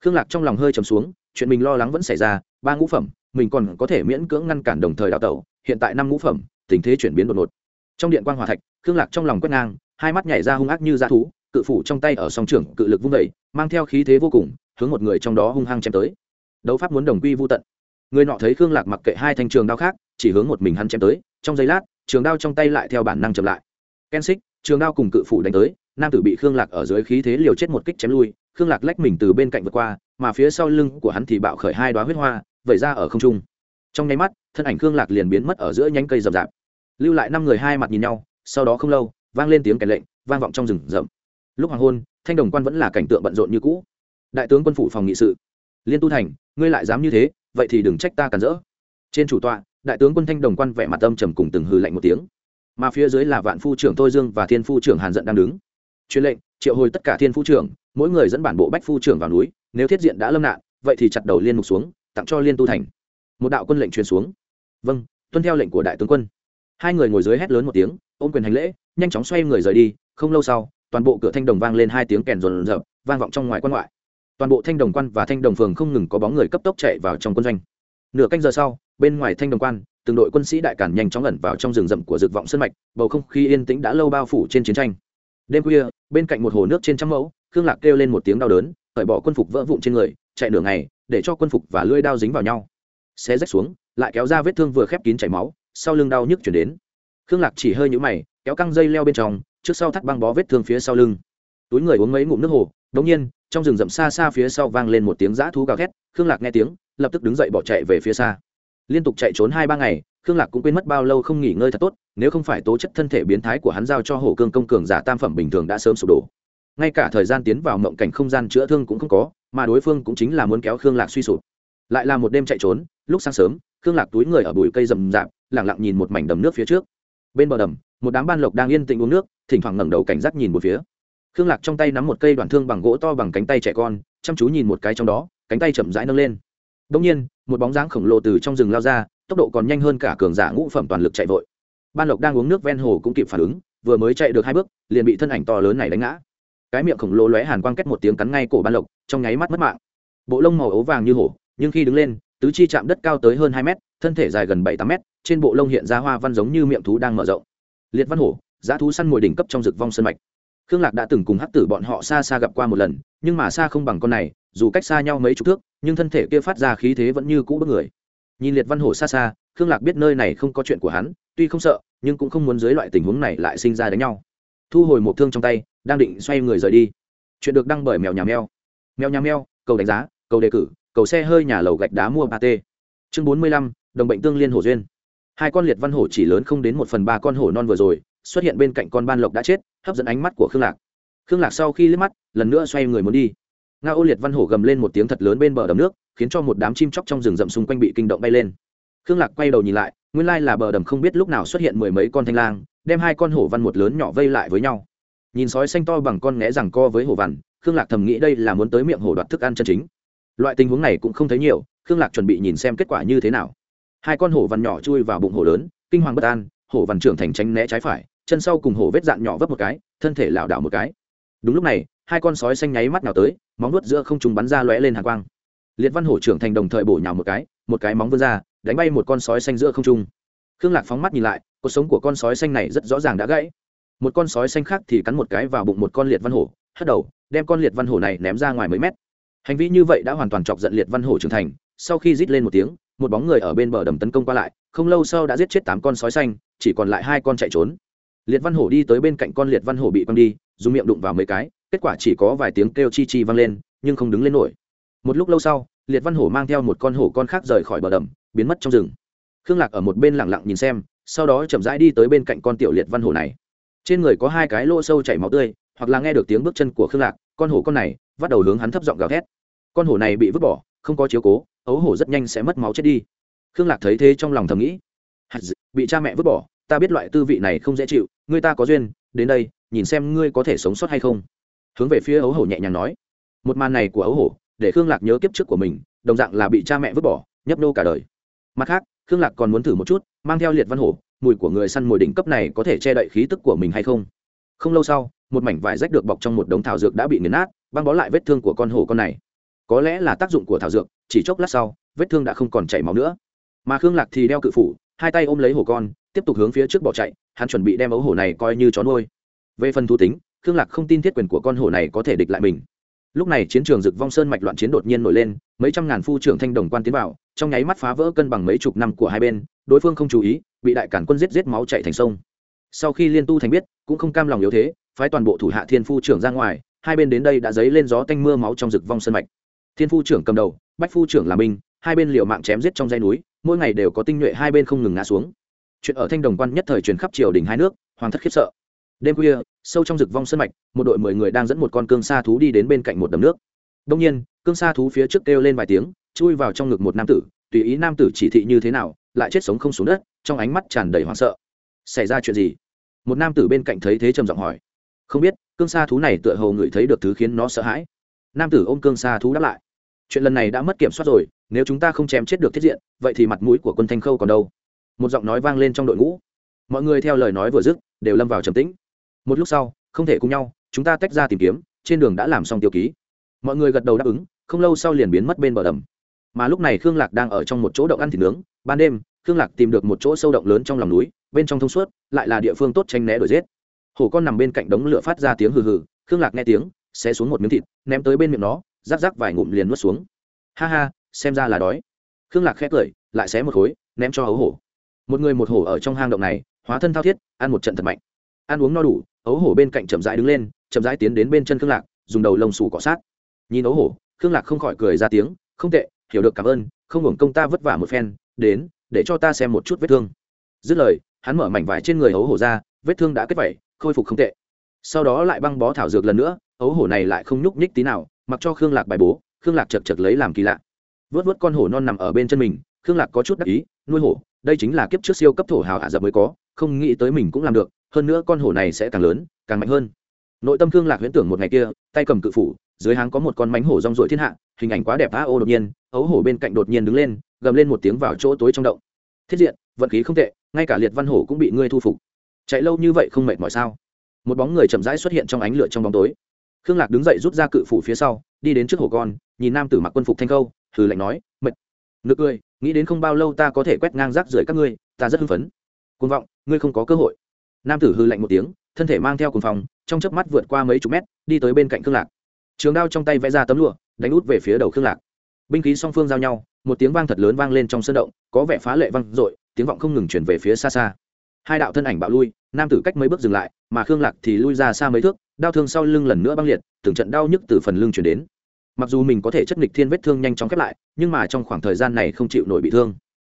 Speaker 1: Khương lạc trong lòng hơi trầm xuống, chuyện mình lo lắng vẫn xảy ra, ba ngũ phẩm, mình còn có thể miễn cưỡng ngăn cản đồng thời đào tẩu, hiện tại năm ngũ phẩm, tình thế chuyển biến đột ngột. Trong điện quan hòa thạch, khương lạc trong lòng quét ngang, hai mắt nhảy ra hung ác như dã thú, cự phủ trong tay ở song trưởng, cự lực vung vẩy mang theo khí thế vô cùng, hướng một người trong đó hung hăng chém tới. Đấu pháp muốn đồng quy vô tận. Người nọ thấy khương lạc mặc kệ hai thanh trường đao khác chỉ hướng một mình hắn chém tới, trong giây lát, trường đao trong tay lại theo bản năng chậm lại. Ken xích trường đao cùng cự phủ đánh tới, nam tử bị khương lạc ở dưới khí thế liều chết một kích chém lui, khương lạc lách mình từ bên cạnh vượt qua, mà phía sau lưng của hắn thì bạo khởi hai đoá huyết hoa, vẩy ra ở không trung. Trong nháy mắt, thân ảnh khương lạc liền biến mất ở giữa nhánh cây rậm rạp. Lưu lại năm người hai mặt nhìn nhau, sau đó không lâu, vang lên tiếng kèn lệnh, vang vọng trong rừng rậm. Lúc hoàng hôn, thanh đồng quan vẫn là cảnh tượng bận rộn như cũ. Đại tướng quân phủ phòng nghị sự. Liên tu thành, ngươi lại dám như thế, vậy thì đừng trách ta cản rỡ. Trên chủ tọa đại tướng quân thanh đồng quan vẻ mặt âm trầm cùng từng hừ lạnh một tiếng. Mà phía dưới là vạn phu trưởng thôi dương và thiên phu trưởng hàn giận đang đứng. Truyền lệnh, triệu hồi tất cả thiên phu trưởng, mỗi người dẫn bản bộ bách phu trưởng vào núi, nếu thiết diện đã lâm nạn, vậy thì chặt đầu liên mục xuống, tặng cho liên tu thành. Một đạo quân lệnh truyền xuống. Vâng tuân theo lệnh của đại tướng quân. Hai người ngồi dưới hét lớn một tiếng, ôm quyền hành lễ, nhanh chóng xoay người rời đi, không lâu sau, toàn bộ cửa thanh đồng vang lên hai tiếng kèn rồn rập, vang vọng trong ngoài quan ngoại. Toàn bộ thanh đồng quan và thanh đồng phường không ngừng có bóng người cấp tốc chạy vào trong quân doanh nửa canh giờ sau, bên ngoài thanh đồng quan, từng đội quân sĩ đại cản nhanh chóng ẩn vào trong rừng rậm của dược vọng sân mạch, bầu không khí yên tĩnh đã lâu bao phủ trên chiến tranh. Đêm khuya, bên cạnh một hồ nước trên trăm mẫu, khương lạc kêu lên một tiếng đau đớn, cởi bỏ quân phục vỡ vụn trên người, chạy nửa ngày, để cho quân phục và lưỡi đao dính vào nhau. Xé rách xuống, lại kéo ra vết thương vừa khép kín chảy máu, sau lưng đau nhức chuyển đến. Khương lạc chỉ hơi nhũ mày, kéo căng dây leo bên trong, trước sau thắt băng bó vết thương phía sau lưng. Túi người uống mấy ngụm nước hồ đống nhiên, trong rừng rậm xa xa phía sau vang lên một tiếng giã thú gào thét, khương lạc nghe tiếng lập tức đứng dậy bỏ chạy về phía xa. Liên tục chạy trốn hai ba ngày, khương lạc cũng quên mất bao lâu không nghỉ ngơi thật tốt, nếu không phải tố chất thân thể biến thái của hắn giao cho hổ cương công cường giả tam phẩm bình thường đã sớm sụp đổ. Ngay cả thời gian tiến vào mộng cảnh không gian chữa thương cũng không có, mà đối phương cũng chính là muốn kéo khương lạc suy sụp. Lại là một đêm chạy trốn, lúc sáng sớm, khương lạc túi người ở bụi cây rậm rạp lẳng lặng nhìn một mảnh đầm nước phía trước. Bên bờ đầm, một đám ban lộc đang yên tĩnh uống nước, thỉnh thoảng ngẩng đầu cảnh giác nhìn một phía. Khương lạc trong tay nắm một cây đoạn thương bằng gỗ to bằng cánh tay trẻ con, chăm chú nhìn một cái trong đó, cánh tay chậm rãi nâng lên đông nhiên, một bóng dáng khổng lồ từ trong rừng lao ra, tốc độ còn nhanh hơn cả cường giả ngũ phẩm toàn lực chạy vội. Ban lộc đang uống nước ven hồ cũng kịp phản ứng, vừa mới chạy được hai bước, liền bị thân ảnh to lớn này đánh ngã. Cái miệng khổng lồ lóe hàn quang kết một tiếng cắn ngay cổ ban lộc, trong nháy mắt mất mạng. Bộ lông màu ấu vàng như hổ, nhưng khi đứng lên, tứ chi chạm đất cao tới hơn hai mét, thân thể dài gần bảy tám mét, trên bộ lông hiện ra hoa văn giống như miệng thú đang mở rộng. Liệt văn hổ, giá thú săn mồi đỉnh cấp trong rực vong sơn mạch. Khương lạc đã từng cùng hắc tử bọn họ xa xa gặp qua một lần, nhưng mà xa không bằng con này dù cách xa nhau mấy chục thước, nhưng thân thể kia phát ra khí thế vẫn như cũ bất người. Nhìn liệt văn hổ xa xa, khương lạc biết nơi này không có chuyện của hắn, tuy không sợ, nhưng cũng không muốn dưới loại tình huống này lại sinh ra đánh nhau. Thu hồi một thương trong tay, đang định xoay người rời đi. Chuyện được đăng bởi mèo nhà mèo. Mèo nhà mèo, cầu đánh giá, cầu đề cử, cầu xe hơi nhà lầu gạch đá mua ba t. Chương bốn mươi lăm, đồng bệnh tương liên hổ duyên. Hai con liệt văn hổ chỉ lớn không đến một phần ba con hổ non vừa rồi, xuất hiện bên cạnh con ban lộc đã chết, hấp dẫn ánh mắt của khương lạc. Khương lạc sau khi liếc mắt, lần nữa xoay người muốn đi nga ô liệt văn hổ gầm lên một tiếng thật lớn bên bờ đầm nước, khiến cho một đám chim chóc trong rừng rậm xung quanh bị kinh động bay lên. Khương lạc quay đầu nhìn lại, nguyên lai là bờ đầm không biết lúc nào xuất hiện mười mấy con thanh lang, đem hai con hổ văn một lớn nhỏ vây lại với nhau. Nhìn sói xanh to bằng con né rằng co với hổ văn, khương lạc thầm nghĩ đây là muốn tới miệng hổ đoạt thức ăn chân chính. Loại tình huống này cũng không thấy nhiều, khương lạc chuẩn bị nhìn xem kết quả như thế nào. Hai con hổ văn nhỏ chui vào bụng hổ lớn, kinh hoàng bất an, hổ văn trưởng thành tránh né trái phải, chân sau cùng hổ vết dạn nhỏ vấp một cái, thân thể lảo đảo một cái. Đúng lúc này, hai con sói xanh nháy mắt nào tới móng nuốt giữa không trùng bắn ra lóe lên hàng quang. Liệt văn hổ trưởng thành đồng thời bổ nhào một cái một cái móng vươn ra, đánh bay một con sói xanh giữa không trung. Khương lạc phóng mắt nhìn lại, cuộc sống của con sói xanh này rất rõ ràng đã gãy. Một con sói xanh khác thì cắn một cái vào bụng một con liệt văn hổ, hất đầu, đem con liệt văn hổ này ném ra ngoài mấy mét. Hành vi như vậy đã hoàn toàn chọc giận liệt văn hổ trưởng thành, sau khi rít lên một tiếng, một bóng người ở bên bờ đầm tấn công qua lại, không lâu sau đã giết chết tám con sói xanh, chỉ còn lại hai con chạy trốn. Liệt văn hổ đi tới bên cạnh con liệt văn hổ bị quăng đi, dùng miệng đụng vào mấy cái kết quả chỉ có vài tiếng kêu chi chi vang lên, nhưng không đứng lên nổi. Một lúc lâu sau, liệt văn hổ mang theo một con hổ con khác rời khỏi bờ đầm, biến mất trong rừng. Khương lạc ở một bên lẳng lặng nhìn xem, sau đó chậm rãi đi tới bên cạnh con tiểu liệt văn hổ này. Trên người có hai cái lỗ sâu chảy máu tươi, hoặc là nghe được tiếng bước chân của khương lạc, con hổ con này bắt đầu hướng hắn thấp giọng gào thét. Con hổ này bị vứt bỏ, không có chiếu cố, ấu hổ rất nhanh sẽ mất máu chết đi. Khương lạc thấy thế trong lòng thầm nghĩ bị cha mẹ vứt bỏ, ta biết loại tư vị này không dễ chịu ngươi ta có duyên, đến đây, nhìn xem ngươi có thể sống sót hay không hướng về phía ấu hổ nhẹ nhàng nói, một màn này của ấu hổ, để khương lạc nhớ kiếp trước của mình, đồng dạng là bị cha mẹ vứt bỏ, nhấp nô cả đời. Mặt khác, khương lạc còn muốn thử một chút, mang theo liệt văn hổ, mùi của người săn mồi đỉnh cấp này có thể che đậy khí tức của mình hay không? Không lâu sau, một mảnh vải rách được bọc trong một đống thảo dược đã bị nghiền nát, băng bó lại vết thương của con hổ con này. Có lẽ là tác dụng của thảo dược, chỉ chốc lát sau, vết thương đã không còn chảy máu nữa. Mà khương lạc thì đeo cự phủ, hai tay ôm lấy hổ con, tiếp tục hướng phía trước bỏ chạy, hắn chuẩn bị đem ấu hổ này coi như chó nuôi. Về phần thú tính khương lạc không tin thiết quyền của con hổ này có thể địch lại mình. Lúc này chiến trường rực vong sơn mạch loạn chiến đột nhiên nổi lên, mấy trăm ngàn phu trưởng thanh đồng quan tiến vào, trong nháy mắt phá vỡ cân bằng mấy chục năm của hai bên, đối phương không chú ý, bị đại cản quân giết giết máu chạy thành sông. Sau khi liên tu thành biết, cũng không cam lòng yếu thế, phái toàn bộ thủ hạ thiên phu trưởng ra ngoài, hai bên đến đây đã dấy lên gió tanh mưa máu trong rực vong sơn mạch. Thiên phu trưởng cầm đầu, bách phu trưởng làm binh hai bên liều mạng chém giết trong dây núi, mỗi ngày đều có tinh nhuệ hai bên không ngừng ngã xuống. Chuyện ở thanh đồng quan nhất thời truyền khắp triều đình hai nước, hoàng thất khiếp sợ. Đêm khuya sâu trong rực vong sân mạch, một đội mười người đang dẫn một con cương sa thú đi đến bên cạnh một đầm nước. Đông nhiên, cương sa thú phía trước kêu lên vài tiếng, chui vào trong ngực một nam tử, tùy ý nam tử chỉ thị như thế nào, lại chết sống không xuống đất, trong ánh mắt tràn đầy hoảng sợ. Xảy ra chuyện gì? Một nam tử bên cạnh thấy thế trầm giọng hỏi. Không biết, cương sa thú này tựa hồ ngửi thấy được thứ khiến nó sợ hãi. Nam tử ôm cương sa thú đáp lại. Chuyện lần này đã mất kiểm soát rồi, nếu chúng ta không chém chết được thiết diện, vậy thì mặt mũi của quân thanh khâu còn đâu? Một giọng nói vang lên trong đội ngũ. Mọi người theo lời nói vừa dứt, đều lâm vào trầm tĩnh một lúc sau, không thể cùng nhau, chúng ta tách ra tìm kiếm, trên đường đã làm xong tiêu ký. Mọi người gật đầu đáp ứng, không lâu sau liền biến mất bên bờ đầm. Mà lúc này khương lạc đang ở trong một chỗ động ăn thịt nướng. Ban đêm, khương lạc tìm được một chỗ sâu động lớn trong lòng núi, bên trong thông suốt, lại là địa phương tốt tranh né đổi giết. Hổ con nằm bên cạnh đống lửa phát ra tiếng hừ hừ, khương lạc nghe tiếng sẽ xuống một miếng thịt, ném tới bên miệng nó rác rác vài ngụm liền nuốt xuống. Ha ha, xem ra là đói. Khương lạc khét cười, lại xé một khối, ném cho hấu hổ. Một người một hổ ở trong hang động này, hóa thân thao thiết, ăn một trận thật mạnh ăn uống no đủ, ấu hổ bên cạnh chậm rãi đứng lên, chậm rãi tiến đến bên chân khương lạc, dùng đầu lông xù cọ sát. Nhìn ấu hổ, khương lạc không khỏi cười ra tiếng, không tệ, hiểu được, cảm ơn, không hưởng công ta vất vả một phen, đến, để cho ta xem một chút vết thương. Dứt lời, hắn mở mảnh vải trên người ấu hổ ra, vết thương đã kết vẩy khôi phục không tệ. Sau đó lại băng bó thảo dược lần nữa, ấu hổ này lại không nhúc nhích tí nào, mặc cho khương lạc bài bố, khương lạc chật chật lấy làm kỳ lạ. Vớt vớt con hổ non nằm ở bên chân mình, khương lạc có chút đắc ý, nuôi hổ, đây chính là kiếp trước siêu cấp thổ hào ả rập mới có, không nghĩ tới mình cũng làm được hơn nữa con hổ này sẽ càng lớn, càng mạnh hơn. Nội tâm khương lạc huyễn tưởng một ngày kia, tay cầm cự phủ, dưới háng có một con mánh hổ rong ruổi thiên hạ, hình ảnh quá đẹp a ô đột nhiên, ấu hổ bên cạnh đột nhiên đứng lên, gầm lên một tiếng vào chỗ tối trong động. Thiết diện, vận khí không tệ, ngay cả liệt văn hổ cũng bị ngươi thu phục. Chạy lâu như vậy không mệt mỏi sao? Một bóng người chậm rãi xuất hiện trong ánh lửa trong bóng tối. Khương lạc đứng dậy rút ra cự phủ phía sau, đi đến trước hổ con, nhìn nam tử mặc quân phục thanh khâu thử lạnh nói, mệt. Nực cười, nghĩ đến không bao lâu ta có thể quét ngang rác rưởi các ngươi, ta rất hưng phấn. Côn vọng, ngươi không có cơ hội nam tử hư lạnh một tiếng, thân thể mang theo cùng phòng trong chớp mắt vượt qua mấy chục mét, đi tới bên cạnh khương lạc. Trường đao trong tay vẽ ra tấm lụa, đánh út về phía đầu khương lạc. Binh khí song phương giao nhau, một tiếng vang thật lớn vang lên trong sân động, có vẻ phá lệ vang dội, tiếng vọng không ngừng chuyển về phía xa xa. Hai đạo thân ảnh bạo lui, nam tử cách mấy bước dừng lại, mà khương lạc thì lui ra xa mấy thước đau thương sau lưng lần nữa băng liệt, từng trận đau nhức từ phần lưng chuyển đến. Mặc dù mình có thể chất nghịch thiên vết thương nhanh chóng khép lại, nhưng mà trong khoảng thời gian này không chịu nổi bị thương.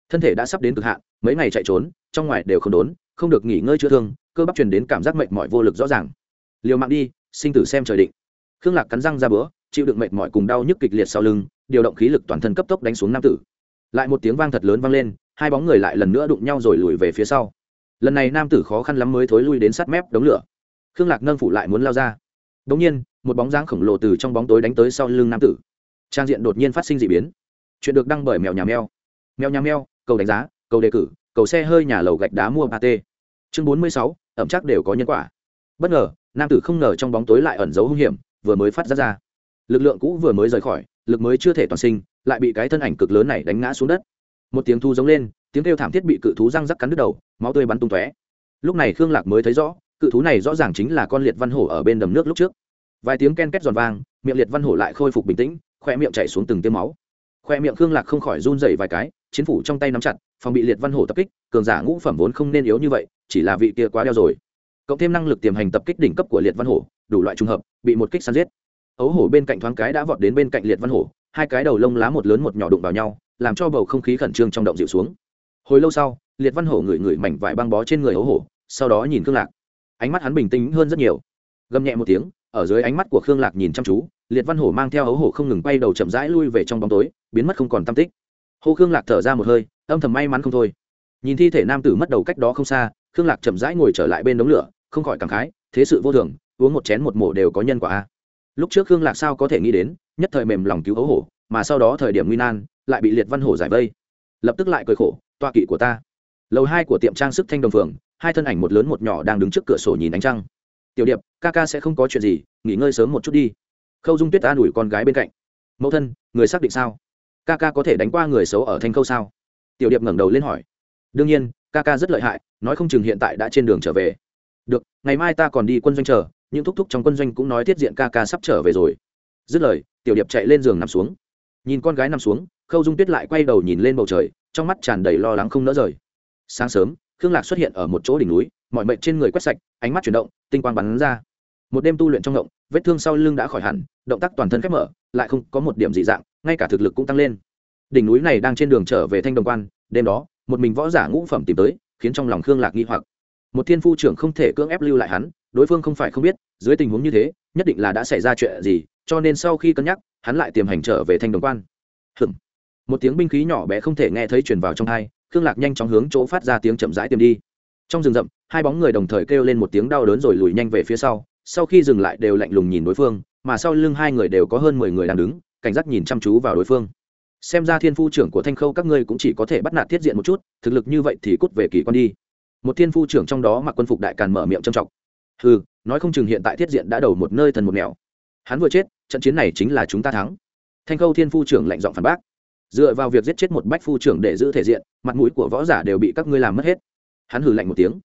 Speaker 1: Thân thể đã sắp đến cực hạn, mấy ngày chạy trốn, trong ngoài đều không đốn không được nghỉ ngơi chữa thương, cơ bắp truyền đến cảm giác mệt mỏi vô lực rõ ràng. Liều mạng đi, sinh tử xem trời định. Khương lạc cắn răng ra bữa, chịu đựng mệt mỏi cùng đau nhức kịch liệt sau lưng, điều động khí lực toàn thân cấp tốc đánh xuống nam tử. Lại một tiếng vang thật lớn vang lên, hai bóng người lại lần nữa đụng nhau rồi lùi về phía sau. Lần này nam tử khó khăn lắm mới thối lui đến sát mép đống lửa. Khương lạc nâng phủ lại muốn lao ra. Đống nhiên, một bóng dáng khổng lồ từ trong bóng tối đánh tới sau lưng nam tử. Trang diện đột nhiên phát sinh d ị biến. Chuyện được đăng bởi mèo nhà mèo. Mèo nhà mèo, cầu đánh giá, cầu đề cử, cầu xe hơi nhà lầu gạch đá mua ba t chương bốn mươi sáu, ẩm chắc đều có nhân quả. Bất ngờ, nam tử không ngờ trong bóng tối lại ẩn giấu hung hiểm, vừa mới phát ra ra. Lực lượng cũ vừa mới rời khỏi, lực mới chưa thể toàn sinh, lại bị cái thân ảnh cực lớn này đánh ngã xuống đất. Một tiếng thu giống lên, tiếng kêu thảm thiết bị cự thú răng rắc cắn đứt đầu, máu tươi bắn tung tóe. Lúc này khương lạc mới thấy rõ, cự thú này rõ ràng chính là con liệt văn hổ ở bên đầm nước lúc trước. Vài tiếng ken két giòn vang, miệng liệt văn hổ lại khôi phục bình tĩnh khoe miệng chảy xuống từng tiếng máu. Khoe miệng khương lạc không khỏi run dậy vài cái chiến phủ trong tay nắm chặt, phòng bị liệt văn hổ tập kích, cường giả ngũ phẩm vốn không nên yếu như vậy, chỉ là vị kia quá đeo rồi. Cộng thêm năng lực tiềm hành tập kích đỉnh cấp của liệt văn hổ, đủ loại trùng hợp, bị một kích săn giết. Ấu hổ bên cạnh thoáng cái đã vọt đến bên cạnh liệt văn hổ, hai cái đầu lông lá một lớn một nhỏ đụng vào nhau, làm cho bầu không khí khẩn trương trong động dịu xuống. Hồi lâu sau, liệt văn hổ ngửi ngửi mảnh vải băng bó trên người ấu hổ, sau đó nhìn khương lạc. Ánh mắt hắn bình tĩnh hơn rất nhiều. Gầm nhẹ một tiếng, ở dưới ánh mắt của khương lạc nhìn chăm chú, liệt văn hổ mang theo ấu hổ không ngừng quay đầu chậm rãi lui về trong bóng tối, biến mất không còn tam tích hô khương lạc thở ra một hơi, âm thầm may mắn không thôi. Nhìn thi thể nam tử mất đầu cách đó không xa, khương lạc chậm rãi ngồi trở lại bên đống lửa, không khỏi cảm khái, thế sự vô thường, uống một chén một mổ đều có nhân quả a. Lúc trước khương lạc sao có thể nghĩ đến, nhất thời mềm lòng cứu ấu hổ, mà sau đó thời điểm nguy nan, lại bị liệt văn hổ giải vây. Lập tức lại cười khổ, toa kỵ của ta. Lầu hai của tiệm trang sức thanh đồng phường hai thân ảnh một lớn một nhỏ đang đứng trước cửa sổ nhìn ánh trăng. Tiểu điệp, ca ca sẽ không có chuyện gì, nghỉ ngơi sớm một chút đi. Khâu dung tuyết an ủi con gái bên cạnh. Mẫu thân, người xác định sao? Ca ca có thể đánh qua người xấu ở thanh khâu sao? Tiểu điệp ngẩng đầu lên hỏi. Đương nhiên, ca ca rất lợi hại, nói không chừng hiện tại đã trên đường trở về. Được, ngày mai ta còn đi quân doanh chờ, những thúc thúc trong quân doanh cũng nói tiết diện ca ca sắp trở về rồi. Dứt lời, tiểu điệp chạy lên giường nằm xuống. Nhìn con gái nằm xuống, khâu dung tuyết lại quay đầu nhìn lên bầu trời, trong mắt tràn đầy lo lắng không nỡ rời. Sáng sớm, khương lạc xuất hiện ở một chỗ đỉnh núi, mọi mệnh trên người quét sạch, ánh mắt chuyển động, tinh quang bắn ra. Một đêm tu luyện trong động, vết thương sau lưng đã khỏi hẳn, động tác toàn thân khép mở, lại không có một điểm dị dạng ngay cả thực lực cũng tăng lên. Đỉnh núi này đang trên đường trở về thanh đồng quan, đêm đó, một mình võ giả ngũ phẩm tìm tới, khiến trong lòng khương lạc nghi hoặc. Một thiên phu trưởng không thể cưỡng ép lưu lại hắn, đối phương không phải không biết, dưới tình huống như thế, nhất định là đã xảy ra chuyện gì, cho nên sau khi cân nhắc, hắn lại tiềm hành trở về thanh đồng quan. Hừm một tiếng binh khí nhỏ bé không thể nghe thấy truyền vào trong hai, khương lạc nhanh chóng hướng chỗ phát ra tiếng chậm rãi tiềm đi. Trong rừng rậm, hai bóng người đồng thời kêu lên một tiếng đau đớn rồi lùi nhanh về phía sau sau khi dừng lại đều lạnh lùng nhìn đối phương, mà sau lưng hai người đều có hơn mười người đang đứng cảnh giác nhìn chăm chú vào đối phương. Xem ra thiên phu trưởng của thanh khâu các ngươi cũng chỉ có thể bắt nạt thiết diện một chút, thực lực như vậy thì cút về kỳ quan đi. Một thiên phu trưởng trong đó mặc quân phục đại càn mở miệng trầm trọng. Ừ nói không chừng hiện tại thiết diện đã đầu một nơi thần một mèo hắn vừa chết, trận chiến này chính là chúng ta thắng. Thanh khâu thiên phu trưởng lạnh giọng phản bác. Dựa vào việc giết chết một bách phu trưởng để giữ thể diện, mặt mũi của võ giả đều bị các ngươi làm mất hết. Hắn hử lạnh một tiếng.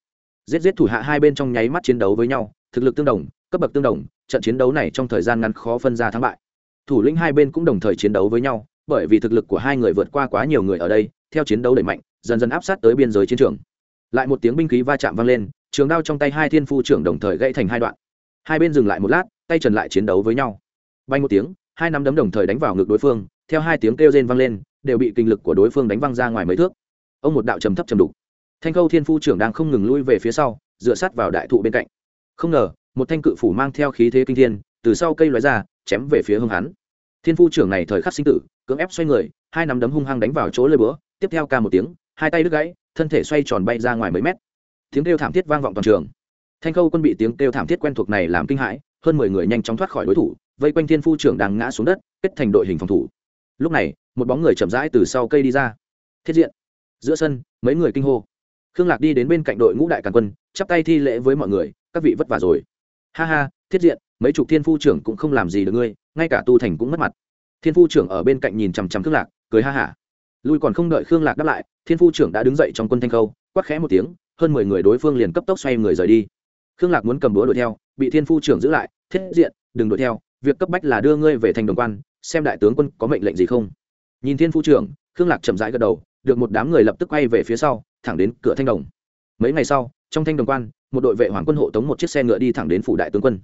Speaker 1: Giết giết thủ hạ hai bên trong nháy mắt chiến đấu với nhau, thực lực tương đồng, cấp bậc tương đồng, trận chiến đấu này trong thời gian ngắn khó phân ra thắng bại thủ lĩnh hai bên cũng đồng thời chiến đấu với nhau, bởi vì thực lực của hai người vượt qua quá nhiều người ở đây, theo chiến đấu đẩy mạnh, dần dần áp sát tới biên giới chiến trường. Lại một tiếng binh khí va chạm vang lên, trường đao trong tay hai thiên phu trưởng đồng thời gãy thành hai đoạn. Hai bên dừng lại một lát, tay trần lại chiến đấu với nhau. Bay một tiếng, hai nắm đấm đồng thời đánh vào ngực đối phương, theo hai tiếng kêu rên vang lên, đều bị kinh lực của đối phương đánh văng ra ngoài mấy thước. Ông một đạo trầm thấp trầm đục. Thanh khâu thiên phu trưởng đang không ngừng lui về phía sau, dựa sát vào đại thụ bên cạnh. Không ngờ, một thanh cự phủ mang theo khí thế kinh thiên từ sau cây lóe ra, chém về phía hông hắn. Thiên phu trưởng này thời khắc sinh tử, cưỡng ép xoay người, hai nắm đấm hung hăng đánh vào chỗ lơi bữa tiếp theo ca một tiếng, hai tay đứt gãy, thân thể xoay tròn bay ra ngoài mấy mét. Tiếng kêu thảm thiết vang vọng toàn trường. Thanh khâu quân bị tiếng kêu thảm thiết quen thuộc này làm kinh hãi, hơn mười người nhanh chóng thoát khỏi đối thủ, vây quanh thiên phu trưởng đang ngã xuống đất, kết thành đội hình phòng thủ. Lúc này, một bóng người chậm rãi từ sau cây đi ra. Thiết diện. Giữa sân, mấy người kinh hô. Khương lạc đi đến bên cạnh đội ngũ đại càn quân, chắp tay thi lễ với mọi người, các vị vất vả rồi. Ha ha, thiết diện mấy chục thiên phu trưởng cũng không làm gì được ngươi, ngay cả tu thành cũng mất mặt. Thiên phu trưởng ở bên cạnh nhìn chằm chằm khương lạc, cười ha hả. Lui còn không đợi khương lạc đáp lại, thiên phu trưởng đã đứng dậy trong quân thanh khâu, quát khẽ một tiếng, hơn mười người đối phương liền cấp tốc xoay người rời đi. Khương lạc muốn cầm búa đuổi theo, bị thiên phu trưởng giữ lại, thiết diện, đừng đuổi theo, việc cấp bách là đưa ngươi về thành đồng quan, xem đại tướng quân có mệnh lệnh gì không. Nhìn thiên phu trưởng, khương lạc chậm rãi gật đầu, được một đám người lập tức quay về phía sau, thẳng đến cửa thanh đồng. Mấy ngày sau, trong thanh đồng quan, một đội vệ hoàng quân hộ tống một chiếc xe ngựa đi thẳng đến phủ đại tướng quân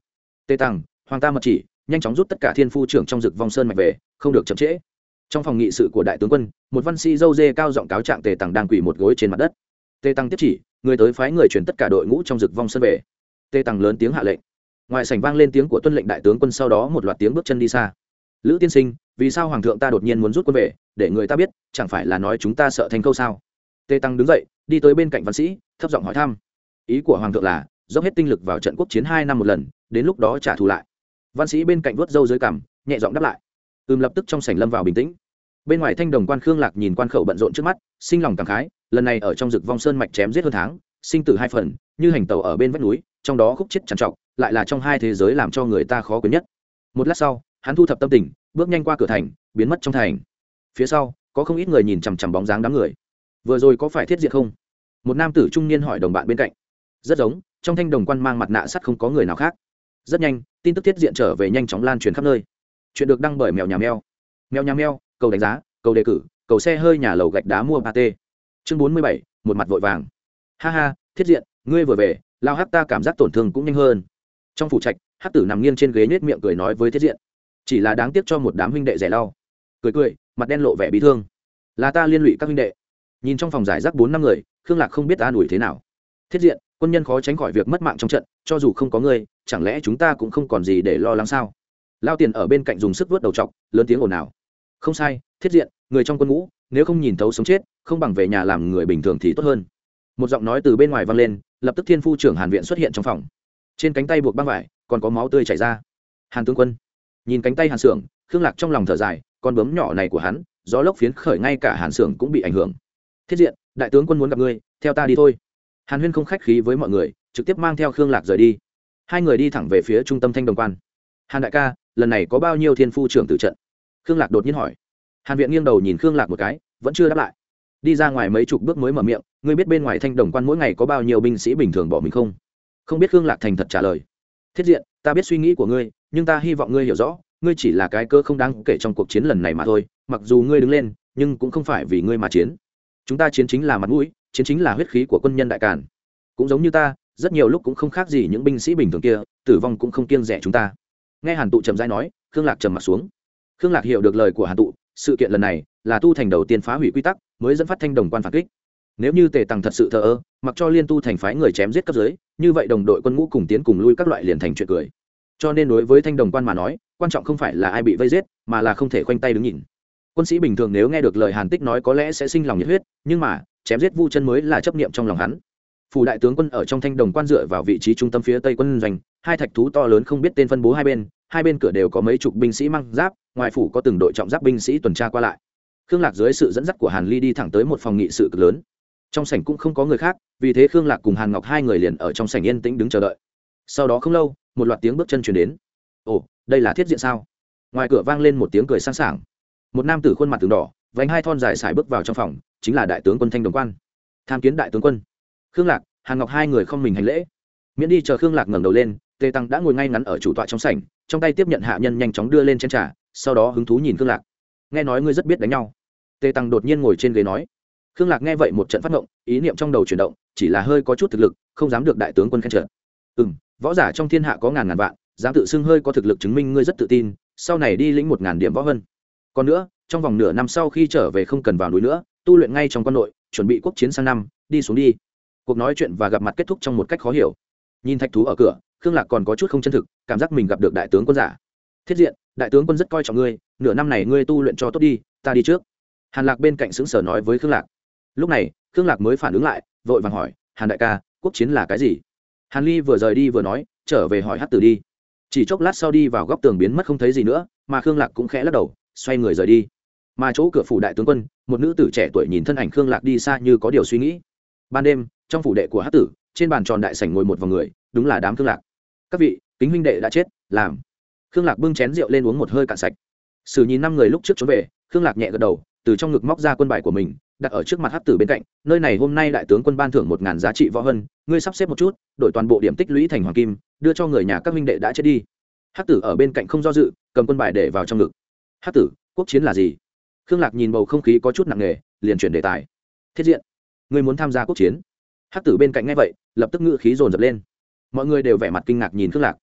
Speaker 1: tê tăng hoàng ta mật chỉ, nhanh chóng rút tất cả thiên phu trưởng trong rực vong sơn mạch về, không được chậm trễ. Trong phòng nghị sự của đại tướng quân, một văn sĩ dâu dê cao giọng cáo trạng tề tằng đang quỳ một gối trên mặt đất. Tề tăng tiếp chỉ, người tới phái người chuyển tất cả đội ngũ trong rực vong sơn về. Tề tăng lớn tiếng hạ lệnh. Ngoài sảnh vang lên tiếng của tuân lệnh đại tướng quân, sau đó một loạt tiếng bước chân đi xa. Lữ tiên sinh, vì sao hoàng thượng ta đột nhiên muốn rút quân về, để người ta biết, chẳng phải là nói chúng ta sợ thành câu sao? Tê tăng đứng dậy, đi tới bên cạnh văn sĩ, thấp giọng hỏi thăm. Ý của hoàng thượng là dốc hết tinh lực vào trận quốc chiến hai năm một lần, đến lúc đó trả thù lại. Văn sĩ bên cạnh vớt râu dưới cằm, nhẹ giọng đáp lại. Ưm lập tức trong sảnh lâm vào bình tĩnh. Bên ngoài thanh đồng quan khương lạc nhìn quan khẩu bận rộn trước mắt, sinh lòng cảm khái, lần này ở trong rực vong sơn mạch chém giết hơn tháng, sinh tử hai phần, như hành tàu ở bên vách núi, trong đó khúc chết trằn trọc, lại là trong hai thế giới làm cho người ta khó quên nhất. Một lát sau, hắn thu thập tâm tình, bước nhanh qua cửa thành, biến mất trong thành. Phía sau, có không ít người nhìn chằm chằm bóng dáng đám người. Vừa rồi có phải thiết diện không? Một nam tử trung niên hỏi đồng bạn bên cạnh rất giống, trong thanh đồng quan mang mặt nạ sắt không có người nào khác. Rất nhanh, tin tức thiết diện trở về nhanh chóng lan truyền khắp nơi. Chuyện được đăng bởi mèo nhà mèo. Mèo nhà mèo, cầu đánh giá, cầu đề cử, cầu xe hơi nhà lầu gạch đá mua ba t chương bốn mươi bảy, một mặt vội vàng. Ha ha, thiết diện, ngươi vừa về, lao hát ta cảm giác tổn thương cũng nhanh hơn. Trong phủ trạch hát tử nằm nghiêng trên ghế nhếch miệng cười nói với thiết diện. Chỉ là đáng tiếc cho một đám huynh đệ rẻ lau. Cười cười, mặt đen lộ vẻ bị thương. Là ta liên lụy các huynh đệ. Nhìn trong phòng giải rác bốn năm người, khương lạc không biết an ủi thế nào. Thiết diện quân nhân khó tránh khỏi việc mất mạng trong trận, cho dù không có ngươi, chẳng lẽ chúng ta cũng không còn gì để lo lắng sao? Lao tiền ở bên cạnh dùng sức vớt đầu t lớn tiếng ồn ào. Không sai, thiết diện, người trong quân ngũ, nếu không nhìn thấu sống chết, không bằng về nhà làm người bình thường thì tốt hơn. Một giọng nói từ bên ngoài vang lên, lập tức thiên phu trưởng hàn viện xuất hiện trong phòng. Trên cánh tay buộc băng vải, còn có máu tươi chảy ra. Hàn tướng quân, nhìn cánh tay hàn xưởng khương lạc trong lòng thở dài, con bướm nhỏ này của hắn, gió lốc phiến khởi ngay cả hàn xưởng cũng bị ảnh hưởng. Thiết diện, đại tướng quân muốn gặp ngươi, theo ta đi thôi hàn huyên không khách khí với mọi người, trực tiếp mang theo khương lạc rời đi. Hai người đi thẳng về phía trung tâm thanh đồng quan. Hàn đại ca, lần này có bao nhiêu thiên phu trưởng tử trận? Khương lạc đột nhiên hỏi. Hàn viện nghiêng đầu nhìn khương lạc một cái, vẫn chưa đáp lại. Đi ra ngoài mấy chục bước mới mở miệng, ngươi biết bên ngoài thanh đồng quan mỗi ngày có bao nhiêu binh sĩ bình thường bỏ mình không? Không biết khương lạc thành thật trả lời. Thiết diện, ta biết suy nghĩ của ngươi, nhưng ta hy vọng ngươi hiểu rõ, ngươi chỉ là cái cơ không đáng kể trong cuộc chiến lần này mà thôi, mặc dù ngươi đứng lên, nhưng cũng không phải vì ngươi mà chiến. Chúng ta chiến chính là mặt mũi chiến chính là huyết khí của quân nhân đại càn. Cũng giống như ta, rất nhiều lúc cũng không khác gì những binh sĩ bình thường kia, tử vong cũng không kiêng rẻ chúng ta. Nghe hàn tụ trầm dai nói, khương lạc trầm mặt xuống. Khương lạc hiểu được lời của hàn tụ, sự kiện lần này là tu thành đầu tiên phá hủy quy tắc, mới dẫn phát thanh đồng quan phản kích. Nếu như tề tằng thật sự thờ ơ, mặc cho liên tu thành phái người chém giết cấp dưới, như vậy đồng đội quân ngũ cùng tiến cùng lui các loại liền thành chuyện cười. Cho nên đối với thanh đồng quan mà nói, quan trọng không phải là ai bị vây giết, mà là không thể khoanh tay đứng nhìn. Quân sĩ bình thường nếu nghe được lời hàn tích nói có lẽ sẽ sinh lòng nhiệt huyết, nhưng mà chém giết vu chân mới là chấp niệm trong lòng hắn. Phủ đại tướng quân ở trong thanh đồng quan dựa vào vị trí trung tâm phía tây quân doanh, hai thạch thú to lớn không biết tên phân bố hai bên hai bên cửa đều có mấy chục binh sĩ mang giáp, ngoài phủ có từng đội trọng giáp binh sĩ tuần tra qua lại. Khương lạc dưới sự dẫn dắt của hàn ly đi thẳng tới một phòng nghị sự cực lớn. Trong sảnh cũng không có người khác, vì thế khương lạc cùng hàn ngọc hai người liền ở trong sảnh yên tĩnh đứng chờ đợi. Sau đó không lâu, một loạt tiếng bước chân chuyển đến. Ồ, đây là thiết diện sao? Ngoài cửa vang lên một tiếng cười sang sảng một nam tử khuôn mặt từng đỏ vánh hai thon dài xài bước vào trong phòng, chính là đại tướng quân thanh đồng quan. Tham kiến đại tướng quân. Khương lạc, hàn ngọc hai người không mình hành lễ. Miễn đi chờ khương lạc ngẩng đầu lên, tề tăng đã ngồi ngay ngắn ở chủ tọa trong sảnh, trong tay tiếp nhận hạ nhân nhanh chóng đưa lên trên trà, sau đó hứng thú nhìn khương lạc. Nghe nói ngươi rất biết đánh nhau. Tề tăng đột nhiên ngồi trên ghế nói. Khương lạc nghe vậy một trận phát động ý niệm trong đầu chuyển động, chỉ là hơi có chút thực lực, không dám được đại tướng quân khen trợ ừ m võ giả trong thiên hạ có ngàn ngàn vạn, dám tự xưng hơi có thực lực chứng minh ngươi rất tự tin, sau này đi lĩnh một ngàn điểm võ hơn còn nữa trong vòng nửa năm sau khi trở về không cần vào núi nữa, tu luyện ngay trong quân nội, chuẩn bị quốc chiến sang năm, đi xuống đi. Cuộc nói chuyện và gặp mặt kết thúc trong một cách khó hiểu. Nhìn thạch thú ở cửa, khương lạc còn có chút không chân thực, cảm giác mình gặp được đại tướng quân giả. Thiết diện, đại tướng quân rất coi trọng ngươi, nửa năm này ngươi tu luyện cho tốt đi, ta đi trước. Hàn lạc bên cạnh xứng sở nói với khương lạc. Lúc này, khương lạc mới phản ứng lại, vội vàng hỏi, hàn đại ca, quốc chiến là cái gì? Hàn ly vừa rời đi vừa nói, trở về hỏi hát tử đi. Chỉ chốc lát sau đi vào góc tường biến mất không thấy gì nữa, mà khương lạc cũng khẽ lắc đầu, xoay người rời đi mà chỗ cửa phủ đại tướng quân, một nữ tử trẻ tuổi nhìn thân ảnh khương lạc đi xa như có điều suy nghĩ. Ban đêm, trong phủ đệ của hát tử, trên bàn tròn đại sảnh ngồi một vòng người, đúng là đám khương lạc. Các vị, kính huynh đệ đã chết, làm. Khương lạc bưng chén rượu lên uống một hơi cạn sạch. Sử nhìn năm người lúc trước trốn về, khương lạc nhẹ gật đầu, từ trong ngực móc ra quân bài của mình, đặt ở trước mặt hát tử bên cạnh, nơi này hôm nay đại tướng quân ban thưởng một ngàn giá trị võ hân, ngươi sắp xếp một chút, đổi toàn bộ điểm tích lũy thành hoàng kim, đưa cho người nhà các huynh đệ đã chết đi. Hát tử ở bên cạnh không do dự, cầm quân bài để vào trong ngực. Hát tử, quốc chiến là gì? Khương lạc nhìn bầu không khí có chút nặng nề, liền chuyển đề tài. Thiết diện, ngươi muốn tham gia quốc chiến. Hắc tử bên cạnh ngay vậy, lập tức ngự khí dồn dập lên. Mọi người đều vẻ mặt kinh ngạc nhìn khương lạc.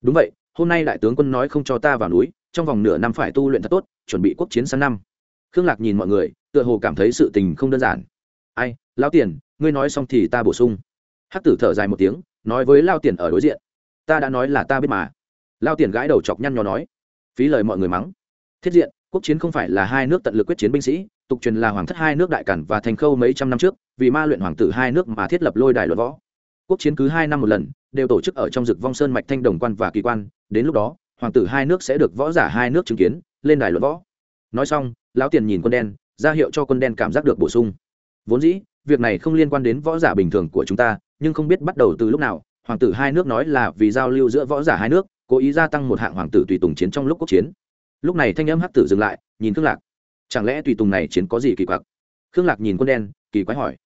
Speaker 1: Đúng vậy, hôm nay đại tướng quân nói không cho ta vào núi, trong vòng nửa năm phải tu luyện thật tốt, chuẩn bị quốc chiến sang năm. Khương lạc nhìn mọi người, tựa hồ cảm thấy sự tình không đơn giản. Ai lao tiền, ngươi nói xong thì ta bổ sung. Hắc tử thở dài một tiếng, nói với lao tiền ở đối diện. Ta đã nói là ta biết mà. Lao tiền gãi đầu chọc nhăn nhò nói. Phí lời mọi người mắng. Thiết diện quốc chiến không phải là hai nước tận lực quyết chiến binh sĩ, tục truyền là hoàng thất hai nước đại cản và thành khâu mấy trăm năm trước, vì ma luyện hoàng tử hai nước mà thiết lập lôi đài luận võ. Quốc chiến cứ hai năm một lần, đều tổ chức ở trong rực vong sơn mạch thanh đồng quan và kỳ quan, đến lúc đó, hoàng tử hai nước sẽ được võ giả hai nước chứng kiến, lên đài luận võ. Nói xong, lão tiền nhìn quân đen, ra hiệu cho quân đen cảm giác được bổ sung. Vốn dĩ, việc này không liên quan đến võ giả bình thường của chúng ta, nhưng không biết bắt đầu từ lúc nào, hoàng tử hai nước nói là vì giao lưu giữa võ giả hai nước, cố ý gia tăng một hạng hoàng tử tùy tùng chiến trong lúc quốc chiến lúc này thanh âm hắc tử dừng lại, nhìn khương lạc. Chẳng lẽ tùy tùng này chiến có gì kỳ quặc? Khương lạc nhìn quân đen, kỳ quái hỏi.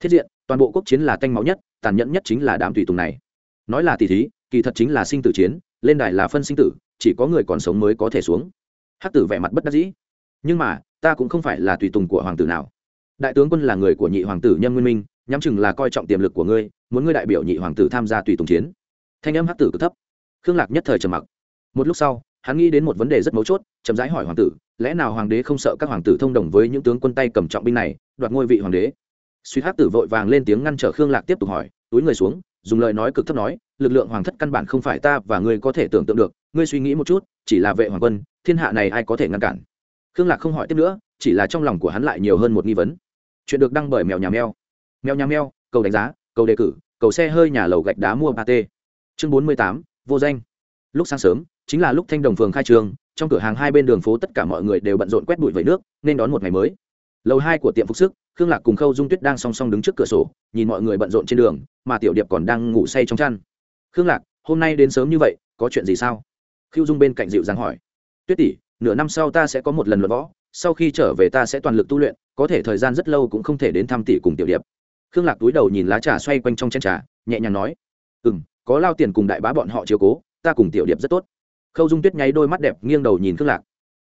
Speaker 1: Thiết diện, toàn bộ quốc chiến là tanh máu nhất, tàn nhẫn nhất chính là đám tùy tùng này. Nói là tỷ thí, kỳ thật chính là sinh tử chiến, lên đài là phân sinh tử, chỉ có người còn sống mới có thể xuống. Hắc tử vẻ mặt bất đắc dĩ. Nhưng mà, ta cũng không phải là tùy tùng của hoàng tử nào. Đại tướng quân là người của nhị hoàng tử nhâm nguyên minh, nhắm chừng là coi trọng tiềm lực của ngươi, muốn ngươi đại biểu nhị hoàng tử tham gia tùy tùng chiến. Thanh âm hắc tử cực thấp. Khương lạc nhất thời trầm mặc. Một lúc sau hắn nghĩ đến một vấn đề rất mấu chốt, chậm rãi hỏi hoàng tử, lẽ nào hoàng đế không sợ các hoàng tử thông đồng với những tướng quân tay cầm trọng binh này, đoạt ngôi vị hoàng đế? Suy hắc tử vội vàng lên tiếng ngăn trở khương lạc tiếp tục hỏi, túi người xuống, dùng lời nói cực thấp nói, lực lượng hoàng thất căn bản không phải ta và ngươi có thể tưởng tượng được, ngươi suy nghĩ một chút, chỉ là vệ hoàng quân, thiên hạ này ai có thể ngăn cản? Khương lạc không hỏi tiếp nữa, chỉ là trong lòng của hắn lại nhiều hơn một nghi vấn. Chuyện được đăng bởi mèo nhà mèo. Mèo nhà mèo, cầu đánh giá, cầu đề cử, cầu xe hơi nhà lầu gạch đá mua ba t chương bốn mươi tám, vô danh. Lúc sáng sớm chính là lúc thanh đồng phường khai trường trong cửa hàng hai bên đường phố tất cả mọi người đều bận rộn quét bụi vẩy nước, nên đón một ngày mới. Lầu hai của tiệm phục sức, khương lạc cùng khâu dung tuyết đang song song đứng trước cửa sổ, nhìn mọi người bận rộn trên đường, mà tiểu điệp còn đang ngủ say trong chăn. Khương lạc, hôm nay đến sớm như vậy, có chuyện gì sao? Khưu dung bên cạnh dịu dàng hỏi. Tuyết tỷ, nửa năm sau ta sẽ có một lần luận võ, sau khi trở về ta sẽ toàn lực tu luyện, có thể thời gian rất lâu cũng không thể đến thăm tỷ cùng tiểu điệp. Khương lạc túi đầu nhìn lá trà xoay quanh trong chén trà, nhẹ nhàng nói. Ừ m có lao tiền cùng đại bá bọn họ chiếu cố, ta cùng tiểu điệp rất tốt khâu dung tuyết nháy đôi mắt đẹp nghiêng đầu nhìn khương lạc.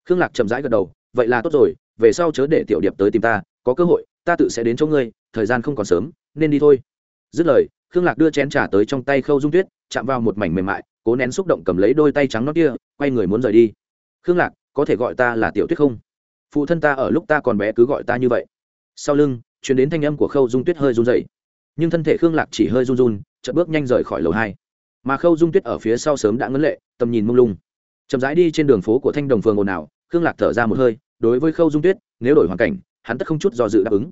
Speaker 1: Khương lạc chậm rãi gật đầu, vậy là tốt rồi, về sau chớ để tiểu điệp tới tìm ta, có cơ hội, ta tự sẽ đến chỗ ngươi, thời gian không còn sớm, nên đi thôi. Dứt lời, khương lạc đưa chén trà tới trong tay khâu dung tuyết, chạm vào một mảnh mềm mại, cố nén xúc động cầm lấy đôi tay trắng nó kia, quay người muốn rời đi. Khương lạc, có thể gọi ta là tiểu tuyết không? Phụ thân ta ở lúc ta còn bé cứ gọi ta như vậy. Sau lưng chuyển đến thanh âm của khâu dung tuyết hơi run dậy nhưng thân thể khương lạc chỉ hơi run run, chợt bước nhanh rời khỏi lầu hai mà khâu dung tuyết ở phía sau sớm đã ngấn lệ, tầm nhìn mông lung. Chậm rãi đi trên đường phố của thanh đồng phường ồn ào, khương lạc thở ra một hơi, đối với khâu dung tuyết, nếu đổi hoàn cảnh, hắn tất không chút do dự đáp ứng.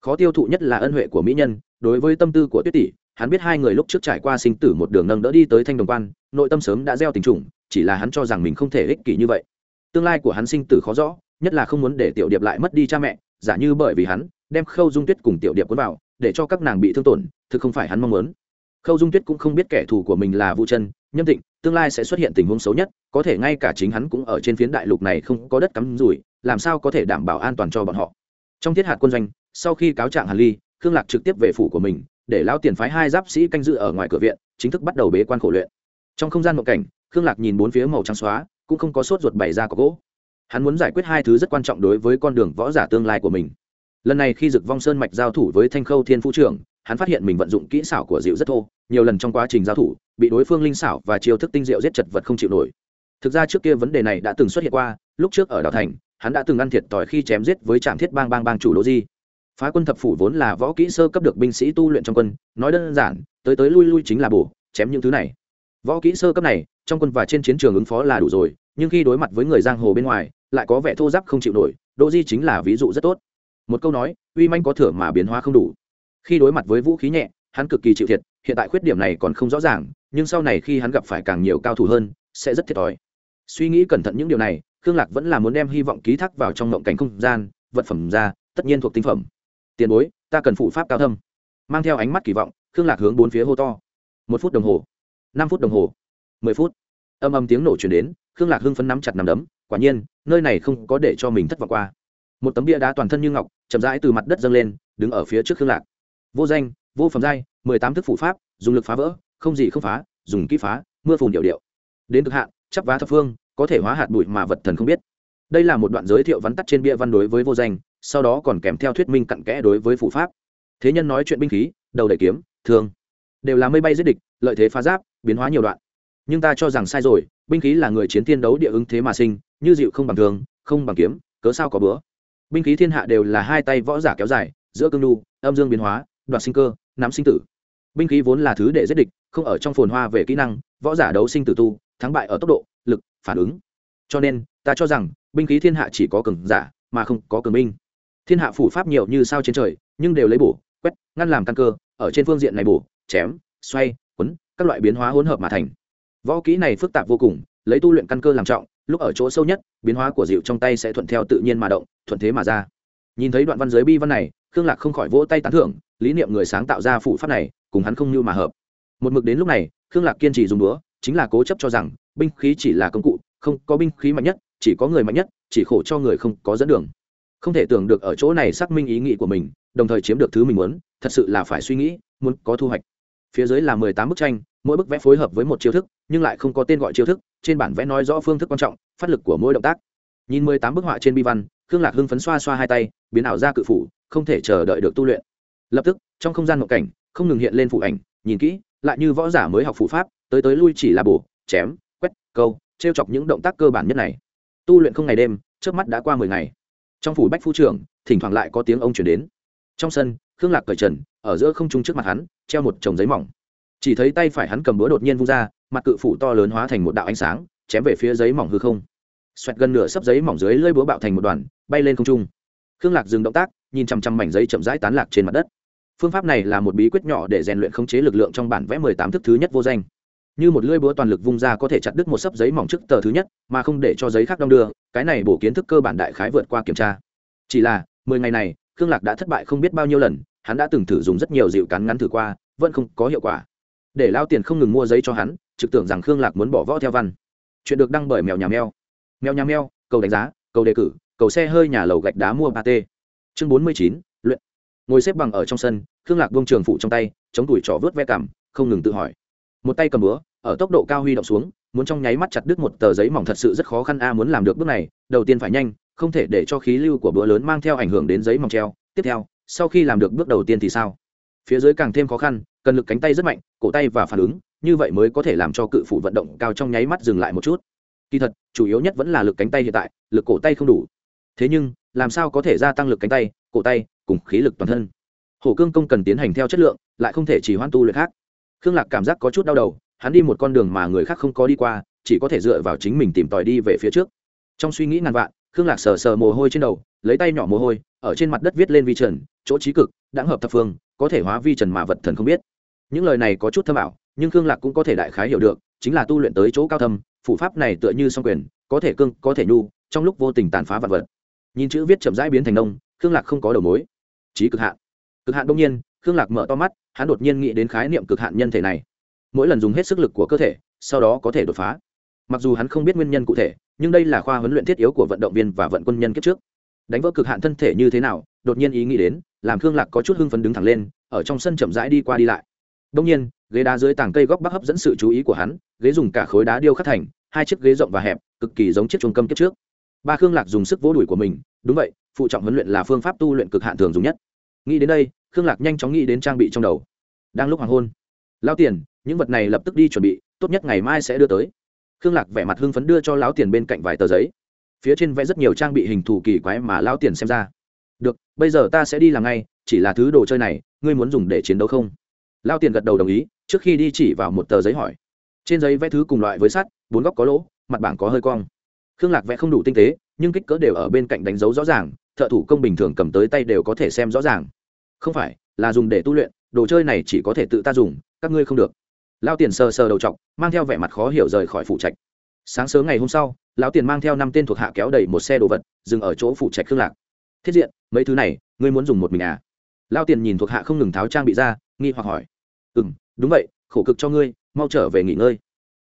Speaker 1: Khó tiêu thụ nhất là ân huệ của mỹ nhân, đối với tâm tư của tuyết tỷ, hắn biết hai người lúc trước trải qua sinh tử một đường nâng đỡ đi tới thanh đồng quan, nội tâm sớm đã gieo tình trùng, chỉ là hắn cho rằng mình không thể ích kỷ như vậy. Tương lai của hắn sinh tử khó rõ, nhất là không muốn để tiểu điệp lại mất đi cha mẹ, giả như bởi vì hắn, đem khâu dung tuyết cùng tiểu điệp cuốn vào, để cho các nàng bị thương tổn, thực không phải hắn mong muốn khâu dung tuyết cũng không biết kẻ thù của mình là vũ chân, nhâm thịnh, tương lai sẽ xuất hiện tình huống xấu nhất, có thể ngay cả chính hắn cũng ở trên phiến đại lục này không có đất cắm rủi, làm sao có thể đảm bảo an toàn cho bọn họ. Trong thiết hạt quân doanh, sau khi cáo trạng hàn ly, khương lạc trực tiếp về phủ của mình, để lao tiền phái hai giáp sĩ canh dự ở ngoài cửa viện, chính thức bắt đầu bế quan khổ luyện. Trong không gian mộng cảnh, khương lạc nhìn bốn phía màu trắng xóa, cũng không có sốt ruột bày ra có gỗ. Hắn muốn giải quyết hai thứ rất quan trọng đối với con đường võ giả tương lai của mình lần này khi dực vong sơn mạch giao thủ với thanh khâu thiên phú trưởng, hắn phát hiện mình vận dụng kỹ xảo của diệu rất thô, nhiều lần trong quá trình giao thủ, bị đối phương linh xảo và chiêu thức tinh diệu giết chật vật không chịu nổi. Thực ra trước kia vấn đề này đã từng xuất hiện qua, lúc trước ở đảo thành, hắn đã từng ăn thiệt tỏi khi chém giết với trạm thiết bang bang bang chủ đô di. Phá quân thập phủ vốn là võ kỹ sơ cấp được binh sĩ tu luyện trong quân, nói đơn giản, tới tới lui lui chính là bổ, chém những thứ này. Võ kỹ sơ cấp này, trong quân và trên chiến trường ứng phó là đủ rồi, nhưng khi đối mặt với người giang hồ bên ngoài, lại có vẻ thô giáp không chịu nổi đô di chính là ví dụ rất tốt một câu nói, uy manh có thừa mà biến hóa không đủ. Khi đối mặt với vũ khí nhẹ, hắn cực kỳ chịu thiệt, hiện tại khuyết điểm này còn không rõ ràng, nhưng sau này khi hắn gặp phải càng nhiều cao thủ hơn, sẽ rất thiệt thòi. Suy nghĩ cẩn thận những điều này, khương lạc vẫn là muốn đem hy vọng ký thác vào trong mộng cảnh không gian, vật phẩm ra, tất nhiên thuộc tinh phẩm. Tiền bối, ta cần phụ pháp cao thâm. Mang theo ánh mắt kỳ vọng, khương lạc hướng bốn phía hô to. Một phút đồng hồ. Năm phút đồng hồ. Mười phút. Âm âm tiếng nổ chuyển đến, khương lạc hưng phấn nắm chặt nằm đấm, quả nhiên, nơi này không có để cho mình thất vọng qua một tấm bia đá toàn thân như ngọc, chậm rãi từ mặt đất dâng lên, đứng ở phía trước khương lạc. Vô danh, vô phẩm giai, mười tám thức phụ pháp, dùng lực phá vỡ, không gì không phá, dùng kỹ phá, mưa phùn điệu điệu. Đến cực hạn, chắp vá thập phương, có thể hóa hạt bụi mà vật thần không biết. Đây là một đoạn giới thiệu vắn tắt trên bia văn đối với vô danh, sau đó còn kèm theo thuyết minh cặn kẽ đối với phụ pháp. Thế nhân nói chuyện binh khí, đầu đẩy kiếm, thương, đều là mây bay giết địch, lợi thế phá giáp, biến hóa nhiều đoạn. Nhưng ta cho rằng sai rồi, binh khí là người chiến thiên đấu địa ứng thế mà sinh, như dịu không bằng thường không bằng kiếm, cớ sao có bữa? Binh khí thiên hạ đều là hai tay võ giả kéo dài, giữa cương đu, âm dương biến hóa, đoạt sinh cơ, nắm sinh tử. Binh khí vốn là thứ để giết địch, không ở trong phồn hoa về kỹ năng, võ giả đấu sinh tử tu, thắng bại ở tốc độ, lực, phản ứng. Cho nên, ta cho rằng, binh khí thiên hạ chỉ có cường giả, mà không có cường binh. Thiên hạ phủ pháp nhiều như sao trên trời, nhưng đều lấy bổ, quét, ngăn làm căn cơ, ở trên phương diện này bổ, chém, xoay, quấn, các loại biến hóa hỗn hợp mà thành. Võ kỹ này phức tạp vô cùng, lấy tu luyện căn cơ làm trọng lúc ở chỗ sâu nhất, biến hóa của dịu trong tay sẽ thuận theo tự nhiên mà động, thuận thế mà ra. Nhìn thấy đoạn văn giới bi văn này, khương lạc không khỏi vỗ tay tán thưởng, lý niệm người sáng tạo ra phụ pháp này, cùng hắn không như mà hợp. Một mực đến lúc này, khương lạc kiên trì dùng đũa chính là cố chấp cho rằng, binh khí chỉ là công cụ, không có binh khí mạnh nhất, chỉ có người mạnh nhất, chỉ khổ cho người không có dẫn đường. Không thể tưởng được ở chỗ này xác minh ý nghĩ của mình, đồng thời chiếm được thứ mình muốn, thật sự là phải suy nghĩ, muốn có thu hoạch phía dưới là mười tám bức tranh, mỗi bức vẽ phối hợp với một chiêu thức, nhưng lại không có tên gọi chiêu thức, trên bản vẽ nói rõ phương thức quan trọng, phát lực của mỗi động tác. Nhìn mười tám bức họa trên bi văn, khương lạc hưng phấn xoa xoa hai tay, biến ảo ra cự phủ, không thể chờ đợi được tu luyện. Lập tức, trong không gian mộng cảnh, không ngừng hiện lên phụ ảnh, nhìn kỹ, lại như võ giả mới học phụ pháp, tới tới lui chỉ là bổ, chém, quét, câu t r e o chọc những động tác cơ bản nhất này. Tu luyện không ngày đêm trước mắt đã qua mười ngày. Trong phủ bách phu trưởng, thỉnh thoảng lại có tiếng ông chuyển đến. Trong sân khương lạc cởi trần, ở giữa không trung trước mặt hắn, treo một chồng giấy mỏng. Chỉ thấy tay phải hắn cầm búa đột nhiên vung ra, mặt cự phủ to lớn hóa thành một đạo ánh sáng, chém về phía giấy mỏng hư không. Xoẹt gần nửa sấp giấy mỏng dưới lưỡi búa bạo thành một đoàn, bay lên không trung. Khương lạc dừng động tác, nhìn chằm chằm mảnh giấy chậm rãi tán lạc trên mặt đất. Phương pháp này là một bí quyết nhỏ để rèn luyện khống chế lực lượng trong bản vẽ mười tám thức thứ nhất vô danh. Như một lưỡi búa toàn lực vung ra có thể chặt đứt một sấp giấy mỏng trước tờ thứ nhất, mà không để cho giấy khác đong đưa, cái này bổ kiến thức cơ bản đại khái vượt qua kiểm tra. Chỉ là, mười ngày này, khương lạc đã thất bại không biết bao nhiêu lần hắn đã từng thử dùng rất nhiều dịu cắn ngắn thử qua, vẫn không có hiệu quả. Để lao tiền không ngừng mua giấy cho hắn, trực tưởng rằng khương lạc muốn bỏ võ theo văn. Chuyện được đăng bởi mèo nhà mèo. Mèo nhà mèo, cầu đánh giá, cầu đề cử, cầu xe hơi nhà lầu gạch đá mua ba t. Chương bốn mươi chín, luyện. Ngồi xếp bằng ở trong sân, khương lạc vông trường phụ trong tay, chống đùi trỏ vớt ve cảm không ngừng tự hỏi. Một tay cầm búa, ở tốc độ cao huy động xuống, muốn trong nháy mắt chặt đứt một tờ giấy mỏng thật sự rất khó khăn a muốn làm được bước này, đầu tiên phải nhanh, không thể để cho khí lưu của búa lớn mang theo ảnh hưởng đến giấy mỏng treo. Tiếp theo sau khi làm được bước đầu tiên thì sao? Phía dưới càng thêm khó khăn, cần lực cánh tay rất mạnh, cổ tay và phản ứng, như vậy mới có thể làm cho cự phủ vận động cao trong nháy mắt dừng lại một chút. Kỳ thật, chủ yếu nhất vẫn là lực cánh tay hiện tại, lực cổ tay không đủ. Thế nhưng, làm sao có thể gia tăng lực cánh tay, cổ tay cùng khí lực toàn thân? Hổ cương công cần tiến hành theo chất lượng, lại không thể chỉ hoan tu luyện khác. Khương lạc cảm giác có chút đau đầu, hắn đi một con đường mà người khác không có đi qua, chỉ có thể dựa vào chính mình tìm tòi đi về phía trước. Trong suy nghĩ ngàn vạn khương lạc sờ sờ mồ hôi trên đầu, lấy tay nhỏ mồ hôi, ở trên mặt đất viết lên vi trần, chỗ trí cực đáng hợp thập phương, có thể hóa vi trần mà vật thần không biết. Những lời này có chút thâm ảo, nhưng khương lạc cũng có thể đại khái hiểu được, chính là tu luyện tới chỗ cao thâm, phủ pháp này tựa như song quyền, có thể cương, có thể nhu, trong lúc vô tình tàn phá vật vật. Nhìn chữ viết chậm rãi biến thành nông, khương lạc không có đầu mối. Trí cực hạn. Cực hạn đông nhiên, khương lạc mở to mắt, hắn đột nhiên nghĩ đến khái niệm cực hạn nhân thể này. Mỗi lần dùng hết sức lực của cơ thể, sau đó có thể đột phá mặc dù hắn không biết nguyên nhân cụ thể, nhưng đây là khoa huấn luyện thiết yếu của vận động viên và vận quân nhân kiếp trước. Đánh vỡ cực hạn thân thể như thế nào, đột nhiên ý nghĩ đến, làm khương lạc có chút hưng phấn đứng thẳng lên, ở trong sân chậm rãi đi qua đi lại. Đông nhiên, ghế đá dưới tảng cây góc bắc hấp dẫn sự chú ý của hắn, ghế dùng cả khối đá điêu khắc thành, hai chiếc ghế rộng và hẹp, cực kỳ giống chiếc chuồng câm kiếp trước. Ba khương lạc dùng sức vỗ đùi của mình, đúng vậy, phụ trọng huấn luyện là phương pháp tu luyện cực hạn thường dùng nhất. Nghĩ đến đây, khương lạc nhanh chóng nghĩ đến trang bị trong đầu. Đang lúc hoàng hôn, lao tiền, những vật này lập tức đi chuẩn bị, tốt nhất ngày mai sẽ đưa tới khương lạc vẻ mặt hưng phấn đưa cho lão tiền bên cạnh vài tờ giấy. Phía trên vẽ rất nhiều trang bị hình thù kỳ quái mà lão tiền xem ra. Được, bây giờ ta sẽ đi làm ngay, chỉ là thứ đồ chơi này, ngươi muốn dùng để chiến đấu không? Lao tiền gật đầu đồng ý, trước khi đi chỉ vào một tờ giấy hỏi. Trên giấy vẽ thứ cùng loại với sắt, bốn góc có lỗ, mặt bảng có hơi cong. Khương lạc vẽ không đủ tinh tế, nhưng kích cỡ đều ở bên cạnh đánh dấu rõ ràng, thợ thủ công bình thường cầm tới tay đều có thể xem rõ ràng. Không phải, là dùng để tu luyện, đồ chơi này chỉ có thể tự ta dùng, các ngươi không được lao tiền sờ sờ đầu t mang theo vẻ mặt khó hiểu rời khỏi phủ trạch. Sáng sớm ngày hôm sau, lão tiền mang theo năm tên thuộc hạ kéo đầy một xe đồ vật, dừng ở chỗ phủ trạch khương lạc. Thiết diện, mấy thứ này, ngươi muốn dùng một mình à? Lao tiền nhìn thuộc hạ không ngừng tháo trang bị ra, nghi hoặc hỏi. Ừ m đúng vậy, khổ cực cho ngươi, mau trở về nghỉ ngơi.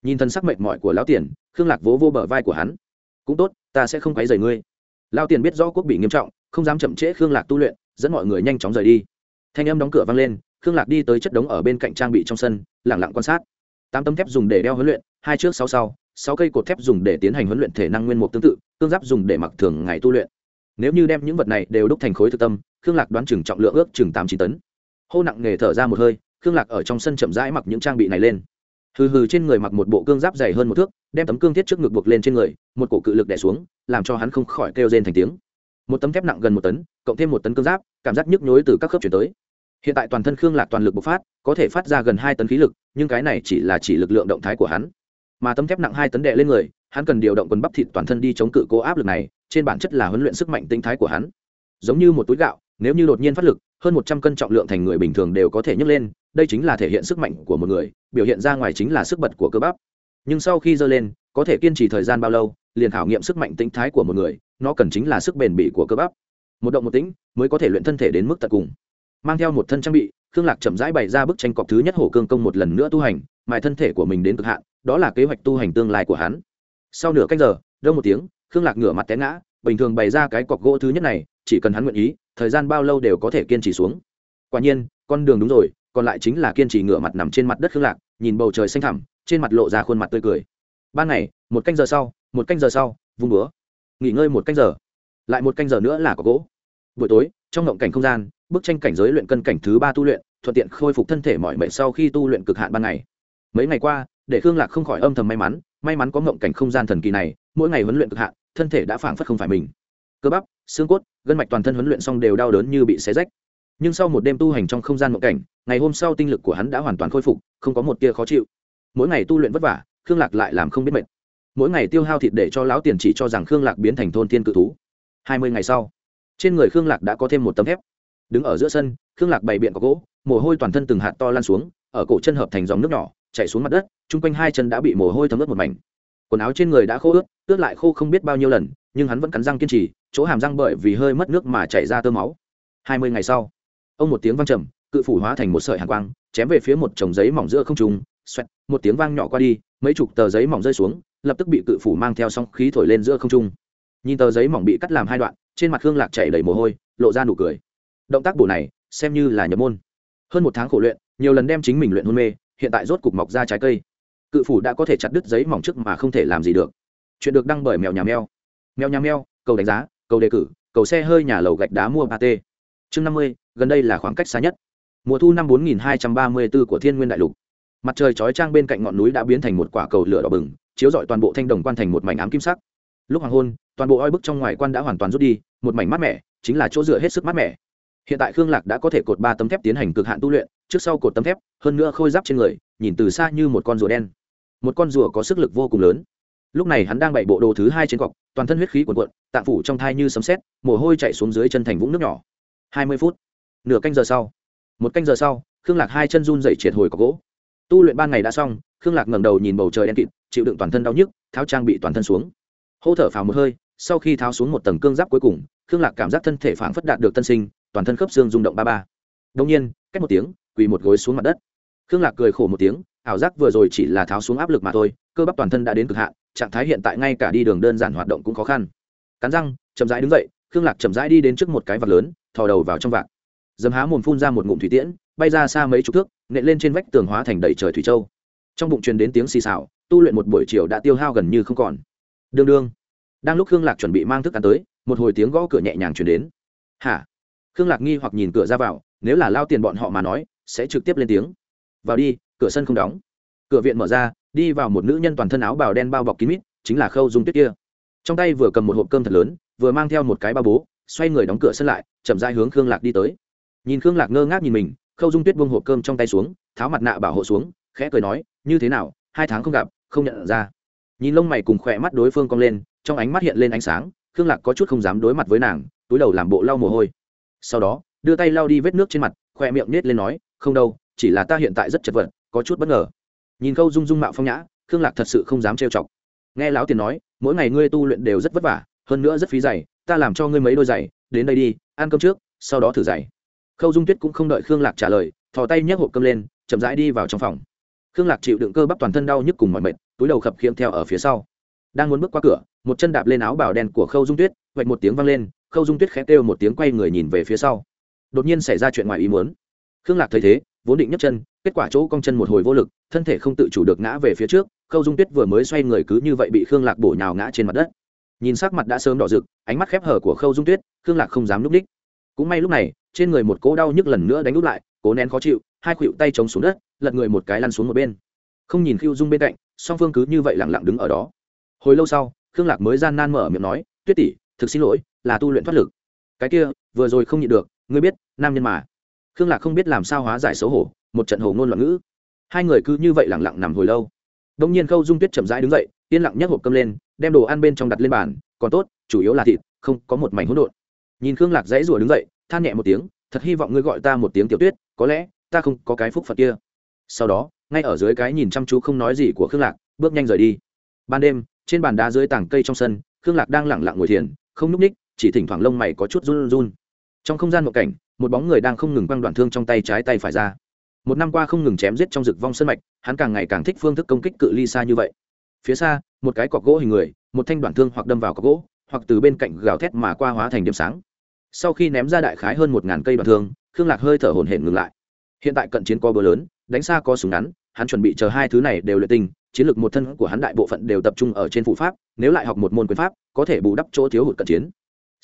Speaker 1: Nhìn thân sắc mệnh mỏi của lão tiền, khương lạc vỗ vô bờ vai của hắn. Cũng tốt, ta sẽ không quấy rầy ngươi. Lao tiền biết rõ quốc bị nghiêm trọng, không dám chậm trễ khương lạc tu luyện, dẫn mọi người nhanh chóng rời đi. Thanh âm đóng cửa vang lên khương lạc đi tới chất đống ở bên cạnh trang bị trong sân lẳng lặng quan sát. Tám tấm thép dùng để đeo huấn luyện, hai trước sáu sau, sáu cây cột thép dùng để tiến hành huấn luyện thể năng nguyên mục tương tự, tương giáp dùng để mặc thường ngày tu luyện. Nếu như đem những vật này đều đúc thành khối thực tâm, khương lạc đoán chừng trọng lượng ước chừng tám chín tấn. Hô nặng nghề thở ra một hơi, khương lạc ở trong sân chậm rãi mặc những trang bị này lên. Hừ hừ trên người mặc một bộ cương giáp dày hơn một thước, đem tấm cương thiết trước ngực buộc lên trên người, một cổ cự lực đẻ xuống, làm cho hắn không khỏi kêu rên thành tiếng. Một tấm thép nặng gần một tấn, cộng thêm một tấn cương giáp, cảm giác nhức nhối từ các khớp chuyển tới hiện tại toàn thân khương lạc toàn lực bộc phát, có thể phát ra gần hai tấn khí lực, nhưng cái này chỉ là chỉ lực lượng động thái của hắn. Mà tấm thép nặng hai tấn đệ lên người, hắn cần điều động quần bắp thịt toàn thân đi chống cự cố áp lực này, trên bản chất là huấn luyện sức mạnh tinh thái của hắn. Giống như một túi gạo, nếu như đột nhiên phát lực, hơn một trăm cân trọng lượng thành người bình thường đều có thể nhấc lên, đây chính là thể hiện sức mạnh của một người, biểu hiện ra ngoài chính là sức bật của cơ bắp. Nhưng sau khi dơ lên, có thể kiên trì thời gian bao lâu, liền khảo nghiệm sức mạnh tinh thái của một người, nó cần chính là sức bền bỉ của cơ bắp. Một động một tĩnh, mới có thể luyện thân thể đến mức tận cùng mang theo một thân trang bị, khương lạc chậm rãi bày ra bức tranh cọc thứ nhất hổ cương công một lần nữa tu hành, mài thân thể của mình đến cực hạn, đó là kế hoạch tu hành tương lai của hắn. Sau nửa canh giờ đâu một tiếng, khương lạc ngửa mặt té ngã, bình thường bày ra cái cọc gỗ thứ nhất này, chỉ cần hắn nguyện ý, thời gian bao lâu đều có thể kiên trì xuống. Quả nhiên, con đường đúng rồi, còn lại chính là kiên trì ngửa mặt nằm trên mặt đất khương lạc, nhìn bầu trời xanh thẳm, trên mặt lộ ra khuôn mặt tươi cười. Ban ngày, một canh giờ sau, một canh giờ sau, vung búa. Nghỉ ngơi một canh giờ. Lại một canh giờ nữa là có gỗ. Buổi tối, trong ngộng cảnh không gian bức tranh cảnh giới luyện cân cảnh thứ ba tu luyện, thuận tiện khôi phục thân thể mọi mệnh sau khi tu luyện cực hạn ban ngày. Mấy ngày qua, để khương lạc không khỏi âm thầm may mắn may mắn có ngộng cảnh không gian thần kỳ này, mỗi ngày huấn luyện cực hạn, thân thể đã phảng phất không phải mình. Cơ bắp, xương cốt, gân mạch toàn thân huấn luyện xong đều đau đớn như bị xé rách. Nhưng sau một đêm tu hành trong không gian ngộng cảnh, ngày hôm sau tinh lực của hắn đã hoàn toàn khôi phục, không có một tia khó chịu. Mỗi ngày tu luyện vất vả, khương lạc lại làm không biết mệt. Mỗi ngày tiêu hao thịt để cho lão tiền chỉ cho rằng khương lạc biến thành thôn thiên cự thú. Hai mươi ngày sau, trên người khương lạc đã có thêm một tấm thép đứng ở giữa sân, khương lạc bày biện có gỗ, mồ hôi toàn thân từng hạt to lan xuống, ở cổ chân hợp thành dòng nước nhỏ, chảy xuống mặt đất, chung quanh hai chân đã bị mồ hôi thấm ướt một mảnh. Quần áo trên người đã khô ướt ướt lại khô không biết bao nhiêu lần, nhưng hắn vẫn cắn răng kiên trì, chỗ hàm răng bởi vì hơi mất nước mà chảy ra tơ máu. Hai mươi ngày sau, ông một tiếng vang trầm, cự phủ hóa thành một sợi hàng quang, chém về phía một chồng giấy mỏng giữa không trùng xoẹt, một tiếng vang nhỏ qua đi, mấy chục tờ giấy mỏng rơi xuống, lập tức bị cự phủ mang theo song khí thổi lên giữa không trung. Nhìn tờ giấy mỏng bị cắt làm hai đoạn, trên mặt khương lạc chảy đầy mồ hôi, lộ ra nụ cười động tác bổ này, xem như là nhập môn. Hơn một tháng khổ luyện, nhiều lần đem chính mình luyện hôn mê, hiện tại rốt cục mọc ra trái cây. Cự phủ đã có thể chặt đứt giấy mỏng trước mà không thể làm gì được. Chuyện được đăng bởi mèo nhà mèo. Mèo nhà mèo, cầu đánh giá, cầu đề cử, cầu xe hơi nhà lầu gạch đá mua ba t chương năm mươi, gần đây là khoảng cách xa nhất. Mùa thu năm bốn nghìn hai trăm ba mươi b ố của thiên nguyên đại lục. Mặt trời chói trang bên cạnh ngọn núi đã biến thành một quả cầu lửa đỏ bừng, chiếu rọi toàn bộ thanh đồng quan thành một mảnh ám kim sắc. Lúc hoàng hôn, toàn bộ oi bức trong ngoài quan đã hoàn toàn rút đi, một mảnh mát mẻ, chính là chỗ dựa hết sức mát mẻ hiện tại khương lạc đã có thể cột ba tấm thép tiến hành cực hạn tu luyện, trước sau cột tấm thép, hơn nữa khôi giáp trên người, nhìn từ xa như một con rùa đen. Một con rùa có sức lực vô cùng lớn. Lúc này hắn đang bày bộ đồ thứ hai trên cọc, toàn thân huyết khí cuồn cuộn, tạng phủ trong thai như sấm sét, mồ hôi chạy xuống dưới chân thành vũng nước nhỏ. Hai mươi phút, nửa canh giờ sau. Một canh giờ sau, khương lạc hai chân run dậy triệt hồi có gỗ. Tu luyện ban ngày đã xong, khương lạc ngẩng đầu nhìn bầu trời đen kịt, chịu đựng toàn thân đau nhức, tháo trang bị toàn thân xuống. Hô thở phào một hơi, sau khi tháo xuống một tầng cương giáp cuối cùng, khương lạc cảm giác thân thể phảng phất đạt được tân sinh toàn thân khớp xương rung động ba ba. Đông nhiên, cách một tiếng, quỳ một gối xuống mặt đất. Khương lạc cười khổ một tiếng, ảo giác vừa rồi chỉ là tháo xuống áp lực mà thôi, cơ bắp toàn thân đã đến cực hạn, trạng thái hiện tại ngay cả đi đường đơn giản hoạt động cũng khó khăn. Cắn răng, chậm rãi đứng dậy, khương lạc chậm rãi đi đến trước một cái vạc lớn, thò đầu vào trong vạc dấm há mồm phun ra một ngụm thủy tiễn, bay ra xa mấy chục thước, nện lên trên vách tường hóa thành đầy trời thủy châu. Trong bụng truyền đến tiếng xì xào, tu luyện một buổi chiều đã tiêu hao gần như không còn. Đương đương. Đang lúc khương lạc chuẩn bị mang thức ăn tới, một hồi tiếng gõ cửa nhẹ nhàng chuyển đến. Hả? Khương lạc nghi hoặc nhìn cửa ra vào, nếu là lao tiền bọn họ mà nói, sẽ trực tiếp lên tiếng. Vào đi, cửa sân không đóng. Cửa viện mở ra, đi vào một nữ nhân toàn thân áo bào đen bao bọc kín mít, chính là khâu dung tuyết kia. Trong tay vừa cầm một hộp cơm thật lớn, vừa mang theo một cái ba bố, xoay người đóng cửa sân lại, chậm dai hướng khương lạc đi tới. Nhìn khương lạc ngơ ngác nhìn mình, khâu dung tuyết buông hộp cơm trong tay xuống, tháo mặt nạ bảo hộ xuống, khẽ cười nói, như thế nào, hai tháng không gặp, không nhận ra. Nhìn lông mày cùng khỏe mắt đối phương cong lên, trong ánh mắt hiện lên ánh sáng, khương lạc có chút không dám đối mặt với nàng, túi đầu làm bộ lau mồ hôi sau đó, đưa tay lau đi vết nước trên mặt, khoe miệng nết lên nói, không đâu, chỉ là ta hiện tại rất chật vật, có chút bất ngờ. Nhìn khâu dung dung mạo phong nhã, khương lạc thật sự không dám trêu chọc. Nghe lão tiền nói, mỗi ngày ngươi tu luyện đều rất vất vả, hơn nữa rất phí giày, ta làm cho ngươi mấy đôi giày, đến đây đi, ăn cơm trước, sau đó thử giày. Khâu dung tuyết cũng không đợi khương lạc trả lời, thò tay nhấc hộp cơm lên, chậm rãi đi vào trong phòng. Khương lạc chịu đựng cơ bắp toàn thân đau nhức cùng mọi mệt, túi đầu khập khiễng theo ở phía sau. Đang muốn bước qua cửa, một chân đạp lên áo bảo đen của khâu dung tuyết vạch một tiếng vang lên khâu dung tuyết khẽ kêu một tiếng quay người nhìn về phía sau. Đột nhiên xảy ra chuyện ngoài ý muốn. Khương lạc thấy thế, vốn định nhấc chân, kết quả chỗ cong chân một hồi vô lực, thân thể không tự chủ được ngã về phía trước, khâu dung tuyết vừa mới xoay người cứ như vậy bị khương lạc bổ nhào ngã trên mặt đất. Nhìn sắc mặt đã sớm đỏ rực, ánh mắt khép hở của khâu dung tuyết, khương lạc không dám núp đích. Cũng may lúc này, trên người một cỗ đau nhức lần nữa đánh úp lại, cố nén khó chịu, hai khuỵu tay chống xuống đất, lật người một cái lăn xuống một bên. Không nhìn khiêu dung bên cạnh, song phương cứ như vậy lẳng lặng đứng ở đó. Hồi lâu sau, khương lạc mới gian nan mở miệng nói, tuyết tỷ, thực xin lỗi là tu luyện thoát lực. Cái kia, vừa rồi không nhịn được, ngươi biết, nam nhân mà. Khương lạc không biết làm sao hóa giải xấu hổ, một trận hồ ngôn loạn ngữ. Hai người cứ như vậy lẳng lặng nằm hồi lâu. Đông nhiên khâu dung tuyết chậm rãi đứng dậy, yên lặng nhấc hộp cơm lên, đem đồ ăn bên trong đặt lên bàn, còn tốt, chủ yếu là thịt, không có một mảnh hỗn độn. Nhìn khương lạc dãy rủa đứng dậy, than nhẹ một tiếng, thật hy vọng ngươi gọi ta một tiếng tiểu tuyết, có lẽ, ta không có cái phúc phật kia. Sau đó, ngay ở dưới cái nhìn chăm chú không nói gì của khương lạc, bước nhanh rời đi. Ban đêm, trên bàn đá dưới tảng cây trong sân, khương lạc đang lẳng lặng ngồi thiền, không n ú c ních chỉ thỉnh thoảng lông mày có chút run run. Trong không gian một cảnh, một bóng người đang không ngừng quăng đoạn thương trong tay trái tay phải ra. Một năm qua không ngừng chém giết trong rực vong sân mạch, hắn càng ngày càng thích phương thức công kích cự ly xa như vậy. Phía xa, một cái cọc gỗ hình người, một thanh đoạn thương hoặc đâm vào cọc gỗ, hoặc từ bên cạnh gào thét mà qua hóa thành điểm sáng. Sau khi ném ra đại khái hơn một ngàn cây đoạn thương, khương lạc hơi thở hổn hển ngừng lại. Hiện tại cận chiến có bờ lớn, đánh xa có súng ngắn, hắn chuẩn bị chờ hai thứ này đều luyện tinh chiến lược một thân của hắn đại bộ phận đều tập trung ở trên phụ pháp, nếu lại học một môn quyền pháp, có thể bù đắp chỗ thiếu hụt cận chiến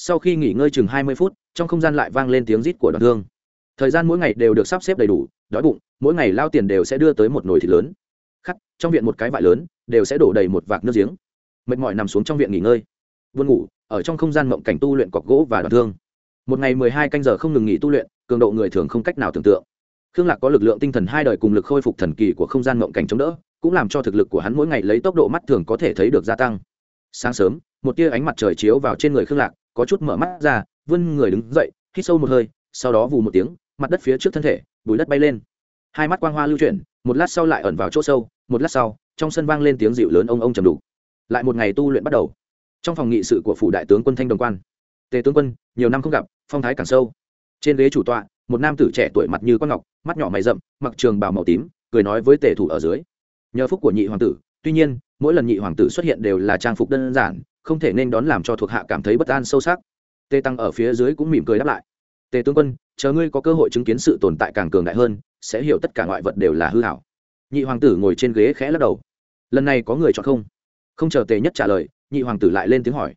Speaker 1: sau khi nghỉ ngơi chừng hai mươi phút, trong không gian lại vang lên tiếng rít của đoàn thương thời gian mỗi ngày đều được sắp xếp đầy đủ, đói bụng, mỗi ngày lao tiền đều sẽ đưa tới một nồi thịt lớn. Khắc, trong viện một cái vại lớn, đều sẽ đổ đầy một vạc nước giếng. Mệt mỏi nằm xuống trong viện nghỉ ngơi. Buồn ngủ, ở trong không gian mộng cảnh tu luyện cọc gỗ và đoàn thương một ngày mười hai canh giờ không ngừng nghỉ tu luyện, cường độ người thường không cách nào tưởng tượng. Khương lạc có lực lượng tinh thần hai đời cùng lực khôi phục thần kỳ của không gian mộng cảnh chống đỡ, cũng làm cho thực lực của hắn mỗi ngày lấy tốc độ mắt thường có thể thấy được gia tăng. Sáng sớm, một tia ánh mặt trời chiếu vào trên người khương lạc có chút mở mắt ra, vươn người đứng dậy, hít sâu một hơi, sau đó vù một tiếng, mặt đất phía trước thân thể, bùi đất bay lên. Hai mắt quang hoa lưu chuyển, một lát sau lại ẩn vào chỗ sâu, một lát sau, trong sân vang lên tiếng dịu lớn ông ông trầm đủ. Lại một ngày tu luyện bắt đầu. Trong phòng nghị sự của phủ đại tướng quân thanh đồng quan, tề tướng quân, nhiều năm không gặp, phong thái càng sâu. Trên ghế chủ tọa, một nam tử trẻ tuổi mặt như con ngọc, mắt nhỏ mày rậm, mặc trường bào màu tím, cười nói với tề thủ ở dưới. Nhờ phúc của nhị hoàng tử, tuy nhiên, mỗi lần nhị hoàng tử xuất hiện đều là trang phục đơn giản không thể nên đón làm cho thuộc hạ cảm thấy bất an sâu sắc. Tề tăng ở phía dưới cũng mỉm cười đáp lại. Tề tướng quân, chờ ngươi có cơ hội chứng kiến sự tồn tại càng cường đại hơn, sẽ hiểu tất cả ngoại vật đều là hư hảo. Nhị hoàng tử ngồi trên ghế khẽ lắc đầu. Lần này có người chọn không? Không chờ tề nhất trả lời, nhị hoàng tử lại lên tiếng hỏi.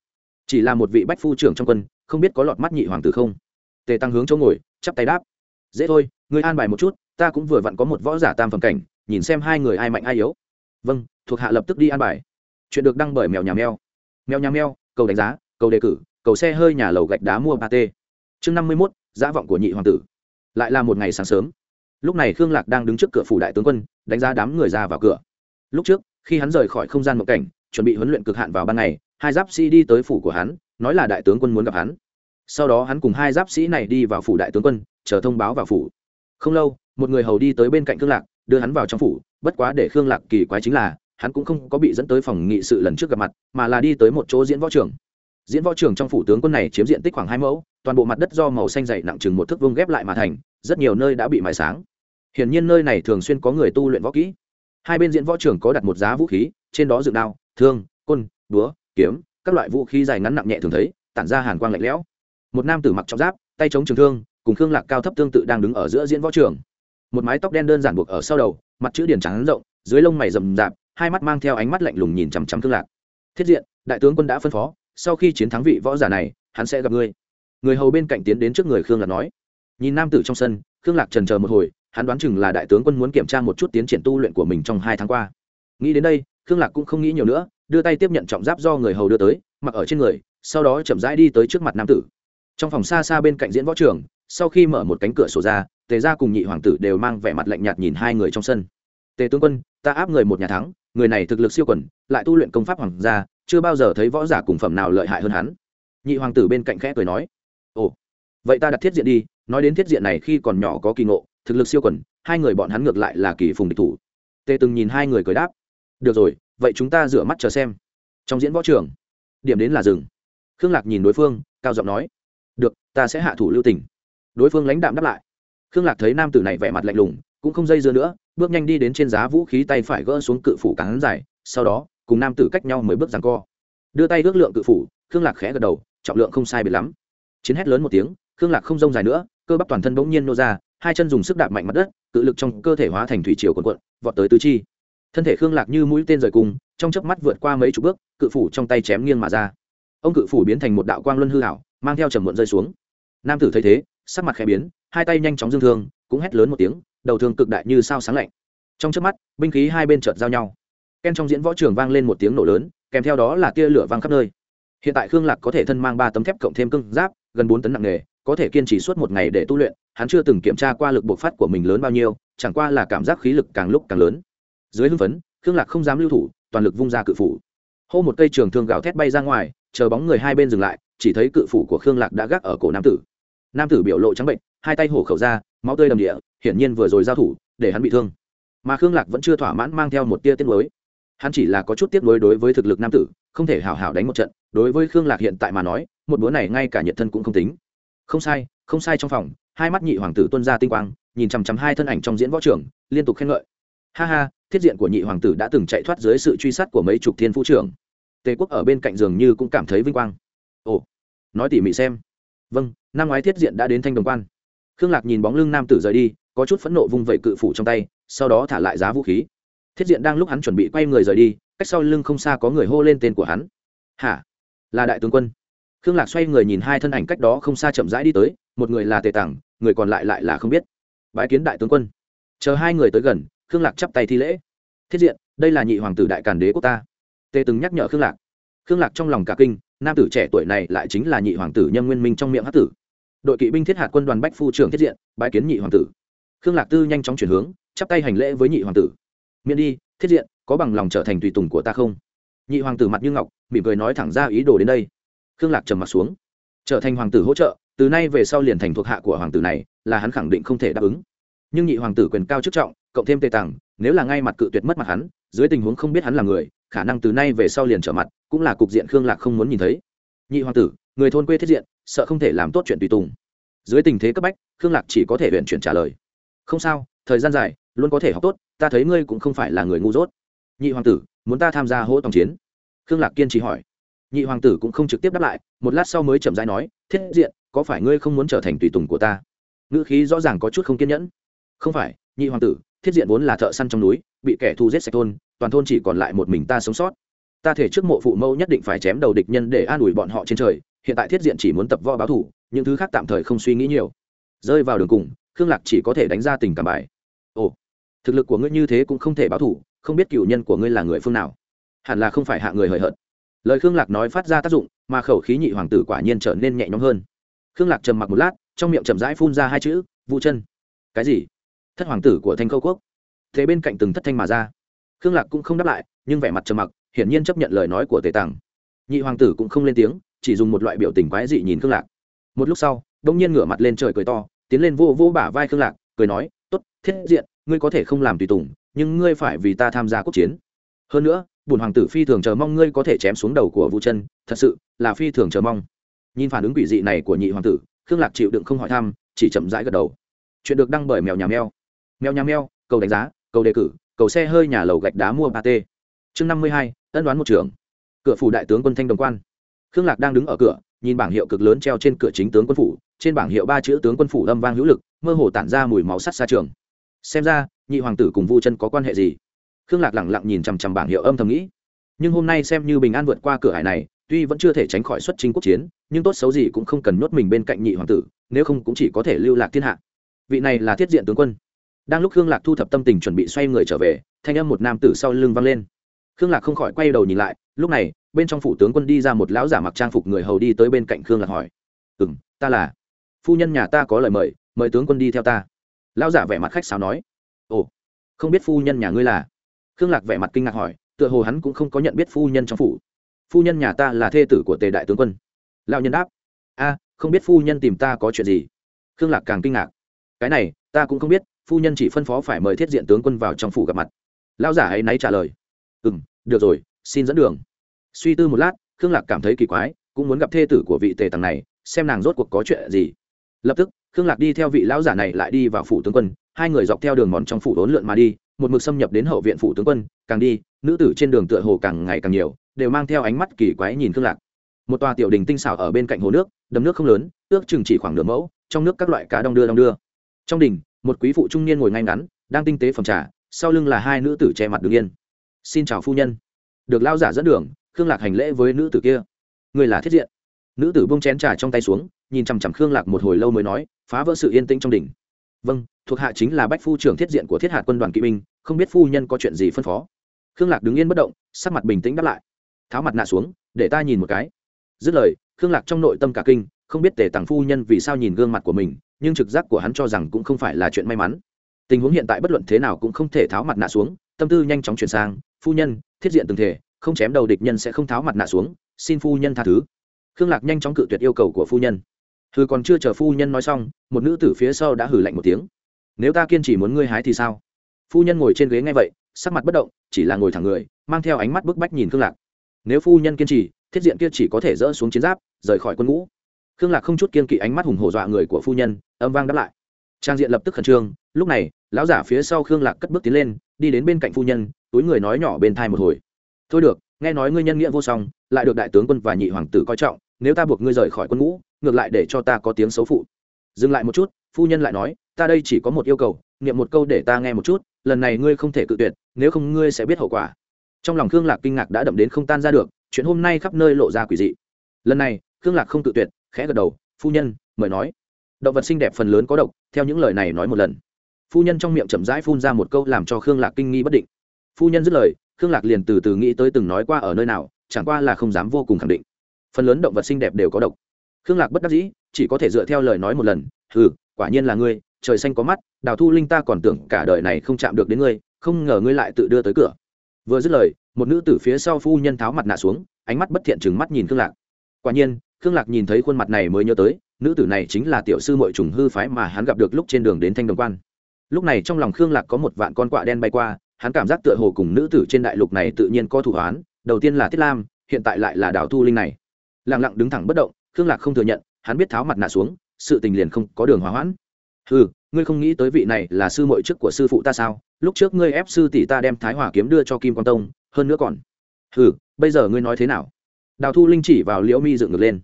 Speaker 1: Chỉ là một vị bách phu trưởng trong quân, không biết có lọt mắt nhị hoàng tử không? Tề tăng hướng chỗ ngồi, chắp tay đáp. Dễ thôi, ngươi an bài một chút, ta cũng vừa vặn có một võ giả tam phẩm cảnh, nhìn xem hai người ai mạnh ai yếu. Vâng thuộc hạ lập tức đi an bài. Chuyện được đăng bởi mèo nhà mèo mèo nhà mèo, cầu đánh giá, cầu đề cử, cầu xe hơi nhà lầu gạch đá mua ba t chương năm mươi mốt giá vọng của nhị hoàng tử. Lại là một ngày sáng sớm. Lúc này khương lạc đang đứng trước cửa phủ đại tướng quân, đánh giá đám người ra vào cửa. Lúc trước, khi hắn rời khỏi không gian mộng cảnh, chuẩn bị huấn luyện cực hạn vào ban ngày, hai giáp sĩ đi tới phủ của hắn, nói là đại tướng quân muốn gặp hắn. Sau đó hắn cùng hai giáp sĩ này đi vào phủ đại tướng quân, chờ thông báo vào phủ. Không lâu, một người hầu đi tới bên cạnh khương lạc, đưa hắn vào trong phủ, bất quá để khương lạc kỳ quái chính là hắn cũng không có bị dẫn tới phòng nghị sự lần trước gặp mặt, mà là đi tới một chỗ diễn võ trường. Diễn võ trường trong phủ tướng quân này chiếm diện tích khoảng hai mẫu, toàn bộ mặt đất do màu xanh dày nặng chừng một thước vương ghép lại mà thành, rất nhiều nơi đã bị mài sáng. Hiển nhiên nơi này thường xuyên có người tu luyện võ kỹ. Hai bên diễn võ trường có đặt một giá vũ khí, trên đó dựng đao, thương, côn, búa, kiếm, các loại vũ khí dài ngắn nặng nhẹ thường thấy, tản ra hàn quang lạnh lẽo. Một nam tử mặc trọng giáp, tay chống trường thương, cùng khương lạc cao thấp tương tự đang đứng ở giữa diễn võ trường. Một mái tóc đen đơn giản buộc ở sau đầu, mặt chữ điển trắng rộng, dưới lông mày rậm rạp hai mắt mang theo ánh mắt lạnh lùng nhìn chằm chằm thương lạc. Thiết diện, đại tướng quân đã phân phó, sau khi chiến thắng vị võ giả này, hắn sẽ gặp ngươi. Người hầu bên cạnh tiến đến trước người khương lạc nói. Nhìn nam tử trong sân, khương lạc trần chờ một hồi, hắn đoán chừng là đại tướng quân muốn kiểm tra một chút tiến triển tu luyện của mình trong hai tháng qua. Nghĩ đến đây, khương lạc cũng không nghĩ nhiều nữa, đưa tay tiếp nhận trọng giáp do người hầu đưa tới, mặc ở trên người, sau đó chậm rãi đi tới trước mặt nam tử. Trong phòng xa xa bên cạnh diễn võ trường, sau khi mở một cánh cửa sổ ra, tề ra cùng nhị hoàng tử đều mang vẻ mặt lạnh nhạt nhìn hai người trong sân. Tề tướng quân, ta áp người một nhà thắng người này thực lực siêu quần, lại tu luyện công pháp hoàng gia, chưa bao giờ thấy võ giả cùng phẩm nào lợi hại hơn hắn. Nhị hoàng tử bên cạnh khẽ cười nói, ồ, vậy ta đặt thiết diện đi, nói đến thiết diện này khi còn nhỏ có kỳ ngộ, thực lực siêu quần, hai người bọn hắn ngược lại là kỳ phùng địch thủ. Tề từng nhìn hai người cười đáp, được rồi, vậy chúng ta rửa mắt chờ xem. Trong diễn võ trường, điểm đến là rừng khương lạc nhìn đối phương, cao giọng nói, được, ta sẽ hạ thủ lưu tình. Đối phương lãnh đạm đáp lại. Khương lạc thấy nam tử này vẻ mặt lạnh lùng, cũng không dây dưa nữa bước nhanh đi đến trên giá vũ khí tay phải gỡ xuống cự phủ cán dài, sau đó, cùng nam tử cách nhau mười bước rằng co. Đưa tay ước lượng cự phủ, khương lạc khẽ gật đầu, trọng lượng không sai biệt lắm. Chiến hét lớn một tiếng, khương lạc không rông dài nữa, cơ bắp toàn thân bỗng nhiên nô ra, hai chân dùng sức đạp mạnh mặt đất, cự lực trong cơ thể hóa thành thủy chiều quần quận vọt tới tứ chi. Thân thể khương lạc như mũi tên rời cung trong chớp mắt vượt qua mấy chục bước, cự phủ trong tay chém nghiêng mà ra. Ông cự phủ biến thành một đạo quang luân hư hảo mang theo trầm muộn rơi xuống. Nam tử thấy thế, sắc mặt khẽ biến, hai tay nhanh chóng dương thương, cũng hét lớn một tiếng đầu thương cực đại như sao sáng lạnh. Trong trước mắt, binh khí hai bên chợt giao nhau. Ken trong diễn võ trường vang lên một tiếng nổ lớn, kèm theo đó là tia lửa vang khắp nơi. Hiện tại khương lạc có thể thân mang ba tấm thép cộng thêm cưng giáp, gần bốn tấn nặng nghề, có thể kiên trì suốt một ngày để tu luyện, hắn chưa từng kiểm tra qua lực bộc phát của mình lớn bao nhiêu, chẳng qua là cảm giác khí lực càng lúc càng lớn. Dưới hưng phấn, khương lạc không dám lưu thủ, toàn lực vung ra cự phủ. Hô một cây trường thương gào thét bay ra ngoài, chờ bóng người hai bên dừng lại, chỉ thấy cự phủ của khương lạc đã gác ở cổ nam tử. Nam tử biểu lộ trắng bệnh hai tay hổ khẩu ra, máu tươi đầm địa hiển nhiên vừa rồi giao thủ, để hắn bị thương. Mà khương lạc vẫn chưa thỏa mãn mang theo một tia tiết mới hắn chỉ là có chút tiết mới đối với thực lực nam tử, không thể hào hào đánh một trận. Đối với khương lạc hiện tại mà nói, một búa này ngay cả nhiệt thân cũng không tính. Không sai không sai trong phòng, hai mắt nhị hoàng tử tuân ra tinh quang, nhìn chằm chằm hai thân ảnh trong diễn võ trường liên tục khen ngợi. Ha ha, thiết diện của nhị hoàng tử đã từng chạy thoát dưới sự truy sát của mấy chục thiên phú trưởng. Tề quốc ở bên cạnh giường như cũng cảm thấy vinh quang. Ồ, nói tỉ mỉ xem. Vâng năm ngoái thiết diện đã đến thanh đồng quan. Khương lạc nhìn bóng lưng nam tử rời đi có chút phẫn nộ vung vẩy cự phủ trong tay, sau đó thả lại giá vũ khí. Thiết diện đang lúc hắn chuẩn bị quay người rời đi, cách sau lưng không xa có người hô lên tên của hắn. Hả? Là đại tướng quân. Khương lạc xoay người nhìn hai thân ảnh cách đó không xa chậm rãi đi tới, một người là tề tảng người còn lại lại là không biết. Bãi kiến đại tướng quân. Chờ hai người tới gần, khương lạc chắp tay thi lễ. Thiết diện, đây là nhị hoàng tử đại càn đế quốc ta. Tề từng nhắc nhở khương lạc. Khương lạc trong lòng cả kinh, nam tử trẻ tuổi này lại chính là nhị hoàng tử nhân nguyên minh trong miệng hát tử. Đội kỵ binh thiết hạt quân đoàn bách phu trưởng thiết diện bãi kiến nhị hoàng tử khương lạc tư nhanh chóng chuyển hướng, chắp tay hành lễ với nhị hoàng tử. Miễn đi, thiết diện, có bằng lòng trở thành tùy tùng của ta không? Nhị hoàng tử mặt như ngọc, mỉm cười nói thẳng ra ý đồ đến đây. Khương lạc trầm mặt xuống. Trở thành hoàng tử hỗ trợ, từ nay về sau liền thành thuộc hạ của hoàng tử này, là hắn khẳng định không thể đáp ứng. Nhưng nhị hoàng tử quyền cao chức trọng, cộng thêm tề tàng, nếu là ngay mặt cự tuyệt mất mặt hắn, dưới tình huống không biết hắn là người, khả năng từ nay về sau liền trở mặt, cũng là cục diện khương lạc không muốn nhìn thấy. Nhị hoàng tử, người thôn quê thiết diện, sợ không thể làm tốt chuyện tùy tùng. Dưới tình thế cấp bách, khương lạc chỉ có thể huyện chuyển trả lời không sao, thời gian dài, luôn có thể học tốt, ta thấy ngươi cũng không phải là người ngu dốt. Nhị hoàng tử, muốn ta tham gia hỗ tổng chiến? Khương lạc kiên trì hỏi. Nhị hoàng tử cũng không trực tiếp đáp lại, một lát sau mới chậm rãi nói, thiết diện, có phải ngươi không muốn trở thành tùy tùng của ta? Ngữ khí rõ ràng có chút không kiên nhẫn. Không phải, nhị hoàng tử, thiết diện vốn là thợ săn trong núi, bị kẻ thù giết sạch thôn, toàn thôn chỉ còn lại một mình ta sống sót. Ta thể trước mộ phụ mẫu nhất định phải chém đầu địch nhân để an ủi bọn họ trên trời, hiện tại thiết diện chỉ muốn tập võ báo thủ, những thứ khác tạm thời không suy nghĩ nhiều. Rơi vào đường cùng khương lạc chỉ có thể đánh ra tình cảm bài. Ồ, thực lực của ngươi như thế cũng không thể báo thủ không biết cựu nhân của ngươi là người phương nào. Hẳn là không phải hạ người hời hợt. Lời khương lạc nói phát ra tác dụng, mà khẩu khí nhị hoàng tử quả nhiên trở nên nhẹ nhõm hơn. Khương lạc trầm mặc một lát, trong miệng chậm rãi phun ra hai chữ vụ chân. Cái gì? Thất hoàng tử của thanh khâu quốc. Thế bên cạnh từng thất thanh mà ra. Khương lạc cũng không đáp lại, nhưng vẻ mặt trầm mặc, hiển nhiên chấp nhận lời nói của tề tàng nhị hoàng tử cũng không lên tiếng, chỉ dùng một loại biểu tình quái dị nhìn khương lạc. Một lúc sau, đông nhiên ngửa mặt lên trời cười to tiến lên vô vô bả vai khương lạc, cười nói t ố t thiết diện, ngươi có thể không làm tùy tùng, nhưng ngươi phải vì ta tham gia quốc chiến. Hơn nữa bùn hoàng tử phi thường chờ mong ngươi có thể chém xuống đầu của vũ chân, thật sự là phi thường chờ mong. Nhìn phản ứng quỷ dị này của nhị hoàng tử, khương lạc chịu đựng không hỏi thăm, chỉ chậm rãi gật đầu. Chuyện được đăng bởi mèo nhà mèo. Mèo nhà mèo, cầu đánh giá, cầu đề cử, cầu xe hơi nhà lầu gạch đá mua ba t chương năm mươi hai, ân đoán một trưởng. Cửa phủ đại tướng quân thanh đồng quan. Khương lạc đang đứng ở cửa nhìn bảng hiệu cực lớn treo trên cửa chính tướng quân phủ, trên bảng hiệu ba chữ tướng quân phủ âm vang hữu lực, mơ hồ tản ra mùi máu sắt xa trường. Xem ra, nhị hoàng tử cùng vu chân có quan hệ gì? Khương lạc lẳng lặng nhìn chằm chằm bảng hiệu âm thầm nghĩ. Nhưng hôm nay xem như bình an vượt qua cửa hải này, tuy vẫn chưa thể tránh khỏi xuất chính quốc chiến, nhưng tốt xấu gì cũng không cần nhốt mình bên cạnh nhị hoàng tử, nếu không cũng chỉ có thể lưu lạc thiên hạ. Vị này là thiết diện tướng quân. Đang lúc khương lạc thu thập tâm tình chuẩn bị xoay người trở về, thanh âm một nam tử sau lưng vang lên. Khương lạc không khỏi quay đầu nhìn lại, lúc này bên trong phủ tướng quân đi ra một lão giả mặc trang phục người hầu đi tới bên cạnh khương lạc hỏi. Ừ m ta là. Phu nhân nhà ta có lời mời mời tướng quân đi theo ta. Lão giả vẻ mặt khách sáo nói. Ồ, không biết phu nhân nhà ngươi là? Khương lạc vẻ mặt kinh ngạc hỏi, tựa hồ hắn cũng không có nhận biết phu nhân trong phủ. Phu nhân nhà ta là thê tử của tề đại tướng quân. Lão nhân đáp. A, không biết phu nhân tìm ta có chuyện gì? Khương lạc càng kinh ngạc. Cái này, ta cũng không biết, phu nhân chỉ phân phó phải mời thiết diện tướng quân vào trong phủ gặp mặt. Lão giả ấy náy trả lời. Ừ m được rồi, xin dẫn đường suy tư một lát, khương lạc cảm thấy kỳ quái, cũng muốn gặp thê tử của vị tề tằng này, xem nàng rốt cuộc có chuyện gì. Lập tức, khương lạc đi theo vị lão giả này lại đi vào phủ tướng quân, hai người dọc theo đường mòn trong phủ đốn lượn mà đi, một mực xâm nhập đến hậu viện phủ tướng quân, càng đi, nữ tử trên đường tựa hồ càng ngày càng nhiều, đều mang theo ánh mắt kỳ quái nhìn khương lạc. Một tòa tiểu đình tinh xảo ở bên cạnh hồ nước, đầm nước không lớn, ước chừng chỉ khoảng nửa mẫu, trong nước các loại cá đong đưa đong đưa. Trong đình, một quý phụ trung niên ngồi ngay ngắn, đang tinh tế phòng trà, sau lưng là hai nữ tử che mặt đứng yên. Xin chào phu nhân. Được lao giả dẫn đường khương lạc hành lễ với nữ tử kia. Người là thiết diện. Nữ tử bông chén trà trong tay xuống, nhìn chằm chằm khương lạc một hồi lâu mới nói, phá vỡ sự yên tĩnh trong đỉnh. Vâng thuộc hạ chính là bách phu trưởng thiết diện của thiết hạt quân đoàn kỵ binh, không biết phu nhân có chuyện gì phân phó. Khương lạc đứng yên bất động, sắc mặt bình tĩnh đáp lại. Tháo mặt nạ xuống, để ta nhìn một cái. Dứt lời, khương lạc trong nội tâm cả kinh, không biết tề tàng phu nhân vì sao nhìn gương mặt của mình, nhưng trực giác của hắn cho rằng cũng không phải là chuyện may mắn. Tình huống hiện tại bất luận thế nào cũng không thể tháo mặt nạ xuống, tâm tư nhanh chóng chuyển sang, phu nhân, thiết diện từng thể không chém đầu địch nhân sẽ không tháo mặt nạ xuống, xin phu nhân tha thứ. Khương lạc nhanh chóng cự tuyệt yêu cầu của phu nhân. Hừ, còn chưa chờ phu nhân nói xong, một nữ tử phía sau đã hử lạnh một tiếng. Nếu ta kiên trì muốn ngươi hái thì sao? Phu nhân ngồi trên ghế ngay vậy, sắc mặt bất động, chỉ là ngồi thẳng người, mang theo ánh mắt bức bách nhìn khương lạc. Nếu phu nhân kiên trì, thiết diện kia chỉ có thể dỡ xuống chiến giáp, rời khỏi quân ngũ. Khương lạc không chút kiên kỵ ánh mắt hùng hổ dọa người của phu nhân, âm vang đáp lại. Trang diện lập tức khẩn trương, lúc này, lão giả phía sau khương lạc cất bước tiến lên, đi đến bên cạnh phu nhân, túi người nói nhỏ bên thai một hồi thôi được, nghe nói ngươi nhân nghĩa vô song, lại được đại tướng quân và nhị hoàng tử coi trọng, nếu ta buộc ngươi rời khỏi quân ngũ, ngược lại để cho ta có tiếng xấu phụ. Dừng lại một chút, phu nhân lại nói, ta đây chỉ có một yêu cầu, niệm một câu để ta nghe một chút, lần này ngươi không thể cự tuyệt, nếu không ngươi sẽ biết hậu quả. Trong lòng khương lạc kinh ngạc đã đậm đến không tan ra được, chuyện hôm nay khắp nơi lộ ra quỷ dị. Lần này, khương lạc không cự tuyệt, khẽ gật đầu, phu nhân, mời nói. Động vật xinh đẹp phần lớn có độc, theo những lời này nói một lần. Phu nhân trong miệng chậm rãi phun ra một câu làm cho khương lạc kinh nghi bất định. Phu nhân dứt lời khương lạc liền từ từ nghĩ tới từng nói qua ở nơi nào, chẳng qua là không dám vô cùng khẳng định. Phần lớn động vật xinh đẹp đều có độc. Khương lạc bất đắc dĩ, chỉ có thể dựa theo lời nói một lần ừ quả nhiên là ngươi, trời xanh có mắt, đào thu linh ta còn tưởng cả đời này không chạm được đến ngươi, không ngờ ngươi lại tự đưa tới cửa. Vừa dứt lời, một nữ tử phía sau phu nhân tháo mặt nạ xuống, ánh mắt bất thiện chừng mắt nhìn khương lạc. Quả nhiên, khương lạc nhìn thấy khuôn mặt này mới nhớ tới, nữ tử này chính là tiểu sư mội trùng hư phái mà hắn gặp được lúc trên đường đến thanh đồng quan. Lúc này trong lòng khương lạc có một vạn con quạ đen bay qua hắn cảm giác tựa hồ cùng nữ tử trên đại lục này tự nhiên có thủ án đầu tiên là thiết lam, hiện tại lại là đào thu linh này. Lẳng lặng đứng thẳng bất động, khương lạc không thừa nhận, hắn biết tháo mặt nạ xuống, sự tình liền không có đường hòa hoãn. Ừ ngươi không nghĩ tới vị này là sư mội chức của sư phụ ta sao? Lúc trước ngươi ép sư tỷ ta đem thái hòa kiếm đưa cho kim quang tông, hơn nữa còn ừ bây giờ ngươi nói thế nào? Đào thu linh chỉ vào liễu mi dựng ngược lên.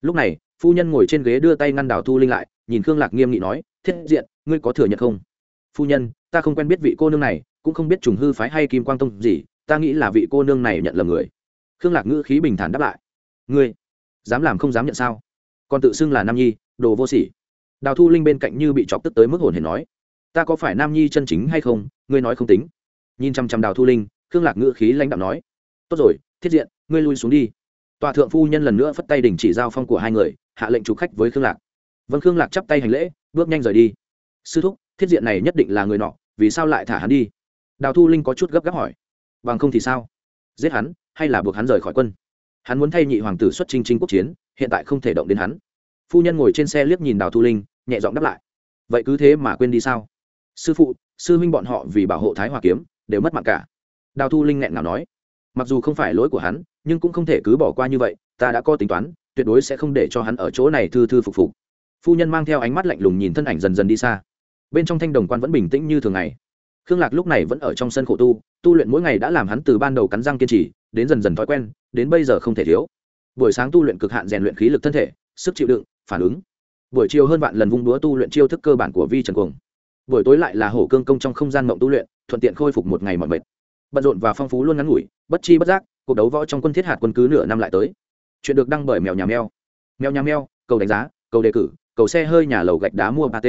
Speaker 1: Lúc này, phu nhân ngồi trên ghế đưa tay ngăn đào thu linh lại, nhìn khương lạc nghiêm nghị nói, thiết diện, ngươi có thừa nhận không? Phu nhân, ta không quen biết vị cô nương này cũng không biết trùng hư phái hay kim quang tông gì, ta nghĩ là vị cô nương này nhận lầm người. Khương lạc ngữ khí bình thản đáp lại. Ngươi, dám làm không dám nhận sao? Còn tự xưng là nam nhi, đồ vô sỉ. Đào thu linh bên cạnh như bị chọc tức tới mức hồn hển nói. Ta có phải nam nhi chân chính hay không? Ngươi nói không tính. Nhìn chăm chăm đào thu linh, khương lạc ngữ khí lãnh đạo nói. Tốt rồi, thiết diện, ngươi lui xuống đi. Tòa thượng phu nhân lần nữa phất tay đình chỉ giao phong của hai người, hạ lệnh chủ khách với khương lạc. Vân khương lạc chắp tay hành lễ, bước nhanh rời đi. Sư thúc, thiết diện này nhất định là người nọ, vì sao lại thả hắn đi? Đào thu linh có chút gấp gáp hỏi. Bằng không thì sao? Giết hắn, hay là buộc hắn rời khỏi quân? Hắn muốn thay nhị hoàng tử xuất chinh chinh quốc chiến, hiện tại không thể động đến hắn. Phu nhân ngồi trên xe liếc nhìn đào thu linh, nhẹ giọng đáp lại. Vậy cứ thế mà quên đi sao? Sư phụ, sư huynh bọn họ vì bảo hộ thái hòa kiếm, đều mất mạng cả. Đào thu linh nghẹn ngào nói. Mặc dù không phải lỗi của hắn, nhưng cũng không thể cứ bỏ qua như vậy, ta đã có tính toán, tuyệt đối sẽ không để cho hắn ở chỗ này thư thư phục phục. Phu nhân mang theo ánh mắt lạnh lùng nhìn thân ảnh dần dần đi xa. Bên trong thanh đồng quan vẫn bình tĩnh như thường ngày khương lạc lúc này vẫn ở trong sân khổ tu tu luyện mỗi ngày đã làm hắn từ ban đầu cắn răng kiên trì, đến dần dần thói quen, đến bây giờ không thể thiếu. Buổi sáng tu luyện cực hạn rèn luyện khí lực thân thể, sức chịu đựng, phản ứng. Buổi chiều hơn vạn lần vung đúa tu luyện chiêu thức cơ bản của vi trần cuồng. Buổi tối lại là hổ cương công trong không gian mộng tu luyện, thuận tiện khôi phục một ngày mọi mệt. Bận rộn và phong phú luôn ngắn ngủi, bất chi bất giác, cuộc đấu võ trong quân thiết hạt quân cứ nửa năm lại tới. Chuyện được đăng bởi mèo nhà mèo. Mèo nhà mèo, cầu đánh giá, cầu đề cử, cầu xe hơi nhà lầu gạch đá mua ba t